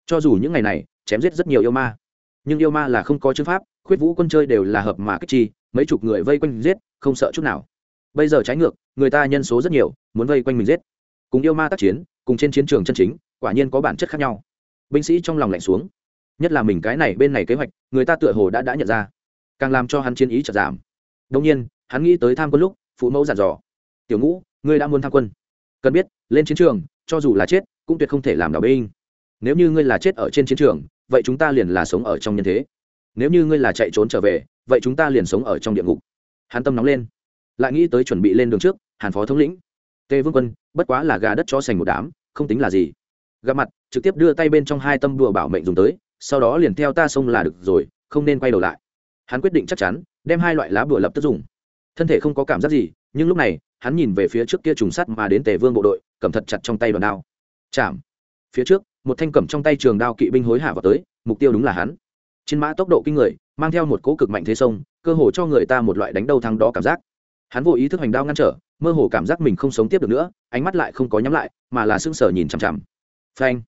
Cho dù những ngày này, chém giết rất nhiều yêu ma, nhưng yêu ma là không có chữ pháp, khuyết vũ quân chơi đều là hợp mà kích chi, mấy chục người vây quanh giết, không sợ chút nào. Bây giờ trái ngược, người ta nhân số rất nhiều, muốn vây quanh mình giết. Cùng yêu ma tác chiến, cùng trên chiến trường chân chính, quả nhiên có bản chất khác nhau. Binh sĩ trong lòng lạnh xuống. Nhất là mình cái này, bên này kế hoạch, người ta tựa hồ đã đã nhận ra. Càng làm cho hắn chiến ý chật giảm. Đông nhiên, hắn nghĩ tới tham quân lúc, phụ mẫu giản dò. Tiểu ngũ, ngươi đã muốn tham quân. Cần biết, lên chiến trường, cho dù là chết cũng tuyệt không thể làm đạo binh. Nếu như ngươi là chết ở trên chiến trường, vậy chúng ta liền là sống ở trong nhân thế. Nếu như ngươi là chạy trốn trở về, vậy chúng ta liền sống ở trong địa ngục. Hắn tâm nóng lên, lại nghĩ tới chuẩn bị lên đường trước, hàn phó thống lĩnh. Tề vương quân, bất quá là gà đất cho sành một đám, không tính là gì. Gặp mặt, trực tiếp đưa tay bên trong hai tâm đùa bảo mệnh dùng tới, sau đó liền theo ta xông là được rồi, không nên quay đầu lại. Hắn quyết định chắc chắn, đem hai loại lá bùa lập tức dùng. Thân thể không có cảm giác gì, nhưng lúc này, hắn nhìn về phía trước kia trùng sắt mà đến tề vương bộ đội, cầm thật chặt trong tay đoàn đao chạm. Phía trước, một thanh cẩm trong tay trường đao kỵ binh hối hả vào tới, mục tiêu đúng là hắn. Chiến mã tốc độ kinh người, mang theo một cỗ cực mạnh thế sông, cơ hồ cho người ta một loại đánh đầu thắng đó cảm giác. Hắn vô ý thức hành đao ngăn trở, mơ hồ cảm giác mình không sống tiếp được nữa, ánh mắt lại không có nhắm lại, mà là sững sờ nhìn chằm chằm. Phanh!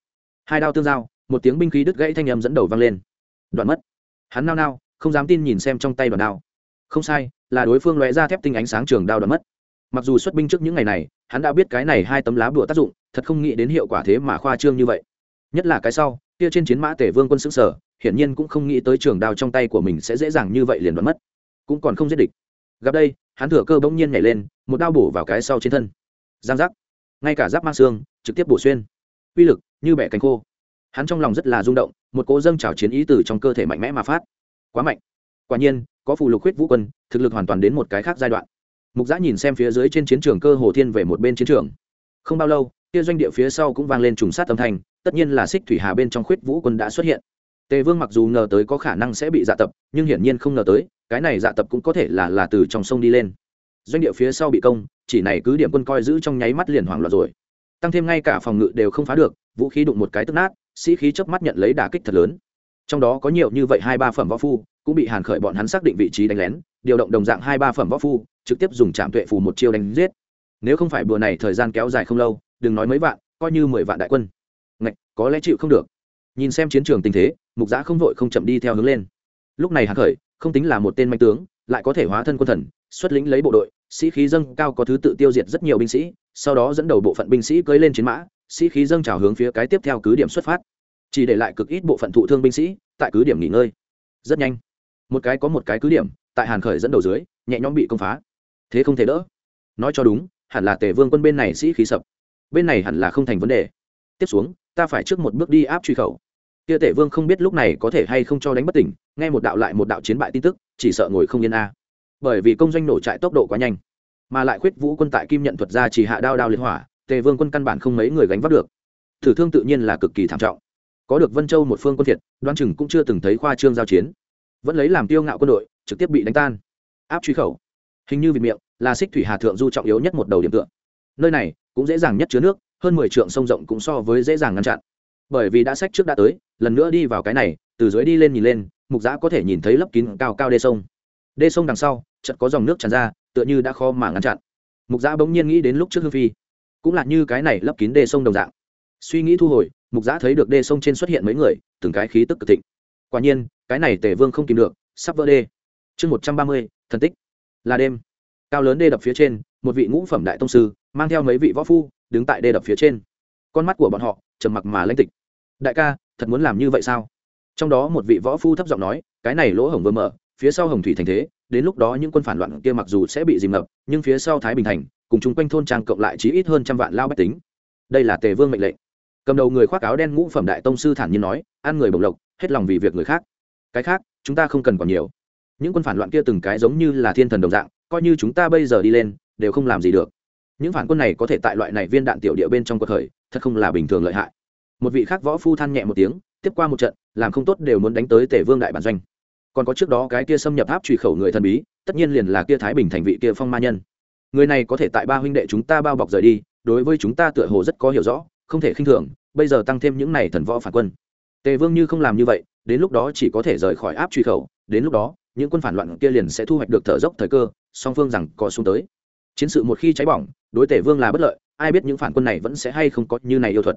Hai đao tương giao, một tiếng binh khí đứt gãy thanh âm dẫn đầu vang lên. Đoạn mất. Hắn nao nao, không dám tin nhìn xem trong tay đoạn đao. Không sai, là đối phương lóe ra thép tinh ánh sáng trường đao đoạn mất. Mặc dù xuất binh trước những ngày này hắn đã biết cái này hai tấm lá bùa tác dụng, thật không nghĩ đến hiệu quả thế mà khoa trương như vậy. Nhất là cái sau, kia trên chiến mã tể vương quân xứng sở hiển nhiên cũng không nghĩ tới trường đao trong tay của mình sẽ dễ dàng như vậy liền đoán mất. Cũng còn không giết địch. Gặp đây, hắn thừa cơ bỗng nhiên nhảy lên, một đao bổ vào cái sau trên thân. Giang giác. Ngay cả giáp mang xương, trực tiếp bổ xuyên. Uy lực, như bẻ cánh khô. Hắn trong lòng rất là rung động, một cỗ dâng trào chiến ý từ trong cơ thể mạnh mẽ mà phát. Quá mạnh. Quả nhiên, có phù lục huyết vũ quân, thực lực hoàn toàn đến một cái khác giai đoạn mục giã nhìn xem phía dưới trên chiến trường cơ hồ thiên về một bên chiến trường. Không bao lâu, kia doanh địa phía sau cũng vang lên trùng sát âm thanh, tất nhiên là xích thủy hà bên trong khuyết vũ quân đã xuất hiện. Tề vương mặc dù ngờ tới có khả năng sẽ bị dạ tập, nhưng hiển nhiên không ngờ tới, cái này dạ tập cũng có thể là là từ trong sông đi lên. Doanh địa phía sau bị công, chỉ này cứ điểm quân coi giữ trong nháy mắt liền hoảng loạn rồi. Tăng thêm ngay cả phòng ngự đều không phá được, vũ khí đụng một cái tức nát, sĩ khí chớp mắt nhận lấy đả kích thật lớn. Trong đó có nhiều như vậy hai ba phẩm võ phu cũng bị hàn khởi bọn hắn xác định vị trí đánh lén, điều động đồng dạng hai ba phẩm võ phu, trực tiếp dùng trạm tuệ phù một chiêu đánh giết. Nếu không phải bữa này thời gian kéo dài không lâu, đừng nói mấy vạn, coi như mười vạn đại quân. Ngạch, có lẽ chịu không được. Nhìn xem chiến trường tình thế, mục giã không vội không chậm đi theo hướng lên. Lúc này hàn khởi, không tính là một tên manh tướng, lại có thể hóa thân quân thần, xuất lĩnh lấy bộ đội, sĩ khí dâng cao có thứ tự tiêu diệt rất nhiều binh sĩ, sau đó dẫn đầu bộ phận binh sĩ cưỡi lên chiến mã, sĩ khí dâng trào hướng phía cái tiếp theo cứ điểm xuất phát. Chỉ để lại cực ít bộ phận thụ thương binh sĩ, tại cứ điểm nghỉ ngơi. Rất nhanh một cái có một cái cứ điểm, tại hàn khởi dẫn đầu dưới, nhẹ nhõm bị công phá. Thế không thể đỡ. Nói cho đúng, hẳn là tề vương quân bên này sĩ khí sập. Bên này hẳn là không thành vấn đề. Tiếp xuống, ta phải trước một bước đi áp truy khẩu. Kia tể vương không biết lúc này có thể hay không cho đánh bất tỉnh, nghe một đạo lại một đạo chiến bại tin tức, chỉ sợ ngồi không yên a. Bởi vì công doanh nổ trại tốc độ quá nhanh, mà lại khuyết vũ quân tại kim nhận thuật ra chỉ hạ đao đao liên hỏa, tề vương quân căn bản không mấy người gánh vác được. Thử thương tự nhiên là cực kỳ thảm trọng. Có được vân châu một phương quân thiệt đoan chừng cũng chưa từng thấy khoa trương giao chiến vẫn lấy làm tiêu ngạo quân đội, trực tiếp bị đánh tan. Áp truy khẩu. Hình như vì miệng, là xích thủy hà thượng du trọng yếu nhất một đầu điểm tựa. Nơi này, cũng dễ dàng nhất chứa nước, hơn mười trượng sông rộng cũng so với dễ dàng ngăn chặn. Bởi vì đã sách trước đã tới, lần nữa đi vào cái này, từ dưới đi lên nhìn lên, mục giã có thể nhìn thấy lấp kín cao cao đê sông. Đê sông đằng sau, chợt có dòng nước tràn ra, tựa như đã kho mà ngăn chặn. Mục giã bỗng nhiên nghĩ đến lúc trước hương phi. Cũng là như cái này lấp kín đê sông đồng dạng. Suy nghĩ thu hồi, mục giã thấy được đê sông trên xuất hiện mấy người, từng cái khí tức cực thịnh. Quả nhiên cái này tề vương không kìm được, sắp vỡ đê. Chương một trăm ba mươi, thần tích. Là đêm. Cao lớn đê đập phía trên, một vị ngũ phẩm đại tông sư, mang theo mấy vị võ phu, đứng tại đê đập phía trên. Con mắt của bọn họ, trầm mặc mà lanh tịch. Đại ca, thật muốn làm như vậy sao? Trong đó một vị võ phu thấp giọng nói, cái này lỗ hổng vừa mở, phía sau hồng thủy thành thế, đến lúc đó những quân phản loạn kia mặc dù sẽ bị dìm ngập, nhưng phía sau thái bình thành, cùng chung quanh thôn trang cộng lại chỉ ít hơn trăm vạn lao bách tính. Đây là tề vương mệnh lệnh. Cầm đầu người khoác áo đen ngũ phẩm đại tông sư thản nhiên nói, ăn người bồng lộc, hết lòng vì việc người khác cái khác, chúng ta không cần còn nhiều. Những quân phản loạn kia từng cái giống như là thiên thần đồng dạng, coi như chúng ta bây giờ đi lên, đều không làm gì được. Những phản quân này có thể tại loại này viên đạn tiểu địa bên trong cuộc khởi, thật không là bình thường lợi hại. Một vị khác võ phu than nhẹ một tiếng, tiếp qua một trận, làm không tốt đều muốn đánh tới tể vương đại bản doanh. Còn có trước đó cái kia xâm nhập áp truy khẩu người thần bí, tất nhiên liền là kia thái bình thành vị kia phong ma nhân. Người này có thể tại ba huynh đệ chúng ta bao bọc rời đi, đối với chúng ta tựa hồ rất có hiểu rõ, không thể khinh thường, bây giờ tăng thêm những này thần võ phản quân tề vương như không làm như vậy, đến lúc đó chỉ có thể rời khỏi áp truy khẩu, đến lúc đó, những quân phản loạn kia liền sẽ thu hoạch được thở dốc thời cơ, song phương rằng có xuống tới. Chiến sự một khi cháy bỏng, đối Tề vương là bất lợi, ai biết những phản quân này vẫn sẽ hay không có như này yêu thuật.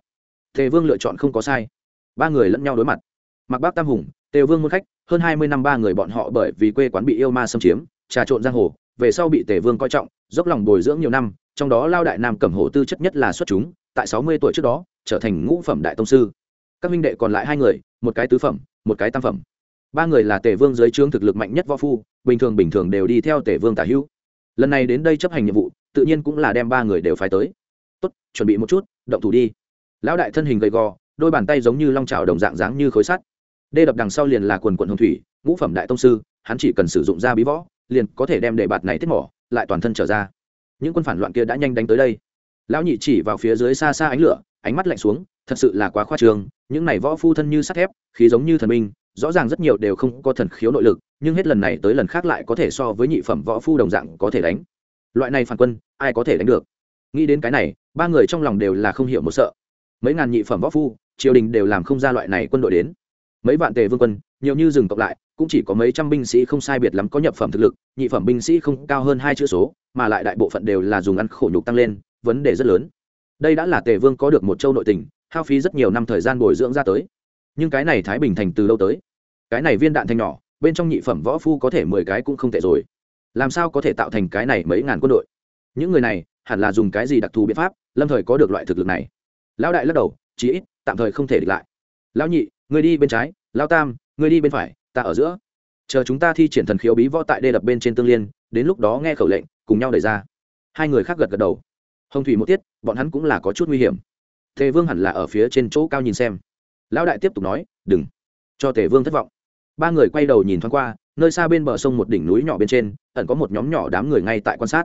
Tề vương lựa chọn không có sai. Ba người lẫn nhau đối mặt. Mặc bác tam hùng, tề vương muôn khách, hơn hai mươi năm ba người bọn họ bởi vì quê quán bị yêu ma xâm chiếm, trà trộn giang hồ, về sau bị tề vương coi trọng, dốc lòng bồi dưỡng nhiều năm, trong đó lao đại nam cẩm hồ tư chất nhất là xuất chúng, tại sáu mươi tuổi trước đó, trở thành ngũ phẩm đại tông sư các minh đệ còn lại hai người, một cái tứ phẩm, một cái tam phẩm. Ba người là tề vương dưới trướng thực lực mạnh nhất võ phu, bình thường bình thường đều đi theo tề vương tả hữu. Lần này đến đây chấp hành nhiệm vụ, tự nhiên cũng là đem ba người đều phải tới. Tốt, chuẩn bị một chút, động thủ đi. Lão đại thân hình gầy gò, đôi bàn tay giống như long trào đồng dạng dáng như khối sắt. Đê đập đằng sau liền là quần quận hồng thủy, ngũ phẩm đại tông sư, hắn chỉ cần sử dụng ra bí võ, liền có thể đem đề bạt này tiết mỏ, lại toàn thân trở ra. Những quân phản loạn kia đã nhanh đánh tới đây. Lão nhị chỉ vào phía dưới xa xa ánh lửa, ánh mắt lạnh xuống thật sự là quá khoa trương. những này võ phu thân như sắt thép, khí giống như thần minh rõ ràng rất nhiều đều không có thần khiếu nội lực, nhưng hết lần này tới lần khác lại có thể so với nhị phẩm võ phu đồng dạng có thể đánh. Loại này phản quân, ai có thể đánh được? Nghĩ đến cái này, ba người trong lòng đều là không hiểu một sợ. Mấy ngàn nhị phẩm võ phu, triều đình đều làm không ra loại này quân đội đến. Mấy vạn tề vương quân, nhiều như dừng cộng lại, cũng chỉ có mấy trăm binh sĩ không sai biệt lắm có nhập phẩm thực lực, nhị phẩm binh sĩ không cao hơn hai chữ số, mà lại đại bộ phận đều là dùng ăn khổ nhục tăng lên, vấn đề rất lớn. Đây đã là tề vương có được một châu nội tình hao phí rất nhiều năm thời gian bồi dưỡng ra tới. Nhưng cái này thái bình thành từ lâu tới? Cái này viên đạn thành nhỏ, bên trong nhị phẩm võ phu có thể mười cái cũng không tệ rồi. Làm sao có thể tạo thành cái này mấy ngàn quân đội? Những người này, hẳn là dùng cái gì đặc thù biện pháp, lâm thời có được loại thực lực này? Lão đại lắc đầu, chí ít, tạm thời không thể địch lại. Lão nhị, người đi bên trái, lão tam, người đi bên phải, ta ở giữa. Chờ chúng ta thi triển thần khiếu bí võ tại đê đập bên trên tương liên, đến lúc đó nghe khẩu lệnh, cùng nhau đẩy ra. Hai người khác gật gật đầu. Hồng thủy một tiết, bọn hắn cũng là có chút nguy hiểm tề vương hẳn là ở phía trên chỗ cao nhìn xem. Lão đại tiếp tục nói, đừng. Cho tề vương thất vọng. Ba người quay đầu nhìn thoáng qua, nơi xa bên bờ sông một đỉnh núi nhỏ bên trên, ẩn có một nhóm nhỏ đám người ngay tại quan sát.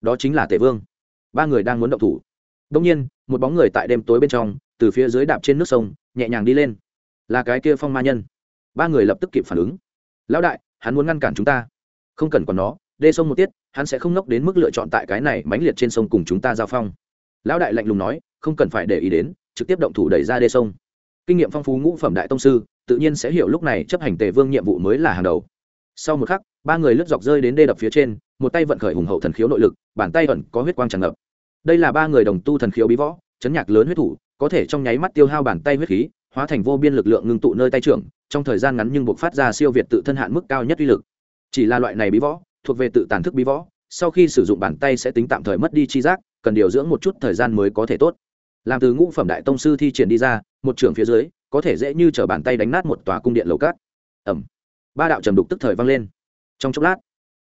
Đó chính là tề vương. Ba người đang muốn động thủ. Đông nhiên, một bóng người tại đêm tối bên trong, từ phía dưới đạp trên nước sông, nhẹ nhàng đi lên. Là cái kia phong ma nhân. Ba người lập tức kịp phản ứng. Lão đại, hắn muốn ngăn cản chúng ta. Không cần còn nó, đê sông một tiết, hắn sẽ không nốc đến mức lựa chọn tại cái này mãnh liệt trên sông cùng chúng ta giao phong lão đại lạnh lùng nói, không cần phải để ý đến, trực tiếp động thủ đẩy ra đê sông. Kinh nghiệm phong phú ngũ phẩm đại tông sư, tự nhiên sẽ hiểu lúc này chấp hành tề vương nhiệm vụ mới là hàng đầu. Sau một khắc, ba người lướt dọc rơi đến đê đập phía trên, một tay vận khởi hùng hậu thần khiếu nội lực, bàn tay ẩn có huyết quang tràn ngập. Đây là ba người đồng tu thần khiếu bí võ, chấn nhạc lớn huyết thủ, có thể trong nháy mắt tiêu hao bàn tay huyết khí, hóa thành vô biên lực lượng ngưng tụ nơi tay trưởng, trong thời gian ngắn nhưng buộc phát ra siêu việt tự thân hạn mức cao nhất uy lực. Chỉ là loại này bí võ, thuộc về tự tàn thức bí võ sau khi sử dụng bàn tay sẽ tính tạm thời mất đi chi giác, cần điều dưỡng một chút thời gian mới có thể tốt. Làm từ ngũ phẩm đại tông sư thi triển đi ra, một trường phía dưới, có thể dễ như t bàn tay đánh nát một tòa cung điện lầu cát. Ẩm ba đạo trầm đục tức thời vang lên. Trong chốc lát,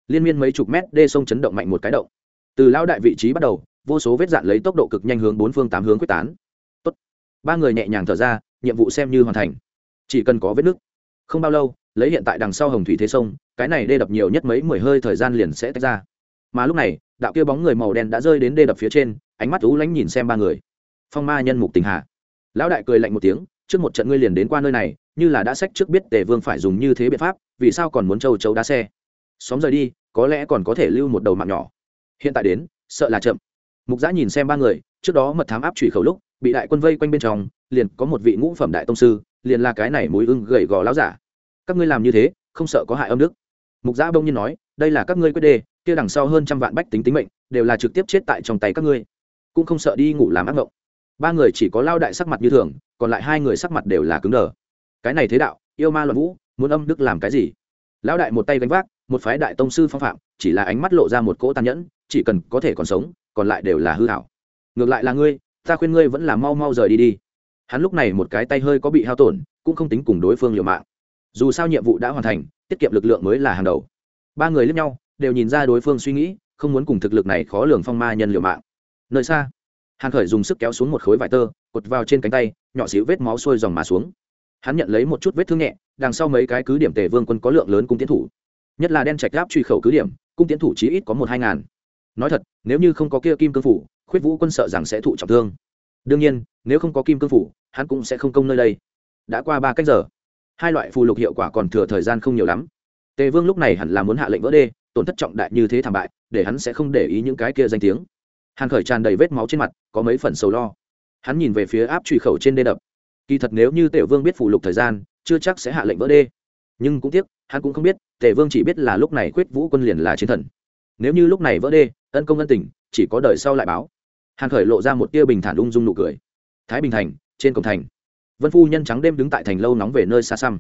liên miên mấy chục mét đê sông chấn động mạnh một cái động. Từ lao đại vị trí bắt đầu, vô số vết dạn lấy tốc độ cực nhanh hướng bốn phương tám hướng quyết tán. Tốt. ba người nhẹ nhàng thở ra, nhiệm vụ xem như hoàn thành. Chỉ cần có vết nứt. Không bao lâu, lấy hiện tại đằng sau hồng thủy thế sông, cái này đê đập nhiều nhất mấy mười hơi thời gian liền sẽ tách ra mà lúc này, đạo kia bóng người màu đen đã rơi đến đê đập phía trên, ánh mắt thú lánh nhìn xem ba người. Phong ma nhân mục tình hạ. Lão đại cười lạnh một tiếng, trước một trận ngươi liền đến qua nơi này, như là đã sách trước biết tề vương phải dùng như thế biện pháp, vì sao còn muốn châu chấu đá xe? Xóm rời đi, có lẽ còn có thể lưu một đầu mạng nhỏ. Hiện tại đến, sợ là chậm. Mục giã nhìn xem ba người, trước đó mật thám áp trụy khẩu lúc, bị đại quân vây quanh bên trong, liền có một vị ngũ phẩm đại tông sư, liền là cái này mùi ưng gầy gò láo giả. Các ngươi làm như thế, không sợ có hại âm đức. Mục giã bông nhiên nói đây là các ngươi quyết đề kia đằng sau hơn trăm vạn bách tính tính mệnh, đều là trực tiếp chết tại trong tay các ngươi. Cũng không sợ đi ngủ làm ác mộng ba người chỉ có lao đại sắc mặt như thường, còn lại hai người sắc mặt đều là cứng đờ. Cái này thế đạo, yêu ma loạn vũ, muốn âm đức làm cái gì? Lão đại một tay gánh vác, một phái đại tông sư phong phạm, chỉ là ánh mắt lộ ra một cỗ tàn nhẫn, chỉ cần có thể còn sống, còn lại đều là hư hảo. Ngược lại là ngươi, ta khuyên ngươi vẫn là mau mau rời đi đi. Hắn lúc này một cái tay hơi có bị hao tổn, cũng không tính cùng đối phương liều mạng. Dù sao nhiệm vụ đã hoàn thành, tiết kiệm lực lượng mới là hàng đầu ba người lẫn nhau, đều nhìn ra đối phương suy nghĩ, không muốn cùng thực lực này khó lường phong ma nhân liều mạng. Nơi xa, hàn khởi dùng sức kéo xuống một khối vải tơ, cột vào trên cánh tay, nhỏ xíu vết máu sôi dòng mà xuống. Hắn nhận lấy một chút vết thương nhẹ, đằng sau mấy cái cứ điểm tề vương quân có lượng lớn cung tiến thủ. Nhất là đen trạch gáp truy khẩu cứ điểm, cung tiến thủ chí ít có một hai ngàn. Nói thật, nếu như không có kia kim cương phủ, khuyết vũ quân sợ rằng sẽ thụ trọng thương. Đương nhiên, nếu không có kim cương phủ, hắn cũng sẽ không công nơi đây. Đã qua ba cách giờ, hai loại phù lục hiệu quả còn thừa thời gian không nhiều lắm tề vương lúc này hẳn là muốn hạ lệnh vỡ đê, tổn thất trọng đại như thế thảm bại, để hắn sẽ không để ý những cái kia danh tiếng. Hàn khởi tràn đầy vết máu trên mặt, có mấy phần sầu lo. Hắn nhìn về phía áp truy khẩu trên đê đập. Kỳ thật nếu như Tề vương biết phụ lục thời gian, chưa chắc sẽ hạ lệnh vỡ đê. Nhưng cũng tiếc, hắn cũng không biết, Tề vương chỉ biết là lúc này quyết vũ quân liền là chiến thần. Nếu như lúc này vỡ đê, ân công ân tình, chỉ có đời sau lại báo. Hàn khởi lộ ra một tia bình thản ung dung nụ cười. Thái bình thành, trên cổng thành. Vân phu nhân trắng đêm đứng tại thành lâu nóng về nơi xa xăm.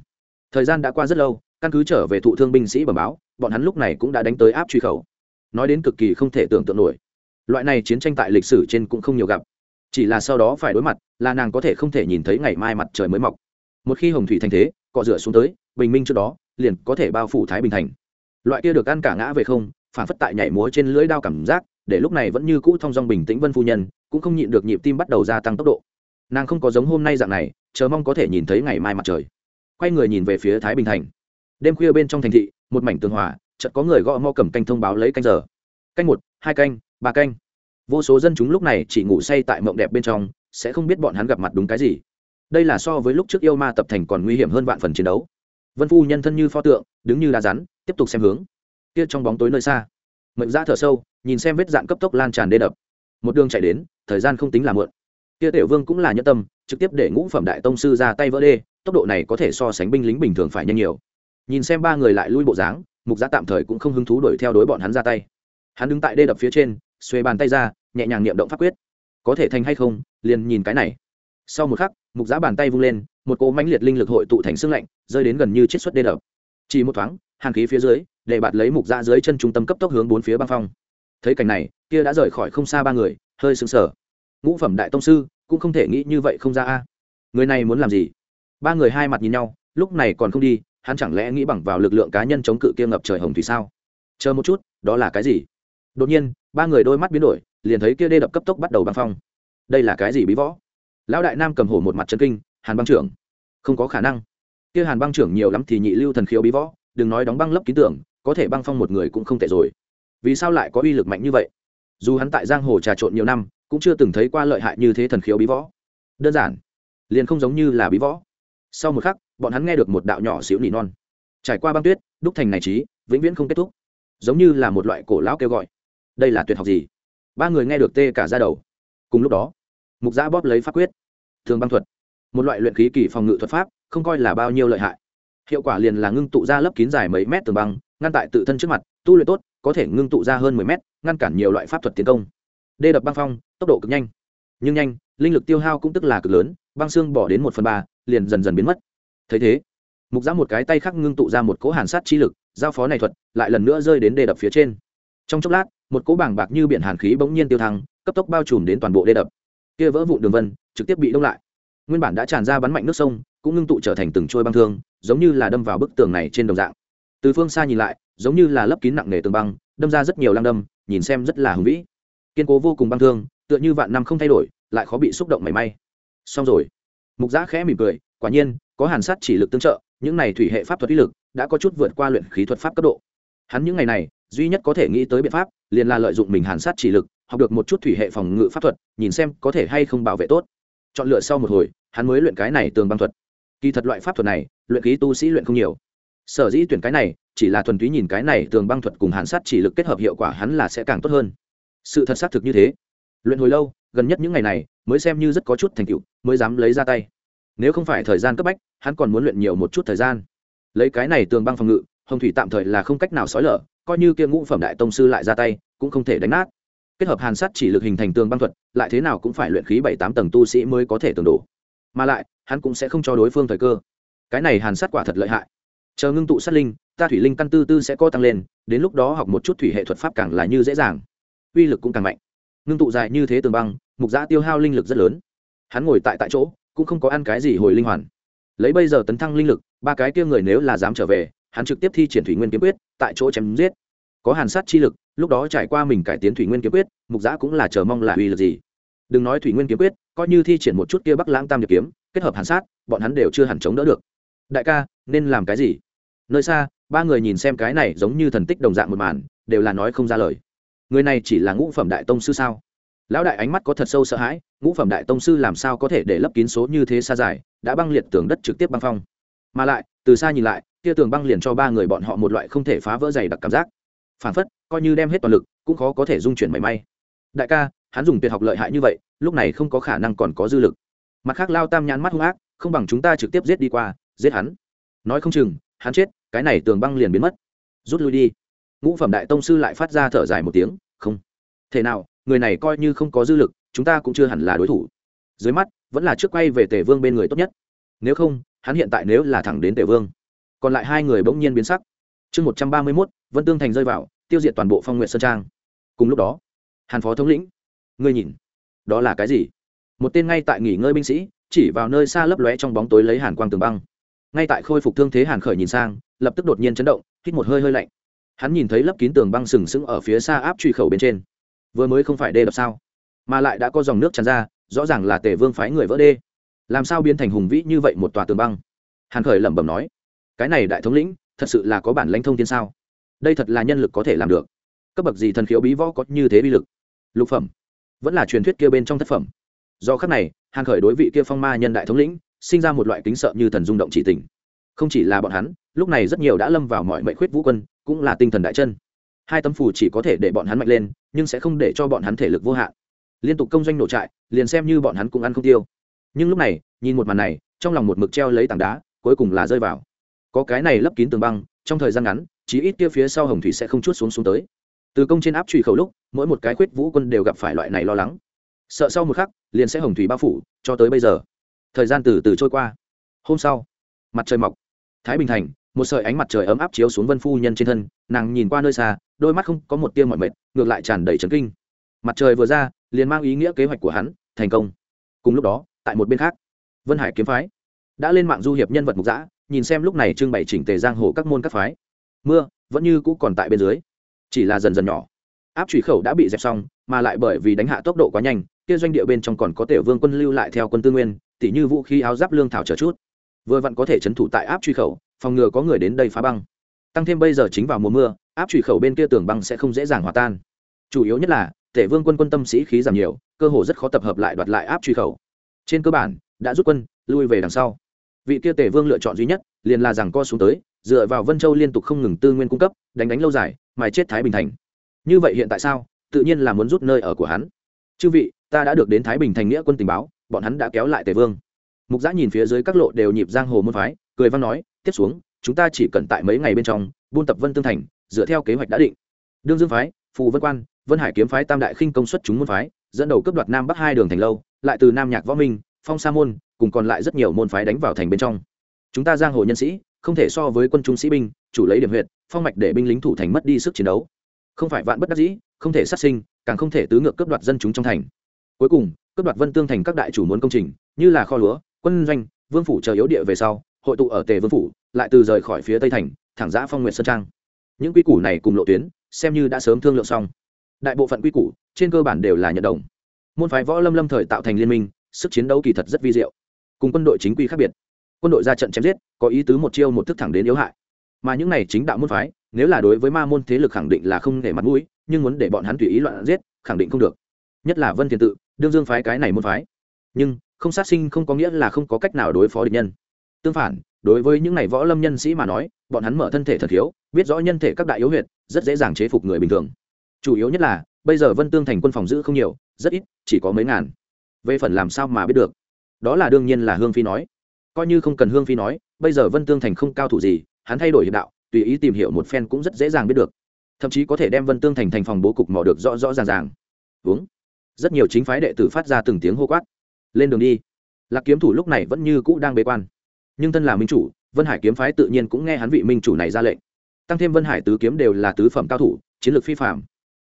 Thời gian đã qua rất lâu căn cứ trở về thụ thương binh sĩ bẩm báo, bọn hắn lúc này cũng đã đánh tới áp truy khẩu. Nói đến cực kỳ không thể tưởng tượng nổi. Loại này chiến tranh tại lịch sử trên cũng không nhiều gặp. Chỉ là sau đó phải đối mặt, là nàng có thể không thể nhìn thấy ngày mai mặt trời mới mọc. Một khi hồng thủy thành thế, cọ rửa xuống tới, bình minh trước đó, liền có thể bao phủ thái bình thành. Loại kia được ăn cả ngã về không, phản phất tại nhảy múa trên lưỡi đao cảm giác, để lúc này vẫn như cũ thong dong bình tĩnh vân phu nhân, cũng không nhịn được nhịp tim bắt đầu gia tăng tốc độ. Nàng không có giống hôm nay dạng này, chờ mong có thể nhìn thấy ngày mai mặt trời. Quay người nhìn về phía thái bình thành đêm khuya bên trong thành thị, một mảnh tường hòa, chợt có người gõ mo cầm canh thông báo lấy canh giờ. Canh một, hai canh, ba canh. Vô số dân chúng lúc này chỉ ngủ say tại mộng đẹp bên trong, sẽ không biết bọn hắn gặp mặt đúng cái gì. Đây là so với lúc trước yêu ma tập thành còn nguy hiểm hơn vạn phần chiến đấu. Vân phu nhân thân như pho tượng, đứng như đá rắn, tiếp tục xem hướng. Kia trong bóng tối nơi xa. Mệnh ra thở sâu, nhìn xem vết dạn cấp tốc lan tràn đê đập. Một đường chạy đến, thời gian không tính là mượn kia tiểu vương cũng là nhân tâm, trực tiếp để ngũ phẩm đại tông sư ra tay vỡ đê, tốc độ này có thể so sánh binh lính bình thường phải nhanh nhiều nhìn xem ba người lại lui bộ dáng, mục giá tạm thời cũng không hứng thú đuổi theo đối bọn hắn ra tay. Hắn đứng tại đê đập phía trên, xuê bàn tay ra, nhẹ nhàng niệm động pháp quyết. Có thể thành hay không, liền nhìn cái này. Sau một khắc, mục giá bàn tay vung lên, một cỗ mãnh liệt linh lực hội tụ thành xương lạnh, rơi đến gần như chiết xuất đê đập. Chỉ một thoáng hàn khí phía dưới, để bạt lấy mục giá dưới chân trung tâm cấp tốc hướng bốn phía băng phong. Thấy cảnh này, kia đã rời khỏi không xa ba người, hơi sững sờ. Ngũ phẩm đại tông sư, cũng không thể nghĩ như vậy không ra a. Người này muốn làm gì? Ba người hai mặt nhìn nhau lúc này còn không đi, hắn chẳng lẽ nghĩ bằng vào lực lượng cá nhân chống cự kia ngập trời hồng thủy sao? Chờ một chút, đó là cái gì? Đột nhiên, ba người đôi mắt biến đổi, liền thấy kia đê đập cấp tốc bắt đầu băng phong. Đây là cái gì bí võ? Lão đại nam cầm hổ một mặt chân kinh, hàn băng trưởng. Không có khả năng. Kia hàn băng trưởng nhiều lắm thì nhị lưu thần khiếu bí võ, đừng nói đóng băng lấp ký tưởng, có thể băng phong một người cũng không tệ rồi. Vì sao lại có uy lực mạnh như vậy? Dù hắn tại giang hồ trà trộn nhiều năm, cũng chưa từng thấy qua lợi hại như thế thần khiếu bí võ. Đơn giản, liền không giống như là bí võ. Sau một khắc bọn hắn nghe được một đạo nhỏ xíu nỉ non. Trải qua băng tuyết, đúc thành này trí, vĩnh viễn không kết thúc. Giống như là một loại cổ lão kêu gọi. Đây là tuyệt học gì? Ba người nghe được tê cả ra đầu. Cùng lúc đó, mục giã bóp lấy pháp quyết. Thường băng thuật. Một loại luyện khí kỳ phòng ngự thuật pháp, không coi là bao nhiêu lợi hại. Hiệu quả liền là ngưng tụ ra lớp kín dài mấy mét tường băng, ngăn tại tự thân trước mặt, tu luyện tốt, có thể ngưng tụ ra hơn mười mét, ngăn cản nhiều loại pháp thuật tiến công. Đê đập băng phong, tốc độ cực nhanh. Nhưng nhanh, linh lực tiêu hao cũng tức là cực lớn, băng xương bỏ đến một phần ba, liền dần dần biến mất thấy thế, mục giã một cái tay khác ngưng tụ ra một cỗ hàn sát chi lực, giao phó này thuật, lại lần nữa rơi đến đê đập phía trên. Trong chốc lát, một cỗ bảng bạc như biển hàn khí bỗng nhiên tiêu thăng, cấp tốc bao trùm đến toàn bộ đê đập. Kia vỡ vụ đường vân, trực tiếp bị đông lại. Nguyên bản đã tràn ra bắn mạnh nước sông, cũng ngưng tụ trở thành từng trôi băng thương, giống như là đâm vào bức tường này trên đồng dạng. Từ phương xa nhìn lại, giống như là lấp kín nặng nề tường băng, đâm ra rất nhiều lăng đâm, nhìn xem rất là hùng vĩ. Kiên cố vô cùng băng thương, tựa như vạn năm không thay đổi, lại khó bị xúc động mảy may. Xong rồi. Mục giã khẽ mỉm cười, quả nhiên có hàn sát chỉ lực tương trợ, những này thủy hệ pháp thuật uy lực đã có chút vượt qua luyện khí thuật pháp cấp độ. Hắn những ngày này, duy nhất có thể nghĩ tới biện pháp, liền là lợi dụng mình hàn sát chỉ lực, học được một chút thủy hệ phòng ngự pháp thuật, nhìn xem có thể hay không bảo vệ tốt. Chọn lựa sau một hồi, hắn mới luyện cái này tường băng thuật. Kỳ thật loại pháp thuật này, luyện khí tu sĩ luyện không nhiều. Sở dĩ tuyển cái này, chỉ là thuần túy nhìn cái này tường băng thuật cùng hàn sát chỉ lực kết hợp hiệu quả hắn là sẽ càng tốt hơn. Sự thật xác thực như thế. Luyện hồi lâu, gần nhất những ngày này, mới xem như rất có chút thành tựu, mới dám lấy ra tay nếu không phải thời gian cấp bách, hắn còn muốn luyện nhiều một chút thời gian. Lấy cái này tường băng phòng ngự, hồng thủy tạm thời là không cách nào xói lở, coi như kia ngũ phẩm đại tông sư lại ra tay, cũng không thể đánh nát. Kết hợp hàn sắt chỉ lực hình thành tường băng thuật, lại thế nào cũng phải luyện khí bảy tám tầng tu sĩ mới có thể tường đổ mà lại, hắn cũng sẽ không cho đối phương thời cơ. Cái này hàn sắt quả thật lợi hại. Chờ ngưng tụ sát linh, ta thủy linh căn tư tư sẽ co tăng lên, đến lúc đó học một chút thủy hệ thuật pháp càng là như dễ dàng. Uy lực cũng càng mạnh. Ngưng tụ dài như thế tường băng, mục giã tiêu hao linh lực rất lớn. Hắn ngồi tại tại chỗ cũng không có ăn cái gì hồi linh hoàn. Lấy bây giờ tấn thăng linh lực, ba cái kia người nếu là dám trở về, hắn trực tiếp thi triển thủy nguyên kiếm quyết, tại chỗ chém giết. Có hàn sát chi lực, lúc đó trải qua mình cải tiến thủy nguyên kiếm quyết, mục giã cũng là chờ mong là uy lực gì. Đừng nói thủy nguyên kiếm quyết, coi như thi triển một chút kia bắc lãng tam điệp kiếm, kết hợp hàn sát, bọn hắn đều chưa hẳn chống đỡ được. Đại ca, nên làm cái gì? Nơi xa, ba người nhìn xem cái này giống như thần tích đồng dạng một màn, đều là nói không ra lời. Người này chỉ là ngũ phẩm đại tông sư sao? Lão đại ánh mắt có thật sâu sợ hãi, ngũ phẩm đại tông sư làm sao có thể để lấp kín số như thế xa dài, đã băng liệt tường đất trực tiếp băng phong. Mà lại, từ xa nhìn lại, kia tường băng liền cho ba người bọn họ một loại không thể phá vỡ dày đặc cảm giác. Phản phất, coi như đem hết toàn lực, cũng khó có thể dung chuyển mảy may. Đại ca, hắn dùng tuyệt học lợi hại như vậy, lúc này không có khả năng còn có dư lực. Mặt khác lao tam nhãn mắt hung ác, không bằng chúng ta trực tiếp giết đi qua, giết hắn. Nói không chừng, hắn chết, cái này tường băng liền biến mất. Rút lui đi. Ngũ phẩm đại tông sư lại phát ra thở dài một tiếng, không. Thể nào người này coi như không có dư lực, chúng ta cũng chưa hẳn là đối thủ. Dưới mắt, vẫn là trước quay về tề vương bên người tốt nhất. Nếu không, hắn hiện tại nếu là thẳng đến tề vương, còn lại hai người bỗng nhiên biến sắc. Chương một trăm ba mươi mốt, vân tương thành rơi vào, tiêu diệt toàn bộ phong nguyện sơn trang. Cùng lúc đó, hàn phó thống lĩnh, ngươi nhìn, đó là cái gì? Một tên ngay tại nghỉ ngơi binh sĩ, chỉ vào nơi xa lấp lóe trong bóng tối lấy hàn quang tường băng. Ngay tại khôi phục thương thế hàn khởi nhìn sang, lập tức đột nhiên chấn động, hít một hơi hơi lạnh. Hắn nhìn thấy lấp kín tường băng sừng sững ở phía xa áp truy khẩu bên trên vừa mới không phải đê đập sao? Mà lại đã có dòng nước tràn ra, rõ ràng là tề vương phái người vỡ đê. Làm sao biến thành hùng vĩ như vậy một tòa tường băng? Hàn khởi lẩm bẩm nói. Cái này đại thống lĩnh, thật sự là có bản lãnh thông tiên sao? Đây thật là nhân lực có thể làm được. Cấp bậc gì thần khiếu bí võ có như thế bi lực? Lục phẩm. Vẫn là truyền thuyết kia bên trong thất phẩm. Do khắc này, hàn khởi đối vị kia phong ma nhân đại thống lĩnh, sinh ra một loại kính sợ như thần rung động chỉ tình. Không chỉ là bọn hắn, lúc này rất nhiều đã lâm vào mọi mệnh khuyết vũ quân, cũng là tinh thần đại chân. Hai tấm phù chỉ có thể để bọn hắn mạnh lên nhưng sẽ không để cho bọn hắn thể lực vô hạn. Liên tục công doanh nổ trại, liền xem như bọn hắn cũng ăn không tiêu. Nhưng lúc này, nhìn một màn này, trong lòng một mực treo lấy tảng đá, cuối cùng là rơi vào. Có cái này lấp kín tường băng, trong thời gian ngắn, chí ít kia phía sau hồng thủy sẽ không chút xuống xuống tới. Từ công trên áp truy khẩu lúc, mỗi một cái khuyết vũ quân đều gặp phải loại này lo lắng. Sợ sau một khắc, liền sẽ hồng thủy bao phủ, cho tới bây giờ. Thời gian từ từ trôi qua. Hôm sau, mặt trời mọc. Thái bình thành một sợi ánh mặt trời ấm áp chiếu xuống vân phu nhân trên thân, nàng nhìn qua nơi xa, đôi mắt không có một tiêu mọi mệt, ngược lại tràn đầy trấn kinh. Mặt trời vừa ra, liền mang ý nghĩa kế hoạch của hắn thành công. Cùng lúc đó, tại một bên khác, vân hải kiếm phái đã lên mạng du hiệp nhân vật mục giã nhìn xem lúc này trưng bày chỉnh tề giang hồ các môn các phái. Mưa vẫn như cũ còn tại bên dưới, chỉ là dần dần nhỏ. Áp trụy khẩu đã bị dẹp xong, mà lại bởi vì đánh hạ tốc độ quá nhanh, kia doanh địa bên trong còn có tiểu vương quân lưu lại theo quân tư nguyên, tỉ như vũ khí áo giáp lương thảo chờ chút. Vừa vặn có thể trấn thủ tại áp truy khẩu phòng ngừa có người đến đây phá băng. Tăng thêm bây giờ chính vào mùa mưa, áp trụy khẩu bên kia tường băng sẽ không dễ dàng hòa tan. Chủ yếu nhất là, tể vương quân quân tâm sĩ khí giảm nhiều, cơ hồ rất khó tập hợp lại đoạt lại áp truy khẩu. Trên cơ bản, đã rút quân, lui về đằng sau. Vị kia tể vương lựa chọn duy nhất, liền là rằng co xuống tới, dựa vào vân châu liên tục không ngừng tư nguyên cung cấp, đánh đánh lâu dài, mài chết thái bình thành. Như vậy hiện tại sao? Tự nhiên là muốn rút nơi ở của hắn. Chư vị, ta đã được đến thái bình thành nghĩa quân tình báo, bọn hắn đã kéo lại tề vương. Mục giã nhìn phía dưới các lộ đều nhịp giang hồ môn phái, cười văn nói tiếp xuống, chúng ta chỉ cần tại mấy ngày bên trong, buôn tập vân tương thành, dựa theo kế hoạch đã định. Đương dương phái, phù vân quan, vân hải kiếm phái tam đại khinh công suất chúng môn phái, dẫn đầu cấp đoạt nam bắc hai đường thành lâu, lại từ nam nhạc võ minh, phong sa môn, cùng còn lại rất nhiều môn phái đánh vào thành bên trong. Chúng ta giang hồ nhân sĩ, không thể so với quân trung sĩ binh, chủ lấy điểm huyện phong mạch để binh lính thủ thành mất đi sức chiến đấu. Không phải vạn bất đắc dĩ, không thể sát sinh, càng không thể tứ ngược cướp đoạt dân chúng trong thành. Cuối cùng, cướp đoạt vân tương thành các đại chủ muốn công trình, như là kho lúa, quân doanh, vương phủ chờ yếu địa về sau hội tụ ở tề vương phủ, lại từ rời khỏi phía tây thành, thẳng giã phong nguyện sơn trang. Những quy củ này cùng lộ tuyến, xem như đã sớm thương lượng xong. Đại bộ phận quy củ, trên cơ bản đều là nhận đồng. Môn phái võ lâm lâm thời tạo thành liên minh, sức chiến đấu kỳ thật rất vi diệu. Cùng quân đội chính quy khác biệt. Quân đội ra trận chém giết, có ý tứ một chiêu một thức thẳng đến yếu hại. Mà những này chính đạo môn phái, nếu là đối với ma môn thế lực khẳng định là không để mặt mũi, nhưng muốn để bọn hắn tùy ý loạn giết, khẳng định không được. Nhất là vân thiền tự, đương dương phái cái này môn phái. Nhưng, không sát sinh không có nghĩa là không có cách nào đối phó địch nhân tương phản, đối với những này võ lâm nhân sĩ mà nói, bọn hắn mở thân thể thật thiếu biết rõ nhân thể các đại yếu huyệt, rất dễ dàng chế phục người bình thường. Chủ yếu nhất là, bây giờ vân tương thành quân phòng giữ không nhiều, rất ít, chỉ có mấy ngàn. Về phần làm sao mà biết được? Đó là đương nhiên là hương phi nói. Coi như không cần hương phi nói, bây giờ vân tương thành không cao thủ gì, hắn thay đổi hiệp đạo, tùy ý tìm hiểu một phen cũng rất dễ dàng biết được. Thậm chí có thể đem vân tương thành thành phòng bố cục mò được rõ rõ ràng ràng. Uống rất nhiều chính phái đệ tử phát ra từng tiếng hô quát. Lên đường đi. Lạc kiếm thủ lúc này vẫn như cũ đang bế quan nhưng thân là minh chủ, vân hải kiếm phái tự nhiên cũng nghe hắn vị minh chủ này ra lệnh. Tăng thêm vân hải tứ kiếm đều là tứ phẩm cao thủ, chiến lược phi phạm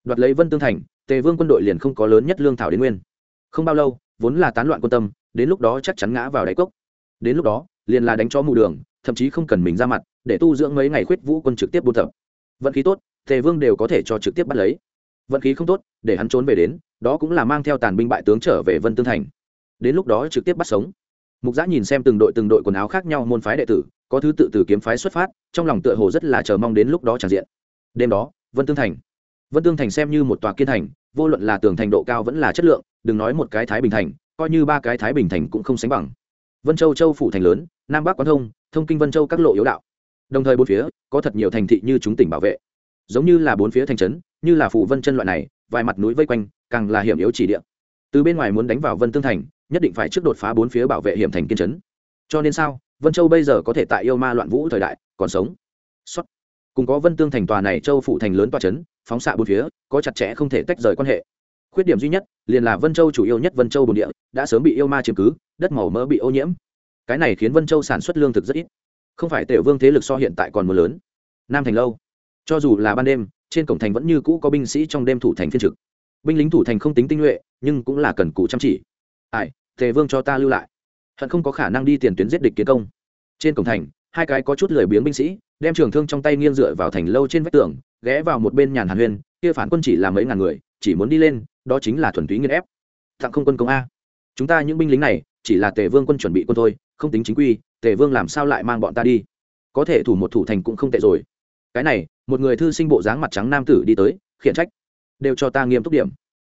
đoạt lấy vân tương thành, tề vương quân đội liền không có lớn nhất lương thảo đến nguyên. Không bao lâu, vốn là tán loạn quân tâm, đến lúc đó chắc chắn ngã vào đáy cốc. Đến lúc đó, liền là đánh cho mù đường, thậm chí không cần mình ra mặt, để tu dưỡng mấy ngày khuyết vũ quân trực tiếp buôn tập. Vận khí tốt, tề vương đều có thể cho trực tiếp bắt lấy. Vận khí không tốt, để hắn trốn về đến, đó cũng là mang theo tàn binh bại tướng trở về vân tương thành. Đến lúc đó trực tiếp bắt sống mục giã nhìn xem từng đội từng đội quần áo khác nhau môn phái đệ tử, có thứ tự từ kiếm phái xuất phát, trong lòng tựa hồ rất là chờ mong đến lúc đó tràn diện. Đêm đó, vân tương thành. Vân tương thành xem như một tòa kiên thành, vô luận là tường thành độ cao vẫn là chất lượng, đừng nói một cái thái bình thành, coi như ba cái thái bình thành cũng không sánh bằng. Vân châu châu phủ thành lớn, nam bắc quán thông thông kinh vân châu các lộ yếu đạo. Đồng thời bốn phía, có thật nhiều thành thị như chúng tỉnh bảo vệ. Giống như là bốn phía thành trấn, như là phủ vân chân loại này, vài mặt núi vây quanh, càng là hiểm yếu chỉ địa. Từ bên ngoài muốn đánh vào vân tương thành nhất định phải trước đột phá bốn phía bảo vệ hiểm thành kiên trấn. Cho nên sao? Vân châu bây giờ có thể tại yêu ma loạn vũ thời đại, còn sống. Xuất cùng có vân tương thành tòa này châu phụ thành lớn tòa trấn phóng xạ bốn phía, có chặt chẽ không thể tách rời quan hệ. Khuyết điểm duy nhất, liền là vân châu chủ yếu nhất vân châu bồn địa, đã sớm bị yêu ma chiếm cứ, đất màu mỡ bị ô nhiễm. Cái này khiến vân châu sản xuất lương thực rất ít. Không phải tiểu vương thế lực so hiện tại còn mưa lớn. Nam thành lâu. Cho dù là ban đêm, trên cổng thành vẫn như cũ có binh sĩ trong đêm thủ thành phiên trực. Binh lính thủ thành không tính tinh nhuệ, nhưng cũng là cần cụ chăm chỉ. Ai? Tề vương cho ta lưu lại. Hận không có khả năng đi tiền tuyến giết địch kiến công. Trên cổng thành, hai cái có chút lười biếng binh sĩ, đem trường thương trong tay nghiêng dựa vào thành lâu trên vách tường, ghé vào một bên nhàn hàn huyên kia phản quân chỉ là mấy ngàn người, chỉ muốn đi lên, đó chính là thuần túy nghiên ép. Tặng không quân công a. Chúng ta những binh lính này, chỉ là tề vương quân chuẩn bị quân thôi, không tính chính quy, tề vương làm sao lại mang bọn ta đi? Có thể thủ một thủ thành cũng không tệ rồi. Cái này, một người thư sinh bộ dáng mặt trắng nam tử đi tới, khiển trách. Đều cho ta nghiêm túc điểm.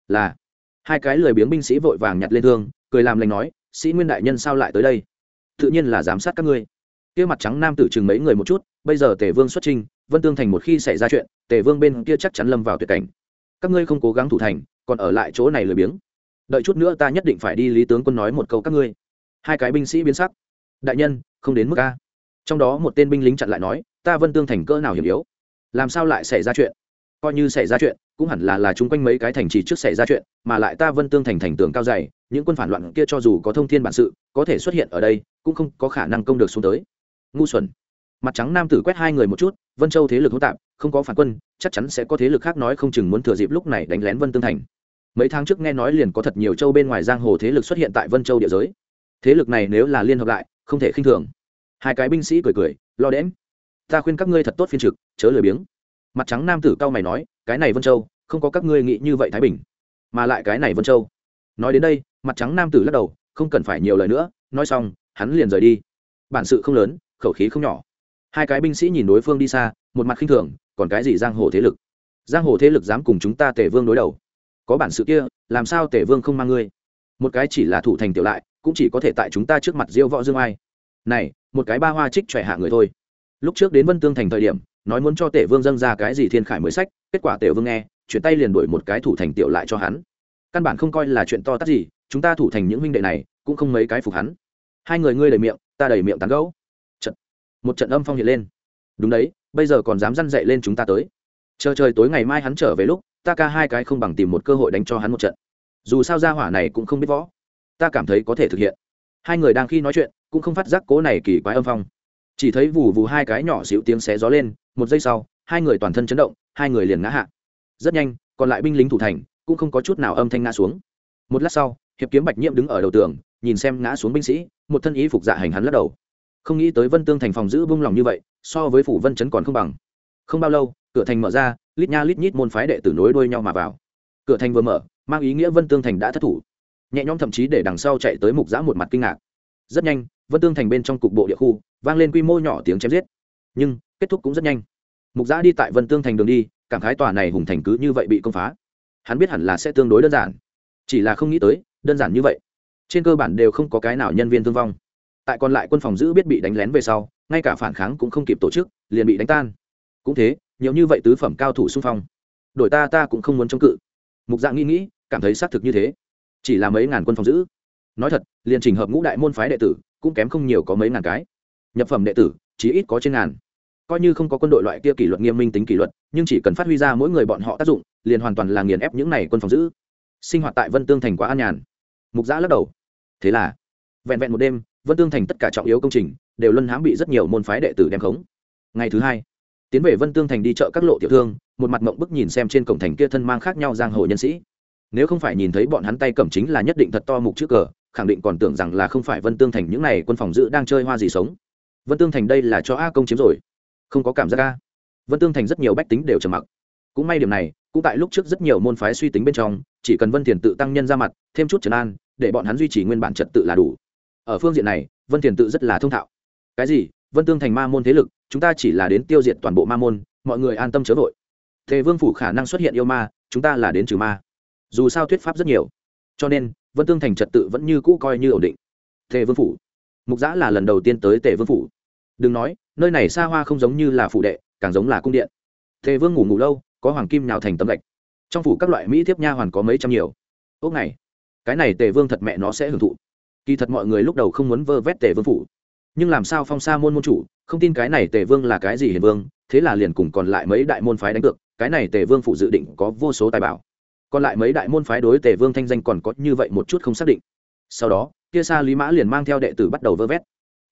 Là, hai cái lười biếng binh sĩ vội vàng nhặt lên thương cười làm lành nói sĩ nguyên đại nhân sao lại tới đây? Tự nhiên là giám sát các ngươi. Kia mặt trắng nam tử chừng mấy người một chút bây giờ tề vương xuất trình, vân tương thành một khi xảy ra chuyện tề vương bên kia chắc chắn lâm vào tuyệt cảnh. Các ngươi không cố gắng thủ thành còn ở lại chỗ này lười biếng. Đợi chút nữa ta nhất định phải đi lý tướng quân nói một câu các ngươi. Hai cái binh sĩ biến sắc. Đại nhân không đến mức a. Trong đó một tên binh lính chặn lại nói ta vân tương thành cỡ nào hiểm yếu? Làm sao lại xảy ra chuyện? Coi như xảy ra chuyện cũng hẳn là là chung quanh mấy cái thành trì trước xảy ra chuyện, mà lại ta vân tương thành thành tường cao dày, những quân phản loạn kia cho dù có thông thiên bản sự, có thể xuất hiện ở đây, cũng không có khả năng công được xuống tới. Ngu xuẩn. Mặt trắng nam tử quét hai người một chút, vân châu thế lực hỗn tạp, không có phản quân, chắc chắn sẽ có thế lực khác nói không chừng muốn thừa dịp lúc này đánh lén vân tương thành. Mấy tháng trước nghe nói liền có thật nhiều châu bên ngoài giang hồ thế lực xuất hiện tại vân châu địa giới. Thế lực này nếu là liên hợp lại, không thể khinh thường. Hai cái binh sĩ cười cười, lo đễm. Ta khuyên các ngươi thật tốt phiên trực, chớ lười biếng. Mặt trắng nam tử cao mày nói cái này vân châu, không có các ngươi nghĩ như vậy thái bình, mà lại cái này vân châu. Nói đến đây, mặt trắng nam tử lắc đầu, không cần phải nhiều lời nữa, nói xong, hắn liền rời đi. Bản sự không lớn, khẩu khí không nhỏ. Hai cái binh sĩ nhìn đối phương đi xa, một mặt khinh thường, còn cái gì giang hồ thế lực? Giang hồ thế lực dám cùng chúng ta tể vương đối đầu. Có bản sự kia, làm sao tể vương không mang ngươi? Một cái chỉ là thủ thành tiểu lại, cũng chỉ có thể tại chúng ta trước mặt diêu võ dương ai. Này, một cái ba hoa trích trẻ hạ người thôi. Lúc trước đến vân tương thành thời điểm nói muốn cho tể vương dâng ra cái gì thiên khải mới sách, kết quả tể vương nghe, chuyển tay liền đổi một cái thủ thành tiểu lại cho hắn. Căn bản không coi là chuyện to tát gì, chúng ta thủ thành những huynh đệ này, cũng không mấy cái phục hắn. Hai người ngươi đầy miệng, ta đầy miệng tán gấu trận. một trận âm phong hiện lên. Đúng đấy, bây giờ còn dám răn dậy lên chúng ta tới. Chờ trời tối ngày mai hắn trở về lúc, ta ca hai cái không bằng tìm một cơ hội đánh cho hắn một trận. Dù sao ra hỏa này cũng không biết võ. Ta cảm thấy có thể thực hiện. Hai người đang khi nói chuyện, cũng không phát giác cố này kỳ quái âm phong. Chỉ thấy vù vù hai cái nhỏ xíu tiếng xé gió lên một giây sau, hai người toàn thân chấn động, hai người liền ngã hạ. Rất nhanh, còn lại binh lính thủ thành cũng không có chút nào âm thanh ngã xuống. Một lát sau, hiệp kiếm bạch nhiễm đứng ở đầu tường, nhìn xem ngã xuống binh sĩ, một thân ý phục dạ hành hắn lắc đầu. Không nghĩ tới vân tương thành phòng giữ bung lòng như vậy, so với phủ vân chấn còn không bằng. Không bao lâu, cửa thành mở ra, lít nha lít nhít môn phái đệ tử nối đuôi nhau mà vào. Cửa thành vừa mở, mang ý nghĩa vân tương thành đã thất thủ. Nhẹ nhõm thậm chí để đằng sau chạy tới mục giã một mặt kinh ngạc. Rất nhanh, vân tương thành bên trong cục bộ địa khu, vang lên quy mô nhỏ tiếng chém giết. Nhưng kết thúc cũng rất nhanh. Mục giã đi tại vân tương thành đường đi, cảm khái tòa này hùng thành cứ như vậy bị công phá. Hắn biết hẳn là sẽ tương đối đơn giản. Chỉ là không nghĩ tới, đơn giản như vậy. Trên cơ bản đều không có cái nào nhân viên thương vong. Tại còn lại quân phòng giữ biết bị đánh lén về sau, ngay cả phản kháng cũng không kịp tổ chức, liền bị đánh tan. Cũng thế, nhiều như vậy tứ phẩm cao thủ xung phong. Đổi ta ta cũng không muốn chống cự. Mục dạng nghĩ nghĩ, cảm thấy xác thực như thế. Chỉ là mấy ngàn quân phòng giữ. Nói thật, liền trình hợp ngũ đại môn phái đệ tử, cũng kém không nhiều có mấy ngàn cái. Nhập phẩm đệ tử chỉ ít có trên ngàn coi như không có quân đội loại kia kỷ luật nghiêm minh tính kỷ luật, nhưng chỉ cần phát huy ra mỗi người bọn họ tác dụng, liền hoàn toàn là nghiền ép những này quân phòng giữ. Sinh hoạt tại vân tương thành quá an nhàn. Mục giã lắc đầu. Thế là, vẹn vẹn một đêm, vân tương thành tất cả trọng yếu công trình đều luân hãm bị rất nhiều môn phái đệ tử đem khống. Ngày thứ hai, tiến về vân tương thành đi chợ các lộ tiểu thương, một mặt mộng bức nhìn xem trên cổng thành kia thân mang khác nhau giang hồ nhân sĩ. Nếu không phải nhìn thấy bọn hắn tay cầm chính là nhất định thật to mục trước cờ, khẳng định còn tưởng rằng là không phải vân tương thành những n à y quân phòng giữ đang chơi hoa gì sống. Vân tương thành đây là cho a công chiếm rồi không có cảm giác ca vân tương thành rất nhiều bách tính đều trầm mặc. Cũng may điểm này, cũng tại lúc trước rất nhiều môn phái suy tính bên trong, chỉ cần vân thiền tự tăng nhân ra mặt, thêm chút trấn an, để bọn hắn duy trì nguyên bản trật tự là đủ. Ở phương diện này, vân thiền tự rất là thông thạo. Cái gì? Vân tương thành ma môn thế lực, chúng ta chỉ là đến tiêu diệt toàn bộ ma môn, mọi người an tâm chớ vội. Thế vương phủ khả năng xuất hiện yêu ma, chúng ta là đến trừ ma. Dù sao thuyết pháp rất nhiều. Cho nên, vân tương thành trật tự vẫn như cũ coi như ổn định. Thế vương phủ. Mục giã là lần đầu tiên tới tề vương phủ. Đừng nói nơi này xa hoa không giống như là phủ đệ, càng giống là cung điện. Tề vương ngủ ngủ lâu, có hoàng kim nào thành tấm gạch. Trong phủ các loại mỹ thiếp nha hoàn có mấy trăm nhiều. Ốc này cái này tề vương thật mẹ nó sẽ hưởng thụ. Kỳ thật mọi người lúc đầu không muốn vơ vét tề vương phủ. Nhưng làm sao phong sa môn môn chủ, không tin cái này tề vương là cái gì hiền vương, thế là liền cùng còn lại mấy đại môn phái đánh cược, cái này tề vương phụ dự định có vô số tài bảo. Còn lại mấy đại môn phái đối tề vương thanh danh còn có như vậy một chút không xác định. Sau đó, kia sa lý mã liền mang theo đệ tử bắt đầu vơ vét.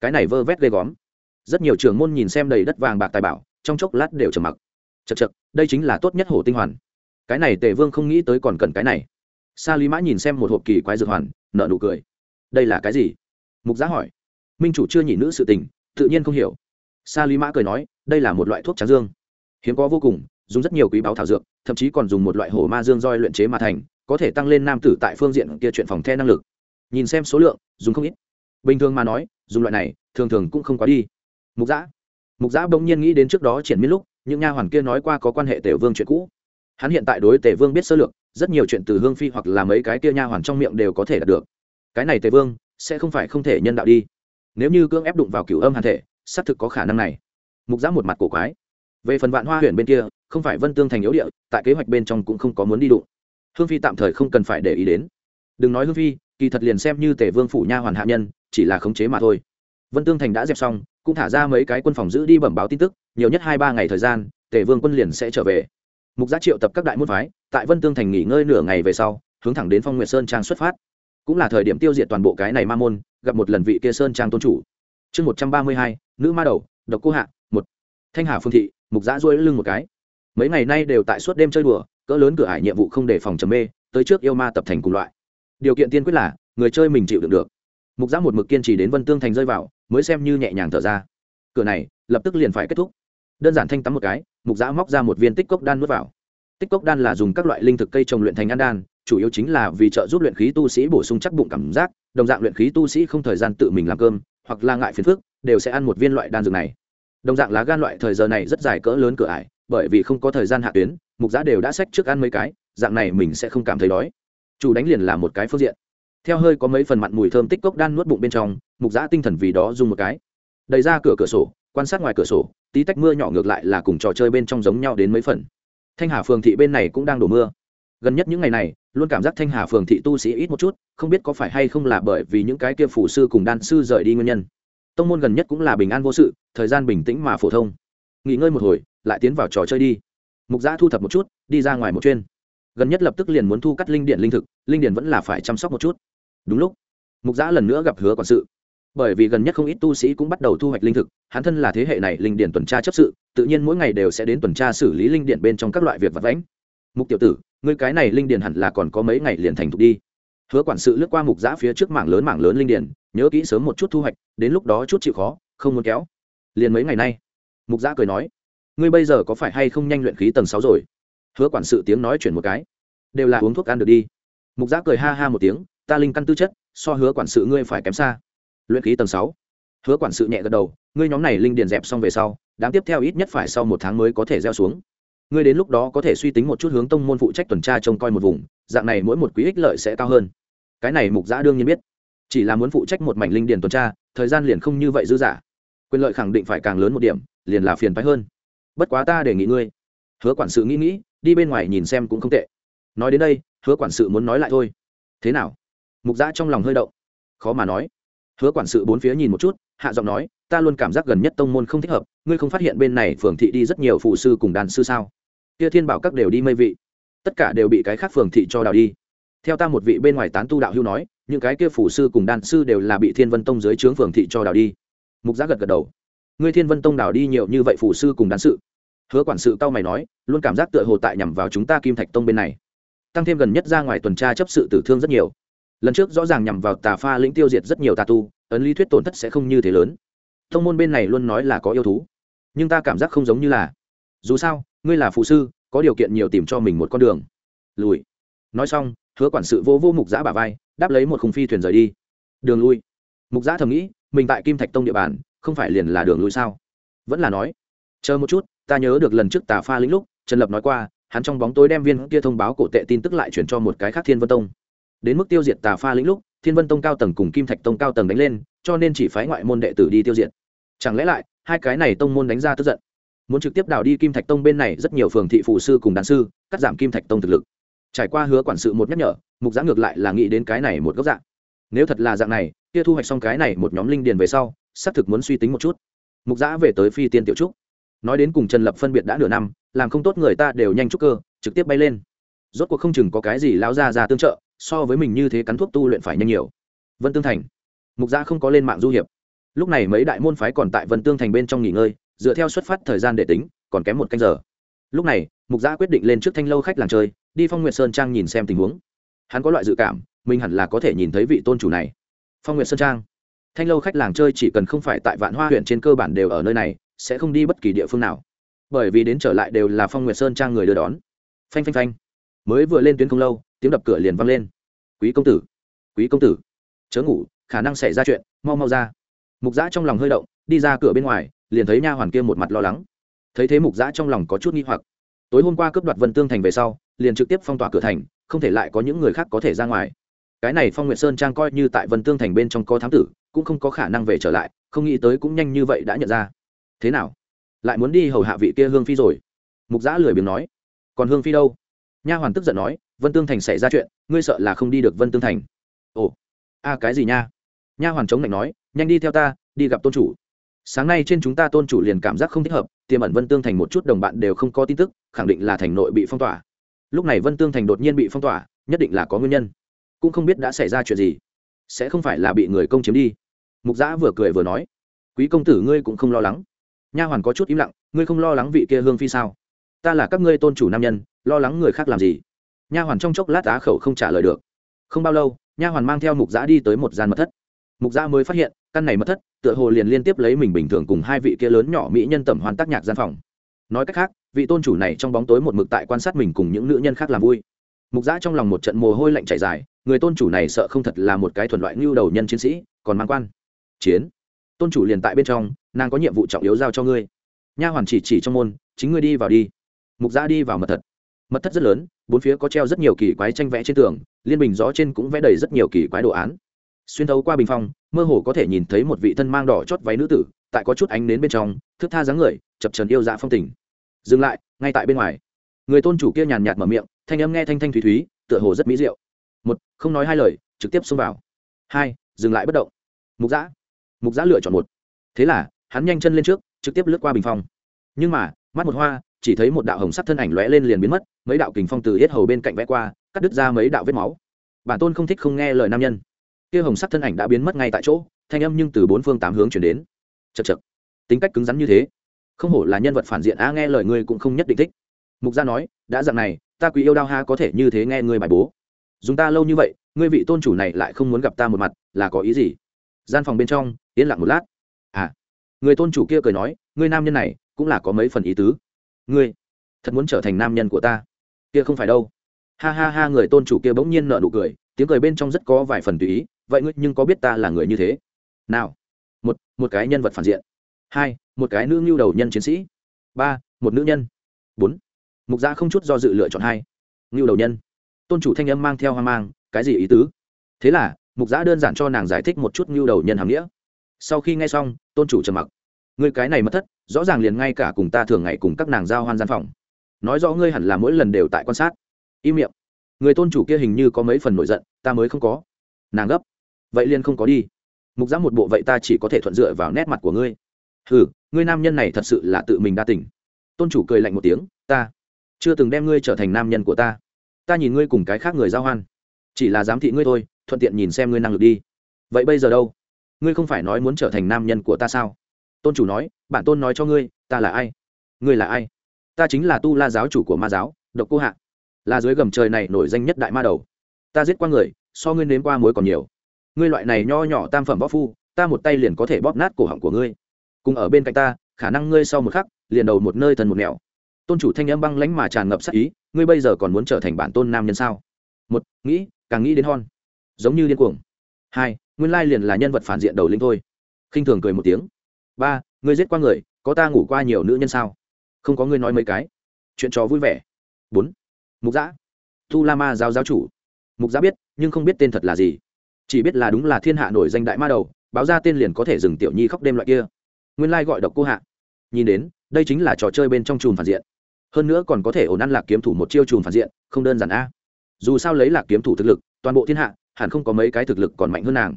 Cái này vơ vét ghê góm rất nhiều trường môn nhìn xem đầy đất vàng bạc tài bảo, trong chốc lát đều trầm mặc. Chật chật đây chính là tốt nhất hổ tinh hoàn. Cái này tề vương không nghĩ tới còn cần cái này. Sa lý mã nhìn xem một hộp kỳ quái dược hoàn nợ nụ cười. Đây là cái gì? Mục giá hỏi. Minh chủ chưa nhị nữ sự tình, tự nhiên không hiểu. Sa lý mã cười nói, đây là một loại thuốc tráng dương. Hiếm có vô cùng, dùng rất nhiều quý báo thảo dược, thậm chí còn dùng một loại hổ ma dương roi luyện chế mà thành, có thể tăng lên nam tử tại phương diện kia chuyện phòng the năng lực. Nhìn xem số lượng, dùng không ít. Bình thường mà nói, dùng loại này, thường thường cũng không quá đi mục giã. Mục giã bỗng nhiên nghĩ đến trước đó triển miết lúc, những nha hoàn kia nói qua có quan hệ tể vương chuyện cũ. Hắn hiện tại đối tể vương biết sơ lược, rất nhiều chuyện từ hương phi hoặc là mấy cái kia nha hoàn trong miệng đều có thể đạt được. Cái này tề vương sẽ không phải không thể nhân đạo đi. Nếu như cưỡng ép đụng vào cửu âm hàn thể, xác thực có khả năng này. Mục giã một mặt cổ quái. Về phần vạn hoa huyện bên kia, không phải vân tương thành yếu địa, tại kế hoạch bên trong cũng không có muốn đi đụng. Hương phi tạm thời không cần phải để ý đến. Đừng nói hương phi, kỳ thật liền xem như tể vương phủ nha hoàn hạ nhân, chỉ là khống chế mà thôi vân tương thành đã dẹp xong, cũng thả ra mấy cái quân phòng giữ đi bẩm báo tin tức, nhiều nhất hai ba ngày thời gian, tề vương quân liền sẽ trở về. Mục giá triệu tập các đại môn phái, tại vân tương thành nghỉ ngơi nửa ngày về sau, hướng thẳng đến phong nguyệt sơn trang xuất phát. Cũng là thời điểm tiêu diệt toàn bộ cái này ma môn, gặp một lần vị kia sơn trang tôn chủ. Chương một trăm ba mươi hai, nữ ma đầu, độc cô hạ, một. Thanh hà phương thị, mục giã duỗi lưng một cái. Mấy ngày nay đều tại suốt đêm chơi đùa, cỡ lớn cửa ải nhiệm vụ không để phòng trầm mê, tới trước yêu ma tập thành cùng loại. Điều kiện tiên quyết là, người chơi mình chịu đựng được. Mục giã một mực kiên trì đến vân tương thành rơi vào mới xem như nhẹ nhàng thở ra. Cửa này, lập tức liền phải kết thúc. Đơn giản thanh tắm một cái, mục giã móc ra một viên tích cốc đan nuốt vào. Tích cốc đan là dùng các loại linh thực cây trồng luyện thành ăn đan, chủ yếu chính là vì trợ giúp luyện khí tu sĩ bổ sung chắc bụng cảm giác, đồng dạng luyện khí tu sĩ không thời gian tự mình làm cơm, hoặc là ngại phiền phức, đều sẽ ăn một viên loại đan dược này. Đồng dạng lá gan loại thời giờ này rất dài cỡ lớn cửa ải, bởi vì không có thời gian hạ tuyến, mục giã đều đã xách trước ăn mấy cái, dạng này mình sẽ không cảm thấy đói. Chủ đánh liền là một cái phương diện. Theo hơi có mấy phần mặn mùi thơm tích cốc đan nuốt bụng bên trong mục giã tinh thần vì đó dùng một cái. Đầy ra cửa cửa sổ, quan sát ngoài cửa sổ, tí tách mưa nhỏ ngược lại là cùng trò chơi bên trong giống nhau đến mấy phần. Thanh hà phường thị bên này cũng đang đổ mưa. Gần nhất những ngày này, luôn cảm giác thanh hà phường thị tu sĩ ít một chút, không biết có phải hay không là bởi vì những cái kia phủ sư cùng đan sư rời đi nguyên nhân. Tông môn gần nhất cũng là bình an vô sự, thời gian bình tĩnh mà phổ thông. Nghỉ ngơi một hồi, lại tiến vào trò chơi đi. Mục giã thu thập một chút, đi ra ngoài một chuyên. Gần nhất lập tức liền muốn thu cắt linh điện linh thực, linh điện vẫn là phải chăm sóc một chút. Đúng lúc, mục giã lần nữa gặp hứa quản sự bởi vì gần nhất không ít tu sĩ cũng bắt đầu thu hoạch linh thực, hắn thân là thế hệ này linh điện tuần tra chấp sự, tự nhiên mỗi ngày đều sẽ đến tuần tra xử lý linh điện bên trong các loại việc vật vãnh. Mục tiểu tử, ngươi cái này linh điện hẳn là còn có mấy ngày liền thành thục đi. Hứa quản sự lướt qua mục giã phía trước mảng lớn mảng lớn linh điện nhớ kỹ sớm một chút thu hoạch, đến lúc đó chút chịu khó, không muốn kéo. Liền mấy ngày nay, mục giã cười nói, ngươi bây giờ có phải hay không nhanh luyện khí tầng sáu rồi? Hứa quản sự tiếng nói chuyển một cái, đều là uống thuốc ăn được đi. Mục giã cười ha ha một tiếng, ta linh căn tư chất, so hứa quản sự ngươi phải kém xa luyện khí tầng sáu. Hứa quản sự nhẹ gật đầu, ngươi nhóm này linh điền dẹp xong về sau, đám tiếp theo ít nhất phải sau một tháng mới có thể gieo xuống. Ngươi đến lúc đó có thể suy tính một chút hướng tông môn phụ trách tuần tra trông coi một vùng, dạng này mỗi một quý ích lợi sẽ cao hơn. Cái này mục giã đương nhiên biết. Chỉ là muốn phụ trách một mảnh linh điền tuần tra, thời gian liền không như vậy dư dả. Quyền lợi khẳng định phải càng lớn một điểm, liền là phiền phái hơn. Bất quá ta đề nghị ngươi. Hứa quản sự nghĩ nghĩ, đi bên ngoài nhìn xem cũng không tệ. Nói đến đây, hứa quản sự muốn nói lại thôi. Thế nào? Mục giã trong lòng hơi động. Khó mà nói hứa quản sự bốn phía nhìn một chút, hạ giọng nói, ta luôn cảm giác gần nhất tông môn không thích hợp, ngươi không phát hiện bên này phường thị đi rất nhiều phụ sư cùng đàn sư sao? Kia thiên bảo các đều đi mây vị. Tất cả đều bị cái khác phường thị cho đào đi. Theo ta một vị bên ngoài tán tu đạo hưu nói, những cái kia phủ sư cùng đàn sư đều là bị thiên vân tông dưới trướng phường thị cho đào đi. Mục giác gật gật đầu. Ngươi thiên vân tông đào đi nhiều như vậy phủ sư cùng đàn sự? Hứa quản sự cao mày nói, luôn cảm giác tựa hồ tại nhằm vào chúng ta kim thạch tông bên này. Tăng thêm gần nhất ra ngoài tuần tra chấp sự tử thương rất nhiều lần trước rõ ràng nhằm vào tà pha lĩnh tiêu diệt rất nhiều tà tu, ấn lý thuyết tổn thất sẽ không như thế lớn. Thông môn bên này luôn nói là có yêu thú, nhưng ta cảm giác không giống như là. Dù sao, ngươi là phụ sư, có điều kiện nhiều tìm cho mình một con đường. Lùi. Nói xong, hứa quản sự vô vô mục giã bà vai, đáp lấy một khung phi thuyền rời đi. Đường lui. Mục giã thầm nghĩ, mình tại kim thạch tông địa bàn, không phải liền là đường lui sao? Vẫn là nói, chờ một chút, ta nhớ được lần trước tà pha lĩnh lúc, trần lập nói qua, hắn trong bóng tối đem viên kia thông báo cổ tệ tin tức lại chuyển cho một cái khác thiên vân tông đến mức tiêu diệt tà pha lĩnh lúc, thiên vân tông cao tầng cùng kim thạch tông cao tầng đánh lên, cho nên chỉ phái ngoại môn đệ tử đi tiêu diệt. Chẳng lẽ lại, hai cái này tông môn đánh ra tức giận? Muốn trực tiếp đào đi kim thạch tông bên này rất nhiều phường thị phụ sư cùng đàn sư, cắt giảm kim thạch tông thực lực. Trải qua hứa quản sự một nhắc nhở, mục giã ngược lại là nghĩ đến cái này một góc dạng. Nếu thật là dạng này, kia thu hoạch xong cái này một nhóm linh điền về sau, xác thực muốn suy tính một chút. Mục giã về tới phi tiên tiểu trúc. Nói đến cùng trần lập phân biệt đã nửa năm, làm không tốt người ta đều nhanh trúc cơ, trực tiếp bay lên. Rốt cuộc không chừng có cái gì lao ra ra tương trợ so với mình như thế cắn thuốc tu luyện phải nhanh nhiều. Vân tương thành. Mục gia không có lên mạng du hiệp. Lúc này mấy đại môn phái còn tại vân tương thành bên trong nghỉ ngơi, dựa theo xuất phát thời gian để tính, còn kém một canh giờ. Lúc này, mục gia quyết định lên trước thanh lâu khách làng chơi, đi phong nguyệt sơn trang nhìn xem tình huống. Hắn có loại dự cảm, mình hẳn là có thể nhìn thấy vị tôn chủ này. Phong nguyệt sơn trang. Thanh lâu khách làng chơi chỉ cần không phải tại vạn hoa huyện trên cơ bản đều ở nơi này, sẽ không đi bất kỳ địa phương nào. Bởi vì đến trở lại đều là phong nguyệt sơn trang người đưa đón. Phanh phanh phanh. Mới vừa lên tuyến không lâu, tiếng đập cửa liền vang lên quý công tử, quý công tử, chớ ngủ, khả năng xảy ra chuyện, mau mau ra. Mục giã trong lòng hơi động, đi ra cửa bên ngoài, liền thấy nha hoàn kia một mặt lo lắng. Thấy thế mục giã trong lòng có chút nghi hoặc. Tối hôm qua cướp đoạt vân tương thành về sau, liền trực tiếp phong tỏa cửa thành, không thể lại có những người khác có thể ra ngoài. Cái này phong nguyệt sơn trang coi như tại vân tương thành bên trong có thám tử, cũng không có khả năng về trở lại, không nghĩ tới cũng nhanh như vậy đã nhận ra. Thế nào? Lại muốn đi hầu hạ vị kia hương phi rồi? Mục giã lười biếng nói. Còn hương phi đâu? Nha hoàn tức giận nói, vân tương thành xảy ra chuyện, ngươi sợ là không đi được vân tương thành. Ồ, a, cái gì nha? Nha hoàn chống lạnh nói, nhanh đi theo ta, đi gặp tôn chủ. Sáng nay trên chúng ta tôn chủ liền cảm giác không thích hợp, tiềm ẩn vân tương thành một chút đồng bạn đều không có tin tức, khẳng định là thành nội bị phong tỏa. Lúc này vân tương thành đột nhiên bị phong tỏa, nhất định là có nguyên nhân. Cũng không biết đã xảy ra chuyện gì. Sẽ không phải là bị người công chiếm đi. Mục giã vừa cười vừa nói, quý công tử ngươi cũng không lo lắng. Nha hoàn có chút im lặng, ngươi không lo lắng vị kia hương phi sao? Ta là các ngươi tôn chủ nam nhân, lo lắng người khác làm gì? Nha hoàn trong chốc lát á khẩu không trả lời được. Không bao lâu, nha hoàn mang theo mục giã đi tới một gian mật thất. Mục giã mới phát hiện, căn này mật thất, tựa hồ liền liên tiếp lấy mình bình thường cùng hai vị kia lớn nhỏ mỹ nhân tẩm hoàn tác nhạc gian phòng. Nói cách khác, vị tôn chủ này trong bóng tối một mực tại quan sát mình cùng những nữ nhân khác làm vui. Mục giã trong lòng một trận mồ hôi lạnh chảy dài, người tôn chủ này sợ không thật là một cái thuần loại ngưu đầu nhân chiến sĩ, còn mang quan. Chiến. Tôn chủ liền tại bên trong, nàng có nhiệm vụ trọng yếu giao cho ngươi. Nha hoàn chỉ chỉ trong môn, chính ngươi đi vào đi mục gia đi vào mật thật mật thất rất lớn, bốn phía có treo rất nhiều kỳ quái tranh vẽ trên tường, liên bình gió trên cũng vẽ đầy rất nhiều kỳ quái đồ án. Xuyên thấu qua bình phong, mơ hồ có thể nhìn thấy một vị thân mang đỏ chót váy nữ tử, tại có chút ánh đến bên trong, thức tha dáng người, chập trần yêu dạ phong tình. Dừng lại, ngay tại bên ngoài. Người tôn chủ kia nhàn nhạt mở miệng, thanh âm nghe thanh thanh thúy thúy, tựa hồ rất mỹ diệu. Một, không nói hai lời, trực tiếp xông vào. Hai, dừng lại bất động. Mục giã. Mục giã lựa chọn một. Thế là, hắn nhanh chân lên trước, trực tiếp lướt qua bình phong. Nhưng mà, mắt một hoa chỉ thấy một đạo hồng sắc thân ảnh lóe lên liền biến mất, mấy đạo kình phong từ hết hầu bên cạnh vẽ qua, cắt đứt ra mấy đạo vết máu. Bản tôn không thích không nghe lời nam nhân. Kia hồng sắc thân ảnh đã biến mất ngay tại chỗ, thanh âm nhưng từ bốn phương tám hướng chuyển đến. Chật chật tính cách cứng rắn như thế. Không hổ là nhân vật phản diện a nghe lời ngươi cũng không nhất định thích. Mục gia nói, đã dặn này, ta quý yêu đao ha có thể như thế nghe ngươi bài bố. Dùng ta lâu như vậy, ngươi vị tôn chủ này lại không muốn gặp ta một mặt, là có ý gì? Gian phòng bên trong, yên lặng một lát. À người tôn chủ kia cười nói, ngươi nam nhân này cũng là có mấy phần ý tứ ngươi thật muốn trở thành nam nhân của ta? Kia không phải đâu. Ha ha ha, người tôn chủ kia bỗng nhiên nợ nụ cười, tiếng cười bên trong rất có vài phần tùy ý. Vậy ngươi nhưng có biết ta là người như thế? Nào, một một cái nhân vật phản diện. Hai, một cái nữ ngưu đầu nhân chiến sĩ. Ba, một nữ nhân. Bốn, mục gia không chút do dự lựa chọn hai, ngưu đầu nhân. Tôn chủ thanh âm mang theo hoang mang, cái gì ý tứ? Thế là, mục gia đơn giản cho nàng giải thích một chút ngưu đầu nhân hàm nghĩa. Sau khi nghe xong, tôn chủ trầm mặc người cái này mất thất, rõ ràng liền ngay cả cùng ta thường ngày cùng các nàng giao hoan gian phòng. Nói rõ ngươi hẳn là mỗi lần đều tại quan sát. Im miệng. Người tôn chủ kia hình như có mấy phần nổi giận, ta mới không có. Nàng gấp. Vậy liền không có đi. Mục giã một bộ vậy ta chỉ có thể thuận dựa vào nét mặt của ngươi. Ừ ngươi nam nhân này thật sự là tự mình đa tỉnh tôn chủ cười lạnh một tiếng, ta chưa từng đem ngươi trở thành nam nhân của ta. Ta nhìn ngươi cùng cái khác người giao hoan. Chỉ là giám thị ngươi thôi, thuận tiện nhìn xem ngươi năng lực đi. Vậy bây giờ đâu? Ngươi không phải nói muốn trở thành nam nhân của ta sao? Tôn chủ nói, bản tôn nói cho ngươi, ta là ai? Ngươi là ai? Ta chính là tu la giáo chủ của ma giáo, độc cô hạ. Là dưới gầm trời này nổi danh nhất đại ma đầu. Ta giết qua người, so ngươi nếm qua mối còn nhiều. Ngươi loại này nho nhỏ tam phẩm bóp phu, ta một tay liền có thể bóp nát cổ họng của ngươi. Cùng ở bên cạnh ta, khả năng ngươi sau một khắc, liền đầu một nơi thần một nẻo. Tôn chủ thanh âm băng lánh mà tràn ngập sắc ý, ngươi bây giờ còn muốn trở thành bản tôn nam nhân sao? Một, nghĩ, càng nghĩ đến hon. Giống như điên cuồng. Hai, nguyên lai liền là nhân vật phản diện đầu linh thôi. Khinh thường cười một tiếng ba, ngươi giết qua người, có ta ngủ qua nhiều nữ nhân sao? Không có ngươi nói mấy cái. Chuyện trò vui vẻ. Bốn, mục giã. Tu la ma giáo giáo chủ. Mục giã biết, nhưng không biết tên thật là gì. Chỉ biết là đúng là thiên hạ nổi danh đại ma đầu, báo ra tên liền có thể dừng tiểu nhi khóc đêm loại kia. Nguyên lai gọi độc cô hạ. Nhìn đến, đây chính là trò chơi bên trong chùm phản diện. Hơn nữa còn có thể ổn ăn lạc kiếm thủ một chiêu chùm phản diện, không đơn giản a. Dù sao lấy lạc kiếm thủ thực lực, toàn bộ thiên hạ, hẳn không có mấy cái thực lực còn mạnh hơn nàng.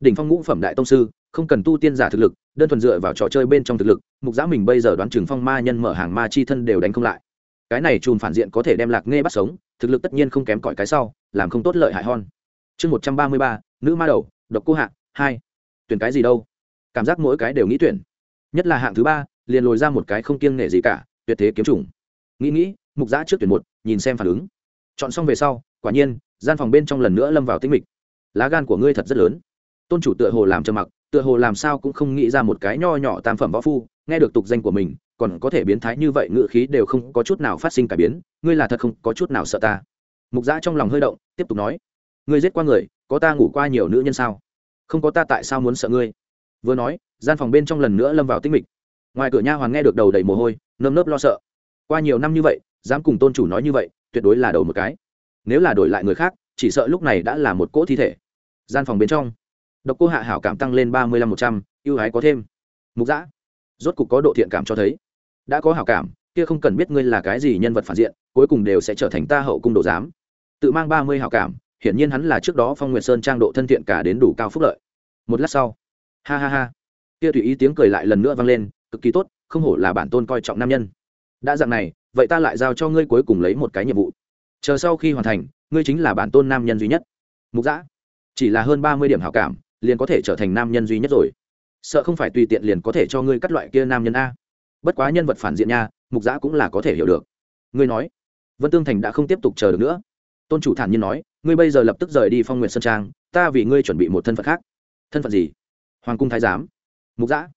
Đỉnh phong ngũ phẩm đại tông sư không cần tu tiên giả thực lực, đơn thuần dựa vào trò chơi bên trong thực lực, mục giã mình bây giờ đoán chừng phong ma nhân mở hàng ma chi thân đều đánh không lại. Cái này chùm phản diện có thể đem lạc nghe bắt sống, thực lực tất nhiên không kém cỏi cái sau, làm không tốt lợi hại hon chương một trăm ba mươi ba, nữ ma đầu, độc cô hạng hai. Tuyển cái gì đâu? Cảm giác mỗi cái đều nghĩ tuyển. Nhất là hạng thứ ba, liền lồi ra một cái không kiêng nể gì cả, tuyệt thế kiếm chủng. Nghĩ nghĩ, mục giã trước tuyển một, nhìn xem phản ứng. Chọn xong về sau, quả nhiên, gian phòng bên trong lần nữa lâm vào tinh mịch. Lá gan của ngươi thật rất lớn. Tôn chủ tựa hồ làm trầm mặc tựa hồ làm sao cũng không nghĩ ra một cái nho nhỏ tam phẩm võ phu, nghe được tục danh của mình, còn có thể biến thái như vậy ngự khí đều không có chút nào phát sinh cải biến, ngươi là thật không có chút nào sợ ta. Mục giã trong lòng hơi động, tiếp tục nói, ngươi giết qua người, có ta ngủ qua nhiều nữ nhân sao? Không có ta tại sao muốn sợ ngươi? Vừa nói, gian phòng bên trong lần nữa lâm vào tinh mịch. Ngoài cửa nha hoàn nghe được đầu đầy mồ hôi, nơm nớp lo sợ. Qua nhiều năm như vậy, dám cùng tôn chủ nói như vậy, tuyệt đối là đầu một cái. Nếu là đổi lại người khác, chỉ sợ lúc này đã là một cỗ thi thể. Gian phòng bên trong độc cô hạ hảo cảm tăng lên ba mươi lăm một trăm, ưu ái có thêm. Mục giã rốt cục có độ thiện cảm cho thấy. Đã có hảo cảm, kia không cần biết ngươi là cái gì nhân vật phản diện, cuối cùng đều sẽ trở thành ta hậu cung đồ giám. Tự mang ba mươi hảo cảm, hiển nhiên hắn là trước đó phong nguyệt sơn trang độ thân thiện cả đến đủ cao phúc lợi. Một lát sau, ha ha ha, kia tùy ý tiếng cười lại lần nữa vang lên, cực kỳ tốt, không hổ là bản tôn coi trọng nam nhân. Đã dạng này, vậy ta lại giao cho ngươi cuối cùng lấy một cái nhiệm vụ. Chờ sau khi hoàn thành, ngươi chính là bản tôn nam nhân duy nhất. Mục giã chỉ là hơn ba mươi điểm hảo cảm liền có thể trở thành nam nhân duy nhất rồi. Sợ không phải tùy tiện liền có thể cho ngươi cắt loại kia nam nhân a. Bất quá nhân vật phản diện nha, mục giã cũng là có thể hiểu được. Ngươi nói, vân tương thành đã không tiếp tục chờ được nữa. Tôn chủ thản nhiên nói, ngươi bây giờ lập tức rời đi phong nguyện sơn trang, ta vì ngươi chuẩn bị một thân phận khác. Thân phận gì? Hoàng cung thái giám. Mục giã.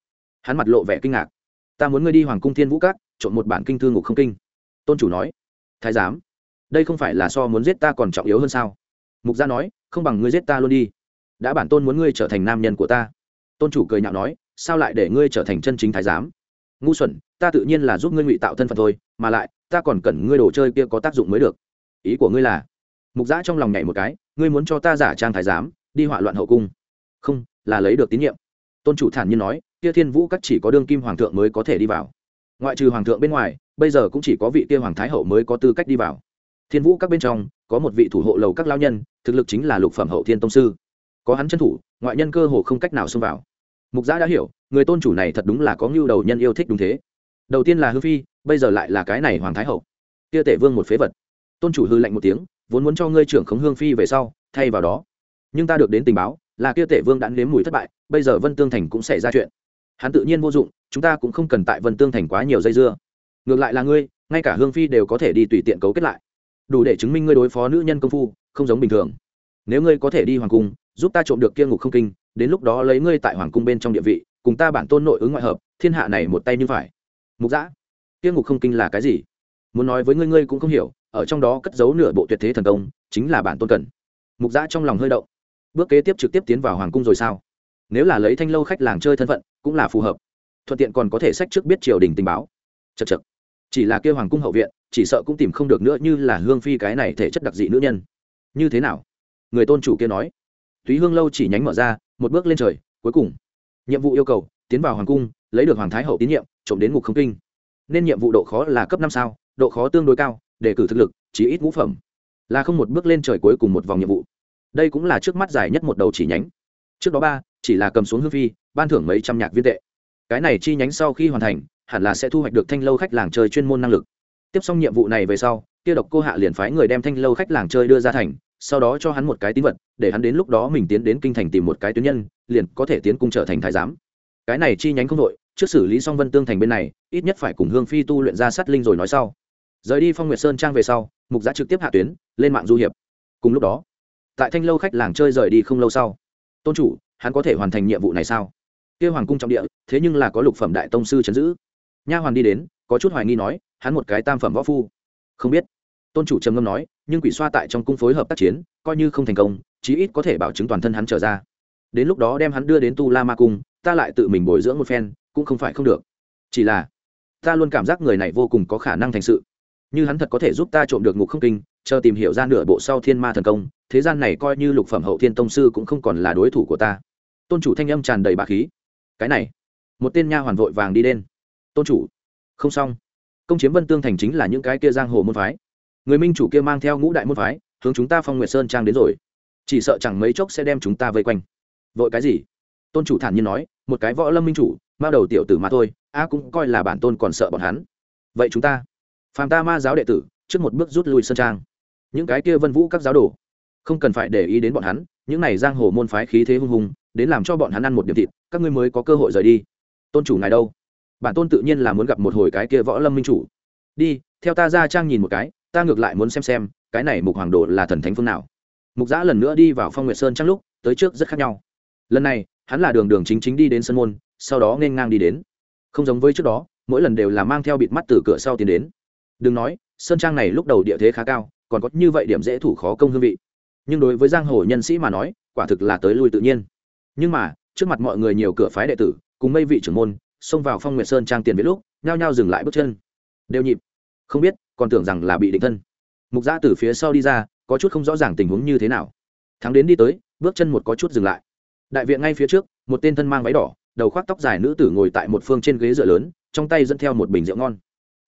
Hắn mặt lộ vẻ kinh ngạc. Ta muốn ngươi đi hoàng cung thiên vũ cát trộn một bản kinh thư ngục không kinh. Tôn chủ nói. Thái giám. Đây không phải là so muốn giết ta còn trọng yếu hơn sao? Mục gia nói, không bằng ngươi giết ta luôn đi đã bản tôn muốn ngươi trở thành nam nhân của ta. Tôn chủ cười nhạo nói, sao lại để ngươi trở thành chân chính thái giám? Ngu xuẩn, ta tự nhiên là giúp ngươi ngụy tạo thân phận thôi, mà lại, ta còn cần ngươi đồ chơi kia có tác dụng mới được. Ý của ngươi là, mục giã trong lòng nhảy một cái, ngươi muốn cho ta giả trang thái giám, đi hỏa loạn hậu cung. Không, là lấy được tín nhiệm. Tôn chủ thản nhiên nói, kia thiên vũ các chỉ có đương kim hoàng thượng mới có thể đi vào. Ngoại trừ hoàng thượng bên ngoài, bây giờ cũng chỉ có vị kia hoàng thái hậu mới có tư cách đi vào. Thiên vũ các bên trong, có một vị thủ hộ lầu các lao nhân, thực lực chính là lục phẩm hậu thiên tông sư có hắn chân thủ, ngoại nhân cơ hồ không cách nào xông vào. Mục giã đã hiểu, người tôn chủ này thật đúng là có ngưu đầu nhân yêu thích đúng thế. Đầu tiên là hư phi, bây giờ lại là cái này hoàng thái hậu. Tia tể vương một phế vật. Tôn chủ hư lạnh một tiếng, vốn muốn cho ngươi trưởng khống hương phi về sau, thay vào đó. Nhưng ta được đến tình báo, là kia tể vương đã nếm mùi thất bại, bây giờ vân tương thành cũng xảy ra chuyện. Hắn tự nhiên vô dụng, chúng ta cũng không cần tại vân tương thành quá nhiều dây dưa. Ngược lại là ngươi, ngay cả hương phi đều có thể đi tùy tiện cấu kết lại. Đủ để chứng minh ngươi đối phó nữ nhân công phu, không giống bình thường. Nếu ngươi có thể đi hoàng cung giúp ta trộm được kia ngục không kinh, đến lúc đó lấy ngươi tại hoàng cung bên trong địa vị, cùng ta bản tôn nội ứng ngoại hợp, thiên hạ này một tay như phải. Mục giã kia ngục không kinh là cái gì? Muốn nói với ngươi ngươi cũng không hiểu, ở trong đó cất giấu nửa bộ tuyệt thế thần công, chính là bản tôn cần. Mục giã trong lòng hơi động. Bước kế tiếp trực tiếp tiến vào hoàng cung rồi sao? Nếu là lấy thanh lâu khách làng chơi thân phận, cũng là phù hợp. Thuận tiện còn có thể sách trước biết triều đình tình báo. Chật chật chỉ là kêu hoàng cung hậu viện, chỉ sợ cũng tìm không được nữa như là hương phi cái này thể chất đặc dị nữ nhân. Như thế nào? Người tôn chủ kia nói túy hương lâu chỉ nhánh mở ra, một bước lên trời, cuối cùng, nhiệm vụ yêu cầu, tiến vào hoàng cung, lấy được hoàng thái hậu tín nhiệm, trộm đến ngục không kinh. Nên nhiệm vụ độ khó là cấp năm sao, độ khó tương đối cao, để cử thực lực chỉ ít ngũ phẩm. Là không một bước lên trời cuối cùng một vòng nhiệm vụ. Đây cũng là trước mắt dài nhất một đầu chỉ nhánh. Trước đó ba, chỉ là cầm xuống hương phi, ban thưởng mấy trăm nhạc viên tệ. Cái này chi nhánh sau khi hoàn thành, hẳn là sẽ thu hoạch được thanh lâu khách làng chơi chuyên môn năng lực. Tiếp xong nhiệm vụ này về sau, kia độc cô hạ liền phái người đem thanh lâu khách làng chơi đưa ra thành sau đó cho hắn một cái tín vật, để hắn đến lúc đó mình tiến đến kinh thành tìm một cái tuyến nhân, liền có thể tiến cung trở thành thái giám. Cái này chi nhánh không đội trước xử lý xong vân tương thành bên này, ít nhất phải cùng hương phi tu luyện ra sát linh rồi nói sau. Rời đi phong nguyệt sơn trang về sau, mục giã trực tiếp hạ tuyến, lên mạng du hiệp. Cùng lúc đó, tại thanh lâu khách làng chơi rời đi không lâu sau, tôn chủ, hắn có thể hoàn thành nhiệm vụ này sao? Kia hoàng cung trọng địa, thế nhưng là có lục phẩm đại tông sư chấn giữ. Nha hoàn đi đến, có chút hoài nghi nói, hắn một cái tam phẩm võ phu. Không biết tôn chủ trầm ngâm nói, nhưng quỷ xoa tại trong cung phối hợp tác chiến, coi như không thành công, chí ít có thể bảo chứng toàn thân hắn trở ra. Đến lúc đó đem hắn đưa đến tu la ma cung, ta lại tự mình bồi dưỡng một phen, cũng không phải không được. Chỉ là, ta luôn cảm giác người này vô cùng có khả năng thành sự. Như hắn thật có thể giúp ta trộm được ngục không kinh, chờ tìm hiểu ra nửa bộ sau thiên ma thần công, thế gian này coi như lục phẩm hậu thiên tông sư cũng không còn là đối thủ của ta. Tôn chủ thanh âm tràn đầy bà khí. Cái này, một tên nha hoàn vội vàng đi đen tôn chủ, không xong. Công chiếm vân tương thành chính là những cái kia giang hồ môn phái người minh chủ kia mang theo ngũ đại môn phái, hướng chúng ta phong nguyệt sơn trang đến rồi. Chỉ sợ chẳng mấy chốc sẽ đem chúng ta vây quanh. Vội cái gì? Tôn chủ thản nhiên nói, một cái võ lâm minh chủ bao đầu tiểu tử mà thôi, a cũng coi là bản tôn còn sợ bọn hắn. Vậy chúng ta, phàm ta ma giáo đệ tử, trước một bước rút lui sơn trang. Những cái kia vân vũ các giáo đồ, không cần phải để ý đến bọn hắn, những này giang hồ môn phái khí thế hung hùng, đến làm cho bọn hắn ăn một điểm thịt, các ngươi mới có cơ hội rời đi. Tôn chủ ngài đâu? Bản tôn tự nhiên là muốn gặp một hồi cái kia võ lâm minh chủ. Đi, theo ta ra trang nhìn một cái ta ngược lại muốn xem xem, cái này mục hoàng đồ là thần thánh phương nào. Mục giã lần nữa đi vào phong nguyệt sơn trang lúc, tới trước rất khác nhau. Lần này, hắn là đường đường chính chính đi đến sân môn, sau đó nên ngang đi đến. Không giống với trước đó, mỗi lần đều là mang theo bịt mắt từ cửa sau tiến đến. Đừng nói, sơn trang này lúc đầu địa thế khá cao, còn có như vậy điểm dễ thủ khó công hương vị. Nhưng đối với giang hồ nhân sĩ mà nói, quả thực là tới lui tự nhiên. Nhưng mà, trước mặt mọi người nhiều cửa phái đệ tử, cùng mây vị trưởng môn, xông vào phong nguyệt sơn trang tiền viết lúc, nhao nhao dừng lại bước chân. Đều nhịp. Không biết còn tưởng rằng là bị định thân. Mục giã từ phía sau đi ra, có chút không rõ ràng tình huống như thế nào. Thắng đến đi tới, bước chân một có chút dừng lại. Đại viện ngay phía trước, một tên thân mang váy đỏ, đầu khoác tóc dài nữ tử ngồi tại một phương trên ghế dựa lớn, trong tay dẫn theo một bình rượu ngon.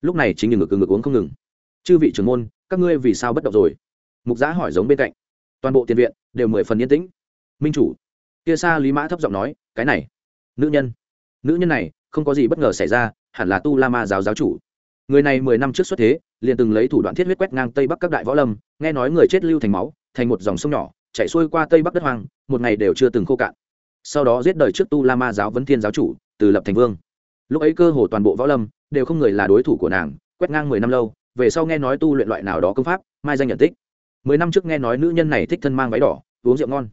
Lúc này chính ngừng ngực ngực uống không ngừng. Chư vị trưởng môn, các ngươi vì sao bất động rồi? Mục giã hỏi giống bên cạnh. Toàn bộ tiền viện đều mười phần yên tĩnh. Minh chủ. Kia xa lý mã thấp giọng nói, cái này, nữ nhân. Nữ nhân này, không có gì bất ngờ xảy ra, hẳn là tu la ma giáo giáo chủ. Người này mười năm trước xuất thế liền từng lấy thủ đoạn thiết huyết quét ngang tây bắc các đại võ lâm, nghe nói người chết lưu thành máu, thành một dòng sông nhỏ, chạy xuôi qua tây bắc đất hoang, một ngày đều chưa từng khô cạn. Sau đó giết đời trước tu la ma giáo vấn thiên giáo chủ, từ lập thành vương. Lúc ấy cơ hồ toàn bộ võ lâm đều không người là đối thủ của nàng, quét ngang mười năm lâu, về sau nghe nói tu luyện loại nào đó công pháp, mai danh nhận tích. Mười năm trước nghe nói nữ nhân này thích thân mang váy đỏ, uống rượu ngon.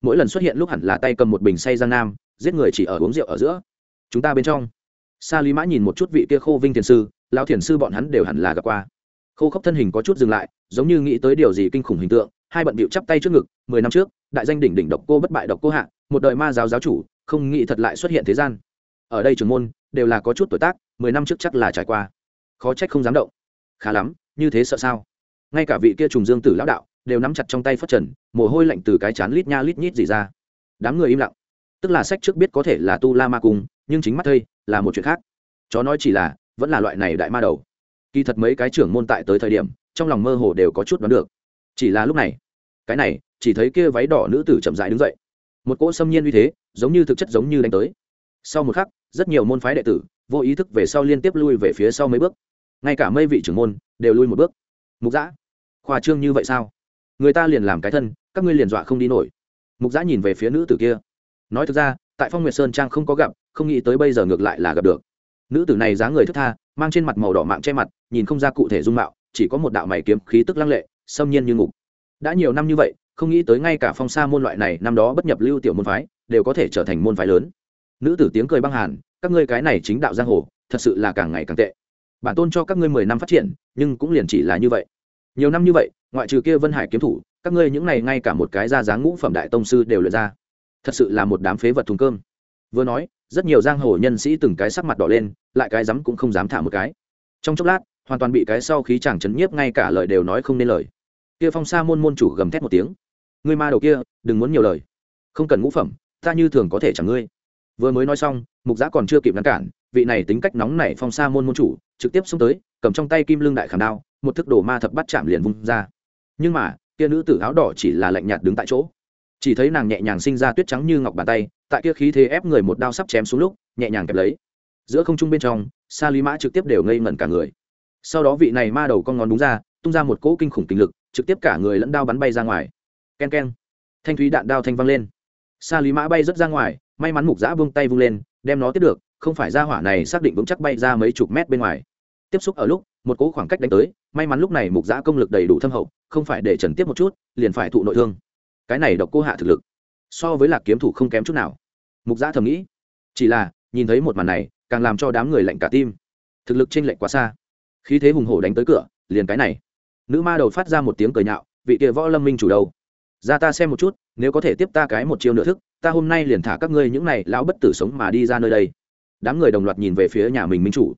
Mỗi lần xuất hiện lúc hẳn là tay cầm một bình say giang nam, giết người chỉ ở uống rượu ở giữa. Chúng ta bên trong. Sa lý mã nhìn một chút vị kia khô vinh thiền sư lao thiền sư bọn hắn đều hẳn là gặp qua. Khô khốc thân hình có chút dừng lại, giống như nghĩ tới điều gì kinh khủng hình tượng, hai bận bịu chắp tay trước ngực, mười năm trước, đại danh đỉnh đỉnh độc cô bất bại độc cô hạ, một đời ma giáo giáo chủ, không nghĩ thật lại xuất hiện thế gian. Ở đây trường môn, đều là có chút tuổi tác, mười năm trước chắc là trải qua. Khó trách không dám động. Khá lắm, như thế sợ sao? Ngay cả vị kia trùng dương tử lão đạo, đều nắm chặt trong tay phất trần, mồ hôi lạnh từ cái chán lít nha lít nhít gì ra. Đám người im lặng. Tức là sách trước biết có thể là tu la ma cung, nhưng chính mắt thây là một chuyện khác. Chó nói chỉ là vẫn là loại này đại ma đầu. Kỳ thật mấy cái trưởng môn tại tới thời điểm, trong lòng mơ hồ đều có chút đoán được. Chỉ là lúc này, cái này, chỉ thấy kia váy đỏ nữ tử chậm dại đứng dậy. Một cỗ xâm nhiên uy thế, giống như thực chất giống như đánh tới. Sau một khắc, rất nhiều môn phái đệ tử, vô ý thức về sau liên tiếp lui về phía sau mấy bước. Ngay cả mây vị trưởng môn, đều lui một bước. Mục giã khoa trương như vậy sao? Người ta liền làm cái thân, các ngươi liền dọa không đi nổi. Mục giã nhìn về phía nữ tử kia. Nói thực ra, tại phong nguyệt sơn trang không có gặp, không nghĩ tới bây giờ ngược lại là gặp được nữ tử này dáng người thức tha, mang trên mặt màu đỏ mạng che mặt, nhìn không ra cụ thể dung mạo, chỉ có một đạo mày kiếm khí tức lăng lệ, xâm nhiên như ngục. Đã nhiều năm như vậy, không nghĩ tới ngay cả phong sa môn loại này năm đó bất nhập lưu tiểu môn phái, đều có thể trở thành môn phái lớn. Nữ tử tiếng cười băng hàn, các ngươi cái này chính đạo giang hồ, thật sự là càng ngày càng tệ. Bản tôn cho các ngươi mười năm phát triển, nhưng cũng liền chỉ là như vậy. Nhiều năm như vậy, ngoại trừ kia vân hải kiếm thủ, các ngươi những này ngay cả một cái ra dáng ngũ phẩm đại tông sư đều lượt ra. Thật sự là một đám phế vật thùng cơm vừa nói, rất nhiều giang hồ nhân sĩ từng cái sắc mặt đỏ lên, lại cái dám cũng không dám thả một cái. Trong chốc lát, hoàn toàn bị cái sau khí chàng chấn nhiếp ngay cả lời đều nói không nên lời. Kia phong sa môn môn chủ gầm thét một tiếng. Ngươi ma đầu kia, đừng muốn nhiều lời. Không cần ngũ phẩm, ta như thường có thể chẳng ngươi. Vừa mới nói xong, mục giã còn chưa kịp ngăn cản, vị này tính cách nóng nảy phong sa môn môn chủ, trực tiếp xông tới, cầm trong tay kim lương đại khảm đao, một thức đổ ma thập bắt chạm liền vung ra. Nhưng mà, kia nữ tử áo đỏ chỉ là lạnh nhạt đứng tại chỗ. Chỉ thấy nàng nhẹ nhàng sinh ra tuyết trắng như ngọc bàn tay tại kia khí thế ép người một đao sắp chém xuống lúc, nhẹ nhàng kẹp lấy. Giữa không trung bên trong, sa lý mã trực tiếp đều ngây ngẩn cả người. Sau đó vị này ma đầu con ngón đúng ra, tung ra một cỗ kinh khủng tình lực, trực tiếp cả người lẫn đao bắn bay ra ngoài. K e n k e n thanh thúy đạn đao thanh văng lên. Sa lý mã bay rớt ra ngoài, may mắn mục giã vung tay vung lên, đem nó tiếp được, không phải ra hỏa này xác định vững chắc bay ra mấy chục mét bên ngoài. Tiếp xúc ở lúc, một cỗ khoảng cách đánh tới, may mắn lúc này mục giã công lực đầy đủ thâm hậu, không phải để trần tiếp một chút, liền phải thụ nội thương. Cái này độc cô hạ thực lực, so với lạc kiếm thủ không kém chút nào mục giã thầm nghĩ. Chỉ là, nhìn thấy một màn này, càng làm cho đám người lạnh cả tim. Thực lực t r ê n lệch quá xa. Khí thế hùng hổ đánh tới cửa, liền cái này. Nữ ma đầu phát ra một tiếng cười nhạo, vị kia võ lâm minh chủ đầu ra ta xem một chút, nếu có thể tiếp ta cái một chiêu nửa thức, ta hôm nay liền thả các ngươi những này lão bất tử sống mà đi ra nơi đây. Đám người đồng loạt nhìn về phía nhà mình minh chủ.